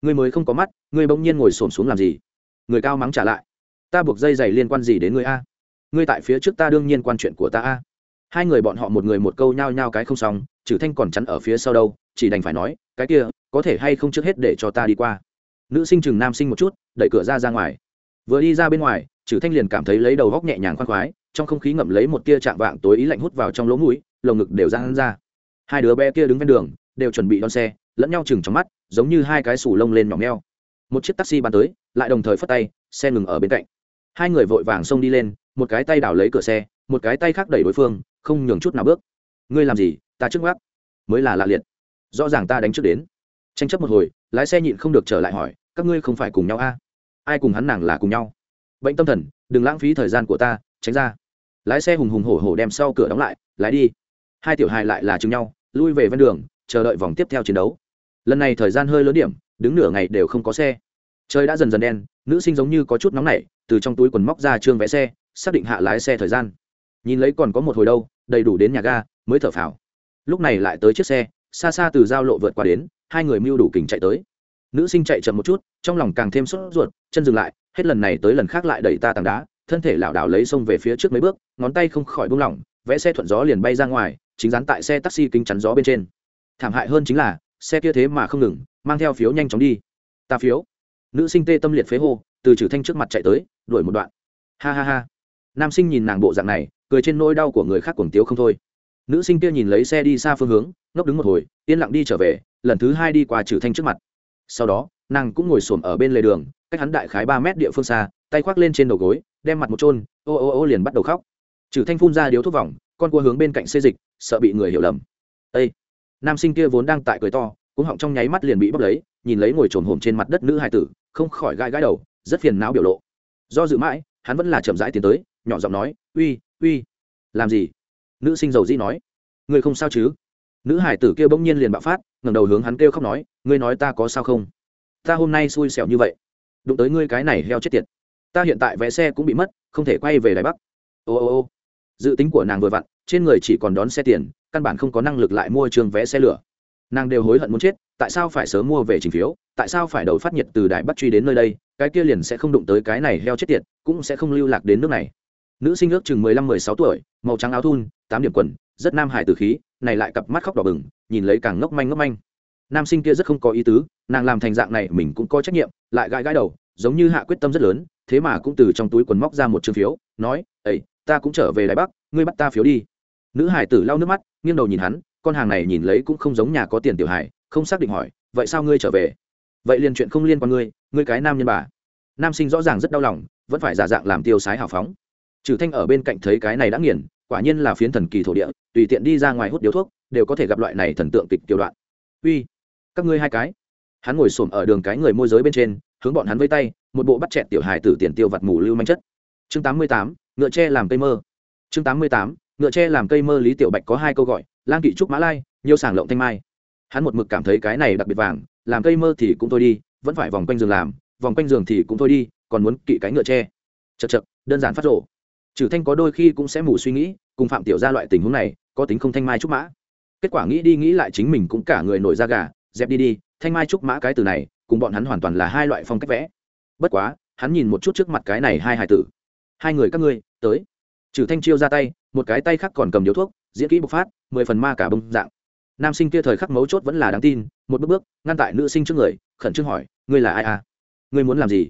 Người mới không có mắt người bỗng nhiên ngồi xổm xuống làm gì? Người cao mắng trả lại. Ta buộc dây giày liên quan gì đến người a? Ngươi tại phía trước ta đương nhiên quan chuyện của ta a. Hai người bọn họ một người một câu nhao nhao cái không xong, trừ thanh còn chắn ở phía sau đâu, chỉ đành phải nói, cái kia, có thể hay không trước hết để cho ta đi qua. Nữ sinh chừng nam sinh một chút, đẩy cửa ra ra ngoài vừa đi ra bên ngoài chử thanh liền cảm thấy lấy đầu góc nhẹ nhàng khoan khoái, trong không khí ngậm lấy một tia chạm vạng tối ý lạnh hút vào trong lỗ mũi, lồng ngực đều ra hắn ra. Hai đứa bé kia đứng ven đường, đều chuẩn bị đón xe, lẫn nhau chừng trong mắt, giống như hai cái sủ lông lên nhỏ neo một chiếc taxi bàn tới, lại đồng thời phất tay, xe ngừng ở bên cạnh. Hai người vội vàng xông đi lên, một cái tay đảo lấy cửa xe, một cái tay khác đẩy đối phương, không nhường chút nào bước. Ngươi làm gì? Ta trước gác mới là lạ liệt. Rõ ràng ta đánh trước đến. Tranh chấp một hồi, lái xe nhịn không được trở lại hỏi, các ngươi không phải cùng nhau a à? Ai cùng hắn nàng là cùng nhau. Bệnh tâm thần, đừng lãng phí thời gian của ta, tránh ra. Lái xe hùng hùng hổ hổ đem sau cửa đóng lại, lái đi. Hai tiểu hài lại là chừng nhau, lui về ven đường, chờ đợi vòng tiếp theo chiến đấu. Lần này thời gian hơi lớn điểm, đứng nửa ngày đều không có xe. Trời đã dần dần đen, nữ sinh giống như có chút nóng nảy, từ trong túi quần móc ra trương vẽ xe, xác định hạ lái xe thời gian. Nhìn lấy còn có một hồi đâu, đầy đủ đến nhà ga, mới thở phào. Lúc này lại tới chiếc xe, xa xa từ giao lộ vượt qua đến, hai người mưu đủ kình chạy tới nữ sinh chạy chậm một chút, trong lòng càng thêm sốt ruột, chân dừng lại, hết lần này tới lần khác lại đẩy ta tảng đá, thân thể lảo đảo lấy xông về phía trước mấy bước, ngón tay không khỏi buông lỏng, vẽ xe thuận gió liền bay ra ngoài, chính dán tại xe taxi kính chắn gió bên trên. Thảm hại hơn chính là, xe kia thế mà không ngừng, mang theo phiếu nhanh chóng đi. Ta phiếu. Nữ sinh tê tâm liệt phế hô, từ trừ thanh trước mặt chạy tới, đuổi một đoạn. Ha ha ha. Nam sinh nhìn nàng bộ dạng này, cười trên nỗi đau của người khác cuồng tiếu không thôi. Nữ sinh kia nhìn lấy xe đi xa phương hướng, ngốc đứng một hồi, yên lặng đi trở về, lần thứ hai đi qua trừ thanh trước mặt sau đó nàng cũng ngồi xổm ở bên lề đường cách hắn đại khái ba mét địa phương xa tay khoác lên trên đầu gối đem mặt một trôn ô ô ô liền bắt đầu khóc. Trừ thanh phun ra điếu thuốc vòng con cua hướng bên cạnh xê dịch sợ bị người hiểu lầm. Ê, nam sinh kia vốn đang tại cười to cũng họng trong nháy mắt liền bị bóc lấy nhìn lấy ngồi trồn hổm trên mặt đất nữ hai tử không khỏi gai gai đầu rất phiền não biểu lộ. Do dự mãi hắn vẫn là chậm rãi tiến tới nhỏ giọng nói uy uy làm gì? Nữ sinh giàu dĩ nói người không sao chứ? Nữ hải tử kia bỗng nhiên liền bạo phát ngẩng đầu hướng hắn kêu khóc nói, ngươi nói ta có sao không? Ta hôm nay xui xẻo như vậy. Đụng tới ngươi cái này heo chết tiệt. Ta hiện tại vé xe cũng bị mất, không thể quay về đài bắc. Ô ô ô. Dự tính của nàng vừa vặn, trên người chỉ còn đón xe tiền, căn bản không có năng lực lại mua trường vé xe lửa. Nàng đều hối hận muốn chết, tại sao phải sớm mua về trình phiếu, tại sao phải đầu phát nhiệt từ đài bắc truy đến nơi đây, cái kia liền sẽ không đụng tới cái này heo chết tiệt, cũng sẽ không lưu lạc đến nước này. Nữ sinh ước chừng mười lăm, mười sáu tuổi, màu trắng áo thun, tám điểm quần, rất nam hải từ khí này lại cặp mắt khóc đỏ bừng, nhìn lấy càng ngốc manh ngốc manh. Nam sinh kia rất không có ý tứ, nàng làm thành dạng này mình cũng có trách nhiệm, lại gãi gãi đầu, giống như hạ quyết tâm rất lớn, thế mà cũng từ trong túi quần móc ra một chương phiếu, nói ấy ta cũng trở về đài bắc, ngươi bắt ta phiếu đi. Nữ hải tử lau nước mắt, nghiêng đầu nhìn hắn, con hàng này nhìn lấy cũng không giống nhà có tiền tiểu hải, không xác định hỏi, vậy sao ngươi trở về? Vậy liền chuyện không liên quan ngươi ngươi cái nam nhân bà. Nam sinh rõ ràng rất đau lòng, vẫn phải giả dạng làm tiêu sái hào phóng. Trừ thanh ở bên cạnh thấy cái này đã nghiền, quả nhiên là phiến thần kỳ thổ địa tùy tiện đi ra ngoài hút điếu thuốc, đều có thể gặp loại này thần tượng kịch tiểu đoạn. Uy, các ngươi hai cái. Hắn ngồi xổm ở đường cái người môi giới bên trên, hướng bọn hắn vây tay, một bộ bắt chẹt tiểu hài tử tiền tiêu vặt mù lưu manh chất. Chương tám mươi tám, ngựa tre làm cây mơ. Chương tám mươi tám, ngựa tre làm cây mơ lý tiểu bạch có hai câu gọi, lang kỵ trúc mã lai nhiều sảng lộng thanh mai. Hắn một mực cảm thấy cái này đặc biệt vàng, làm cây mơ thì cũng thôi đi, vẫn phải vòng quanh giường làm, vòng quanh giường thì cũng thôi đi, còn muốn kỵ cái ngựa tre. Chật chật đơn giản phát rộ. Trừ thanh có đôi khi cũng sẽ mù suy nghĩ, cùng phạm tiểu ra loại tình huống này có tính không thanh mai trúc mã. Kết quả nghĩ đi nghĩ lại chính mình cũng cả người nổi da gà, dẹp đi đi, thanh mai trúc mã cái từ này, cùng bọn hắn hoàn toàn là hai loại phong cách vẽ. Bất quá, hắn nhìn một chút trước mặt cái này hai hải tử. Hai người các ngươi, tới. Trừ thanh chiêu ra tay, một cái tay khác còn cầm điếu thuốc, diễn kỹ bộc phát, mười phần ma cả bông dạng. Nam sinh kia thời khắc mấu chốt vẫn là đáng tin, một bước bước, ngăn tại nữ sinh trước người, khẩn trương hỏi, ngươi là ai à? Ngươi muốn làm gì?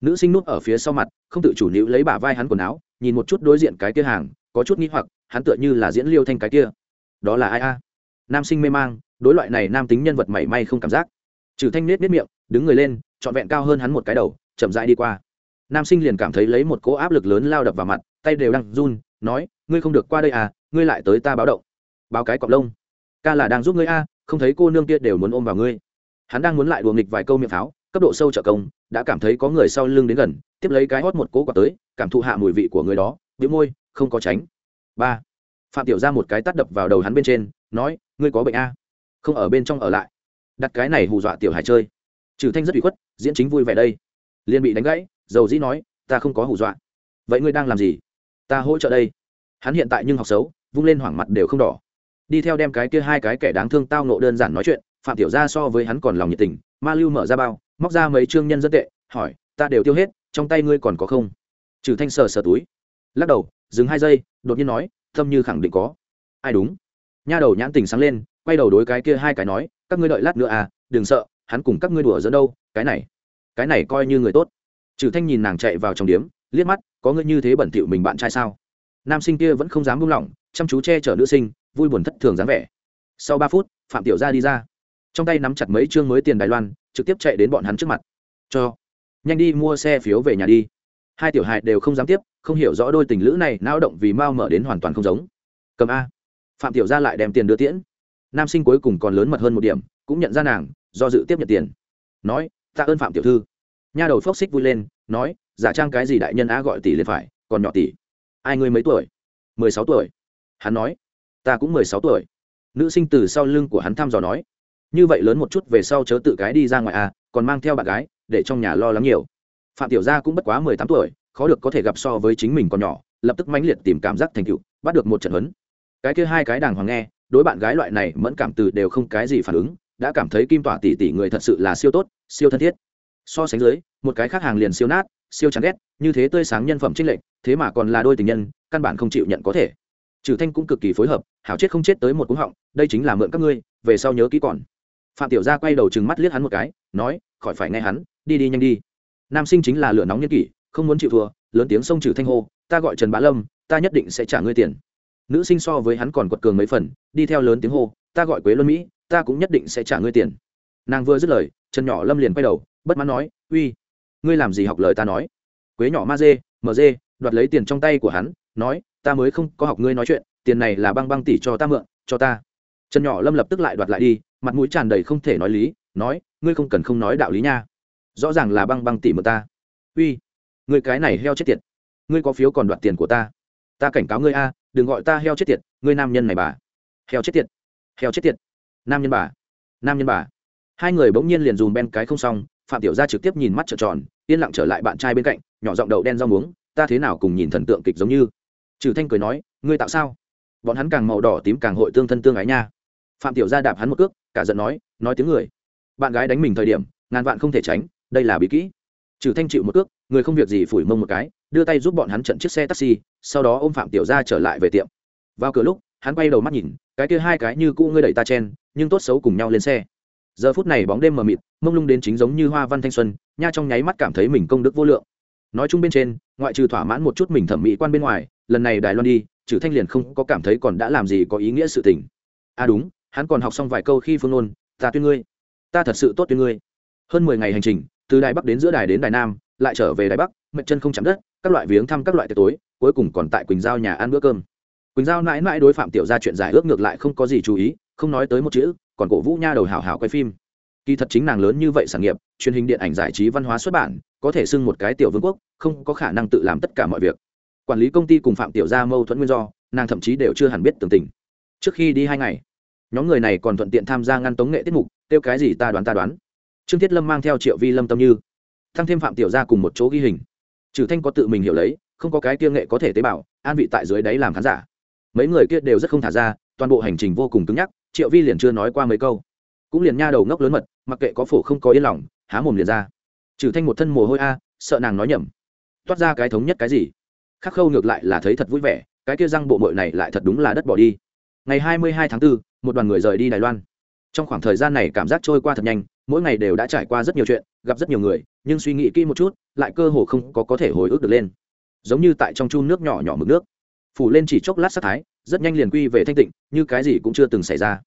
Nữ sinh núp ở phía sau mặt, không tự chủ nữ lấy bả vai hắn quần áo, nhìn một chút đối diện cái kia hàng có chút nghĩ hoặc, hắn tựa như là diễn liêu thanh cái kia. Đó là ai a? Nam sinh mê mang, đối loại này nam tính nhân vật mảy may không cảm giác. Trừ thanh nết nết miệng, đứng người lên, trọn vẹn cao hơn hắn một cái đầu, chậm rãi đi qua. Nam sinh liền cảm thấy lấy một cỗ áp lực lớn lao đập vào mặt, tay đều đang run, nói, ngươi không được qua đây à ngươi lại tới ta báo động. Báo cái cọp lông. Ca là đang giúp ngươi a, không thấy cô nương kia đều muốn ôm vào ngươi. Hắn đang muốn lại đùa nghịch vài câu miệng pháo, cấp độ sâu trợ công, đã cảm thấy có người sau lưng đến gần, tiếp lấy cái hót một cố quả tới, cảm thụ hạ mùi vị của người đó bị môi không có tránh. Ba. Phạm tiểu ra một cái tắt đập vào đầu hắn bên trên, nói, ngươi có bệnh a? Không ở bên trong ở lại. Đặt cái này hù dọa tiểu hải chơi. Trừ thanh rất bị khuất, diễn chính vui vẻ đây. Liên bị đánh gãy, dầu dĩ nói, ta không có hù dọa. Vậy ngươi đang làm gì? Ta hỗ trợ đây. Hắn hiện tại nhưng học xấu, vung lên hoảng mặt đều không đỏ. Đi theo đem cái kia hai cái kẻ đáng thương tao nộ đơn giản nói chuyện, phạm tiểu gia so với hắn còn lòng nhiệt tình, ma lưu mở ra bao, móc ra mấy trương nhân dân tệ, hỏi, ta đều tiêu hết, trong tay ngươi còn có không? Trừ thanh sờ sờ túi, lắc đầu dừng hai giây, đột nhiên nói thâm như khẳng định có. Ai đúng? Nha đầu nhãn tình sáng lên, quay đầu đối cái kia hai cái nói, các ngươi đợi lát nữa à đừng sợ, hắn cùng các ngươi đùa dẫn đâu, cái này cái này coi như người tốt. Trừ thanh nhìn nàng chạy vào trong điếm, liếc mắt, có ngươi như thế bẩn thỉu mình bạn trai sao? Nam sinh kia vẫn không dám buông lỏng, chăm chú che chở nữ sinh, vui buồn thất thường dáng vẻ. Sau ba phút, phạm tiểu gia đi ra. Trong tay nắm chặt mấy chương mới tiền đài loan, trực tiếp chạy đến bọn hắn trước mặt. Cho, nhanh đi mua xe phiếu về nhà đi. Hai tiểu hài đều không dám tiếp không hiểu rõ đôi tình lữ này nao động vì mau mở đến hoàn toàn không giống. Cầm a. Phạm tiểu gia lại đem tiền đưa tiễn. Nam sinh cuối cùng còn lớn mật hơn một điểm, cũng nhận ra nàng, do dự tiếp nhận tiền. Nói tạ ơn phạm tiểu thư. Nha đầu phốc xích vui lên, nói, giả trang cái gì đại nhân a gọi tỷ liền phải, còn nhỏ tỷ. Ai ngươi mấy tuổi? Mười sáu tuổi. Hắn nói, ta cũng mười sáu tuổi. Nữ sinh từ sau lưng của hắn thăm dò nói, như vậy lớn một chút về sau chớ tự cái đi ra ngoài à còn mang theo bạn gái, để trong nhà lo lắng nhiều. Phạm tiểu gia cũng bất quá mười tám tuổi khó được có thể gặp so với chính mình còn nhỏ lập tức mãnh liệt tìm cảm giác thành tựu bắt được một trận huấn. Cái kia hai cái đàng hoàng nghe đối bạn gái loại này mẫn cảm từ đều không cái gì phản ứng đã cảm thấy kim tỏa tỷ tỷ người thật sự là siêu tốt siêu thân thiết. So sánh dưới một cái khác hàng liền siêu nát siêu chán ghét như thế tươi sáng nhân phẩm trinh lệch, thế mà còn là đôi tình nhân căn bản không chịu nhận có thể. Trừ thanh cũng cực kỳ phối hợp hảo chết không chết tới một cúng họng đây chính là mượn các ngươi về sau nhớ kỹ còn. Phạm tiểu gia quay đầu trừng mắt liếc hắn một cái nói khỏi phải nghe hắn đi đi nhanh đi. Nam sinh chính là lửa nóng nhân kỷ không muốn chịu thua, lớn tiếng xông trừ thanh hô, ta gọi trần bá lâm, ta nhất định sẽ trả ngươi tiền. Nữ sinh so với hắn còn quật cường mấy phần, đi theo lớn tiếng hô, ta gọi quế luân mỹ, ta cũng nhất định sẽ trả ngươi tiền. Nàng vừa dứt lời, trần nhỏ lâm liền quay đầu, bất mãn nói, uy, ngươi làm gì học lời ta nói? Quế nhỏ ma dê mờ dê, đoạt lấy tiền trong tay của hắn, nói, ta mới không có học ngươi nói chuyện, tiền này là băng băng tỷ cho ta mượn, cho ta. Trần nhỏ lâm lập tức lại đoạt lại đi, mặt mũi tràn đầy không thể nói lý, nói, ngươi không cần không nói đạo lý nha. Rõ ràng là băng băng tỷ mượn ta. Uy người cái này heo chết tiệt, ngươi có phiếu còn đoạt tiền của ta ta cảnh cáo ngươi a, đừng gọi ta heo chết tiệt, ngươi nam nhân này bà, heo chết tiệt, heo chết tiệt, nam nhân bà, nam nhân bà. Hai người bỗng nhiên liền dùm ben cái không xong, phạm tiểu gia trực tiếp nhìn mắt trợn tròn, yên lặng trở lại bạn trai bên cạnh, nhỏ giọng đậu đen rau muống, ta thế nào cùng nhìn thần tượng kịch giống như? Trừ thanh cười nói, ngươi tạo sao? Bọn hắn càng màu đỏ tím càng hội tương thân tương ái nha. Phạm tiểu gia đạp hắn một cước, cả giận nói nói tiếng người. Bạn gái đánh mình thời điểm, ngàn vạn không thể tránh, đây là bí kỹ trừ thanh chịu một cước, người không việc gì phủi mông một cái, đưa tay giúp bọn hắn trận chiếc xe taxi, sau đó ôm phạm tiểu gia trở lại về tiệm. Vào cửa lúc, hắn quay đầu mắt nhìn, cái kia hai cái như cũ ngươi đẩy ta chen, nhưng tốt xấu cùng nhau lên xe. Giờ phút này bóng đêm mờ mịt, mông lung đến chính giống như hoa văn thanh xuân, nha trong nháy mắt cảm thấy mình công đức vô lượng. Nói chung bên trên, ngoại trừ thỏa mãn một chút mình thẩm mỹ quan bên ngoài, lần này đài loan đi trừ thanh liền không có cảm thấy còn đã làm gì có ý nghĩa sự tình. À đúng, hắn còn học xong vài câu khi phương nôn ta tuyên ngươi, ta thật sự tốt tuyên ngươi. Hơn mười ngày hành trình từ đài bắc đến giữa đài đến đài nam, lại trở về đài bắc, mệt chân không chạm đất, các loại viếng thăm các loại tiệc tối, cuối cùng còn tại quỳnh giao nhà ăn bữa cơm. Quỳnh giao mãi mãi đối phạm tiểu ra chuyện giải ước ngược lại không có gì chú ý, không nói tới một chữ, còn cổ vũ nha đầu hảo hảo quay phim. Kỳ thật chính nàng lớn như vậy sản nghiệp, truyền hình điện ảnh giải trí văn hóa xuất bản, có thể xưng một cái tiểu vương quốc, không có khả năng tự làm tất cả mọi việc. Quản lý công ty cùng phạm tiểu gia mâu thuẫn nguyên do, nàng thậm chí đều chưa hẳn biết tường tình. Trước khi đi hai ngày, nhóm người này còn thuận tiện tham gia ngăn tống nghệ tiết mục tiêu cái gì ta đoán ta đoán trương thiết lâm mang theo triệu vi lâm tâm như thăng thêm phạm tiểu gia cùng một chỗ ghi hình. Trừ thanh có tự mình hiểu lấy không có cái kia nghệ có thể tế bào an vị tại dưới đáy làm khán giả. Mấy người kia đều rất không thả ra toàn bộ hành trình vô cùng cứng nhắc triệu vi liền chưa nói qua mấy câu. Cũng liền nha đầu ngốc lớn mật mặc kệ có phổ không có yên lòng há mồm liền ra. Trừ thanh một thân mồ hôi a sợ nàng nói nhầm. Toát ra cái thống nhất cái gì? Khắc khâu ngược lại là thấy thật vui vẻ cái kia răng bộ mội này lại thật đúng là đất bỏ đi. Ngày hai mươi hai tháng 4, một đoàn người rời đi đài loan. Trong khoảng thời gian này cảm giác trôi qua thật nhanh mỗi ngày đều đã trải qua rất nhiều chuyện, gặp rất nhiều người, nhưng suy nghĩ kỹ một chút, lại cơ hồ không có có thể hồi ức được lên. Giống như tại trong chun nước nhỏ nhỏ mực nước. Phủ lên chỉ chốc lát sát thái, rất nhanh liền quy về thanh tịnh, như cái gì cũng chưa từng xảy ra.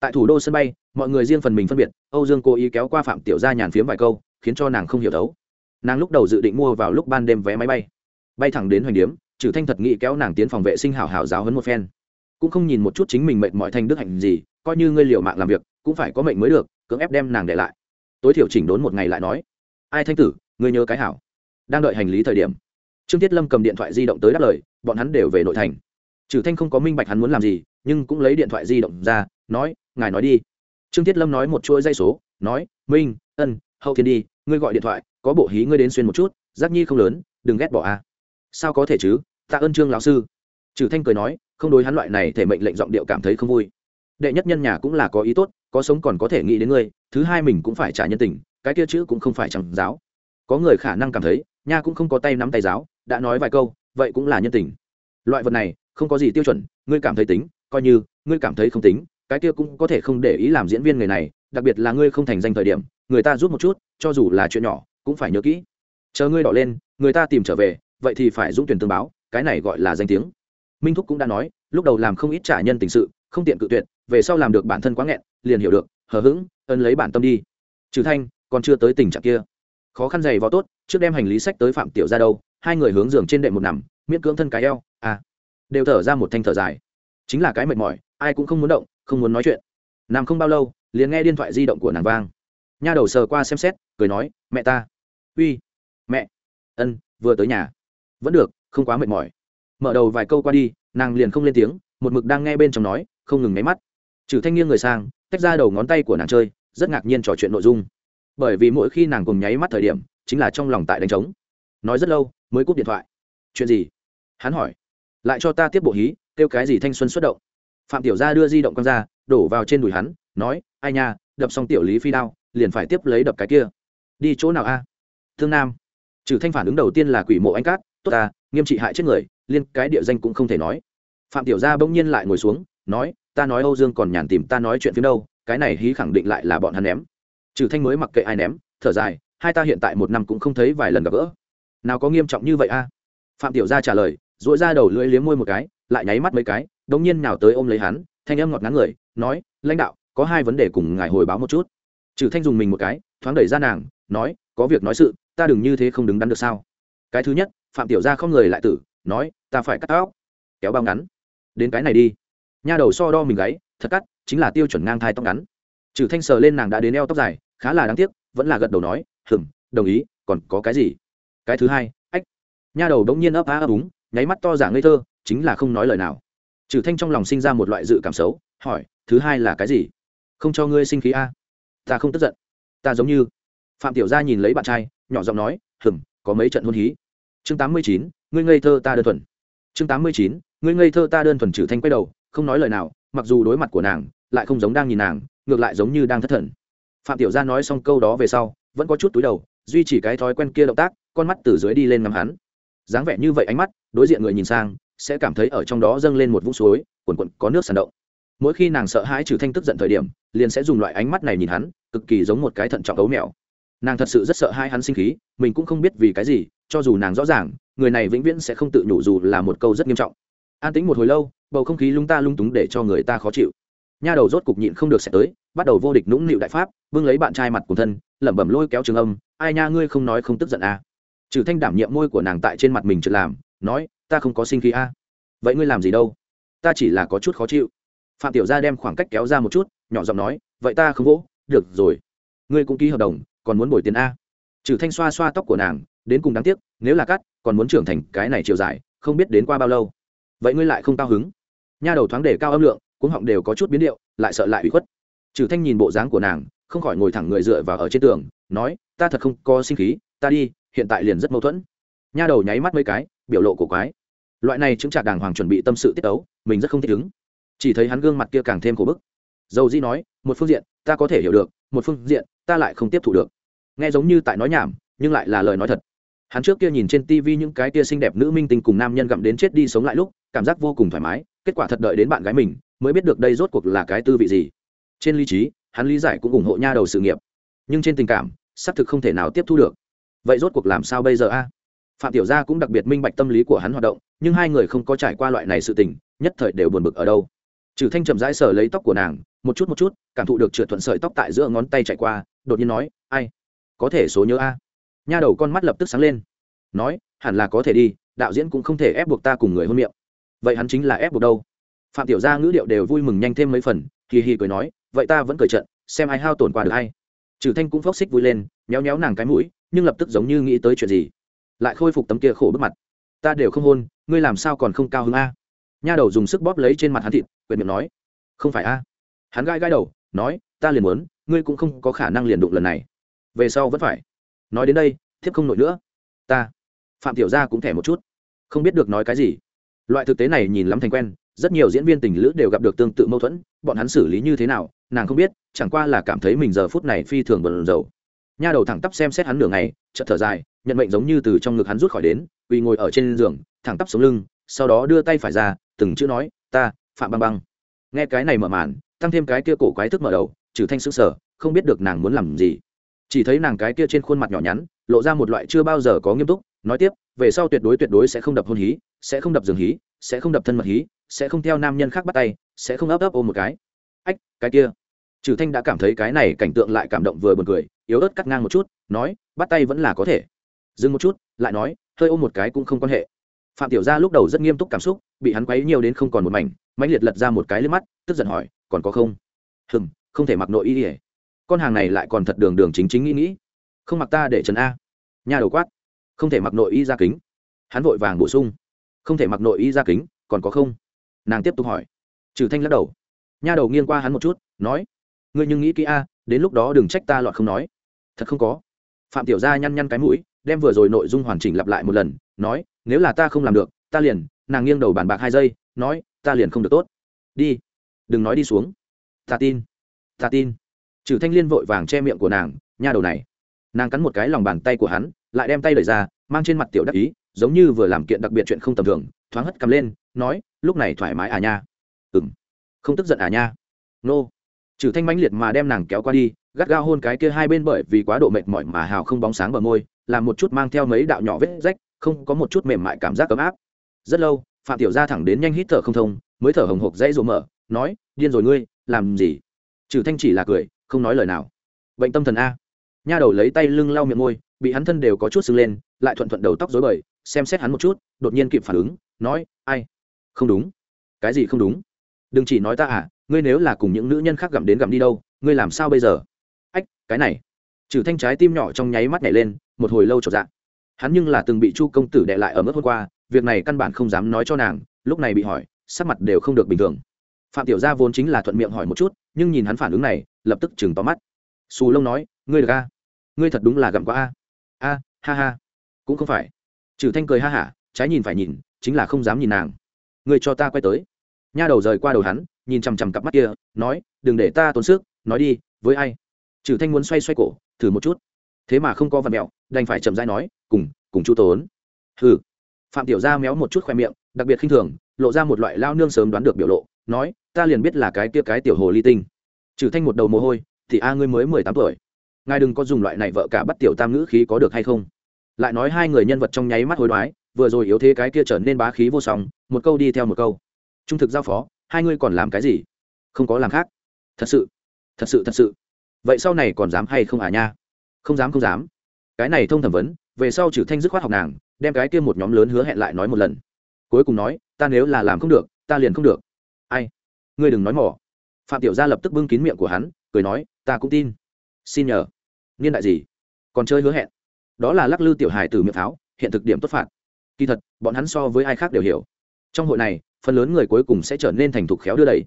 Tại thủ đô sân bay, mọi người riêng phần mình phân biệt, âu dương cố ý kéo qua phạm tiểu gia nhàn phiếm vài câu, khiến cho nàng không hiểu đấu nàng lúc đầu dự định mua vào lúc ban đêm vé máy bay. Bay thẳng đến hoành điếm trừ thanh thật nghĩ kéo nàng tiến phòng vệ sinh hào hào giáo hấn một phen. Cũng không nhìn một chút chính mình mệnh mọi thành đức hạnh gì, coi như ngươi liều mạng làm việc, cũng phải có mệnh mới được cưỡng ép đem nàng để lại. Tối thiểu chỉnh đốn một ngày lại nói, ai thanh tử, ngươi nhớ cái hảo. Đang đợi hành lý thời điểm, trương thiết lâm cầm điện thoại di động tới đáp lời, bọn hắn đều về nội thành. Trừ thanh không có minh bạch hắn muốn làm gì, nhưng cũng lấy điện thoại di động ra, nói, ngài nói đi. Trương thiết lâm nói một chuỗi dây số, nói, minh, ân, hậu thiên đi, ngươi gọi điện thoại, có bộ hí ngươi đến xuyên một chút, giác nhi không lớn, đừng ghét bỏ a. Sao có thể chứ, tạ ơn trương lão sư. Trừ thanh cười nói, không đối hắn loại này thể mệnh lệnh giọng điệu cảm thấy không vui. Đệ nhất nhân nhà cũng là có ý tốt có sống còn có thể nghĩ đến ngươi, thứ hai mình cũng phải trả nhân tình, cái kia chữ cũng không phải chẳng giáo. Có người khả năng cảm thấy, nha cũng không có tay nắm tay giáo, đã nói vài câu, vậy cũng là nhân tình. Loại vật này, không có gì tiêu chuẩn, ngươi cảm thấy tính, coi như, ngươi cảm thấy không tính, cái kia cũng có thể không để ý làm diễn viên người này, đặc biệt là ngươi không thành danh thời điểm, người ta rút một chút, cho dù là chuyện nhỏ, cũng phải nhớ kỹ. Chờ ngươi đỏ lên, người ta tìm trở về, vậy thì phải dũng tuyển tương báo, cái này gọi là danh tiếng. Minh thúc cũng đã nói, lúc đầu làm không ít trả nhân tình sự, không tiện cự tuyệt về sau làm được bản thân quá nghẹn, liền hiểu được, hờ hững ân lấy bản tâm đi. Trừ thanh, còn chưa tới tình trạng kia. Khó khăn dày vò tốt, trước đem hành lý sách tới phạm tiểu ra đâu, hai người hướng giường trên đệm một nằm, miễn cưỡng thân cái eo à. Đều thở ra một thanh thở dài. Chính là cái mệt mỏi, ai cũng không muốn động, không muốn nói chuyện. Nằm không bao lâu, liền nghe điện thoại di động của nàng vang. Nha đầu sờ qua xem xét, cười nói, mẹ ta. Uy, mẹ. Ân, vừa tới nhà. Vẫn được, không quá mệt mỏi. Mở đầu vài câu qua đi, nàng liền không lên tiếng, một mực đang nghe bên trong nói, không ngừng nháy mắt trừ thanh nghiêng người sang, tách ra đầu ngón tay của nàng chơi, rất ngạc nhiên trò chuyện nội dung. Bởi vì mỗi khi nàng cùng nháy mắt thời điểm, chính là trong lòng tại đánh trống. Nói rất lâu, mới cúp điện thoại. Chuyện gì? hắn hỏi. Lại cho ta tiếp bộ hí, kêu cái gì thanh xuân xuất động. Phạm tiểu gia đưa di động con ra, đổ vào trên đùi hắn, nói, ai nha, đập xong tiểu lý phi đao, liền phải tiếp lấy đập cái kia. Đi chỗ nào a? Thương nam. Trừ thanh phản ứng đầu tiên là quỷ mộ anh cát, tốt ta, nghiêm trị hại chết người, liên cái địa danh cũng không thể nói. Phạm tiểu gia bỗng nhiên lại ngồi xuống, nói ta nói âu dương còn nhàn tìm ta nói chuyện phía đâu, cái này hí khẳng định lại là bọn hắn ném. Trừ thanh mới mặc kệ ai ném, thở dài, hai ta hiện tại một năm cũng không thấy vài lần gặp gỡ. Nào có nghiêm trọng như vậy a? Phạm tiểu gia trả lời, duỗi ra đầu lưỡi liếm môi một cái, lại nháy mắt mấy cái, đống nhiên nào tới ôm lấy hắn, thanh âm ngọt ngắn người, nói, lãnh đạo, có hai vấn đề cùng ngài hồi báo một chút. Trừ thanh dùng mình một cái, thoáng đẩy ra nàng, nói, có việc nói sự, ta đừng như thế không đứng đắn được sao? Cái thứ nhất, phạm tiểu gia không người lại tử, nói, ta phải cắt tóc, kéo bao ngắn. Đến cái này đi nha đầu so đo mình gáy, thật cắt, chính là tiêu chuẩn ngang thai tóc ngắn. Trừ thanh sờ lên nàng đã đến eo tóc dài, khá là đáng tiếc, vẫn là gật đầu nói, hừm, đồng ý, còn có cái gì? Cái thứ hai, ách. Nha đầu đống nhiên ấp á ấp úng, nháy mắt to giả ngây thơ, chính là không nói lời nào. Trừ thanh trong lòng sinh ra một loại dự cảm xấu, hỏi, thứ hai là cái gì? Không cho ngươi sinh khí a. Ta không tức giận. Ta giống như. Phạm tiểu gia nhìn lấy bạn trai, nhỏ giọng nói, hừm, có mấy trận hôn hí? Chương tám mươi chín, ngươi ngây thơ ta đơn thuần. Chương tám mươi chín, ngươi ngây thơ ta đơn thuần trừ thanh quay đầu không nói lời nào, mặc dù đối mặt của nàng lại không giống đang nhìn nàng, ngược lại giống như đang thất thần. Phạm tiểu gia nói xong câu đó về sau, vẫn có chút túi đầu, duy trì cái thói quen kia động tác, con mắt từ dưới đi lên ngắm hắn. Dáng vẻ như vậy ánh mắt, đối diện người nhìn sang, sẽ cảm thấy ở trong đó dâng lên một vũng suối quần quần có nước sàn động. Mỗi khi nàng sợ hãi trừ thanh tức giận thời điểm, liền sẽ dùng loại ánh mắt này nhìn hắn, cực kỳ giống một cái thận trọng ấu mèo. Nàng thật sự rất sợ hai hắn sinh khí, mình cũng không biết vì cái gì, cho dù nàng rõ ràng, người này vĩnh viễn sẽ không tự nhủ dù là một câu rất nghiêm trọng. An tính một hồi lâu bầu không khí lung ta lung túng để cho người ta khó chịu. Nha đầu rốt cục nhịn không được sẽ tới, bắt đầu vô địch nũng nịu đại pháp, vương lấy bạn trai mặt cùng thân, lẩm bẩm lôi kéo trường âm, ai nha, ngươi không nói không tức giận à. trừ thanh đảm nhiệm môi của nàng tại trên mặt mình chợt làm, nói, ta không có sinh khí à. vậy ngươi làm gì đâu? Ta chỉ là có chút khó chịu. Phạm tiểu gia đem khoảng cách kéo ra một chút, nhỏ giọng nói, vậy ta không vỗ, được rồi. Ngươi cũng ký hợp đồng, còn muốn bồi tiền a? Trừ thanh xoa xoa tóc của nàng, đến cùng đáng tiếc, nếu là cắt, còn muốn trưởng thành cái này chiều dài, không biết đến qua bao lâu. Vậy ngươi lại không cao hứng? Nha đầu thoáng để cao âm lượng, cuống họng đều có chút biến điệu, lại sợ lại bị khuất. Trừ thanh nhìn bộ dáng của nàng, không khỏi ngồi thẳng người dựa vào ở trên tường, nói, ta thật không có sinh khí, ta đi, hiện tại liền rất mâu thuẫn. Nha đầu nháy mắt mấy cái, biểu lộ của quái. Loại này chứng chặt đàng hoàng chuẩn bị tâm sự tiết ấu, mình rất không thích ứng. Chỉ thấy hắn gương mặt kia càng thêm khổ bức. Dầu di nói, một phương diện, ta có thể hiểu được, một phương diện, ta lại không tiếp thu được. Nghe giống như tại nói nhảm, nhưng lại là lời nói thật. Hắn trước kia nhìn trên tv những cái kia xinh đẹp nữ minh tinh cùng nam nhân gặm đến chết đi sống lại lúc, cảm giác vô cùng thoải mái kết quả thật đợi đến bạn gái mình mới biết được đây rốt cuộc là cái tư vị gì. Trên lý trí, hắn lý giải cũng ủng hộ nha đầu sự nghiệp. Nhưng trên tình cảm, xác thực không thể nào tiếp thu được. Vậy rốt cuộc làm sao bây giờ a? Phạm tiểu gia cũng đặc biệt minh bạch tâm lý của hắn hoạt động, nhưng hai người không có trải qua loại này sự tình, nhất thời đều buồn bực ở đâu. Trừ thanh chậm rãi sờ lấy tóc của nàng, một chút một chút, cảm thụ được trượt thuận sợi tóc tại giữa ngón tay chạy qua, đột nhiên nói, ai? Có thể số nhớ a? Nha đầu con mắt lập tức sáng lên. Nói, hẳn là có thể đi, đạo diễn cũng không thể ép buộc ta cùng người hôn miệng vậy hắn chính là ép buộc đâu? Phạm tiểu gia ngữ điệu đều vui mừng nhanh thêm mấy phần kỳ hì cười nói, vậy ta vẫn cười trận, xem ai hao tổn qua được hay trừ thanh cũng phốc xích vui lên nhéo nhéo nàng cái mũi, nhưng lập tức giống như nghĩ tới chuyện gì, lại khôi phục tấm kia khổ bức mặt. Ta đều không hôn, ngươi làm sao còn không cao hứng a? Nha đầu dùng sức bóp lấy trên mặt hắn thịt quyền miệng nói, không phải a. Hắn gai gai đầu, nói, ta liền muốn, ngươi cũng không có khả năng liền đụng lần này. Về sau vẫn phải. Nói đến đây, thiếp không nổi nữa. Ta. Phạm tiểu gia cũng thẻ một chút. Không biết được nói cái gì loại thực tế này nhìn lắm thành quen, rất nhiều diễn viên tình lữ đều gặp được tương tự mâu thuẫn, bọn hắn xử lý như thế nào, nàng không biết, chẳng qua là cảm thấy mình giờ phút này phi thường bần dầu nha đầu thẳng tắp xem xét hắn nửa ngày, chợt thở dài, nhận mệnh giống như từ trong ngực hắn rút khỏi đến vì ngồi ở trên giường, thẳng tắp sống lưng, sau đó đưa tay phải ra, từng chữ nói, ta, phạm băng băng. Nghe cái này mở màn, tăng thêm cái kia cổ quái thức mở đầu, trừ thanh sững sờ, không biết được nàng muốn làm gì. Chỉ thấy nàng cái kia trên khuôn mặt nhỏ nhắn, lộ ra một loại chưa bao giờ có nghiêm túc, nói tiếp, về sau tuyệt đối tuyệt đối sẽ không đập hôn hí sẽ không đập giường hí, sẽ không đập thân mật hí, sẽ không theo nam nhân khác bắt tay, sẽ không ấp ấp ôm một cái. Ách, cái kia. Trừ thanh đã cảm thấy cái này cảnh tượng lại cảm động vừa buồn cười, yếu ớt cắt ngang một chút, nói, bắt tay vẫn là có thể. Dừng một chút, lại nói, hơi ôm một cái cũng không quan hệ. Phạm tiểu gia lúc đầu rất nghiêm túc cảm xúc, bị hắn quấy nhiều đến không còn một mảnh, mãnh liệt lật ra một cái lên mắt, tức giận hỏi, còn có không? Hừm, không thể mặc nội y ỉa con hàng này lại còn thật đường đường chính chính nghĩ nghĩ. Không mặc ta để trần a. Nhà đầu quát, không thể mặc nội y ra kính. Hắn vội vàng bổ sung không thể mặc nội y ra kính, còn có không? Nàng tiếp tục hỏi. Trừ thanh lắc đầu. Nha đầu nghiêng qua hắn một chút, nói, ngươi nhưng nghĩ kỹ a, đến lúc đó đừng trách ta lọt không nói. Thật không có. Phạm tiểu gia nhăn nhăn cái mũi, đem vừa rồi nội dung hoàn chỉnh lặp lại một lần, nói, nếu là ta không làm được, ta liền nàng nghiêng đầu bàn bạc hai giây, nói, ta liền không được tốt. Đi, đừng nói đi xuống. Ta tin ta tin. Trừ thanh liên vội vàng che miệng của nàng, nha đầu này. Nàng cắn một cái lòng bàn tay của hắn, lại đem tay đẩy ra, mang trên mặt tiểu đắc ý giống như vừa làm kiện đặc biệt chuyện không tầm thường, thoáng hất cầm lên, nói, lúc này thoải mái à nha. Ừng không tức giận à nha? Nô. Trừ thanh mãnh liệt mà đem nàng kéo qua đi, gắt gao hôn cái kia hai bên bởi vì quá độ mệt mỏi mà hào không bóng sáng bờ môi, làm một chút mang theo mấy đạo nhỏ vết rách, không có một chút mềm mại cảm giác ấm áp. Rất lâu, phạm tiểu gia thẳng đến nhanh hít thở không thông, mới thở hồng hộc dãy rộ mở, nói, điên rồi ngươi, làm gì? Trừ thanh chỉ là cười, không nói lời nào. Bệnh tâm thần a. Nha đầu lấy tay lưng lau miệng môi, bị hắn thân đều có chút sưng lên, lại thuận thuận đầu tóc rối bời xem xét hắn một chút, đột nhiên kịp phản ứng, nói, ai? Không đúng. Cái gì không đúng? Đừng chỉ nói ta à ngươi nếu là cùng những nữ nhân khác gặm đến gặm đi đâu, ngươi làm sao bây giờ? Ách, cái này. Trừ thanh trái tim nhỏ trong nháy mắt nhảy lên, một hồi lâu trọt dạng hắn nhưng là từng bị chu công tử đệ lại ở mức hôm qua, việc này căn bản không dám nói cho nàng, lúc này bị hỏi, sắc mặt đều không được bình thường. Phạm tiểu gia vốn chính là thuận miệng hỏi một chút, nhưng nhìn hắn phản ứng này, lập tức chừng to mắt. Xù lông nói, ngươi được a ngươi thật đúng là gặm quá a a, ha ha, cũng không phải trừ thanh cười ha hả, trái nhìn phải nhìn, chính là không dám nhìn nàng. Người cho ta quay tới. Nha đầu rời qua đầu hắn, nhìn chằm chằm cặp mắt kia, nói, đừng để ta tốn sức, nói đi, với ai? Trừ thanh muốn xoay xoay cổ, thử một chút. Thế mà không có vật mẹo, đành phải chậm rãi nói, cùng cùng chu tốn. Hừ. Phạm tiểu gia méo một chút khoe miệng, đặc biệt khinh thường, lộ ra một loại lao nương sớm đoán được biểu lộ, nói, ta liền biết là cái kia cái tiểu hồ ly tinh. Trừ thanh một đầu mồ hôi, thì a, ngươi mới mười tám tuổi. Ngài đừng có dùng loại này vợ cả bắt tiểu tam ngữ khí có được hay không? Lại nói hai người nhân vật trong nháy mắt hối đoái, vừa rồi yếu thế cái kia trở nên bá khí vô song, một câu đi theo một câu. Trung thực giao phó, hai ngươi còn làm cái gì? Không có làm khác. Thật sự thật sự thật sự. Vậy sau này còn dám hay không à nha? Không dám không dám. Cái này thông thẩm vấn, về sau trừ thanh dứt khoát học nàng, đem cái kia một nhóm lớn hứa hẹn lại nói một lần. Cuối cùng nói, ta nếu là làm không được, ta liền không được. Ai? Ngươi đừng nói mỏ. Phạm tiểu gia lập tức bưng kín miệng của hắn, cười nói, ta cũng tin. Xin nhờ. Niên đại gì? Còn chơi hứa hẹn? Đó là lắc lư tiểu hài từ miệng pháo, hiện thực điểm tốt phạt. Kỳ thật, bọn hắn so với ai khác đều hiểu. Trong hội này, phần lớn người cuối cùng sẽ trở nên thành thục khéo đưa đẩy.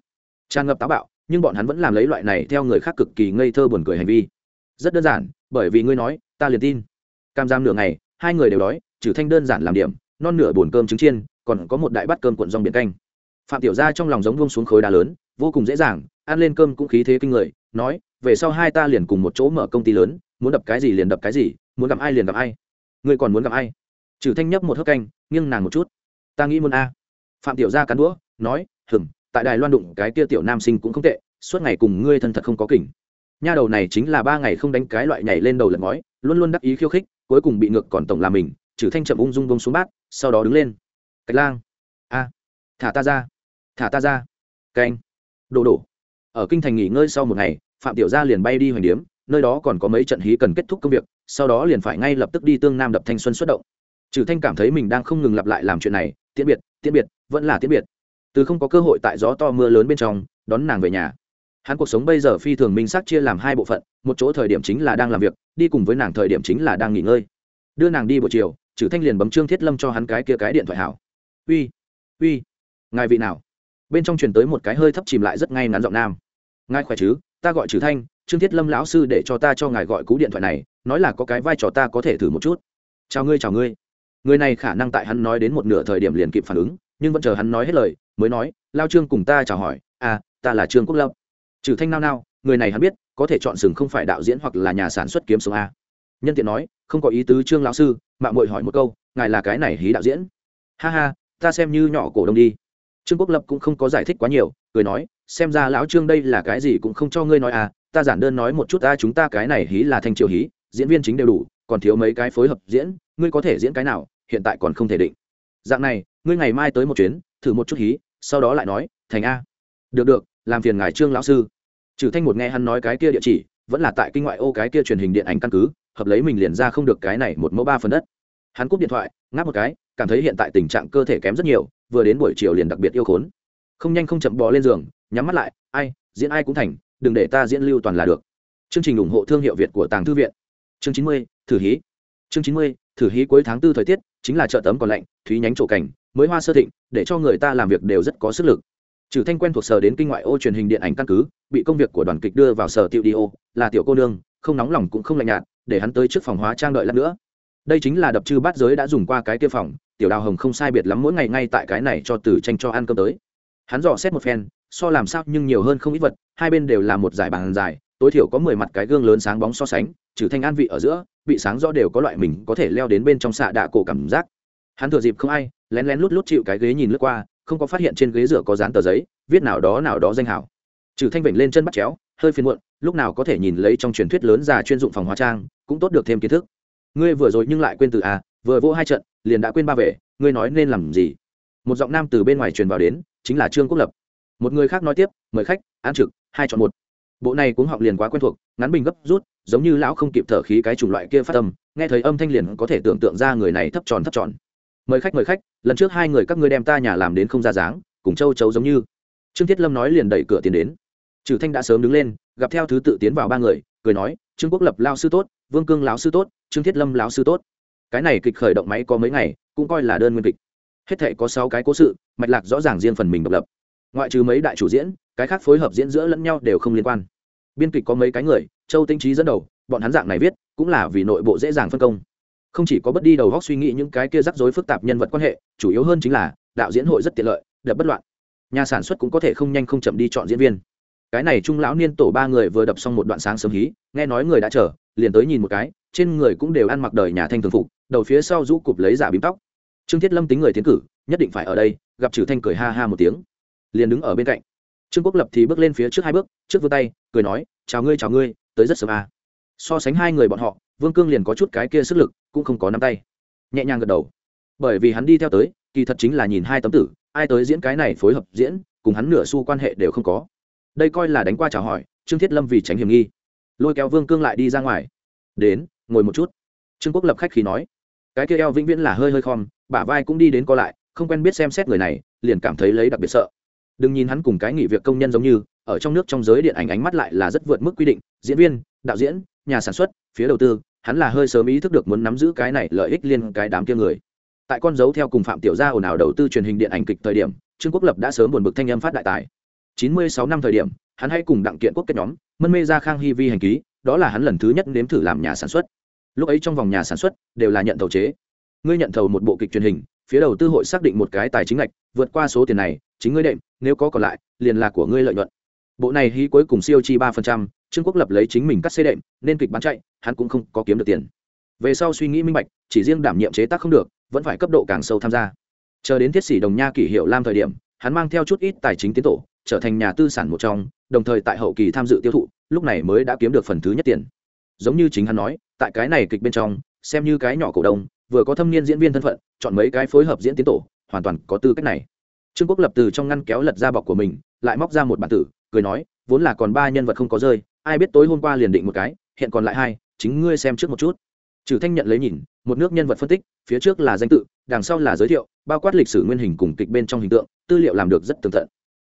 Tràn ngập táo bạo, nhưng bọn hắn vẫn làm lấy loại này theo người khác cực kỳ ngây thơ buồn cười hành vi. Rất đơn giản, bởi vì ngươi nói, ta liền tin. Cam giam nửa ngày, hai người đều đói, trừ thanh đơn giản làm điểm, non nửa bồn cơm trứng chiên, còn có một đại bát cơm cuộn rong biển canh. Phạm tiểu gia trong lòng giống vuông xuống khối đá lớn, vô cùng dễ dàng, ăn lên cơm cũng khí thế kinh người, nói, về sau hai ta liền cùng một chỗ mở công ty lớn, muốn đập cái gì liền đập cái gì muốn gặp ai liền gặp ai. Ngươi còn muốn gặp ai? Trừ thanh nhấp một hớp canh, nghiêng nàng một chút. Ta nghĩ muốn a. Phạm tiểu gia cắn đũa, nói, hừm, tại đài loan đụng cái kia tiểu nam sinh cũng không tệ, suốt ngày cùng ngươi thân thật không có kỉnh. Nha đầu này chính là ba ngày không đánh cái loại nhảy lên đầu lật ngói, luôn luôn đắc ý khiêu khích, cuối cùng bị ngược còn tổng là mình, trừ thanh chậm ung dung bông xuống bát, sau đó đứng lên. Cách lang, a, thả ta ra, thả ta ra. Canh. Đồ đổ. Ở kinh thành nghỉ ngơi sau một ngày, phạm tiểu gia liền bay đi hoành điếm nơi đó còn có mấy trận hí cần kết thúc công việc, sau đó liền phải ngay lập tức đi tương nam đập thanh xuân xuất động. Trừ thanh cảm thấy mình đang không ngừng lặp lại làm chuyện này, tiễn biệt tiễn biệt, vẫn là tiễn biệt. Từ không có cơ hội tại gió to mưa lớn bên trong, đón nàng về nhà. Hắn cuộc sống bây giờ phi thường minh xác chia làm hai bộ phận, một chỗ thời điểm chính là đang làm việc, đi cùng với nàng thời điểm chính là đang nghỉ ngơi. Đưa nàng đi buổi chiều, trừ thanh liền bấm trương thiết lâm cho hắn cái kia cái điện thoại hảo. Uy uy, ngài vị nào? Bên trong truyền tới một cái hơi thấp chìm lại rất ngay ngắn giọng nam. Ngài khỏe chứ? Ta gọi trừ thanh trương thiết lâm lão sư để cho ta cho ngài gọi cú điện thoại này, nói là có cái vai trò ta có thể thử một chút. Chào ngươi chào ngươi. Người này khả năng tại hắn nói đến một nửa thời điểm liền kịp phản ứng, nhưng vẫn chờ hắn nói hết lời, mới nói, lao trương cùng ta chào hỏi à ta là trương quốc lâm. Trừ thanh nao nao, người này hắn biết, có thể chọn sừng không phải đạo diễn hoặc là nhà sản xuất kiếm sống a. Nhân tiện nói, không có ý tứ trương lão sư, mạng mội hỏi một câu, ngài là cái này hí đạo diễn. Ha ha, ta xem như nhỏ cổ đông đi. Trương quốc lập cũng không có giải thích quá nhiều, cười nói, xem ra lão trương đây là cái gì cũng không cho ngươi nói à ta giản đơn nói một chút ta chúng ta cái này hí là thanh triều hí, diễn viên chính đều đủ, còn thiếu mấy cái phối hợp diễn, ngươi có thể diễn cái nào, hiện tại còn không thể định. Dạng này, ngươi ngày mai tới một chuyến, thử một chút hí, sau đó lại nói, thành a. Được được, làm phiền ngài trương lão sư. Trừ thanh một nghe hắn nói cái kia địa chỉ, vẫn là tại kinh ngoại ô cái kia truyền hình điện ảnh căn cứ, hợp lấy mình liền ra không được cái này một mẫu ba phần đất. Hắn cúp điện thoại, ngáp một cái, cảm thấy hiện tại tình trạng cơ thể kém rất nhiều, vừa đến buổi chiều liền đặc biệt yêu khốn. Không nhanh không chậm bò lên giường, nhắm mắt lại, ai, diễn ai cũng thành đừng để ta diễn lưu toàn là được. Chương trình ủng hộ thương hiệu việt của tàng thư viện. Chương chín mươi, thử hí. Chương chín mươi, thử hí cuối tháng tư thời tiết, chính là chợ tấm còn lạnh, thúy nhánh trổ cảnh, mới hoa sơ thịnh, để cho người ta làm việc đều rất có sức lực. Trừ thanh quen thuộc sở đến kinh ngoại ô truyền hình điện ảnh căn cứ, bị công việc của đoàn kịch đưa vào sở tiệu đi ô là tiểu cô nương, không nóng lòng cũng không lạnh nhạt, để hắn tới trước phòng hóa trang đợi lát nữa. Đây chính là đập chư bát giới đã dùng qua cái kia phòng, tiểu đào hồng không sai biệt lắm mỗi ngày ngay tại cái này cho từ tranh cho ăn cơm tới. Hắn dò xét một phen so làm sao nhưng nhiều hơn không ít vật, hai bên đều là một giải bàn dài, tối thiểu có mười mặt cái gương lớn sáng bóng so sánh, trừ thanh an vị ở giữa bị sáng rõ đều có loại mình có thể leo đến bên trong xạ đạ cổ cảm giác. Hắn thừa dịp không ai, lén lén lút lút chịu cái ghế nhìn lướt qua, không có phát hiện trên ghế rửa có dán tờ giấy, viết nào đó nào đó danh hảo. Trừ thanh vịnh lên chân bắt chéo, hơi phiền muộn, lúc nào có thể nhìn lấy trong truyền thuyết lớn già chuyên dụng phòng hóa trang, cũng tốt được thêm kiến thức. Ngươi vừa rồi nhưng lại quên từ à vừa vô hai trận, liền đã quên ba về ngươi nói nên làm gì? Một giọng nam từ bên ngoài truyền vào đến, chính là trương quốc lập một người khác nói tiếp, mời khách, ăn trực, hai chọn một. Bộ này cũng học liền quá quen thuộc, ngắn bình gấp rút, giống như lão không kịp thở khí cái chủng loại kia phát tâm nghe thấy âm thanh liền có thể tưởng tượng ra người này thấp tròn thấp tròn. Mời khách mời khách, lần trước hai người các ngươi đem ta nhà làm đến không ra dáng, cùng châu chấu giống như. Trương thiết lâm nói liền đẩy cửa tiến đến. Trừ thanh đã sớm đứng lên, gặp theo thứ tự tiến vào ba người, cười nói, trương quốc lập lao sư tốt, vương cương lão sư tốt, trương thiết lâm lão sư tốt. Cái này kịch khởi động máy có mấy ngày, cũng coi là đơn nguyên kịch. Hết thể có sáu cái cố sự, mạch lạc rõ ràng riêng phần mình độc lập ngoại trừ mấy đại chủ diễn, cái khác phối hợp diễn giữa lẫn nhau đều không liên quan. Biên kịch có mấy cái người, châu tinh trí dẫn đầu, bọn hắn dạng này viết, cũng là vì nội bộ dễ dàng phân công. Không chỉ có bất đi đầu góc suy nghĩ những cái kia rắc rối phức tạp nhân vật quan hệ, chủ yếu hơn chính là, đạo diễn hội rất tiện lợi, đập bất loạn. Nhà sản xuất cũng có thể không nhanh không chậm đi chọn diễn viên. Cái này trung lão niên tổ ba người vừa đập xong một đoạn sáng sớm hí, nghe nói người đã chờ, liền tới nhìn một cái, trên người cũng đều ăn mặc đời nhà thanh thường phục, đầu phía sau rũ cụp lấy giả bím tóc. Trương thiết lâm tính người tiến cử, nhất định phải ở đây, gặp trừ thanh cười ha ha một tiếng liền đứng ở bên cạnh. Trương quốc lập thì bước lên phía trước hai bước, trước vươn tay, cười nói, chào ngươi chào ngươi, tới rất sớm à. so sánh hai người bọn họ, vương cương liền có chút cái kia sức lực, cũng không có nắm tay. Nhẹ nhàng gật đầu. Bởi vì hắn đi theo tới, kỳ thật chính là nhìn hai tấm tử, ai tới diễn cái này phối hợp diễn, cùng hắn nửa xu quan hệ đều không có. Đây coi là đánh qua chào hỏi, trương thiết lâm vì tránh hiểm nghi. Lôi kéo vương cương lại đi ra ngoài. Đến, ngồi một chút. Trương quốc lập khách khí nói. Cái kia eo vĩnh viễn là hơi hơi khom, bả vai cũng đi đến co lại, không quen biết xem xét người này, liền cảm thấy lấy đặc biệt sợ đừng nhìn hắn cùng cái nghỉ việc công nhân giống như, ở trong nước trong giới điện ảnh ánh mắt lại là rất vượt mức quy định. Diễn viên, đạo diễn, nhà sản xuất, phía đầu tư, hắn là hơi sớm ý thức được muốn nắm giữ cái này lợi ích liên cái đám kia người. Tại con dấu theo cùng phạm tiểu gia ồn ào đầu tư truyền hình điện ảnh kịch thời điểm, trương quốc lập đã sớm buồn bực thanh âm phát đại tài. 96 năm thời điểm, hắn hay cùng đặng kiện quốc kết nhóm, mân mê ra khang hy vi hành ký, đó là hắn lần thứ nhất nếm thử làm nhà sản xuất. Lúc ấy trong vòng nhà sản xuất, đều là nhận thầu chế. Ngươi nhận thầu một bộ kịch truyền hình, phía đầu tư hội xác định một cái tài chính lệch vượt qua số tiền này chính ngươi đệm, nếu có còn lại, liền là của ngươi lợi nhuận. Bộ này hí cuối cùng siêu chi ba phần trăm, trương quốc lập lấy chính mình cắt xê đệm, nên kịch bán chạy, hắn cũng không có kiếm được tiền. Về sau suy nghĩ minh bạch, chỉ riêng đảm nhiệm chế tác không được, vẫn phải cấp độ càng sâu tham gia. Chờ đến thiết sĩ đồng nha kỷ hiệu lam thời điểm, hắn mang theo chút ít tài chính tiến tổ, trở thành nhà tư sản một trong, đồng thời tại hậu kỳ tham dự tiêu thụ, lúc này mới đã kiếm được phần thứ nhất tiền. Giống như chính hắn nói, tại cái này kịch bên trong, xem như cái nhỏ cổ đông, vừa có thâm niên diễn viên thân phận, chọn mấy cái phối hợp diễn tiến tổ, hoàn toàn có tư cách này trương quốc lập từ trong ngăn kéo lật ra bọc của mình, lại móc ra một bản tử, cười nói, vốn là còn ba nhân vật không có rơi, ai biết tối hôm qua liền định một cái, hiện còn lại hai, chính ngươi xem trước một chút. Trừ thanh nhận lấy nhìn, một nước nhân vật phân tích, phía trước là danh tự, đằng sau là giới thiệu, bao quát lịch sử nguyên hình cùng kịch bên trong hình tượng, tư liệu làm được rất tường tận.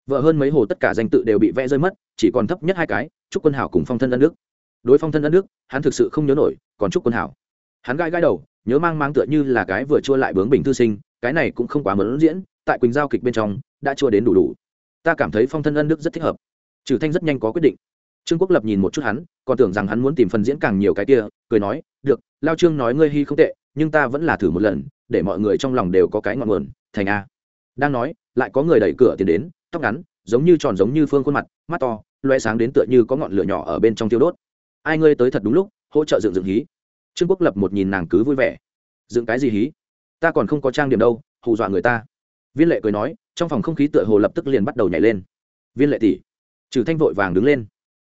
Vợ hơn mấy hồ tất cả danh tự đều bị vẽ rơi mất, chỉ còn thấp nhất hai cái chúc quân hảo cùng phong thân ân đức. Đối phong thân ân đức, hắn thực sự không nhớ nổi, còn chúc quân hảo. Hắn gai gai đầu, nhớ mang mang tựa như là cái vừa chua lại bướng bình thư sinh, cái này cũng không quá mớn diễn tại quỳnh giao kịch bên trong, đã chua đến đủ đủ. Ta cảm thấy phong thân ân đức rất thích hợp. Trừ thanh rất nhanh có quyết định. Trương quốc lập nhìn một chút hắn, còn tưởng rằng hắn muốn tìm phần diễn càng nhiều cái kia, cười nói, được, lao trương nói ngươi hy không tệ, nhưng ta vẫn là thử một lần, để mọi người trong lòng đều có cái ngọn nguồn, thành a. Đang nói, lại có người đẩy cửa tiến đến, tóc ngắn, giống như tròn giống như phương khuôn mặt, mắt to loe sáng đến tựa như có ngọn lửa nhỏ ở bên trong tiêu đốt. Ai ngươi tới thật đúng lúc, hỗ trợ dựng dựng hí. Trương quốc lập một nhìn nàng cứ vui vẻ. Dựng cái gì hí? Ta còn không có trang điểm đâu, hù dọa người ta viên lệ cười nói, trong phòng không khí tựa hồ lập tức liền bắt đầu nhảy lên. Viên lệ tỷ, trừ thanh vội vàng đứng lên.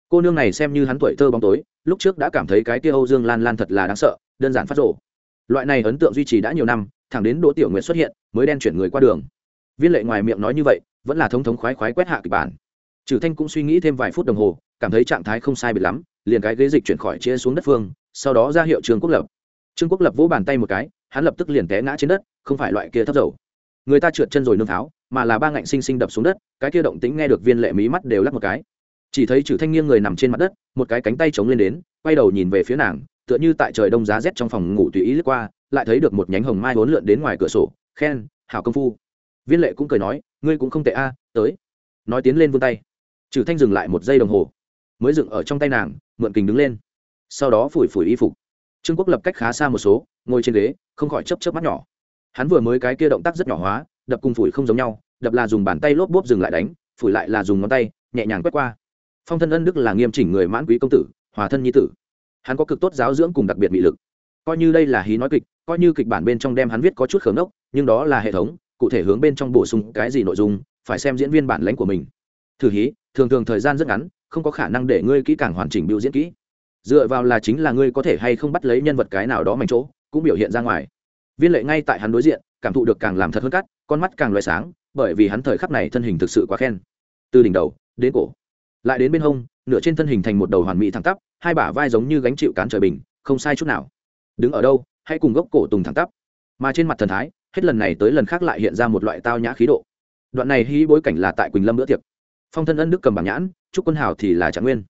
Cô nương này xem như hắn tuổi thơ bóng tối, lúc trước đã cảm thấy cái kia âu dương lan lan thật là đáng sợ, đơn giản phát rộ loại này ấn tượng duy trì đã nhiều năm, thẳng đến đỗ tiểu nguyệt xuất hiện, mới đen chuyển người qua đường. Viên lệ ngoài miệng nói như vậy, vẫn là thống thống khoái khoái quét hạ kịch bản. Trừ thanh cũng suy nghĩ thêm vài phút đồng hồ, cảm thấy trạng thái không sai biệt lắm, liền cái ghế dịch chuyển khỏi chia xuống đất phương, sau đó ra hiệu trương quốc lập. Trương quốc lập vỗ bàn tay một cái, hắn lập tức liền té ngã trên đất, không phải loại kia thấp dầu người ta trượt chân rồi nương tháo, mà là ba ngạnh sinh sinh đập xuống đất, cái kia động tính nghe được viên lệ mí mắt đều lắc một cái. Chỉ thấy trừ thanh nghiêng người nằm trên mặt đất, một cái cánh tay chống lên đến, quay đầu nhìn về phía nàng, tựa như tại trời đông giá rét trong phòng ngủ tùy ý lướt qua, lại thấy được một nhánh hồng mai vốn lượn đến ngoài cửa sổ, khen, hảo công phu. Viên lệ cũng cười nói, ngươi cũng không tệ a, tới. Nói tiến lên vươn tay. Trừ thanh dừng lại một giây đồng hồ, mới dựng ở trong tay nàng, mượn kình đứng lên. Sau đó phủi phủi y phục. Trương quốc lập cách khá xa một số, ngồi trên ghế, không khỏi chấp chấp mắt nhỏ hắn vừa mới cái kia động tác rất nhỏ hóa, đập cùng phủi không giống nhau, đập là dùng bàn tay lốp bốp dừng lại đánh, phủi lại là dùng ngón tay, nhẹ nhàng quét qua. Phong thân ân đức là nghiêm chỉnh người mãn quý công tử, hòa thân nhi tử. Hắn có cực tốt giáo dưỡng cùng đặc biệt bị lực. Coi như đây là hí nói kịch, coi như kịch bản bên trong đem hắn viết có chút khởi nốc nhưng đó là hệ thống, cụ thể hướng bên trong bổ sung cái gì nội dung, phải xem diễn viên bản lãnh của mình. Thử hí, thường thường thời gian rất ngắn, không có khả năng để ngươi kỹ càng hoàn chỉnh biểu diễn kỹ. Dựa vào là chính là ngươi có thể hay không bắt lấy nhân vật cái nào đó mảnh chỗ, cũng biểu hiện ra ngoài viên lệ ngay tại hắn đối diện, cảm thụ được càng làm thật hơn cắt, con mắt càng loại sáng, bởi vì hắn thời khắc này thân hình thực sự quá khen. Từ đỉnh đầu, đến cổ, lại đến bên hông, nửa trên thân hình thành một đầu hoàn mỹ thẳng tắp, hai bả vai giống như gánh chịu cán trời bình, không sai chút nào. Đứng ở đâu, hãy cùng gốc cổ tùng thẳng tắp. Mà trên mặt thần thái, hết lần này tới lần khác lại hiện ra một loại tao nhã khí độ. Đoạn này hí bối cảnh là tại quỳnh lâm bữa tiệc. Phong thân ân đức cầm bảng nhãn, chúc quân hào thì là trạng nguyên.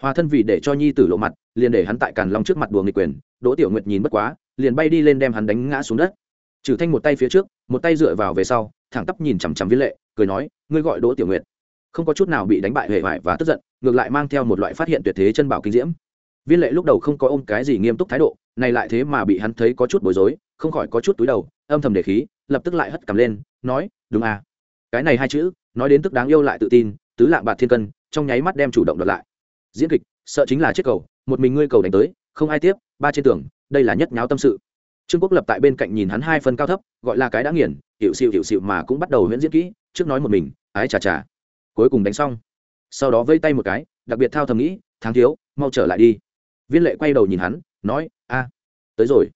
Hòa thân vì để cho nhi tử lộ mặt, liền để hắn tại càn long trước mặt đùa nghịch quyền, đỗ tiểu nguyệt nhìn bất quá liền bay đi lên đem hắn đánh ngã xuống đất. Trừ thanh một tay phía trước, một tay dựa vào về sau, thẳng tắp nhìn chằm chằm viên lệ, cười nói, ngươi gọi đỗ tiểu nguyệt. Không có chút nào bị đánh bại hệ hoại và tức giận, ngược lại mang theo một loại phát hiện tuyệt thế chân bảo kinh diễm. Viên lệ lúc đầu không có ôm cái gì nghiêm túc thái độ, này lại thế mà bị hắn thấy có chút bối rối, không khỏi có chút túi đầu, âm thầm để khí, lập tức lại hất cầm lên, nói, đúng à. Cái này hai chữ, nói đến tức đáng yêu lại tự tin, tứ lạng bạc thiên cân, trong nháy mắt đem chủ động đoạt lại. Diễn kịch, sợ chính là chiếc cầu, một mình ngươi cầu đánh tới, không ai tiếp, ba trên tường đây là nhất nháo tâm sự. Trương quốc lập tại bên cạnh nhìn hắn hai phân cao thấp, gọi là cái đã nghiền hiệu xịu hiệu xịu mà cũng bắt đầu huyễn diễn kỹ, trước nói một mình, ái chà chà. Cuối cùng đánh xong. Sau đó vây tay một cái, đặc biệt thao thầm nghĩ tháng thiếu, mau trở lại đi. Viên lệ quay đầu nhìn hắn, nói, a, tới rồi.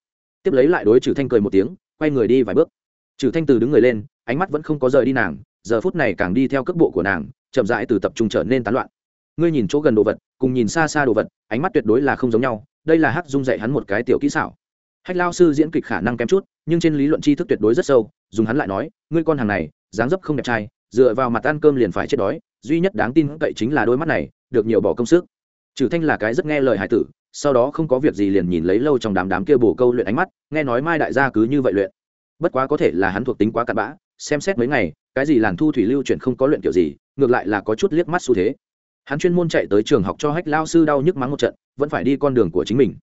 Tiếp lấy lại đối trừ thanh cười một tiếng, quay người đi vài bước. Trừ thanh từ đứng người lên, ánh mắt vẫn không có rời đi nàng, giờ phút này càng đi theo cước bộ của nàng, chậm rãi từ tập trung trở nên tán loạn. Ngươi nhìn chỗ gần đồ vật, cùng nhìn xa xa đồ vật, ánh mắt tuyệt đối là không giống nhau đây là hắc dung dạy hắn một cái tiểu kỹ xảo. Hách lao sư diễn kịch khả năng kém chút, nhưng trên lý luận tri thức tuyệt đối rất sâu, dùng hắn lại nói, ngươi con hàng này, dáng dấp không đẹp trai, dựa vào mặt ăn cơm liền phải chết đói, duy nhất đáng tin cậy chính là đôi mắt này, được nhiều bỏ công sức. Trừ thanh là cái rất nghe lời hải tử, sau đó không có việc gì liền nhìn lấy lâu trong đám đám kia bổ câu luyện ánh mắt, nghe nói mai đại gia cứ như vậy luyện. Bất quá có thể là hắn thuộc tính quá cặn bã, xem xét mấy ngày, cái gì làn thu thủy lưu chuyển không có luyện kiểu gì, ngược lại là có chút liếc mắt xu thế hắn chuyên môn chạy tới trường học cho hách lao sư đau nhức mắng một trận, vẫn phải đi con đường của chính mình.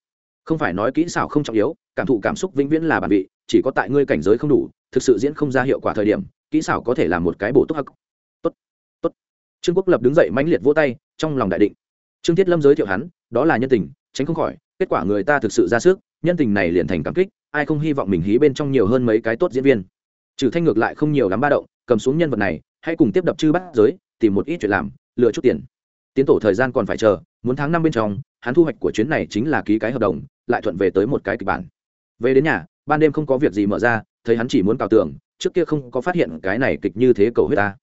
Không phải nói kỹ xảo không trọng yếu, cảm thụ cảm xúc vĩnh viễn là bản vị, chỉ có tại ngươi cảnh giới không đủ, thực sự diễn không ra hiệu quả thời điểm, kỹ xảo có thể là một cái bổ túc hắc. Tốt tốt. Trương quốc lập đứng dậy mãnh liệt vỗ tay, trong lòng đại định. Trương thiết lâm giới thiệu hắn, đó là nhân tình, tránh không khỏi, kết quả người ta thực sự ra sức, nhân tình này liền thành cảm kích, ai không hy vọng mình hí bên trong nhiều hơn mấy cái tốt diễn viên. Trừ thanh ngược lại không nhiều lắm ba động, cầm xuống nhân vật này, hãy cùng tiếp đập chư bắt giới, tìm một ít chuyện làm, lừa chút tiền tiến tổ thời gian còn phải chờ, muốn tháng năm bên trong, hắn thu hoạch của chuyến này chính là ký cái hợp đồng, lại thuận về tới một cái kịch bản. Về đến nhà, ban đêm không có việc gì mở ra, thấy hắn chỉ muốn cào tường, trước kia không có phát hiện cái này kịch như thế cầu huyết ta.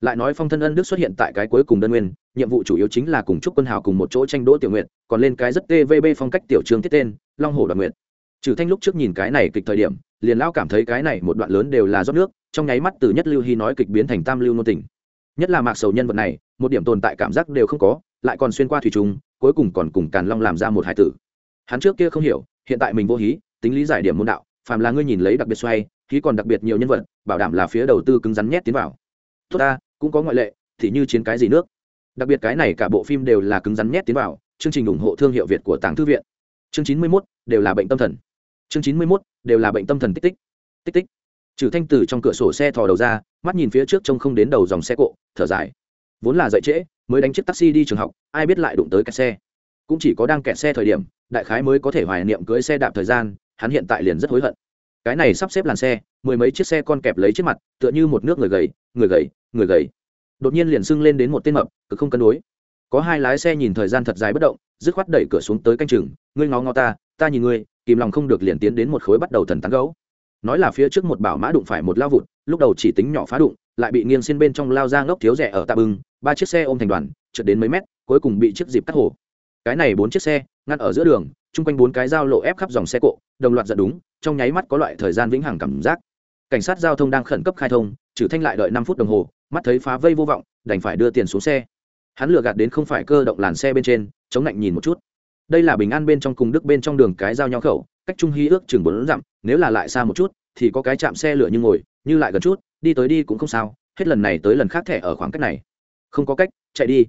Lại nói phong thân ân đức xuất hiện tại cái cuối cùng đơn nguyên, nhiệm vụ chủ yếu chính là cùng chúc quân hào cùng một chỗ tranh đỗ tiểu nguyện còn lên cái rất tvb phong cách tiểu trường thiết tên, long hồ đoàn nguyện trừ thanh lúc trước nhìn cái này kịch thời điểm, liền lao cảm thấy cái này một đoạn lớn đều là rót nước, trong nháy mắt từ nhất lưu hy nói kịch biến thành tam lưu nô tình. Nhất là mạc sầu nhân vật này một điểm tồn tại cảm giác đều không có, lại còn xuyên qua thủy trùng, cuối cùng còn cùng càn long làm ra một hải tử. Hắn trước kia không hiểu, hiện tại mình vô hí, tính lý giải điểm môn đạo, phàm là ngươi nhìn lấy đặc biệt xoay khí còn đặc biệt nhiều nhân vật, bảo đảm là phía đầu tư cứng rắn nhét tiến vào. Tốt ta, cũng có ngoại lệ, thì như chiến cái gì nước. Đặc biệt cái này cả bộ phim đều là cứng rắn nhét tiến vào, chương trình ủng hộ thương hiệu việt của tàng thư viện. Chương chín mươi mốt, đều là bệnh tâm thần. Chương chín mươi mốt, đều là bệnh tâm thần tích tích. Tích tích. Trừ thanh từ trong cửa sổ xe thò đầu ra, mắt nhìn phía trước trông không đến đầu dòng xe cộ, thở dài vốn là dậy trễ, mới đánh chiếc taxi đi trường học, ai biết lại đụng tới kẹt xe. Cũng chỉ có đang kẹt xe thời điểm, đại khái mới có thể hoài niệm cưới xe đạp thời gian, hắn hiện tại liền rất hối hận. Cái này sắp xếp làn xe, mười mấy chiếc xe con kẹp lấy trước mặt, tựa như một nước người gầy người gầy người gầy. Đột nhiên liền sưng lên đến một tên mập, cực không cân đối. Có hai lái xe nhìn thời gian thật dài bất động, dứt khoát đẩy cửa xuống tới canh chừng, ngươi ngó ngó ta ta nhìn ngươi, kìm lòng không được liền tiến đến một khối bắt đầu thần tán gấu. Nói là phía trước một bảo mã đụng phải một lao vụt, lúc đầu chỉ tính nhỏ phá đụng lại bị nghiêng xin bên trong lao ra ngốc thiếu rẻ ở tạ bưng ba chiếc xe ôm thành đoàn, trượt đến mấy mét, cuối cùng bị chiếc dịp cắt hổ cái này bốn chiếc xe ngăn ở giữa đường, chung quanh bốn cái giao lộ ép khắp dòng xe cộ, đồng loạt giật đúng, trong nháy mắt có loại thời gian vĩnh hằng cảm giác. Cảnh sát giao thông đang khẩn cấp khai thông, trừ thanh lại đợi năm phút đồng hồ, mắt thấy phá vây vô vọng, đành phải đưa tiền xuống xe. Hắn lừa gạt đến không phải cơ động làn xe bên trên, chống lạnh nhìn một chút. Đây là bình an bên trong cùng đức bên trong đường cái giao nhau khẩu, cách trung hy ước chừng bốn dặm, nếu là lại xa một chút thì có cái chạm xe lửa như ngồi, như lại gần chút, đi tới đi cũng không sao, hết lần này tới lần khác thẻ ở khoảng cách này. Không có cách, chạy đi.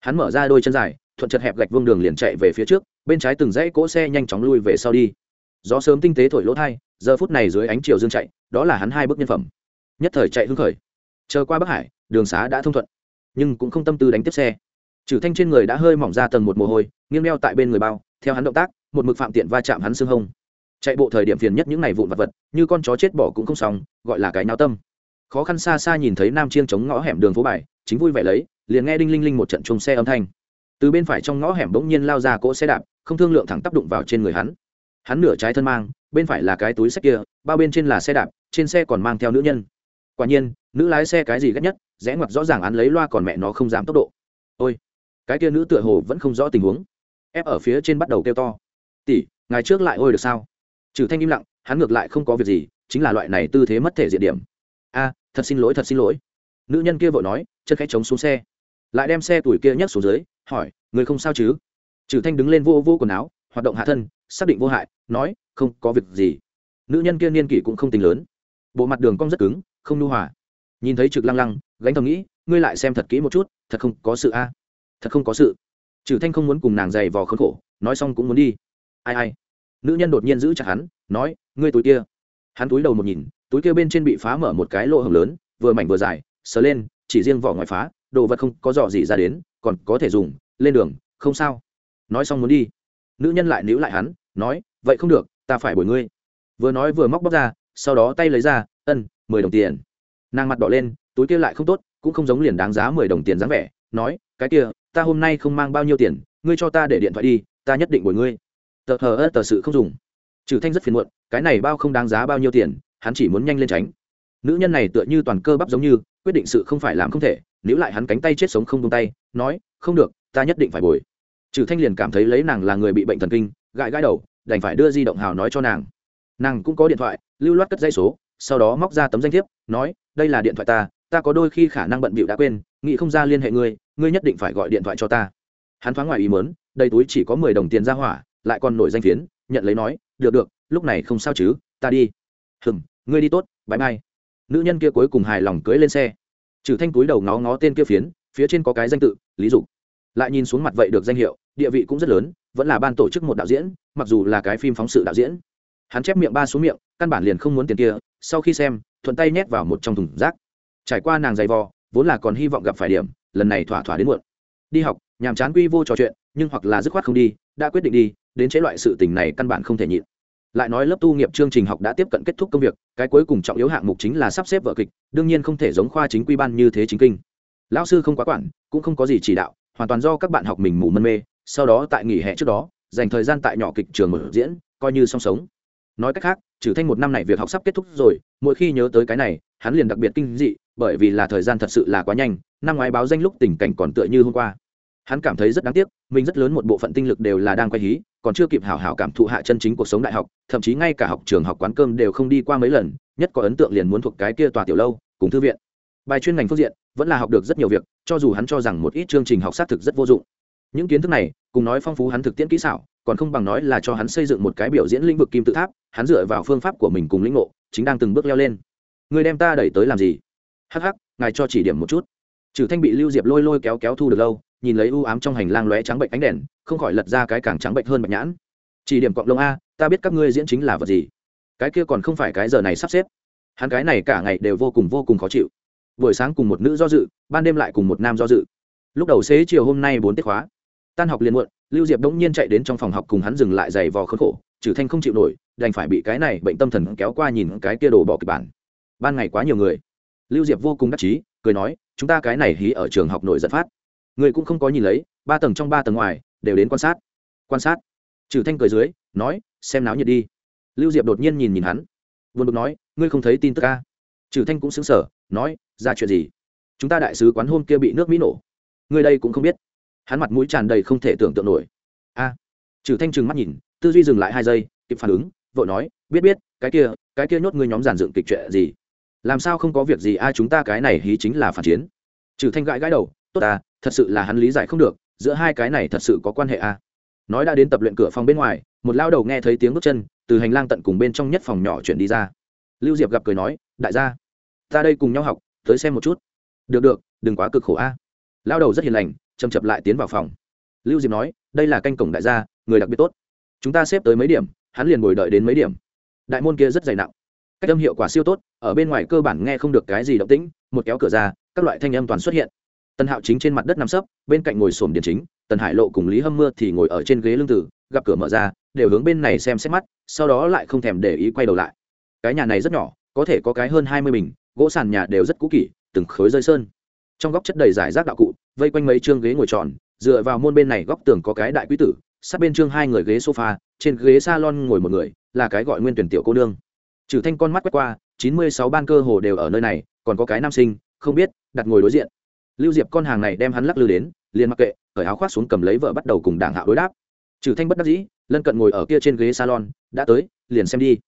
Hắn mở ra đôi chân dài, thuận chật hẹp gạch vương đường liền chạy về phía trước, bên trái từng dãy cỗ xe nhanh chóng lui về sau đi. Gió sớm tinh tế thổi lỗ thai, giờ phút này dưới ánh chiều dương chạy, đó là hắn hai bước nhân phẩm. Nhất thời chạy hưng khởi. Chờ qua bắc hải, đường xá đã thông thuận, nhưng cũng không tâm tư đánh tiếp xe. Trừ thanh trên người đã hơi mỏng ra tầng một mồ hôi, nghiêng đeo tại bên người bao, theo hắn động tác, một mực phạm tiện va chạm hắn xương hông chạy bộ thời điểm phiền nhất những ngày vụn vặt vật, như con chó chết bỏ cũng không xong, gọi là cái nao tâm. Khó khăn xa xa nhìn thấy nam chiêng chống ngõ hẻm đường phố bài, chính vui vẻ lấy, liền nghe đinh linh linh một trận chung xe âm thanh. Từ bên phải trong ngõ hẻm bỗng nhiên lao ra cỗ xe đạp, không thương lượng thẳng tác đụng vào trên người hắn. Hắn nửa trái thân mang, bên phải là cái túi sách kia, bao bên trên là xe đạp, trên xe còn mang theo nữ nhân. Quả nhiên, nữ lái xe cái gì ghét nhất, rẽ ngoặt rõ ràng án lấy loa còn mẹ nó không giảm tốc độ. Ôi, cái kia nữ tựa hồ vẫn không rõ tình huống. Ép ở phía trên bắt đầu kêu to. Tỷ ngày trước lại ôi được sao? Trừ thanh im lặng, hắn ngược lại không có việc gì, chính là loại này tư thế mất thể diện điểm. A, thật xin lỗi, thật xin lỗi. Nữ nhân kia vội nói, chân khẽ chống xuống xe. Lại đem xe tuổi kia nhấc xuống dưới, hỏi, người không sao chứ? Trừ thanh đứng lên vô vô quần áo, hoạt động hạ thân, xác định vô hại, nói, không, có việc gì. Nữ nhân kia niên kỷ cũng không tính lớn. Bộ mặt đường cong rất cứng, không nu hòa. Nhìn thấy trực lăng lăng, gánh thầm nghĩ, ngươi lại xem thật kỹ một chút, thật không có sự a. Thật không có sự. Trừ thanh không muốn cùng nàng dày vò khốn khổ, nói xong cũng muốn đi. Ai ai? Nữ nhân đột nhiên giữ chặt hắn, nói, ngươi túi kia. Hắn túi đầu một nhìn, túi kia bên trên bị phá mở một cái lỗ hồng lớn, vừa mảnh vừa dài, sờ lên, chỉ riêng vỏ ngoài phá, đồ vật không có dò gì ra đến, còn có thể dùng, lên đường, không sao. Nói xong muốn đi. Nữ nhân lại níu lại hắn, nói, vậy không được, ta phải bồi ngươi. Vừa nói vừa móc bóc ra, sau đó tay lấy ra, ân, mười đồng tiền. Nàng mặt đỏ lên, túi kia lại không tốt, cũng không giống liền đáng giá mười đồng tiền dáng vẻ, nói, cái kia, ta hôm nay không mang bao nhiêu tiền, ngươi cho ta để điện thoại đi, ta nhất định bồi ngươi tờ hờ ơ tờ sự không dùng. Trừ thanh rất phiền muộn, cái này bao không đáng giá bao nhiêu tiền, hắn chỉ muốn nhanh lên tránh. Nữ nhân này tựa như toàn cơ bắp giống như, quyết định sự không phải làm không thể nếu lại hắn cánh tay chết sống không tung tay, nói, không được, ta nhất định phải bồi. Trừ thanh liền cảm thấy lấy nàng là người bị bệnh thần kinh, gãi gãi đầu, đành phải đưa di động hào nói cho nàng. Nàng cũng có điện thoại, lưu loát cất dây số, sau đó móc ra tấm danh thiếp, nói, đây là điện thoại ta ta có đôi khi khả năng bận bịu đã quên, nghĩ không ra liên hệ ngươi ngươi nhất định phải gọi điện thoại cho ta. Hắn thoáng ngoài ý mớn đầy túi chỉ có mười đồng tiền ra hỏa lại còn nổi danh phiến, nhận lấy nói, được được, lúc này không sao chứ, ta đi. Hừm, ngươi đi tốt bãi mai nữ nhân kia cuối cùng hài lòng cưới lên xe. Trừ thanh túi đầu ngó ngó tên kia phiến, phía trên có cái danh tự, lý dục. Lại nhìn xuống mặt vậy được danh hiệu, địa vị cũng rất lớn, vẫn là ban tổ chức một đạo diễn, mặc dù là cái phim phóng sự đạo diễn. Hắn chép miệng ba xuống miệng, căn bản liền không muốn tiền kia, sau khi xem, thuận tay nhét vào một trong thùng rác. Trải qua nàng giày vò, vốn là còn hy vọng gặp phải điểm, lần này thỏa thỏa đến muộn. Đi học, nhàm chán quy vô trò chuyện, nhưng hoặc là dứt khoát không đi, đã quyết định đi đến chế loại sự tình này căn bản không thể nhịn. Lại nói lớp tu nghiệp chương trình học đã tiếp cận kết thúc công việc, cái cuối cùng trọng yếu hạng mục chính là sắp xếp vở kịch, đương nhiên không thể giống khoa chính quy ban như thế chính kinh. Lão sư không quá quản, cũng không có gì chỉ đạo, hoàn toàn do các bạn học mình mù mân mê, sau đó tại nghỉ hè trước đó, dành thời gian tại nhỏ kịch trường mở diễn, coi như song sống. Nói cách khác, trừ thanh một năm này việc học sắp kết thúc rồi, mỗi khi nhớ tới cái này, hắn liền đặc biệt kinh dị, bởi vì là thời gian thật sự là quá nhanh, năm ngoái báo danh lúc tình cảnh còn tựa như hôm qua hắn cảm thấy rất đáng tiếc, mình rất lớn một bộ phận tinh lực đều là đang quay hí, còn chưa kịp hảo hảo cảm thụ hạ chân chính cuộc sống đại học, thậm chí ngay cả học trường học quán cơm đều không đi qua mấy lần, nhất có ấn tượng liền muốn thuộc cái kia tòa tiểu lâu, cùng thư viện. Bài chuyên ngành phương diện, vẫn là học được rất nhiều việc, cho dù hắn cho rằng một ít chương trình học xác thực rất vô dụng. Những kiến thức này, cùng nói phong phú hắn thực tiễn kỹ xảo, còn không bằng nói là cho hắn xây dựng một cái biểu diễn lĩnh vực kim tự tháp, hắn dựa vào phương pháp của mình cùng lĩnh ngộ, chính đang từng bước leo lên. Người đem ta đẩy tới làm gì? Hắc hắc, ngài cho chỉ điểm một chút. Trừ thanh bị lưu diệp lôi lôi kéo kéo thu được lâu nhìn lấy u ám trong hành lang lóe trắng bệnh ánh đèn, không khỏi lật ra cái càng trắng bệnh hơn bạch nhãn. Chỉ điểm cộng lông a, ta biết các ngươi diễn chính là vật gì. Cái kia còn không phải cái giờ này sắp xếp. Hắn cái này cả ngày đều vô cùng vô cùng khó chịu. Buổi sáng cùng một nữ do dự, ban đêm lại cùng một nam do dự. Lúc đầu xế chiều hôm nay bốn tiết khóa. Tan học liền muộn, lưu diệp bỗng nhiên chạy đến trong phòng học cùng hắn dừng lại giày vò khốn khổ, trừ thanh không chịu nổi, đành phải bị cái này bệnh tâm thần kéo qua nhìn cái kia đồ bỏ kịch bản. Ban ngày quá nhiều người. Lưu diệp vô cùng đắc chí, cười nói, chúng ta cái này hí ở trường học nội dẫn phát người cũng không có nhìn lấy, ba tầng trong ba tầng ngoài, đều đến quan sát. Quan sát. Trừ thanh cười dưới, nói, xem náo nhiệt đi. Lưu diệp đột nhiên nhìn nhìn hắn. Vốn được nói, ngươi không thấy tin tức ca trừ thanh cũng sững sờ, nói, ra chuyện gì? Chúng ta đại sứ quán hôm kia bị nước mỹ nổ. Ngươi đây cũng không biết. Hắn mặt mũi tràn đầy không thể tưởng tượng nổi. A. Trừ thanh trừng mắt nhìn, tư duy dừng lại hai giây, kịp phản ứng, vội nói, biết biết, cái kia cái kia nhốt ngươi nhóm giàn dựng kịch chuyện gì? Làm sao không có việc gì ai chúng ta cái này hí chính là phản chiến. Trừ thanh gãi gãi đầu, tốt à thật sự là hắn lý giải không được, giữa hai cái này thật sự có quan hệ à? Nói đã đến tập luyện cửa phòng bên ngoài, một lao đầu nghe thấy tiếng bước chân, từ hành lang tận cùng bên trong nhất phòng nhỏ chuyển đi ra. Lưu diệp gặp cười nói, đại gia, ta đây cùng nhau học, tới xem một chút. Được được, đừng quá cực khổ a. Lao đầu rất hiền lành chầm chập lại tiến vào phòng. Lưu diệp nói, đây là canh cổng đại gia, người đặc biệt tốt. Chúng ta xếp tới mấy điểm, hắn liền ngồi đợi đến mấy điểm. Đại môn kia rất dày nặng. Cách âm hiệu quả siêu tốt, ở bên ngoài cơ bản nghe không được cái gì động tĩnh, một kéo cửa ra, các loại thanh âm toàn xuất hiện tần hạo chính trên mặt đất nằm sấp, bên cạnh ngồi sổm điện chính, tần hải lộ cùng lý hâm mưa thì ngồi ở trên ghế lưng tử, gặp cửa mở ra, đều hướng bên này xem xét mắt, sau đó lại không thèm để ý quay đầu lại. Cái nhà này rất nhỏ, có thể có cái hơn hai mươi bình, gỗ sàn nhà đều rất cũ kỹ, từng khối rơi sơn. Trong góc chất đầy giải rác đạo cụ, vây quanh mấy chương ghế ngồi tròn, dựa vào môn bên này góc tường có cái đại quý tử, sát bên chương hai người ghế sofa, trên ghế salon ngồi một người, là cái gọi nguyên tuyển tiểu cô nương. Trừ thanh con mắt quét qua, chín mươi sáu ban cơ hồ đều ở nơi này, còn có cái nam sinh, không biết, đặt ngồi đối diện lưu diệp con hàng này đem hắn lắc lư đến, liền mặc kệ, cởi áo khoác xuống cầm lấy vợ bắt đầu cùng đảng hạo đối đáp. Trừ thanh bất đắc dĩ, lân cận ngồi ở kia trên ghế salon, đã tới, liền xem đi.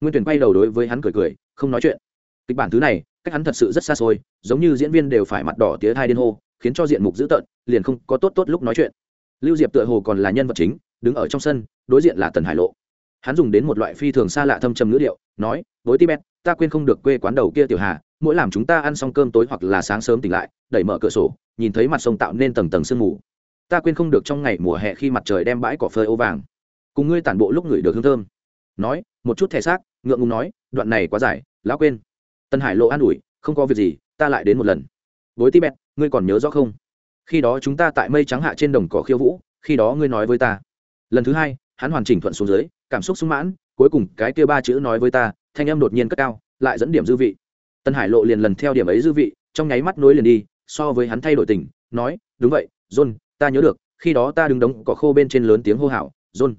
Nguyên tuyển quay đầu đối với hắn cười cười, không nói chuyện. Kịch bản thứ này, cách hắn thật sự rất xa xôi, giống như diễn viên đều phải mặt đỏ tía thai điên hô, khiến cho diện mục dữ tợn, liền không có tốt tốt lúc nói chuyện. Lưu diệp tựa hồ còn là nhân vật chính, đứng ở trong sân, đối diện là tần hải lộ hắn dùng đến một loại phi thường xa lạ thâm trầm ngữ điệu, nói, với tibet, ta quên không được quê quán đầu kia tiểu hà, mỗi làm chúng ta ăn xong cơm tối hoặc là sáng sớm tỉnh lại, đẩy mở cửa sổ, nhìn thấy mặt sông tạo nên tầng tầng sương mù. Ta quên không được trong ngày mùa hè khi mặt trời đem bãi cỏ phơi ô vàng. Cùng ngươi tản bộ lúc ngửi được hương thơm. Nói, một chút thẻ xác, ngượng ngùng nói, đoạn này quá dài, lão quên. Tân hải lộ an ủi, không có việc gì, ta lại đến một lần. Với tibet, ngươi còn nhớ rõ không? Khi đó chúng ta tại mây trắng hạ trên đồng cỏ khiêu vũ, khi đó ngươi nói với ta. Lần thứ hai, hắn hoàn chỉnh thuận xuống dưới cảm xúc sung mãn, cuối cùng cái kia ba chữ nói với ta, thanh âm đột nhiên cất cao, lại dẫn điểm dư vị. Tân hải lộ liền lần theo điểm ấy dư vị, trong nháy mắt nối liền đi, so với hắn thay đổi tình, nói, đúng vậy, john, ta nhớ được, khi đó ta đứng đống cỏ khô bên trên lớn tiếng hô hào, john.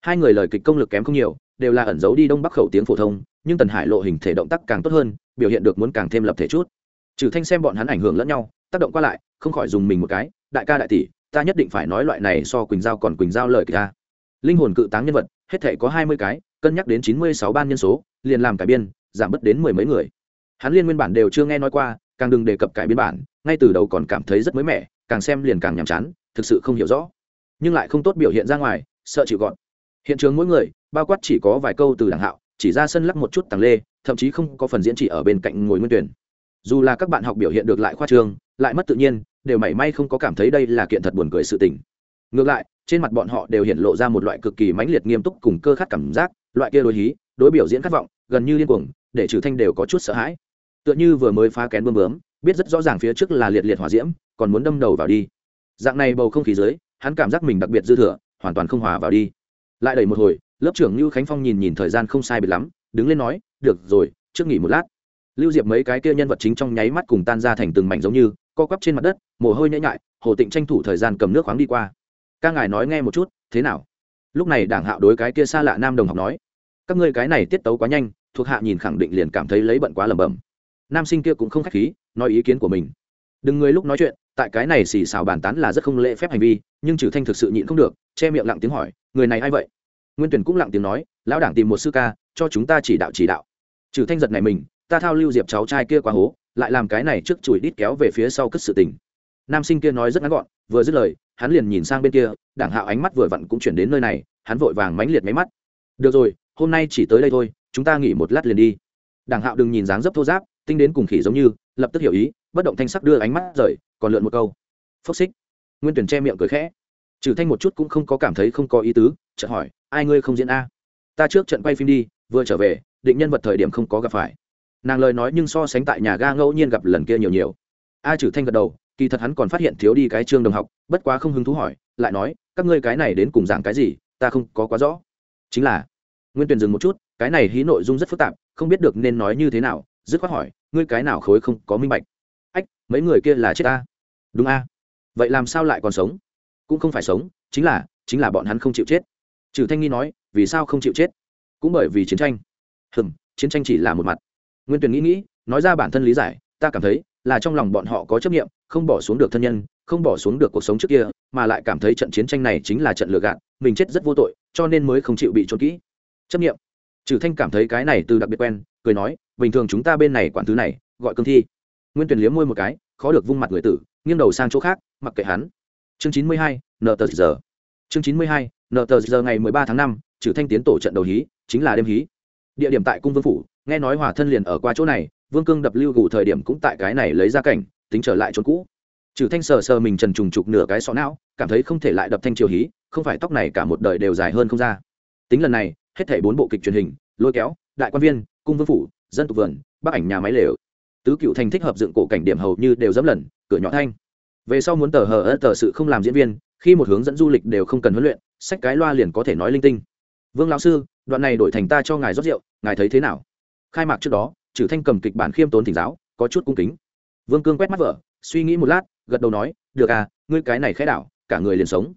Hai người lời kịch công lực kém không nhiều, đều là ẩn giấu đi đông bắc khẩu tiếng phổ thông, nhưng tần hải lộ hình thể động tác càng tốt hơn, biểu hiện được muốn càng thêm lập thể chút. Trừ thanh xem bọn hắn ảnh hưởng lẫn nhau, tác động qua lại, không khỏi dùng mình một cái, đại ca đại tỷ, ta nhất định phải nói loại này so quỳnh giao còn quỳnh giao lời ca linh hồn cự táng nhân vật hết thể có hai mươi cái, cân nhắc đến chín mươi sáu ban nhân số, liền làm cải biên, giảm bớt đến mười mấy người. Hắn liên nguyên bản đều chưa nghe nói qua, càng đừng đề cập cải biên bản, ngay từ đầu còn cảm thấy rất mới mẻ, càng xem liền càng nhàm chán, thực sự không hiểu rõ. Nhưng lại không tốt biểu hiện ra ngoài, sợ chịu gọn. Hiện trường mỗi người, bao quát chỉ có vài câu từ đảng hạo, chỉ ra sân lắc một chút tàng lê, thậm chí không có phần diễn chỉ ở bên cạnh ngồi nguyên tuyển. Dù là các bạn học biểu hiện được lại khoa trương, lại mất tự nhiên, đều mảy may không có cảm thấy đây là kiện thật buồn cười sự tình ngược lại, trên mặt bọn họ đều hiện lộ ra một loại cực kỳ mãnh liệt nghiêm túc cùng cơ khát cảm giác, loại kia đối hí, đối biểu diễn khát vọng, gần như điên cuồng, để trừ thanh đều có chút sợ hãi. Tựa như vừa mới phá kén bơm bướm, biết rất rõ ràng phía trước là liệt liệt hỏa diễm, còn muốn đâm đầu vào đi. Dạng này bầu không khí dưới, hắn cảm giác mình đặc biệt dư thừa, hoàn toàn không hòa vào đi. Lại đẩy một hồi, lớp trưởng lưu khánh phong nhìn nhìn thời gian không sai biệt lắm, đứng lên nói, được rồi, trước nghỉ một lát. Lưu diệp mấy cái kia nhân vật chính trong nháy mắt cùng tan ra thành từng mảnh giống như, co quắp trên mặt đất, mồ hôi nhễ nhại, hồ tịnh tranh thủ thời gian cầm nước khoáng đi qua ca ngài nói nghe một chút, thế nào? Lúc này đảng hạo đối cái kia xa lạ nam đồng học nói, các ngươi cái này tiết tấu quá nhanh, thuộc hạ nhìn khẳng định liền cảm thấy lấy bận quá lầm bầm nam sinh kia cũng không khách khí, nói ý kiến của mình. Đừng người lúc nói chuyện, tại cái này xì xào bàn tán là rất không lễ phép hành vi, nhưng trừ thanh thực sự nhịn không được, che miệng lặng tiếng hỏi, người này a i vậy? Nguyên tuyển cũng lặng tiếng nói, lão đảng tìm một sư ca, cho chúng ta chỉ đạo chỉ đạo. Trừ thanh giật này mình, ta thao lưu diệp cháu trai kia quá hố, lại làm cái này trước chùi đít kéo về phía sau cất sự tình. Nam sinh kia nói rất ngắn gọn, vừa dứt lời hắn liền nhìn sang bên kia, đảng hạo ánh mắt vừa vặn cũng chuyển đến nơi này, hắn vội vàng mánh liệt máy mắt. Được rồi, hôm nay chỉ tới đây thôi, chúng ta nghỉ một lát liền đi. Đảng hạo đừng nhìn dáng dấp thô giáp, tinh đến cùng khỉ giống như, lập tức hiểu ý, bất động thanh sắc đưa ánh mắt rời, còn lượn một câu. Phốc xích. Nguyên tuyển che miệng cười khẽ. Trừ thanh một chút cũng không có cảm thấy không có ý tứ, chợt hỏi, ai ngươi không diễn a? Ta trước trận quay phim đi, vừa trở về, định nhân vật thời điểm không có gặp phải. Nàng lời nói nhưng so sánh tại nhà ga ngẫu nhiên gặp lần kia nhiều nhiều. A trừ thanh gật đầu kỳ thật hắn còn phát hiện thiếu đi cái chương đồng học, bất quá không hứng thú hỏi, lại nói, các ngươi cái này đến cùng giảng cái gì, ta không có quá rõ. Chính là, nguyên tuyền dừng một chút, cái này hí nội dung rất phức tạp, không biết được nên nói như thế nào, dứt khoát hỏi, ngươi cái nào khối không có minh bạch? Ách, mấy người kia là chết ta. Đúng a. Vậy làm sao lại còn sống? Cũng không phải sống, chính là chính là bọn hắn không chịu chết. Trừ thanh nghi nói, vì sao không chịu chết? Cũng bởi vì chiến tranh. Hừm, chiến tranh chỉ là một mặt. Nguyên tuyền nghĩ nghĩ, nói ra bản thân lý giải, ta cảm thấy là trong lòng bọn họ có chấp nghiệm không bỏ xuống được thân nhân, không bỏ xuống được cuộc sống trước kia, mà lại cảm thấy trận chiến tranh này chính là trận lừa gạt, mình chết rất vô tội, cho nên mới không chịu bị trốn kỹ. Chấp nghiệm trừ thanh cảm thấy cái này từ đặc biệt quen, cười nói, bình thường chúng ta bên này quản thứ này, gọi cương thi. Nguyên tuyển liếm môi một cái, khó được vung mặt người tử, nghiêng đầu sang chỗ khác, mặc kệ hắn. Chương chín mươi hai, nợ tờ giờ. Chương chín mươi hai, nợ tờ giờ ngày mười ba tháng năm, trừ thanh tiến tổ trận đầu hí, chính là đêm hí. Địa điểm tại cung vương phủ, nghe nói hòa thân liền ở qua chỗ này, vương cương đập lưu gù thời điểm cũng tại cái này lấy ra cảnh tính trở lại chốn cũ. Trừ thanh sờ sờ mình trần trùng trục nửa cái sọ não, cảm thấy không thể lại đập thanh triều hí, không phải tóc này cả một đời đều dài hơn không ra. Tính lần này, hết thảy bốn bộ kịch truyền hình, lôi kéo, đại quan viên, cung vương phủ, dân tục vườn bắc ảnh nhà máy lều. Tứ cựu thành thích hợp dựng cổ cảnh điểm hầu như đều dẫm lần, cửa nhỏ thanh. Về sau muốn tờ hờ ớt tờ sự không làm diễn viên, khi một hướng dẫn du lịch đều không cần huấn luyện, sách cái loa liền có thể nói linh tinh. Vương lão sư, đoạn này đổi thành ta cho ngài rót rượu, ngài thấy thế nào? Khai mạc trước đó, trừ thanh cầm kịch bản khiêm tốn thỉnh giáo, có chút cung kính vương cương quét mắt vợ, suy nghĩ một lát, gật đầu nói, được à ngươi cái này khẽ đảo, cả người liền sống.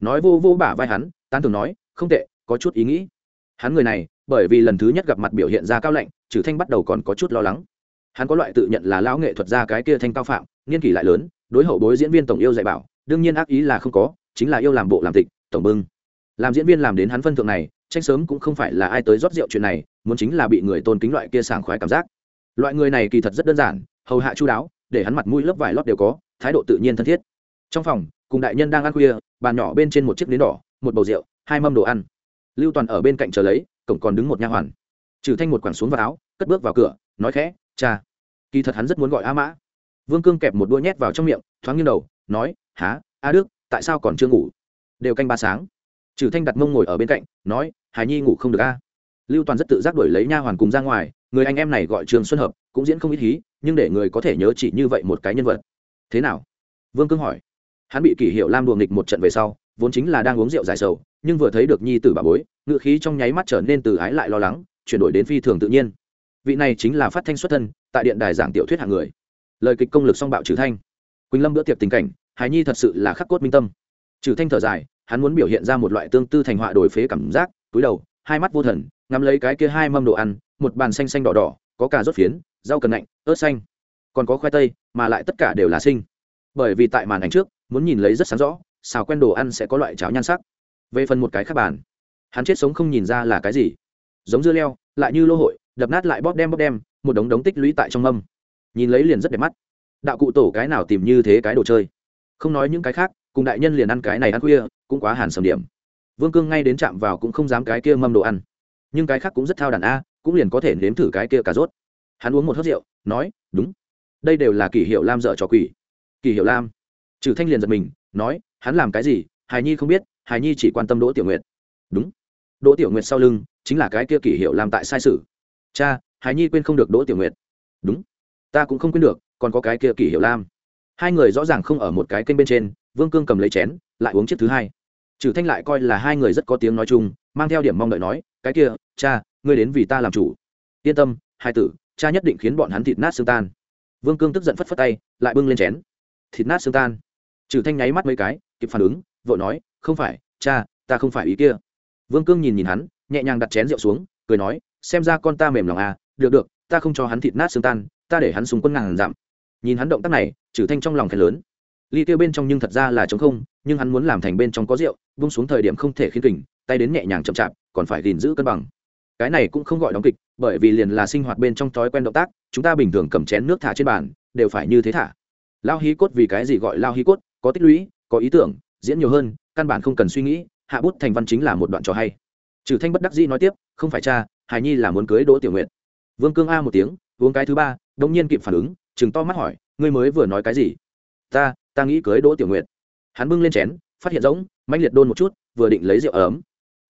Nói vô vô bả vai hắn tan thường nói, không tệ, có chút ý nghĩ. Hắn người này, bởi vì lần thứ nhất gặp mặt biểu hiện ra cao lạnh, trừ thanh bắt đầu còn có chút lo lắng. Hắn có loại tự nhận là lão nghệ thuật ra cái kia thanh cao phạm, niên kỷ lại lớn, đối hậu bối diễn viên tổng yêu dạy bảo, đương nhiên ác ý là không có, chính là yêu làm bộ làm tịch, tổng bưng. Làm diễn viên làm đến hắn phân thượng này, tranh sớm cũng không phải là ai tới rót rượu chuyện này, muốn chính là bị người tôn kính loại kia sảng khoái cảm giác. Loại người này kỳ thật rất đơn giản hầu hạ chu đáo, để hắn mặt mũi lớp vải lót đều có, thái độ tự nhiên thân thiết. Trong phòng, cùng đại nhân đang ăn khuya, bàn nhỏ bên trên một chiếc nến đỏ, một bầu rượu, hai mâm đồ ăn. Lưu toàn ở bên cạnh chờ lấy, cổng còn đứng một nha hoàn. Trừ thanh một quẳng xuống vào áo, cất bước vào cửa, nói khẽ, cha. Kỳ thật hắn rất muốn gọi a mã. Vương cương kẹp một đuôi nhét vào trong miệng, thoáng nghiêng đầu, nói há a đức, tại sao còn chưa ngủ? Đều canh ba sáng. Trừ thanh đặt mông ngồi ở bên cạnh, nói, hải nhi ngủ không được a lưu toàn rất tự giác đuổi lấy nha hoàn cùng ra ngoài, người anh em này gọi trường xuân hợp, cũng diễn không ít hí, nhưng để người có thể nhớ chỉ như vậy một cái nhân vật. Thế nào? Vương cương hỏi. Hắn bị kỷ hiệu lam đùa nghịch một trận về sau, vốn chính là đang uống rượu dài sầu, nhưng vừa thấy được nhi tử bà bối, ngựa khí trong nháy mắt trở nên từ ái lại lo lắng, chuyển đổi đến phi thường tự nhiên. Vị này chính là phát thanh xuất thân, tại điện đài giảng tiểu thuyết hạng người. Lời kịch công lực song bạo trừ thanh. Quỳnh lâm bữa tiệc tình cảnh, hài nhi thật sự là khắc cốt minh tâm. Trừ thanh thở dài, hắn muốn biểu hiện ra một loại tương tư thành họa đổi phế cảm giác, túi đầu, hai mắt vô thần ngắm lấy cái kia hai mâm đồ ăn, một bàn xanh xanh đỏ đỏ, có cà rốt phiến, rau cần lạnh, ớt xanh. Còn có khoai tây, mà lại tất cả đều là sinh. Bởi vì tại màn ảnh trước, muốn nhìn lấy rất sáng rõ, xào quen đồ ăn sẽ có loại cháo nhan sắc. Về phần một cái khác bàn, hắn chết sống không nhìn ra là cái gì. Giống dưa leo, lại như lô hội, đập nát lại bóp đem bóp đem, một đống đống tích lũy tại trong mâm. Nhìn lấy liền rất đẹp mắt. Đạo cụ tổ cái nào tìm như thế cái đồ chơi? Không nói những cái khác, cùng đại nhân liền ăn cái này ăn khuya, cũng quá hàn sầm điểm. Vương cương ngay đến chạm vào cũng không dám cái kia mâm đồ ăn nhưng cái khác cũng rất thao đàn a, cũng liền có thể nếm thử cái kia cà rốt. Hắn uống một hớt rượu, nói, đúng, đây đều là kỷ hiệu lam dợ trò quỷ. Kỷ hiệu lam. Trừ thanh liền giật mình, nói, hắn làm cái gì? Hài nhi không biết hài nhi chỉ quan tâm đỗ tiểu nguyệt. Đúng. Đỗ tiểu nguyệt sau lưng, chính là cái kia kỷ hiệu làm tại sai sự. Cha hài nhi quên không được đỗ tiểu nguyệt. Đúng, ta cũng không quên được, còn có cái kia kỷ hiệu lam. Hai người rõ ràng không ở một cái kênh bên trên, vương cương cầm lấy chén, lại uống chiếc thứ hai. Trừ thanh lại coi là hai người rất có tiếng nói chung, mang theo điểm mong đợi nói cái kia, cha, ngươi đến vì ta làm chủ. Yên tâm, hai tử, cha nhất định khiến bọn hắn thịt nát xương tan. Vương cương tức giận phất phất tay, lại bưng lên chén. Thịt nát xương tan. Trừ thanh nháy mắt mấy cái, kịp phản ứng, vội nói, không phải, cha, ta không phải ý kia. Vương cương nhìn nhìn hắn, nhẹ nhàng đặt chén rượu xuống, cười nói, xem ra con ta mềm lòng à được được, ta không cho hắn thịt nát xương tan, ta để hắn súng quân ngàn giảm nhìn hắn động tác này, trừ thanh trong lòng khen lớn. Ly tiêu bên trong nhưng thật ra là trống không, nhưng hắn muốn làm thành bên trong có rượu bung xuống thời điểm không thể khiến kình, tay đến nhẹ nhàng chậm chạp còn phải gìn giữ cân bằng. Cái này cũng không gọi đóng kịch, bởi vì liền là sinh hoạt bên trong thói quen động tác, chúng ta bình thường cầm chén nước thả trên bàn, đều phải như thế thả. Lao hí cốt vì cái gì gọi lao hí cốt? Có tích lũy, có ý tưởng, diễn nhiều hơn, căn bản không cần suy nghĩ, hạ bút thành văn chính là một đoạn trò hay. Trừ thanh bất đắc dĩ nói tiếp, không phải cha, hài nhi là muốn cưới đỗ tiểu nguyện vương cương a một tiếng, uống cái thứ ba đông nhiên kịp phản ứng chừng to mắt hỏi, ngươi mới vừa nói cái gì? Ta ta nghĩ cưới đỗ tiểu nguyện hắn bưng lên chén, phát hiện rỗng, mãnh liệt đôn một chút, vừa định lấy rượu ấm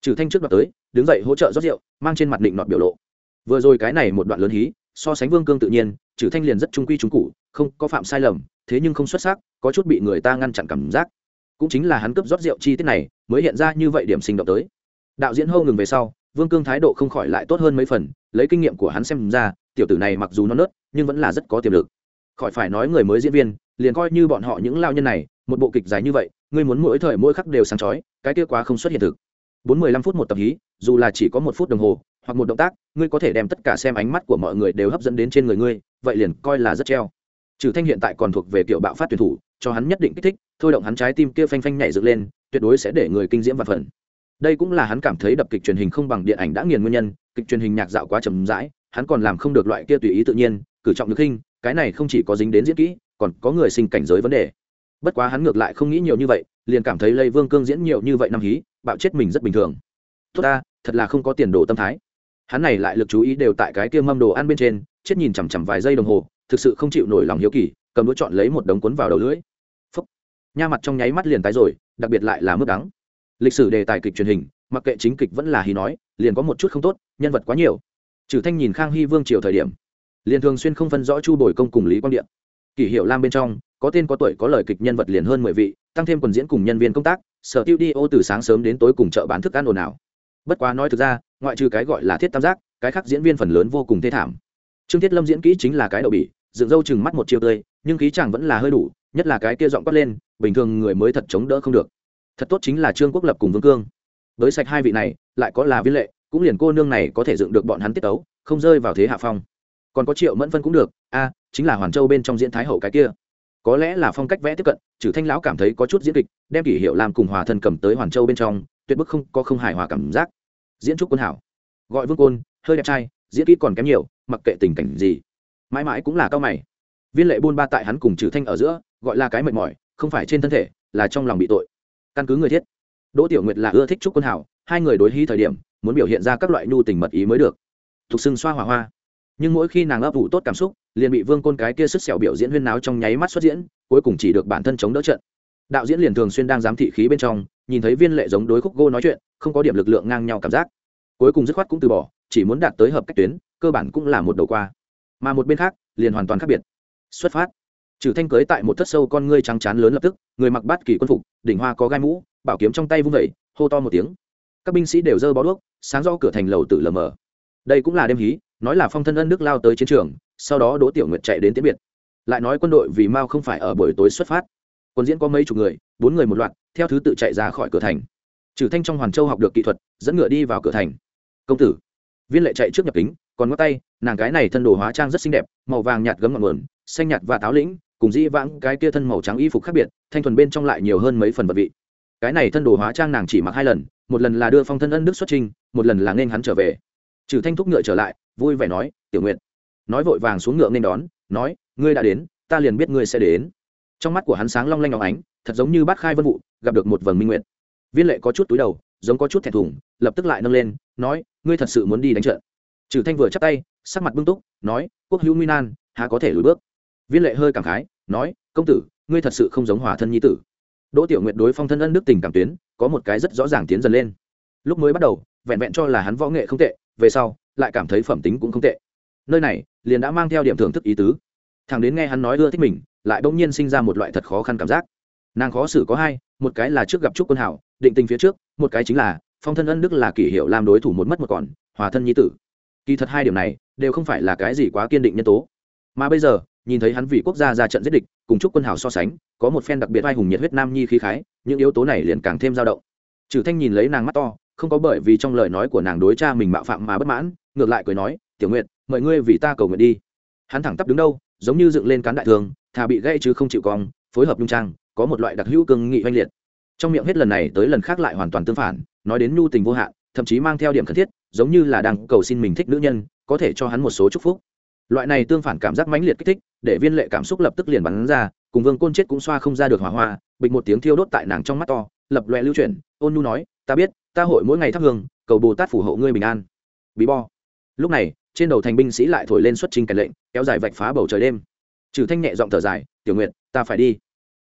trừ thanh trước đoạt tới, đứng dậy hỗ trợ rót rượu, mang trên mặt định nọt biểu lộ. Vừa rồi cái này một đoạn lớn hí, so sánh vương cương tự nhiên, trừ thanh liền rất trung quy trung cụ không có phạm sai lầm, thế nhưng không xuất sắc, có chút bị người ta ngăn chặn cảm giác. Cũng chính là hắn cướp rót rượu chi tiết này, mới hiện ra như vậy điểm sinh động tới. Đạo diễn hâu ngừng về sau, vương cương thái độ không khỏi lại tốt hơn mấy phần, lấy kinh nghiệm của hắn xem ra, tiểu tử này mặc dù non nớt, nhưng vẫn là rất có tiềm lực. Khỏi phải nói người mới diễn viên, liền coi như bọn họ những lao nhân này, một bộ kịch dài như vậy, ngươi muốn mỗi thời mỗi khắc đều sáng chói, cái kia quá không xuất hiện thực bốn mười lăm phút một tập hí, dù là chỉ có một phút đồng hồ, hoặc một động tác, ngươi có thể đem tất cả xem ánh mắt của mọi người đều hấp dẫn đến trên người ngươi, vậy liền coi là rất treo. Trừ thanh hiện tại còn thuộc về kiểu bạo phát tuyển thủ, cho hắn nhất định kích thích, thôi động hắn trái tim kia phanh phanh nhảy dựng lên, tuyệt đối sẽ để người kinh diễm và phần đây cũng là hắn cảm thấy đập kịch truyền hình không bằng điện ảnh đã nghiền nguyên nhân, kịch truyền hình nhạc dạo quá trầm rãi, hắn còn làm không được loại kia tùy ý tự nhiên, cử trọng được khinh, cái này không chỉ có dính đến diễn kỹ, còn có người sinh cảnh giới vấn đề. Bất quá hắn ngược lại không nghĩ nhiều như vậy liền cảm thấy lây vương cương diễn nhiều như vậy năm hí, bạo chết mình rất bình thường. Tốt ta, thật là không có tiền đồ tâm thái. Hắn này lại lực chú ý đều tại cái kia mâm đồ ăn bên trên, chết nhìn chằm chằm vài giây đồng hồ, thực sự không chịu nổi lòng hiếu kỳ, cầm đũa chọn lấy một đống cuốn vào đầu lưỡi. Phúc. Nha mặt trong nháy mắt liền tái rồi, đặc biệt lại là mức đắng. Lịch sử đề tài kịch truyền hình, mặc kệ chính kịch vẫn là hí nói, liền có một chút không tốt, nhân vật quá nhiều. Trừ thanh nhìn khang hy vương triều thời điểm, liền thường xuyên không phân rõ chu bồi công cùng lý quang điện. Kỷ hiệu lam bên trong, có tên có tuổi có lời kịch nhân vật liền hơn mười vị tăng thêm quần diễn cùng nhân viên công tác, sở tiêu đi ô từ sáng sớm đến tối cùng chợ bán thức ăn ồn ào. Bất quá nói thực ra, ngoại trừ cái gọi là thiết tam giác, cái khác diễn viên phần lớn vô cùng thê thảm. Trương thiết lâm diễn kỹ chính là cái đậu bỉ, dựng râu chừng mắt một chiều tươi, nhưng khí chàng vẫn là hơi đủ, nhất là cái kia giọng quát lên, bình thường người mới thật chống đỡ không được. Thật tốt chính là trương quốc lập cùng vương cương. Với sạch hai vị này, lại có là viên lệ, cũng liền cô nương này có thể dựng được bọn hắn tiết ấu không rơi vào thế hạ phong. Còn có triệu mẫn vân cũng được, a, chính là hoàn châu bên trong diễn thái hậu cái kia có lẽ là phong cách vẽ tiếp cận trừ thanh lão cảm thấy có chút diễn kịch, đem kỷ hiệu làm cùng hòa thân cầm tới hoàn châu bên trong, tuyệt bức không có không hài hòa cảm giác. Diễn trúc quân hảo. Gọi vương côn, hơi đẹp trai, diễn kỹ còn kém nhiều, mặc kệ tình cảnh gì. Mãi mãi cũng là cao mày. Viên lệ buôn ba tại hắn cùng trừ thanh ở giữa, gọi là cái mệt mỏi, không phải trên thân thể, là trong lòng bị tội. Căn cứ người thiết. Đỗ tiểu nguyệt là ưa thích trúc quân hảo, hai người đối hi thời điểm, muốn biểu hiện ra các loại nhu tình mật ý mới được. Thục xưng xoa hỏa hoa nhưng mỗi khi nàng ấp ủ tốt cảm xúc, liền bị vương côn cái kia sức xẻo biểu diễn huyên náo trong nháy mắt xuất diễn, cuối cùng chỉ được bản thân chống đỡ trận. Đạo diễn liền thường xuyên đang giám thị khí bên trong, nhìn thấy viên lệ giống đối khúc gô nói chuyện, không có điểm lực lượng ngang nhau cảm giác. Cuối cùng dứt khoát cũng từ bỏ, chỉ muốn đạt tới hợp cách tuyến, cơ bản cũng là một đầu qua. Mà một bên khác, liền hoàn toàn khác biệt. Xuất phát. Trừ thanh cưới tại một thất sâu con ngươi trắng chán lớn lập tức, người mặc bát kỳ quân phục, đỉnh hoa có gai mũ, bảo kiếm trong tay vung vẩy hô to một tiếng. Các binh sĩ đều dơ bó đuốc, sáng do cửa thành lầu tự lờ mờ. Đây cũng là đêm hí nói là phong thân ân đức lao tới chiến trường sau đó đỗ tiểu nguyệt chạy đến tiễn biệt. Lại nói quân đội vì mao không phải ở buổi tối xuất phát. Quân diễn có mấy chục người bốn người một loạt theo thứ tự chạy ra khỏi cửa thành. Trừ thanh trong hoàn châu học được kỹ thuật dẫn ngựa đi vào cửa thành. Công tử viên lệ chạy trước nhập kính còn ngó tay nàng cái này thân đồ hóa trang rất xinh đẹp màu vàng nhạt gấm ngọn nguồn xanh nhạt và táo lĩnh cùng dĩ vãng cái kia thân màu trắng y phục khác biệt thanh thuần bên trong lại nhiều hơn mấy phần vật vị. Cái này thân đồ hóa trang nàng chỉ mặc hai lần một lần là đưa phong thân ân đức xuất trình, một lần là nên hắn trở về. Trừ thanh thúc ngựa trở lại vui vẻ nói, tiểu nguyện nói vội vàng xuống ngựa nên đón, nói, ngươi đã đến, ta liền biết ngươi sẽ đến. Trong mắt của hắn sáng long lanh ngọc ánh, thật giống như bát khai vân vụ, gặp được một vầng minh nguyện viên lệ có chút túi đầu, giống có chút thẹn thùng, lập tức lại nâng lên, nói, ngươi thật sự muốn đi đánh trận? Trừ thanh vừa chắp tay, sắc mặt bưng túc, nói, quốc hữu nguy nan, há có thể lùi bước? Viên lệ hơi cảm khái, nói, công tử, ngươi thật sự không giống hòa thân nhi tử. Đỗ tiểu nguyệt đối phong thân ân đức tình cảm tuyến, có một cái rất rõ ràng tiến dần lên. Lúc mới bắt đầu, vẹn vẹn cho là hắn võ nghệ không tệ, về sau lại cảm thấy phẩm tính cũng không tệ. Nơi này, liền đã mang theo điểm thưởng thức ý tứ. Thằng đến nghe hắn nói ưa thích mình, lại bỗng nhiên sinh ra một loại thật khó khăn cảm giác. Nàng khó xử có hai, một cái là trước gặp trúc quân hảo, định tình phía trước, một cái chính là, phong thân ân đức là kỷ hiệu làm đối thủ một mất một còn, hòa thân nhi tử. Kỳ thật hai điểm này, đều không phải là cái gì quá kiên định nhân tố. Mà bây giờ, nhìn thấy hắn vì quốc gia ra trận giết địch, cùng chúc quân hào so sánh, có một phen đặc biệt vai hùng nhiệt huyết nam nhi khí khái, những yếu tố này liền càng thêm dao động. Trừ thanh nhìn lấy nàng mắt to không có bởi vì trong lời nói của nàng đối cha mình mạo phạm mà bất mãn, ngược lại cười nói, tiểu nguyện mời ngươi vì ta cầu nguyện đi. Hắn thẳng tắp đứng đâu, giống như dựng lên cán đại thường, thà bị gãy chứ không chịu cong, phối hợp nhung trang, có một loại đặc hữu cương nghị oanh liệt. Trong miệng hết lần này tới lần khác lại hoàn toàn tương phản, nói đến nhu tình vô hạn, thậm chí mang theo điểm cần thiết, giống như là đang cầu xin mình thích nữ nhân, có thể cho hắn một số chúc phúc. Loại này tương phản cảm giác mãnh liệt kích thích, để viên lệ cảm xúc lập tức liền bắn ra, cùng vương côn chết cũng xoa không ra được hỏa hoa, bịch một tiếng thiêu đốt tại nàng trong mắt to, lập loẹ lưu chuyển, ôn nhu nói ta biết, ta hội mỗi ngày thắp hương, cầu bồ tát phù hộ ngươi bình an. Bí bo. Lúc này, trên đầu thành binh sĩ lại thổi lên xuất trình cảnh lệnh, kéo dài vạch phá bầu trời đêm. Trừ thanh nhẹ giọng thở dài, tiểu nguyện ta phải đi.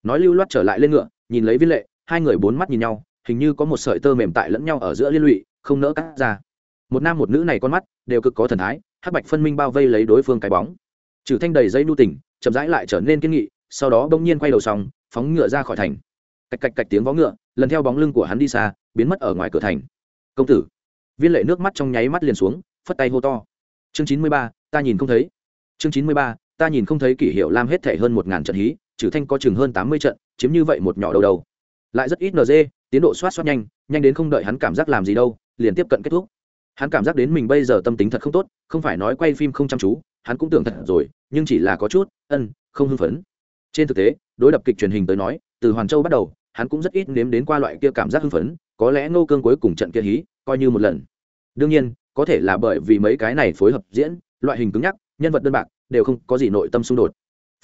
Nói lưu loát trở lại lên ngựa, nhìn lấy viên lệ, hai người bốn mắt nhìn nhau, hình như có một sợi tơ mềm tại lẫn nhau ở giữa liên lụy, không nỡ cắt ra. Một nam một nữ này con mắt đều cực có thần thái, hắc bạch phân minh bao vây lấy đối phương cái bóng. Trừ thanh đầy dây nu tỉnh chậm rãi lại trở nên kiên nghị, sau đó bỗng nhiên quay đầu xong, phóng ngựa ra khỏi thành. Cạch cạch cạch tiếng vó ngựa lần theo bóng lưng của hắn đi xa, biến mất ở ngoài cửa thành. Công tử. Viên lệ nước mắt trong nháy mắt liền xuống, phất tay hô to. Chương chín mươi ba, ta nhìn không thấy. Chương chín mươi ba, ta nhìn không thấy kỷ hiệu lam hết thể hơn một ngàn trận hí, trừ thanh có chừng hơn tám mươi trận, chiếm như vậy một nhỏ đầu đầu. Lại rất ít nd tiến độ soát soát nhanh nhanh đến không đợi hắn cảm giác làm gì đâu, liền tiếp cận kết thúc. Hắn cảm giác đến mình bây giờ tâm tính thật không tốt, không phải nói quay phim không chăm chú, hắn cũng tưởng thật rồi, nhưng chỉ là có chút, ân, không hưng phấn. Trên thực tế, đối đập kịch truyền hình tới nói, từ hoàn châu bắt đầu hắn cũng rất ít nếm đến qua loại kia cảm giác hưng phấn, có lẽ ngô cương cuối cùng trận kia hí, coi như một lần. Đương nhiên, có thể là bởi vì mấy cái này phối hợp diễn, loại hình cứng nhắc, nhân vật đơn bạc, đều không có gì nội tâm xung đột.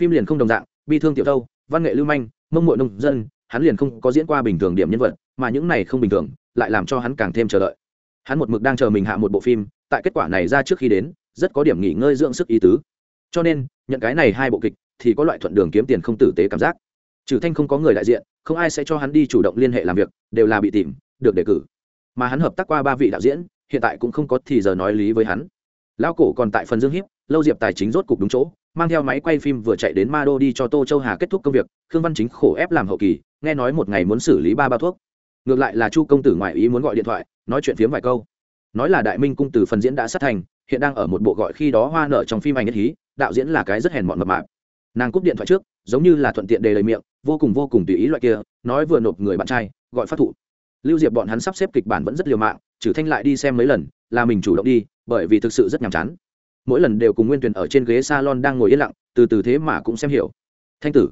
Phim liền không đồng dạng, bi thương tiểu thâu, văn nghệ lưu manh, mông mội nông dân, hắn liền không có diễn qua bình thường điểm nhân vật, mà những này không bình thường, lại làm cho hắn càng thêm chờ đợi. Hắn một mực đang chờ mình hạ một bộ phim, tại kết quả này ra trước khi đến, rất có điểm nghỉ ngơi dưỡng sức ý tứ. Cho nên, nhận cái này hai bộ kịch, thì có loại thuận đường kiếm tiền không tử tế cảm giác trừ thanh không có người đại diện, không ai sẽ cho hắn đi chủ động liên hệ làm việc, đều là bị tìm, được đề cử. Mà hắn hợp tác qua ba vị đạo diễn, hiện tại cũng không có thì giờ nói lý với hắn. Lão cổ còn tại phần dương hiếp, lâu diệp tài chính rốt cục đúng chỗ, mang theo máy quay phim vừa chạy đến ma đô đi cho tô châu hà kết thúc công việc, khương văn chính khổ ép làm hậu kỳ, nghe nói một ngày muốn xử lý ba bao thuốc. Ngược lại là chu công tử ngoại ý muốn gọi điện thoại, nói chuyện phiếm vài câu. Nói là đại minh cung từ phần diễn đã sát thành, hiện đang ở một bộ gọi khi đó hoa nợ trong phim ảnh nhất hí, đạo diễn là cái rất hèn mọn mập mạp nàng cúp điện thoại trước, giống như là thuận tiện đề lời miệng, vô cùng vô cùng tùy ý loại kia, nói vừa nộp người bạn trai, gọi phát thụ. Lưu diệp bọn hắn sắp xếp kịch bản vẫn rất liều mạng, trừ thanh lại đi xem mấy lần, là mình chủ động đi, bởi vì thực sự rất nhàm chán. Mỗi lần đều cùng nguyên tuyền ở trên ghế salon đang ngồi yên lặng, từ từ thế mà cũng xem hiểu. Thanh tử,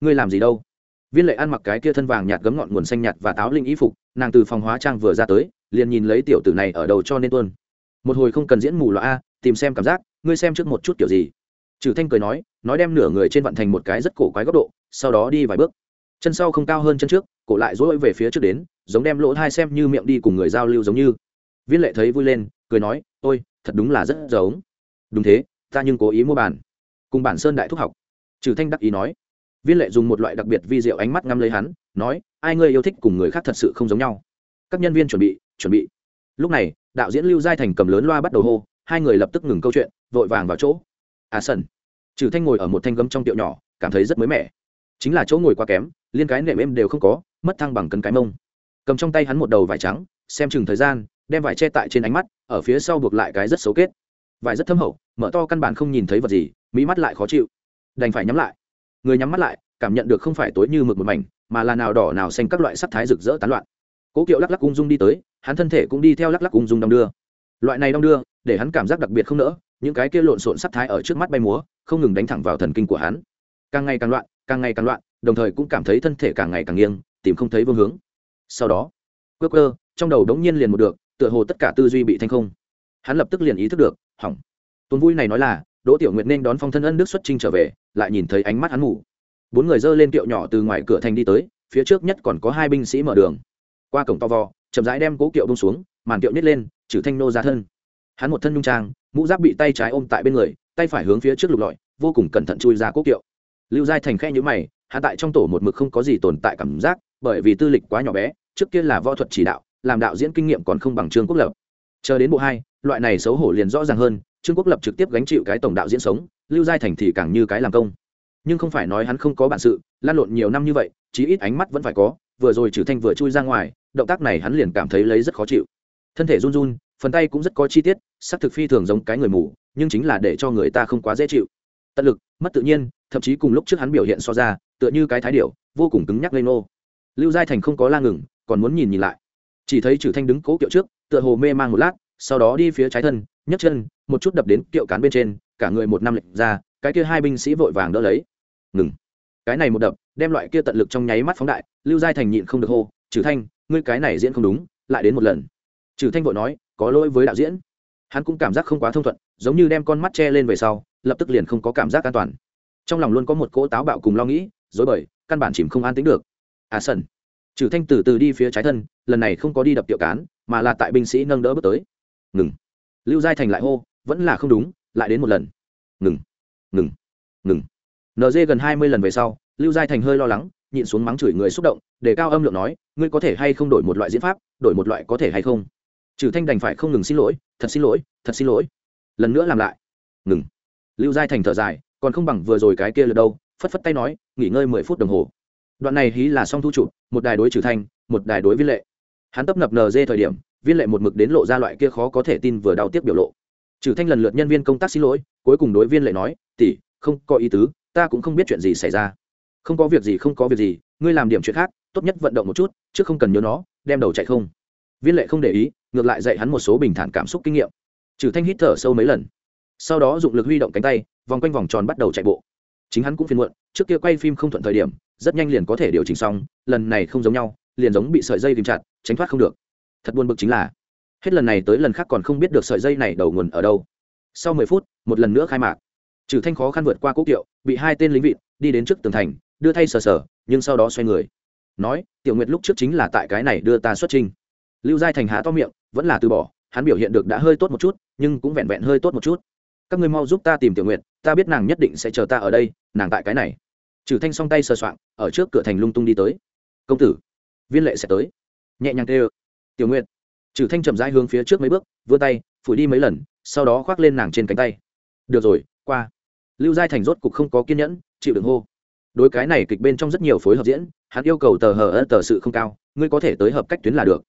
ngươi làm gì đâu? Viên lệ ăn mặc cái kia thân vàng nhạt gấm ngọn nguồn xanh nhạt và táo linh y phục, nàng từ phòng hóa trang vừa ra tới, liền nhìn lấy tiểu tử này ở đầu cho nên tuân một hồi không cần diễn mù loa a, tìm xem cảm giác, ngươi xem trước một chút kiểu gì trừ thanh cười nói nói đem nửa người trên vận thành một cái rất cổ quái góc độ sau đó đi vài bước. Chân sau không cao hơn chân trước cổ lại dỗi về phía trước đến giống đem lỗ thai xem như miệng đi cùng người giao lưu giống như. Viên lệ thấy vui lên cười nói ôi thật đúng là rất giống. Đúng thế ta nhưng cố ý mua bản, cùng bản sơn đại thúc học. Trừ thanh đắc ý nói. Viên lệ dùng một loại đặc biệt vi diệu ánh mắt ngắm lấy hắn nói ai ngươi yêu thích cùng người khác thật sự không giống nhau. Các nhân viên chuẩn bị chuẩn bị. Lúc này đạo diễn lưu giai thành cầm lớn loa bắt đầu hô hai người lập tức ngừng câu chuyện vội vàng vào chỗ à sân trừ thanh ngồi ở một thanh gấm trong tiệu nhỏ, cảm thấy rất mới mẻ. Chính là chỗ ngồi quá kém, liên cái nệm em đều không có, mất thăng bằng cân cái mông. Cầm trong tay hắn một đầu vải trắng, xem chừng thời gian, đem vải che tại trên ánh mắt, ở phía sau buộc lại cái rất xấu kết. Vải rất thâm hậu, mở to căn bản không nhìn thấy vật gì, mỹ mắt lại khó chịu. Đành phải nhắm lại. Người nhắm mắt lại, cảm nhận được không phải tối như mực một mảnh, mà là nào đỏ nào xanh các loại sắc thái rực rỡ tán loạn. Cố kiệu lắc lắc ung dung đi tới, hắn thân thể cũng đi theo lắc lắc ung dung đong đưa. Loại này đong đưa để hắn cảm giác đặc biệt không nỡ, những cái kia lộn xộn sắc thái ở trước mắt bay múa, không ngừng đánh thẳng vào thần kinh của hắn. Càng ngày càng loạn, càng ngày càng loạn, đồng thời cũng cảm thấy thân thể càng ngày càng nghiêng, tìm không thấy vương hướng. Sau đó, quơ quơ, trong đầu đống nhiên liền một được, tựa hồ tất cả tư duy bị thanh không. Hắn lập tức liền ý thức được, hỏng. Tuần vui này nói là, đỗ tiểu nguyệt nên đón phong thân ân đức xuất trinh trở về, lại nhìn thấy ánh mắt hắn ngủ. Bốn người dơ lên kiệu nhỏ từ ngoài cửa thành đi tới, phía trước nhất còn có hai binh sĩ mở đường. Qua cổng to vò chậm rãi đem cố kiệu bông xuống, màn kiệu nhét lên, trừ thanh nô ra thân hắn một thân nhung trang, mũ giáp bị tay trái ôm tại bên người, tay phải hướng phía trước lục lọi, vô cùng cẩn thận chui ra quốc kiệu. Lưu giai thành khe nhữ mày hạ tại trong tổ một mực không có gì tồn tại cảm giác, bởi vì tư lịch quá nhỏ bé, trước kia là võ thuật chỉ đạo, làm đạo diễn kinh nghiệm còn không bằng trương quốc lập. Chờ đến bộ hai, loại này xấu hổ liền rõ ràng hơn, trương quốc lập trực tiếp gánh chịu cái tổng đạo diễn sống, lưu giai thành thì càng như cái làm công. Nhưng không phải nói hắn không có bản sự, lan lộn nhiều năm như vậy, chí ít ánh mắt vẫn phải có, vừa rồi trừ thanh vừa chui ra ngoài, động tác này hắn liền cảm thấy lấy rất khó chịu. Thân thể run run phần tay cũng rất có chi tiết, sắc thực phi thường giống cái người mù, nhưng chính là để cho người ta không quá dễ chịu. Tận lực, mất tự nhiên, thậm chí cùng lúc trước hắn biểu hiện so ra, tựa như cái thái điệu vô cùng cứng nhắc lên nô lưu giai thành không có la ngừng, còn muốn nhìn nhìn lại. Chỉ thấy trừ thanh đứng cố kiệu trước, tựa hồ mê man một lát, sau đó đi phía trái thân, nhấc chân, một chút đập đến kiệu cán bên trên, cả người một năm lệnh ra, cái kia hai binh sĩ vội vàng đỡ lấy. Ngừng. Cái này một đập, đem loại kia tận lực trong nháy mắt phóng đại, lưu giai thành nhịn không được hô trừ thanh, ngươi cái này diễn không đúng, lại đến một lần trừ thanh vội nói, có lỗi với đạo diễn. Hắn cũng cảm giác không quá thông thuận, giống như đem con mắt che lên về sau, lập tức liền không có cảm giác an toàn. Trong lòng luôn có một cỗ táo bạo cùng lo nghĩ, dối bời, căn bản chìm không an tính được. À sần. Trừ thanh từ từ đi phía trái thân, lần này không có đi đập tiệu cán, mà là tại binh sĩ nâng đỡ bước tới. Ngừng. Lưu giai thành lại hô, vẫn là không đúng, lại đến một lần. Ngừng. Ngừng. Ngừng. Nd gần hai mươi lần về sau, lưu giai thành hơi lo lắng, nhịn xuống mắng chửi người xúc động, để cao âm lượng nói, ngươi có thể hay không đổi một loại diễn pháp, đổi một loại có thể hay không? Trừ thanh đành phải không ngừng xin lỗi, thật xin lỗi, thật xin lỗi. Lần nữa làm lại. Ngừng. Lưu giai thành thở dài, còn không bằng vừa rồi cái kia lượt đâu, phất phất tay nói, nghỉ ngơi mười phút đồng hồ. Đoạn này hí là song thu chụp một đài đối trừ thanh, một đài đối viên lệ. Hắn tấp nập nờ dê thời điểm, viên lệ một mực đến lộ ra loại kia khó có thể tin vừa đau tiếp biểu lộ. Trừ thanh lần lượt nhân viên công tác xin lỗi, cuối cùng đối viên lệ nói, tỷ, không có ý tứ, ta cũng không biết chuyện gì xảy ra. Không có việc gì, không có việc gì, ngươi làm điểm chuyện khác, tốt nhất vận động một chút, chứ không cần nhớ nó, đem đầu chạy không. Viên lệ không để ý ngược lại dạy hắn một số bình thản cảm xúc kinh nghiệm. Trừ thanh hít thở sâu mấy lần, sau đó dụng lực huy động cánh tay, vòng quanh vòng tròn bắt đầu chạy bộ. Chính hắn cũng phiền muộn, trước kia quay phim không thuận thời điểm, rất nhanh liền có thể điều chỉnh xong, lần này không giống nhau, liền giống bị sợi dây kìm chặt, tránh thoát không được. Thật buồn bực chính là, hết lần này tới lần khác còn không biết được sợi dây này đầu nguồn ở đâu. Sau mười phút, một lần nữa khai mạc. Trừ thanh khó khăn vượt qua cố kiệu, bị hai tên lính vịt đi đến trước tường thành, đưa thay sờ sờ, nhưng sau đó xoay người. Nói, tiểu nguyệt lúc trước chính là tại cái này đưa ta xuất trình lưu giai thành há to miệng, vẫn là từ bỏ, hắn biểu hiện được đã hơi tốt một chút, nhưng cũng vẹn vẹn hơi tốt một chút. Các ngươi mau giúp ta tìm tiểu nguyệt, ta biết nàng nhất định sẽ chờ ta ở đây, nàng tại cái này. Trừ thanh song tay sờ soạng, ở trước cửa thành lung tung đi tới. Công tử, viên lệ sẽ tới. Nhẹ nhàng kêu. tiểu nguyệt, trừ thanh chậm rãi hướng phía trước mấy bước, vươn tay, phủi đi mấy lần, sau đó khoác lên nàng trên cánh tay. Được rồi, qua. Lưu giai thành rốt cục không có kiên nhẫn, chịu đựng hô. Đối cái này kịch bên trong rất nhiều phối hợp diễn, hắn yêu cầu tờ hờ ân tờ sự không cao, ngươi có thể tới hợp cách tuyến là được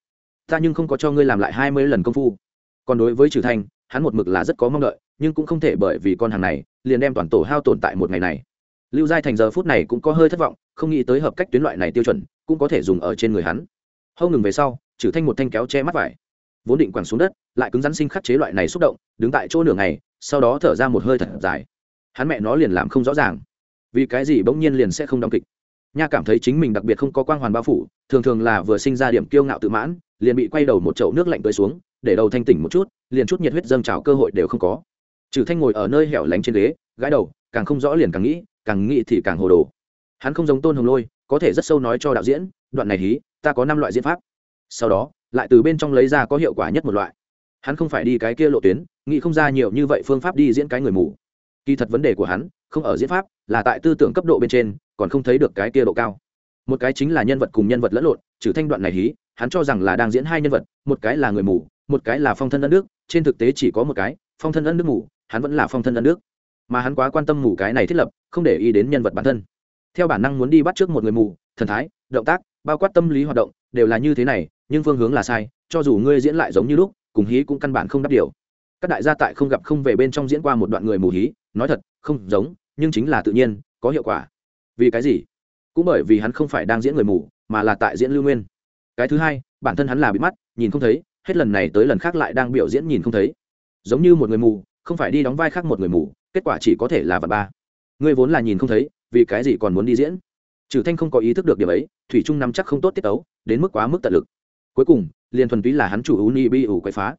ta nhưng không có cho ngươi làm lại hai mươi lần công phu. Còn đối với trừ thanh hắn một mực là rất có mong đợi, nhưng cũng không thể bởi vì con hàng này, liền đem toàn tổ hao tồn tại một ngày này. Lưu giai thành giờ phút này cũng có hơi thất vọng, không nghĩ tới hợp cách tuyến loại này tiêu chuẩn, cũng có thể dùng ở trên người hắn. Hâu ngừng về sau trừ thanh một thanh kéo che mắt vải. Vốn định quẳng xuống đất, lại cứng rắn sinh khắc chế loại này xúc động, đứng tại chỗ nửa ngày, sau đó thở ra một hơi thật dài. Hắn mẹ nó liền làm không rõ ràng. Vì cái gì bỗng nhiên liền sẽ không đóng kịch? Nha cảm thấy chính mình đặc biệt không có quang hoàn bao phủ, thường thường là vừa sinh ra điểm kiêu ngạo tự mãn, liền bị quay đầu một chậu nước lạnh tới xuống, để đầu thanh tỉnh một chút, liền chút nhiệt huyết dâng trào cơ hội đều không có. Trừ thanh ngồi ở nơi hẻo lánh trên ghế, gãi đầu, càng không rõ liền càng nghĩ càng nghĩ thì càng hồ đồ. Hắn không giống tôn hồng lôi, có thể rất sâu nói cho đạo diễn, đoạn này hí, ta có năm loại diễn pháp. Sau đó, lại từ bên trong lấy ra có hiệu quả nhất một loại. Hắn không phải đi cái kia lộ tuyến, nghĩ không ra nhiều như vậy phương pháp đi diễn cái người mù. Kỳ thật vấn đề của hắn, không ở diễn pháp, là tại tư tưởng cấp độ bên trên còn không thấy được cái kia độ cao. Một cái chính là nhân vật cùng nhân vật lẫn lộn, trừ thanh đoạn này hí, hắn cho rằng là đang diễn hai nhân vật, một cái là người mù, một cái là phong thân ân nước trên thực tế chỉ có một cái, phong thân ân nước mù, hắn vẫn là phong thân ân nước mà hắn quá quan tâm mù cái này thiết lập, không để ý đến nhân vật bản thân. Theo bản năng muốn đi bắt trước một người mù, thần thái, động tác, bao quát tâm lý hoạt động, đều là như thế này, nhưng phương hướng là sai, cho dù ngươi diễn lại giống như lúc, cùng hí cũng căn bản không đáp điều. Các đại gia tại không gặp không về bên trong diễn qua một đoạn người mù hí, nói thật, không giống, nhưng chính là tự nhiên, có hiệu quả vì cái gì? Cũng bởi vì hắn không phải đang diễn người mù mà là tại diễn lưu nguyên. Cái thứ hai bản thân hắn là bị mắt nhìn không thấy hết lần này tới lần khác lại đang biểu diễn nhìn không thấy. Giống như một người mù không phải đi đóng vai khác một người mù kết quả chỉ có thể là vật ba. Ngươi vốn là nhìn không thấy vì cái gì còn muốn đi diễn? Trừ thanh không có ý thức được điểm ấy thủy trung nắm chắc không tốt tiết tấu, đến mức quá mức tận lực. Cuối cùng liền thuần túy là hắn chủ ưu ni bi ủ quậy phá.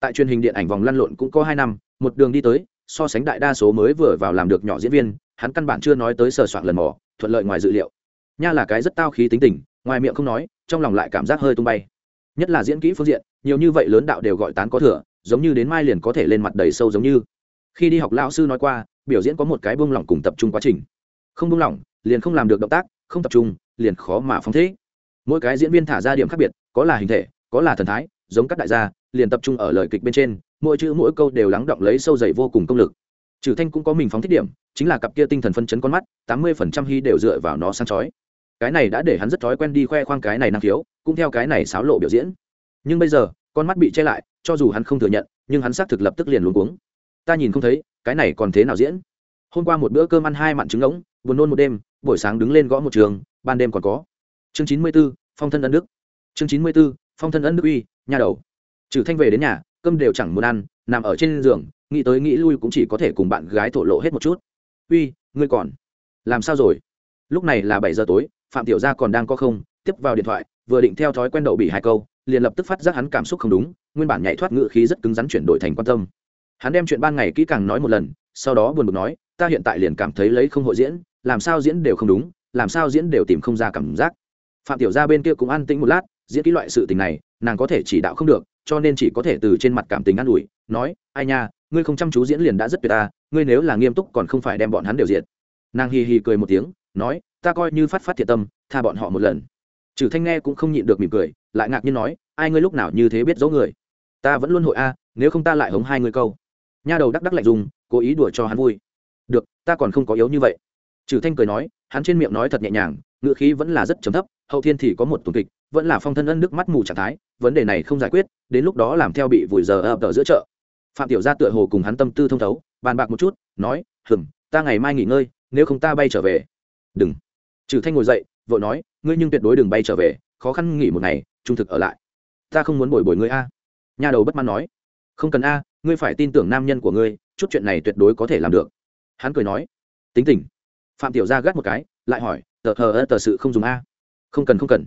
Tại truyền hình điện ảnh vòng lăn lộn cũng có hai năm một đường đi tới so sánh đại đa số mới vừa vào làm được nhỏ diễn viên hắn căn bản chưa nói tới sờ soạn lần mò, thuận lợi ngoài dự liệu. Nha là cái rất tao khí tính tình, ngoài miệng không nói, trong lòng lại cảm giác hơi tung bay. Nhất là diễn kỹ phương diện, nhiều như vậy lớn đạo đều gọi tán có thừa, giống như đến mai liền có thể lên mặt đầy sâu giống như. Khi đi học lão sư nói qua, biểu diễn có một cái buông lỏng cùng tập trung quá trình. Không buông lỏng, liền không làm được động tác, không tập trung, liền khó mà phóng thế mỗi cái diễn viên thả ra điểm khác biệt, có là hình thể, có là thần thái, giống các đại gia, liền tập trung ở lời kịch bên trên, mỗi chữ mỗi câu đều lắng động lấy sâu dày vô cùng công lực trừ thanh cũng có mình phóng thích điểm, chính là cặp kia tinh thần phân chấn con mắt, tám mươi phần trăm hy đều dựa vào nó sáng chói. Cái này đã để hắn rất thói quen đi khoe khoang cái này năng khiếu, cũng theo cái này xáo lộ biểu diễn. Nhưng bây giờ, con mắt bị che lại, cho dù hắn không thừa nhận, nhưng hắn xác thực lập tức liền luống cuống. Ta nhìn không thấy, cái này còn thế nào diễn? Hôm qua một bữa cơm ăn hai mặn trứng ngỗng, buồn nôn một đêm, buổi sáng đứng lên gõ một trường, ban đêm còn có. Chương chín mươi b ố phong thân ân đức. Chương chín mươi b ố phong thân ân đức uy, nhà đầu. Trừ thanh về đến nhà, cơm đều chẳng muốn ăn, nằm ở trên giường nghĩ tới nghĩ lui cũng chỉ có thể cùng bạn gái thổ lộ hết một chút. Uy, ngươi còn làm sao rồi? Lúc này là bảy giờ tối, phạm tiểu gia còn đang có không, tiếp vào điện thoại, vừa định theo thói quen đậu bị hai câu, liền lập tức phát giác hắn cảm xúc không đúng, nguyên bản nhảy thoát ngự khí rất cứng rắn chuyển đổi thành quan tâm. Hắn đem chuyện ban ngày kỹ càng nói một lần, sau đó buồn bực nói, ta hiện tại liền cảm thấy lấy không hội diễn, làm sao diễn đều không đúng, làm sao diễn đều tìm không ra cảm giác. Phạm tiểu gia bên kia cũng an tĩnh một lát, diễn kỹ loại sự tình này, nàng có thể chỉ đạo không được, cho nên chỉ có thể từ trên mặt cảm tình an ủi, nói, ai nha ngươi không chăm chú diễn liền đã rất tuyệt ta, ngươi nếu là nghiêm túc còn không phải đem bọn hắn đều diệt. Nàng hì hì cười một tiếng, nói, ta coi như phát phát thiệt tâm, tha bọn họ một lần. Trừ thanh nghe cũng không nhịn được mỉm cười, lại ngạc nhiên nói, ai ngươi lúc nào như thế biết dấu người? Ta vẫn luôn hội a, nếu không ta lại hống hai ngươi câu. Nha đầu đắc đắc lạnh dùng, cố ý đùa cho hắn vui. Được, ta còn không có yếu như vậy. Trừ thanh cười nói, hắn trên miệng nói thật nhẹ nhàng ngựa khí vẫn là rất trầm thấp, hậu thiên thì có một tuần kịch, vẫn là phong thân ân nước mắt mù trạng thái, vấn đề này không giải quyết, đến lúc đó làm theo bị vùi giờ ập ở giữa chợ phạm tiểu gia tựa hồ cùng hắn tâm tư thông thấu, bàn bạc một chút, nói, hừm, ta ngày mai nghỉ ngơi, nếu không ta bay trở về. Đừng. Trừ thanh ngồi dậy, vội nói, ngươi nhưng tuyệt đối đừng bay trở về, khó khăn nghỉ một ngày, trung thực ở lại. Ta không muốn bồi bồi ngươi a. Nhà đầu bất mãn nói, không cần a, ngươi phải tin tưởng nam nhân của ngươi, chút chuyện này tuyệt đối có thể làm được. Hắn cười nói, tính tình. Phạm tiểu gia gắt một cái, lại hỏi, tờ hờ tờ sự không dùng a? Không cần không cần.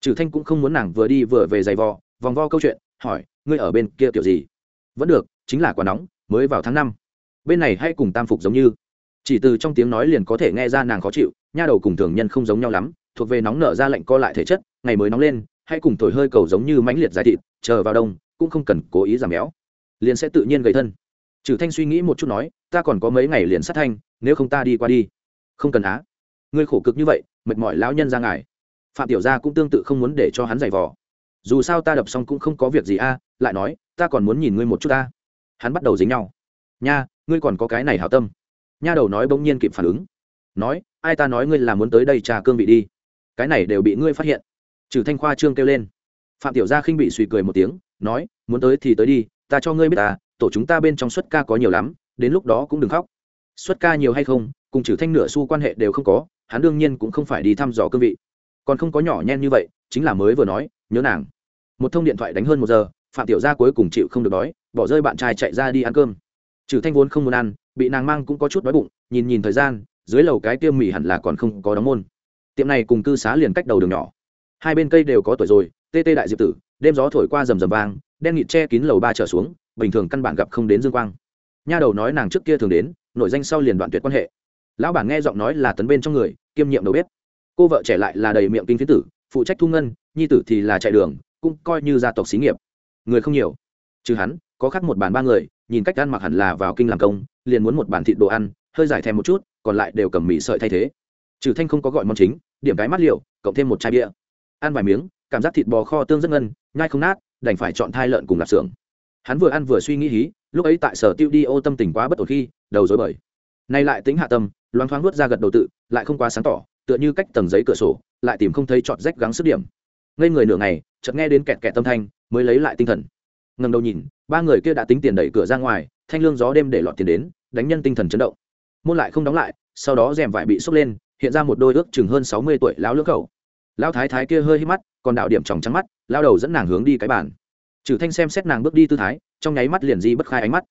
Trừ thanh cũng không muốn nàng vừa đi vừa về giày vò, vòng vo câu chuyện, hỏi, ngươi ở bên kia kiểu gì? Vẫn được chính là quả nóng, mới vào tháng năm. Bên này hay cùng tam phục giống như. Chỉ từ trong tiếng nói liền có thể nghe ra nàng khó chịu, nha đầu cùng thường nhân không giống nhau lắm, thuộc về nóng nở ra lạnh co lại thể chất, ngày mới nóng lên, hay cùng thổi hơi cầu giống như mãnh liệt giải thịt, chờ vào đông, cũng không cần cố ý giảm béo. Liền sẽ tự nhiên gầy thân. Trừ thanh suy nghĩ một chút nói, ta còn có mấy ngày liền sát thanh, nếu không ta đi qua đi. Không cần á. Ngươi khổ cực như vậy, mệt mỏi lão nhân ra ngài. Phạm tiểu gia cũng tương tự không muốn để cho hắn giày vò. Dù sao ta đập xong cũng không có việc gì a, lại nói, ta còn muốn nhìn ngươi một chút ta hắn bắt đầu dính nhau. Nha, ngươi còn có cái này hảo tâm. Nha đầu nói bỗng nhiên kịp phản ứng. Nói, ai ta nói ngươi là muốn tới đây trà cương vị đi? Cái này đều bị ngươi phát hiện. Trừ thanh khoa trương kêu lên. Phạm tiểu gia khinh bị suy cười một tiếng, nói, muốn tới thì tới đi, ta cho ngươi biết ta tổ chúng ta bên trong xuất ca có nhiều lắm, đến lúc đó cũng đừng khóc. Xuất ca nhiều hay không, cùng trừ thanh nửa xu quan hệ đều không có, hắn đương nhiên cũng không phải đi thăm dò cương vị. Còn không có nhỏ nhen như vậy, chính là mới vừa nói, nhớ nàng. Một thông điện thoại đánh hơn một giờ, phạm tiểu gia cuối cùng chịu không được đói bỏ rơi bạn trai chạy ra đi ăn cơm. Trừ thanh vốn không muốn ăn, bị nàng mang cũng có chút đói bụng, nhìn nhìn thời gian, dưới lầu cái tiêm mì hẳn là còn không có đóng môn. Tiệm này cùng cư xá liền cách đầu đường nhỏ. Hai bên cây đều có tuổi rồi, tê tê đại diệp tử, đêm gió thổi qua rầm rầm vang, đen nghịt che kín lầu ba trở xuống, bình thường căn bản gặp không đến dương quang. Nha đầu nói nàng trước kia thường đến, nổi danh sau liền đoạn tuyệt quan hệ. Lão bản nghe giọng nói là tấn bên trong người, kiêm nhiệm đầu bếp. Cô vợ trẻ lại là đầy miệng kinh phiến tử, phụ trách thu ngân, nhi tử thì là chạy đường, cũng coi như gia tộc xí nghiệp. Người không nhiều, trừ hắn có khác một bàn ba người, nhìn cách ăn mặc hẳn là vào kinh làm công, liền muốn một bàn thịt đồ ăn, hơi giải thèm một chút, còn lại đều cầm mì sợi thay thế. Trừ thanh không có gọi món chính, điểm cái mắt liệu, cộng thêm một chai bia. Ăn vài miếng, cảm giác thịt bò kho tương rất ngân, nhai không nát, đành phải chọn thai lợn cùng lạp xưởng. Hắn vừa ăn vừa suy nghĩ hí, lúc ấy tại sở tiêu đi ô tâm tình quá bất ổn khi, đầu dối bời. Nay lại tính hạ tâm, loáng thoáng nuốt ra gật đầu tự, lại không quá sáng tỏ, tựa như cách tầng giấy cửa sổ, lại tìm không thấy chọt rách gắng sức điểm. Ngây người nửa ngày, chợt nghe đến kẹt kẹt tâm thanh, mới lấy lại tinh thần. Ngẩng đầu nhìn ba người kia đã tính tiền đẩy cửa ra ngoài, thanh lương gió đêm để lọt tiền đến, đánh nhân tinh thần chấn động. Môn lại không đóng lại, sau đó rèm vải bị xốc lên, hiện ra một đôi ước chừng hơn sáu mươi tuổi lão lưỡng khẩu lão thái thái kia hơi hít mắt, còn đạo điểm tròng trắng mắt, lao đầu dẫn nàng hướng đi cái bàn. Trừ thanh xem xét nàng bước đi tư thái, trong nháy mắt liền di bất khai ánh mắt.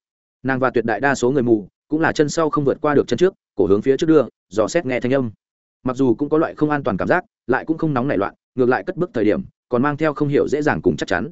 Nàng và tuyệt đại đa số người mù, cũng là chân sau không vượt qua được chân trước, cổ hướng phía trước đưa, dò xét nghe thanh âm. Mặc dù cũng có loại không an toàn cảm giác, lại cũng không nóng nảy loạn, ngược lại cất bước thời điểm, còn mang theo không hiểu dễ dàng cùng chắc chắn.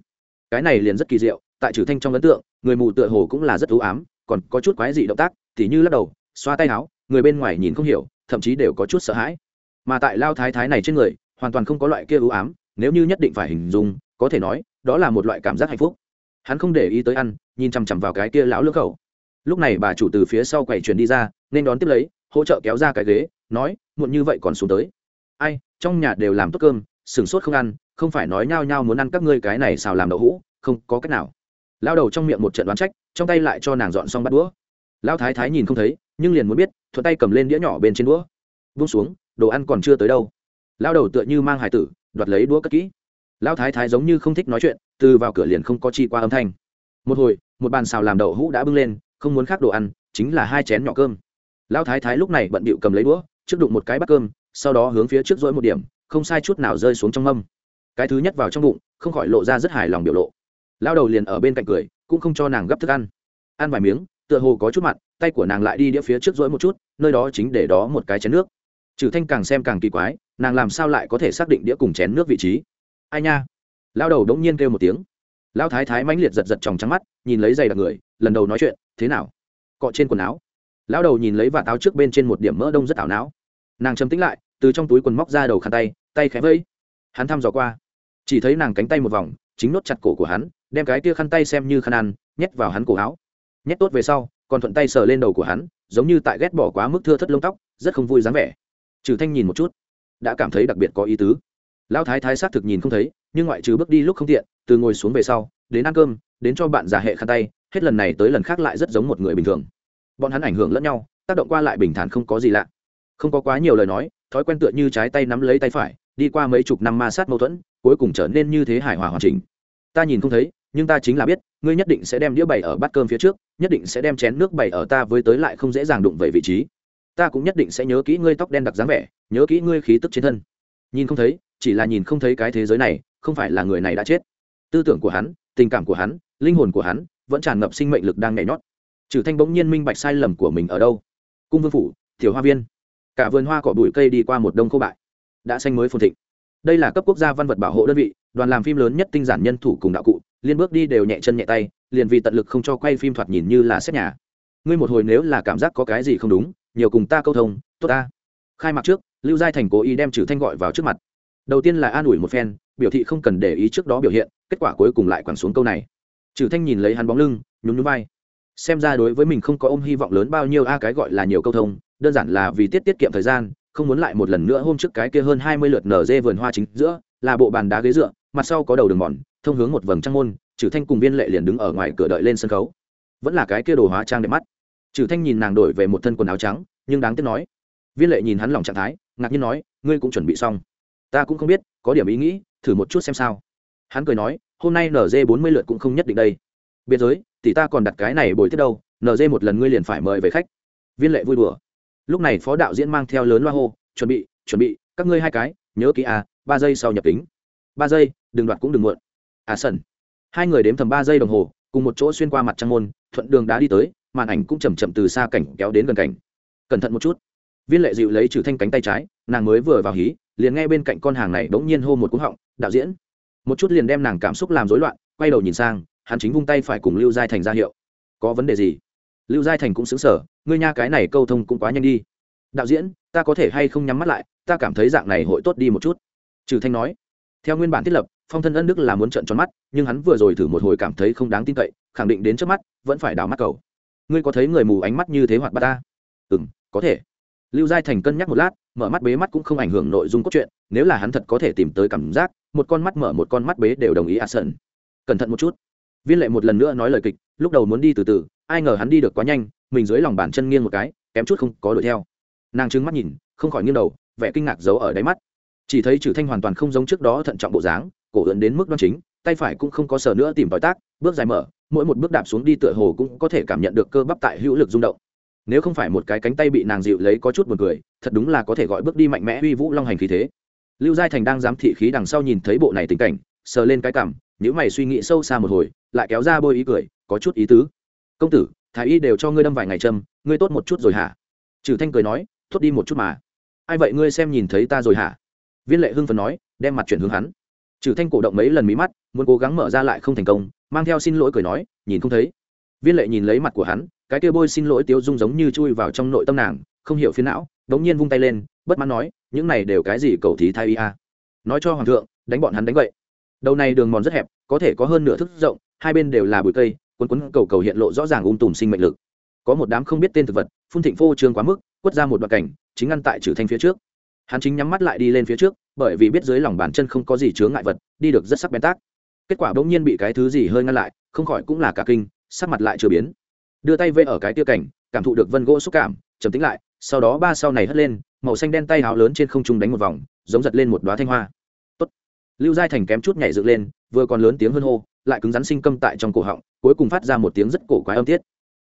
Cái này liền rất kỳ diệu tại trừ thanh trong ấn tượng, người mù tựa hồ cũng là rất ưu ám, còn có chút quái dị động tác thì như lắc đầu, xoa tay áo, người bên ngoài nhìn không hiểu, thậm chí đều có chút sợ hãi. Mà tại lao thái thái này trên người, hoàn toàn không có loại kia ưu ám, nếu như nhất định phải hình dung, có thể nói, đó là một loại cảm giác hạnh phúc. Hắn không để ý tới ăn, nhìn chằm chằm vào cái kia lão lưỡng khẩu. Lúc này bà chủ từ phía sau quầy truyền đi ra, nên đón tiếp lấy, hỗ trợ kéo ra cái ghế, nói, muộn như vậy còn xuống tới. Ai, trong nhà đều làm tốt cơm sửng sốt không ăn, không phải nói nhao nhao muốn ăn các ngươi cái này xào làm đậu hũ, không có cách nào lao đầu trong miệng một trận đoán trách, trong tay lại cho nàng dọn xong bắt đũa. Lao thái thái nhìn không thấy, nhưng liền muốn biết, thuận tay cầm lên đĩa nhỏ bên trên đũa. Vung xuống, đồ ăn còn chưa tới đâu. Lao đầu tựa như mang hải tử, đoạt lấy đũa cất kỹ. Lao thái thái giống như không thích nói chuyện, từ vào cửa liền không có chi qua âm thanh. Một hồi, một bàn xào làm đậu hũ đã bưng lên, không muốn khác đồ ăn, chính là hai chén nhỏ cơm. Lao thái thái lúc này bận bịu cầm lấy đũa, trước đụng một cái bát cơm, sau đó hướng phía trước dỗi một điểm, không sai chút nào rơi xuống trong mâm. Cái thứ nhất vào trong bụng, không khỏi lộ ra rất hài lòng biểu lộ lao đầu liền ở bên cạnh cười, cũng không cho nàng gấp thức ăn. Ăn vài miếng, tựa hồ có chút mặn, tay của nàng lại đi đĩa phía trước rỗi một chút, nơi đó chính để đó một cái chén nước. Trừ thanh càng xem càng kỳ quái, nàng làm sao lại có thể xác định đĩa cùng chén nước vị trí? Ai nha? Lao đầu đống nhiên kêu một tiếng. Lao thái thái mãnh liệt giật giật tròng trắng mắt, nhìn lấy giày đặc người, lần đầu nói chuyện, thế nào? Cọ trên quần áo? Lao đầu nhìn lấy và táo trước bên trên một điểm mỡ đông rất ảo não. Nàng chấm tính lại, từ trong túi quần móc ra đầu khăn tay tay khẽ vẫy. Hắn thăm dò qua, chỉ thấy nàng cánh tay một vòng chính nốt chặt cổ của hắn, đem cái tia khăn tay xem như khăn ăn, nhét vào hắn cổ áo. Nhét tốt về sau, còn thuận tay sờ lên đầu của hắn, giống như tại ghét bỏ quá mức thưa thất lông tóc, rất không vui dáng vẻ. Trừ thanh nhìn một chút, đã cảm thấy đặc biệt có ý tứ. Lão thái thái xác thực nhìn không thấy, nhưng ngoại trừ bước đi lúc không tiện, từ ngồi xuống về sau, đến ăn cơm, đến cho bạn già hệ khăn tay, hết lần này tới lần khác lại rất giống một người bình thường. Bọn hắn ảnh hưởng lẫn nhau, tác động qua lại bình thản không có gì lạ. Không có quá nhiều lời nói, thói quen tựa như trái tay nắm lấy tay phải, đi qua mấy chục năm ma sát mâu thuẫn cuối cùng trở nên như thế hài hòa hoàn chỉnh. Ta nhìn không thấy, nhưng ta chính là biết, ngươi nhất định sẽ đem đĩa bày ở bát cơm phía trước, nhất định sẽ đem chén nước bày ở ta với tới lại không dễ dàng đụng về vị trí. Ta cũng nhất định sẽ nhớ kỹ ngươi tóc đen đặc dáng vẻ, nhớ kỹ ngươi khí tức trên thân. Nhìn không thấy, chỉ là nhìn không thấy cái thế giới này, không phải là người này đã chết. Tư tưởng của hắn, tình cảm của hắn, linh hồn của hắn vẫn tràn ngập sinh mệnh lực đang nhảy nhót. Trừ thanh bỗng nhiên minh bạch sai lầm của mình ở đâu. Cung vương phủ, tiểu hoa viên. Cả vườn hoa cỏ bụi cây đi qua một đông khô bại. Đã xanh mới phồn thịnh đây là cấp quốc gia văn vật bảo hộ đơn vị, đoàn làm phim lớn nhất tinh giản nhân thủ cùng đạo cụ, liên bước đi đều nhẹ chân nhẹ tay, liền vì tận lực không cho quay phim thoạt nhìn như là xét nhà. Ngươi một hồi nếu là cảm giác có cái gì không đúng, nhiều cùng ta câu thông, tốt ta. Khai mạc trước, lưu giai thành cố ý đem trừ thanh gọi vào trước mặt. Đầu tiên là an ủi một phen, biểu thị không cần để ý trước đó biểu hiện, kết quả cuối cùng lại quẳng xuống câu này. Trừ thanh nhìn lấy hắn bóng lưng, nhún nhún vai. Xem ra đối với mình không có ôm hy vọng lớn bao nhiêu a, cái gọi là nhiều câu thông, đơn giản là vì tiết tiết kiệm thời gian không muốn lại một lần nữa hôm trước cái kia hơn hai mươi lượt nở dê vườn hoa chính giữa, là bộ bàn đá ghế dựa, mặt sau có đầu đường mòn, thông hướng một vầng trăng môn trừ thanh cùng viên lệ liền đứng ở ngoài cửa đợi lên sân khấu. Vẫn là cái kia đồ hóa trang đẹp mắt. Trừ thanh nhìn nàng đổi về một thân quần áo trắng, nhưng đáng tiếc nói. Viên lệ nhìn hắn lòng trạng thái, ngạc nhiên nói, ngươi cũng chuẩn bị xong. Ta cũng không biết, có điểm ý nghĩ, thử một chút xem sao. Hắn cười nói, hôm nay nz bốn mươi lượt cũng không nhất định đây. Biệt giới, tỷ ta còn đặt cái này bồi tiếp đâu nz một lần ngươi liền phải mời về khách. Viên lệ vui đùa lúc này phó đạo diễn mang theo lớn loa hô, chuẩn bị chuẩn bị, các ngươi hai cái, nhớ kỹ à ba giây sau nhập tính ba giây, đừng đoạt cũng đừng muộn. À sần. Hai người đếm thầm ba giây đồng hồ, cùng một chỗ xuyên qua mặt trăng môn, thuận đường đã đi tới, màn ảnh cũng chầm chậm từ xa cảnh kéo đến gần cảnh. Cẩn thận một chút. Viên lệ dịu lấy trừ thanh cánh tay trái, nàng mới vừa vào hí, liền nghe bên cạnh con hàng này bỗng nhiên hô một cú họng, đạo diễn. Một chút liền đem nàng cảm xúc làm rối loạn, quay đầu nhìn sang, hắn chính vung tay phải cùng lưu giai thành ra hiệu. Có vấn đề gì? Lưu giai thành cũng xứng sở ngươi nha, cái này câu thông cũng quá nhanh đi. Đạo diễn, ta có thể hay không nhắm mắt lại? Ta cảm thấy dạng này hội tốt đi một chút. Trừ thanh nói. Theo nguyên bản thiết lập, phong thân ân đức là muốn trận tròn mắt, nhưng hắn vừa rồi thử một hồi cảm thấy không đáng tin cậy, khẳng định đến trước mắt, vẫn phải đào mắt cầu. Ngươi có thấy người mù ánh mắt như thế hoạt bát ta? Ừ có thể. Lưu giai thành cân nhắc một lát, mở mắt bế mắt cũng không ảnh hưởng nội dung cốt truyện, nếu là hắn thật có thể tìm tới cảm giác, một con mắt mở một con mắt bế đều đồng ý a sơn cẩn thận một chút viên lệ một lần nữa nói lời kịch, lúc đầu muốn đi từ từ, ai ngờ hắn đi được quá nhanh, mình dưới lòng bàn chân nghiêng một cái, kém chút không có đuổi theo. Nàng trứng mắt nhìn, không khỏi nghiêng đầu, vẻ kinh ngạc giấu ở đáy mắt. Chỉ thấy trừ thanh hoàn toàn không giống trước đó thận trọng bộ dáng, cổ ưỡn đến mức đoan chính, tay phải cũng không có sờ nữa tìm tòi tác, bước dài mở, mỗi một bước đạp xuống đi tựa hồ cũng có thể cảm nhận được cơ bắp tại hữu lực rung động. Nếu không phải một cái cánh tay bị nàng dịu lấy có chút buồn cười, thật đúng là có thể gọi bước đi mạnh mẽ uy vũ long hành khí thế. Lưu giai thành đang giám thị khí đằng sau nhìn thấy bộ này tình cảnh, sờ lên cái cảm những mày suy nghĩ sâu xa một hồi lại kéo ra bôi ý cười, có chút ý tứ. Công tử, thái y đều cho ngươi đâm vài ngày châm, ngươi tốt một chút rồi hả? Trừ thanh cười nói thốt đi một chút mà. Ai vậy ngươi xem nhìn thấy ta rồi hả? Viên lệ hưng phần nói, đem mặt chuyển hướng hắn. Trừ thanh cổ động mấy lần mí mắt, muốn cố gắng mở ra lại không thành công, mang theo xin lỗi cười nói, nhìn không thấy. Viên lệ nhìn lấy mặt của hắn, cái kia bôi xin lỗi tiếu dung giống như chui vào trong nội tâm nàng, không hiểu phiến não, đống nhiên vung tay lên, bất mãn nói, những này đều cái gì cầu thí thai a? Nói cho hoàng thượng, đánh bọn hắn đánh vậy đầu này đường mòn rất hẹp, có thể có hơn nửa thức rộng hai bên đều là bụi cây quấn quấn cầu cầu hiện lộ rõ ràng ung tùm sinh mệnh lực. Có một đám không biết tên thực vật, phun thịnh phô trương quá mức, quất ra một đoạn cảnh, chính ngăn tại trừ thanh phía trước. Hắn chính nhắm mắt lại đi lên phía trước, bởi vì biết dưới lòng bàn chân không có gì chướng ngại vật, đi được rất sắc bén tác. Kết quả bỗng nhiên bị cái thứ gì hơi ngăn lại, không khỏi cũng là cả kinh, sắc mặt lại chưa biến. Đưa tay vây ở cái tia cảnh, cảm thụ được vân gỗ xúc cảm, trầm tính lại, sau đó ba sau này hất lên, màu xanh đen tay háo lớn trên không trung đánh một vòng, giống giật lên một đoá thanh hoa lưu giai thành kém chút nhảy dựng lên, vừa còn lớn tiếng hơn hô, lại cứng rắn sinh câm tại trong cổ họng, cuối cùng phát ra một tiếng rất cổ quái âm tiết.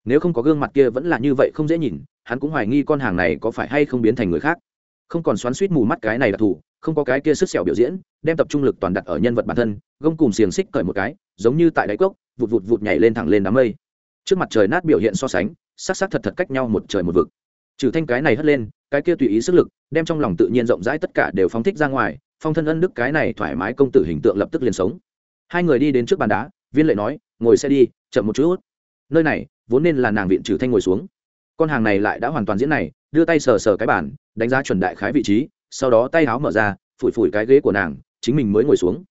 Nếu không có gương mặt kia vẫn là như vậy không dễ nhìn, hắn cũng hoài nghi con hàng này có phải hay không biến thành người khác. Không còn xoắn suýt mù mắt cái này đặc thù không có cái kia sức sẹo biểu diễn, đem tập trung lực toàn đặt ở nhân vật bản thân, gông cùng xiềng xích cởi một cái, giống như tại đáy cốc, vụt vụt vụt nhảy lên thẳng lên đám mây. Trước mặt trời nát biểu hiện so sánh, sắc sắc thật thật cách nhau một trời một vực. Trừ thanh cái này hất lên, cái kia tùy ý sức lực, đem trong lòng tự nhiên rộng rãi tất cả đều phóng thích ra ngoài phong thân ân đức cái này thoải mái công tử hình tượng lập tức liền sống. Hai người đi đến trước bàn đá, viên lệ nói, ngồi xe đi, chậm một chút. Nơi này, vốn nên là nàng viện trừ thanh ngồi xuống. Con hàng này lại đã hoàn toàn diễn này, đưa tay sờ sờ cái bàn, đánh giá chuẩn đại khái vị trí, sau đó tay áo mở ra, phủi phủi cái ghế của nàng, chính mình mới ngồi xuống.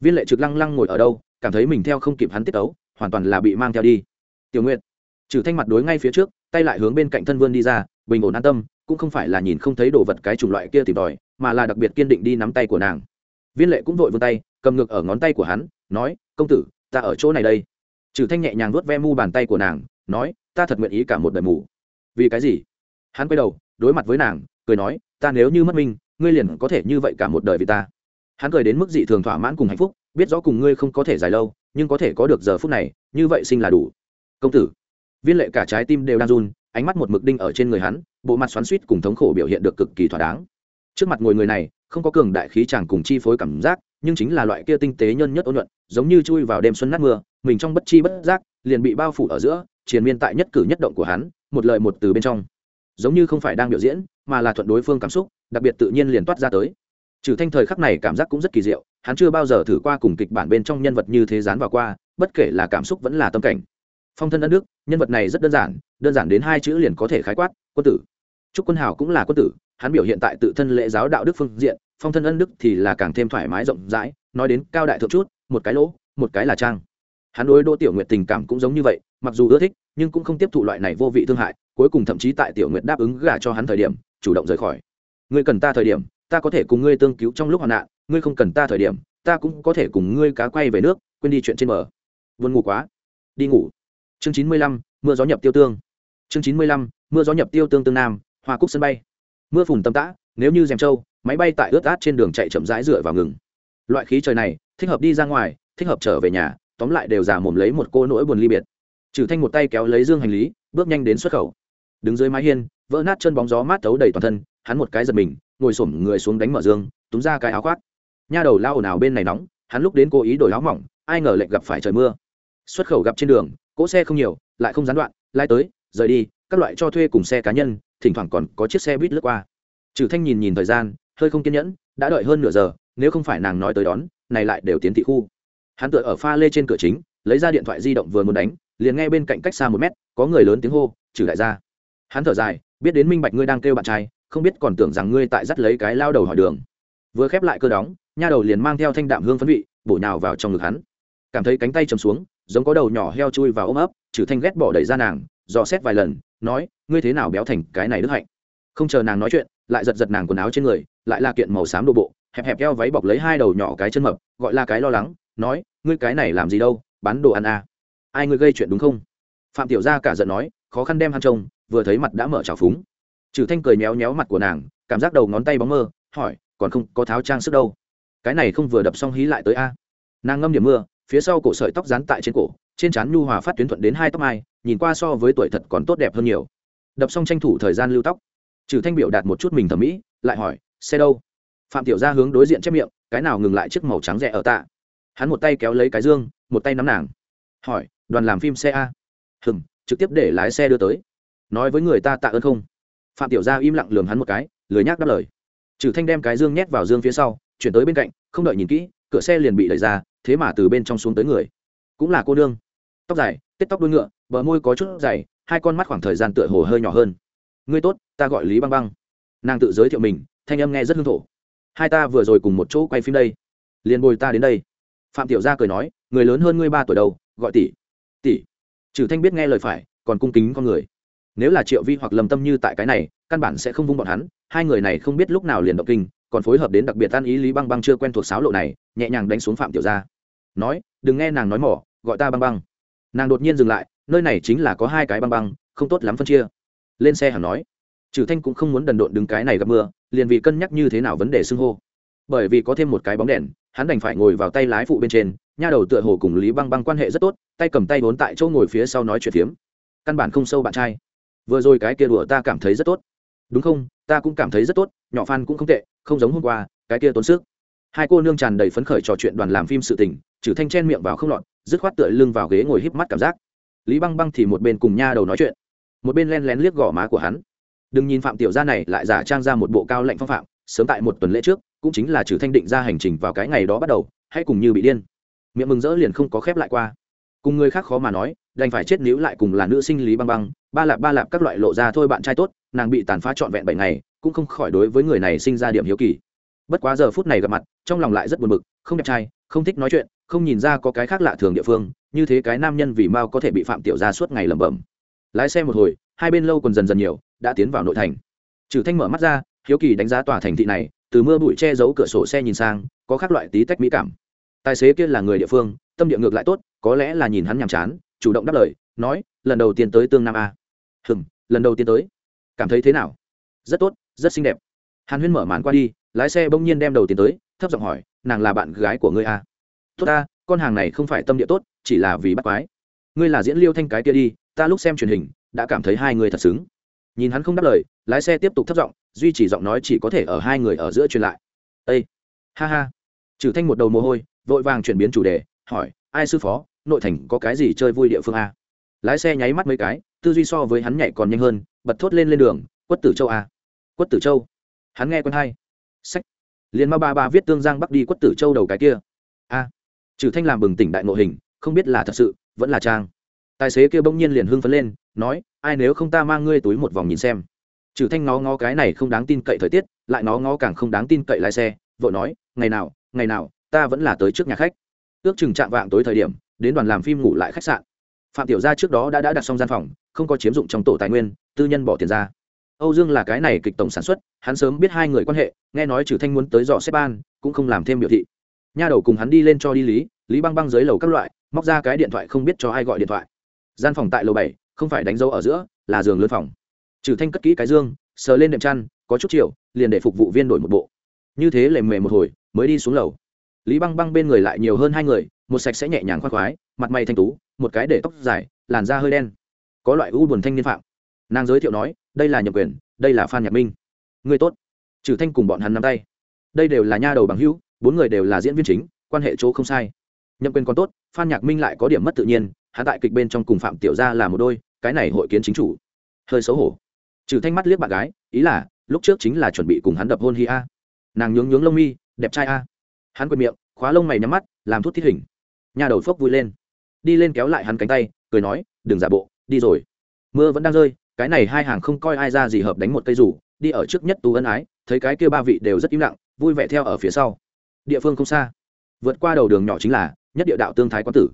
Viên lệ trực lăng lăng ngồi ở đâu, cảm thấy mình theo không kịp hắn tiết tấu, hoàn toàn là bị mang theo đi. Tiểu nguyện trừ thanh mặt đối ngay phía trước, tay lại hướng bên cạnh thân vươn đi ra, bình ổn an tâm cũng không phải là nhìn không thấy đồ vật cái chủng loại kia tìm tòi, mà là đặc biệt kiên định đi nắm tay của nàng. Viên lệ cũng vội vươn tay, cầm ngược ở ngón tay của hắn, nói, công tử, ta ở chỗ này đây. Trừ thanh nhẹ nhàng vuốt ve mu bàn tay của nàng, nói, ta thật nguyện ý cả một đời mù. Vì cái gì? Hắn quay đầu, đối mặt với nàng, cười nói, ta nếu như mất minh, ngươi liền có thể như vậy cả một đời vì ta. Hắn cười đến mức dị thường thỏa mãn cùng hạnh phúc, biết rõ cùng ngươi không có thể dài lâu, nhưng có thể có được giờ phút này, như vậy sinh là đủ. Công tử. Viên lệ cả trái tim đều đang run ánh mắt một mực đinh ở trên người hắn, bộ mặt xoắn suýt cùng thống khổ biểu hiện được cực kỳ thỏa đáng. Trước mặt ngồi người này, không có cường đại khí chàng cùng chi phối cảm giác, nhưng chính là loại kia tinh tế nhân nhất ôn nhuận, giống như chui vào đêm xuân nát mưa, mình trong bất chi bất giác, liền bị bao phủ ở giữa, triền miên tại nhất cử nhất động của hắn, một lời một từ bên trong. Giống như không phải đang biểu diễn, mà là thuận đối phương cảm xúc, đặc biệt tự nhiên liền toát ra tới. Trừ thanh thời khắc này cảm giác cũng rất kỳ diệu, hắn chưa bao giờ thử qua cùng kịch bản bên trong nhân vật như thế dán vào qua, bất kể là cảm xúc vẫn là tâm cảnh phong thân ân đức, nhân vật này rất đơn giản đơn giản đến hai chữ liền có thể khái quát, quân tử. Trúc quân hào cũng là quân tử, hắn biểu hiện tại tự thân lễ giáo đạo đức phương diện, phong thân ân đức thì là càng thêm thoải mái rộng rãi, nói đến cao đại thượng chút, một cái lỗ, một cái là trang. Hắn đối đỗ tiểu nguyệt tình cảm cũng giống như vậy, mặc dù ưa thích, nhưng cũng không tiếp thụ loại này vô vị thương hại, cuối cùng thậm chí tại tiểu nguyệt đáp ứng gả cho hắn thời điểm, chủ động rời khỏi. Ngươi cần ta thời điểm, ta có thể cùng ngươi tương cứu trong lúc hoạn nạn, ngươi không cần ta thời điểm, ta cũng có thể cùng ngươi cá quay về nước, quên đi chuyện trên bờ. Vươn ngủ quá. Đi ngủ chương chín mươi lăm, mưa gió nhập tiêu tương. Chương chín mươi lăm, mưa gió nhập tiêu tương tương nam, hoa cúc sân bay. Mưa phùn tầm tã, nếu như dèm trâu, máy bay tại ướt át trên đường chạy chậm rãi dựa vào ngừng. Loại khí trời này, thích hợp đi ra ngoài, thích hợp trở về nhà, tóm lại đều giả mồm lấy một cô nỗi buồn ly biệt. Trừ thanh một tay kéo lấy dương hành lý, bước nhanh đến xuất khẩu. Đứng dưới mái hiên, vỡ nát chân bóng gió mát thấu đầy toàn thân, hắn một cái giật mình, ngồi xổm người xuống đánh mở dương, túm ra cái áo khoác. Nha đầu lao ồn ào bên này nóng, hắn lúc đến cố ý đổi áo mỏng, ai ngờ lệnh gặp phải trời mưa. Xuất khẩu gặp trên đường cỗ xe không nhiều, lại không gián đoạn lai tới, rời đi, các loại cho thuê cùng xe cá nhân, thỉnh thoảng còn có chiếc xe buýt lướt qua. Trừ thanh nhìn nhìn thời gian, hơi không kiên nhẫn, đã đợi hơn nửa giờ, nếu không phải nàng nói tới đón, này lại đều tiến thị khu. Hắn tựa ở pha lê trên cửa chính, lấy ra điện thoại di động vừa muốn đánh, liền nghe bên cạnh cách xa một mét, có người lớn tiếng hô, trừ đại gia. Hắn thở dài, biết đến minh bạch ngươi đang kêu bạn trai, không biết còn tưởng rằng ngươi tại dắt lấy cái lao đầu hỏi đường. Vừa khép lại cơ đóng, nha đầu liền mang theo thanh đạm hương phấn vị, bổ nhào vào trong ngực hắn. Cảm thấy cánh tay chầm xuống giống có đầu nhỏ heo chui vào ôm ấp, trừ thanh ghét bỏ đẩy ra nàng, dò xét vài lần, nói, ngươi thế nào béo thành cái này đức hạnh? Không chờ nàng nói chuyện, lại giật giật nàng quần áo trên người, lại là kiện màu xám đồ bộ, hẹp hẹp eo váy bọc lấy hai đầu nhỏ cái chân mập, gọi là cái lo lắng, nói, ngươi cái này làm gì đâu, bán đồ ăn à. ai ngươi gây chuyện đúng không? Phạm tiểu gia cả giận nói, khó khăn đem hắn trông, vừa thấy mặt đã mở trào phúng. Trừ thanh cười méo méo mặt của nàng, cảm giác đầu ngón tay bóng mơ, hỏi, còn không có tháo trang sức đâu? Cái này không vừa đập xong hí lại tới a? Nàng ngâm điểm mưa phía sau cổ sợi tóc dán tại trên cổ, trên trán nhu hòa phát tuyến thuận đến hai tóc mai, nhìn qua so với tuổi thật còn tốt đẹp hơn nhiều. Đập xong tranh thủ thời gian lưu tóc. Trừ thanh biểu đạt một chút mình thẩm mỹ, lại hỏi, xe đâu? Phạm tiểu gia hướng đối diện chép miệng, cái nào ngừng lại chiếc màu trắng rẻ ở tạ? Hắn một tay kéo lấy cái dương, một tay nắm nàng. Hỏi, đoàn làm phim xe a? Hừng trực tiếp để lái xe đưa tới. Nói với người ta tạ ơn không? Phạm tiểu gia im lặng lườm hắn một cái, lười nhác đáp lời. Trừ thanh đem cái dương nhét vào dương phía sau, chuyển tới bên cạnh, không đợi nhìn kỹ, cửa xe liền bị đẩy ra thế mà từ bên trong xuống tới người. Cũng là cô nương. Tóc dài, tết tóc đuôi ngựa, bờ môi có chút dày, hai con mắt khoảng thời gian tựa hồ hơi nhỏ hơn. Ngươi tốt, ta gọi lý băng băng. Nàng tự giới thiệu mình, thanh âm nghe rất hương thổ. Hai ta vừa rồi cùng một chỗ quay phim đây. Liền bồi ta đến đây. Phạm tiểu gia cười nói, người lớn hơn ngươi ba tuổi đầu gọi tỷ. Tỷ. Trừ thanh biết nghe lời phải, còn cung kính con người. Nếu là triệu vi hoặc lầm tâm như tại cái này, căn bản sẽ không vung bọn hắn, hai người này không biết lúc nào liền động kinh, còn phối hợp đến đặc biệt tan ý lý băng băng chưa quen thuộc sáo lộ này, nhẹ nhàng đánh xuống phạm tiểu gia nói, đừng nghe nàng nói mỏ, gọi ta băng băng. Nàng đột nhiên dừng lại, nơi này chính là có hai cái băng băng, không tốt lắm phân chia. Lên xe hẳn nói. Trừ thanh cũng không muốn đần độn đứng cái này gặp mưa, liền vì cân nhắc như thế nào vấn đề xưng hô. Bởi vì có thêm một cái bóng đèn, hắn đành phải ngồi vào tay lái phụ bên trên, nha đầu tựa hồ cùng lý băng băng quan hệ rất tốt, tay cầm tay vốn tại chỗ ngồi phía sau nói chuyện phiếm. Căn bản không sâu bạn trai. Vừa rồi cái kia đùa ta cảm thấy rất tốt. Đúng không? Ta cũng cảm thấy rất tốt, nhỏ phan cũng không tệ, không giống hôm qua, cái kia tốn sức. Hai cô nương tràn đầy phấn khởi trò chuyện đoàn làm phim sự tình trừ thanh chen miệng vào không lọt, dứt khoát tựa lưng vào ghế ngồi híp mắt cảm giác. Lý băng băng thì một bên cùng nha đầu nói chuyện, một bên len lén liếc gò má của hắn. Đừng nhìn phạm tiểu gia này lại giả trang ra một bộ cao lệnh phong phạm, sớm tại một tuần lễ trước, cũng chính là trừ thanh định ra hành trình vào cái ngày đó bắt đầu hay cùng như bị điên. Miệng mừng rỡ liền không có khép lại qua. Cùng người khác khó mà nói, đành phải chết níu lại cùng là nữ sinh lý băng băng, ba lạp ba lạp các loại lộ ra thôi bạn trai tốt, nàng bị tàn phá trọn vẹn bảy ngày, cũng không khỏi đối với người này sinh ra điểm hiếu kỳ. Bất quá giờ phút này gặp mặt, trong lòng lại rất buồn bực, không đẹp trai không thích nói chuyện, không nhìn ra có cái khác lạ thường địa phương, như thế cái nam nhân vì mao có thể bị phạm tiểu ra suốt ngày lẩm bẩm. Lái xe một hồi, hai bên lâu còn dần dần nhiều, đã tiến vào nội thành. Trừ thanh mở mắt ra, hiếu kỳ đánh giá tòa thành thị này, từ mưa bụi che giấu cửa sổ xe nhìn sang, có các loại tí tách mỹ cảm. Tài xế kia là người địa phương, tâm địa ngược lại tốt, có lẽ là nhìn hắn nhàm chán, chủ động đáp lời, nói, lần đầu tiên tới tương nam a. Hừng lần đầu tiên tới. Cảm thấy thế nào? Rất tốt, rất xinh đẹp. Hàn huyên mở màn qua đi, lái xe bỗng nhiên đem đầu tiến tới, thấp giọng hỏi nàng là bạn gái của ngươi à? tốt ta, con hàng này không phải tâm địa tốt, chỉ là vì bắt quái. Ngươi là diễn liêu thanh cái kia đi, ta lúc xem truyền hình, đã cảm thấy hai người thật xứng. Nhìn hắn không đáp lời, lái xe tiếp tục thấp giọng, duy trì giọng nói chỉ có thể ở hai người ở giữa truyền lại. Ây ha ha. Trừ thanh một đầu mồ hôi, vội vàng chuyển biến chủ đề, hỏi, ai sư phó, nội thành có cái gì chơi vui địa phương a lái xe nháy mắt mấy cái, tư duy so với hắn nhảy còn nhanh hơn, bật thốt lên lên đường, quất tử châu a quất tử châu? Hắn nghe quen hay. Sách liền ma ba ba viết tương giang bắc đi quất tử châu đầu cái kia. A trừ thanh làm bừng tỉnh đại ngộ hình, không biết là thật sự, vẫn là trang. Tài xế kia bỗng nhiên liền hưng phấn lên, nói, ai nếu không ta mang ngươi túi một vòng nhìn xem. Trừ thanh ngó ngó cái này không đáng tin cậy thời tiết, lại ngó ngó càng không đáng tin cậy lái xe vợ nói, ngày nào ngày nào, ta vẫn là tới trước nhà khách. Ước chừng chạm vạng tối thời điểm, đến đoàn làm phim ngủ lại khách sạn. Phạm tiểu gia trước đó đã đã đặt xong gian phòng, không có chiếm dụng trong tổ tài nguyên, tư nhân bỏ tiền ra âu dương là cái này kịch tổng sản xuất, hắn sớm biết hai người quan hệ, nghe nói trừ thanh muốn tới dò xếp ban, cũng không làm thêm biểu thị. Nha đầu cùng hắn đi lên cho đi lý lý băng băng dưới lầu các loại, móc ra cái điện thoại không biết cho ai gọi điện thoại. Gian phòng tại lầu bảy, không phải đánh dấu ở giữa, là giường lớn phòng. Trừ thanh cất kỹ cái dương, sờ lên đệm chăn, có chút chiều, liền để phục vụ viên đổi một bộ. Như thế lề mề một hồi, mới đi xuống lầu. Lý băng băng bên người lại nhiều hơn hai người, một sạch sẽ nhẹ nhàng khoan khoái, mặt mày thanh tú, một cái để tóc dài, làn da hơi đen. Có loại u buồn thanh niên phạm. Nàng giới thiệu nói đây là Nhậm quyền, đây là phan nhạc minh. Người tốt. Trừ thanh cùng bọn hắn nắm tay. Đây đều là nha đầu bằng hữu, bốn người đều là diễn viên chính, quan hệ chỗ không sai. Nhậm quyền còn tốt, phan nhạc minh lại có điểm mất tự nhiên, hắn tại kịch bên trong cùng phạm tiểu gia là một đôi, cái này hội kiến chính chủ. Hơi xấu hổ. Trừ thanh mắt liếc bạn gái, ý là, lúc trước chính là chuẩn bị cùng hắn đập hôn hi a. Nàng nhướng nhướng lông mi, đẹp trai a. Hắn quệt miệng, khóa lông mày nhắm mắt, làm thuốc thiết hình. Nhà đầu phốc vui lên. Đi lên kéo lại hắn cánh tay, cười nói, đừng giả bộ, đi rồi. Mưa vẫn đang rơi cái này hai hàng không coi ai ra gì hợp đánh một cây rủ, đi ở trước nhất tú ân ái, thấy cái kia ba vị đều rất im lặng, vui vẻ theo ở phía sau. Địa phương không xa. Vượt qua đầu đường nhỏ chính là nhất địa đạo tương thái quán tử.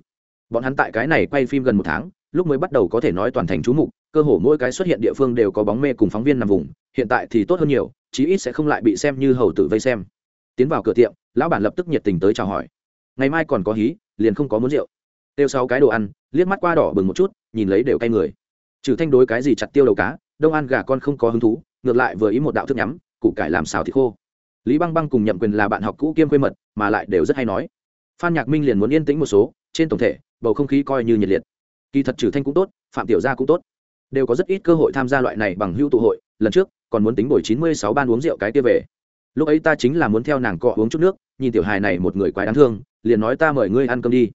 Bọn hắn tại cái này quay phim gần một tháng, lúc mới bắt đầu có thể nói toàn thành chú mục, cơ hồ mỗi cái xuất hiện địa phương đều có bóng mê cùng phóng viên nằm vùng, hiện tại thì tốt hơn nhiều, chí ít sẽ không lại bị xem như hầu tử vây xem. Tiến vào cửa tiệm, lão bản lập tức nhiệt tình tới chào hỏi. Ngày mai còn có hí, liền không có muốn rượu. Tiêu sáu cái đồ ăn, liếc mắt qua đỏ bừng một chút, nhìn lấy đều cay người trừ thanh đối cái gì chặt tiêu đầu cá, đông ăn gà con không có hứng thú, ngược lại vừa ý một đạo thức nhắm, củ cải làm xào thịt khô. Lý băng băng cùng nhậm quyền là bạn học cũ kiêm quê mật, mà lại đều rất hay nói. Phan nhạc minh liền muốn yên tĩnh một số, trên tổng thể, bầu không khí coi như nhiệt liệt. Kỳ thật trừ thanh cũng tốt, phạm tiểu gia cũng tốt. Đều có rất ít cơ hội tham gia loại này bằng hữu tụ hội, lần trước, còn muốn tính buổi chín mươi sáu ban uống rượu cái kia về. Lúc ấy ta chính là muốn theo nàng cọ uống chút nước, nhìn tiểu hài này một người quái đáng thương, liền nói ta mời ngươi ăn cơm đi.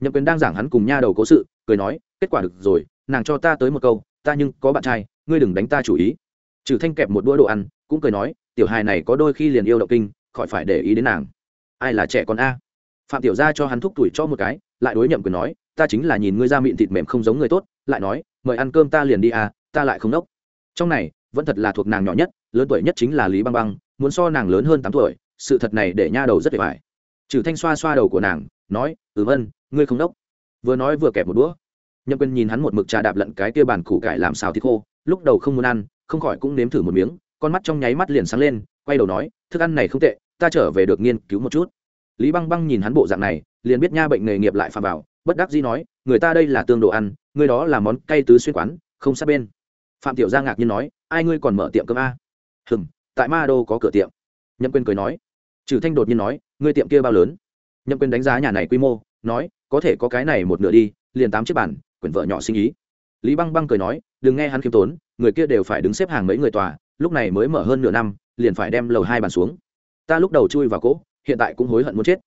Nhậm quyền đang giảng hắn cùng nha đầu cố sự, cười nói, kết quả được rồi nàng cho ta tới một câu, ta nhưng có bạn trai, ngươi đừng đánh ta chủ ý. Trừ thanh kẹp một đũa đồ ăn, cũng cười nói, tiểu hài này có đôi khi liền yêu động kinh, khỏi phải để ý đến nàng. Ai là trẻ con a? Phạm tiểu gia cho hắn thúc tuổi cho một cái, lại đối nhậm quyền nói, ta chính là nhìn ngươi ra miệng thịt mềm không giống người tốt, lại nói, mời ăn cơm ta liền đi à ta lại không đốc. Trong này, vẫn thật là thuộc nàng nhỏ nhất, lớn tuổi nhất chính là lý băng băng, muốn so nàng lớn hơn tám tuổi, sự thật này để nha đầu rất để phải trừ thanh xoa xoa đầu của nàng, nói ừ vân, ngươi không đốc. Vừa nói vừa kẹp một đũa nhậm quyền nhìn hắn một mực trà đạp lận cái kia bàn củ cải làm xào thịt khô, lúc đầu không muốn ăn, không khỏi cũng nếm thử một miếng, con mắt trong nháy mắt liền sáng lên, quay đầu nói, thức ăn này không tệ, ta trở về được nghiên cứu một chút. Lý băng băng nhìn hắn bộ dạng này, liền biết nha bệnh nghề nghiệp lại phạm vào, bất đắc dĩ nói, người ta đây là tương đồ ăn, người đó là món cay tứ xuyên quán, không sát bên. Phạm tiểu gia ngạc nhiên nói, ai ngươi còn mở tiệm cơm a? Hừng tại ma đô có cửa tiệm. Nhậm quyền cười nói. Trừ thanh đột nhiên nói, ngươi tiệm kia bao lớn? Nhậm quyền đánh giá nhà này quy mô, nói, có thể có cái này một nửa đi, liền tám chiếc bản quyển vợ nhỏ sinh ý. Lý băng băng cười nói, đừng nghe hắn khiêm tốn, người kia đều phải đứng xếp hàng mấy người tòa, lúc này mới mở hơn nửa năm, liền phải đem lầu hai bàn xuống. Ta lúc đầu chui vào cỗ, hiện tại cũng hối hận muốn chết.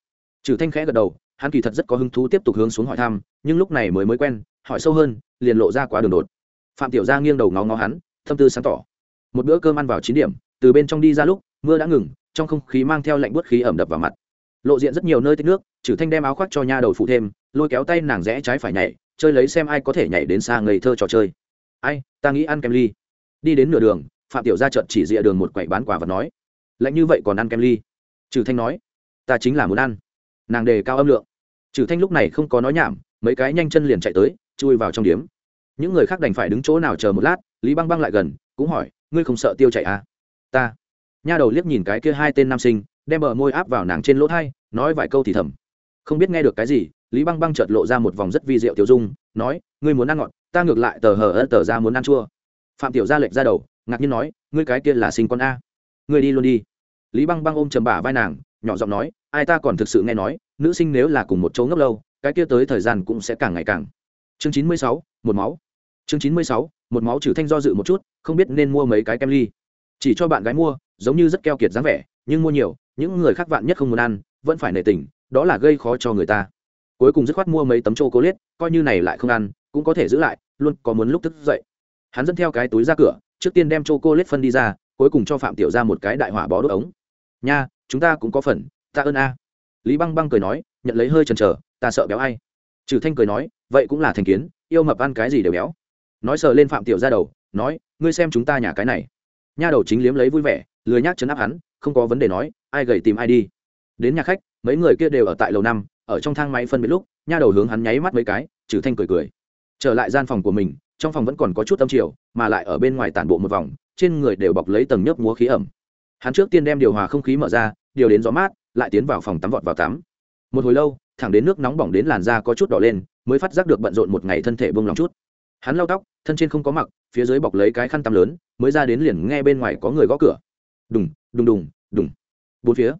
Trừ thanh khẽ gật đầu, hắn kỳ thật rất có hứng thú tiếp tục hướng xuống hỏi thăm, nhưng lúc này mới mới quen, hỏi sâu hơn, liền lộ ra quá đường đột. Phạm tiểu gia nghiêng đầu ngó ngó hắn, thâm tư sáng tỏ. Một bữa cơm ăn vào chín điểm, từ bên trong đi ra lúc, mưa đã ngừng, trong không khí mang theo lạnh buốt khí ẩm đập vào mặt. Lộ diện rất nhiều nơi tích nước, trừ thanh đem áo khoác cho nha đầu phụ thêm, lôi kéo tay nàng rẽ trái phải nhảy chơi lấy xem ai có thể nhảy đến xa ngây thơ trò chơi. Ai, ta nghĩ ăn kem ly. Đi đến nửa đường, phạm tiểu gia trợn chỉ dịa đường một quầy bán quả và nói, lạnh như vậy còn ăn kem ly? Trừ thanh nói, ta chính là muốn ăn. Nàng đề cao âm lượng. Trừ thanh lúc này không có nói nhảm, mấy cái nhanh chân liền chạy tới, chui vào trong điếm. Những người khác đành phải đứng chỗ nào chờ một lát, lý băng băng lại gần, cũng hỏi, ngươi không sợ tiêu chạy à? Ta. Nha đầu liếc nhìn cái kia hai tên nam sinh, đem bờ môi áp vào nàng trên lỗ thai, nói vài câu thì thầm. Không biết nghe được cái gì lý băng băng chợt lộ ra một vòng rất vi diệu tiểu dung, nói, ngươi muốn ăn ngọt, ta ngược lại tờ hờ ơ tờ ra muốn ăn chua. Phạm tiểu ra lệnh ra đầu, ngạc nhiên nói, ngươi cái kia là sinh con a. Ngươi đi luôn đi. Lý băng băng ôm chầm bả vai nàng, nhỏ giọng nói, ai ta còn thực sự nghe nói, nữ sinh nếu là cùng một chỗ ngốc lâu, cái kia tới thời gian cũng sẽ càng ngày càng. Chương chín mươi sáu, một máu. Chương chín mươi sáu, một máu trừ thanh do dự một chút, không biết nên mua mấy cái kem ly. Chỉ cho bạn gái mua, giống như rất keo kiệt dáng vẻ, nhưng mua nhiều, những người khác vạn nhất không muốn ăn, vẫn phải nể tình, đó là gây khó cho người ta cuối cùng dứt khoát mua mấy tấm chô cố liết coi như này lại không ăn, cũng có thể giữ lại, luôn có muốn lúc thức dậy. Hắn dẫn theo cái túi ra cửa, trước tiên đem chô cô liết phân đi ra, cuối cùng cho phạm tiểu ra một cái đại hỏa bó đốt ống. Nha, chúng ta cũng có phần ta ơn a. Lý băng băng cười nói, nhận lấy hơi chần chờ, ta sợ béo ai. trừ thanh cười nói, vậy cũng là thành kiến, yêu mập ăn cái gì đều béo. Nói sờ lên phạm tiểu ra đầu, nói, ngươi xem chúng ta nhà cái này. Nha đầu chính liếm lấy vui vẻ, lười nhác chấn áp hắn, không có vấn đề nói, ai gầy tìm ai đi. Đến nhà khách, mấy người kia đều ở tại lầu năm ở trong thang máy phân biệt lúc nha đầu hướng hắn nháy mắt mấy cái trừ thanh cười cười. Trở lại gian phòng của mình trong phòng vẫn còn có chút âm chiều mà lại ở bên ngoài tản bộ một vòng trên người đều bọc lấy tầng nhớp múa khí ẩm. Hắn trước tiên đem điều hòa không khí mở ra điều đến gió mát lại tiến vào phòng tắm vọt vào tắm. Một hồi lâu thẳng đến nước nóng bỏng đến làn da có chút đỏ lên mới phát giác được bận rộn một ngày thân thể bông lòng chút. Hắn lau tóc thân trên không có mặc phía dưới bọc lấy cái khăn tắm lớn mới ra đến liền nghe bên ngoài có người gõ cửa. Đùng đùng đùng đùng. Bốn phía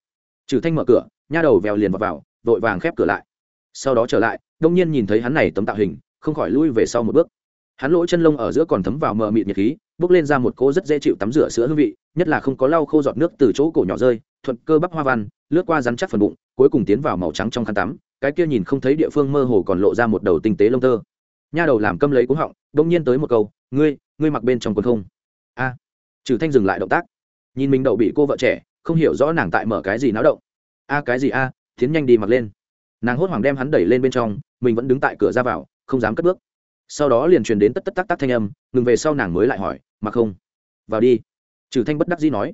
trừ thanh mở cửa nha đầu vèo liền vào, vào vội vàng khép cửa lại. Sau đó trở lại, đông nhiên nhìn thấy hắn này tấm tạo hình, không khỏi lui về sau một bước. Hắn lỗ chân lông ở giữa còn thấm vào mờ mịt nhiệt khí, bốc lên ra một cô rất dễ chịu tắm rửa sữa hương vị, nhất là không có lau khô giọt nước từ chỗ cổ nhỏ rơi, thuận cơ bắp hoa văn, lướt qua rắn chắc phần bụng, cuối cùng tiến vào màu trắng trong khăn tắm, cái kia nhìn không thấy địa phương mơ hồ còn lộ ra một đầu tinh tế lông tơ. Nha đầu làm câm lấy cúng họng, đông nhiên tới một câu, ngươi ngươi mặc bên trong quần không? A. Trừ thanh dừng lại động tác. Nhìn mình đậu bị cô vợ trẻ, không hiểu rõ nàng tại mở cái gì náo động. A, cái gì a? Tiến nhanh đi mặc lên. Nàng hốt hoảng đem hắn đẩy lên bên trong, mình vẫn đứng tại cửa ra vào, không dám cất bước. Sau đó liền truyền đến tất tất tắc tắc thanh âm, ngừng về sau nàng mới lại hỏi, mặc không? Vào đi. Trừ thanh bất đắc dĩ nói.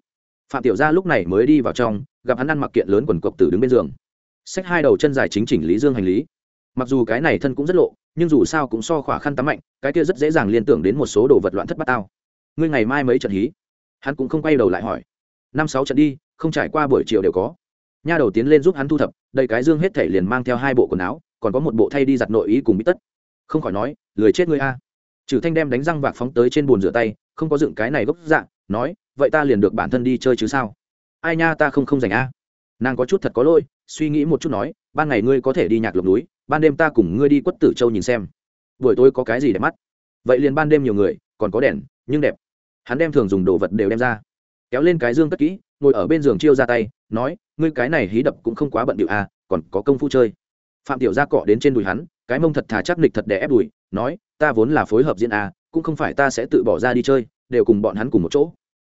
Phạm tiểu gia lúc này mới đi vào trong, gặp hắn ăn mặc kiện lớn quần cộc tử đứng bên giường. Xách hai đầu chân dài chính chỉnh lý dương hành lý. Mặc dù cái này thân cũng rất lộ, nhưng dù sao cũng so khỏa khăn tắm mạnh, cái kia rất dễ dàng liên tưởng đến một số đồ vật loạn thất bát tao. Ngươi ngày mai mấy trận hí? Hắn cũng không quay đầu lại hỏi. Năm sáu trận đi, không trải qua buổi chiều đều có nha đầu tiến lên giúp hắn thu thập đầy cái dương hết thể liền mang theo hai bộ quần áo, còn có một bộ thay đi giặt nội ý cùng bít tất. Không khỏi nói, lười chết ngươi a. Trừ thanh đem đánh răng vạc phóng tới trên bồn rửa tay, không có dựng cái này gốc dạng nói, vậy ta liền được bản thân đi chơi chứ sao? Ai nha, ta không không dành a. Nàng có chút thật có lỗi, suy nghĩ một chút nói, ban ngày ngươi có thể đi nhạc lục núi, ban đêm ta cùng ngươi đi quất tử châu nhìn xem. Buổi tối có cái gì đẹp mắt? Vậy liền ban đêm nhiều người, còn có đèn, nhưng đẹp. Hắn đem thường dùng đồ vật đều đem ra, kéo lên cái dương cất kỹ ngồi ở bên giường chiêu ra tay, nói, ngươi cái này hí đập cũng không quá bận điệu à còn có công phu chơi. Phạm tiểu gia cọ đến trên đùi hắn, cái mông thật thà chắc nịch thật đè ép đùi, nói, ta vốn là phối hợp diễn à cũng không phải ta sẽ tự bỏ ra đi chơi, đều cùng bọn hắn cùng một chỗ.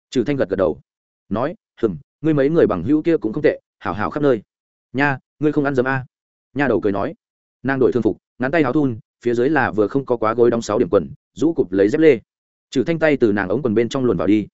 Trừ thanh gật gật đầu, nói, hừm, ngươi mấy người bằng hữu kia cũng không tệ, hảo hảo khắp nơi. Nha, ngươi không ăn dấm à. nha đầu cười nói. Nàng đổi thương phục, ngắn tay háo thun, phía dưới là vừa không có quá gối đóng sáu điểm quần, rũ cụp lấy dép lê. Trừ thanh tay từ nàng ống quần bên trong luồn vào đi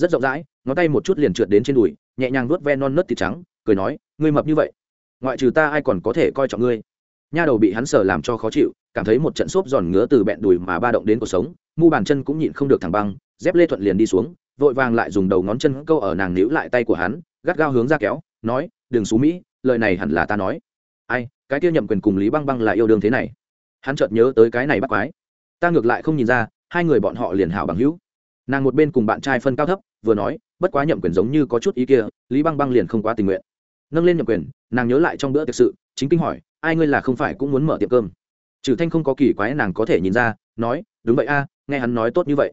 rất rộng rãi, ngón tay một chút liền trượt đến trên đùi, nhẹ nhàng nuốt ve non nớt thịt trắng, cười nói, ngươi mập như vậy, ngoại trừ ta ai còn có thể coi trọng ngươi? Nha đầu bị hắn sờ làm cho khó chịu, cảm thấy một trận xốp giòn ngứa từ bẹn đùi mà ba động đến cuộc sống, mu bàn chân cũng nhịn không được thẳng băng, dép lê thuận liền đi xuống, vội vàng lại dùng đầu ngón chân câu ở nàng níu lại tay của hắn, gắt gao hướng ra kéo, nói, đừng xú mỹ, lời này hẳn là ta nói. Ai, cái kia nhậm quyền cùng lý băng băng là yêu đương thế này. Hắn chợt nhớ tới cái này bắt quái. Ta ngược lại không nhìn ra, hai người bọn họ liền hảo bằng hữu. Nàng một bên cùng bạn trai phân cao thấp vừa nói, bất quá nhậm quyền giống như có chút ý kia, lý băng băng liền không quá tình nguyện. Nâng lên nhậm quyền, nàng nhớ lại trong bữa thực sự, chính kinh hỏi, ai ngươi là không phải cũng muốn mở tiệm cơm? Trừ thanh không có kỳ quái nàng có thể nhìn ra, nói, đúng vậy a, nghe hắn nói tốt như vậy.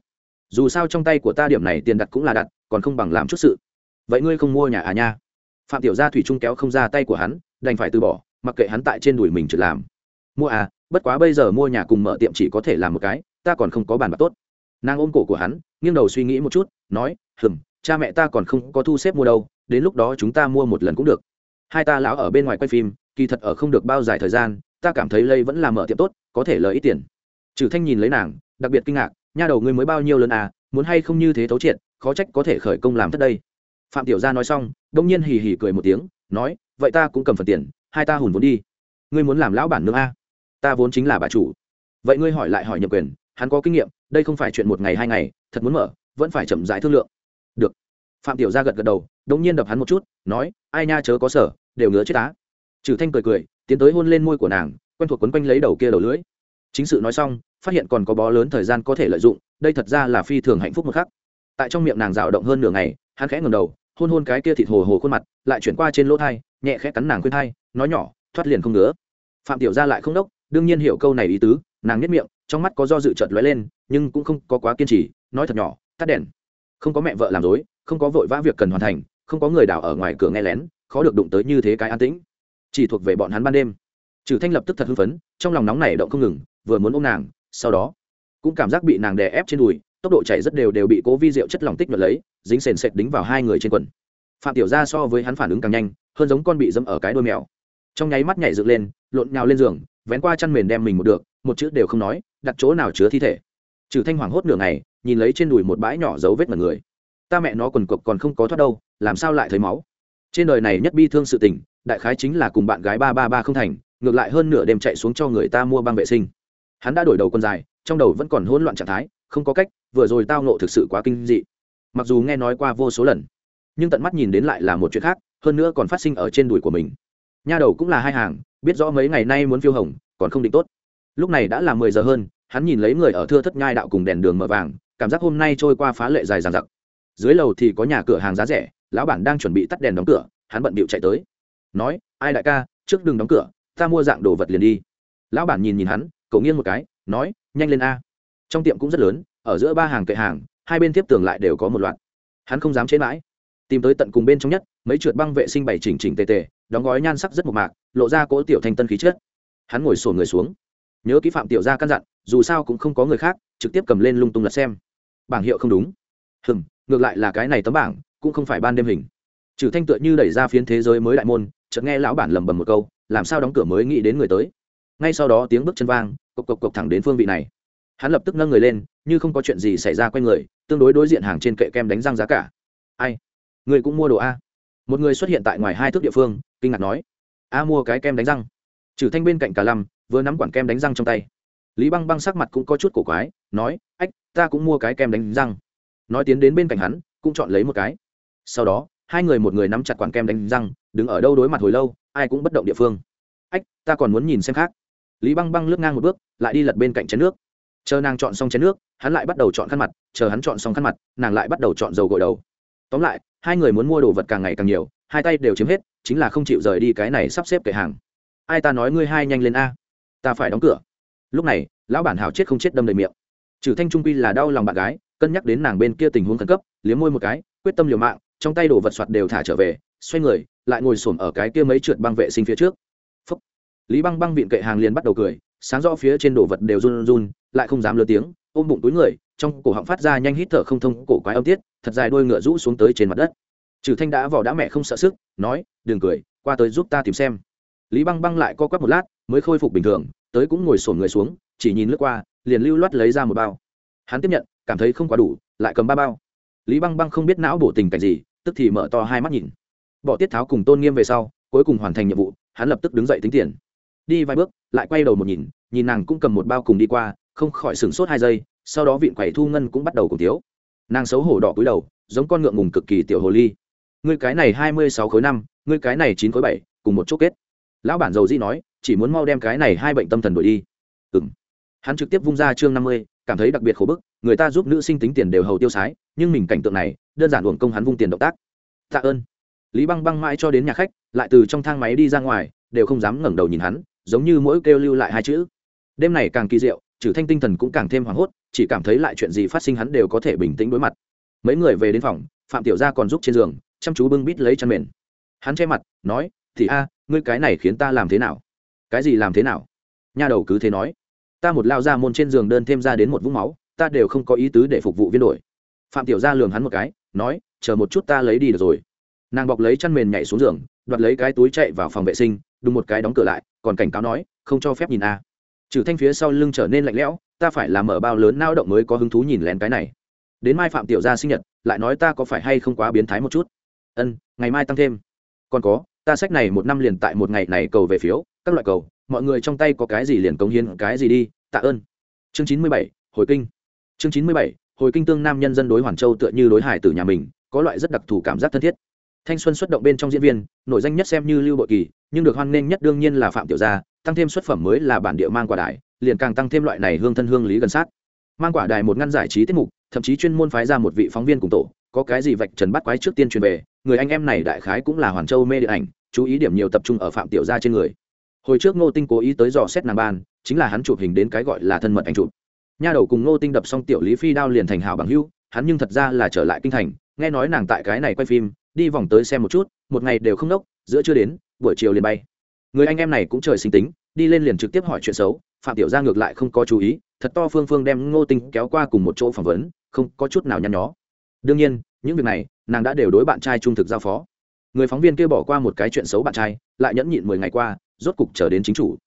Dù sao trong tay của ta điểm này tiền đặt cũng là đặt, còn không bằng làm chút sự. Vậy ngươi không mua nhà à nha? Phạm tiểu gia thủy trung kéo không ra tay của hắn, đành phải từ bỏ, mặc kệ hắn tại trên đùi mình trượt làm. Mua à bất quá bây giờ mua nhà cùng mở tiệm chỉ có thể làm một cái, ta còn không có bàn bạc tốt nàng ôm cổ của hắn, nghiêng đầu suy nghĩ một chút, nói, hừm, cha mẹ ta còn không có thu xếp mua đâu, đến lúc đó chúng ta mua một lần cũng được. Hai ta lão ở bên ngoài quay phim, kỳ thật ở không được bao dài thời gian, ta cảm thấy lây vẫn là mở tiệm tốt, có thể lời ít tiền. Trừ thanh nhìn lấy nàng, đặc biệt kinh ngạc, nha đầu ngươi mới bao nhiêu lần à muốn hay không như thế thấu triệt, khó trách có thể khởi công làm tất đây. Phạm tiểu gia nói xong, đông nhiên hì hì cười một tiếng, nói, vậy ta cũng cầm phần tiền, hai ta hùn vốn đi. Ngươi muốn làm lão bản nương a à? ta vốn chính là bà chủ. Vậy ngươi hỏi lại hỏi nhập quyền hắn có kinh nghiệm, đây không phải chuyện một ngày hai ngày, thật muốn mở, vẫn phải chậm rãi thương lượng. Được. Phạm tiểu gia gật gật đầu, đống nhiên đập hắn một chút, nói, ai nha, chớ có sở đều ngứa chết á. Trừ thanh cười cười, tiến tới hôn lên môi của nàng, quen thuộc quấn quanh lấy đầu kia đầu lưỡi. Chính sự nói xong, phát hiện còn có bó lớn thời gian có thể lợi dụng, đây thật ra là phi thường hạnh phúc một khắc. Tại trong miệng nàng rào động hơn nửa ngày, hắn khẽ ngẩng đầu, hôn hôn cái kia thịt hồ hồ khuôn mặt, lại chuyển qua trên lỗ thai, nhẹ khẽ cắn nàng khuyên thai, nói nhỏ, thoát liền không ngứa. Phạm tiểu gia lại không đốc, đương nhiên hiểu câu này ý tứ, nàng nhất miệng trong mắt có do dự chợt lóe lên, nhưng cũng không có quá kiên trì, nói thật nhỏ, tắt đèn. Không có mẹ vợ làm dối, không có vội vã việc cần hoàn thành, không có người đảo ở ngoài cửa nghe lén, khó được đụng tới như thế cái an tĩnh. Chỉ thuộc về bọn hắn ban đêm. Trừ thanh lập tức thật hưng phấn, trong lòng nóng này động không ngừng, vừa muốn ôm nàng, sau đó cũng cảm giác bị nàng đè ép trên đùi, tốc độ chạy rất đều đều bị cố vi rượu chất lỏng tích nhuận lấy, dính sền sệt đính vào hai người trên quần. Phạm tiểu gia so với hắn phản ứng càng nhanh, hơn giống con bị dẫm ở cái đuôi mèo. Trong nháy mắt nhảy dựng lên, lộn nhào lên giường, vén qua chăn mền đem mình một được một chữ đều không nói, đặt chỗ nào chứa thi thể. Trừ thanh hoàng hốt nửa ngày, nhìn lấy trên đùi một bãi nhỏ dấu vết mật người. Ta mẹ nó quần cộc còn không có thoát đâu, làm sao lại thấy máu? Trên đời này nhất bi thương sự tình, đại khái chính là cùng bạn gái ba ba ba không thành, ngược lại hơn nửa đêm chạy xuống cho người ta mua băng vệ sinh. Hắn đã đổi đầu con dài, trong đầu vẫn còn hỗn loạn trạng thái, không có cách, vừa rồi tao nộ thực sự quá kinh dị. Mặc dù nghe nói qua vô số lần, nhưng tận mắt nhìn đến lại là một chuyện khác, hơn nữa còn phát sinh ở trên đùi của mình. Nha đầu cũng là hai hàng, biết rõ mấy ngày nay muốn phiêu hồng, còn không định tốt lúc này đã là mười giờ hơn, hắn nhìn lấy người ở thưa thất nhai đạo cùng đèn đường mở vàng, cảm giác hôm nay trôi qua phá lệ dài dằng dặc. Dưới lầu thì có nhà cửa hàng giá rẻ, lão bản đang chuẩn bị tắt đèn đóng cửa, hắn bận bịu chạy tới. Nói, ai đại ca, trước đừng đóng cửa, ta mua dạng đồ vật liền đi. Lão bản nhìn nhìn hắn, cậu nghiêng một cái, nói, nhanh lên a. Trong tiệm cũng rất lớn, ở giữa ba hàng kệ hàng, hai bên tiếp tường lại đều có một loạt. Hắn không dám chế mãi. Tìm tới tận cùng bên trong nhất, mấy trượt băng vệ sinh bày chỉnh chỉnh tề tề, đóng gói nhan sắc rất mộc mạc, lộ ra cỗ tiểu thanh tân khí chết hắn ngồi sổ người xuống nhớ ký phạm tiểu gia căn dặn, dù sao cũng không có người khác, trực tiếp cầm lên lung tung lật xem. Bảng hiệu không đúng. Hừm, ngược lại là cái này tấm bảng, cũng không phải ban đêm hình. Trừ thanh tựa như đẩy ra phiến thế giới mới đại môn, chợt nghe lão bản lầm bầm một câu, làm sao đóng cửa mới nghĩ đến người tới. Ngay sau đó tiếng bước chân vang, cộc cộc cộc thẳng đến phương vị này. Hắn lập tức nâng người lên, như không có chuyện gì xảy ra quanh người, tương đối đối diện hàng trên kệ kem đánh răng giá cả. Ai? Người cũng mua đồ a. Một người xuất hiện tại ngoài hai thước địa phương, kinh ngạc nói. A, mua cái kem đánh răng. Trừ thanh bên cạnh cả lâm vừa nắm quản kem đánh răng trong tay. Lý băng băng sắc mặt cũng có chút cổ quái, nói, ách, ta cũng mua cái kem đánh răng. Nói tiến đến bên cạnh hắn, cũng chọn lấy một cái. Sau đó, hai người một người nắm chặt quản kem đánh răng, đứng ở đâu đối mặt hồi lâu, ai cũng bất động địa phương. Ách, ta còn muốn nhìn xem khác. Lý băng băng lướt ngang một bước, lại đi lật bên cạnh chén nước. Chờ nàng chọn xong chén nước, hắn lại bắt đầu chọn khăn mặt, chờ hắn chọn xong khăn mặt, nàng lại bắt đầu chọn dầu gội đầu. Tóm lại, hai người muốn mua đồ vật càng ngày càng nhiều, hai tay đều chiếm hết, chính là không chịu rời đi cái này sắp xếp kệ hàng. Ai ta nói ngươi hai nhanh lên a? Ta phải đóng cửa. Lúc này, lão bản hào chết không chết đâm đầy miệng. Trừ thanh trung quy là đau lòng bạn gái, cân nhắc đến nàng bên kia tình huống khẩn cấp, liếm môi một cái, quyết tâm liều mạng, trong tay đồ vật soạt đều thả trở về, xoay người, lại ngồi xổm ở cái kia mấy trượt băng vệ sinh phía trước. Phúc. lý băng băng vịn kệ hàng liền bắt đầu cười, sáng rõ phía trên đồ vật đều run run, lại không dám lơ tiếng, ôm bụng túi người, trong cổ họng phát ra nhanh hít thở không thông cổ quái âm tiết, thật dài đôi ngựa rũ xuống tới trên mặt đất. Trừ thanh đã vào đã mẹ không sợ sức, nói, đừng cười, qua tới giúp ta tìm xem. Lý băng băng lại co quắp một lát mới khôi phục bình thường, tới cũng ngồi sổn người xuống, chỉ nhìn lướt qua, liền lưu loát lấy ra một bao. Hắn tiếp nhận, cảm thấy không quá đủ, lại cầm ba bao. Lý băng băng không biết não bổ tình cảnh gì, tức thì mở to hai mắt nhìn. Bỏ tiết tháo cùng tôn nghiêm về sau, cuối cùng hoàn thành nhiệm vụ, hắn lập tức đứng dậy tính tiền. Đi vài bước, lại quay đầu một nhìn nhìn nàng cũng cầm một bao cùng đi qua, không khỏi sửng sốt hai giây, sau đó vịn quầy thu ngân cũng bắt đầu cùng thiếu. Nàng xấu hổ đỏ cúi đầu, giống con ngượng ngùng cực kỳ tiểu hồ ly. Ngươi cái này hai mươi sáu khối năm, ngươi cái này chín khối bảy, cùng một chốt kết. Lão bản dầu di nói chỉ muốn mau đem cái này hai bệnh tâm thần đổi đi. Ừ m hắn trực tiếp vung ra chương năm mươi, cảm thấy đặc biệt khổ bức, người ta giúp nữ sinh tính tiền đều hầu tiêu sái, nhưng mình cảnh tượng này, đơn giản uổng công hắn vung tiền động tác. Tạ ơn. Lý băng băng mãi cho đến nhà khách, lại từ trong thang máy đi ra ngoài, đều không dám ngẩng đầu nhìn hắn, giống như mỗi kêu lưu lại hai chữ. Đêm này càng kỳ diệu, trừ thanh tinh thần cũng càng thêm hoảng hốt, chỉ cảm thấy lại chuyện gì phát sinh hắn đều có thể bình tĩnh đối mặt. Mấy người về đến phòng, phạm tiểu gia còn giúp trên giường, chăm chú bưng bít lấy chăn mền. Hắn che mặt, nói, thì a, ngươi cái này khiến ta làm thế nào? Cái gì làm thế nào? Nha đầu cứ thế nói. Ta một lao ra môn trên giường đơn thêm ra đến một vũng máu, ta đều không có ý tứ để phục vụ viên đổi phạm tiểu gia lường hắn một cái, nói, chờ một chút ta lấy đi được rồi. Nàng bọc lấy chăn mền nhảy xuống giường, đoạt lấy cái túi chạy vào phòng vệ sinh, đùng một cái đóng cửa lại, còn cảnh cáo nói, không cho phép nhìn a. Trừ thanh phía sau lưng trở nên lạnh lẽo, ta phải làm mở bao lớn nao động mới có hứng thú nhìn lén cái này. Đến mai phạm tiểu gia sinh nhật, lại nói ta có phải hay không quá biến thái một chút? Ân, ngày mai tăng thêm. Còn có ta sách này một năm liền tại một ngày này cầu về phiếu, các loại cầu, mọi người trong tay có cái gì liền cống hiến cái gì đi, tạ ơn. Chương chín mươi bảy, hồi kinh. Chương chín mươi bảy, hồi kinh tương nam nhân dân đối hoàn châu tựa như đối hải từ nhà mình, có loại rất đặc thù cảm giác thân thiết. Thanh xuân xuất động bên trong diễn viên, nổi danh nhất xem như lưu bội kỳ, nhưng được hoan nghênh nhất đương nhiên là phạm tiểu gia, tăng thêm xuất phẩm mới là bản địa mang quả đài, liền càng tăng thêm loại này hương thân hương lý gần sát. Mang quả đài một ngăn giải trí tiết mục, thậm chí chuyên môn phái ra một vị phóng viên cùng tổ, có cái gì vạch trần bắt quái trước tiên truyền về người anh em này đại khái cũng là hoàn châu mê điện ảnh, chú ý điểm nhiều tập trung ở phạm tiểu gia trên người. Hồi trước ngô tinh cố ý tới dò xét nàng ban, chính là hắn chụp hình đến cái gọi là thân mật ảnh chụp. Nha đầu cùng ngô tinh đập xong tiểu lý phi đao liền thành hào bằng hưu hắn nhưng thật ra là trở lại kinh thành, nghe nói nàng tại cái này quay phim, đi vòng tới xem một chút, một ngày đều không đốc giữa chưa đến, buổi chiều liền bay. Người anh em này cũng trời sinh tính, đi lên liền trực tiếp hỏi chuyện xấu, phạm tiểu gia ngược lại không có chú ý, thật to phương phương đem ngô tinh kéo qua cùng một chỗ phỏng vấn, không có chút nào nhăn nhó. Đương nhiên, những việc này nàng đã đều đối bạn trai trung thực giao phó. Người phóng viên kia bỏ qua một cái chuyện xấu bạn trai, lại nhẫn nhịn mười ngày qua, rốt cục trở đến chính chủ.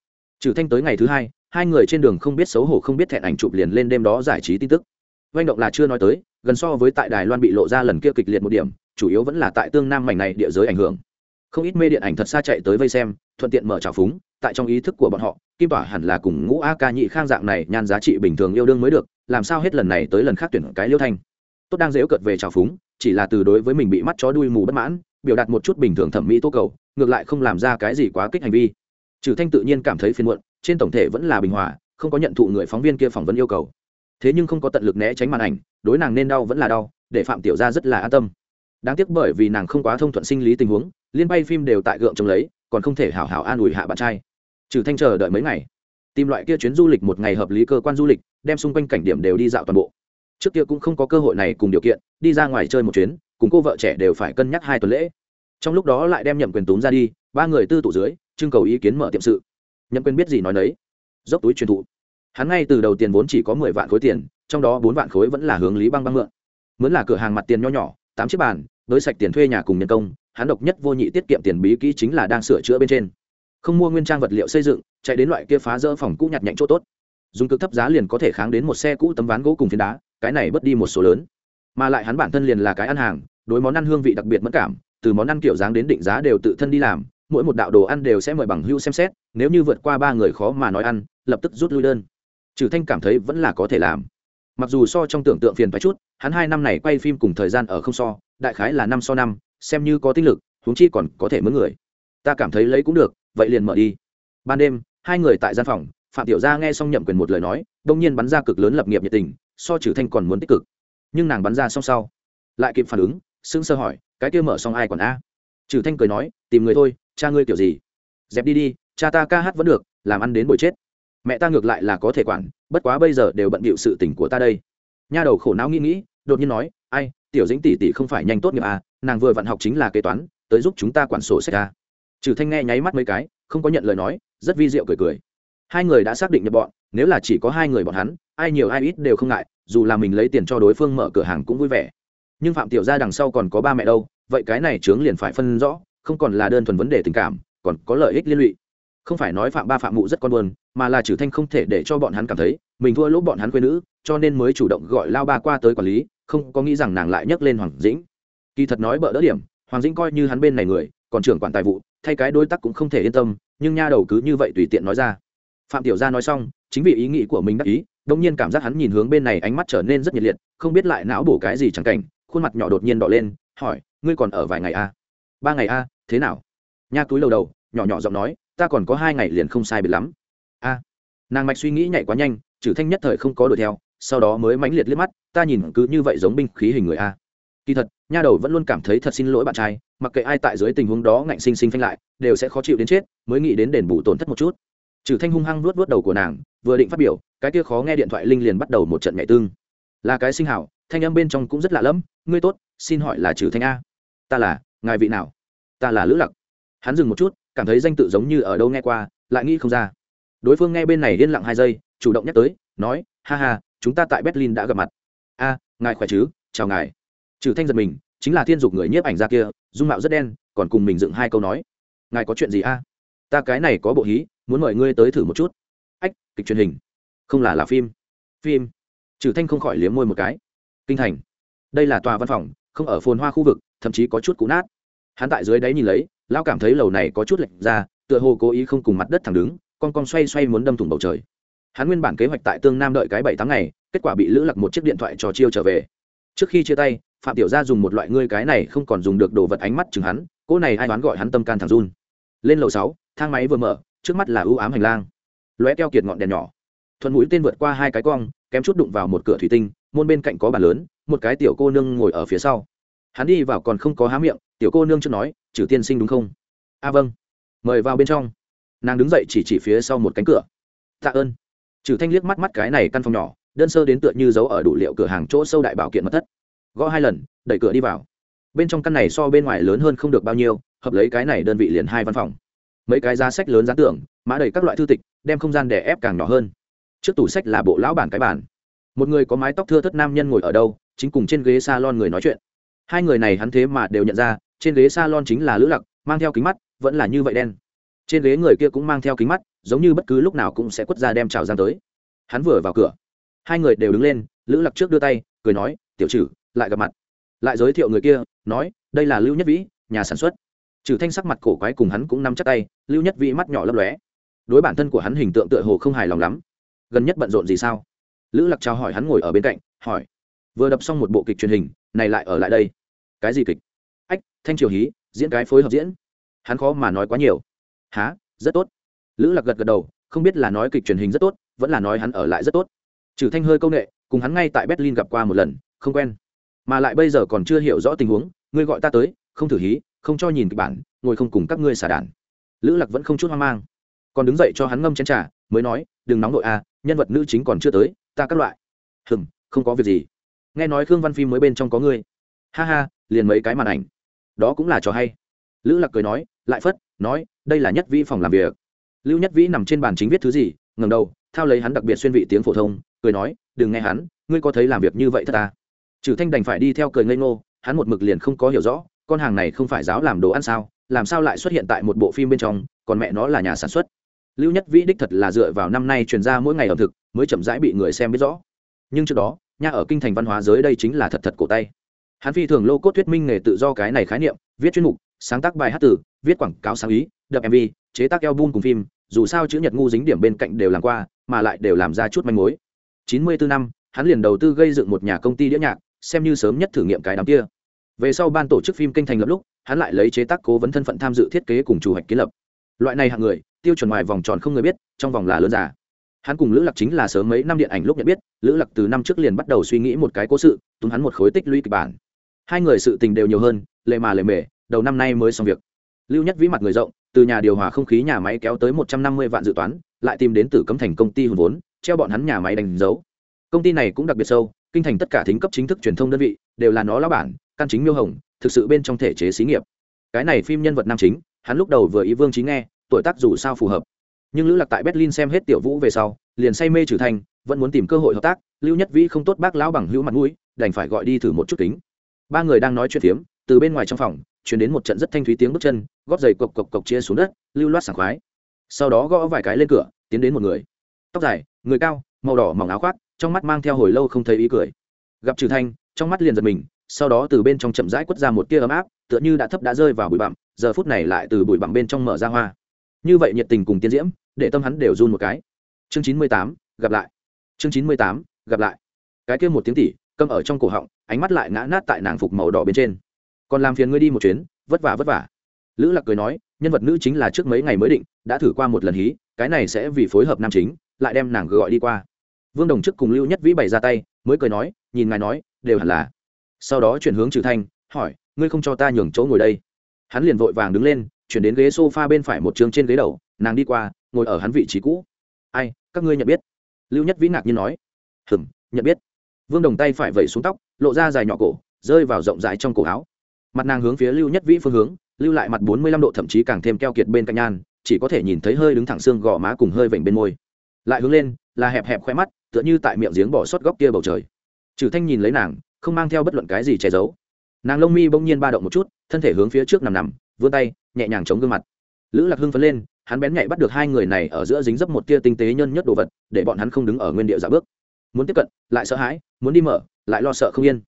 Trừ thanh tới ngày thứ hai hai người trên đường không biết xấu hổ không biết thẹn ảnh chụp liền lên đêm đó giải trí tin tức. Doanh động là chưa nói tới, gần so với tại đài loan bị lộ ra lần kia kịch liệt một điểm, chủ yếu vẫn là tại tương nam mảnh này địa giới ảnh hưởng. Không ít mê điện ảnh thật xa chạy tới vây xem, thuận tiện mở trào phúng, tại trong ý thức của bọn họ, kim tỏa hẳn là cùng ngũ a ca nhị khang dạng này nhan giá trị bình thường yêu đương mới được, làm sao hết lần này tới lần khác tuyển cái liêu thanh. Tốt đang dễu cợt về trào phúng chỉ là từ đối với mình bị mắt chó đuôi mù bất mãn, biểu đạt một chút bình thường thẩm mỹ tô cầu, ngược lại không làm ra cái gì quá kích hành vi. Trừ thanh tự nhiên cảm thấy phiền muộn, trên tổng thể vẫn là bình hòa, không có nhận thụ người phóng viên kia phỏng vấn yêu cầu. Thế nhưng không có tận lực né tránh màn ảnh, đối nàng nên đau vẫn là đau, để phạm tiểu gia rất là an tâm. Đáng tiếc bởi vì nàng không quá thông thuận sinh lý tình huống, liên bay phim đều tại gượng chống lấy, còn không thể hảo hảo an ủi hạ bạn trai. Trừ thanh chờ đợi mấy ngày, tìm loại kia chuyến du lịch một ngày hợp lý cơ quan du lịch, đem xung quanh cảnh điểm đều đi dạo toàn bộ trước kia cũng không có cơ hội này cùng điều kiện, đi ra ngoài chơi một chuyến, cùng cô vợ trẻ đều phải cân nhắc hai tuần lễ. Trong lúc đó lại đem nhậm quyền túm ra đi, ba người tư tụ dưới, trưng cầu ý kiến mở tiệm sự. Nhậm quyền biết gì nói nấy. Dốc túi truyền thụ. Hắn ngay từ đầu tiền vốn chỉ có mười vạn khối tiền, trong đó bốn vạn khối vẫn là hướng lý băng băng mượn. Mướn là cửa hàng mặt tiền nho nhỏ, tám chiếc bàn, với sạch tiền thuê nhà cùng nhân công, hắn độc nhất vô nhị tiết kiệm tiền bí kỹ chính là đang sửa chữa bên trên. Không mua nguyên trang vật liệu xây dựng, chạy đến loại kia phá rỡ phòng cũ nhặt nhạnh chỗ tốt. Dùng cực thấp giá liền có thể kháng đến một xe cũ tấm ván gỗ cùng phiến đá cái này bớt đi một số lớn. Mà lại hắn bản thân liền là cái ăn hàng, đối món ăn hương vị đặc biệt mất cảm, từ món ăn kiểu dáng đến định giá đều tự thân đi làm, mỗi một đạo đồ ăn đều sẽ mời bằng hưu xem xét, nếu như vượt qua ba người khó mà nói ăn, lập tức rút lui đơn. Trừ thanh cảm thấy vẫn là có thể làm. Mặc dù so trong tưởng tượng phiền phải chút, hắn hai năm này quay phim cùng thời gian ở không so, đại khái là năm so năm, xem như có tinh lực, huống chi còn có thể mướn người. Ta cảm thấy lấy cũng được, vậy liền mở đi. Ban đêm, hai người tại gian phòng, phạm tiểu gia nghe xong nhậm quyền một lời nói, đông nhiên bắn ra cực lớn lập nghiệp nhiệt tình so trừ thanh còn muốn tích cực. Nhưng nàng bắn ra xong sau, lại kịp phản ứng, sững sơ hỏi, cái kia mở xong ai còn a? Trừ thanh cười nói, tìm người thôi, cha ngươi kiểu gì? Dẹp đi đi, cha ta ca hát vẫn được, làm ăn đến buổi chết. Mẹ ta ngược lại là có thể quản, bất quá bây giờ đều bận bịu sự tình của ta đây. Nha đầu khổ não nghĩ nghĩ, đột nhiên nói, ai, tiểu dĩnh tỷ tỷ không phải nhanh tốt nghiệp à nàng vừa vặn học chính là kế toán, tới giúp chúng ta quản sổ sách à. trừ thanh nghe nháy mắt mấy cái, không có nhận lời nói, rất vi diệu cười cười. Hai người đã xác định nhập bọn, nếu là chỉ có hai người bọn hắn ai nhiều ai ít đều không ngại, dù là mình lấy tiền cho đối phương mở cửa hàng cũng vui vẻ. Nhưng phạm tiểu gia đằng sau còn có ba mẹ đâu, vậy cái này trướng liền phải phân rõ, không còn là đơn thuần vấn đề tình cảm, còn có lợi ích liên lụy. Không phải nói phạm ba phạm mụ rất con buồn, mà là trừ thanh không thể để cho bọn hắn cảm thấy, mình thua lỗ bọn hắn quê nữ, cho nên mới chủ động gọi lao ba qua tới quản lý, không có nghĩ rằng nàng lại nhấc lên hoàng dĩnh. Kỳ thật nói bợ đỡ điểm, hoàng dĩnh coi như hắn bên này người, còn trưởng quản tài vụ, thay cái đối tác cũng không thể yên tâm, nhưng nha đầu cứ như vậy tùy tiện nói ra. Phạm tiểu gia nói xong, chính vì ý nghĩ của mình đắc ý đông nhiên cảm giác hắn nhìn hướng bên này ánh mắt trở nên rất nhiệt liệt không biết lại não bổ cái gì chẳng cảnh khuôn mặt nhỏ đột nhiên đỏ lên hỏi ngươi còn ở vài ngày a à? ba ngày a à, thế nào? Nha túi lầu đầu nhỏ nhỏ giọng nói ta còn có hai ngày liền không sai biệt lắm. A. Nàng mạch suy nghĩ nhảy quá nhanh chử thanh nhất thời không có đuổi theo sau đó mới mãnh liệt liếc mắt ta nhìn cứ như vậy giống binh khí hình người a kỳ thật nha đầu vẫn luôn cảm thấy thật xin lỗi bạn trai mặc kệ ai tại dưới tình huống đó ngạnh sinh sinh phanh lại đều sẽ khó chịu đến chết mới nghĩ đến đền bù tổn thất một chút trừ thanh hung hăng nuốt nuốt đầu của nàng, vừa định phát biểu, cái kia khó nghe điện thoại linh liền bắt đầu một trận nhảy tương. Là cái sinh hảo, thanh âm bên trong cũng rất lạ lẫm, ngươi tốt, xin hỏi là trừ thanh a? Ta là, ngài vị nào? Ta là lữ lặc. Hắn dừng một chút, cảm thấy danh tự giống như ở đâu nghe qua, lại nghĩ không ra. Đối phương nghe bên này yên lặng hai giây, chủ động nhắc tới, nói, ha ha, chúng ta tại berlin đã gặp mặt. A, ngài khỏe chứ? Chào ngài. Trừ thanh giật mình, chính là thiên dục người nhiếp ảnh ra kia, dung mạo rất đen, còn cùng mình dựng hai câu nói, ngài có chuyện gì a? Ta cái này có bộ hí muốn mời ngươi tới thử một chút. Ách, kịch truyền hình. Không là là phim. Phim. Trừ thanh không khỏi liếm môi một cái. Kinh thành. Đây là tòa văn phòng, không ở phồn hoa khu vực, thậm chí có chút cũ nát. Hắn tại dưới đáy nhìn lấy, lão cảm thấy lầu này có chút lệch ra, tựa hồ cố ý không cùng mặt đất thẳng đứng, con con xoay xoay muốn đâm thủng bầu trời. Hắn nguyên bản kế hoạch tại tương nam đợi cái bảy tháng ngày, kết quả bị lữ lặc một chiếc điện thoại trò chiêu trở về. Trước khi chia tay, phạm tiểu gia dùng một loại ngươi cái này không còn dùng được đồ vật ánh mắt chừng hắn, cô này ai đoán gọi hắn tâm can thẳng run? Lên lầu sáu, thang máy vừa mở trước mắt là ưu ám hành lang. Lóe keo kiệt ngọn đèn nhỏ. Thuận mũi tên vượt qua hai cái cong, kém chút đụng vào một cửa thủy tinh, môn bên cạnh có bàn lớn, một cái tiểu cô nương ngồi ở phía sau. Hắn đi vào còn không có há miệng, tiểu cô nương chưa nói, trừ tiên sinh đúng không? A à vâng. Mời vào bên trong. Nàng đứng dậy chỉ chỉ phía sau một cánh cửa. Tạ ơn. Trừ thanh liếc mắt mắt cái này căn phòng nhỏ, đơn sơ đến tựa như giấu ở đủ liệu cửa hàng chỗ sâu đại bảo kiện mật thất. Gõ hai lần, đẩy cửa đi vào. Bên trong căn này so bên ngoài lớn hơn không được bao nhiêu, hợp lấy cái này đơn vị liền hai văn phòng mấy cái giá sách lớn giá tưởng mã đầy các loại thư tịch, đem không gian để ép càng nhỏ hơn. Trước tủ sách là bộ lão bản cái bản một người có mái tóc thưa thất nam nhân ngồi ở đâu, chính cùng trên ghế s a lon người nói chuyện. Hai người này hắn thế mà đều nhận ra, trên ghế s a lon chính là lữ lặc, mang theo kính mắt, vẫn là như vậy đen. Trên ghế người kia cũng mang theo kính mắt, giống như bất cứ lúc nào cũng sẽ quất ra đem trào giang tới. Hắn vừa vào cửa, hai người đều đứng lên, lữ lặc trước đưa tay, cười nói, tiểu trừ, lại gặp mặt. Lại giới thiệu người kia, nói, đây là lưu nhất vĩ, nhà sản xuất trừ thanh sắc mặt cổ quái cùng hắn cũng nắm chắc tay, lưu nhất vĩ mắt nhỏ lấp lóe. Đối bản thân của hắn hình tượng tựa hồ không hài lòng lắm. Gần nhất bận rộn gì sao? Lữ lặc chào hỏi hắn ngồi ở bên cạnh, hỏi. Vừa đập xong một bộ kịch truyền hình, này lại ở lại đây. Cái gì kịch? Ách, thanh triều hí, diễn cái phối hợp diễn. Hắn khó mà nói quá nhiều. Há rất tốt. Lữ lạc gật gật đầu, không biết là nói kịch truyền hình rất tốt, vẫn là nói hắn ở lại rất tốt. Trừ thanh hơi công nghệ cùng hắn ngay tại berlin gặp qua một lần, không quen. Mà lại bây giờ còn chưa hiểu rõ tình huống, ngươi gọi ta tới, không thử hí không cho nhìn kịch bản, ngồi không cùng các ngươi xả đàn lữ lạc vẫn không chút hoang mang. Còn đứng dậy cho hắn ngâm chén trà, mới nói, đừng nóng nội a nhân vật nữ chính còn chưa tới, ta các loại. Hừm, không có việc gì. Nghe nói khương văn phim mới bên trong có ngươi. Ha ha, liền mấy cái màn ảnh. Đó cũng là trò hay. Lữ lạc cười nói, lại phất, nói, đây là nhất vĩ phòng làm việc. Lưu nhất vĩ nằm trên bàn chính viết thứ gì ngầm đầu, thao lấy hắn đặc biệt xuyên vị tiếng phổ thông, cười nói, đừng nghe hắn, ngươi có thấy làm việc như vậy thật ta trừ thanh đành phải đi theo cười ngây ngô, hắn một mực liền không có hiểu rõ con hàng này không phải giáo làm đồ ăn sao, làm sao lại xuất hiện tại một bộ phim bên trong, còn mẹ nó là nhà sản xuất. Lưu nhất vĩ đích thật là dựa vào năm nay truyền ra mỗi ngày ẩm thực mới chậm rãi bị người xem biết rõ. Nhưng trước đó, nhà ở kinh thành văn hóa giới đây chính là thật thật cổ tay. Hắn phi thường lô cốt thuyết minh nghề tự do cái này khái niệm, viết chuyên mục, sáng tác bài hát tử viết quảng cáo sáng ý, đập mv chế tác album cùng phim, dù sao chữ nhật ngu dính điểm bên cạnh đều làm qua, mà lại đều làm ra chút manh mối. Chín mươi bốn năm, hắn liền đầu tư gây dựng một nhà công ty đĩa nhạc, xem như sớm nhất thử nghiệm cái đám kia về sau ban tổ chức phim kinh thành lập lúc, hắn lại lấy chế tác cố vấn thân phận tham dự thiết kế cùng chủ hoạch kiến lập. Loại này hạng người, tiêu chuẩn ngoài vòng tròn không người biết, trong vòng là lớn già. Hắn cùng lữ lạc chính là sớm mấy năm điện ảnh lúc nhận biết, lữ lạc từ năm trước liền bắt đầu suy nghĩ một cái cố sự, túng hắn một khối tích lũy kịch bản. Hai người sự tình đều nhiều hơn lệ mà lệ mề, đầu năm nay mới xong việc. Lưu nhất vĩ mặt người rộng, từ nhà điều hòa không khí nhà máy kéo tới một trăm năm mươi vạn dự toán, lại tìm đến từ cấm thành công ty hùn vốn, treo bọn hắn nhà máy đánh dấu. Công ty này cũng đặc biệt sâu, kinh thành tất cả thính cấp chính thức truyền thông đơn vị, đều là nó lão bản căn chính miêu hồng, thực sự bên trong thể chế xí nghiệp. Cái này phim nhân vật nam chính, hắn lúc đầu vừa ý vương trí nghe, tuổi tác dù sao phù hợp. Nhưng lữ lạc tại berlin xem hết tiểu vũ về sau, liền say mê trừ thành vẫn muốn tìm cơ hội hợp tác, lưu nhất vĩ không tốt bác lão bằng hữu mặt mũi, đành phải gọi đi thử một chút kính. Ba người đang nói chuyện phiếm, từ bên ngoài trong phòng chuyển đến một trận rất thanh thúy tiếng bước chân, góp giày cộc cộc cộc chia xuống đất, lưu loát sảng khoái. Sau đó gõ vài cái lên cửa, tiến đến một người. Tóc dài, người cao, màu đỏ mỏng áo khoác, trong mắt mang theo hồi lâu không thấy ý cười. Gặp trừ thanh, trong mắt liền giật mình sau đó từ bên trong chậm rãi quất ra một tia ấm áp, tựa như đã thấp đã rơi vào bụi bặm, giờ phút này lại từ bụi bặm bên trong mở ra hoa. Như vậy nhiệt tình cùng tiến diễm, để tâm hắn đều run một cái. Chương chín mươi tám, gặp lại. Chương chín mươi tám, gặp lại. Cái kia một tiếng tỉ, câm ở trong cổ họng, ánh mắt lại ngã nát tại nàng phục màu đỏ bên trên. Còn làm phiền ngươi đi một chuyến, vất vả vất vả. Lữ lạc cười nói, nhân vật nữ chính là trước mấy ngày mới định, đã thử qua một lần hí, cái này sẽ vì phối hợp nam chính, lại đem nàng gọi đi qua. Vương đồng chức cùng lưu nhất vĩ bày ra tay, mới cười nói, nhìn ngài nói, đều hẳn là sau đó chuyển hướng trừ thanh, hỏi, ngươi không cho ta nhường chỗ ngồi đây? Hắn liền vội vàng đứng lên, chuyển đến ghế s o f a bên phải một trường trên ghế đầu, nàng đi qua, ngồi ở hắn vị trí cũ. Ai, các ngươi nhận biết? Lưu nhất vĩ ngạc nhiên nói. Hừm, nhận biết. Vương đồng tay phải vẩy xuống tóc, lộ ra dài nhỏ cổ, rơi vào rộng rãi trong cổ áo. Mặt nàng hướng phía lưu nhất vĩ phương hướng, lưu lại mặt bốn mươi lăm độ thậm chí càng thêm keo kiệt bên cạnh nhan, chỉ có thể nhìn thấy hơi đứng thẳng xương gò má cùng hơi vểnh bên môi. Lại hướng lên, là hẹp hẹp khoe mắt, tựa như tại miệng giếng bỏ sót góc kia bầu trời. Trừ thanh nhìn lấy nàng không mang theo bất luận cái gì che giấu. Nàng lông mi bỗng nhiên ba động một chút, thân thể hướng phía trước nằm nằm, vươn tay, nhẹ nhàng chống gương mặt. Lữ lạc hưng phấn lên, hắn bén nhạy bắt được hai người này ở giữa dính dấp một tia tinh tế nhân nhất đồ vật, để bọn hắn không đứng ở nguyên địa giả bước. Muốn tiếp cận, lại sợ hãi, muốn đi mở, lại lo sợ không yên.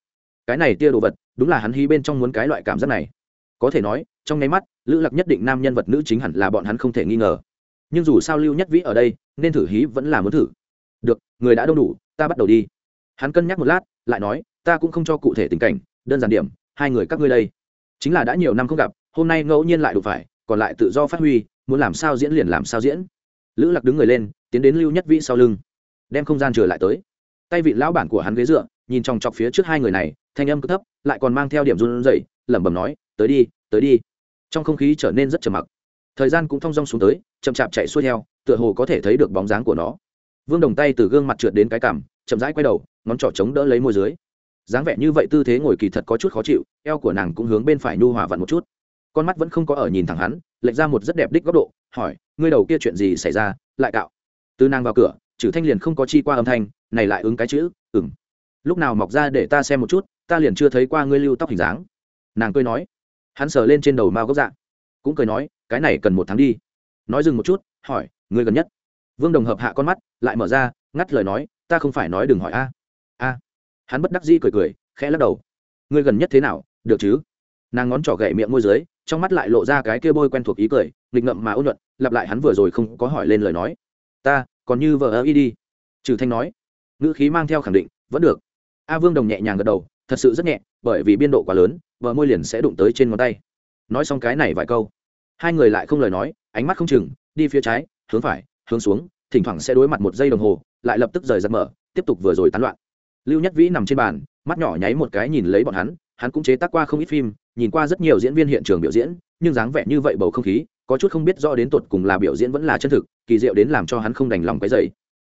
Cái này tia đồ vật, đúng là hắn hy bên trong muốn cái loại cảm giác này. Có thể nói, trong nháy mắt, lữ lạc nhất định nam nhân vật nữ chính hẳn là bọn hắn không thể nghi ngờ. Nhưng dù sao lưu nhất vĩ ở đây, nên thử hí vẫn là muốn thử. Được, người đã đông đủ, ta bắt đầu đi. Hắn cân nhắc một lát, lại nói ta cũng không cho cụ thể tình cảnh, đơn giản điểm, hai người các ngươi đây. Chính là đã nhiều năm không gặp, hôm nay ngẫu nhiên lại đụng phải, còn lại tự do phát huy, muốn làm sao diễn liền làm sao diễn. Lữ lạc đứng người lên, tiến đến lưu nhất vĩ sau lưng. Đem không gian trở lại tới. Tay vị lão bản của hắn ghế dựa, nhìn trong chọc phía trước hai người này, thanh âm cứ thấp, lại còn mang theo điểm run rẩy, lẩm bẩm nói, tới đi tới đi. Trong không khí trở nên rất trầm mặc. Thời gian cũng thong dong xuống tới, chậm chạp chạy xuôi theo, tựa hồ có thể thấy được bóng dáng của nó. Vương đồng tay từ gương mặt trượt đến cái cằm, chậm rãi quay đầu, ngón trỏ chống đỡ lấy môi dưới dáng vẻ như vậy tư thế ngồi kỳ thật có chút khó chịu, eo của nàng cũng hướng bên phải nhu hòa vặn một chút. Con mắt vẫn không có ở nhìn thẳng hắn, lệch ra một rất đẹp đích góc độ, hỏi, ngươi đầu kia chuyện gì xảy ra? Lại cạo. Từ nàng vào cửa chữ thanh liền không có chi qua âm thanh, này lại ứng cái chữ ừng lúc nào mọc ra để ta xem một chút, ta liền chưa thấy qua ngươi lưu tóc hình dáng. Nàng cười nói. Hắn sờ lên trên đầu mao gốc dạng cũng cười nói, cái này cần một tháng đi. Nói dừng một chút, hỏi, ngươi gần nhất? Vương đồng hợp hạ con mắt, lại mở ra, ngắt lời nói, ta không phải nói đừng hỏi a a hắn bất đắc dĩ cười cười, khẽ lắc đầu. Ngươi gần nhất thế nào? Được chứ? Nàng ngón trỏ gậy miệng môi dưới, trong mắt lại lộ ra cái kia bôi quen thuộc ý cười, nghịch ngậm mà ôn nhuận, lặp lại hắn vừa rồi không có hỏi lên lời nói. Ta, còn như vợ ơ y đi. Trừ thanh nói. Ngữ khí mang theo khẳng định, vẫn được. A vương đồng nhẹ nhàng gật đầu, thật sự rất nhẹ, bởi vì biên độ quá lớn vợ môi liền sẽ đụng tới trên ngón tay. Nói xong cái này vài câu, hai người lại không lời nói, ánh mắt không chừng, đi phía trái, hướng phải, hướng xuống, thỉnh thoảng sẽ đối mặt một giây đồng hồ, lại lập tức rời giật mở, tiếp tục vừa rồi tán loạn lưu nhất vĩ nằm trên bàn, mắt nhỏ nháy một cái nhìn lấy bọn hắn hắn cũng chế tác qua không ít phim, nhìn qua rất nhiều diễn viên hiện trường biểu diễn, nhưng dáng vẻ như vậy bầu không khí, có chút không biết rõ đến tột cùng là biểu diễn vẫn là chân thực, kỳ diệu đến làm cho hắn không đành lòng cái dày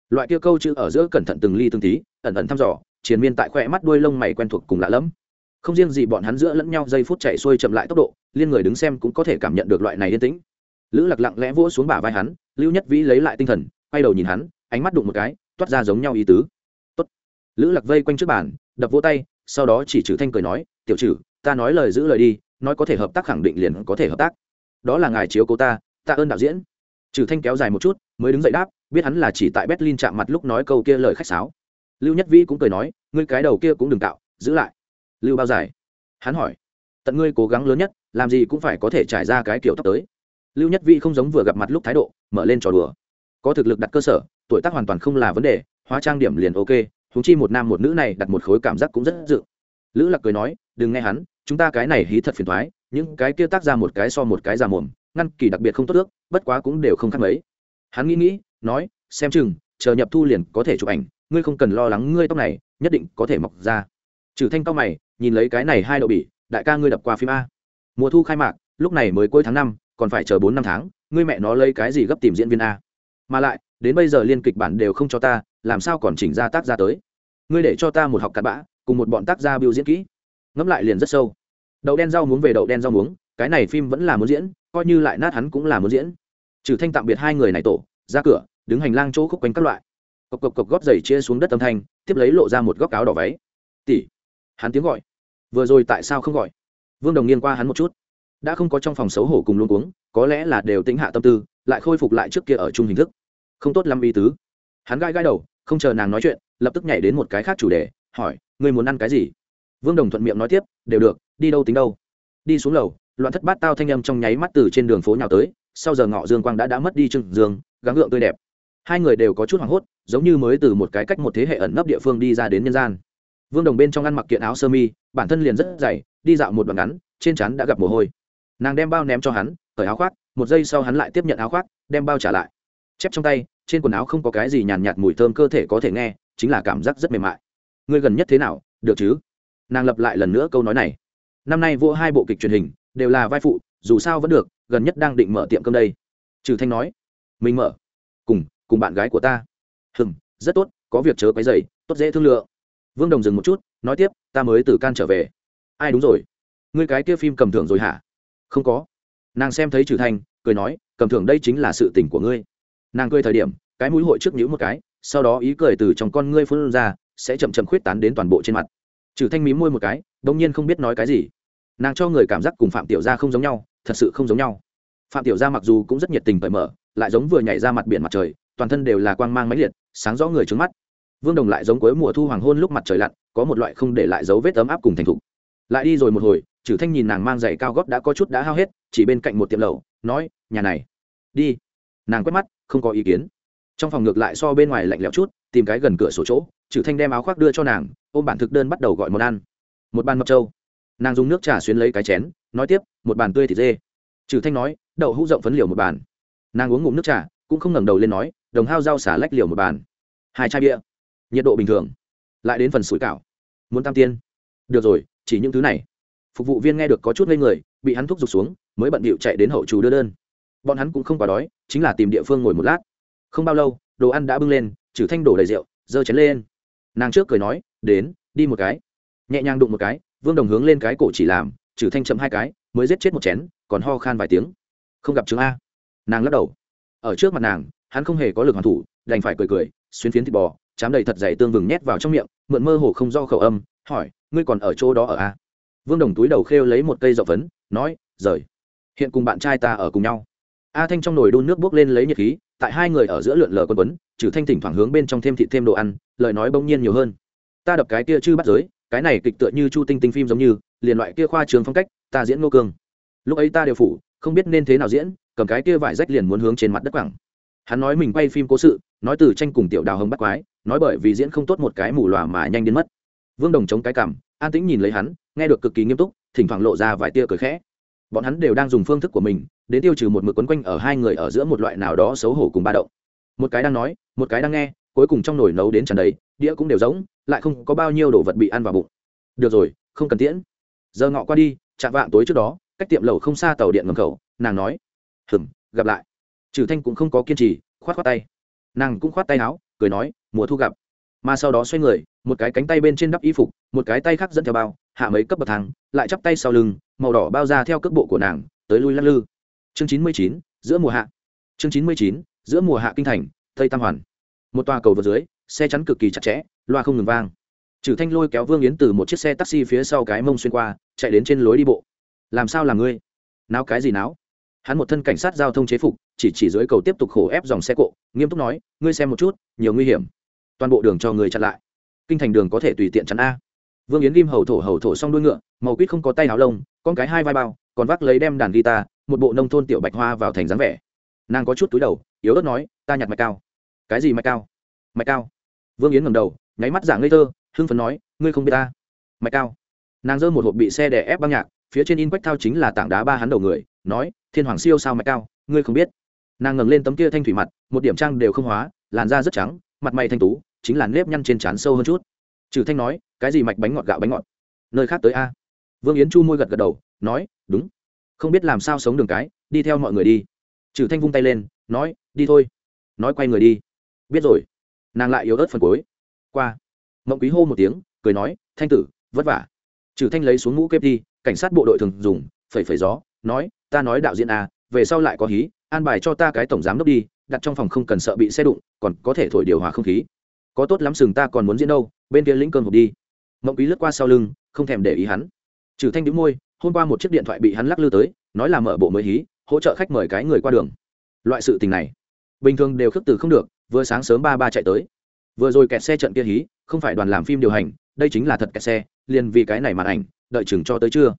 loại kia câu chữ ở giữa cẩn thận từng ly từng tí, ẩn ẩn thăm dò chiến miên tại khoe mắt đuôi lông mày quen thuộc cùng lạ lẫm. Không riêng gì bọn hắn giữa lẫn nhau giây phút chạy xuôi chậm lại tốc độ, liên người đứng xem cũng có thể cảm nhận được loại này yên tĩnh. Lữ lặc lặng lẽ vỗ xuống bả vai hắn, lưu nhất vĩ lấy lại tinh thần, quay đầu nhìn hắn, ánh mắt đụng một cái, toát ra giống nhau ý tứ lữ lặc vây quanh trước bàn, đập vỗ tay, sau đó chỉ trừ thanh cười nói, tiểu trừ, ta nói lời giữ lời đi, nói có thể hợp tác khẳng định liền có thể hợp tác. Đó là ngài chiếu cố ta ta ơn đạo diễn. Trừ thanh kéo dài một chút, mới đứng dậy đáp, biết hắn là chỉ tại berlin chạm mặt lúc nói câu kia lời khách sáo. Lưu nhất vĩ cũng cười nói, ngươi cái đầu kia cũng đừng tạo, giữ lại. Lưu bao dài. Hắn hỏi, tận ngươi cố gắng lớn nhất, làm gì cũng phải có thể trải ra cái kiểu tóc tới. Lưu nhất vi không giống vừa gặp mặt lúc thái độ, mở lên trò đùa. Có thực lực đặt cơ sở, tuổi tác hoàn toàn không là vấn đề, hóa trang điểm liền ok huống chi một nam một nữ này đặt một khối cảm giác cũng rất dự. Lữ lạc cười nói, đừng nghe hắn, chúng ta cái này hí thật phiền thoái những cái kia tác ra một cái so một cái già mồm, ngăn kỳ đặc biệt không tốt ước, bất quá cũng đều không khác mấy. Hắn nghĩ nghĩ, nói, xem chừng, chờ nhập thu liền có thể chụp ảnh, ngươi không cần lo lắng ngươi tóc này, nhất định có thể mọc ra. Trừ thanh cao mày, nhìn lấy cái này hai đậu bỉ, đại ca ngươi đập qua phim a. Mùa thu khai mạc, lúc này mới cuối tháng năm, còn phải chờ bốn năm tháng, ngươi mẹ nó lấy cái gì gấp tìm diễn viên a? Mà lại, đến bây giờ liên kịch bản đều không cho ta làm sao còn chỉnh ra tác gia tới? Ngươi để cho ta một học cặn bã, cùng một bọn tác gia biểu diễn kỹ. Ngẫm lại liền rất sâu. Đậu đen rau muống về đậu đen rau muống, cái này phim vẫn là muốn diễn, coi như lại nát hắn cũng là muốn diễn. Trừ thanh tạm biệt hai người này tổ, ra cửa, đứng hành lang chỗ khúc quanh các loại. Cộc cộc cộc góp giày chia xuống đất âm thanh, tiếp lấy lộ ra một góc áo đỏ váy. Tỷ. Hắn tiếng gọi. Vừa rồi tại sao không gọi? Vương đồng nghiêng qua hắn một chút. Đã không có trong phòng xấu hổ cùng luôn cuống, có lẽ là đều tính hạ tâm tư, lại khôi phục lại trước kia ở chung hình thức. Không tốt lắm ý tứ. Hắn gai gai đầu không chờ nàng nói chuyện, lập tức nhảy đến một cái khác chủ đề, hỏi, ngươi muốn ăn cái gì? Vương đồng thuận miệng nói tiếp, đều được, đi đâu tính đâu. Đi xuống lầu, loạn thất bát tao thanh âm trong nháy mắt từ trên đường phố nhào tới, sau giờ ngọ dương quang đã đã mất đi trưng dương, gắng gượng tươi đẹp. Hai người đều có chút hoảng hốt, giống như mới từ một cái cách một thế hệ ẩn nấp địa phương đi ra đến nhân gian. Vương đồng bên trong ăn mặc kiện áo sơ mi, bản thân liền rất dày, đi dạo một đoạn ngắn, trên chắn đã gặp mồ hôi. Nàng đem bao ném cho hắn, cởi áo khoác, một giây sau hắn lại tiếp nhận áo khoác, đem bao trả lại chép trong tay, trên quần áo không có cái gì nhàn nhạt mùi thơm cơ thể có thể nghe, chính là cảm giác rất mềm mại. Ngươi gần nhất thế nào, được chứ? Nàng lặp lại lần nữa câu nói này. Năm nay vô hai bộ kịch truyền hình, đều là vai phụ, dù sao vẫn được, gần nhất đang định mở tiệm cơm đây. Trừ thanh nói, mình mở. Cùng cùng bạn gái của ta. Hừng rất tốt, có việc chớ quấy dày tốt dễ thương lượng. Vương đồng dừng một chút, nói tiếp, ta mới từ can trở về. Ai đúng rồi? Ngươi cái kia phim cầm thưởng rồi hả? Không có. Nàng xem thấy trừ thanh, cười nói, cầm thưởng đây chính là sự tình của ngươi nàng cười thời điểm, cái mũi hội trước nhữ một cái, sau đó ý cười từ trong con ngươi phun ra, sẽ chậm chậm khuyết tán đến toàn bộ trên mặt. Trừ thanh mím môi một cái đông nhiên không biết nói cái gì. Nàng cho người cảm giác cùng phạm tiểu gia không giống nhau, thật sự không giống nhau. Phạm tiểu gia mặc dù cũng rất nhiệt tình cởi mở, lại giống vừa nhảy ra mặt biển mặt trời, toàn thân đều là quang mang máy liệt, sáng rõ người trướng mắt. Vương đồng lại giống cuối mùa thu hoàng hôn lúc mặt trời lặn, có một loại không để lại dấu vết ấm áp cùng thành thục. Lại đi rồi một hồi trừ thanh nhìn nàng mang giày cao gót đã có chút đã hao hết, chỉ bên cạnh một tiệm lẩu, nói, nhà này, đi. Nàng quét mắt không có ý kiến. Trong phòng ngược lại so bên ngoài lạnh lẽo chút, tìm cái gần cửa sổ chỗ trừ thanh đem áo khoác đưa cho nàng, ôm bản thực đơn bắt đầu gọi món ăn. Một bàn mập trâu. Nàng dùng nước trà xuyến lấy cái chén, nói tiếp, một bàn tươi thịt dê. Trừ thanh nói, đậu hũ rộng phấn liều một bàn. Nàng uống ngụm nước trà, cũng không ngẩng đầu lên nói, đồng hao rau xả lách liều một bàn. Hai chai bia. Nhiệt độ bình thường. Lại đến phần sủi cảo. Muốn tam tiên. Được rồi, chỉ những thứ này. Phục vụ viên nghe được có chút ngây người, bị hắn thúc giục xuống, mới bận bịu chạy đến hậu chủ đưa đơn bọn hắn cũng không quá đói, chính là tìm địa phương ngồi một lát. Không bao lâu, đồ ăn đã bưng lên, trừ thanh đổ đầy rượu, giơ chén lên. Nàng trước cười nói, đến, đi một cái. Nhẹ nhàng đụng một cái, vương đồng hướng lên cái cổ chỉ làm, trừ thanh chậm hai cái, mới giết chết một chén, còn ho khan vài tiếng. Không gặp chứng a. Nàng lắc đầu. Ở trước mặt nàng, hắn không hề có lực hoàn thủ, đành phải cười cười xuyên phiến thịt bò, chám đầy thật dày tương vừng nhét vào trong miệng, mượn mơ hồ không do khẩu âm, hỏi, ngươi còn ở chỗ đó ở a? Vương đồng túi đầu khêu lấy một cây dậu phấn, nói, rời. Hiện cùng bạn trai ta ở cùng nhau a thanh trong nồi đun nước bốc lên lấy nhiệt khí, tại hai người ở giữa lượn lờ quân quấn, trừ thanh thỉnh thoảng hướng bên trong thêm thịt thêm đồ ăn, lời nói bỗng nhiên nhiều hơn. Ta đập cái kia chư bắt giới, cái này kịch tựa như chu tinh tinh phim giống như, liền loại kia khoa trường phong cách, ta diễn ngô cương lúc ấy ta đều phủ, không biết nên thế nào diễn, cầm cái kia vải rách liền muốn hướng trên mặt đất quẳng. Hắn nói mình quay phim cố sự, nói từ tranh cùng tiểu đào hồng bắt quái, nói bởi vì diễn không tốt một cái mù lòa mà nhanh đến mất. Vương đồng chống cái cảm, an tĩnh nhìn lấy hắn, nghe được cực kỳ nghiêm túc, thỉnh thoảng lộ ra vài tia cười khẽ bọn hắn đều đang dùng phương thức của mình, đến tiêu trừ một mực quấn quanh ở hai người ở giữa một loại nào đó xấu hổ cùng ba động. Một cái đang nói, một cái đang nghe, cuối cùng trong nồi nấu đến tràn đầy, đĩa cũng đều giống lại không có bao nhiêu đồ vật bị ăn vào bụng. Được rồi, không cần tiễn. Giờ ngọ qua đi, chạm vạng tối trước đó, cách tiệm lầu không xa tàu điện ngầm khẩu, nàng nói, hừm, gặp lại. Trừ thanh cũng không có kiên trì, khoát khoát tay. Nàng cũng khoát tay áo, cười nói, mùa thu gặp. Mà sau đó xoay người, một cái cánh tay bên trên đắp y phục, một cái tay khác dẫn theo bao hạ mấy cấp bậc thang, lại chắp tay sau lưng, màu đỏ bao ra theo cước bộ của nàng, tới lui lắc lư. Chương chín mươi chín, giữa mùa hạ. Chương chín mươi chín, giữa mùa hạ kinh thành, tây tam hoàn. Một tòa cầu vượt dưới, xe chắn cực kỳ chặt chẽ, loa không ngừng vang. Trừ thanh lôi kéo vương yến từ một chiếc xe taxi phía sau cái mông xuyên qua, chạy đến trên lối đi bộ. Làm sao là ngươi? Náo cái gì náo? Hắn một thân cảnh sát giao thông chế phục, chỉ chỉ dưới cầu tiếp tục khổ ép dòng xe cộ, nghiêm túc nói, ngươi xem một chút, nhiều nguy hiểm. Toàn bộ đường cho người chặn lại. Kinh thành đường có thể tùy tiện chắn a vương yến ghim hầu thổ hầu thổ xong đuôi ngựa, màu quýt không có tay áo lông, con cái hai vai bao, còn vác lấy đem đàn guitar, một bộ nông thôn tiểu bạch hoa vào thành dáng vẻ. Nàng có chút túi đầu, yếu ớt nói, ta nhặt mạch cao. Cái gì mạch cao? Mạch cao. Vương yến ngầm đầu, nháy mắt giả ngây thơ, hưng phấn nói, ngươi không biết ta. Mạch cao. Nàng giơ một hộp bị xe đè ép băng nhạc, phía trên in quách thao chính là tảng đá ba hắn đầu người, nói, thiên hoàng siêu sao mạch cao, ngươi không biết. Nàng ngẩng lên tấm kia thanh thủy mặt, một điểm trang đều không hóa, làn da rất trắng, mặt mày thanh tú, chính là nếp nhăn trên trán sâu hơn chút trừ thanh nói, cái gì mạch bánh ngọt gạo bánh ngọt? Nơi khác tới a. Vương yến chu môi gật gật đầu, nói, đúng. Không biết làm sao sống đường cái, đi theo mọi người đi. Trừ thanh vung tay lên, nói, đi thôi. Nói quay người đi. Biết rồi. Nàng lại yếu ớt phần cuối. Qua. Mộng quý hô một tiếng, cười nói, thanh tử, vất vả. Trừ thanh lấy xuống mũ kép đi, cảnh sát bộ đội thường dùng, phẩy phẩy gió, nói, ta nói đạo diễn à về sau lại có hí, an bài cho ta cái tổng giám đốc đi, đặt trong phòng không cần sợ bị xe đụng, còn có thể thổi điều hòa không khí có tốt lắm sừng ta còn muốn diễn đâu, bên kia lĩnh cơm hộp đi. Mộng quý lướt qua sau lưng, không thèm để ý hắn. Trừ thanh đĩu môi, hôm qua một chiếc điện thoại bị hắn lắc lư tới, nói là mở bộ mới hí, hỗ trợ khách mời cái người qua đường. Loại sự tình này, bình thường đều khước từ không được, vừa sáng sớm ba ba chạy tới. Vừa rồi kẹt xe trận kia hí, không phải đoàn làm phim điều hành, đây chính là thật kẹt xe, liền vì cái này màn ảnh, đợi chừng cho tới chưa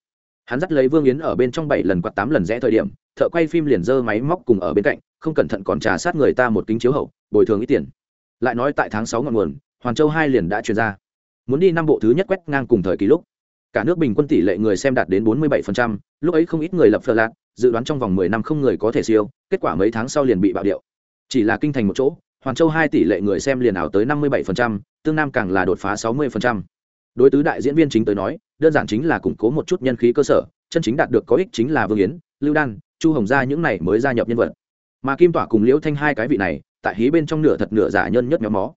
hắn dắt lấy vương yến ở bên trong bảy lần quạt tám lần rẽ thời điểm, thợ quay phim liền dơ máy móc cùng ở bên cạnh, không cẩn thận còn trà sát người ta một kính chiếu hậu, bồi thường ít tiền lại nói tại tháng sáu ngọn nguồn hoàn châu hai liền đã truyền ra. Muốn đi năm bộ thứ nhất quét ngang cùng thời kỳ lúc cả nước bình quân tỷ lệ người xem đạt đến 47%, lúc ấy không ít người lập phờ lạc dự đoán trong vòng 10 năm không người có thể siêu kết quả mấy tháng sau liền bị bạo điệu. Chỉ là kinh thành một chỗ hoàn châu hai tỷ lệ người xem liền ảo tới 57%, tương nam càng là đột phá 60%. đối tứ đại diễn viên chính tới nói đơn giản chính là củng cố một chút nhân khí cơ sở chân chính đạt được có ích chính là vương yến lưu đan chu hồng gia những này mới gia nhập nhân vật. Mà kim tỏa cùng liễu thanh hai cái vị này tại hí bên trong nửa thật nửa giả nhân nhất nhóm mó.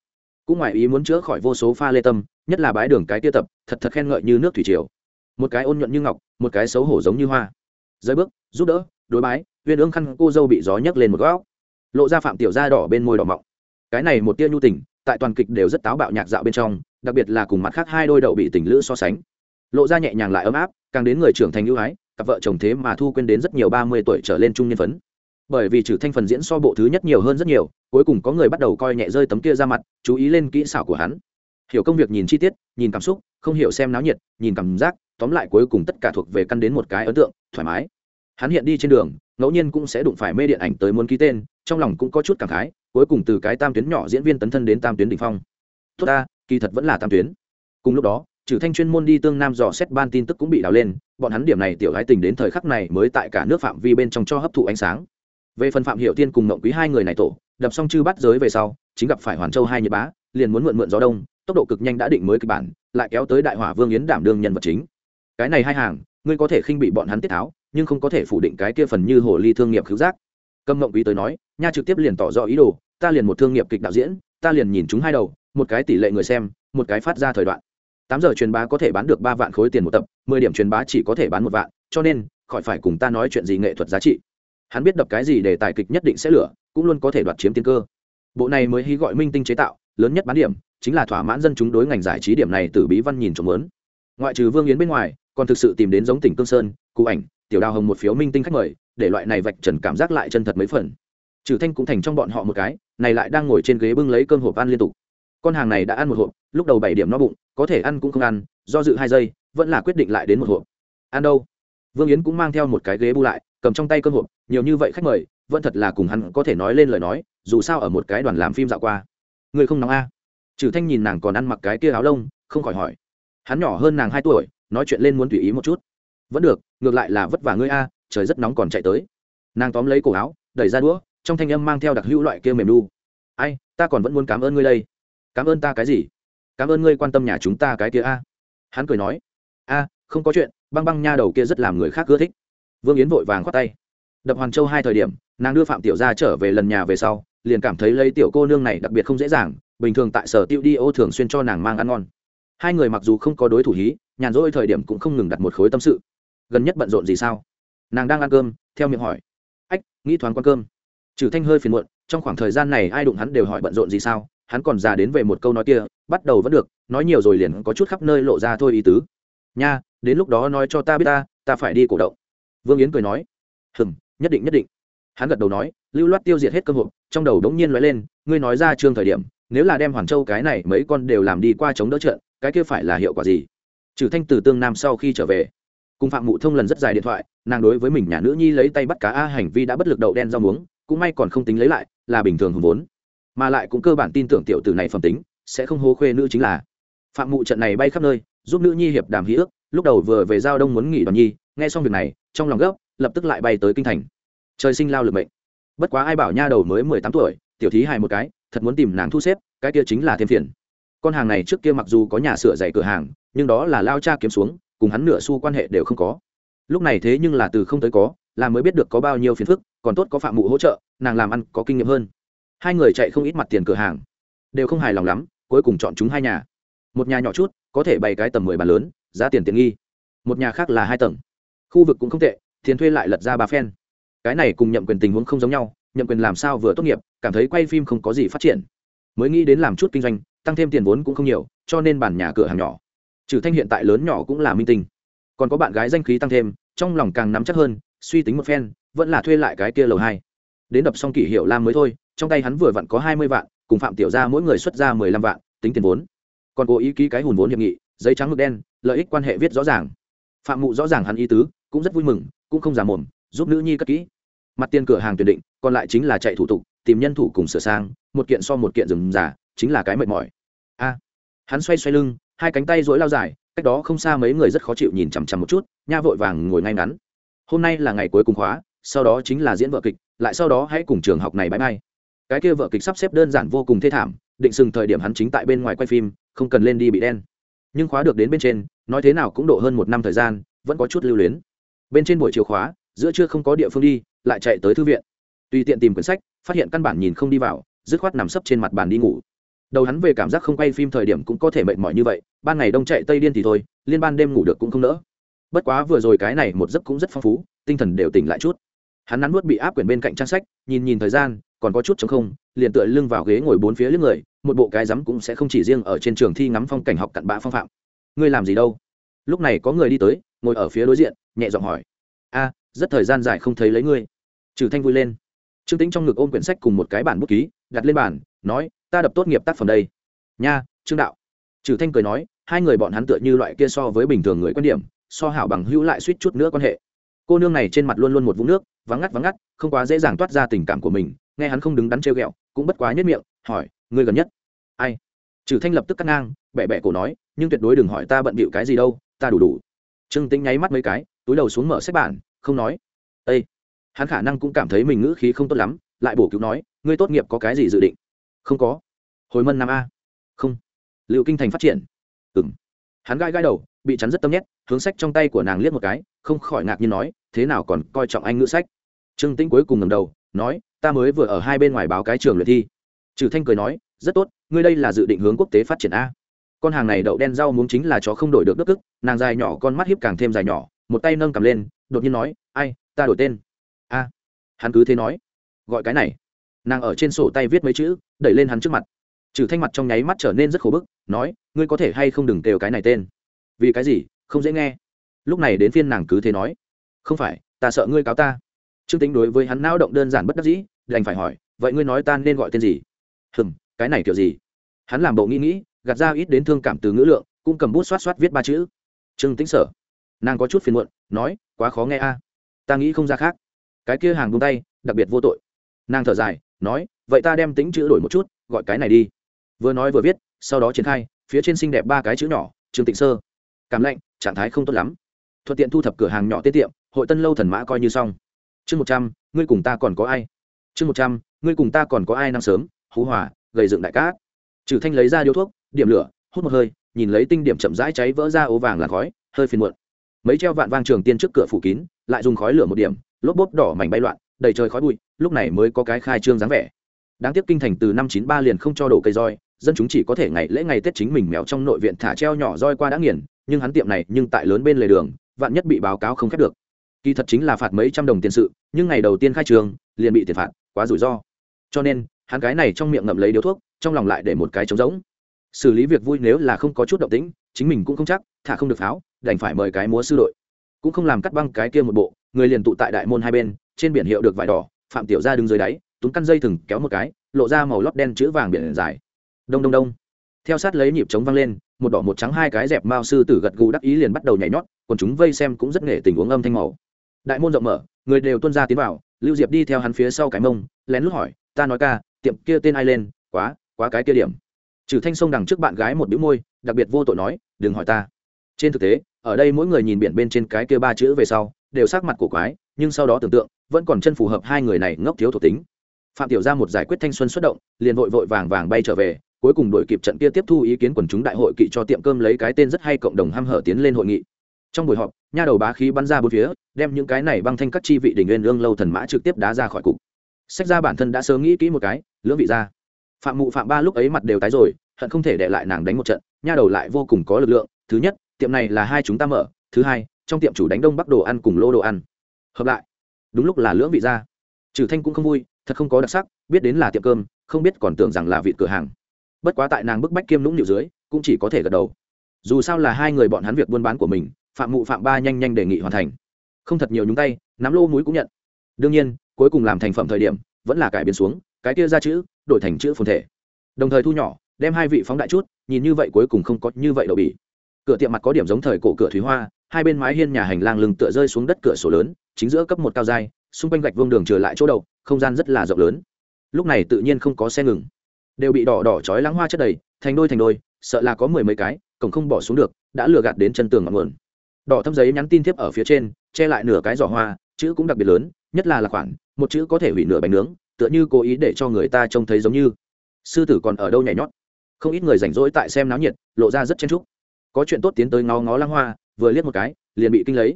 Cũng ngoài ý muốn chữa khỏi vô số pha lê tâm, nhất là bái đường cái tia tập, thật thật khen ngợi như nước thủy triều. Một cái ôn nhuận như ngọc, một cái xấu hổ giống như hoa. Rơi bước, giúp đỡ, đối bái, viên ương khăn cô dâu bị gió nhấc lên một góc. Lộ ra phạm tiểu da đỏ bên môi đỏ mọng. Cái này một tia nhu tình, tại toàn kịch đều rất táo bạo nhạc dạo bên trong, đặc biệt là cùng mặt khác hai đôi đậu bị tình lữ so sánh. Lộ ra nhẹ nhàng lại ấm áp, càng đến người trưởng thành ưu ái, cặp vợ chồng thế mà thu quên đến rất nhiều ba mươi tuổi trở lên trung niên phấn bởi vì trừ thanh phần diễn so bộ thứ nhất nhiều hơn rất nhiều, cuối cùng có người bắt đầu coi nhẹ rơi tấm kia ra mặt, chú ý lên kỹ xảo của hắn. Hiểu công việc nhìn chi tiết, nhìn cảm xúc, không hiểu xem náo nhiệt, nhìn cảm giác, tóm lại cuối cùng tất cả thuộc về căn đến một cái ấn tượng, thoải mái. Hắn hiện đi trên đường, ngẫu nhiên cũng sẽ đụng phải mê điện ảnh tới muốn ký tên, trong lòng cũng có chút cảm khái, cuối cùng từ cái tam tuyến nhỏ diễn viên tấn thân đến tam tuyến đ ỉ n h phong. Tốt ta, kỳ thật vẫn là tam tuyến. Cùng lúc đó, trừ thanh chuyên môn đi tương nam dò xét ban tin tức cũng bị đào lên, bọn hắn điểm này tiểu gái tình đến thời khắc này mới tại cả nước phạm vi bên trong cho hấp thụ ánh sáng về phần phạm hiểu tiên cùng mộng quý hai người này tổ, đập xong chư bắt giới về sau, chính gặp phải hoàn châu hai nhật bá, liền muốn mượn mượn gió đông, tốc độ cực nhanh đã định mới kịch bản, lại kéo tới đại hỏa vương yến đảm đương nhân vật chính. Cái này hai hàng, ngươi có thể khinh bị bọn hắn tiết tháo, nhưng không có thể phủ định cái kia phần như hồ ly thương nghiệp cứu giác. Cầm mộng quý tới nói, nha trực tiếp liền tỏ rõ ý đồ, ta liền một thương nghiệp kịch đạo diễn, ta liền nhìn chúng hai đầu, một cái tỷ lệ người xem, một cái phát ra thời đoạn. Tám giờ truyền bá có thể bán được ba vạn khối tiền một tập, mười điểm truyền bá chỉ có thể bán một vạn, cho nên, khỏi phải cùng ta nói chuyện gì nghệ thuật giá trị hắn biết đập cái gì để tài kịch nhất định sẽ lửa, cũng luôn có thể đoạt chiếm tiên cơ. Bộ này mới hy gọi minh tinh chế tạo, lớn nhất bán điểm chính là thỏa mãn dân chúng đối ngành giải trí điểm này từ bí văn nhìn trộm lớn. Ngoại trừ vương yến bên ngoài, còn thực sự tìm đến giống tỉnh cương sơn cụ ảnh, tiểu đào hồng một phiếu minh tinh khách mời, để loại này vạch trần cảm giác lại chân thật mấy phần. Trừ thanh cũng thành trong bọn họ một cái, này lại đang ngồi trên ghế bưng lấy cơm hộp ăn liên tục. Con hàng này đã ăn một hộp, lúc đầu bảy điểm no bụng, có thể ăn cũng không ăn, do dự hai giây, vẫn là quyết định lại đến một hộp. Ăn đâu? Vương yến cũng mang theo một cái ghế bu lại cầm trong tay cơm hộp, nhiều như vậy khách mời, vẫn thật là cùng hắn có thể nói lên lời nói, dù sao ở một cái đoàn làm phim dạo qua. Người không nóng a? Trừ thanh nhìn nàng còn ăn mặc cái kia áo lông, không khỏi hỏi. Hắn nhỏ hơn nàng hai tuổi, nói chuyện lên muốn tùy ý một chút. Vẫn được, ngược lại là vất vả ngươi a, trời rất nóng còn chạy tới. Nàng tóm lấy cổ áo, đẩy ra đũa, trong thanh âm mang theo đặc hữu loại kia mềm đu ai, ta còn vẫn muốn cảm ơn ngươi đây. Cảm ơn ta cái gì? Cảm ơn ngươi quan tâm nhà chúng ta cái kia a. Hắn cười nói. A, không có chuyện, băng băng nha đầu kia rất làm người khác ưa thích vương yến vội vàng khoát tay. Đập hoàn châu hai thời điểm, nàng đưa phạm tiểu gia trở về lần nhà về sau, liền cảm thấy lấy tiểu cô nương này đặc biệt không dễ dàng, bình thường tại sở tiêu đi ô thường xuyên cho nàng mang ăn ngon. Hai người mặc dù không có đối thủ hí, nhàn rỗi thời điểm cũng không ngừng đặt một khối tâm sự. Gần nhất bận rộn gì sao? Nàng đang ăn cơm, theo miệng hỏi. Ách, nghĩ thoáng quan cơm. Trừ thanh hơi phiền muộn, trong khoảng thời gian này ai đụng hắn đều hỏi bận rộn gì sao, hắn còn già đến về một câu nói kia, bắt đầu vẫn được, nói nhiều rồi liền có chút khắp nơi lộ ra thôi ý tứ. Nha, đến lúc đó nói cho ta biết ta ta phải đi cổ động vương yến cười nói, hừm, nhất định nhất định. Hắn gật đầu nói, lưu loát tiêu diệt hết cơ hội. Trong đầu đống nhiên lóe lên, ngươi nói ra trương thời điểm, nếu là đem hoàn châu cái này mấy con đều làm đi qua chống đỡ trận, cái kia phải là hiệu quả gì? Trừ thanh từ tương nam sau khi trở về, cùng phạm mụ thông lần rất dài điện thoại, nàng đối với mình nhà nữ nhi lấy tay bắt cá a hành vi đã bất lực đậu đen rau muống, cũng may còn không tính lấy lại, là bình thường hùng vốn. Mà lại cũng cơ bản tin tưởng tiểu tử này phẩm tính, sẽ không hô khuê nữ chính là. Phạm mụ trận này bay khắp nơi, giúp nữ nhi hiệp đàm hí ước, lúc đầu vừa về giao đông muốn nghỉ đoàn nhi, nghe xong việc này trong lòng gấp, lập tức lại bay tới kinh thành. Trời sinh lao lực mệnh. Bất quá ai bảo nha đầu mới mười tám tuổi, tiểu thí hài một cái, thật muốn tìm nàng thu xếp, cái kia chính là thêm phiền. Con hàng này trước kia mặc dù có nhà sửa dạy cửa hàng, nhưng đó là lao cha kiếm xuống, cùng hắn nửa xu quan hệ đều không có. Lúc này thế nhưng là từ không tới có, là mới biết được có bao nhiêu phiền phức, còn tốt có phạm mụ hỗ trợ, nàng làm ăn có kinh nghiệm hơn. Hai người chạy không ít mặt tiền cửa hàng. Đều không hài lòng lắm, cuối cùng chọn chúng hai nhà. Một nhà nhỏ chút, có thể bày cái tầm mười bàn lớn, giá tiền tiện nghi. Một nhà khác là hai tầng khu vực cũng không tệ, tiền thuê lại lật ra ba phen. Cái này cùng nhậm quyền tình huống không giống nhau, nhậm quyền làm sao vừa tốt nghiệp, cảm thấy quay phim không có gì phát triển. Mới nghĩ đến làm chút kinh doanh, tăng thêm tiền vốn cũng không nhiều, cho nên bản nhà cửa hàng nhỏ. Trừ thanh hiện tại lớn nhỏ cũng là minh tinh. Còn có bạn gái danh khí tăng thêm, trong lòng càng nắm chắc hơn, suy tính một phen, vẫn là thuê lại cái kia lầu hai. Đến đập xong kỷ hiệu lam mới thôi, trong tay hắn vừa vặn có hai mươi vạn, cùng phạm tiểu ra mỗi người xuất ra mười lăm vạn, tính tiền vốn. Còn cố ý ký cái hùn vốn hiệp nghị, giấy trắng mực đen, lợi ích quan hệ viết rõ ràng. Phạm mụ rõ ràng hắn ý tứ cũng rất vui mừng, cũng không giả mồm, giúp nữ nhi cất kỹ. Mặt tiền cửa hàng tuyển định, còn lại chính là chạy thủ tục, tìm nhân thủ cùng sửa sang, một kiện so một kiện rừng giả chính là cái mệt mỏi. A, hắn xoay xoay lưng, hai cánh tay dối lao dài, cách đó không xa mấy người rất khó chịu nhìn chằm chằm một chút, nha vội vàng ngồi ngay ngắn. Hôm nay là ngày cuối cùng khóa, sau đó chính là diễn vợ kịch, lại sau đó hãy cùng trường học này bãi bay cái kia vợ kịch sắp xếp đơn giản vô cùng thê thảm, định sừng thời điểm hắn chính tại bên ngoài quay phim, không cần lên đi bị đen. Nhưng khóa được đến bên trên, nói thế nào cũng độ hơn một năm thời gian, vẫn có chút lưu luyến bên trên buổi chiều khóa, giữa trưa không có địa phương đi, lại chạy tới thư viện. Tùy tiện tìm quyển sách, phát hiện căn bản nhìn không đi vào, dứt khoát nằm sấp trên mặt bàn đi ngủ. Đầu hắn về cảm giác không quay phim thời điểm cũng có thể mệt mỏi như vậy, ban ngày đông chạy tây điên thì thôi, liên ban đêm ngủ được cũng không nỡ. Bất quá vừa rồi cái này một giấc cũng rất phong phú, tinh thần đều tỉnh lại chút. Hắn nắn nuốt bị áp quyển bên cạnh trang sách, nhìn nhìn thời gian, còn có chút chống không, liền tựa lưng vào ghế ngồi bốn phía lưng người, một bộ cái rắm cũng sẽ không chỉ riêng ở trên trường thi ngắm phong cảnh học cặn bã phong phạm. Ngươi làm gì đâu? Lúc này có người đi tới, ngồi ở phía đối diện, nhẹ giọng hỏi. A, rất thời gian dài không thấy lấy ngươi. Trừ thanh vui lên. Trương tính trong ngực ôm quyển sách cùng một cái bản bút ký, đặt lên bàn, nói, ta đập tốt nghiệp tác phẩm đây. Nha, trương đạo. Trừ thanh cười nói, hai người bọn hắn tựa như loại kia so với bình thường người quan điểm, so hảo bằng hữu lại suýt chút nữa quan hệ. Cô nương này trên mặt luôn luôn một vũng nước, vắng ngắt vắng ngắt, không quá dễ dàng toát ra tình cảm của mình, nghe hắn không đứng đắn trêu ghẹo, cũng bất quá nhất miệng, hỏi, ngươi gần nhất? Ai? Trừ thanh lập tức cắt ngang bẹ bẹ cổ nói, nhưng tuyệt đối đừng hỏi ta bận bịu cái gì đâu ta đủ đủ. Trương tĩnh nháy mắt mấy cái, túi đầu xuống mở sách bản, không nói. Ây hắn khả năng cũng cảm thấy mình ngữ khí không tốt lắm, lại bổ cứu nói, ngươi tốt nghiệp có cái gì dự định? Không có. Hồi mân năm a. Không. Liệu kinh thành phát triển? Ừ m hắn gai gai đầu, bị chắn rất tâm nhét, hướng sách trong tay của nàng liếc một cái, không khỏi ngạc nhiên nói, thế nào còn coi trọng anh ngữ sách? Trương tĩnh cuối cùng ngầm đầu, nói, ta mới vừa ở hai bên ngoài báo cái trường luyện thi. Trừ thanh cười nói, rất tốt, ngươi đây là dự định hướng quốc tế phát triển a con hàng này đậu đen rau muống chính là chó không đổi được đức tức, nàng dài nhỏ con mắt hiếp càng thêm dài nhỏ một tay nâng cầm lên đột nhiên nói ai ta đổi tên. A. Hắn cứ thế nói. Gọi cái này. Nàng ở trên sổ tay viết mấy chữ đẩy lên hắn trước mặt. Trừ thanh mặt trong nháy mắt trở nên rất khổ bức nói ngươi có thể hay không đừng kêu cái này tên? Vì cái gì? Không dễ nghe. Lúc này đến phiên nàng cứ thế nói. Không phải ta sợ ngươi cáo ta. Trương tính đối với hắn não động đơn giản bất đắc dĩ đành phải hỏi vậy ngươi nói ta nên gọi tên gì? Hừm cái này kiểu gì? Hắn làm bộ nghĩ nghĩ gạt ra ít đến thương cảm từ ngữ lượng, cũng cầm bút xoát xoát viết ba chữ. Trương Tĩnh sở. Nàng có chút phiền muộn, nói, quá khó nghe a. Ta nghĩ không ra khác. Cái kia hàng buông tay, đặc biệt vô tội. Nàng thở dài, nói, vậy ta đem tính chữ đổi một chút, gọi cái này đi. Vừa nói vừa viết, sau đó triển khai, phía trên xinh đẹp ba cái chữ nhỏ, trương tịnh sơ. Cảm lạnh, trạng thái không tốt lắm. Thuận tiện thu thập cửa hàng nhỏ tiết tiệm, hội tân lâu thần mã coi như xong. Chương một trăm, ngươi cùng ta còn có ai? Chương một trăm, ngươi cùng ta còn có ai năng sớm, hú hòa, gầy dựng đại cát. Trừ thanh lấy ra điếu thuốc điểm lửa, hút một hơi, nhìn lấy tinh điểm chậm rãi cháy vỡ ra ố vàng là khói, hơi phiền muộn. Mấy treo vạn vang trường tiên trước cửa phủ kín, lại dùng khói lửa một điểm, lốp bốp đỏ mảnh bay loạn, đầy trời khói bụi, lúc này mới có cái khai trương dáng vẻ. Đáng tiếc kinh thành từ năm chín ba liền không cho đổ cây roi, dân chúng chỉ có thể ngày lễ ngày tết chính mình mèo trong nội viện thả treo nhỏ roi qua đã nghiền, nhưng hắn tiệm này nhưng tại lớn bên lề đường, vạn nhất bị báo cáo không khép được. Kỳ thật chính là phạt mấy trăm đồng tiền sự, nhưng ngày đầu tiên khai trường liền bị tiền phạt, quá rủi ro. Cho nên, hắn cái này trong miệng ngậm lấy điếu thuốc, trong lòng lại để một cái trống rỗng xử lý việc vui nếu là không có chút động tĩnh, chính mình cũng không chắc, thả không được pháo, đành phải mời cái múa sư đội. Cũng không làm cắt băng cái kia một bộ, người liền tụ tại đại môn hai bên, trên biển hiệu được vải đỏ, phạm tiểu gia đứng dưới đáy, túm căn dây thừng kéo một cái, lộ ra màu lót đen chữ vàng biển dài. Đông đông đông. Theo sát lấy nhịp trống vang lên, một đỏ một trắng hai cái dẹp mao sư tử gật gù đắc ý liền bắt đầu nhảy nhót còn chúng vây xem cũng rất nghệ tình uống âm thanh màu. Đại môn rộng mở, người đều tuân ra tiến vào, lưu diệp đi theo hắn phía sau cái mông, lén lút hỏi, ta nói ca, tiệm kia tên ai lên? Quá quá cái kia điểm trừ thanh sông đằng trước bạn gái một bĩu môi, đặc biệt vô tội nói, đừng hỏi ta. Trên thực tế, ở đây mỗi người nhìn biển bên trên cái kia ba chữ về sau, đều sắc mặt cổ quái, nhưng sau đó tưởng tượng, vẫn còn chân phù hợp hai người này ngốc thiếu thuộc tính. Phạm tiểu gia một giải quyết thanh xuân xuất động, liền vội vội vàng vàng bay trở về, cuối cùng đội kịp trận kia tiếp thu ý kiến quần chúng đại hội kỵ cho tiệm cơm lấy cái tên rất hay cộng đồng ham hở tiến lên hội nghị. Trong buổi họp, nha đầu bá khí bắn ra bốn phía, đem những cái này băng thanh các chi vị đình nguyên lương lâu thần mã trực tiếp đá ra khỏi cục. Sách ra bản thân đã sớm nghĩ kỹ một cái, lưỡng vị ra phạm mụ phạm ba lúc ấy mặt đều tái rồi, hận không thể để lại nàng đánh một trận, nha đầu lại vô cùng có lực lượng. Thứ nhất, tiệm này là hai chúng ta mở. Thứ hai, trong tiệm chủ đánh đông bắc đồ ăn cùng lô đồ ăn. Hợp lại. Đúng lúc là lưỡng vị ra. Trừ thanh cũng không vui, thật không có đặc sắc, biết đến là tiệm cơm, không biết còn tưởng rằng là vị cửa hàng. Bất quá tại nàng bức bách kiêm lũng nhịu dưới, cũng chỉ có thể gật đầu. Dù sao là hai người bọn hắn việc buôn bán của mình, phạm mụ phạm ba nhanh nhanh đề nghị hoàn thành. Không thật nhiều nhúng tay, nắm lô muối cũng nhận. Đương nhiên, cuối cùng làm thành phẩm thời điểm, vẫn là cải biến xuống, cái kia ra chữ đổi thành chữ phồn thể. Đồng thời thu nhỏ, đem hai vị phóng đại chút, nhìn như vậy cuối cùng không có như vậy đậu bỉ. Cửa tiệm mặt có điểm giống thời cổ cửa thúy hoa, hai bên mái hiên nhà hành lang lưng tựa rơi xuống đất cửa sổ lớn, chính giữa cấp một cao dai xung quanh gạch vương đường trở lại chỗ đậu không gian rất là rộng lớn. Lúc này tự nhiên không có xe ngừng. Đều bị đỏ đỏ chói lắng hoa chất đầy, thành đôi thành đôi, sợ là có mười mấy cái, cổng không bỏ xuống được, đã lừa gạt đến chân tường ngọn nguồn. Đỏ thâm giấy nhắn tin tiếp ở phía trên, che lại nửa cái giỏ hoa, chữ cũng đặc biệt lớn, nhất là là khoản, một chữ có thể hủy nửa bánh nướng tựa như cố ý để cho người ta trông thấy giống như. Sư tử còn ở đâu nhảy nhót? Không ít người rảnh rỗi tại xem náo nhiệt, lộ ra rất chen trúc có chuyện tốt tiến tới ngó ngó lăng hoa, vừa liếc một cái, liền bị kinh lấy.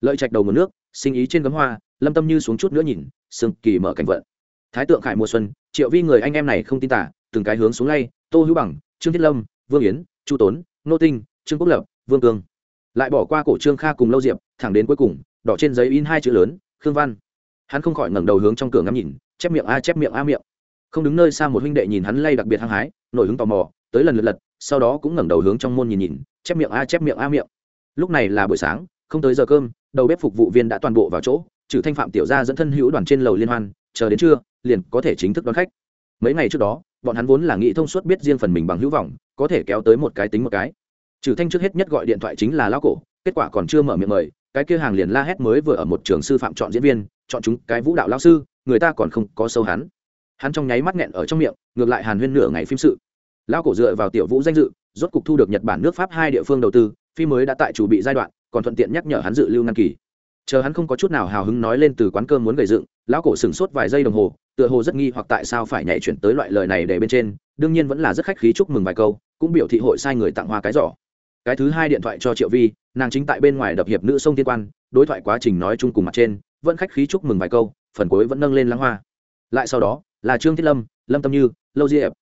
Lợi trạch đầu nguồn nước, sinh ý trên gấm hoa, lâm tâm như xuống chút nữa nhìn sương kỳ mở cảnh vận. Thái tượng khải mùa xuân, triệu vi người anh em này không tin tả, từng cái hướng xuống lay, tô hữu bằng, trương thiết lâm, vương yến, chu tốn, nô tinh, trương quốc lập, vương cương. Lại bỏ qua cổ trương kha cùng lâu diệp, thẳng đến cuối cùng, đỏ trên giấy in hai chữ lớn, khương văn. Hắn không khỏi ngẩng đầu hướng trong cửa ngắm nhìn chép miệng a, chép miệng a miệng. Không đứng nơi xa một huynh đệ nhìn hắn lay đặc biệt hăng hái, nổi hứng tò mò, tới lần lượt lật, sau đó cũng ngẩng đầu hướng trong môn nhìn nhìn, chép miệng a, chép miệng a miệng. Lúc này là buổi sáng, không tới giờ cơm, đầu bếp phục vụ viên đã toàn bộ vào chỗ, trừ thanh phạm tiểu gia dẫn thân hữu đoàn trên lầu liên hoan, chờ đến trưa, liền có thể chính thức đón khách. Mấy ngày trước đó, bọn hắn vốn là nghĩ thông suốt biết riêng phần mình bằng hữu vọng, có thể kéo tới một cái tính một cái. Trừ thanh trước hết nhất gọi điện thoại chính là lão cổ, kết quả còn chưa mở miệng mời, cái kia hàng liền la hét mới vừa ở một trường sư phạm chọn diễn viên, chọn chúng cái vũ đạo lão sư người ta còn không có sâu hắn. Hắn trong nháy mắt nghẹn ở trong miệng, ngược lại hàn huyên nửa ngày phim sự. Lão cổ dựa vào tiểu vũ danh dự, rốt cục thu được nhật bản nước pháp hai địa phương đầu tư, phim mới đã tại chủ bị giai đoạn, còn thuận tiện nhắc nhở hắn dự lưu ngăn kỳ. Chờ hắn không có chút nào hào hứng nói lên từ quán cơm muốn gầy dựng, lão cổ sửng sốt vài giây đồng hồ, tựa hồ rất nghi hoặc tại sao phải nhảy chuyển tới loại lời này để bên trên, đương nhiên vẫn là rất khách khí chúc mừng vài câu, cũng biểu thị hội sai người tặng hoa cái giỏ. Cái thứ hai điện thoại cho triệu vi, nàng chính tại bên ngoài đập hiệp nữ sông thiên quan, đối thoại quá trình nói chung cùng mặt trên, vẫn khách khí chúc mừng vài câu phần cuối vẫn nâng lên lãng hoa. Lại sau đó, là trương thiết lâm lâm tâm như, lâu diệp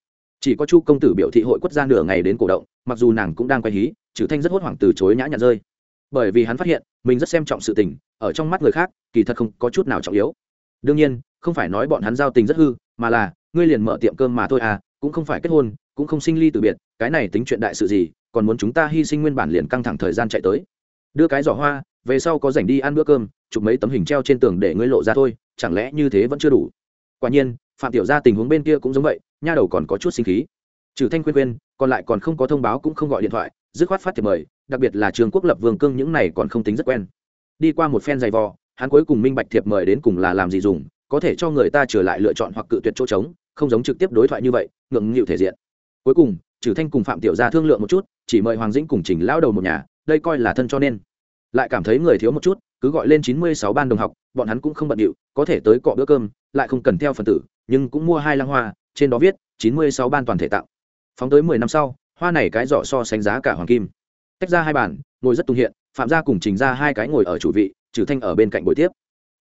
chỉ có chu công tử biểu thị hội quất ra nửa ngày đến cổ động, mặc dù nàng cũng đang quay hí, trừ thanh rất hốt hoảng từ chối nhã nhặn rơi. Bởi vì hắn phát hiện, mình rất xem trọng sự tình, ở trong mắt người khác, kỳ thật không có chút nào trọng yếu. Đương nhiên, không phải nói bọn hắn giao tình rất hư, mà là, ngươi liền mở tiệm cơm mà thôi à cũng không phải kết hôn, cũng không sinh ly từ biệt, cái này tính chuyện đại sự gì, còn muốn chúng ta hy sinh nguyên bản liền căng thẳng thời gian chạy tới. Đưa cái giỏ hoa, về sau có rảnh đi ăn bữa cơm chụp mấy tấm hình treo trên tường để ngươi lộ ra thôi, chẳng lẽ như thế vẫn chưa đủ? Quả nhiên, phạm tiểu gia tình huống bên kia cũng giống vậy, nha đầu còn có chút sinh khí. Trừ thanh khuyên khuyên còn lại còn không có thông báo cũng không gọi điện thoại, dứt khoát phát thiệp mời, đặc biệt là trường quốc lập vương cương những này còn không tính rất quen. Đi qua một phen dày vò, hắn cuối cùng minh bạch thiệp mời đến cùng là làm gì dùng, có thể cho người ta trở lại lựa chọn hoặc cự tuyệt chỗ trống, không giống trực tiếp đối thoại như vậy, ngượng nghịu thể diện. Cuối cùng, trừ thanh cùng phạm tiểu gia thương lượng một chút, chỉ mời hoàng dĩnh cùng trình lão đầu một nhà, đây coi là thân cho nên. Lại cảm thấy người thiếu một chút cứ gọi lên chín mươi sáu ban đồng học, bọn hắn cũng không bận điệu, có thể tới cọ bữa cơm, lại không cần theo phần tử, nhưng cũng mua hai lăng hoa, trên đó viết, chín mươi sáu ban toàn thể tạo. Phóng tới mười năm sau, hoa này cái giỏ so sánh giá cả hoàng kim. Tách ra hai bàn, ngồi rất tung hiện, phạm gia cùng trình ra hai cái ngồi ở chủ vị trừ thanh ở bên cạnh buổi tiếp.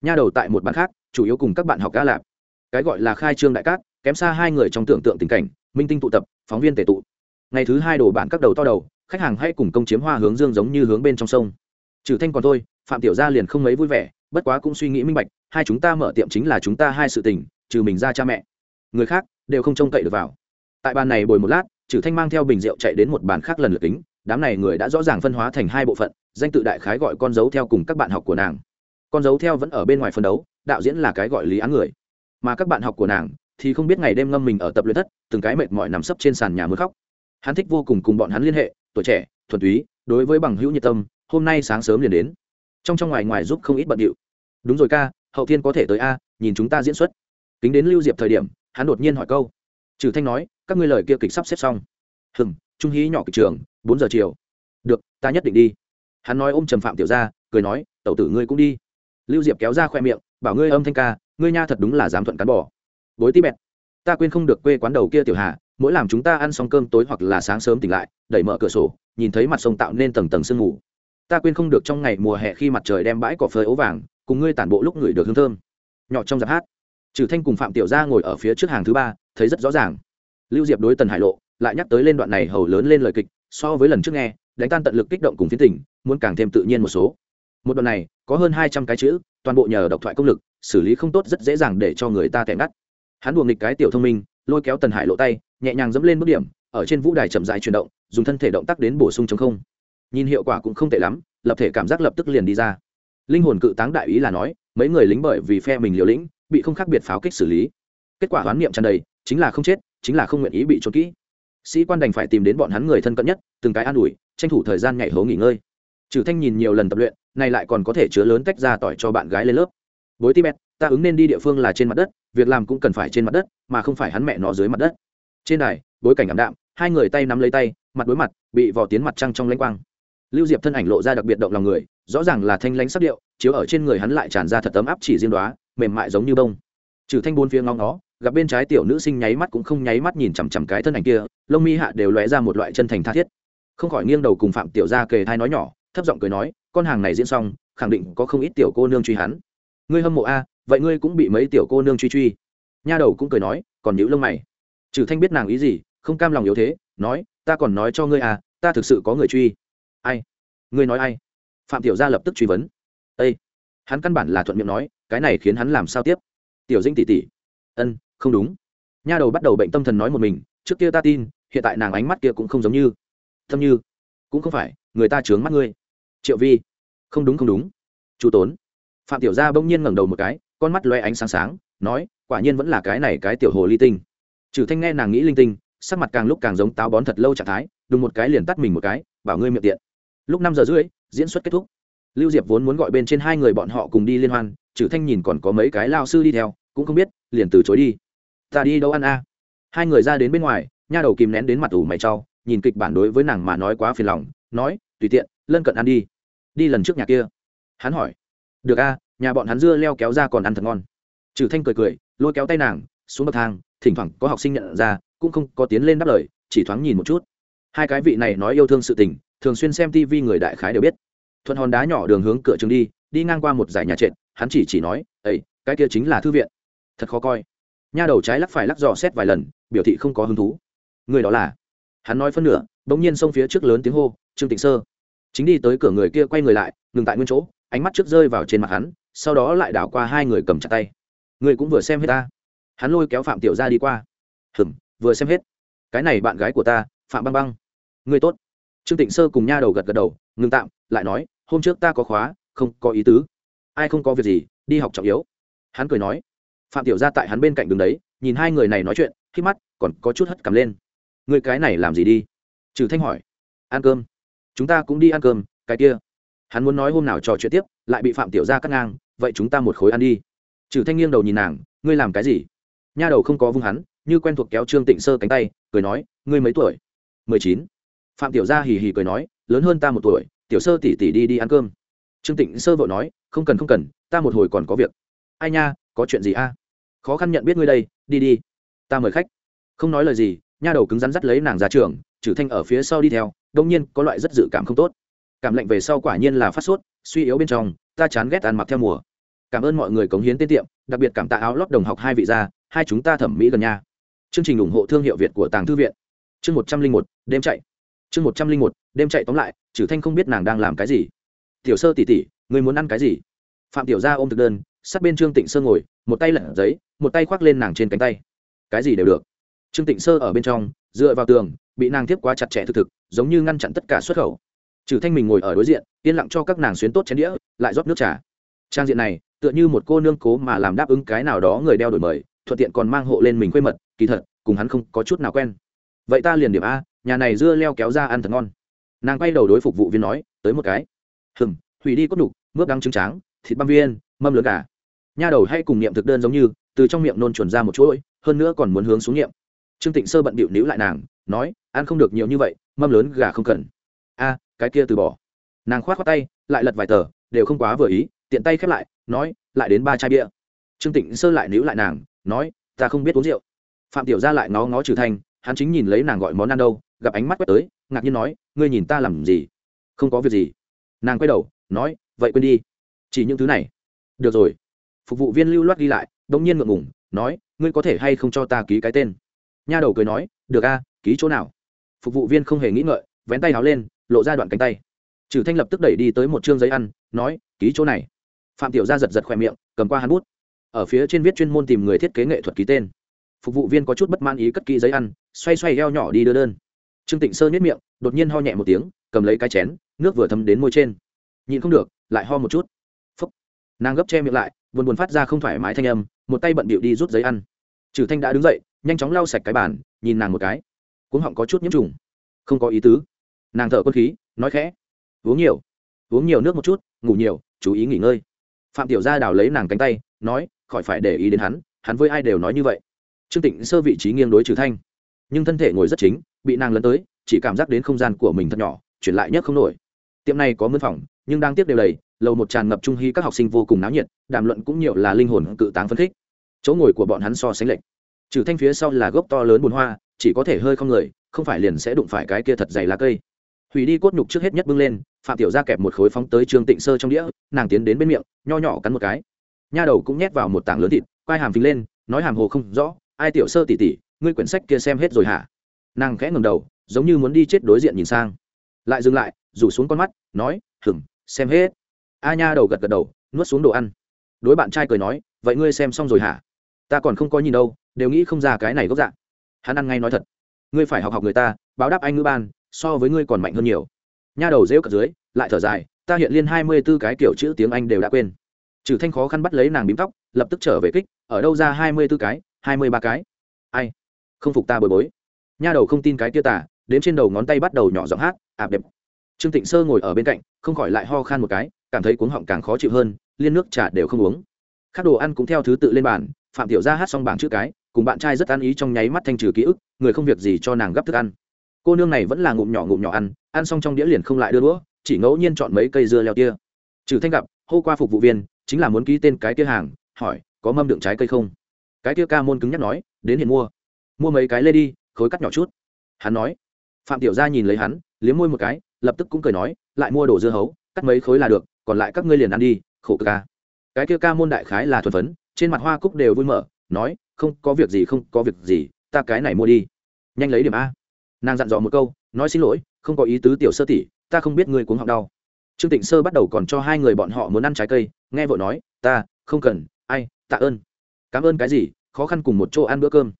Nha đầu tại một bàn khác, chủ yếu cùng các bạn học cá lạp. Cái gọi là khai trương đại cát, kém xa hai người trong tưởng tượng tình cảnh, minh tinh tụ tập, phóng viên tề tụ. Ngày thứ hai đổ bản các đầu to đầu, khách hàng hay cùng công chiếm hoa hướng dương giống như hướng bên trong sông. Trừ thanh còn thôi phạm tiểu gia liền không mấy vui vẻ, bất quá cũng suy nghĩ minh bạch, hai chúng ta mở tiệm chính là chúng ta hai sự tình, trừ mình ra cha mẹ. Người khác, đều không trông cậy được vào. Tại bàn này bồi một lát trừ thanh mang theo bình rượu chạy đến một bàn khác lần lượt tính đám này người đã rõ ràng phân hóa thành hai bộ phận, danh tự đại khái gọi con dấu theo cùng các bạn học của nàng. Con dấu theo vẫn ở bên ngoài phân đấu, đạo diễn là cái gọi lý án người. Mà các bạn học của nàng thì không biết ngày đêm ngâm mình ở tập luyện thất, từng cái mệt mỏi nằm sấp trên sàn nhà mưa khóc. Hắn thích vô cùng cùng bọn hắn liên hệ, tuổi trẻ, thuần túy, đối với bằng hữu nhiệt tâm, hôm nay sáng sớm liền đến trong trong ngoài ngoài giúp không ít bận điệu. Đúng rồi ca, hậu thiên có thể tới a, nhìn chúng ta diễn xuất. Tính đến lưu diệp thời điểm, hắn đột nhiên hỏi câu. Trừ thanh nói, các ngươi lời kia kịch sắp xếp xong. Hừng trung hí nhỏ kịch trường, bốn giờ chiều. Được, ta nhất định đi. Hắn nói ôm trầm phạm tiểu ra cười nói, tẩu tử ngươi cũng đi. Lưu diệp kéo ra khoe miệng, bảo ngươi âm thanh ca, ngươi nha thật đúng là dám thuận cán bỏ bối tí bẹt. Ta quên không được quê quán đầu kia tiểu hà, mỗi làm chúng ta ăn xong cơm tối hoặc là sáng sớm tỉnh lại, đẩy mở cửa sổ, nhìn thấy mặt sông tạo nên tầng tầng sương mù ta quên không được trong ngày mùa hè khi mặt trời đem bãi cỏ phơi ố vàng, cùng ngươi tản bộ lúc ngửi được hương thơm. Nhỏ trong giáp hát trừ thanh cùng phạm tiểu gia ngồi ở phía trước hàng thứ ba, thấy rất rõ ràng. Lưu diệp đối tần hải lộ, lại nhắc tới lên đoạn này hầu lớn lên lời kịch, so với lần trước nghe, đánh tan tận lực kích động cùng phiến tình, muốn càng thêm tự nhiên một số. Một đoạn này, có hơn hai trăm cái chữ, toàn bộ nhờ độc thoại công lực, xử lý không tốt rất dễ dàng để cho người ta tẻ ngắt. Hắn buồng nghịch cái tiểu thông minh, lôi kéo tần hải lộ tay, nhẹ nhàng dẫm lên bước điểm, ở trên vũ đài chậm dài chuyển động, dùng thân thể động tác đến bổ sung chống không nhìn hiệu quả cũng không tệ lắm, lập thể cảm giác lập tức liền đi ra. Linh hồn cự táng đại ý là nói, mấy người lính bởi vì phe mình liều lĩnh, bị không khác biệt pháo kích xử lý. Kết quả hoán niệm tràn đầy, chính là không chết, chính là không nguyện ý bị trốn kỹ. Sĩ quan đành phải tìm đến bọn hắn người thân cận nhất, từng cái an ủi, tranh thủ thời gian nhảy hố nghỉ ngơi. Trừ thanh nhìn nhiều lần tập luyện, này lại còn có thể chứa lớn tách ra tỏi cho bạn gái lên lớp. Bối tibet, ta ứng nên đi địa phương là trên mặt đất, việc làm cũng cần phải trên mặt đất, mà không phải hắn mẹ nó dưới mặt đất. Trên đài, bối cảnh ảm đạm, hai người tay nắm lấy tay, mặt đối mặt, bị vò tiến mặt trăng trong lãnh quang lưu diệp thân ảnh lộ ra đặc biệt động lòng người, rõ ràng là thanh lãnh sắc điệu, chiếu ở trên người hắn lại tràn ra thật tấm áp chỉ riêng đoá mềm mại giống như bông. Trừ thanh bốn phía ngóng nó gặp bên trái tiểu nữ sinh nháy mắt cũng không nháy mắt nhìn chằm chằm cái thân ảnh kia, lông mi hạ đều lóe ra một loại chân thành tha thiết. Không khỏi nghiêng đầu cùng phạm tiểu gia kề thai nói nhỏ, thấp giọng cười nói, con hàng này diễn xong, khẳng định có không ít tiểu cô nương truy hắn. Ngươi hâm mộ a, vậy ngươi cũng bị mấy tiểu cô nương truy truy? Nha đầu cũng cười nói, còn nhíu lông mày. Trừ thanh biết nàng ý gì, không cam lòng yếu thế, nói, ta còn nói cho ngươi à ta thực sự có người truy ai? Ngươi nói ai? Phạm tiểu gia lập tức truy vấn. Ây hắn căn bản là thuận miệng nói, cái này khiến hắn làm sao tiếp? Tiểu dinh tỷ tỷ. Ân, không đúng. Nha đầu bắt đầu bệnh tâm thần nói một mình, trước kia ta tin, hiện tại nàng ánh mắt kia cũng không giống như. Thâm như. Cũng không phải, người ta trướng mắt ngươi. Triệu vi. Không đúng không đúng. Chu tốn. Phạm tiểu gia bỗng nhiên ngẩng đầu một cái, con mắt loe ánh sáng sáng, nói, quả nhiên vẫn là cái này cái tiểu hồ ly tinh. Trừ thanh nghe nàng nghĩ linh tinh, sắc mặt càng lúc càng giống táo bón thật lâu trạng thái, đùng một cái liền tắt mình một cái, bảo ngươi miệng tiện lúc năm giờ rưỡi, diễn xuất kết thúc. Lưu diệp vốn muốn gọi bên trên hai người bọn họ cùng đi liên hoan trừ thanh nhìn còn có mấy cái lao sư đi theo, cũng không biết, liền từ chối đi. Ta đi đâu ăn a? Hai người ra đến bên ngoài, nha đầu kìm nén đến mặt ủ mày trau nhìn kịch bản đối với nàng mà nói quá phiền lòng, nói, tùy tiện, lân cận ăn đi. Đi lần trước nhà kia. Hắn hỏi, được a, nhà bọn hắn dưa leo kéo ra còn ăn thật ngon. Trừ thanh cười cười, lôi kéo tay nàng, xuống bậc thang, thỉnh thoảng có học sinh nhận ra, cũng không có tiến lên đáp lời, chỉ thoáng nhìn một chút. Hai cái vị này nói yêu thương sự tình thường xuyên xem tv người đại khái đều biết. Thuận hòn đá nhỏ đường hướng cửa trường đi đi ngang qua một dải nhà trệt, hắn chỉ chỉ nói ấy cái kia chính là thư viện. Thật khó coi. Nha đầu trái lắc phải lắc dò xét vài lần, biểu thị không có hứng thú. Người đó là? Hắn nói phân nửa, bỗng nhiên xông phía trước lớn tiếng hô, trương tịnh sơ. Chính đi tới cửa người kia quay người lại, ngừng tại nguyên chỗ, ánh mắt trước rơi vào trên mặt hắn, sau đó lại đảo qua hai người cầm chặt tay. Người cũng vừa xem hết ta. Hắn lôi kéo phạm tiểu ra đi qua. Hừm, vừa xem hết. Cái này bạn gái của ta, phạm băng băng. Người tốt trương tịnh sơ cùng nha đầu gật gật đầu ngừng tạm, lại nói, hôm trước ta có khóa, không có ý tứ. Ai không có việc gì, đi học trọng yếu. Hắn cười nói. Phạm tiểu ra tại hắn bên cạnh đường đấy, nhìn hai người này nói chuyện, khi mắt còn có chút hất cầm lên. Người cái này làm gì đi? Trừ thanh hỏi. Ăn cơm. Chúng ta cũng đi ăn cơm, cái kia. Hắn muốn nói hôm nào trò chuyện tiếp, lại bị phạm tiểu gia cắt ngang, vậy chúng ta một khối ăn đi. Trừ thanh nghiêng đầu nhìn nàng, ngươi làm cái gì? Nha đầu không có vung hắn, như quen thuộc kéo trương tịnh sơ cánh tay, cười nói, ngươi mấy tuổi? Mười chín phạm tiểu gia hì hì cười nói, lớn hơn ta một tuổi, tiểu sơ tỷ tỷ đi đi ăn cơm. Trương tịnh sơ vội nói, không cần không cần, ta một hồi còn có việc. Ai nha, có chuyện gì a? Khó khăn nhận biết ngươi đây, đi đi, ta mời khách. Không nói lời gì, nha đầu cứng rắn dắt lấy nàng ra trường trừ thanh ở phía sau đi theo, đông nhiên có loại rất dự cảm không tốt. Cảm lệnh về sau quả nhiên là phát sốt, suy yếu bên trong, ta chán ghét ăn mặc theo mùa. Cảm ơn mọi người cống hiến tiết tiệm, đặc biệt cảm tạ áo lót đồng học hai vị gia, hai chúng ta thẩm mỹ gần nha chương trình ủng hộ thương hiệu việt của tàng thư viện. Chương một trăm linh một, đêm chạy chương một trăm linh một, đêm chạy tóm lại chử thanh không biết nàng đang làm cái gì. Tiểu sơ tỉ tỉ người muốn ăn cái gì? Phạm tiểu gia ôm thực đơn, sát bên trương tịnh sơ ngồi, một tay lẩn giấy, một tay khoác lên nàng trên cánh tay. Cái gì đều được. Trương tịnh sơ ở bên trong, dựa vào tường, bị nàng tiếp quá chặt chẽ thực thực, giống như ngăn chặn tất cả xuất khẩu. Trừ thanh mình ngồi ở đối diện, yên lặng cho các nàng xuyến tốt chén đĩa, lại rót nước trà. Trang diện này, tựa như một cô nương cố mà làm đáp ứng cái nào đó người đeo đổi mời, thuận tiện còn mang hộ lên mình quê mật, kỳ thật, cùng hắn không có chút nào quen. Vậy ta liền điểm a nhà này dưa leo kéo ra ăn thật ngon. Nàng quay đầu đối phục vụ viên nói, tới một cái. Hừm, hủy đi cốt đục mướp đắng trứng tráng, thịt băm viên, mâm lớn gà. Nha đầu hay cùng niệm thực đơn giống như, từ trong miệng nôn chuẩn ra một chuỗi, hơn nữa còn muốn hướng xuống niệm trương tịnh sơ bận bịu níu lại nàng, nói, ăn không được nhiều như vậy, mâm lớn gà không cần. A, cái kia từ bỏ. Nàng khoát khoát tay, lại lật vài tờ, đều không quá vừa ý, tiện tay khép lại, nói, lại đến ba chai bia. Trương tịnh sơ lại níu lại nàng, nói, ta không biết uống rượu. Phạm tiểu gia lại ngó ngó trừ thanh, hắn chính nhìn lấy nàng gọi món ăn đâu gặp ánh mắt quét tới, ngạc nhiên nói, ngươi nhìn ta làm gì? Không có việc gì. Nàng quay đầu, nói, vậy quên đi. Chỉ những thứ này. Được rồi. Phục vụ viên lưu loát ghi lại đông nhiên ngượng ngủng nói, ngươi có thể hay không cho ta ký cái tên? Nha đầu cười nói, được a, ký chỗ nào? Phục vụ viên không hề nghĩ ngợi, vén tay áo lên, lộ ra đoạn cánh tay. Trừ thanh lập tức đẩy đi tới một chương giấy ăn, nói, ký chỗ này. Phạm tiểu gia giật giật khoe miệng, cầm qua hắn bút. Ở phía trên viết chuyên môn tìm người thiết kế nghệ thuật ký tên. Phục vụ viên có chút bất mãn ý cất kỹ giấy ăn, xoay xoay eo nhỏ đi đưa đơn trương tịnh sơ nhất miệng, đột nhiên ho nhẹ một tiếng, cầm lấy cái chén, nước vừa thấm đến môi trên. Nhìn không được, lại ho một chút. Phúc. Nàng gấp che miệng lại, buồn buồn phát ra không thoải mái thanh âm, một tay bận bịu đi rút giấy ăn. Trừ thanh đã đứng dậy, nhanh chóng lau sạch cái bàn, nhìn nàng một cái. Cuống họng có chút nhiễm trùng. Không có ý tứ. Nàng thở quân khí, nói khẽ. Uống nhiều. Uống nhiều nước một chút, ngủ nhiều, chú ý nghỉ ngơi. Phạm tiểu gia đào lấy nàng cánh tay, nói, khỏi phải để ý đến hắn hắn với ai đều nói như vậy. Trương tịnh sơ vị trí nghiêng đối trừ thanh. Nhưng thân thể ngồi rất chính bị nàng lấn tới, chỉ cảm giác đến không gian của mình thật nhỏ, chuyển lại nhất không nổi. Tiệm này có mân phòng, nhưng đang tiếp đều đầy, lầu một tràn ngập trung hy các học sinh vô cùng náo nhiệt, đàm luận cũng nhiều là linh hồn cự táng phân khích. Chỗ ngồi của bọn hắn so sánh lệch. Trừ thanh phía sau là gốc to lớn bùn hoa, chỉ có thể hơi không người, không phải liền sẽ đụng phải cái kia thật dày lá cây. Hủy đi cốt nhục trước hết nhất bưng lên, phạm tiểu ra kẹp một khối phóng tới trương tịnh sơ trong đĩa, nàng tiến đến bên miệng, nho nhỏ cắn một cái. Nha đầu cũng nhét vào một tảng lớn thịt, quai hàm phình lên, nói hàm hồ không rõ, ai tiểu sơ tỉ tỉ ngươi quyển sách kia xem hết rồi hả? Nàng khẽ ngầm đầu, giống như muốn đi chết đối diện nhìn sang. Lại dừng lại, rủ xuống con mắt, nói hửng xem hết. A nha đầu gật gật đầu, nuốt xuống đồ ăn. Đối bạn trai cười nói, vậy ngươi xem xong rồi hả? Ta còn không có nhìn đâu, đều nghĩ không ra cái này gốc dạng hắn ăn ngay nói thật, ngươi phải học học người ta, báo đáp anh ngữ ban, so với ngươi còn mạnh hơn nhiều. Nha đầu rêu cật dưới, lại thở dài, ta hiện liên hai mươi b ố cái kiểu chữ tiếng anh đều đã quên. Trừ thanh khó khăn bắt lấy nàng bím tóc, lập tức trở về kích, ở đâu ra hai mươi b ố cái, hai mươi ba cái? Ai? Không phục ta bồi bối nha đầu không tin cái tia tả đến trên đầu ngón tay bắt đầu nhỏ giọng hát, ạp đẹp. Trương tịnh sơ ngồi ở bên cạnh, không khỏi lại ho khan một cái, cảm thấy cuống họng càng khó chịu hơn, liên nước trà đều không uống. Các đồ ăn cũng theo thứ tự lên bàn, phạm tiểu gia hát xong bảng chữ cái, cùng bạn trai rất ăn ý trong nháy mắt thanh trừ ký ức, người không việc gì cho nàng gấp thức ăn. Cô nương này vẫn là ngụm nhỏ ngụm nhỏ ăn ăn xong trong đĩa liền không lại đưa đũa, chỉ ngẫu nhiên chọn mấy cây dưa leo tia. Trừ thanh gặp, hô qua phục vụ viên, chính là muốn ký tên cái kia hàng, hỏi, có mâm đựng trái cây không? Cái kia ca môn cứng nhắc nói, đến hiện mua. Mua mấy cái lê đi khối cắt nhỏ chút. Hắn nói, phạm tiểu gia nhìn lấy hắn, liếm môi một cái, lập tức cũng cười nói, lại mua đồ dưa hấu, cắt mấy khối là được, còn lại các ngươi liền ăn đi, khổ cực ca. Cái kia ca môn đại khái là thuần phấn, trên mặt hoa cúc đều vui mở, nói, không có việc gì, không có việc gì, ta cái này mua đi. Nhanh lấy điểm a. Nàng dặn dò một câu, nói xin lỗi, không có ý tứ tiểu sơ tỷ, ta không biết ngươi cuống họng đau. Trương tịnh sơ bắt đầu còn cho hai người bọn họ muốn ăn trái cây, nghe vợ nói, ta, không cần, ai, tạ ơn. Cảm ơn cái gì, khó khăn cùng một chỗ ăn bữa cơm.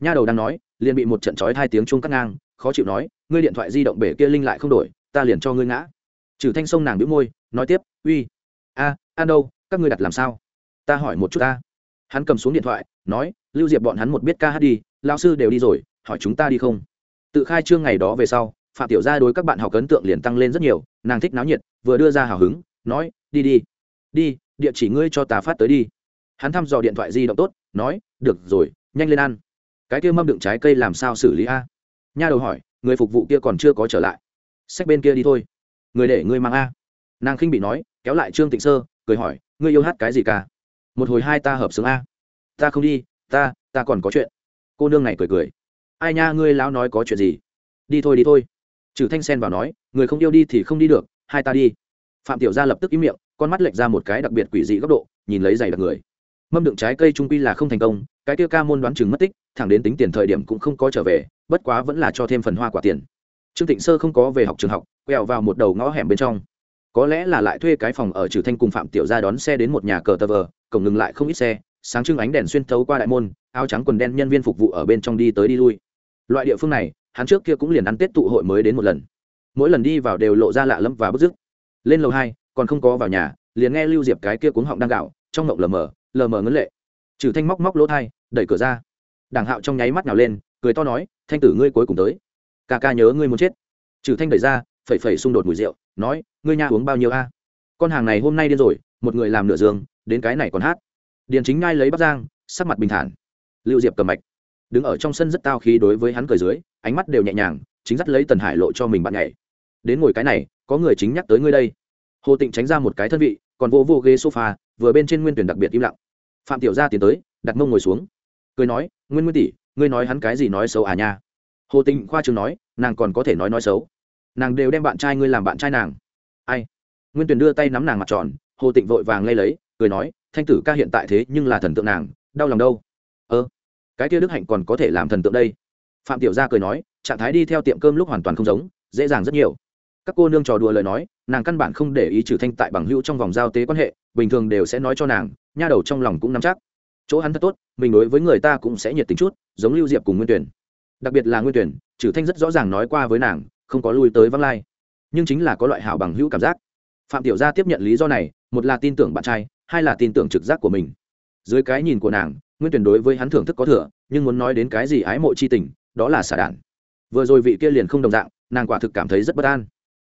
Nha đầu đang nói liền bị một trận chói hai tiếng chuông cắt ngang, khó chịu nói, ngươi điện thoại di động bể kia linh lại không đổi, ta liền cho ngươi ngã. Trừ thanh sông nàng đĩu môi, nói tiếp, uy, a ăn đâu, các ngươi đặt làm sao? Ta hỏi một chút ta. Hắn cầm xuống điện thoại, nói, lưu diệp bọn hắn một biết ca hát đi lao sư đều đi rồi, hỏi chúng ta đi không? Tự khai trương ngày đó về sau, phạm tiểu gia đối các bạn học ấn tượng liền tăng lên rất nhiều, nàng thích náo nhiệt, vừa đưa ra hào hứng, nói, đi đi đi, địa chỉ ngươi cho ta phát tới đi. Hắn thăm dò điện thoại di động tốt, nói, được rồi, nhanh lên ăn cái kia mâm đựng trái cây làm sao xử lý a? Nha đầu hỏi, người phục vụ kia còn chưa có trở lại. Sách bên kia đi thôi. Người để ngươi mang a. Nàng khinh bị nói, kéo lại trương tịnh sơ, cười hỏi, ngươi yêu hát cái gì cả? Một hồi hai ta hợp xướng a. Ta không đi, ta ta còn có chuyện. Cô nương này cười cười. Ai nha, ngươi lão nói có chuyện gì? Đi thôi đi thôi. Trừ thanh sen vào nói, người không yêu đi thì không đi được, hai ta đi. Phạm tiểu gia lập tức im miệng, con mắt lệch ra một cái đặc biệt quỷ dị góc độ, nhìn lấy giày đặc người. Mâm đựng trái cây trung quy là không thành công, cái kia ca môn đoán chừng mất tích thẳng đến tính tiền thời điểm cũng không có trở về, bất quá vẫn là cho thêm phần hoa quả tiền. Trương tịnh sơ không có về học trường học, quẹo vào một đầu ngõ hẻm bên trong. Có lẽ là lại thuê cái phòng ở trừ thanh cùng phạm tiểu gia đón xe đến một nhà cờ tờ vờ, cổng ngừng lại không ít xe, sáng trưng ánh đèn xuyên thấu qua đại môn, áo trắng quần đen nhân viên phục vụ ở bên trong đi tới đi lui. Loại địa phương này, hắn trước kia cũng liền ăn tết tụ hội mới đến một lần. Mỗi lần đi vào đều lộ ra lạ lẫm và bức dứt. Lên lầu hai, còn không có vào nhà, liền nghe lưu diệp cái kia cuống họng đang gạo, trong ngộng lờ mờ lờ mờ ngấn lệ. Trừ thanh móc móc lỗ thai, đẩy cửa ra đảng hạo trong nháy mắt nào lên, cười to nói, thanh tử ngươi cuối cùng tới. Ca ca nhớ ngươi muốn chết. Trừ thanh đẩy ra, phẩy phẩy xung đột mùi rượu, nói, ngươi nha uống bao nhiêu a? Con hàng này hôm nay điên rồi, một người làm nửa giường, đến cái này còn hát. Điền chính ngai lấy bắc giang, sắc mặt bình thản. Lưu diệp cầm mạch, đứng ở trong sân rất tao khí đối với hắn cười dưới, ánh mắt đều nhẹ nhàng, chính dắt lấy tần hải lộ cho mình bạn nhảy. Đến ngồi cái này, có người chính nhắc tới ngươi đây. Hồ tịnh tránh ra một cái thân vị, còn vô vô ghế sofa, vừa bên trên nguyên tuyển đặc biệt im lặng. Phạm tiểu gia tiến tới, đặt mông ngồi xuống cười nói, nguyên nguyên tỷ, ngươi nói hắn cái gì nói xấu à nha? Hồ tịnh khoa trường nói, nàng còn có thể nói nói xấu. Nàng đều đem bạn trai ngươi làm bạn trai nàng. Ai? Nguyên tuyền đưa tay nắm nàng mặt tròn, hồ tịnh vội vàng lay lấy, cười nói, thanh tử ca hiện tại thế nhưng là thần tượng nàng, đau lòng đâu? Ơ, cái kia đức hạnh còn có thể làm thần tượng đây? Phạm tiểu gia cười nói, trạng thái đi theo tiệm cơm lúc hoàn toàn không giống, dễ dàng rất nhiều. Các cô nương trò đùa lời nói, nàng căn bản không để ý trừ thanh tại bằng hữu trong vòng giao tế quan hệ, bình thường đều sẽ nói cho nàng, nha đầu trong lòng cũng nắm chắc chỗ hắn thật tốt, mình đối với người ta cũng sẽ nhiệt tình chút, giống lưu diệp cùng nguyên tuyển. Đặc biệt là nguyên tuyển trừ thanh rất rõ ràng nói qua với nàng, không có lui tới văng lai. Nhưng chính là có loại hảo bằng hữu cảm giác. Phạm tiểu gia tiếp nhận lý do này, một là tin tưởng bạn trai, hai là tin tưởng trực giác của mình. Dưới cái nhìn của nàng, nguyên tuyển đối với hắn thưởng thức có thừa, nhưng muốn nói đến cái gì ái mộ chi tình, đó là xả đản vừa rồi vị kia liền không đồng dạng, nàng quả thực cảm thấy rất bất an.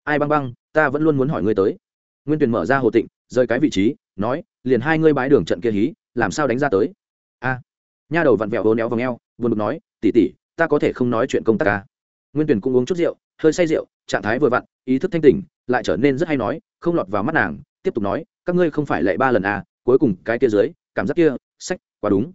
Ai băng băng, ta vẫn luôn muốn hỏi ngươi tới. Nguyên tuyền mở ra hồ tịnh, rời cái vị trí, nói, liền hai ngươi bái đường trận kia hí làm sao đánh ra tới? A, nha đầu vặn vẹo hố néo vào ngheo vừa được nói tỉ tỉ ta có thể không nói chuyện công tác ca nguyên tuyền cũng uống chút rượu, hơi say rượu, trạng thái vừa vặn, ý thức thanh tỉnh, lại trở nên rất hay nói, không lọt vào mắt nàng, tiếp tục nói, các ngươi không phải lệ ba lần à cuối cùng cái kia dưới, cảm giác kia, sách, quá đúng.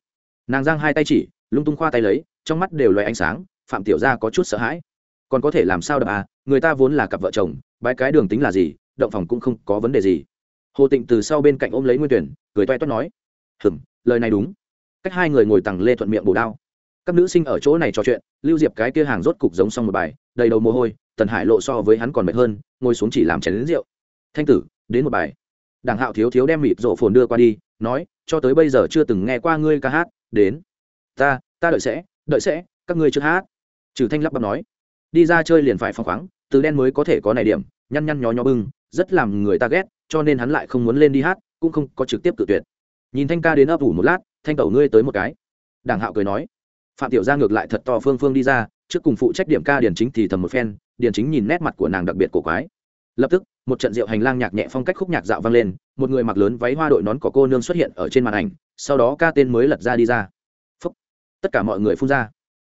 Nàng giang hai tay chỉ, lung tung khoa tay lấy, trong mắt đều loay ánh sáng, phạm tiểu gia có chút sợ hãi. Còn có thể làm sao đập à người ta vốn là cặp vợ chồng bãi cái đường tính là gì, động phòng cũng không có vấn đề gì. Hồ tịnh từ sau bên cạnh ôm lấy nguyên tuyển cười toét toét nói hừm, lời này đúng. Cách hai người ngồi tằng lê thuận miệng bổ đao. Các nữ sinh ở chỗ này trò chuyện, lưu diệp cái kia hàng rốt cục giống xong một bài, đầy đầu mồ hôi, tần hải lộ so với hắn còn mệt hơn, ngồi xuống chỉ làm chén đến rượu. Thanh tử, đến một bài. Đảng hạo thiếu thiếu đem mịp rộ phồn đưa qua đi, nói, cho tới bây giờ chưa từng nghe qua ngươi ca hát, đến. Ta ta đợi sẽ đợi sẽ, các ngươi chưa hát. Trừ thanh lắp bắp nói. Đi ra chơi liền phải phăng khoáng, từ đen mới có thể có này điểm, nhăn nhăn nhó nhó bưng, rất làm người ta ghét, cho nên hắn lại không muốn lên đi hát, cũng không có trực tiếp tự tuyệt nhìn thanh ca đến ấp ủ một lát, thanh tẩu ngươi tới một cái. Đảng hạo cười nói. Phạm tiểu gia ngược lại thật to phương phương đi ra, trước cùng phụ trách điểm ca điển chính thì thầm một phen, điển chính nhìn nét mặt của nàng đặc biệt cổ quái. Lập tức, một trận rượu hành lang nhạc nhẹ phong cách khúc nhạc dạo vang lên, một người mặc lớn váy hoa đội nón có cô nương xuất hiện ở trên màn ảnh, sau đó ca tên mới lật ra đi ra. Phúc. tất cả mọi người phun ra.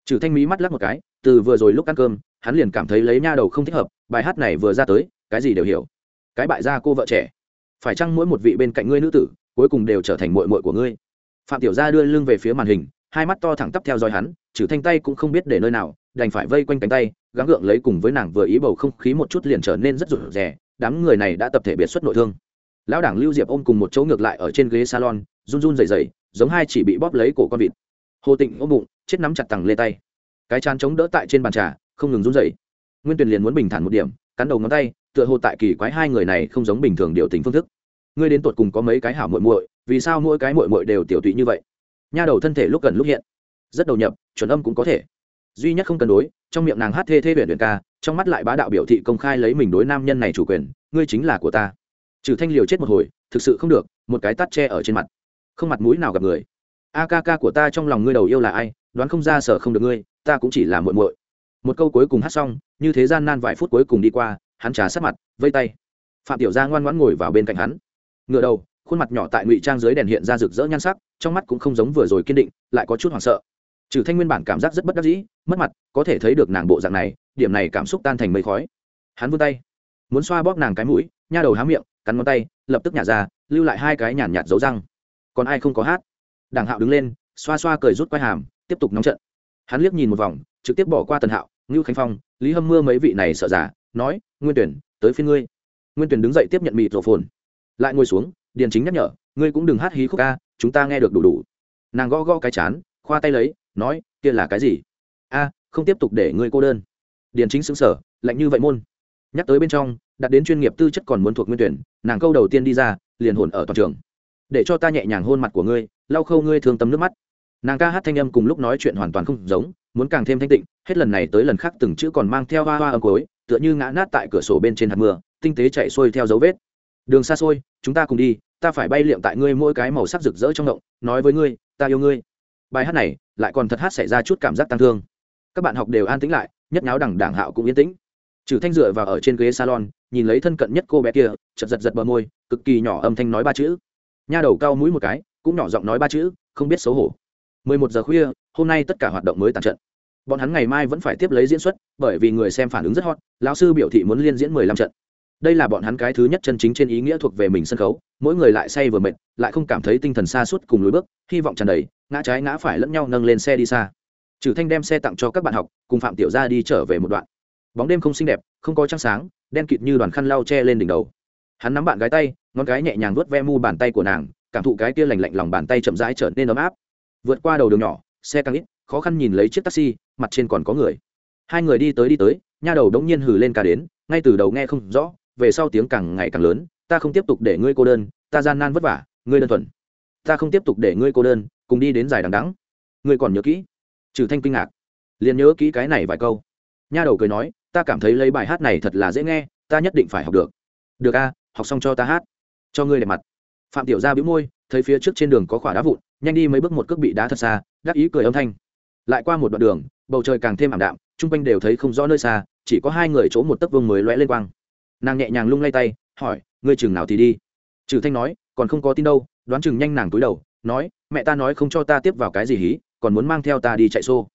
Trừ thanh mỹ mắt lắc một cái, từ vừa rồi lúc ăn cơm, hắn liền cảm thấy lấy nha đầu không thích hợp, bài hát này vừa ra tới, cái gì đều hiểu. Cái bại gia cô vợ trẻ. Phải chăng mỗi một vị bên cạnh ngươi nữ tử cuối cùng đều trở thành mội mội của ngươi. Phạm tiểu gia đưa lưng về phía màn hình, hai mắt to thẳng tắp theo dõi hắn, trừ thanh tay cũng không biết để nơi nào, đành phải vây quanh cánh tay, gắng gượng lấy cùng với nàng vừa ý bầu không khí một chút liền trở nên rất rụt rè, đám người này đã tập thể biệt xuất nội thương. Lão đảng lưu diệp ôm cùng một chỗ ngược lại ở trên ghế salon, run run rẩy rẩy, giống hai chỉ bị bóp lấy cổ con vịt. Hồ tịnh ôm bụng, chết nắm chặt tằng lê tay. Cái chán chống đỡ tại trên bàn trà, không ngừng run rẩy. nguyên tuyền liền muốn bình thản một điểm, cắn đầu ngón tay, tựa hồ tại kỳ quái hai người này không giống bình thường điều tình phương thức ngươi đến tột cùng có mấy cái hảo muội muội, vì sao mỗi cái muội muội đều tiểu tụy như vậy? Nha đầu thân thể lúc gần lúc hiện, rất đầu nhập, chuẩn âm cũng có thể. Duy nhất không cân đối, trong miệng nàng hát thê thê huyền huyền ca, trong mắt lại bá đạo biểu thị công khai lấy mình đối nam nhân này chủ quyền, ngươi chính là của ta. Trừ thanh liều chết một hồi, thực sự không được, một cái tắt che ở trên mặt. Không mặt mũi nào gặp người. A ca ca của ta trong lòng ngươi đầu yêu là ai, đoán không ra sở không được ngươi, ta cũng chỉ là muội muội. Một câu cuối cùng hát xong, như thế gian nan vài phút cuối cùng đi qua, hắn trà sát mặt, vây tay. Phạm tiểu gia ngoan ngoãn ngồi vào bên cạnh hắn ngựa đầu, khuôn mặt nhỏ tại ngụy trang dưới đèn hiện ra rực rỡ nhan sắc, trong mắt cũng không giống vừa rồi kiên định, lại có chút hoảng sợ. Trừ thanh nguyên bản cảm giác rất bất đắc dĩ, mất mặt, có thể thấy được nàng bộ dạng này, điểm này cảm xúc tan thành mây khói. Hắn vươn tay, muốn xoa bóp nàng cái mũi, nha đầu há miệng, cắn ngón tay, lập tức nhả ra, lưu lại hai cái nhàn nhạt dấu răng. Còn ai không có hát? Đảng hạo đứng lên, xoa xoa cười rút quai hàm, tiếp tục nóng trận. Hắn liếc nhìn một vòng, trực tiếp bỏ qua tần hạo, ngưu khánh phong, lý hâm mưa mấy vị này sợ giả, nói, nguyên tuyển, tới phiên ngươi. Nguyên tuyển đứng dậy tiếp nhận mịt rổ phồn lại ngồi xuống, điền chính nhắc nhở, ngươi cũng đừng hát hí khúc ca, chúng ta nghe được đủ đủ. Nàng gõ gõ cái chán, khoa tay lấy, nói, kia là cái gì? A, không tiếp tục để ngươi cô đơn. Điền chính xứng sở lạnh như vậy môn. Nhắc tới bên trong, đặt đến chuyên nghiệp tư chất còn muốn thuộc nguyên tuyển, nàng câu đầu tiên đi ra, liền hồn ở toàn trường. Để cho ta nhẹ nhàng hôn mặt của ngươi, lau khâu ngươi thương tâm nước mắt. Nàng ca hát thanh âm cùng lúc nói chuyện hoàn toàn không giống, muốn càng thêm thanh tịnh, hết lần này tới lần khác từng chữ còn mang theo hoa hoa âm cối tựa như ngã nát tại cửa sổ bên trên hạt mưa, tinh tế chạy xuôi theo dấu vết. Đường xa xôi chúng ta cùng đi, ta phải bay liệm tại ngươi mỗi cái màu sắc rực rỡ trong động, nói với ngươi, ta yêu ngươi. Bài hát này lại còn thật hát xảy ra chút cảm giác tăng thương. Các bạn học đều an tĩnh lại, nhất nháo đẳng đảng hạo cũng yên tĩnh. Trừ thanh dựa vào ở trên ghế salon, nhìn lấy thân cận nhất cô bé kia chật giật giật bờ môi, cực kỳ nhỏ âm thanh nói ba chữ. Nha đầu cao mũi một cái, cũng nhỏ giọng nói ba chữ, không biết xấu hổ. Mười một giờ khuya, hôm nay tất cả hoạt động mới tàn trận bọn hắn ngày mai vẫn phải tiếp lấy diễn xuất, bởi vì người xem phản ứng rất hot, lão sư biểu thị muốn liên diễn mười lăm trận đây là bọn hắn cái thứ nhất chân chính trên ý nghĩa thuộc về mình sân khấu, mỗi người lại say vừa mệt, lại không cảm thấy tinh thần xa suốt cùng lối bước, hy vọng tràn đầy, ngã trái ngã phải lẫn nhau nâng lên xe đi xa. Trừ thanh đem xe tặng cho các bạn học, cùng phạm tiểu gia đi trở về một đoạn. Bóng đêm không xinh đẹp, không có trăng sáng, đen kịt như đoàn khăn lau che lên đỉnh đầu. Hắn nắm bạn gái tay, ngón gái nhẹ nhàng vuốt ve mu bàn tay của nàng, cảm thụ cái kia lành lạnh lòng bàn tay chậm rãi trở nên ấm áp. Vượt qua đầu đường nhỏ, xe càng ít, khó khăn nhìn lấy chiếc taxi, mặt trên còn có người. Hai người đi tới đi tới, nha đầu đống nhiên hừ lên cả đến, ngay từ đầu nghe không rõ về sau tiếng càng ngày càng lớn, ta không tiếp tục để ngươi cô đơn, ta gian nan vất vả, ngươi đơn thuần. Ta không tiếp tục để ngươi cô đơn, cùng đi đến dài đằng đắng ngươi còn nhớ kỹ. Trừ thanh kinh ngạc, liền nhớ kỹ cái này vài câu. Nha đầu cười nói, ta cảm thấy lấy bài hát này thật là dễ nghe, ta nhất định phải học được. Được a, học xong cho ta hát. Cho ngươi đẹp mặt. Phạm tiểu gia bĩu môi, thấy phía trước trên đường có khỏa đá vụn, nhanh đi mấy bước một cước bị đá thật xa, đắc ý cười âm thanh. Lại qua một đoạn đường, bầu trời càng thêm ảm đạm, chung quanh đều thấy không rõ nơi xa, chỉ có hai người chỗ một tấc vương mới lóe lên quang nàng nhẹ nhàng lung lay tay hỏi ngươi chừng nào thì đi? Trừ thanh nói còn không có tin đâu đoán chừng nhanh nàng túi đầu nói mẹ ta nói không cho ta tiếp vào cái gì hí còn muốn mang theo ta đi chạy xô.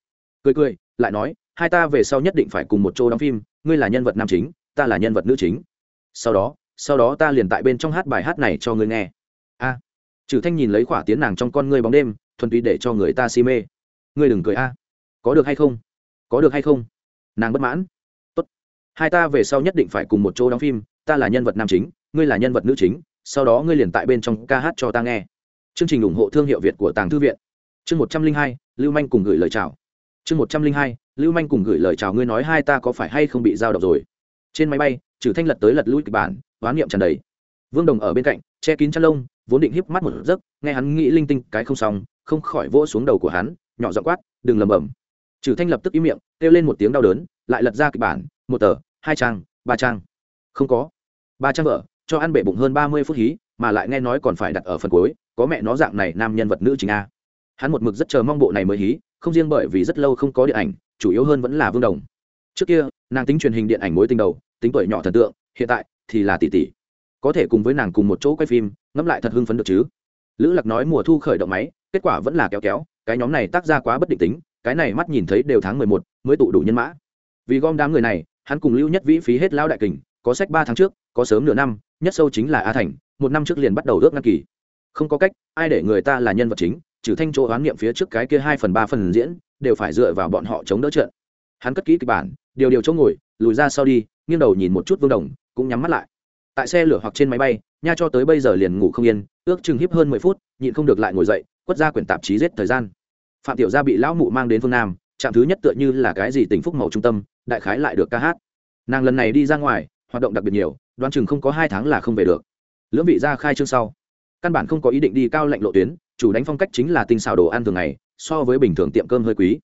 Cười cười lại nói hai ta về sau nhất định phải cùng một chỗ đóng phim ngươi là nhân vật nam chính ta là nhân vật nữ chính. Sau đó sau đó ta liền tại bên trong hát bài hát này cho ngươi nghe. A. À, trừ thanh nhìn lấy khỏa tiến nàng trong con ngươi bóng đêm thuần túy để cho người ta si mê. Ngươi đừng cười a. Có được hay không? Có được hay không? Nàng bất mãn hai ta về sau nhất định phải cùng một chỗ đóng phim, ta là nhân vật nam chính, ngươi là nhân vật nữ chính, sau đó ngươi liền tại bên trong ca hát cho ta nghe. Chương trình ủng hộ thương hiệu việt của tàng thư viện. Chương một trăm linh hai, lưu manh cùng gửi lời chào. Chương một trăm linh hai, lưu manh cùng gửi lời chào ngươi nói hai ta có phải hay không bị giao động rồi? Trên máy bay, trừ thanh lật tới lật lui kịch bản, oán niệm tràn đầy. Vương đồng ở bên cạnh, che kín chăn lông, vốn định híp mắt một giấc, nghe hắn nghĩ linh tinh, cái không xong, không khỏi vỗ xuống đầu của hắn, nhỏ dọ quát, đừng lầm bầm trừ thanh lập tức im miệng, kêu lên một tiếng đau đớn, lại lật ra kịch bản một tờ, hai trang, ba trang. Không có. Ba trang vợ, cho ăn bể bụng hơn ba mươi phút hí, mà lại nghe nói còn phải đặt ở phần cuối, có mẹ nó dạng này nam nhân vật nữ chính a. Hắn một mực rất chờ mong bộ này mới hí, không riêng bởi vì rất lâu không có điện ảnh, chủ yếu hơn vẫn là vương đồng. Trước kia, nàng tính truyền hình điện ảnh mối tình đầu, tính tuổi nhỏ thần tượng, hiện tại thì là tỷ tỷ. Có thể cùng với nàng cùng một chỗ quay phim, ngẫm lại thật hưng phấn được chứ. Lữ lạc nói mùa thu khởi động máy, kết quả vẫn là kéo kéo, cái nhóm này tác ra quá bất định tính, cái này mắt nhìn thấy đều tháng mười một, mới tụ đủ nhân mã. Vì gom đám người này hắn cùng lưu nhất vĩ phí hết lao đại kình, có sách ba tháng trước, có sớm nửa năm, nhất sâu chính là a thành, một năm trước liền bắt đầu ước ngăn kỳ. Không có cách, ai để người ta là nhân vật chính, trừ thanh chỗ oán niệm phía trước cái kia hai phần ba phần diễn, đều phải dựa vào bọn họ chống đỡ trận. Hắn cất kỹ kịch bản, điều điều chỗ ngồi, lùi ra sau đi, nghiêng đầu nhìn một chút vương đồng, cũng nhắm mắt lại. Tại xe lửa hoặc trên máy bay, nha cho tới bây giờ liền ngủ không yên, ước chừng hiếp hơn mười phút, nhịn không được lại ngồi dậy, quất ra quyển tạp chí giết thời gian. Phạm tiểu gia bị lão mụ mang đến phương nam trạm thứ nhất tựa như là cái gì tỉnh phúc màu trung tâm, đại khái lại được ca hát. Nàng lần này đi ra ngoài, hoạt động đặc biệt nhiều, đoán chừng không có hai tháng là không về được. Lưỡng vị ra khai trương sau, căn bản không có ý định đi cao lạnh lộ tuyến, chủ đánh phong cách chính là tinh xào đồ ăn thường ngày, so với bình thường tiệm cơm hơi quý.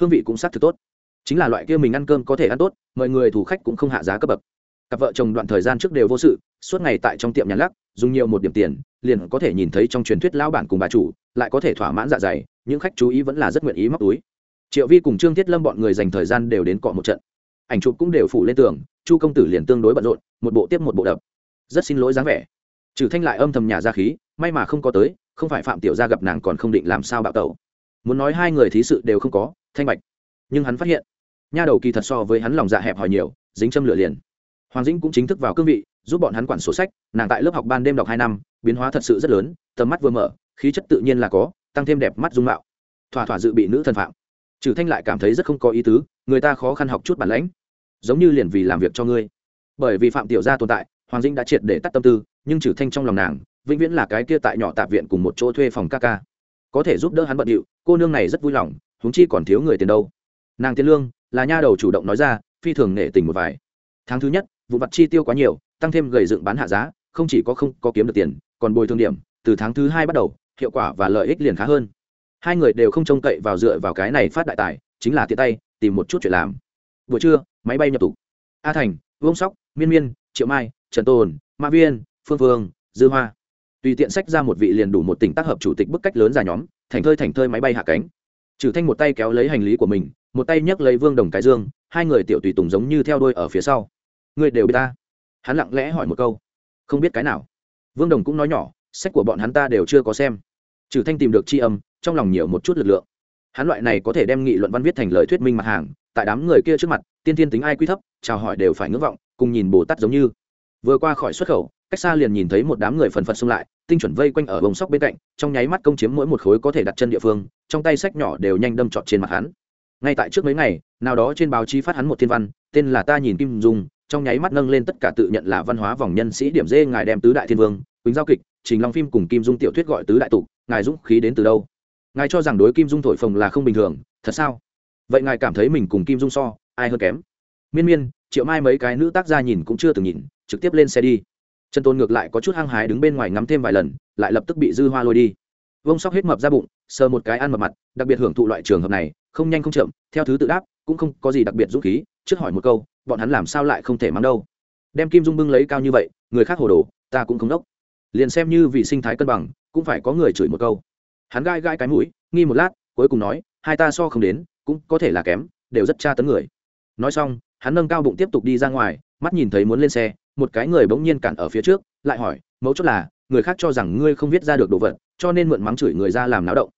Hương vị cũng xác thực tốt. Chính là loại kia mình ăn cơm có thể ăn tốt, mọi người thủ khách cũng không hạ giá cấp bậc. Cặp vợ chồng đoạn thời gian trước đều vô sự, suốt ngày tại trong tiệm nhàn lắc, dùng nhiều một điểm tiền, liền có thể nhìn thấy trong truyền thuyết lão bản cùng bà chủ, lại có thể thỏa mãn dạ dày, những khách chú ý vẫn là rất nguyện ý móc túi triệu vi cùng trương thiết lâm bọn người dành thời gian đều đến cọ một trận. Ảnh chụp cũng đều phủ lên tường, chu công tử liền tương đối bận rộn, một bộ tiếp một bộ đập. Rất xin lỗi dáng vẻ. Trừ thanh lại âm thầm nhà ra khí, may mà không có tới, không phải phạm tiểu gia gặp nàng còn không định làm sao bạo tẩu. Muốn nói hai người thí sự đều không có, thanh bạch. Nhưng hắn phát hiện, nha đầu kỳ thật so với hắn lòng dạ hẹp hòi nhiều, dính châm lửa liền. Hoàng dĩnh cũng chính thức vào cương vị, giúp bọn hắn quản sổ sách, nàng tại lớp học ban đêm đọc hai năm, biến hóa thật sự rất lớn, tầm mắt vừa mở, khí chất tự nhiên là có, tăng thêm đẹp mắt dung mạo. Thỏa thỏa dự bị nữ thần phạm trừ thanh lại cảm thấy rất không có ý tứ, người ta khó khăn học chút bản lãnh. Giống như liền vì làm việc cho ngươi. Bởi vì phạm tiểu gia tồn tại, hoàng dĩnh đã triệt để tắt tâm tư, nhưng trừ thanh trong lòng nàng, vĩnh viễn là cái kia tại nhỏ tạp viện cùng một chỗ thuê phòng ca ca. Có thể giúp đỡ hắn bận điệu, cô nương này rất vui lòng, huống chi còn thiếu người tiền đâu. Nàng tiền lương, là nha đầu chủ động nói ra, phi thường nể tình một vài. Tháng thứ nhất, vụ vặt chi tiêu quá nhiều, tăng thêm gầy dựng bán hạ giá, không chỉ có không có kiếm được tiền, còn bồi thường điểm, từ tháng thứ hai bắt đầu, hiệu quả và lợi ích liền khá hơn hai người đều không trông cậy vào dựa vào cái này phát đại tài, chính là tiện tay, tìm một chút chuyện làm. Buổi trưa, máy bay nhập tục a thành, vương sóc, miên miên, triệu mai, trần tồn ma viên, phương phương, dư hoa. Tùy tiện sách ra một vị liền đủ một tỉnh tác hợp chủ tịch bức cách lớn ra nhóm, thành thơi thành thơi máy bay hạ cánh. Trừ thanh một tay kéo lấy hành lý của mình, một tay nhấc lấy vương đồng cái dương, hai người tiểu tùy tùng giống như theo đôi ở phía sau. Người đều biết ta. Hắn lặng lẽ hỏi một câu. Không biết cái nào. Vương đồng cũng nói nhỏ, sách của bọn hắn ta đều chưa có xem. Trừ thanh tìm được tri âm trong lòng nhiều một chút lực lượng. Hắn loại này có thể đem nghị luận văn viết thành lời thuyết minh mặt hàng, tại đám người kia trước mặt, tiên thiên tính ai quy thấp, chào hỏi đều phải ngưỡng vọng, cùng nhìn bồ tát giống như. Vừa qua khỏi xuất khẩu, cách xa liền nhìn thấy một đám người phần phật xung lại, tinh chuẩn vây quanh ở bông sóc bên cạnh, trong nháy mắt công chiếm mỗi một khối có thể đặt chân địa phương, trong tay sách nhỏ đều nhanh đâm trọt trên mặt hắn. Ngay tại trước mấy ngày, nào đó trên báo chí phát hắn một thiên văn, tên là ta nhìn kim dung, trong nháy mắt nâng lên tất cả tự nhận là văn hóa vòng nhân sĩ điểm dê ngài đem tứ đại thiên vương quýnh giao kịch, trình long phim cùng kim dung tiểu thuyết gọi tứ đại tục ngài dũng khí đến từ đâu? Ngài cho rằng đối kim dung thổi phồng là không bình thường, thật sao? Vậy ngài cảm thấy mình cùng kim dung so, ai hơn kém? Miên miên, triệu mai mấy cái nữ tác gia nhìn cũng chưa từng nhìn, trực tiếp lên xe đi. Trần tôn ngược lại có chút hăng hái đứng bên ngoài ngắm thêm vài lần, lại lập tức bị dư hoa lôi đi. Vông sóc hết mập ra bụng, sờ một cái ăn mập mặt, đặc biệt hưởng thụ loại trường hợp này, không nhanh không chậm, theo thứ tự đáp, cũng không có gì đặc biệt dũng khí, trước hỏi một câu, bọn hắn làm sao lại không thể mắng đâu? Đem kim dung bưng lấy cao như vậy, người khác hồ đồ, ta cũng không đốc. Liền xem như vì sinh thái cân bằng, cũng phải có người chửi một câu hắn gai gai cái mũi, nghi một lát, cuối cùng nói, hai ta so không đến, cũng có thể là kém, đều rất tra tấn người. Nói xong, hắn nâng cao bụng tiếp tục đi ra ngoài, mắt nhìn thấy muốn lên xe, một cái người bỗng nhiên cản ở phía trước, lại hỏi, mấu chốt là, người khác cho rằng ngươi không viết ra được đồ vật, cho nên mượn mắng chửi người ra làm náo động.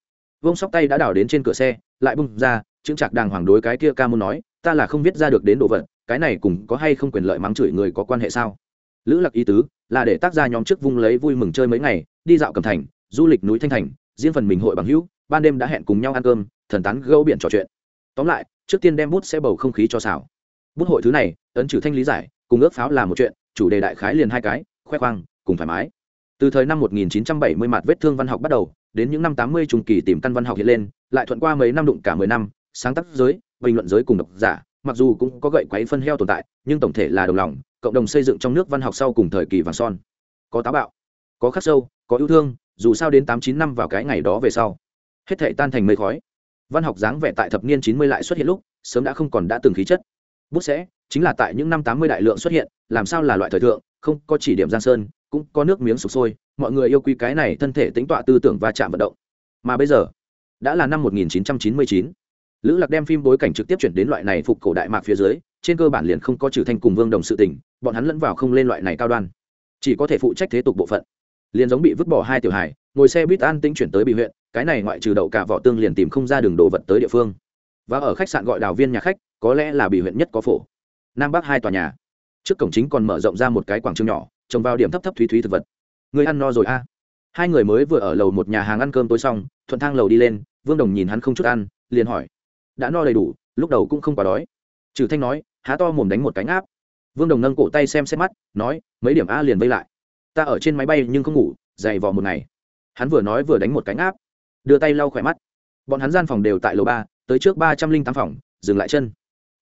Vông sóc tay đã đảo đến trên cửa xe, lại bung ra chững chạc đàng hoàng đối cái kia ca muốn nói, ta là không viết ra được đến đồ vật, cái này cùng có hay không quyền lợi mắng chửi người có quan hệ sao? Lữ lặc ý tứ, là để tác gia nhóm trước vung lấy vui mừng chơi mấy ngày, đi dạo cầm thành, du lịch núi thanh thành riêng phần mình hội bằng hữu, ban đêm đã hẹn cùng nhau ăn cơm, thần tán gâu biển trò chuyện. Tóm lại, trước tiên đem bút sẽ bầu không khí cho xảo bút hội thứ này, ấn trừ thanh lý giải, cùng ước pháo là một chuyện, chủ đề đại khái liền hai cái, khoe khoang, cùng thoải mái. Từ thời năm 1970 mặt vết thương văn học bắt đầu, đến những năm 80 trung kỳ tìm căn văn học hiện lên, lại thuận qua mấy năm đụng cả 10 năm, sáng tác giới, bình luận giới cùng độc giả, mặc dù cũng có gậy quấy phân heo tồn tại, nhưng tổng thể là đồng lòng, cộng đồng xây dựng trong nước văn học sau cùng thời kỳ vàng son. Có táo bạo, có khắc sâu, có yêu thương dù sao đến tám chín năm vào cái ngày đó về sau, hết thể tan thành mây khói. Văn học dáng vẻ tại thập niên chín mươi lại xuất hiện lúc, sớm đã không còn đã từng khí chất. Bút sẽ chính là tại những năm tám mươi đại lượng xuất hiện, làm sao là loại thời thượng, không có chỉ điểm giang sơn, cũng có nước miếng sụp sôi, mọi người yêu quý cái này thân thể tính tọa tư tưởng và chạm vận động. Mà bây giờ, đã là năm 1999. lữ lạc đem phim bối cảnh trực tiếp chuyển đến loại này phục cổ đại mạc phía dưới, trên cơ bản liền không có trừ thanh cùng vương đồng sự tình, bọn hắn lẫn vào không lên loại này cao đoan. Chỉ có thể phụ trách thế tục bộ phận liền giống bị vứt bỏ hai tiểu hải ngồi xe buýt an tĩnh chuyển tới bị huyện, cái này ngoại trừ đậu cả vỏ tương liền tìm không ra đường đồ vật tới địa phương. Và ở khách sạn gọi đào viên nhà khách, có lẽ là bị huyện nhất có phổ. Nam bắc hai tòa nhà. Trước cổng chính còn mở rộng ra một cái quảng trường nhỏ, trồng vào điểm thấp thấp thúy thúy thực vật. Người ăn no rồi a. À. hai người mới vừa ở lầu một nhà hàng ăn cơm tối xong, thuận thang lầu đi lên, vương đồng nhìn hắn không chút ăn, liền hỏi, đã no đầy đủ, lúc đầu cũng không quá đói. Trừ thanh nói, há to mồm đánh một cánh áp vương đồng nâng cổ tay xem xét mắt, nói, mấy điểm a liền vây lại ta ở trên máy bay nhưng không ngủ, dày vò một ngày. Hắn vừa nói vừa đánh một cánh áp đưa tay lau khỏe mắt. Bọn hắn gian phòng đều tại lầu ba, tới trước ba trăm linh tám phòng, dừng lại chân.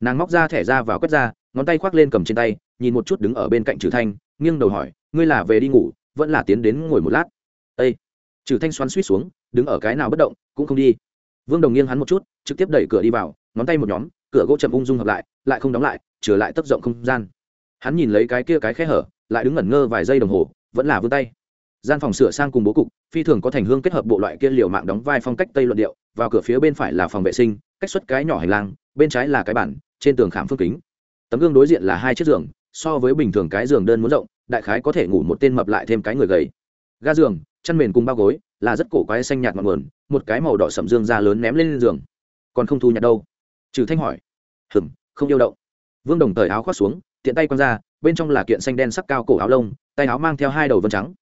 Nàng móc ra thẻ ra vào quét ra, ngón tay khoác lên cầm trên tay, nhìn một chút đứng ở bên cạnh trừ thanh, nghiêng đầu hỏi, ngươi là về đi ngủ, vẫn là tiến đến ngồi một lát? Ây trừ thanh xoắn suýt xuống, đứng ở cái nào bất động, cũng không đi. Vương đồng nghiêng hắn một chút, trực tiếp đẩy cửa đi vào, ngón tay một nhóm, cửa gỗ chậm ung dung hợp lại lại không đóng lại, trở lại tấp rộng không gian. Hắn nhìn lấy cái kia cái khe hở, lại đứng ngẩn ngơ vài giây đồng hồ vẫn là vươn tay. Gian phòng sửa sang cùng bố cục, phi thường có thành hương kết hợp bộ loại kia liều mạng đóng vai phong cách tây luận điệu, vào cửa phía bên phải là phòng vệ sinh, cách xuất cái nhỏ hành lang, bên trái là cái bản, trên tường khảm phương kính. Tấm gương đối diện là hai chiếc giường, so với bình thường cái giường đơn muốn rộng, đại khái có thể ngủ một tên mập lại thêm cái người gầy. Ga giường chăn mền cùng bao gối, là rất cổ quái xanh nhạt ngọn nguồn, một cái màu đỏ sậm dương da lớn ném lên giường. Còn không thu nhặt đâu? Trừ thanh hỏi. Hừm không yêu động vương đồng thời áo khoác xuống, tiện tay quăng ra bên trong là kiện xanh đen sắc cao cổ áo lông, tay áo mang theo hai đầu vân trắng.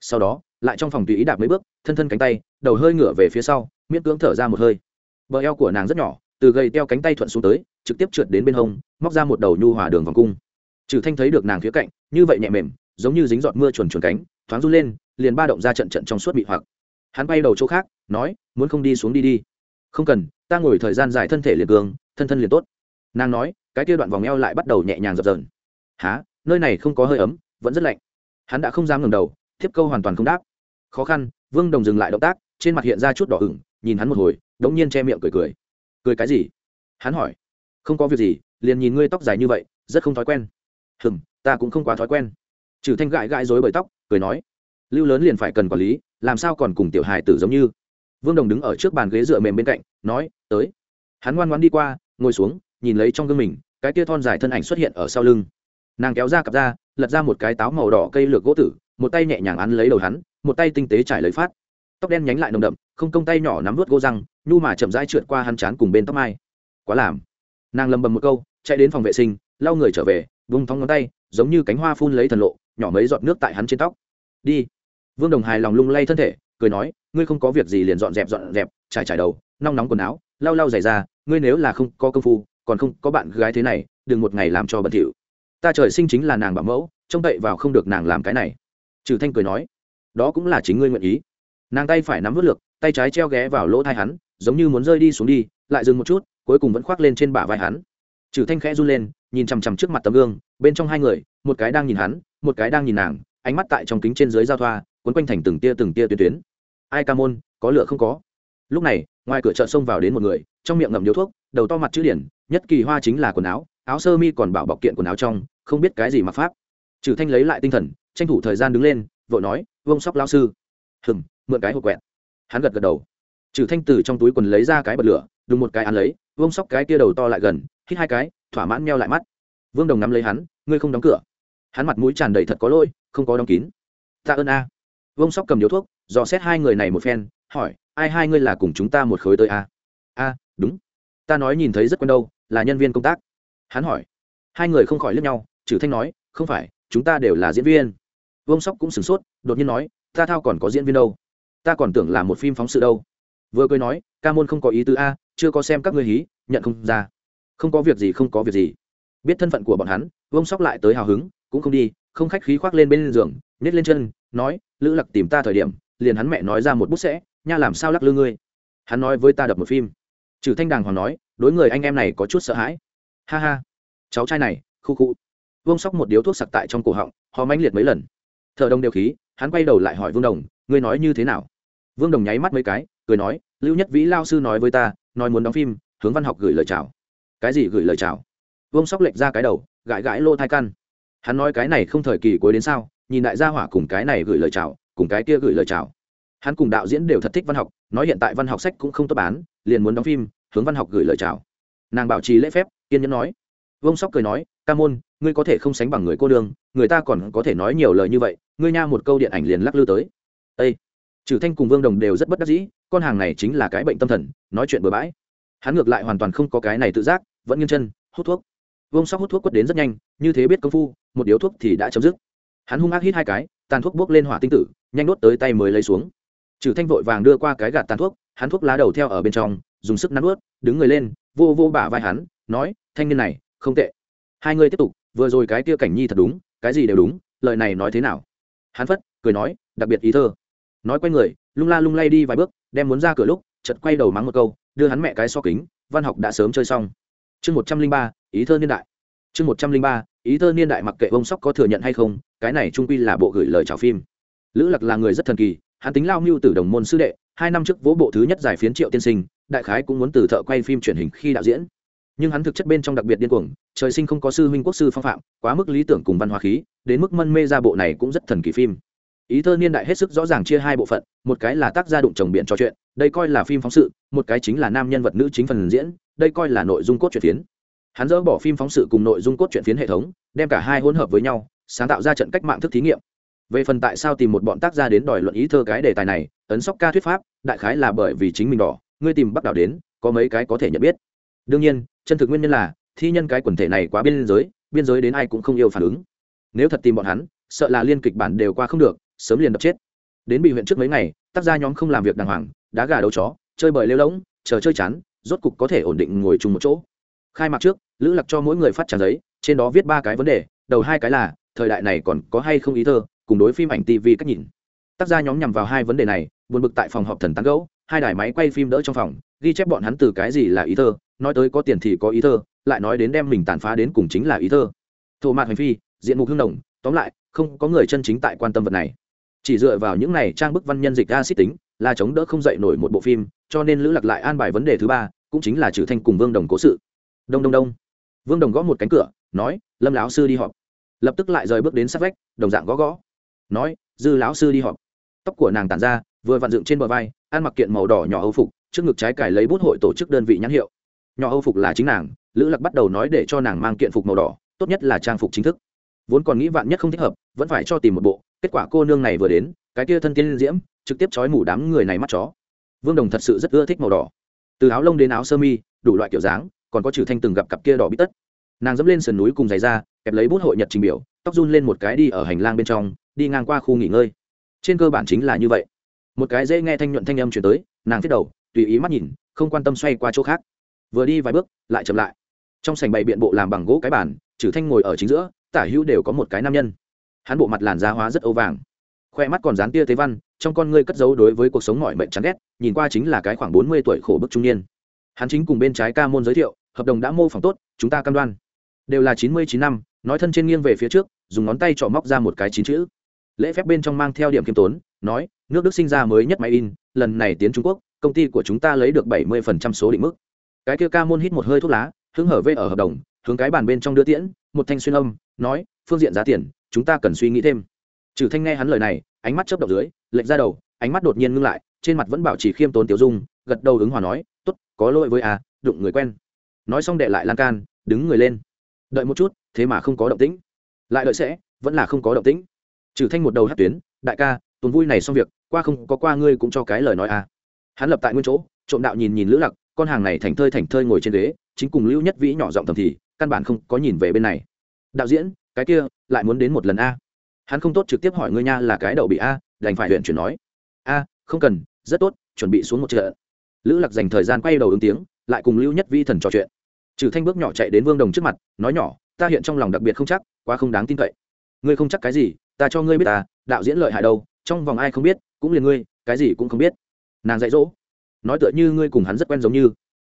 Sau đó, lại trong phòng tùy ý đạp mấy bước, thân thân cánh tay, đầu hơi ngửa về phía sau, miễn cưỡng thở ra một hơi. Bờ eo của nàng rất nhỏ, từ gầy teo cánh tay thuận xuống tới, trực tiếp trượt đến bên hông, móc ra một đầu nhu hòa đường vòng cung. Trừ thanh thấy được nàng phía cạnh, như vậy nhẹ mềm, giống như dính giọt mưa chuồn chuồn cánh, thoáng run lên, liền ba động ra trận trận trong suốt bị hoặc. Hắn bay đầu chỗ khác, nói, muốn không đi xuống đi đi. Không cần, ta ngồi thời gian dài thân thể liền cường, thân thân liền tốt. Nàng nói, cái kia đoạn vòng eo lại bắt đầu nhẹ nhàng dập dờn há nơi này không có hơi ấm, vẫn rất lạnh. Hắn đã không dám ngẩng đầu tiếp câu hoàn toàn không đáp. Khó khăn, vương đồng dừng lại động tác, trên mặt hiện ra chút đỏ ửng, nhìn hắn một hồi, đống nhiên che miệng cười cười. Cười cái gì? Hắn hỏi. Không có việc gì, liền nhìn ngươi tóc dài như vậy, rất không thói quen. Hừm, ta cũng không quá thói quen. Trừ thanh gãi gãi rối bởi tóc, cười nói. Lưu lớn liền phải cần quản lý, làm sao còn cùng tiểu hài tử giống như? Vương đồng đứng ở trước bàn ghế dựa mềm bên cạnh, nói, tới. Hắn ngoan ngoan đi qua, ngồi xuống, nhìn lấy trong gương mình, cái tia thon dài thân ảnh xuất hiện ở sau lưng nàng kéo ra cặp ra lật ra một cái táo màu đỏ cây lược gỗ tử, một tay nhẹ nhàng ăn lấy đầu hắn, một tay tinh tế trải lấy phát. Tóc đen nhánh lại nồng đậm, không công tay nhỏ nắm vớt gỗ răng, nhu mà chậm rãi trượt qua hắn chán cùng bên tóc mai. Quá làm. Nàng lầm bầm một câu, chạy đến phòng vệ sinh, lau người trở về, vung thong ngón tay, giống như cánh hoa phun lấy thần lộ, nhỏ mấy giọt nước tại hắn trên tóc. Đi. Vương đồng hài lòng lung lay thân thể, cười nói, ngươi không có việc gì liền dọn dẹp dọn dẹp, trải trải đầu, nong nóng quần áo, lau lau giày ra ngươi nếu là không có công phu, còn không có bạn gái thế này, đừng một ngày làm cho bẩn thỉu ta trời sinh chính là nàng bảo mẫu, trông cậy vào không được nàng làm cái này. Trừ thanh cười nói, đó cũng là chính ngươi nguyện ý. Nàng tay phải nắm vớt lược, tay trái treo ghé vào lỗ thai hắn, giống như muốn rơi đi xuống đi, lại dừng một chút, cuối cùng vẫn khoác lên trên bả vai hắn. Trừ thanh khẽ run lên, nhìn chằm chằm trước mặt tấm gương, bên trong hai người, một cái đang nhìn hắn, một cái đang nhìn nàng, ánh mắt tại trong kính trên dưới giao thoa quấn quanh thành từng tia từng tia tuyến tuyến. Ai ca môn, có lửa không có? Lúc này, ngoài cửa chợ xông vào đến một người, trong miệng ngậm điếu thuốc, đầu to mặt chữ điển, nhất kỳ hoa chính là quần áo áo sơ mi còn bảo bọc kiện quần áo trong, không biết cái gì mà pháp. Trừ thanh lấy lại tinh thần, tranh thủ thời gian đứng lên, vội nói, vông sóc lao sư. Hừng mượn cái hộp quẹt. Hắn gật gật đầu. Trừ thanh từ trong túi quần lấy ra cái bật lửa, đùng một cái ăn lấy, vông sóc cái kia đầu to lại gần, hít hai cái, thỏa mãn meo lại mắt. Vương đồng nắm lấy hắn, ngươi không đóng cửa. Hắn mặt mũi tràn đầy thật có lỗi, không có đóng kín. Tạ ơn a. Vông sóc cầm điếu thuốc, dò xét hai người này một phen, hỏi, ai hai ngươi là cùng chúng ta một khối tới a? A, đúng. Ta nói nhìn thấy rất quen đâu, là nhân viên công tác hắn hỏi. Hai người không khỏi lướt nhau trừ thanh nói, không phải, chúng ta đều là diễn viên. Vương sóc cũng sửng sốt, đột nhiên nói, ta thao còn có diễn viên đâu? Ta còn tưởng là một phim phóng sự đâu. Vừa cười nói, ca môn không có ý tứ a, chưa có xem các ngươi hí, nhận không ra. Không có việc gì, không có việc gì. Biết thân phận của bọn hắn, vương sóc lại tới hào hứng, cũng không đi, không khách khí khoác lên bên giường nhét lên chân, nói, lữ lặc tìm ta thời điểm, liền hắn mẹ nói ra một bút sẽ, nha làm sao lắc lư ngươi? Hắn nói với ta đập một phim. Trừ thanh đàng hoàng nói, đối người anh em này có chút sợ hãi ha ha. Cháu trai này, khu khu. Vương sóc một điếu thuốc sặc tại trong cổ họng, ho mãnh liệt mấy lần. Thợ đông đều khí, hắn quay đầu lại hỏi vương đồng, ngươi nói như thế nào? Vương đồng nháy mắt mấy cái, cười nói, lưu nhất vĩ lao sư nói với ta, nói muốn đóng phim, hướng văn học gửi lời chào. Cái gì gửi lời chào? Vương sóc lệch ra cái đầu, gãi gãi lô thai căn. Hắn nói cái này không thời kỳ cuối đến sao, nhìn đại gia hỏa cùng cái này gửi lời chào, cùng cái kia gửi lời chào. Hắn cùng đạo diễn đều thật thích văn học, nói hiện tại văn học sách cũng không tốt bán, liền muốn đóng phim, hướng văn học gửi lời chào. Nàng bảo trì lễ phép kiên nhẫn nói. Vông sóc cười nói, ca môn, ngươi có thể không sánh bằng người cô đương người ta còn có thể nói nhiều lời như vậy, ngươi nha một câu điện ảnh liền lắc lư tới. Â trừ thanh cùng vương đồng đều rất bất đắc dĩ, con hàng này chính là cái bệnh tâm thần, nói chuyện bừa bãi. Hắn ngược lại hoàn toàn không có cái này tự giác, vẫn nghiêng chân, hút thuốc. Vông sóc hút thuốc quất đến rất nhanh, như thế biết công phu, một điếu thuốc thì đã chấm dứt. Hắn hung ác hít hai cái, tàn thuốc bốc lên hỏa tinh tử, nhanh đốt tới tay mới lấy xuống. Trừ thanh vội vàng đưa qua cái gạt tàn thuốc, hắn thuốc lá đầu theo ở bên trong, dùng sức nắn ướt đứng người lên, vô vô bả vai hắn nói, thanh niên này, không tệ. Hai người tiếp tục, vừa rồi cái kia cảnh nhi thật đúng, cái gì đều đúng, lời này nói thế nào? Hắn phất, cười nói, đặc biệt ý thơ. Nói quay người, lung la lung lay đi vài bước, đem muốn ra cửa lúc, chợt quay đầu mắng một câu, đưa hắn mẹ cái so kính, văn học đã sớm chơi xong. Chương một trăm linh ba, ý thơ niên đại. Chương một trăm linh ba, ý thơ niên đại mặc kệ bông sóc có thừa nhận hay không, cái này trung quy là bộ gửi lời chào phim. Lữ lặc là người rất thần kỳ, hắn tính lao mưu từ đồng môn sư đệ, hai năm trước vỗ bộ thứ nhất giải phiến triệu tiên sinh, đại khái cũng muốn từ thợ quay phim truyền hình khi đạo diễn nhưng hắn thực chất bên trong đặc biệt điên cuồng, trời sinh không có sư huynh quốc sư phong phạm, quá mức lý tưởng cùng văn hóa khí, đến mức mân mê ra bộ này cũng rất thần kỳ phim. Ý thơ niên đại hết sức rõ ràng chia hai bộ phận, một cái là tác gia đụng chồng biện trò chuyện, đây coi là phim phóng sự, một cái chính là nam nhân vật nữ chính phần diễn, đây coi là nội dung cốt truyện phiến. Hắn dỡ bỏ phim phóng sự cùng nội dung cốt truyện phiến hệ thống, đem cả hai hỗn hợp với nhau, sáng tạo ra trận cách mạng thức thí nghiệm. Về phần tại sao tìm một bọn tác gia đến đòi luận ý thơ cái đề tài này, ấn sóc ca thuyết pháp, đại khái là bởi vì chính mình đỏ, ngươi tìm bắt đảo đến, có mấy cái có thể nhận biết đương nhiên, chân thực nguyên nhân là, thi nhân cái quần thể này quá biên giới biên giới đến ai cũng không yêu phản ứng. Nếu thật tìm bọn hắn, sợ là liên kịch bản đều qua không được, sớm liền đập chết. Đến bị huyện trước mấy ngày, tác gia nhóm không làm việc đàng hoàng, đá gà đấu chó, chơi bời lêu lỗng chờ chơi chán, rốt cục có thể ổn định ngồi chung một chỗ. Khai mạc trước, lữ lặc cho mỗi người phát trang giấy, trên đó viết ba cái vấn đề, đầu hai cái là, thời đại này còn có hay không ý thơ, cùng đối phim ảnh tv cách nhìn. Tác gia nhóm nhằm vào hai vấn đề này, buồn bực tại phòng họp thần tán gấu hai đài máy quay phim đỡ trong phòng, ghi chép bọn hắn từ cái gì là ý thơ nói tới có tiền thì có ý thơ, lại nói đến đem mình tàn phá đến cùng chính là ý thơ. Thổ mạt hành phi, diện mục hương đồng, tóm lại, không có người chân chính tại quan tâm vật này. Chỉ dựa vào những này trang bức văn nhân dịch acid tính, là chống đỡ không dậy nổi một bộ phim, cho nên lữ lạc lại an bài vấn đề thứ ba, cũng chính là trừ thanh cùng vương đồng cố sự. Đông đông đông. Vương đồng gõ một cánh cửa, nói, lâm lão sư đi họp. Lập tức lại rời bước đến sát vách, đồng dạng gõ gõ. Nói, dư lão sư đi họp. Tóc của nàng tàn ra, vừa vặn dựng trên bờ vai, ăn mặc kiện màu đỏ nhỏ hầu phục, trước ngực trái cài lấy bút hội tổ chức đơn vị nhãn hiệu nhỏ âu phục là chính nàng, lữ lạc bắt đầu nói để cho nàng mang kiện phục màu đỏ, tốt nhất là trang phục chính thức. Vốn còn nghĩ vạn nhất không thích hợp, vẫn phải cho tìm một bộ. Kết quả cô nương này vừa đến, cái kia thân tiên diễm, trực tiếp trói mù đám người này mắt chó. Vương đồng thật sự rất ưa thích màu đỏ. Từ áo lông đến áo sơ mi, đủ loại kiểu dáng, còn có trừ thanh từng gặp cặp kia đỏ bít tất. Nàng dẫm lên sườn núi cùng giày ra kẹp lấy bút hội nhật trình biểu, tóc run lên một cái đi ở hành lang bên trong, đi ngang qua khu nghỉ ngơi. Trên cơ bản chính là như vậy. Một cái dễ nghe thanh nhuận thanh âm chuyển tới, nàng thiết đầu, tùy ý mắt nhìn, không quan tâm xoay qua chỗ khác vừa đi vài bước, lại chậm lại. Trong sảnh bày biện bộ làm bằng gỗ cái bàn trừ thanh ngồi ở chính giữa, tả hữu đều có một cái nam nhân. Hắn bộ mặt làn da hóa rất âu vàng, khoe mắt còn dán tia tế văn, trong con ngươi cất giấu đối với cuộc sống mọi mệnh chán ghét, nhìn qua chính là cái khoảng bốn mươi tuổi khổ bức trung niên. Hắn chính cùng bên trái ca môn giới thiệu, hợp đồng đã mô phỏng tốt, chúng ta cam đoan. Đều là chín mươi chín năm, nói thân trên nghiêng về phía trước, dùng ngón tay trọ móc ra một cái chín chữ. Lễ phép bên trong mang theo điểm kiêm tốn, nói, nước đức sinh ra mới nhất máy in, lần này tiến trung quốc, công ty của chúng ta lấy được bảy mươi số định mức cái kia ca môn hít một hơi thuốc lá, hứng hở vê ở hợp đồng, hướng cái bàn bên trong đưa tiễn, một thanh xuyên âm, nói, phương diện giá tiền, chúng ta cần suy nghĩ thêm. Trừ thanh nghe hắn lời này, ánh mắt chớp động dưới, lệch ra đầu, ánh mắt đột nhiên ngưng lại, trên mặt vẫn bảo trì khiêm tốn tiểu dung, gật đầu ứng hòa nói, tốt, có lỗi với a, đụng người quen. Nói xong đệ lại lan can, đứng người lên. Đợi một chút, thế mà không có động tĩnh. Lại đợi sẽ, vẫn là không có động tĩnh. Trừ thanh một đầu hát tuyến, đại ca, tuần vui này xong việc, qua không có qua ngươi cũng cho cái lời nói a. Hắn lập tại nguyên chỗ, trộm đạo nhìn nhìn lữ lặc con hàng này thành thơi thành thơi ngồi trên ghế, chính cùng lưu nhất vĩ nhỏ giọng thầm thì, căn bản không có nhìn về bên này. Đạo diễn, cái kia, lại muốn đến một lần a. Hắn không tốt trực tiếp hỏi ngươi nha, là cái đậu bị a, đành phải huyện chuyển nói. A, không cần, rất tốt, chuẩn bị xuống một chợ. Lữ lạc dành thời gian quay đầu ứng tiếng, lại cùng lưu nhất vi thần trò chuyện. Trừ thanh bước nhỏ chạy đến vương đồng trước mặt, nói nhỏ, ta hiện trong lòng đặc biệt không chắc, quá không đáng tin cậy. Ngươi không chắc cái gì, ta cho ngươi biết ta, đạo diễn lợi hại đâu, trong vòng ai không biết, cũng liền ngươi, cái gì cũng không biết. Nàng dạy dỗ nói tựa như ngươi cùng hắn rất quen giống như.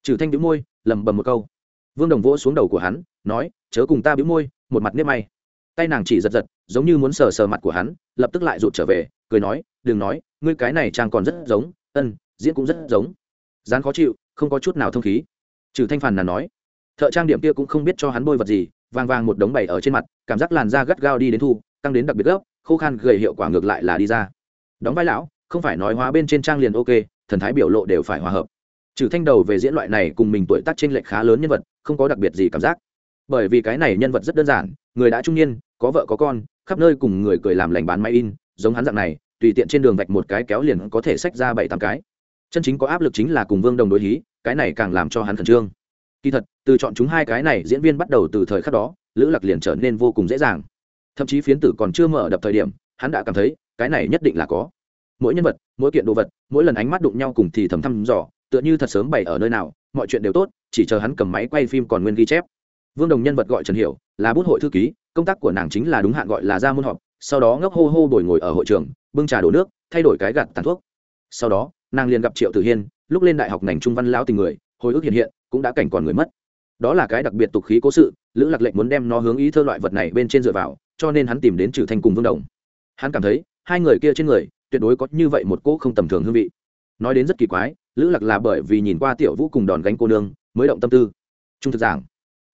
Trừ thanh bĩu môi lầm bầm một câu. Vương đồng vỗ xuống đầu của hắn, nói, chớ cùng ta bĩu môi, một mặt nếp may. Tay nàng chỉ giật giật, giống như muốn sờ sờ mặt của hắn, lập tức lại rụt trở về, cười nói, đừng nói, ngươi cái này trang còn rất giống, ân, diễn cũng rất giống. Dán khó chịu, không có chút nào thông khí. Trừ thanh phàn là nói, thợ trang điểm kia cũng không biết cho hắn bôi vật gì vàng vàng một đống bày ở trên mặt, cảm giác làn da gắt gao đi đến thu tăng đến đặc biệt gấp, khô khan gầy hiệu quả ngược lại là đi ra. Đóng vai lão, không phải nói hóa bên trên trang liền ok thần thái biểu lộ đều phải hòa hợp. Trừ thanh đầu về diễn loại này cùng mình tuổi tác trên lệch khá lớn nhân vật, không có đặc biệt gì cảm giác. Bởi vì cái này nhân vật rất đơn giản, người đã trung niên, có vợ có con, khắp nơi cùng người cười làm lành bán máy in, giống hắn dạng này, tùy tiện trên đường vạch một cái kéo liền có thể xách ra bảy tám cái. Chân chính có áp lực chính là cùng vương đồng đối lý cái này càng làm cho hắn khẩn trương. Kỳ thật, từ chọn chúng hai cái này diễn viên bắt đầu từ thời khắc đó, lữ lạc liền trở nên vô cùng dễ dàng. Thậm chí phiến tử còn chưa mở đập thời điểm, hắn đã cảm thấy, cái này nhất định là có mỗi nhân vật, mỗi kiện đồ vật, mỗi lần ánh mắt đụng nhau cùng thì thầm thăm dò, tựa như thật sớm bày ở nơi nào, mọi chuyện đều tốt, chỉ chờ hắn cầm máy quay phim còn nguyên ghi chép. Vương đồng nhân vật gọi trần hiểu, là bút hội thư ký, công tác của nàng chính là đúng hạn gọi là ra môn họp, sau đó ngốc hô hô bồi ngồi ở hội trường, bưng trà đổ nước, thay đổi cái gạt tàn thuốc. Sau đó, nàng liền gặp triệu tử hiên, lúc lên đại học ngành trung văn lão tình người, hồi ức hiện hiện, cũng đã cảnh còn người mất. Đó là cái đặc biệt tục khí cố sự, lữ lạc lệnh muốn đem nó hướng ý thơ loại vật này bên trên dựa vào, cho nên hắn tìm đến trừ thanh cùng vương đồng. Hắn cảm thấy, hai người kia trên người tuyệt đối có như vậy một cỗ không tầm thường hương vị. Nói đến rất kỳ quái, lữ lạc là bởi vì nhìn qua tiểu vũ cùng đòn gánh cô nương, mới động tâm tư. Trung thực giảng,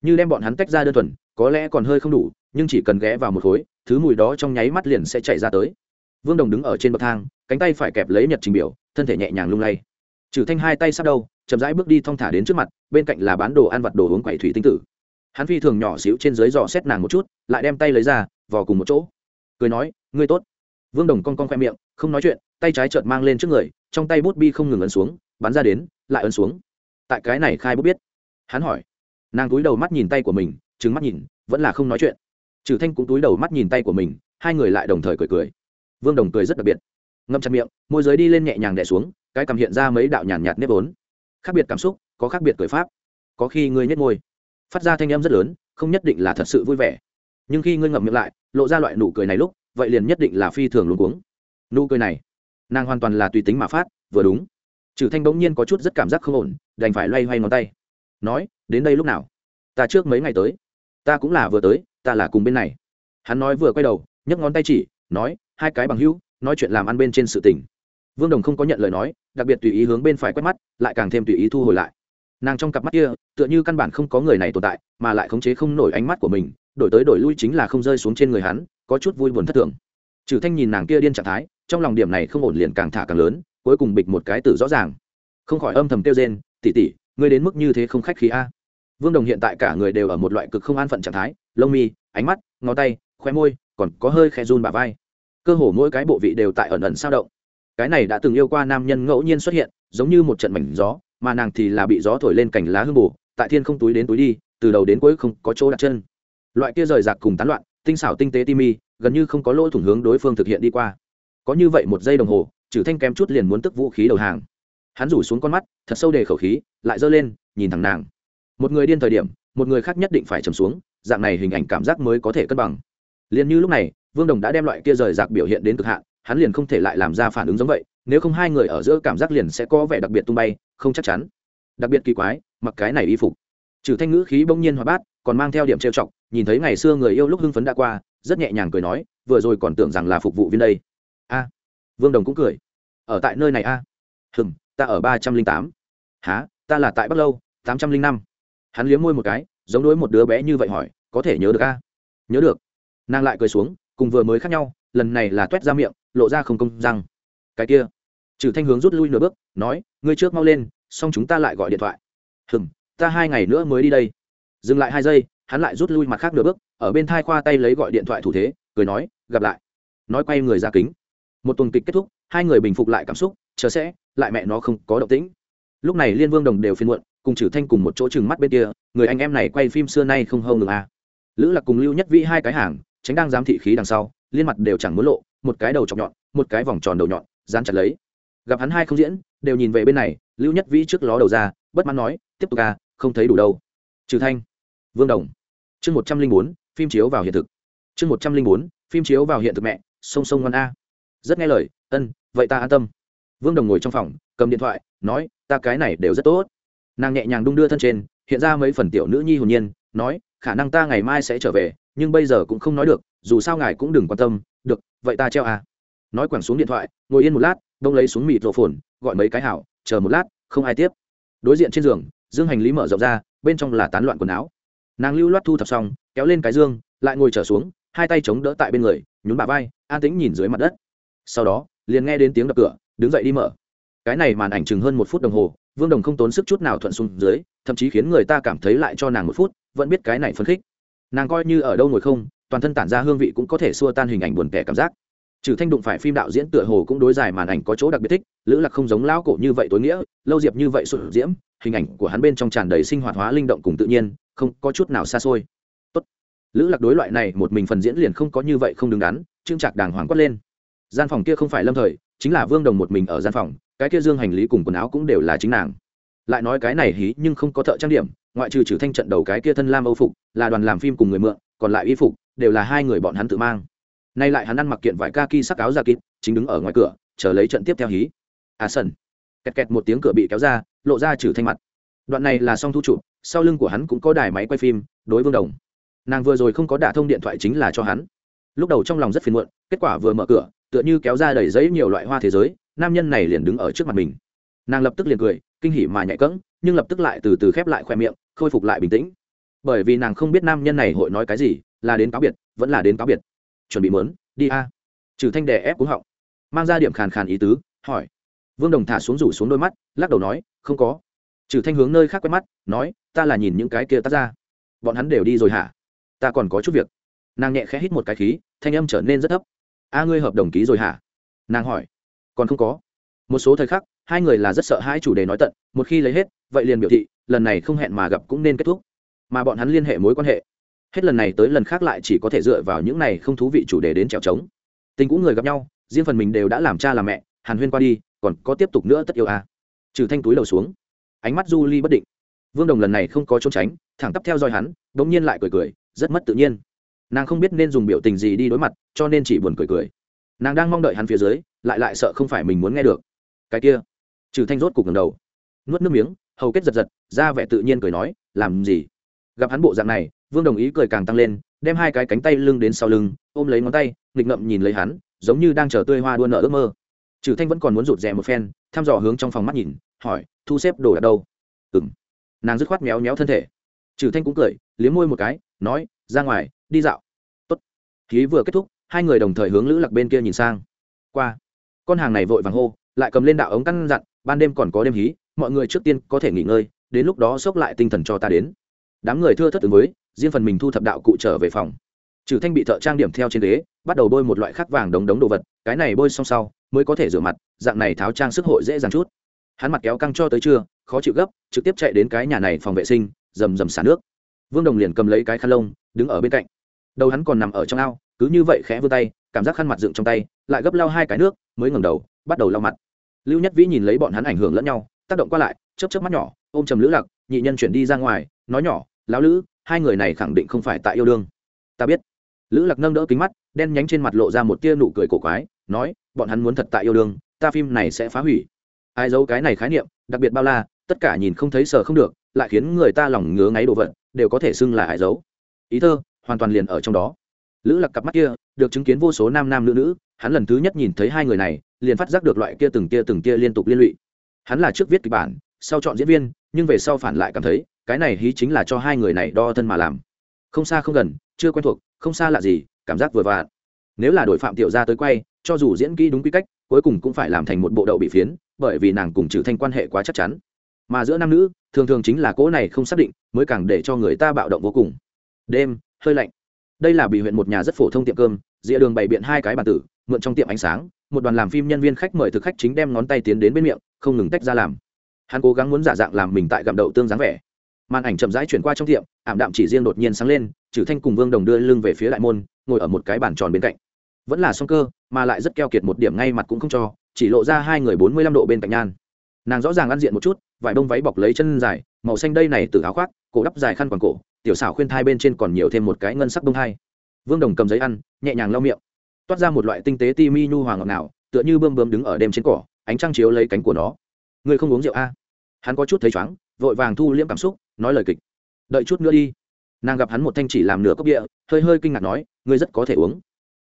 như đem bọn hắn tách ra đơn thuần, có lẽ còn hơi không đủ, nhưng chỉ cần ghé vào một khối, thứ mùi đó trong nháy mắt liền sẽ chạy ra tới. Vương đồng đứng ở trên bậc thang, cánh tay phải kẹp lấy nhật trình biểu, thân thể nhẹ nhàng lung lay. Trừ thanh hai tay sắp đâu, chậm rãi bước đi thong thả đến trước mặt, bên cạnh là bán đồ ăn vặt đồ uống quậy thủy tinh tử. Hắn phi thường nhỏ xíu trên dưới dò xét nàng một chút, lại đem tay lấy ra, vò cùng một chỗ. Cười nói, ngươi tốt vương đồng con con khoe miệng, không nói chuyện, tay trái chợt mang lên trước người, trong tay bút bi không ngừng ấn xuống, bắn ra đến, lại ấn xuống. Tại cái này khai bút biết. Hắn hỏi. Nàng túi đầu mắt nhìn tay của mình trứng mắt nhìn, vẫn là không nói chuyện. Trừ thanh cũng túi đầu mắt nhìn tay của mình, hai người lại đồng thời cười cười. Vương đồng cười rất đặc biệt. Ngâm chặt miệng, môi giới đi lên nhẹ nhàng đẻ xuống, cái cảm hiện ra mấy đạo nhàn nhạt nếp vốn. Khác biệt cảm xúc, có khác biệt cười pháp. Có khi ngươi nhét môi, phát ra thanh âm rất lớn, không nhất định là thật sự vui vẻ. Nhưng khi ngươi ngậm miệng lại, lộ ra loại nụ cười này lúc vậy liền nhất định là phi thường luôn cuống. Nụ cười này, nàng hoàn toàn là tùy tính mà phát, vừa đúng. Trừ thanh bỗng nhiên có chút rất cảm giác không ổn, đành phải loay hoay ngón tay. Nói, đến đây lúc nào? Ta trước mấy ngày tới. Ta cũng là vừa tới, ta là cùng bên này. Hắn nói vừa quay đầu, nhấc ngón tay chỉ, nói, hai cái bằng hữu, nói chuyện làm ăn bên trên sự tình. Vương đồng không có nhận lời nói, đặc biệt tùy ý hướng bên phải quét mắt, lại càng thêm tùy ý thu hồi lại. Nàng trong cặp mắt kia, tựa như căn bản không có người này tồn tại, mà lại khống chế không nổi ánh mắt của mình đổi tới đổi lui chính là không rơi xuống trên người hắn, có chút vui buồn thất thường. Trừ thanh nhìn nàng kia điên trạng thái, trong lòng điểm này không ổn liền càng thả càng lớn, cuối cùng bịch một cái tử rõ ràng. Không khỏi âm thầm kêu rên tỉ tỉ ngươi đến mức như thế không khách khí a? Vương đồng hiện tại cả người đều ở một loại cực không an phận trạng thái, lông mi, ánh mắt ngó tay khoe môi, còn có hơi khe run bả vai. Cơ hồ mỗi cái bộ vị đều tại ẩn ẩn sao động. Cái này đã từng yêu qua nam nhân ngẫu nhiên xuất hiện, giống như một trận mảnh gió, mà nàng thì là bị gió thổi lên cành lá hương bù, tại thiên không túi đến túi đi, từ đầu đến cuối không có chỗ đặt chân loại kia rời rạc cùng tán loạn, tinh xảo tinh tế timi gần như không có lỗ thủng hướng đối phương thực hiện đi qua. Có như vậy một giây đồng hồ trừ thanh kém chút liền muốn tức vũ khí đầu hàng. Hắn rủ xuống con mắt, thật sâu đề khẩu khí, lại giơ lên, nhìn thẳng nàng. Một người điên thời điểm, một người khác nhất định phải trầm xuống, dạng này hình ảnh cảm giác mới có thể cân bằng. Liền như lúc này, vương đồng đã đem loại kia rời rạc biểu hiện đến cực hạn, hắn liền không thể lại làm ra phản ứng giống vậy, nếu không hai người ở giữa cảm giác liền sẽ có vẻ đặc biệt tung bay, không chắc chắn. Đặc biệt kỳ quái, mặc cái này y phục. Trừ thanh ngữ khí bỗng nhiên hoa bát, còn mang theo điểm trêu chọc nhìn thấy ngày xưa người yêu lúc hưng phấn đã qua, rất nhẹ nhàng cười nói, vừa rồi còn tưởng rằng là phục vụ viên đây. A. Vương đồng cũng cười. Ở tại nơi này a. À? hừng ta ở ba trăm linh tám. Há ta là tại bắc lâu, tám trăm linh năm. Hắn liếm môi một cái, giống đối một đứa bé như vậy hỏi, có thể nhớ được a? Nhớ được. Nàng lại cười xuống, cùng vừa mới khác nhau, lần này là t u é t ra miệng, lộ ra không công răng. Cái kia. Trừ thanh hướng rút lui nửa bước, nói, ngươi trước mau lên, xong chúng ta lại gọi điện thoại. Hừng ta hai ngày nữa mới đi đây. Dừng lại hai giây hắn lại rút lui mặt khác nửa bước, ở bên thai khoa tay lấy gọi điện thoại thủ thế, cười nói, gặp lại. Nói quay người ra kính. Một tuần kịch kết thúc, hai người bình phục lại cảm xúc, chờ sẽ, lại mẹ nó không có động tĩnh. Lúc này liên vương đồng đều phiên muộn, cùng trừ thanh cùng một chỗ chừng mắt bên kia, người anh em này quay phim xưa nay không hâu ngừng à. lữ lạc cùng lưu nhất vĩ hai cái hàng, tránh đang giám thị khí đằng sau, liên mặt đều chẳng muốn lộ, một cái đầu chọc nhọn, một cái vòng tròn đầu nhọn, dán chặt lấy. Gặp hắn hai không diễn, đều nhìn về bên này, lưu nhất vĩ trước ló đầu ra, bất mãn nói, tiếp tục à không thấy đủ đâu. Trừ thanh vương đồng. Chương một trăm linh bốn, phim chiếu vào hiện thực. Chương một trăm linh bốn, phim chiếu vào hiện thực mẹ song song ngon a. Rất nghe lời, ân, vậy ta an tâm. Vương đồng ngồi trong phòng, cầm điện thoại, nói, ta cái này đều rất tốt. Nàng nhẹ nhàng đung đưa thân trên, hiện ra mấy phần tiểu nữ nhi hồn nhiên, nói, khả năng ta ngày mai sẽ trở về, nhưng bây giờ cũng không nói được, dù sao ngài cũng đừng quan tâm. Được, vậy ta treo à nói quẳng xuống điện thoại, ngồi yên một lát đông lấy xuống mịt rộ phồn, gọi mấy cái hảo, chờ một lát, không ai tiếp. Đối diện trên giường, dương hành lý mở rộng ra, bên trong là tán loạn quần áo nàng lưu loát thu thập xong, kéo lên cái dương, lại ngồi trở xuống, hai tay chống đỡ tại bên người, nhún bà vai, an tĩnh nhìn dưới mặt đất. Sau đó, liền nghe đến tiếng đập cửa, đứng dậy đi mở. Cái này màn ảnh chừng hơn một phút đồng hồ, vương đồng không tốn sức chút nào thuận xuống dưới, thậm chí khiến người ta cảm thấy lại cho nàng một phút, vẫn biết cái này phấn khích. Nàng coi như ở đâu ngồi không, toàn thân tản ra hương vị cũng có thể xua tan hình ảnh buồn tẻ cảm giác. Trừ thanh đụng phải phim đạo diễn tựa hồ cũng đối dài màn ảnh có chỗ đặc biệt thích, lữ lạc không giống lão cổ như vậy tối nghĩa, lâu diệp như vậy sụt diễm, hình ảnh của hắn bên trong tràn đầy sinh hoạt hóa linh động cùng tự nhiên không có chút nào xa xôi. Tốt. lữ lạc đối loại này một mình phần diễn liền không có như vậy không đứng đắn trưng trạc đàng hoàng quát lên. Gian phòng kia không phải lâm thời, chính là vương đồng một mình ở gian phòng, cái kia dương hành lý cùng quần áo cũng đều là chính nàng. Lại nói cái này hí nhưng không có thợ trang điểm, ngoại trừ trừ thanh trận đầu cái kia thân lam âu phục, là đoàn làm phim cùng người mượn, còn lại y phục, đều là hai người bọn hắn tự mang. Nay lại hắn ăn mặc kiện vải kaki sắc áo ra kín chính đứng ở ngoài cửa, chờ lấy trận tiếp theo hí. À sân kẹt kẹt một tiếng cửa bị kéo ra, lộ ra trừ thanh mặt đoạn này là xong thu chụp, sau lưng của hắn cũng có đài máy quay phim, đối vương đồng. Nàng vừa rồi không có đả thông điện thoại chính là cho hắn. Lúc đầu trong lòng rất phiền muộn, kết quả vừa mở cửa, tựa như kéo ra đầy giấy nhiều loại hoa thế giới, nam nhân này liền đứng ở trước mặt mình. Nàng lập tức liền cười, kinh hỉ mà nhạy cẫng, nhưng lập tức lại từ từ khép lại khoe miệng, khôi phục lại bình tĩnh. Bởi vì nàng không biết nam nhân này hội nói cái gì, là đến cáo biệt, vẫn là đến cáo biệt. Chuẩn bị mớn đi a. Trừ thanh đè ép cúng họng. Mang ra điểm khàn khàn ý tứ, hỏi. Vương đồng thả xuống rủ xuống đôi mắt, lắc đầu nói, không có trừ thanh hướng nơi khác quét mắt, nói, ta là nhìn những cái kia tắt ra bọn hắn đều đi rồi hả? Ta còn có chút việc. Nàng nhẹ khẽ hít một cái khí, thanh âm trở nên rất thấp. A ngươi hợp đồng ký rồi hả? Nàng hỏi. Còn không có. Một số thời khắc, hai người là rất sợ hai chủ đề nói tận, một khi lấy hết, vậy liền biểu thị, lần này không hẹn mà gặp cũng nên kết thúc. Mà bọn hắn liên hệ mối quan hệ. Hết lần này tới lần khác lại chỉ có thể dựa vào những này không thú vị chủ đề đến trèo trống. Tình cũ người gặp nhau, riêng phần mình đều đã làm cha làm mẹ, hàn huyên qua đi, còn có tiếp tục nữa tất yêu à. trừ thanh túi đầu xuống ánh mắt du ly bất định. Vương đồng lần này không có trốn tránh, thẳng tắp theo dõi hắn đ ỗ n g nhiên lại cười cười, rất mất tự nhiên. Nàng không biết nên dùng biểu tình gì đi đối mặt, cho nên chỉ buồn cười cười. Nàng đang mong đợi hắn phía dưới, lại lại sợ không phải mình muốn nghe được. Cái kia, trừ thanh rốt cục ngầm đầu, nuốt nước miếng, hầu kết giật giật, ra vẻ tự nhiên cười nói, làm gì? Gặp hắn bộ dạng này, vương đồng ý cười càng tăng lên, đem hai cái cánh tay lưng đến sau lưng, ôm lấy ngón tay, nghịch ngậm nhìn lấy hắn, giống như đang chờ tươi hoa đua nợ ước mơ trừ thanh vẫn còn muốn rụt rè một phen, thăm dò hướng trong phòng mắt nhìn, hỏi, thu xếp đồ ở đâu? Ừng nàng dứt khoát méo méo thân thể. Trừ thanh cũng cười, liếm môi một cái, nói, ra ngoài, đi dạo. Tốt. Khí vừa kết thúc, hai người đồng thời hướng lữ lạc bên kia nhìn sang. Qua. Con hàng này vội vàng hô, lại cầm lên đạo ống căn dặn, ban đêm còn có đêm hí, mọi người trước tiên có thể nghỉ ngơi, đến lúc đó xốc lại tinh thần cho ta đến. Đám người thưa thất ứng với, riêng phần mình thu thập đạo cụ trở về phòng trừ thanh bị thợ trang điểm theo trên ghế bắt đầu bôi một loại khắc vàng đống đống đồ vật cái này bôi xong sau mới có thể rửa mặt dạng này tháo trang sức hội dễ dàng chút. Hắn mặt kéo căng cho tới trưa khó chịu gấp trực tiếp chạy đến cái nhà này phòng vệ sinh rầm rầm xả nước. Vương đồng liền cầm lấy cái khăn lông đứng ở bên cạnh. Đầu hắn còn nằm ở trong ao cứ như vậy khẽ vươn tay cảm giác khăn mặt dựng trong tay lại gấp lau hai cái nước mới ngẩng đầu bắt đầu lau mặt. Lưu nhất vĩ nhìn lấy bọn hắn ảnh hưởng lẫn nhau tác động qua lại chớp chớp mắt nhỏ ôm trầm lữ lặc, nhị nhân chuyển đi ra ngoài nói nhỏ lão lữ hai người này khẳng định không phải tại yêu đương. Ta biết lữ lạc nâng đỡ kính mắt, đen nhánh trên mặt lộ ra một tia nụ cười cổ quái, nói, bọn hắn muốn thật tại yêu đương, ta phim này sẽ phá hủy. Ai giấu cái này khái niệm, đặc biệt bao la, tất cả nhìn không thấy sờ không được, lại khiến người ta lòng ngứa ngáy đồ vật, đều có thể xưng là ai giấu. Ý thơ, hoàn toàn liền ở trong đó. Lữ lạc cặp mắt kia, được chứng kiến vô số nam nam nữ nữ, hắn lần thứ nhất nhìn thấy hai người này, liền phát giác được loại kia từng kia từng kia liên tục liên lụy. Hắn là trước viết kịch bản, sau chọn diễn viên, nhưng về sau phản lại cảm thấy, cái này hí chính là cho hai người này đo thân mà làm. Không xa không gần chưa quen thuộc, không xa lạ gì, cảm giác vừa vặn. Nếu là đổi phạm tiểu gia tới quay, cho dù diễn kỹ đúng quy cách, cuối cùng cũng phải làm thành một bộ đậu bị phiến, bởi vì nàng cùng trừ thanh quan hệ quá chắc chắn. Mà giữa nam nữ, thường thường chính là cỗ này không xác định, mới càng để cho người ta bạo động vô cùng. Đêm, hơi lạnh. Đây là bị huyện một nhà rất phổ thông tiệm cơm dĩa đường bày biện hai cái bàn tử, mượn trong tiệm ánh sáng, một đoàn làm phim nhân viên khách mời thực khách chính đem ngón tay tiến đến bên miệng, không ngừng tách ra làm. Hắn cố gắng muốn giả dạng làm mình tại gặm đậu tương dáng vẻ. Màn ảnh chậm rãi chuyển qua trong tiệm, ảm đạm chỉ riêng đột nhiên sáng lên trừ thanh cùng vương đồng đưa lưng về phía đại môn, ngồi ở một cái bàn tròn bên cạnh. Vẫn là song cơ, mà lại rất keo kiệt một điểm ngay mặt cũng không cho, chỉ lộ ra hai người bốn mươi lăm độ bên cạnh nhan. Nàng rõ ràng ăn diện một chút, vải bông váy bọc lấy chân dài, màu xanh đây này từ áo khoác, cổ đắp dài khăn quàng cổ, tiểu xảo khuyên thai bên trên còn nhiều thêm một cái ngân sắc bông hai. Vương đồng cầm giấy ăn, nhẹ nhàng lau miệng. Toát ra một loại tinh tế ti mi nhu hoàng ngọt nào tựa như bơm bơm đứng ở đêm trên cỏ, ánh trăng chiếu lấy cánh của nó. Ngươi không uống rượu a à? hắn có chút thấy chóng vội vàng thu liễm cảm xúc, nói lời kịch. Đợi chút nữa đi nàng gặp hắn một thanh chỉ làm nửa cốc địa, hơi hơi kinh ngạc nói, ngươi rất có thể uống.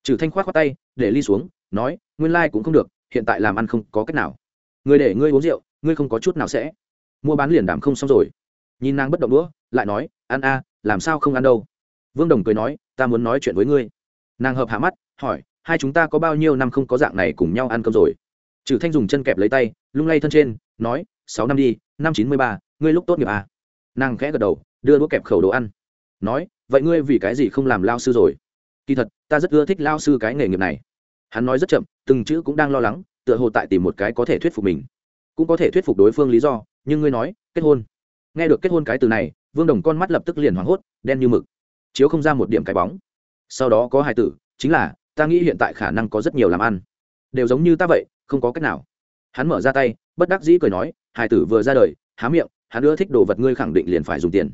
Trừ thanh khoát khoát tay, để ly xuống, nói, nguyên lai cũng không được, hiện tại làm ăn không có cách nào. Người để ngươi uống rượu, ngươi không có chút nào sẽ. Mua bán liền đảm không xong rồi. Nhìn nàng bất động đũa, lại nói, ăn a, làm sao không ăn đâu? Vương đồng cười nói, ta muốn nói chuyện với ngươi. Nàng hợp hạ mắt, hỏi, hai chúng ta có bao nhiêu năm không có dạng này cùng nhau ăn cơm rồi? Trừ thanh dùng chân kẹp lấy tay, lung lay thân trên, nói, sáu năm đi, năm chín mươi ba, ngươi lúc tốt nghiệp à. nàng khẽ gật đầu, đưa đũa kẹp khẩu đồ ăn nói, vậy ngươi vì cái gì không làm lao sư rồi? Kỳ thật, ta rất ưa thích lao sư cái nghề nghiệp này. Hắn nói rất chậm, từng chữ cũng đang lo lắng, tựa hồ tại tìm một cái có thể thuyết phục mình. Cũng có thể thuyết phục đối phương lý do, nhưng ngươi nói, kết hôn. Nghe được kết hôn cái từ này, vương đồng con mắt lập tức liền hoảng hốt, đen như mực. Chiếu không ra một điểm cái bóng. Sau đó có hai tử chính là, ta nghĩ hiện tại khả năng có rất nhiều làm ăn. Đều giống như ta vậy, không có cách nào. Hắn mở ra tay, bất đắc dĩ cười nói, hai tử vừa ra đời, há miệng, hắn ưa thích đồ vật ngươi khẳng định liền phải dùng tiền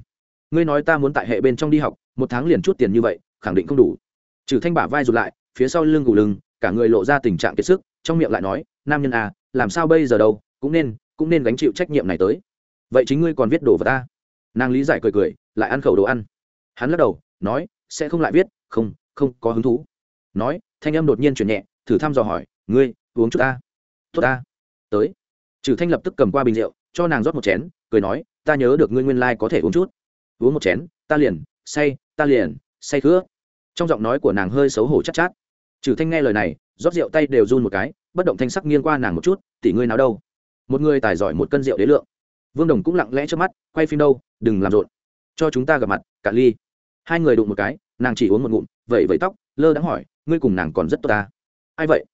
ngươi nói ta muốn tại hệ bên trong đi học, một tháng liền chút tiền như vậy, khẳng định không đủ. Trừ thanh bả vai rụt lại, phía sau lưng gù lưng, cả người lộ ra tình trạng kiệt sức, trong miệng lại nói, nam nhân à làm sao bây giờ đâu, cũng nên cũng nên gánh chịu trách nhiệm này tới. Vậy chính ngươi còn viết đồ vào ta? Nàng lý giải cười cười, lại ăn khẩu đồ ăn. Hắn lắc đầu, nói, sẽ không lại viết, không không có hứng thú. Nói, thanh âm đột nhiên chuyển nhẹ, thử thăm dò hỏi, ngươi, uống chút ta? Tốt ta. Tới. Trừ thanh lập tức cầm qua bình rượu, cho nàng rót một chén, cười nói, ta nhớ được ngươi nguyên lai có thể uống chút uống một chén ta liền say ta liền say khứa. Trong giọng nói của nàng hơi xấu hổ chắc chát, chát. Trừ thanh nghe lời này rót rượu tay đều run một cái bất động thanh sắc nghiêng qua nàng một chút tỷ ngươi nào đâu? Một người tài giỏi một cân rượu đế lượng. Vương đồng cũng lặng lẽ trước mắt quay phim đâu? Đừng làm rộn. Cho chúng ta gặp mặt cả ly. Hai người đụng một cái nàng chỉ uống một ngụm vẩy vẩy tóc lơ đãng hỏi ngươi cùng nàng còn rất tốt ta? Ai vậy?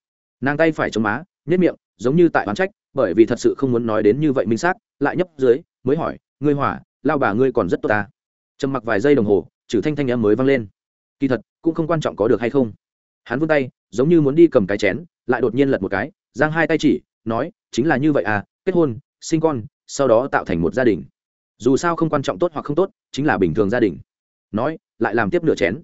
Nàng tay phải chống má nhất miệng giống như tại oán trách bởi vì thật sự không muốn nói đến như vậy minh xác lại nhấp dưới mới hỏi ngươi hỏa lao bà ngươi còn rất tốt ta? Trầm mặc vài giây đồng hồ, trừ thanh thanh em mới vang lên. Kỳ thật, cũng không quan trọng có được hay không. Hắn vươn tay, giống như muốn đi cầm cái chén, lại đột nhiên lật một cái, giang hai tay chỉ, nói, chính là như vậy à kết hôn, sinh con, sau đó tạo thành một gia đình. Dù sao không quan trọng tốt hoặc không tốt, chính là bình thường gia đình. Nói, lại làm tiếp nửa chén.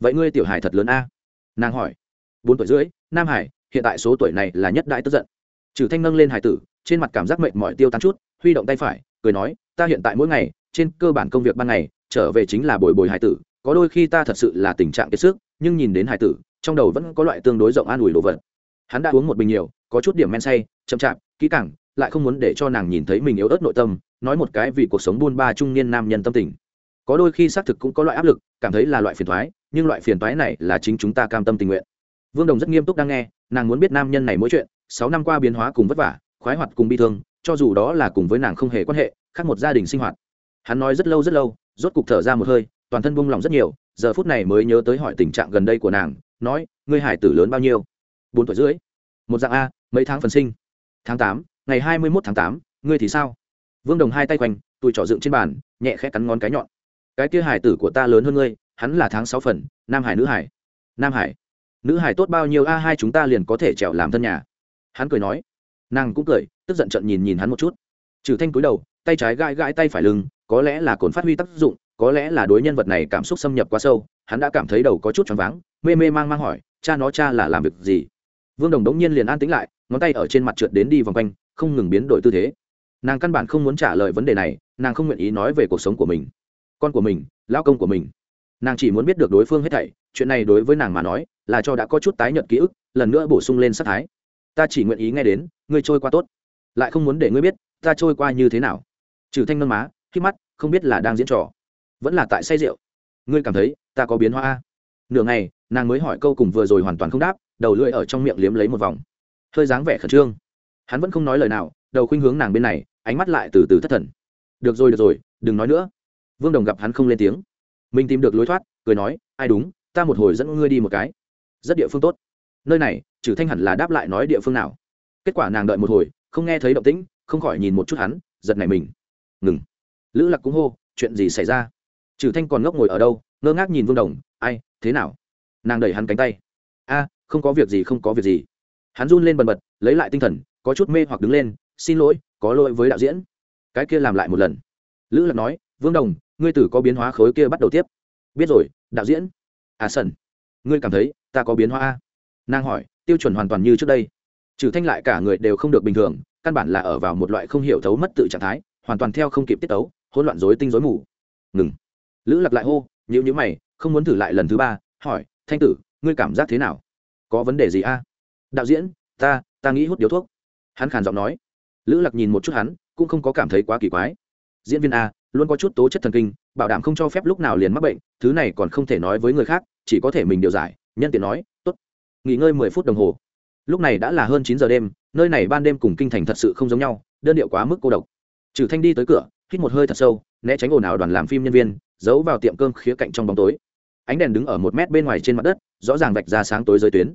Vậy ngươi tiểu hải thật lớn a? Nàng hỏi. Bốn tuổi rưỡi, nam hải, hiện tại số tuổi này là nhất đại tức giận. Trừ thanh nâng lên hải tử, trên mặt cảm giác mệt mỏi tiêu tán chút, huy động tay phải, cười nói, ta hiện tại mỗi ngày, trên cơ bản công việc ban ngày trở về chính là bồi bồi hải tử, có đôi khi ta thật sự là tình trạng kiệt sức, nhưng nhìn đến hải tử, trong đầu vẫn có loại tương đối rộng an ủi đồ vật. Hắn đã uống một bình nhiều, có chút điểm men say, chậm chạp, kỹ càng, lại không muốn để cho nàng nhìn thấy mình yếu ớt nội tâm, nói một cái vì cuộc sống buôn ba trung niên nam nhân tâm tình. Có đôi khi xác thực cũng có loại áp lực, cảm thấy là loại phiền thoái nhưng loại phiền thoái này là chính chúng ta cam tâm tình nguyện. Vương đồng rất nghiêm túc đang nghe, nàng muốn biết nam nhân này mỗi chuyện, sáu năm qua biến hóa cùng vất vả, khoái hoạt cùng bi thương, cho dù đó là cùng với nàng không hề quan hệ, khác một gia đình sinh hoạt. Hắn nói rất lâu rất lâu rốt cục thở ra một hơi, toàn thân buông lỏng rất nhiều, giờ phút này mới nhớ tới hỏi tình trạng gần đây của nàng, nói, ngươi hải tử lớn bao nhiêu? Bốn tuổi rưỡi. Một dạng a, mấy tháng phần sinh? Tháng tám, ngày hai mươi mốt tháng tám, ngươi thì sao? Vương đồng hai tay quanh tụi trỏ dựng trên bàn, nhẹ khẽ cắn ngón cái nhọn. Cái kia hải tử của ta lớn hơn ngươi, hắn là tháng sáu phần, nam hải nữ hải. Nam hải? Nữ hải tốt bao nhiêu a, hai chúng ta liền có thể trèo làm thân nhà. Hắn cười nói. Nàng cũng cười, tức giận trận nhìn nhìn hắn một chút. Trừ thanh cúi đầu, tay trái gãi gãi tay phải lưng có lẽ là cồn phát huy tác dụng, có lẽ là đối nhân vật này cảm xúc xâm nhập quá sâu, hắn đã cảm thấy đầu có chút choáng váng, mê mê mang mang hỏi, cha nó, cha là làm việc gì? Vương đồng đống nhiên liền an tĩnh lại, ngón tay ở trên mặt trượt đến đi vòng quanh, không ngừng biến đổi tư thế. Nàng căn bản không muốn trả lời vấn đề này, nàng không nguyện ý nói về cuộc sống của mình, con của mình lao công của mình. Nàng chỉ muốn biết được đối phương hết thảy, chuyện này đối với nàng mà nói, là cho đã có chút tái nhận ký ức, lần nữa bổ sung lên sắc thái. Ta chỉ nguyện ý nghe đến, ngươi trôi qua tốt. Lại không muốn để ngươi biết, ta trôi qua như thế nào. Trừ thanh nâng má khi mắt, không biết là đang diễn trò, vẫn là tại say rượu. Ngươi cảm thấy, ta có biến hóa a? Nửa ngày, nàng mới hỏi câu cùng vừa rồi hoàn toàn không đáp, đầu lưỡi ở trong miệng liếm lấy một vòng. Hơi dáng vẻ khẩn trương. Hắn vẫn không nói lời nào, đầu khuynh hướng nàng bên này, ánh mắt lại từ từ thất thần. Được rồi được rồi, đừng nói nữa. Vương đồng gặp hắn không lên tiếng. Mình tìm được lối thoát, cười nói, ai đúng, ta một hồi dẫn ngươi đi một cái. Rất địa phương tốt. Nơi này, trừ thanh hẳn là đáp lại nói địa phương nào. Kết quả nàng đợi một hồi, không nghe thấy động tĩnh, không khỏi nhìn một chút hắn, giật nảy mình. Ngừng lữ lạc cũng hô, chuyện gì xảy ra? Trừ thanh còn ngốc ngồi ở đâu, ngơ ngác nhìn vương đồng, ai, thế nào? Nàng đẩy hắn cánh tay, a, không có việc gì, không có việc gì. Hắn run lên bần bật, lấy lại tinh thần, có chút mê hoặc đứng lên, xin lỗi, có lỗi với đạo diễn. Cái kia làm lại một lần. Lữ lạc nói, vương đồng, ngươi tử có biến hóa khối kia bắt đầu tiếp. Biết rồi, đạo diễn. À sần, ngươi cảm thấy ta có biến hóa a? Nàng hỏi, tiêu chuẩn hoàn toàn như trước đây. Trừ thanh lại cả người đều không được bình thường, căn bản là ở vào một loại không hiểu thấu mất tự trạng thái, hoàn toàn theo không kịp tiết tấu hỗn loạn rối tinh rối mù. Ngừng. Lữ lặc lại hô nhữ nhữ mày, không muốn thử lại lần thứ ba, hỏi, thanh tử, ngươi cảm giác thế nào? Có vấn đề gì a? Đạo diễn, ta ta nghĩ hút điếu thuốc. Hắn khàn giọng nói. Lữ lặc nhìn một chút hắn, cũng không có cảm thấy quá kỳ quái. Diễn viên a, luôn có chút tố chất thần kinh, bảo đảm không cho phép lúc nào liền mắc bệnh, thứ này còn không thể nói với người khác, chỉ có thể mình điều giải. Nhân tiện nói, tốt, nghỉ ngơi mười phút đồng hồ. Lúc này đã là hơn chín giờ đêm, nơi này ban đêm cùng kinh thành thật sự không giống nhau, đơn điệu quá mức cô độc. Trừ thanh đi tới cửa hít một hơi thật sâu, né tránh ồn ào đoàn làm phim nhân viên, giấu vào tiệm cơm khía cạnh trong bóng tối. Ánh đèn đứng ở một mét bên ngoài trên mặt đất, rõ ràng vạch ra sáng tối rơi tuyến.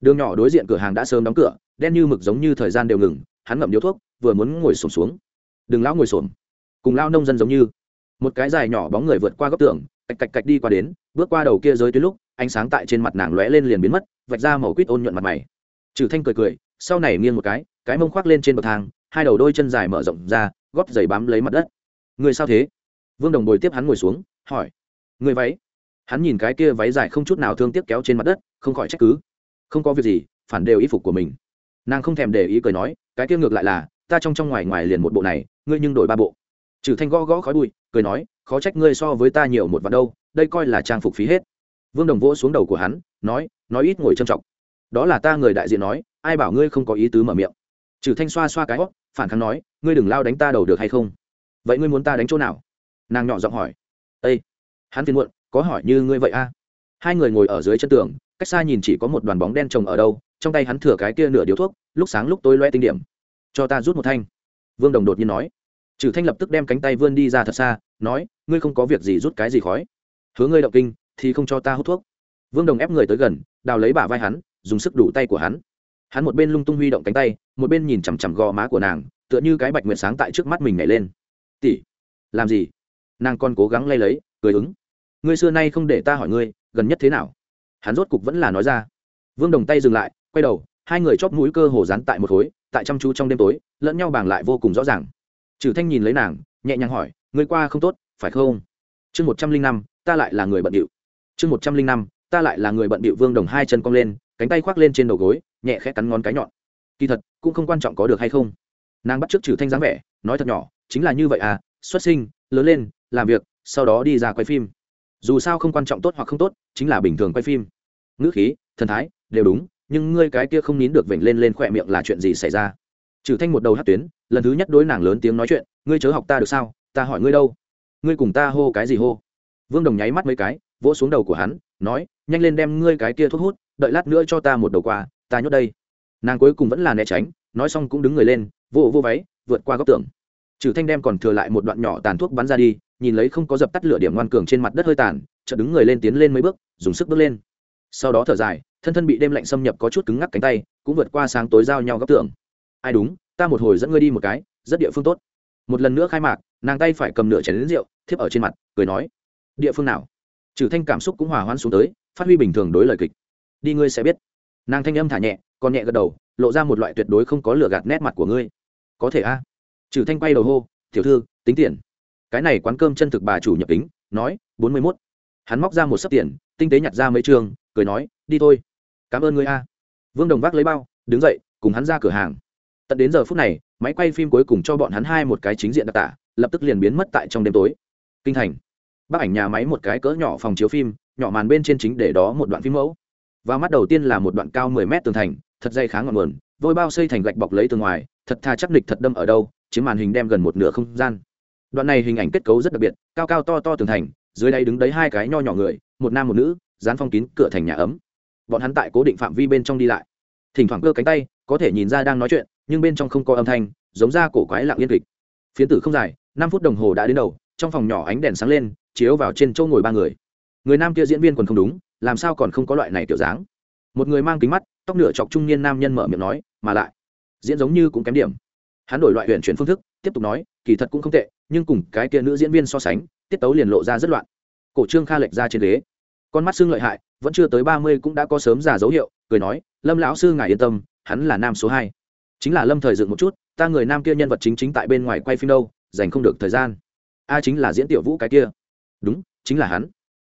Đường nhỏ đối diện cửa hàng đã sớm đóng cửa, đen như mực giống như thời gian đều ngừng, hắn ngậm điếu thuốc, vừa muốn ngồi sổm xuống. Đừng lão ngồi sổm cùng lao nông dân giống như. Một cái dài nhỏ bóng người vượt qua góc tường, cạch cạch cạch đi qua đến, bước qua đầu kia rơi tuyến lúc, ánh sáng tại trên mặt nàng lóe lên liền biến mất, vạch ra màu quýt ôn nhuận mặt mày. Trừ thanh cười cười, sau này nghiêng một cái cái mông khoác lên trên bậc thang, hai đầu đôi chân dài mở rộng ra góp giày bám lấy mặt đất. Người sao thế? Vương đồng bồi tiếp hắn ngồi xuống, hỏi. Người váy? Hắn nhìn cái kia váy dài không chút nào thương tiếc kéo trên mặt đất, không khỏi trách cứ. Không có việc gì, phản đều y phục của mình. Nàng không thèm để ý cười nói, cái kia ngược lại là, ta trong trong ngoài ngoài liền một bộ này, ngươi nhưng đổi ba bộ. Trừ thanh gõ gõ khói bụi, cười nói, khó trách ngươi so với ta nhiều một vạn đâu, đây coi là trang phục phí hết. Vương đồng vỗ xuống đầu của hắn, nói nói ít ngồi trầm trọng. Đó là ta người đại diện nói, ai bảo ngươi không có ý tứ mở miệng. Trừ thanh xoa xoa cái hót phản kháng nói, ngươi đừng lao đánh ta đầu được hay không? Vậy ngươi muốn ta đánh chỗ nào? Nàng nhỏ giọng hỏi. Ây hắn phiền muộn, có hỏi như ngươi vậy a? À? hai người ngồi ở dưới chân tường, cách xa nhìn chỉ có một đoàn bóng đen trồng ở đâu, trong tay hắn thừa cái kia nửa điếu thuốc, lúc sáng lúc tối loe tinh điểm. Cho ta rút một thanh. Vương đồng đột nhiên nói. Trừ thanh lập tức đem cánh tay vươn đi ra thật xa, nói, ngươi không có việc gì rút cái gì khói. Hứa ngươi động kinh, thì không cho ta hút thuốc. Vương đồng ép người tới gần, đào lấy bả vai hắn, dùng sức đủ tay của hắn hắn một bên lung tung huy động cánh tay, một bên nhìn chằm chằm gò má của nàng, tựa như cái bạch nguyệt sáng tại trước mắt mình nhảy lên. Tỷ, làm gì? Nàng còn cố gắng lay lấy, cười ứng. Ngươi xưa nay không để ta hỏi ngươi, gần nhất thế nào? Hắn rốt cục vẫn là nói ra. Vương đồng tay dừng lại, quay đầu, hai người chóp mũi cơ hồ dán tại một khối, tại chăm chú trong đêm tối, lẫn nhau bàng lại vô cùng rõ ràng. Trừ thanh nhìn lấy nàng, nhẹ nhàng hỏi, ngươi qua không tốt, phải không? Chương một trăm linh năm, ta lại là người bận điệu chương một trăm linh năm, ta lại là người bận điệu vương đồng hai chân cong lên, cánh tay khoác lên trên đầu gối nhẹ khẽ cắn ngón cái nhọn. Kỳ thật, cũng không quan trọng có được hay không. Nàng bắt trước trừ thanh dáng vẻ, nói thật nhỏ, chính là như vậy à xuất sinh, lớn lên, làm việc, sau đó đi ra quay phim. Dù sao không quan trọng tốt hoặc không tốt, chính là bình thường quay phim. Ngữ khí, thần thái, đều đúng, nhưng ngươi cái kia không nín được vểnh lên lên khỏe miệng là chuyện gì xảy ra? Trừ thanh một đầu hát tuyến, lần thứ nhất đối nàng lớn tiếng nói chuyện, ngươi chớ học ta được sao, ta hỏi ngươi đâu? Ngươi cùng ta hô cái gì hô? Vương đồng nháy mắt mấy cái, vỗ xuống đầu của hắn, nói, nhanh lên đem ngươi cái kia thuốc hút, đợi lát nữa cho ta một đầu qua ta nhốt đây. Nàng cuối cùng vẫn là né tránh, nói xong cũng đứng người lên, vô vô váy, vượt qua góc tường. Trừ thanh đem còn thừa lại một đoạn nhỏ tàn thuốc bắn ra đi, nhìn lấy không có dập tắt lửa điểm ngoan cường trên mặt đất hơi tàn, chợt đứng người lên tiến lên mấy bước, dùng sức bước lên. Sau đó thở dài, thân thân bị đêm lạnh xâm nhập có chút cứng ngắc cánh tay, cũng vượt qua sáng tối giao nhau góc tường. Ai đúng, ta một hồi dẫn ngươi đi một cái, rất địa phương tốt. Một lần nữa khai mạc, nàng tay phải cầm nửa chén lính rượu, thiếp ở trên mặt, cười nói, địa phương nào? Trừ thanh cảm xúc cũng hòa hoãn xuống tới, phát huy bình thường đối lời kịch. Đi ngươi sẽ biết nàng thanh âm thả nhẹ, còn nhẹ gật đầu, lộ ra một loại tuyệt đối không có lửa gạt nét mặt của ngươi. Có thể a. À? trừ thanh quay đầu hô, tiểu thư, tính tiền. Cái này quán cơm chân thực bà chủ nhập tính nói, bốn mươi mốt. Hắn móc ra một sấp tiền, tinh tế nhặt ra mấy trường, cười nói, đi thôi. Cảm ơn ngươi a. Vương đồng vác lấy bao, đứng dậy, cùng hắn ra cửa hàng. Tận đến giờ phút này, máy quay phim cuối cùng cho bọn hắn hai một cái chính diện đặc tả, lập tức liền biến mất tại trong đêm tối. Kinh thành. Bác ảnh nhà máy một cái cỡ nhỏ phòng chiếu phim, nhỏ màn bên trên chính để đó một đoạn phim mẫu và mắt đầu tiên là một đoạn cao mười mét tường thành, thật dây khá ngọn nguồn, vôi bao xây thành gạch bọc lấy từ ngoài, thật tha chắc địch thật đâm ở đâu, chiếm màn hình đem gần một nửa không gian. Đoạn này hình ảnh kết cấu rất đặc biệt, cao cao to to tường thành, dưới đây đứng đấy hai cái nho nhỏ người, một nam một nữ, dán phong kín cửa thành nhà ấm. Bọn hắn tại cố định phạm vi bên trong đi lại. Thỉnh thoảng cơ cánh tay, có thể nhìn ra đang nói chuyện, nhưng bên trong không có âm thanh, giống ra cổ quái lặng yên kịch. Phiến tử không dài, năm phút đồng hồ đã đến đầu, trong phòng nhỏ ánh đèn sáng lên, chiếu vào trên chỗ ngồi ba người. Người nam kia diễn viên còn không đúng làm sao còn không có loại này kiểu dáng? Một người mang kính mắt, tóc nửa chọc trung niên nam nhân mở miệng nói, mà lại, diễn giống như cũng kém điểm. Hắn đổi loại huyện chuyển phương thức, tiếp tục nói, kỳ thật cũng không tệ, nhưng cùng cái kia nữ diễn viên so sánh, tiết tấu liền lộ ra rất loạn. Cổ trương kha lệch ra trên ghế. Con mắt xương lợi hại, vẫn chưa tới ba mươi cũng đã có sớm già dấu hiệu, cười nói, lâm lão sư ngài yên tâm, hắn là nam số hai. Chính là lâm thời dựng một chút, ta người nam kia nhân vật chính chính tại bên ngoài quay phim đâu, dành không được thời gian. A chính là diễn tiểu vũ cái kia. Đúng, chính là hắn.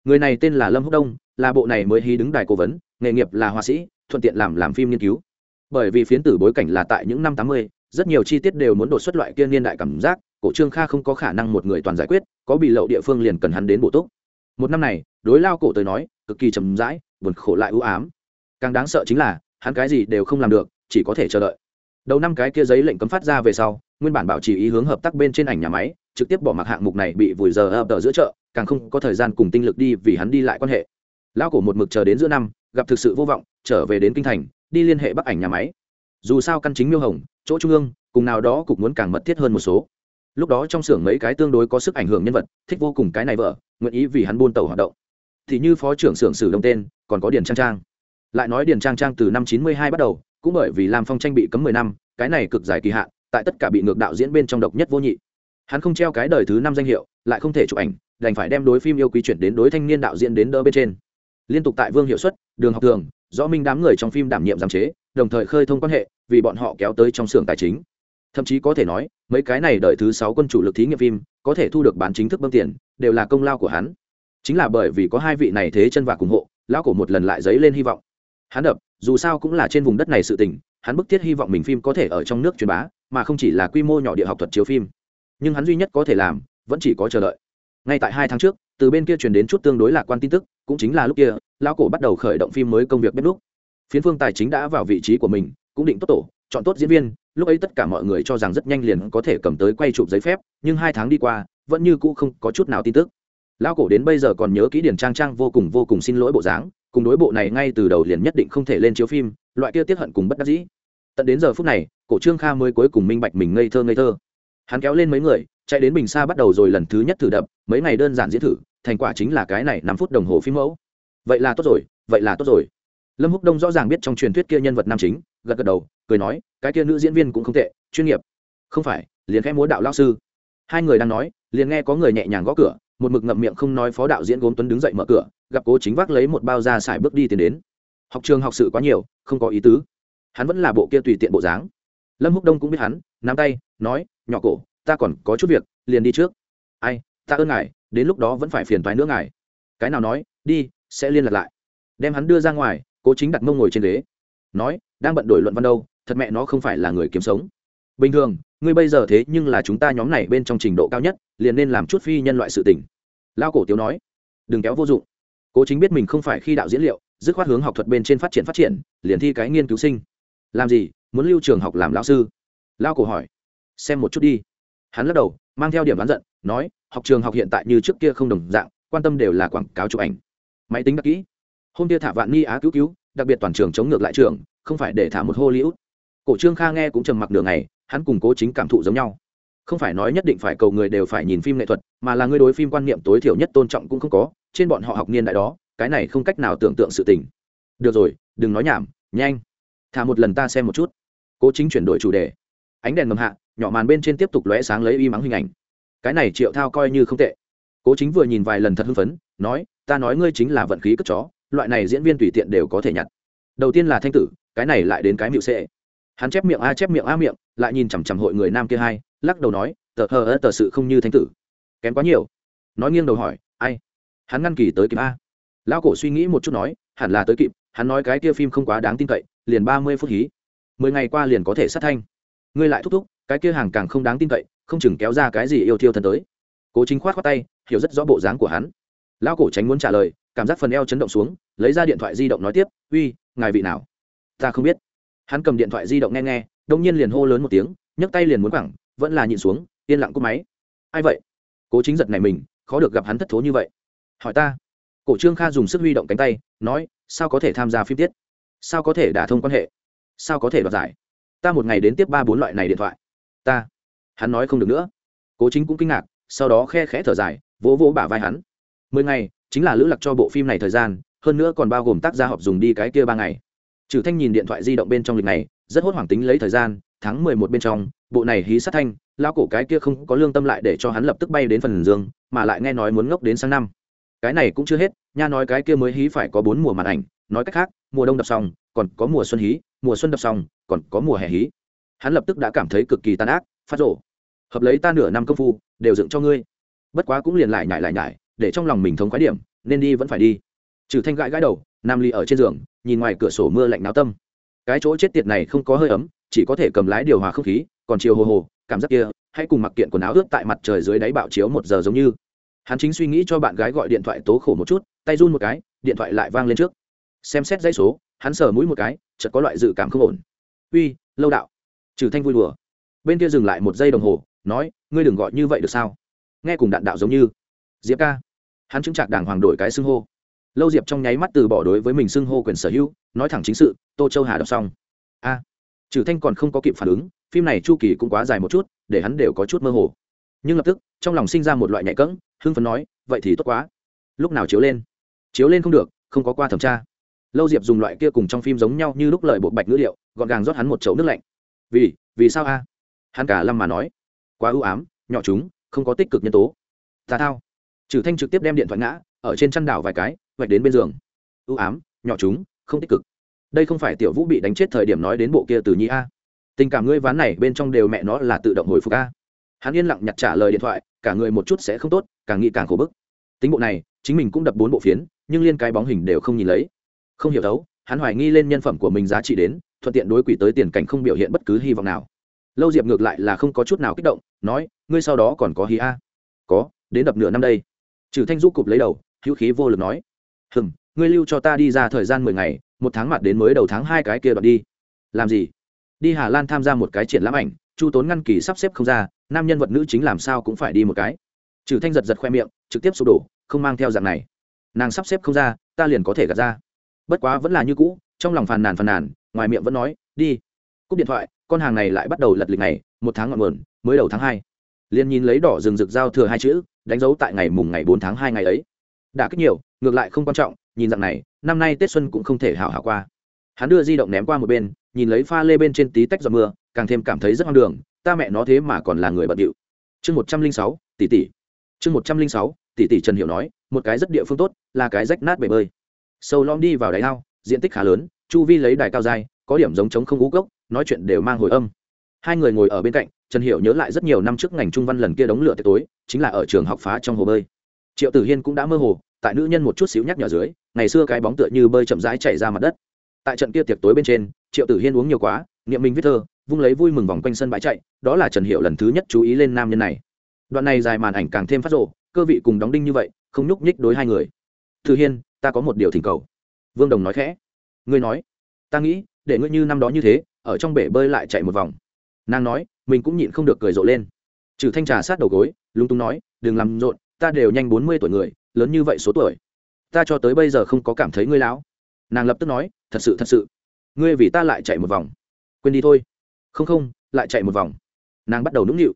Người này tên là lâm húc đông là bộ này mới hí đứng đài cố vấn, nghề nghiệp là họa sĩ, thuận tiện làm làm phim nghiên cứu. Bởi vì phiến tử bối cảnh là tại những năm tám mươi, rất nhiều chi tiết đều muốn đột xuất loại kia niên đại cảm giác, cổ trương kha không có khả năng một người toàn giải quyết, có bị lậu địa phương liền cần hắn đến bổ túc. Một năm này, đối lao cổ tới nói, cực kỳ chầm rãi, buồn khổ lại ưu ám. Càng đáng sợ chính là, hắn cái gì đều không làm được, chỉ có thể chờ đợi. Đầu năm cái kia giấy lệnh cấm phát ra về sau, nguyên bản bảo trì ý hướng hợp tác bên trên ảnh nhà máy, trực tiếp bỏ mặc hạng mục này bị vùi giờ ập tờ giữa chợ, càng không có thời gian cùng tinh lực đi vì hắn đi lại quan hệ lão cổ một mực chờ đến giữa năm, gặp thực sự vô vọng, trở về đến kinh thành, đi liên hệ bắc ảnh nhà máy. Dù sao căn chính miêu hồng, chỗ trung ương, cùng nào đó cục muốn càng mật thiết hơn một số. Lúc đó trong xưởng mấy cái tương đối có sức ảnh hưởng nhân vật, thích vô cùng cái này vợ, nguyện ý vì hắn buôn tàu hoạt động. Thì như phó trưởng xưởng sử đông tên, còn có điền trang trang. Lại nói điền trang trang từ năm chín mươi hai bắt đầu, cũng bởi vì làm phong tranh bị cấm mười năm, cái này cực dài kỳ hạn, tại tất cả bị ngược đạo diễn bên trong độc nhất vô nhị. Hắn không treo cái đời thứ năm danh hiệu, lại không thể chụp ảnh, đành phải đem đối phim yêu quý chuyển đến đối thanh niên đạo diễn đến đỡ bên trên liên tục tại vương hiệu suất đường học thường do minh đám người trong phim đảm nhiệm giám chế, đồng thời khơi thông quan hệ, vì bọn họ kéo tới trong xưởng tài chính. Thậm chí có thể nói, mấy cái này đợi thứ sáu quân chủ lực thí nghiệm phim, có thể thu được bán chính thức bơm tiền, đều là công lao của hắn. Chính là bởi vì có hai vị này thế chân và cùng hộ, lão cổ một lần lại dấy lên hy vọng. Hắn đập, dù sao cũng là trên vùng đất này sự tình, hắn bức thiết hy vọng mình phim có thể ở trong nước truyền bá, mà không chỉ là quy mô nhỏ địa học thuật chiếu phim. Nhưng hắn duy nhất có thể làm, vẫn chỉ có chờ đợi. Ngay tại hai tháng trước từ bên kia truyền đến chút tương đối lạc quan tin tức, cũng chính là lúc kia, lão cổ bắt đầu khởi động phim mới công việc bếp lúc phiến phương tài chính đã vào vị trí của mình, cũng định tốt tổ, chọn tốt diễn viên, lúc ấy tất cả mọi người cho rằng rất nhanh liền có thể cầm tới quay chụp giấy phép, nhưng hai tháng đi qua, vẫn như cũ không có chút nào tin tức. Lão cổ đến bây giờ còn nhớ kỹ điển trang trang vô cùng vô cùng xin lỗi bộ dáng, cùng đối bộ này ngay từ đầu liền nhất định không thể lên chiếu phim, loại kia tiết hận cùng bất đắc dĩ. Tận đến giờ phút này, cổ trương kha mới cuối cùng minh bạch mình ngây thơ ngây thơ. Hắn kéo lên mấy người, chạy đến bình xa bắt đầu rồi lần thứ nhất thử đập, mấy ngày đơn giản diễn thử thành quả chính là cái này năm phút đồng hồ phim mẫu. Vậy là tốt rồi, vậy là tốt rồi. Lâm húc đông rõ ràng biết trong truyền thuyết kia nhân vật nam chính, gật gật đầu, cười nói, cái kia nữ diễn viên cũng không tệ, chuyên nghiệp. Không phải, liền khẽ múa đạo lao sư. Hai người đang nói, liền nghe có người nhẹ nhàng gõ cửa, một mực ngậm miệng không nói phó đạo diễn gốm tuấn đứng dậy mở cửa, gặp cố chính vác lấy một bao da xài bước đi tiến đến. Học trường học sự quá nhiều, không có ý tứ. Hắn vẫn là bộ kia tùy tiện bộ dáng. Lâm húc đông cũng biết hắn, nắm tay, nói, nhỏ cổ, ta còn có chút việc, liền đi trước. Ai, ta ơn ngài đến lúc đó vẫn phải phiền toái nữa ngài. Cái nào nói, đi, sẽ liên lạc lại. Đem hắn đưa ra ngoài, cố chính đặt mông ngồi trên ghế. Nói, đang bận đổi luận văn đâu, thật mẹ nó không phải là người kiếm sống. Bình thường, ngươi bây giờ thế nhưng là chúng ta nhóm này bên trong trình độ cao nhất, liền nên làm chút phi nhân loại sự tình. Lao cổ tiếu nói, đừng kéo vô dụng. Cố chính biết mình không phải khi đạo diễn liệu, dứt khoát hướng học thuật bên trên phát triển phát triển, liền thi cái nghiên cứu sinh. Làm gì, muốn lưu trường học làm lão sư? Lao cổ hỏi, xem một chút đi. Hắn lắc đầu, mang theo điểm bán giận, nói học trường học hiện tại như trước kia không đồng dạng, quan tâm đều là quảng cáo chụp ảnh. Máy tính đặc kỹ. Hôm kia thả vạn nghi á cứu cứu, đặc biệt toàn trường chống ngược lại trường, không phải để thả một hollywood. Cổ trương kha nghe cũng trầm mặc đường này hắn cùng cố chính cảm thụ giống nhau. Không phải nói nhất định phải cầu người đều phải nhìn phim nghệ thuật, mà là người đối phim quan niệm tối thiểu nhất tôn trọng cũng không có, trên bọn họ học niên đại đó, cái này không cách nào tưởng tượng sự tình. Được rồi, đừng nói nhảm, nhanh. Thả một lần ta xem một chút. Cố chính chuyển đổi chủ đề. Ánh đèn ngầm hạ, nhỏ màn bên trên tiếp tục lóe sáng lấy y mắng hình ảnh cái này triệu thao coi như không tệ. Cố chính vừa nhìn vài lần thật hưng phấn, nói, ta nói ngươi chính là vận khí cất chó, loại này diễn viên tùy tiện đều có thể nhặt. Đầu tiên là thanh tử, cái này lại đến cái mịu xệ hắn chép miệng a, chép miệng a miệng, lại nhìn chằm chằm hội người nam kia hai, lắc đầu nói, tờ, hờ, ơ, tờ sự không như thanh tử. Kém quá nhiều. Nói nghiêng đầu hỏi, ai? Hắn ngăn kỳ tới kịp a. Lão cổ suy nghĩ một chút nói, hẳn là tới kịp, hắn nói cái kia phim không quá đáng tin cậy, liền ba mươi phút hí. Mười ngày qua liền có thể sát thanh. Ngươi lại thúc thúc, cái kia hàng càng không đáng tin cậy không chừng kéo ra cái gì yêu thiêu thân tới. Cố chính khoát khoát tay, hiểu rất rõ bộ dáng của hắn. Lão cổ tránh muốn trả lời, cảm giác phần eo chấn động xuống, lấy ra điện thoại di động nói tiếp, uy, ngài vị nào? Ta không biết. Hắn cầm điện thoại di động nghe nghe, đông nhiên liền hô lớn một tiếng, nhấc tay liền muốn quẳng, vẫn là nhịn xuống, yên lặng cúp máy. Ai vậy? Cố chính giật này mình, khó được gặp hắn thất thố như vậy. Hỏi ta. Cổ trương kha dùng sức huy động cánh tay, nói, sao có thể tham gia phim tiết? Sao có thể đả thông quan hệ? Sao có thể đoạt giải? Ta một ngày đến tiếp ba bốn loại này điện thoại. Ta hắn nói không được nữa. Cố chính cũng kinh ngạc, sau đó khe khẽ thở dài, vỗ vỗ bả vai hắn. Mười ngày, chính là lữ lặc cho bộ phim này thời gian, hơn nữa còn bao gồm tác gia họp dùng đi cái kia ba ngày. Trừ thanh nhìn điện thoại di động bên trong lịch này, rất hốt hoảng tính lấy thời gian, tháng mười một bên trong, bộ này hí sát thanh lao cổ cái kia không có lương tâm lại để cho hắn lập tức bay đến phần dương mà lại nghe nói muốn ngốc đến sang năm. Cái này cũng chưa hết, nha nói cái kia mới hí phải có bốn mùa màn ảnh, nói cách khác, mùa đông đập xong, còn có mùa xuân hí, mùa xuân đập xong, còn có mùa hè hí. Hắn lập tức đã cảm thấy cực kỳ tàn ác, phát rộ hợp lấy ta nửa năm công phu, đều dựng cho ngươi. Bất quá cũng liền lại nhải lại nhải, để trong lòng mình thống khái điểm, nên đi vẫn phải đi. Trừ thanh gãi gãi đầu, nam ly ở trên giường, nhìn ngoài cửa sổ mưa lạnh náo tâm. Cái chỗ chết tiệt này không có hơi ấm, chỉ có thể cầm lái điều hòa không khí, còn chiều hồ hồ, cảm giác kia, hãy cùng mặc kiện quần áo ướt tại mặt trời dưới đáy bạo chiếu một giờ giống như. Hắn chính suy nghĩ cho bạn gái gọi điện thoại tố khổ một chút, tay run một cái, điện thoại lại vang lên trước. Xem xét dãy số, hắn sờ mũi một cái, chợt có loại dự cảm không ổn. Uy, lâu đạo. Trừ thanh vui đùa. Bên kia dừng lại một giây đồng hồ nói, ngươi đừng gọi như vậy được sao? Nghe cùng đạn đạo giống như. Diệp ca. Hắn chứng trạc đàng hoàng đổi cái xưng hô. Lâu diệp trong nháy mắt từ bỏ đối với mình xưng hô quyền sở hữu, nói thẳng chính sự, tô châu hà đọc xong. A. Trừ thanh còn không có kịp phản ứng, phim này chu kỳ cũng quá dài một chút, để hắn đều có chút mơ hồ. Nhưng lập tức, trong lòng sinh ra một loại nhạy cẫng, hưng phấn nói, vậy thì tốt quá. Lúc nào chiếu lên? Chiếu lên không được, không có qua thẩm tra. Lâu diệp dùng loại kia cùng trong phim giống nhau như lúc lời bộ bạch ngữ liệu, gọn gàng rót hắn một chậu nước lạnh. Vì vì sao a? Hắn cả lâm mà nói quá ưu ám, nhỏ chúng, không có tích cực nhân tố. Ta thao. Trừ thanh trực tiếp đem điện thoại ngã, ở trên chăn đảo vài cái, vạch đến bên giường. Ưu ám, nhỏ chúng, không tích cực. Đây không phải tiểu vũ bị đánh chết thời điểm nói đến bộ kia từ nhi a. Tình cảm ngươi ván này bên trong đều mẹ nó là tự động hồi phục a. Hắn yên lặng nhặt trả lời điện thoại, cả người một chút sẽ không tốt, càng nghĩ càng khổ bức. Tính bộ này, chính mình cũng đập bốn bộ phiến, nhưng liên cái bóng hình đều không nhìn lấy. Không hiểu thấu, hắn hoài nghi lên nhân phẩm của mình giá trị đến, thuận tiện đối quỷ tới tiền cảnh không biểu hiện bất cứ hy vọng nào. Lâu diệp ngược lại là không có chút nào kích động nói, ngươi sau đó còn có hí a. Có, đến đập nửa năm đây. Trừ thanh du cụp lấy đầu, hữu khí vô lực nói hừng ngươi lưu cho ta đi ra thời gian mười ngày, một tháng mặt đến mới đầu tháng hai cái kia đoạn đi. Làm gì? Đi hà lan tham gia một cái triển lãm ảnh, chu tốn ngăn kỳ sắp xếp không ra, nam nhân vật nữ chính làm sao cũng phải đi một cái. Trừ thanh giật giật khoe miệng, trực tiếp sụp đổ, không mang theo dạng này. Nàng sắp xếp không ra, ta liền có thể gạt ra. Bất quá vẫn là như cũ, trong lòng phàn nàn phàn nàn, ngoài miệng vẫn nói, đi. Cúp điện thoại, con hàng này lại bắt đầu lật lịch này một tháng ngọn nguồn mới đầu tháng hai. Liền nhìn lấy đỏ rừng rực giao thừa hai chữ, đánh dấu tại ngày mùng ngày bốn tháng hai ngày ấy. Đã kích nhiều, ngược lại không quan trọng, nhìn dạng này, năm nay tết xuân cũng không thể hảo hảo qua. Hắn đưa di động ném qua một bên, nhìn lấy pha lê bên trên tí tách giọt mưa, càng thêm cảm thấy rất hoang đường, ta mẹ nó thế mà còn là người bận điệu. Chương một trăm linh sáu, tỷ tỷ. Chương một trăm linh sáu, tỷ tỷ trần hiểu nói, một cái rất địa phương tốt, là cái rách nát bể bơi. Sâu lom đi vào đáy ao, diện tích khá lớn, chu vi lấy đài cao dài, có điểm giống trống không ngũ gốc nói chuyện đều mang hồi âm. Hai người ngồi ở bên cạnh trần hiểu nhớ lại rất nhiều năm trước ngành trung văn lần kia đóng lửa tối, chính là ở trường học phá trong hồ bơi. Triệu tử hiên cũng đã mơ hồ, tại nữ nhân một chút xíu nhắc nhở dưới, ngày xưa cái bóng tựa như bơi chậm rãi chạy ra mặt đất. Tại trận kia tiệc tối bên trên, triệu tử hiên uống nhiều quá, niệm minh viết thơ, vung lấy vui mừng vòng quanh sân bãi chạy, đó là trần hiệu lần thứ nhất chú ý lên nam nhân này. Đoạn này dài màn ảnh càng thêm phát rộ, cơ vị cùng đóng đinh như vậy, không nhúc nhích đối hai người. Tử hiên, ta có một điều thỉnh cầu. Vương đồng nói khẽ. Ngươi nói. Ta nghĩ, để ngươi như năm đó như thế, ở trong bể bơi lại chạy một vòng. Nàng nói mình cũng nhịn không được cười rộ lên. Trừ thanh trà sát đầu gối, lúng túng nói, đừng làm rộn, ta đều nhanh bốn mươi tuổi người, lớn như vậy số tuổi. Ta cho tới bây giờ không có cảm thấy ngươi lão nàng lập tức nói, thật sự thật sự. Ngươi vì ta lại chạy một vòng. Quên đi thôi. Không không, lại chạy một vòng. Nàng bắt đầu nũng nịu.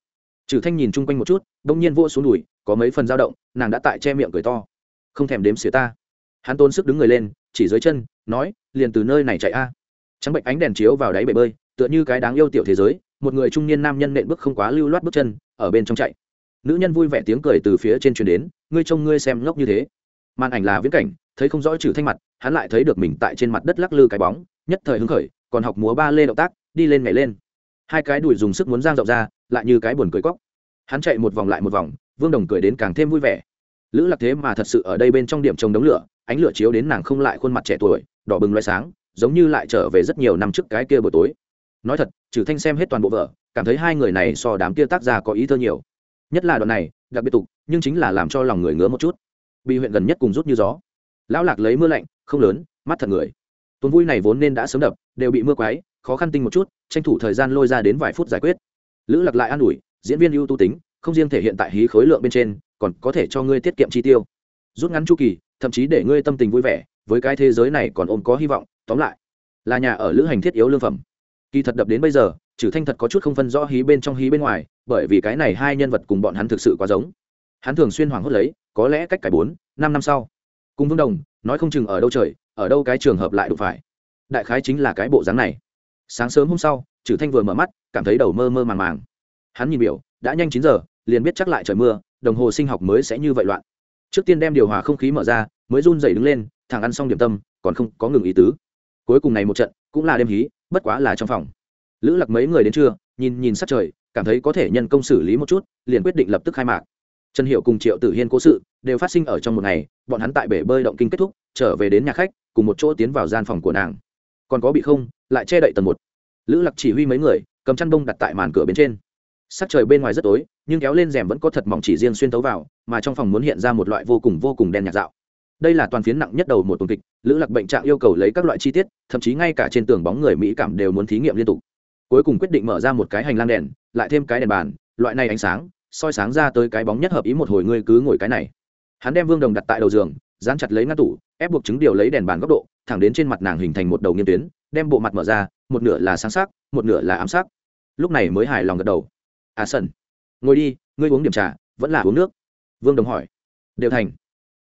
Trừ thanh nhìn chung quanh một chút đ ỗ n g nhiên vô xuống đùi, có mấy phần dao động, nàng đã tại che miệng cười to. Không thèm đếm xỉa ta. Hắn tôn sức đứng người lên, chỉ dưới chân, nói, liền từ nơi này chạy a. Trắng bệnh ánh đèn chiếu vào đáy bể bơi, tựa như cái đáng yêu tiểu thế giới một người trung niên nam nhân nện bước không quá lưu loát bước chân, ở bên trong chạy. Nữ nhân vui vẻ tiếng cười từ phía trên truyền đến, ngươi trông ngươi xem ngốc như thế. Màn ảnh là viễn cảnh, thấy không rõ trừ thanh mặt, hắn lại thấy được mình tại trên mặt đất lắc lư cái bóng, nhất thời hứng khởi, còn học múa ba lê động tác, đi lên nhảy lên. Hai cái đùi dùng sức muốn giang rộng ra, lại như cái buồn cười cóc. Hắn chạy một vòng lại một vòng, vương đồng cười đến càng thêm vui vẻ. Lữ lạc thế mà thật sự ở đây bên trong điểm trồng đống lửa, ánh lửa chiếu đến nàng không lại khuôn mặt trẻ tuổi, đỏ bừng loay sáng, giống như lại trở về rất nhiều năm trước cái kia buổi tối nói thật trừ thanh xem hết toàn bộ vở, cảm thấy hai người này so đám kia tác giả có ý thơ nhiều. Nhất là đoạn này đặc biệt tục nhưng chính là làm cho lòng người ngứa một chút. Bị huyện gần nhất cùng rút như gió. Lão lạc lấy mưa lạnh không lớn mắt thật người. Tuần vui này vốn nên đã sớm đập đều bị mưa quái khó khăn tinh một chút tranh thủ thời gian lôi ra đến vài phút giải quyết. Lữ lạc lại an ủi diễn viên ưu tú tính không riêng thể hiện tại hí khối lượng bên trên còn có thể cho ngươi tiết kiệm chi tiêu. Rút ngắn chu kỳ thậm chí để ngươi tâm tình vui vẻ với cái thế giới này còn ôm có hy vọng. Tóm lại là nhà ở lữ hành thiết yếu lương phẩm kỳ thật đập đến bây giờ, trừ thanh thật có chút không phân rõ hí bên trong hí bên ngoài, bởi vì cái này hai nhân vật cùng bọn hắn thực sự quá giống. Hắn thường xuyên hoảng hốt lấy, có lẽ cách cải bốn, năm năm sau. Cùng vương đồng, nói không chừng ở đâu trời, ở đâu cái trường hợp lại đụng phải. Đại khái chính là cái bộ dáng này. Sáng sớm hôm sau, trừ thanh vừa mở mắt, cảm thấy đầu mơ mơ màng màng. Hắn nhìn biểu, đã nhanh chín giờ, liền biết chắc lại trời mưa, đồng hồ sinh học mới sẽ như vậy loạn. Trước tiên đem điều hòa không khí mở ra, mới run rẩy đứng lên thằng ăn xong điểm tâm, còn không có ngừng ý tứ. Cuối cùng này một trận, cũng là đêm hí bất quá là trong phòng. Lữ lạc mấy người đến trưa, nhìn nhìn sát trời, cảm thấy có thể nhân công xử lý một chút, liền quyết định lập tức khai mạc. Trần hiệu cùng triệu tử hiên cố sự đều phát sinh ở trong một ngày, bọn hắn tại bể bơi động kinh kết thúc, trở về đến nhà khách, cùng một chỗ tiến vào gian phòng của nàng. Còn có bị không, lại che đậy tầng một. Lữ lạc chỉ huy mấy người, cầm chăn bông đặt tại màn cửa bên trên. Sắc trời bên ngoài rất tối, nhưng kéo lên rèm vẫn có thật mỏng chỉ riêng xuyên tấu vào, mà trong phòng muốn hiện ra một loại vô cùng vô cùng đen nhạt dạo đây là toàn phiến nặng nhất đầu một tuần kịch, lữ lạc bệnh trạng yêu cầu lấy các loại chi tiết, thậm chí ngay cả trên tường bóng người mỹ cảm đều muốn thí nghiệm liên tục. Cuối cùng quyết định mở ra một cái hành lang đèn, lại thêm cái đèn bàn, loại này ánh sáng, soi sáng ra tới cái bóng nhất hợp ý một hồi ngươi cứ ngồi cái này. Hắn đem vương đồng đặt tại đầu giường, dán chặt lấy ngăn tủ, ép buộc chứng điều lấy đèn bàn góc độ, thẳng đến trên mặt nàng hình thành một đầu nghiên tuyến, đem bộ mặt mở ra, một nửa là sáng sắc, một nửa là ám sắc. Lúc này mới hài lòng gật đầu. À sân ngồi đi, ngươi uống điểm trà, vẫn là uống nước. Vương đồng hỏi. Đều thành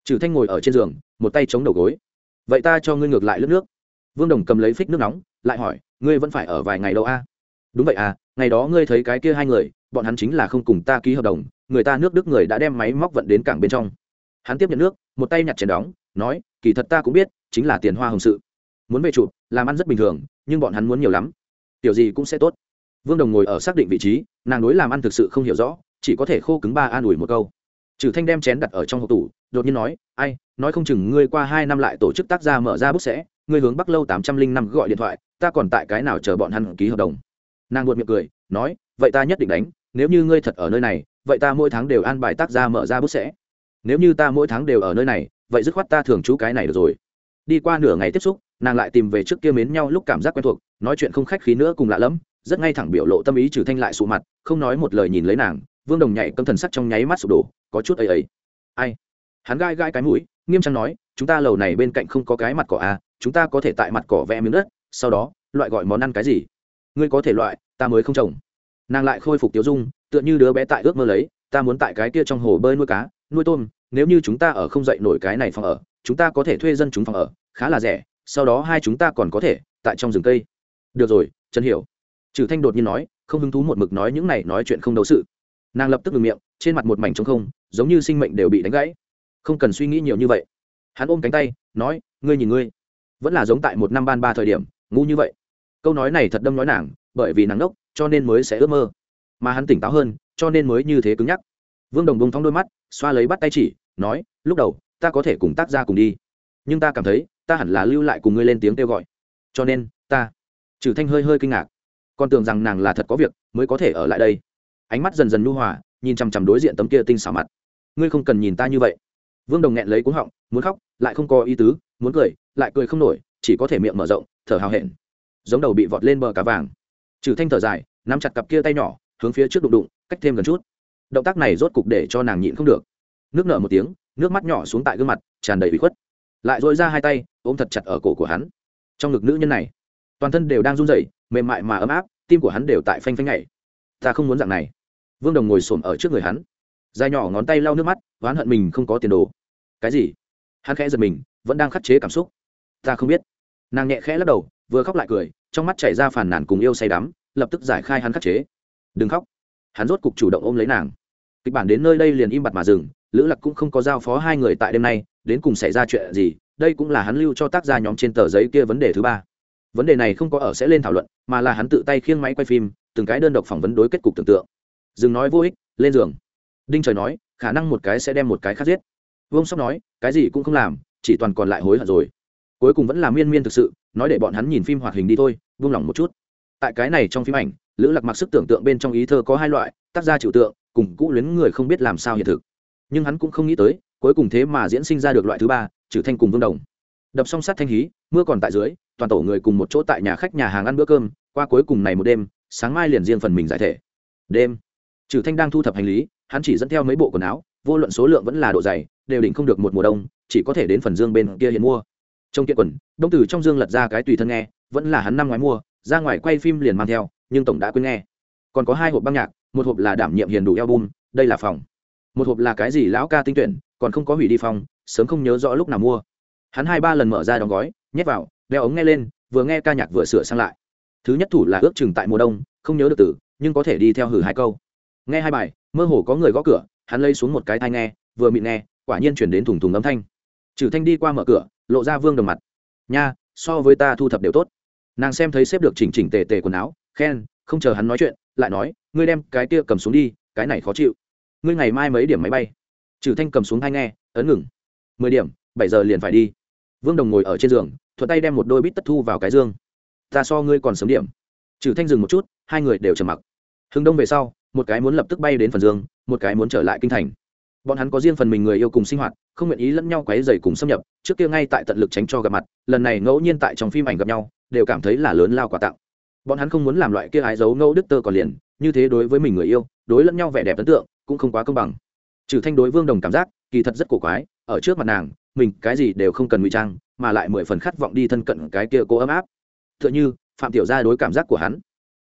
trừ thanh ngồi ở trên giường, một tay chống đầu gối. Vậy ta cho ngươi ngược lại lướt nước. Vương đồng cầm lấy phích nước nóng, lại hỏi, ngươi vẫn phải ở vài ngày đâu a? Đúng vậy à ngày đó ngươi thấy cái kia hai người, bọn hắn chính là không cùng ta ký hợp đồng, người ta nước đức người đã đem máy móc vận đến cảng bên trong. Hắn tiếp nhận nước, một tay nhặt chén đóng, nói, kỳ thật ta cũng biết, chính là tiền hoa hồng sự. Muốn về chụp làm ăn rất bình thường, nhưng bọn hắn muốn nhiều lắm. Tiểu gì cũng sẽ tốt. Vương đồng ngồi ở xác định vị trí, nàng đối làm ăn thực sự không hiểu rõ, chỉ có thể khô cứng ba an ủi một câu trừ thanh đem chén đặt ở trong hộp tủ, đột nhiên nói, ai, nói không chừng ngươi qua hai năm lại tổ chức tác gia mở ra bút sẽ, ngươi hướng bắc lâu tám trăm linh năm gọi điện thoại, ta còn tại cái nào chờ bọn hắn ký hợp đồng. Nàng buột miệng cười, nói, vậy ta nhất định đánh, nếu như ngươi thật ở nơi này, vậy ta mỗi tháng đều an bài tác gia mở ra bút sẽ. Nếu như ta mỗi tháng đều ở nơi này, vậy dứt khoát ta thường trú cái này được rồi. Đi qua nửa ngày tiếp xúc, nàng lại tìm về trước kia mến nhau lúc cảm giác quen thuộc, nói chuyện không khách khí nữa cùng lạ lẫm, rất ngay thẳng biểu lộ tâm ý trừ thanh lại sụ mặt, không nói một lời nhìn lấy nàng, vương đồng nhảy câm thần sắc trong nháy mắt sụp đổ có chút ấy ấy. Ai? Hắn gai gai cái mũi, nghiêm trang nói, chúng ta lầu này bên cạnh không có cái mặt cỏ à chúng ta có thể tại mặt cỏ vẽ miếng đất, sau đó, loại gọi món ăn cái gì? Ngươi có thể loại, ta mới không trồng. Nàng lại khôi phục tiêu dung, tựa như đứa bé tại ước mơ lấy, ta muốn tại cái kia trong hồ bơi nuôi cá, nuôi tôm, nếu như chúng ta ở không dậy nổi cái này phòng ở, chúng ta có thể thuê dân chúng phòng ở, khá là rẻ, sau đó hai chúng ta còn có thể, tại trong rừng cây. Được rồi chân hiểu. Trừ thanh đột nhiên nói, không hứng thú một mực nói những này nói chuyện không đấu sự. Nàng lập tức ngừng miệng trên mặt một mảnh trống không, giống như sinh mệnh đều bị đánh gãy. Không cần suy nghĩ nhiều như vậy. Hắn ôm cánh tay, nói, ngươi nhìn ngươi, vẫn là giống tại một năm ban ba thời điểm, ngu như vậy. Câu nói này thật đâm nói nàng, bởi vì nàng đốc, cho nên mới sẽ ước mơ. Mà hắn tỉnh táo hơn, cho nên mới như thế cứng nhắc. Vương đồng bông thong đôi mắt, xoa lấy bắt tay chỉ, nói, lúc đầu, ta có thể cùng tác ra cùng đi, nhưng ta cảm thấy, ta hẳn là lưu lại cùng ngươi lên tiếng kêu gọi. Cho nên, ta trừ thanh hơi hơi kinh ngạc. Còn tưởng rằng nàng là thật có việc, mới có thể ở lại đây. Ánh mắt dần dần nhu hòa nhìn chằm chằm đối diện tấm kia tinh xảo mặt. Ngươi không cần nhìn ta như vậy. Vương đồng nghẹn lấy cuống họng, muốn khóc, lại không có ý tứ, muốn cười, lại cười không nổi, chỉ có thể miệng mở rộng, thở hào hẹn. Giống đầu bị vọt lên bờ cá vàng. Trừ thanh thở dài, nắm chặt cặp kia tay nhỏ, hướng phía trước đụng đụng, cách thêm gần chút. Động tác này rốt cục để cho nàng nhịn không được. Nước nở một tiếng, nước mắt nhỏ xuống tại gương mặt, tràn đầy bị khuất. Lại dội ra hai tay, ôm thật chặt ở cổ của hắn. Trong ngực nữ nhân này, toàn thân đều đang run rẩy, mềm mại mà ấm áp, tim của hắn đều tại phanh phanh nhảy. Ta không muốn dạng này vương đồng ngồi xổm ở trước người hắn. Dài nhỏ ngón tay lau nước mắt, oán hận mình không có tiền đồ. Cái gì? Hắn khẽ giật mình, vẫn đang khắt chế cảm xúc. Ta không biết. Nàng nhẹ khẽ lắc đầu, vừa khóc lại cười, trong mắt chảy ra phản nàn cùng yêu say đắm, lập tức giải khai hắn khắc chế. Đừng khóc. Hắn rốt cục chủ động ôm lấy nàng. Kịch bản đến nơi đây liền im bặt mà dừng, lữ lạc cũng không có giao phó hai người tại đêm nay, đến cùng xảy ra chuyện gì, đây cũng là hắn lưu cho tác gia nhóm trên tờ giấy kia vấn đề thứ ba. Vấn đề này không có ở sẽ lên thảo luận, mà là hắn tự tay khiêng máy quay phim, từng cái đơn độc phỏng vấn đối kết cục tưởng tượng dừng nói vô ích, lên giường. Đinh trời nói, khả năng một cái sẽ đem một cái khác giết. Vương sóc nói, cái gì cũng không làm, chỉ toàn còn lại hối hận rồi. Cuối cùng vẫn là miên miên thực sự, nói để bọn hắn nhìn phim hoạt hình đi thôi vung lòng một chút. Tại cái này trong phim ảnh, lữ lạc mặc sức tưởng tượng bên trong ý thơ có hai loại, tác gia trừu tượng, cùng cũ luyến người không biết làm sao hiện thực. Nhưng hắn cũng không nghĩ tới, cuối cùng thế mà diễn sinh ra được loại thứ ba, trừ thanh cùng vương đồng. Đập song sát thanh hí, mưa còn tại dưới, toàn tổ người cùng một chỗ tại nhà khách nhà hàng ăn bữa cơm, qua cuối cùng này một đêm, sáng mai liền riêng phần mình giải thể. Đêm trừ thanh đang thu thập hành lý, hắn chỉ dẫn theo mấy bộ quần áo, vô luận số lượng vẫn là độ dày, đều định không được một mùa đông, chỉ có thể đến phần dương bên kia hiện mua. Trong kiện quần, đông tử trong dương lật ra cái tùy thân nghe, vẫn là hắn năm ngoái mua, ra ngoài quay phim liền mang theo, nhưng tổng đã quên nghe. Còn có hai hộp băng nhạc, một hộp là đảm nhiệm hiền đủ album, đây là phòng. Một hộp là cái gì lão ca tinh tuyển, còn không có hủy đi phòng, sớm không nhớ rõ lúc nào mua. Hắn hai ba lần mở ra đóng gói, nhét vào, đeo ống nghe lên, vừa nghe ca nhạc vừa sửa sang lại. Thứ nhất thủ là ước chừng tại mùa đông, không nhớ được từ, nhưng có thể đi theo hử hai câu nghe hai bài, mơ hồ có người gõ cửa, hắn lấy xuống một cái thai nghe, vừa mịn nghe, quả nhiên chuyển đến thùng thùng âm thanh. Trừ thanh đi qua mở cửa, lộ ra vương đồng mặt. Nha, so với ta thu thập đều tốt. Nàng xem thấy xếp được chỉnh chỉnh tề tề quần áo, khen, không chờ hắn nói chuyện, lại nói, ngươi đem cái kia cầm xuống đi, cái này khó chịu. Ngươi ngày mai mấy điểm máy bay? Trừ thanh cầm xuống hai nghe, ấn ngừng. Mười điểm, bảy giờ liền phải đi. Vương đồng ngồi ở trên giường, thuận tay đem một đôi bít tất thu vào cái dương. Ta so ngươi còn sớm điểm. Trừ thanh dừng một chút, hai người đều trầm mặc. Hưng đông về sau một cái muốn lập tức bay đến phần dương, một cái muốn trở lại kinh thành. Bọn hắn có riêng phần mình người yêu cùng sinh hoạt, không nguyện ý lẫn nhau quấy dày cùng xâm nhập, trước kia ngay tại tận lực tránh cho gặp mặt, lần này ngẫu nhiên tại trong phim ảnh gặp nhau, đều cảm thấy là lớn lao quà tặng. Bọn hắn không muốn làm loại kia ái giấu ngẫu đức tơ còn liền, như thế đối với mình người yêu, đối lẫn nhau vẻ đẹp ấn tượng, cũng không quá công bằng. Trừ thanh đối vương đồng cảm giác, kỳ thật rất cổ quái, ở trước mặt nàng, mình cái gì đều không cần ngụy trang, mà lại mười phần khát vọng đi thân cận cái kia cô ấm áp. Tựa như, phạm tiểu gia đối cảm giác của hắn.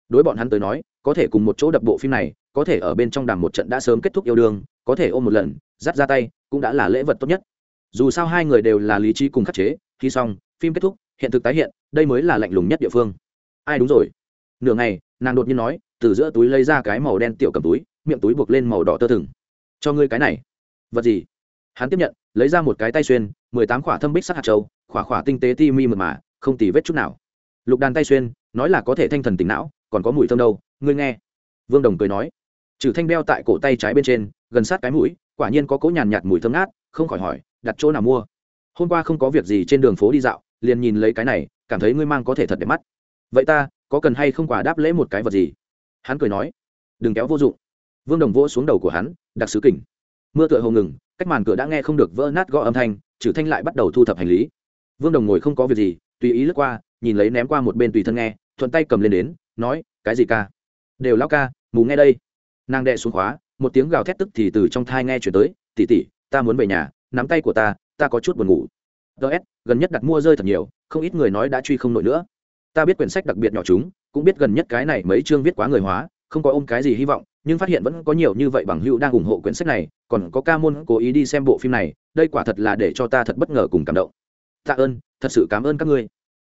Đối bọn hắn tới nói, có thể cùng một chỗ đập bộ phim này có thể ở bên trong đàm một trận đã sớm kết thúc yêu đương, có thể ôm một lần, dắt ra tay, cũng đã là lễ vật tốt nhất. Dù sao hai người đều là lý trí cùng khắc chế, khi xong, phim kết thúc, hiện thực tái hiện, đây mới là lạnh lùng nhất địa phương. Ai đúng rồi? Nửa ngày, nàng đột nhiên nói, từ giữa túi lấy ra cái màu đen tiểu cầm túi, miệng túi buộc lên màu đỏ tơ thừng. Cho ngươi cái này. Vật gì? Hắn tiếp nhận, lấy ra một cái tay xuyên, mười tám khỏa thâm bích sắc hạt châu, khỏa khỏa tinh tế ti mi mật mà, không tì vết chút nào. Lục đàn tay xuyên, nói là có thể thanh thần tỉnh não, còn có mùi thơm đâu, ngươi nghe. Vương đồng cười nói trừ thanh đeo tại cổ tay trái bên trên, gần sát cái mũi, quả nhiên có cỗ nhàn nhạt mùi thơm ngát, không khỏi hỏi, đặt chỗ nào mua? Hôm qua không có việc gì trên đường phố đi dạo, liền nhìn lấy cái này, cảm thấy ngươi mang có thể thật đẹp mắt. Vậy ta, có cần hay không quả đáp lễ một cái vật gì? Hắn cười nói, đừng kéo vô dụng. Vương đồng vỗ xuống đầu của hắn, đặc sứ kỉnh mưa tựa hồ ngừng, cách màn cửa đã nghe không được vỡ nát gõ âm thanh, trừ thanh lại bắt đầu thu thập hành lý. Vương đồng ngồi không có việc gì, tùy ý lướt qua, nhìn lấy ném qua một bên tùy thân nghe, thuận tay cầm lên đến, nói, cái gì ca? Đều lao ca, mù nghe đây nàng đệ xuống khóa, một tiếng gào thét tức thì từ trong thai nghe chuyển tới tỉ tỉ ta muốn về nhà, nắm tay của ta ta có chút buồn ngủ. Ts gần nhất đặt mua rơi thật nhiều, không ít người nói đã truy không nổi nữa. Ta biết quyển sách đặc biệt nhỏ chúng, cũng biết gần nhất cái này mấy chương viết quá người hóa, không có ôm cái gì hy vọng, nhưng phát hiện vẫn có nhiều như vậy bằng hữu đang ủng hộ quyển sách này, còn có ca môn cố ý đi xem bộ phim này, đây quả thật là để cho ta thật bất ngờ cùng cảm động. Tạ ơn, thật sự cảm ơn các ngươi.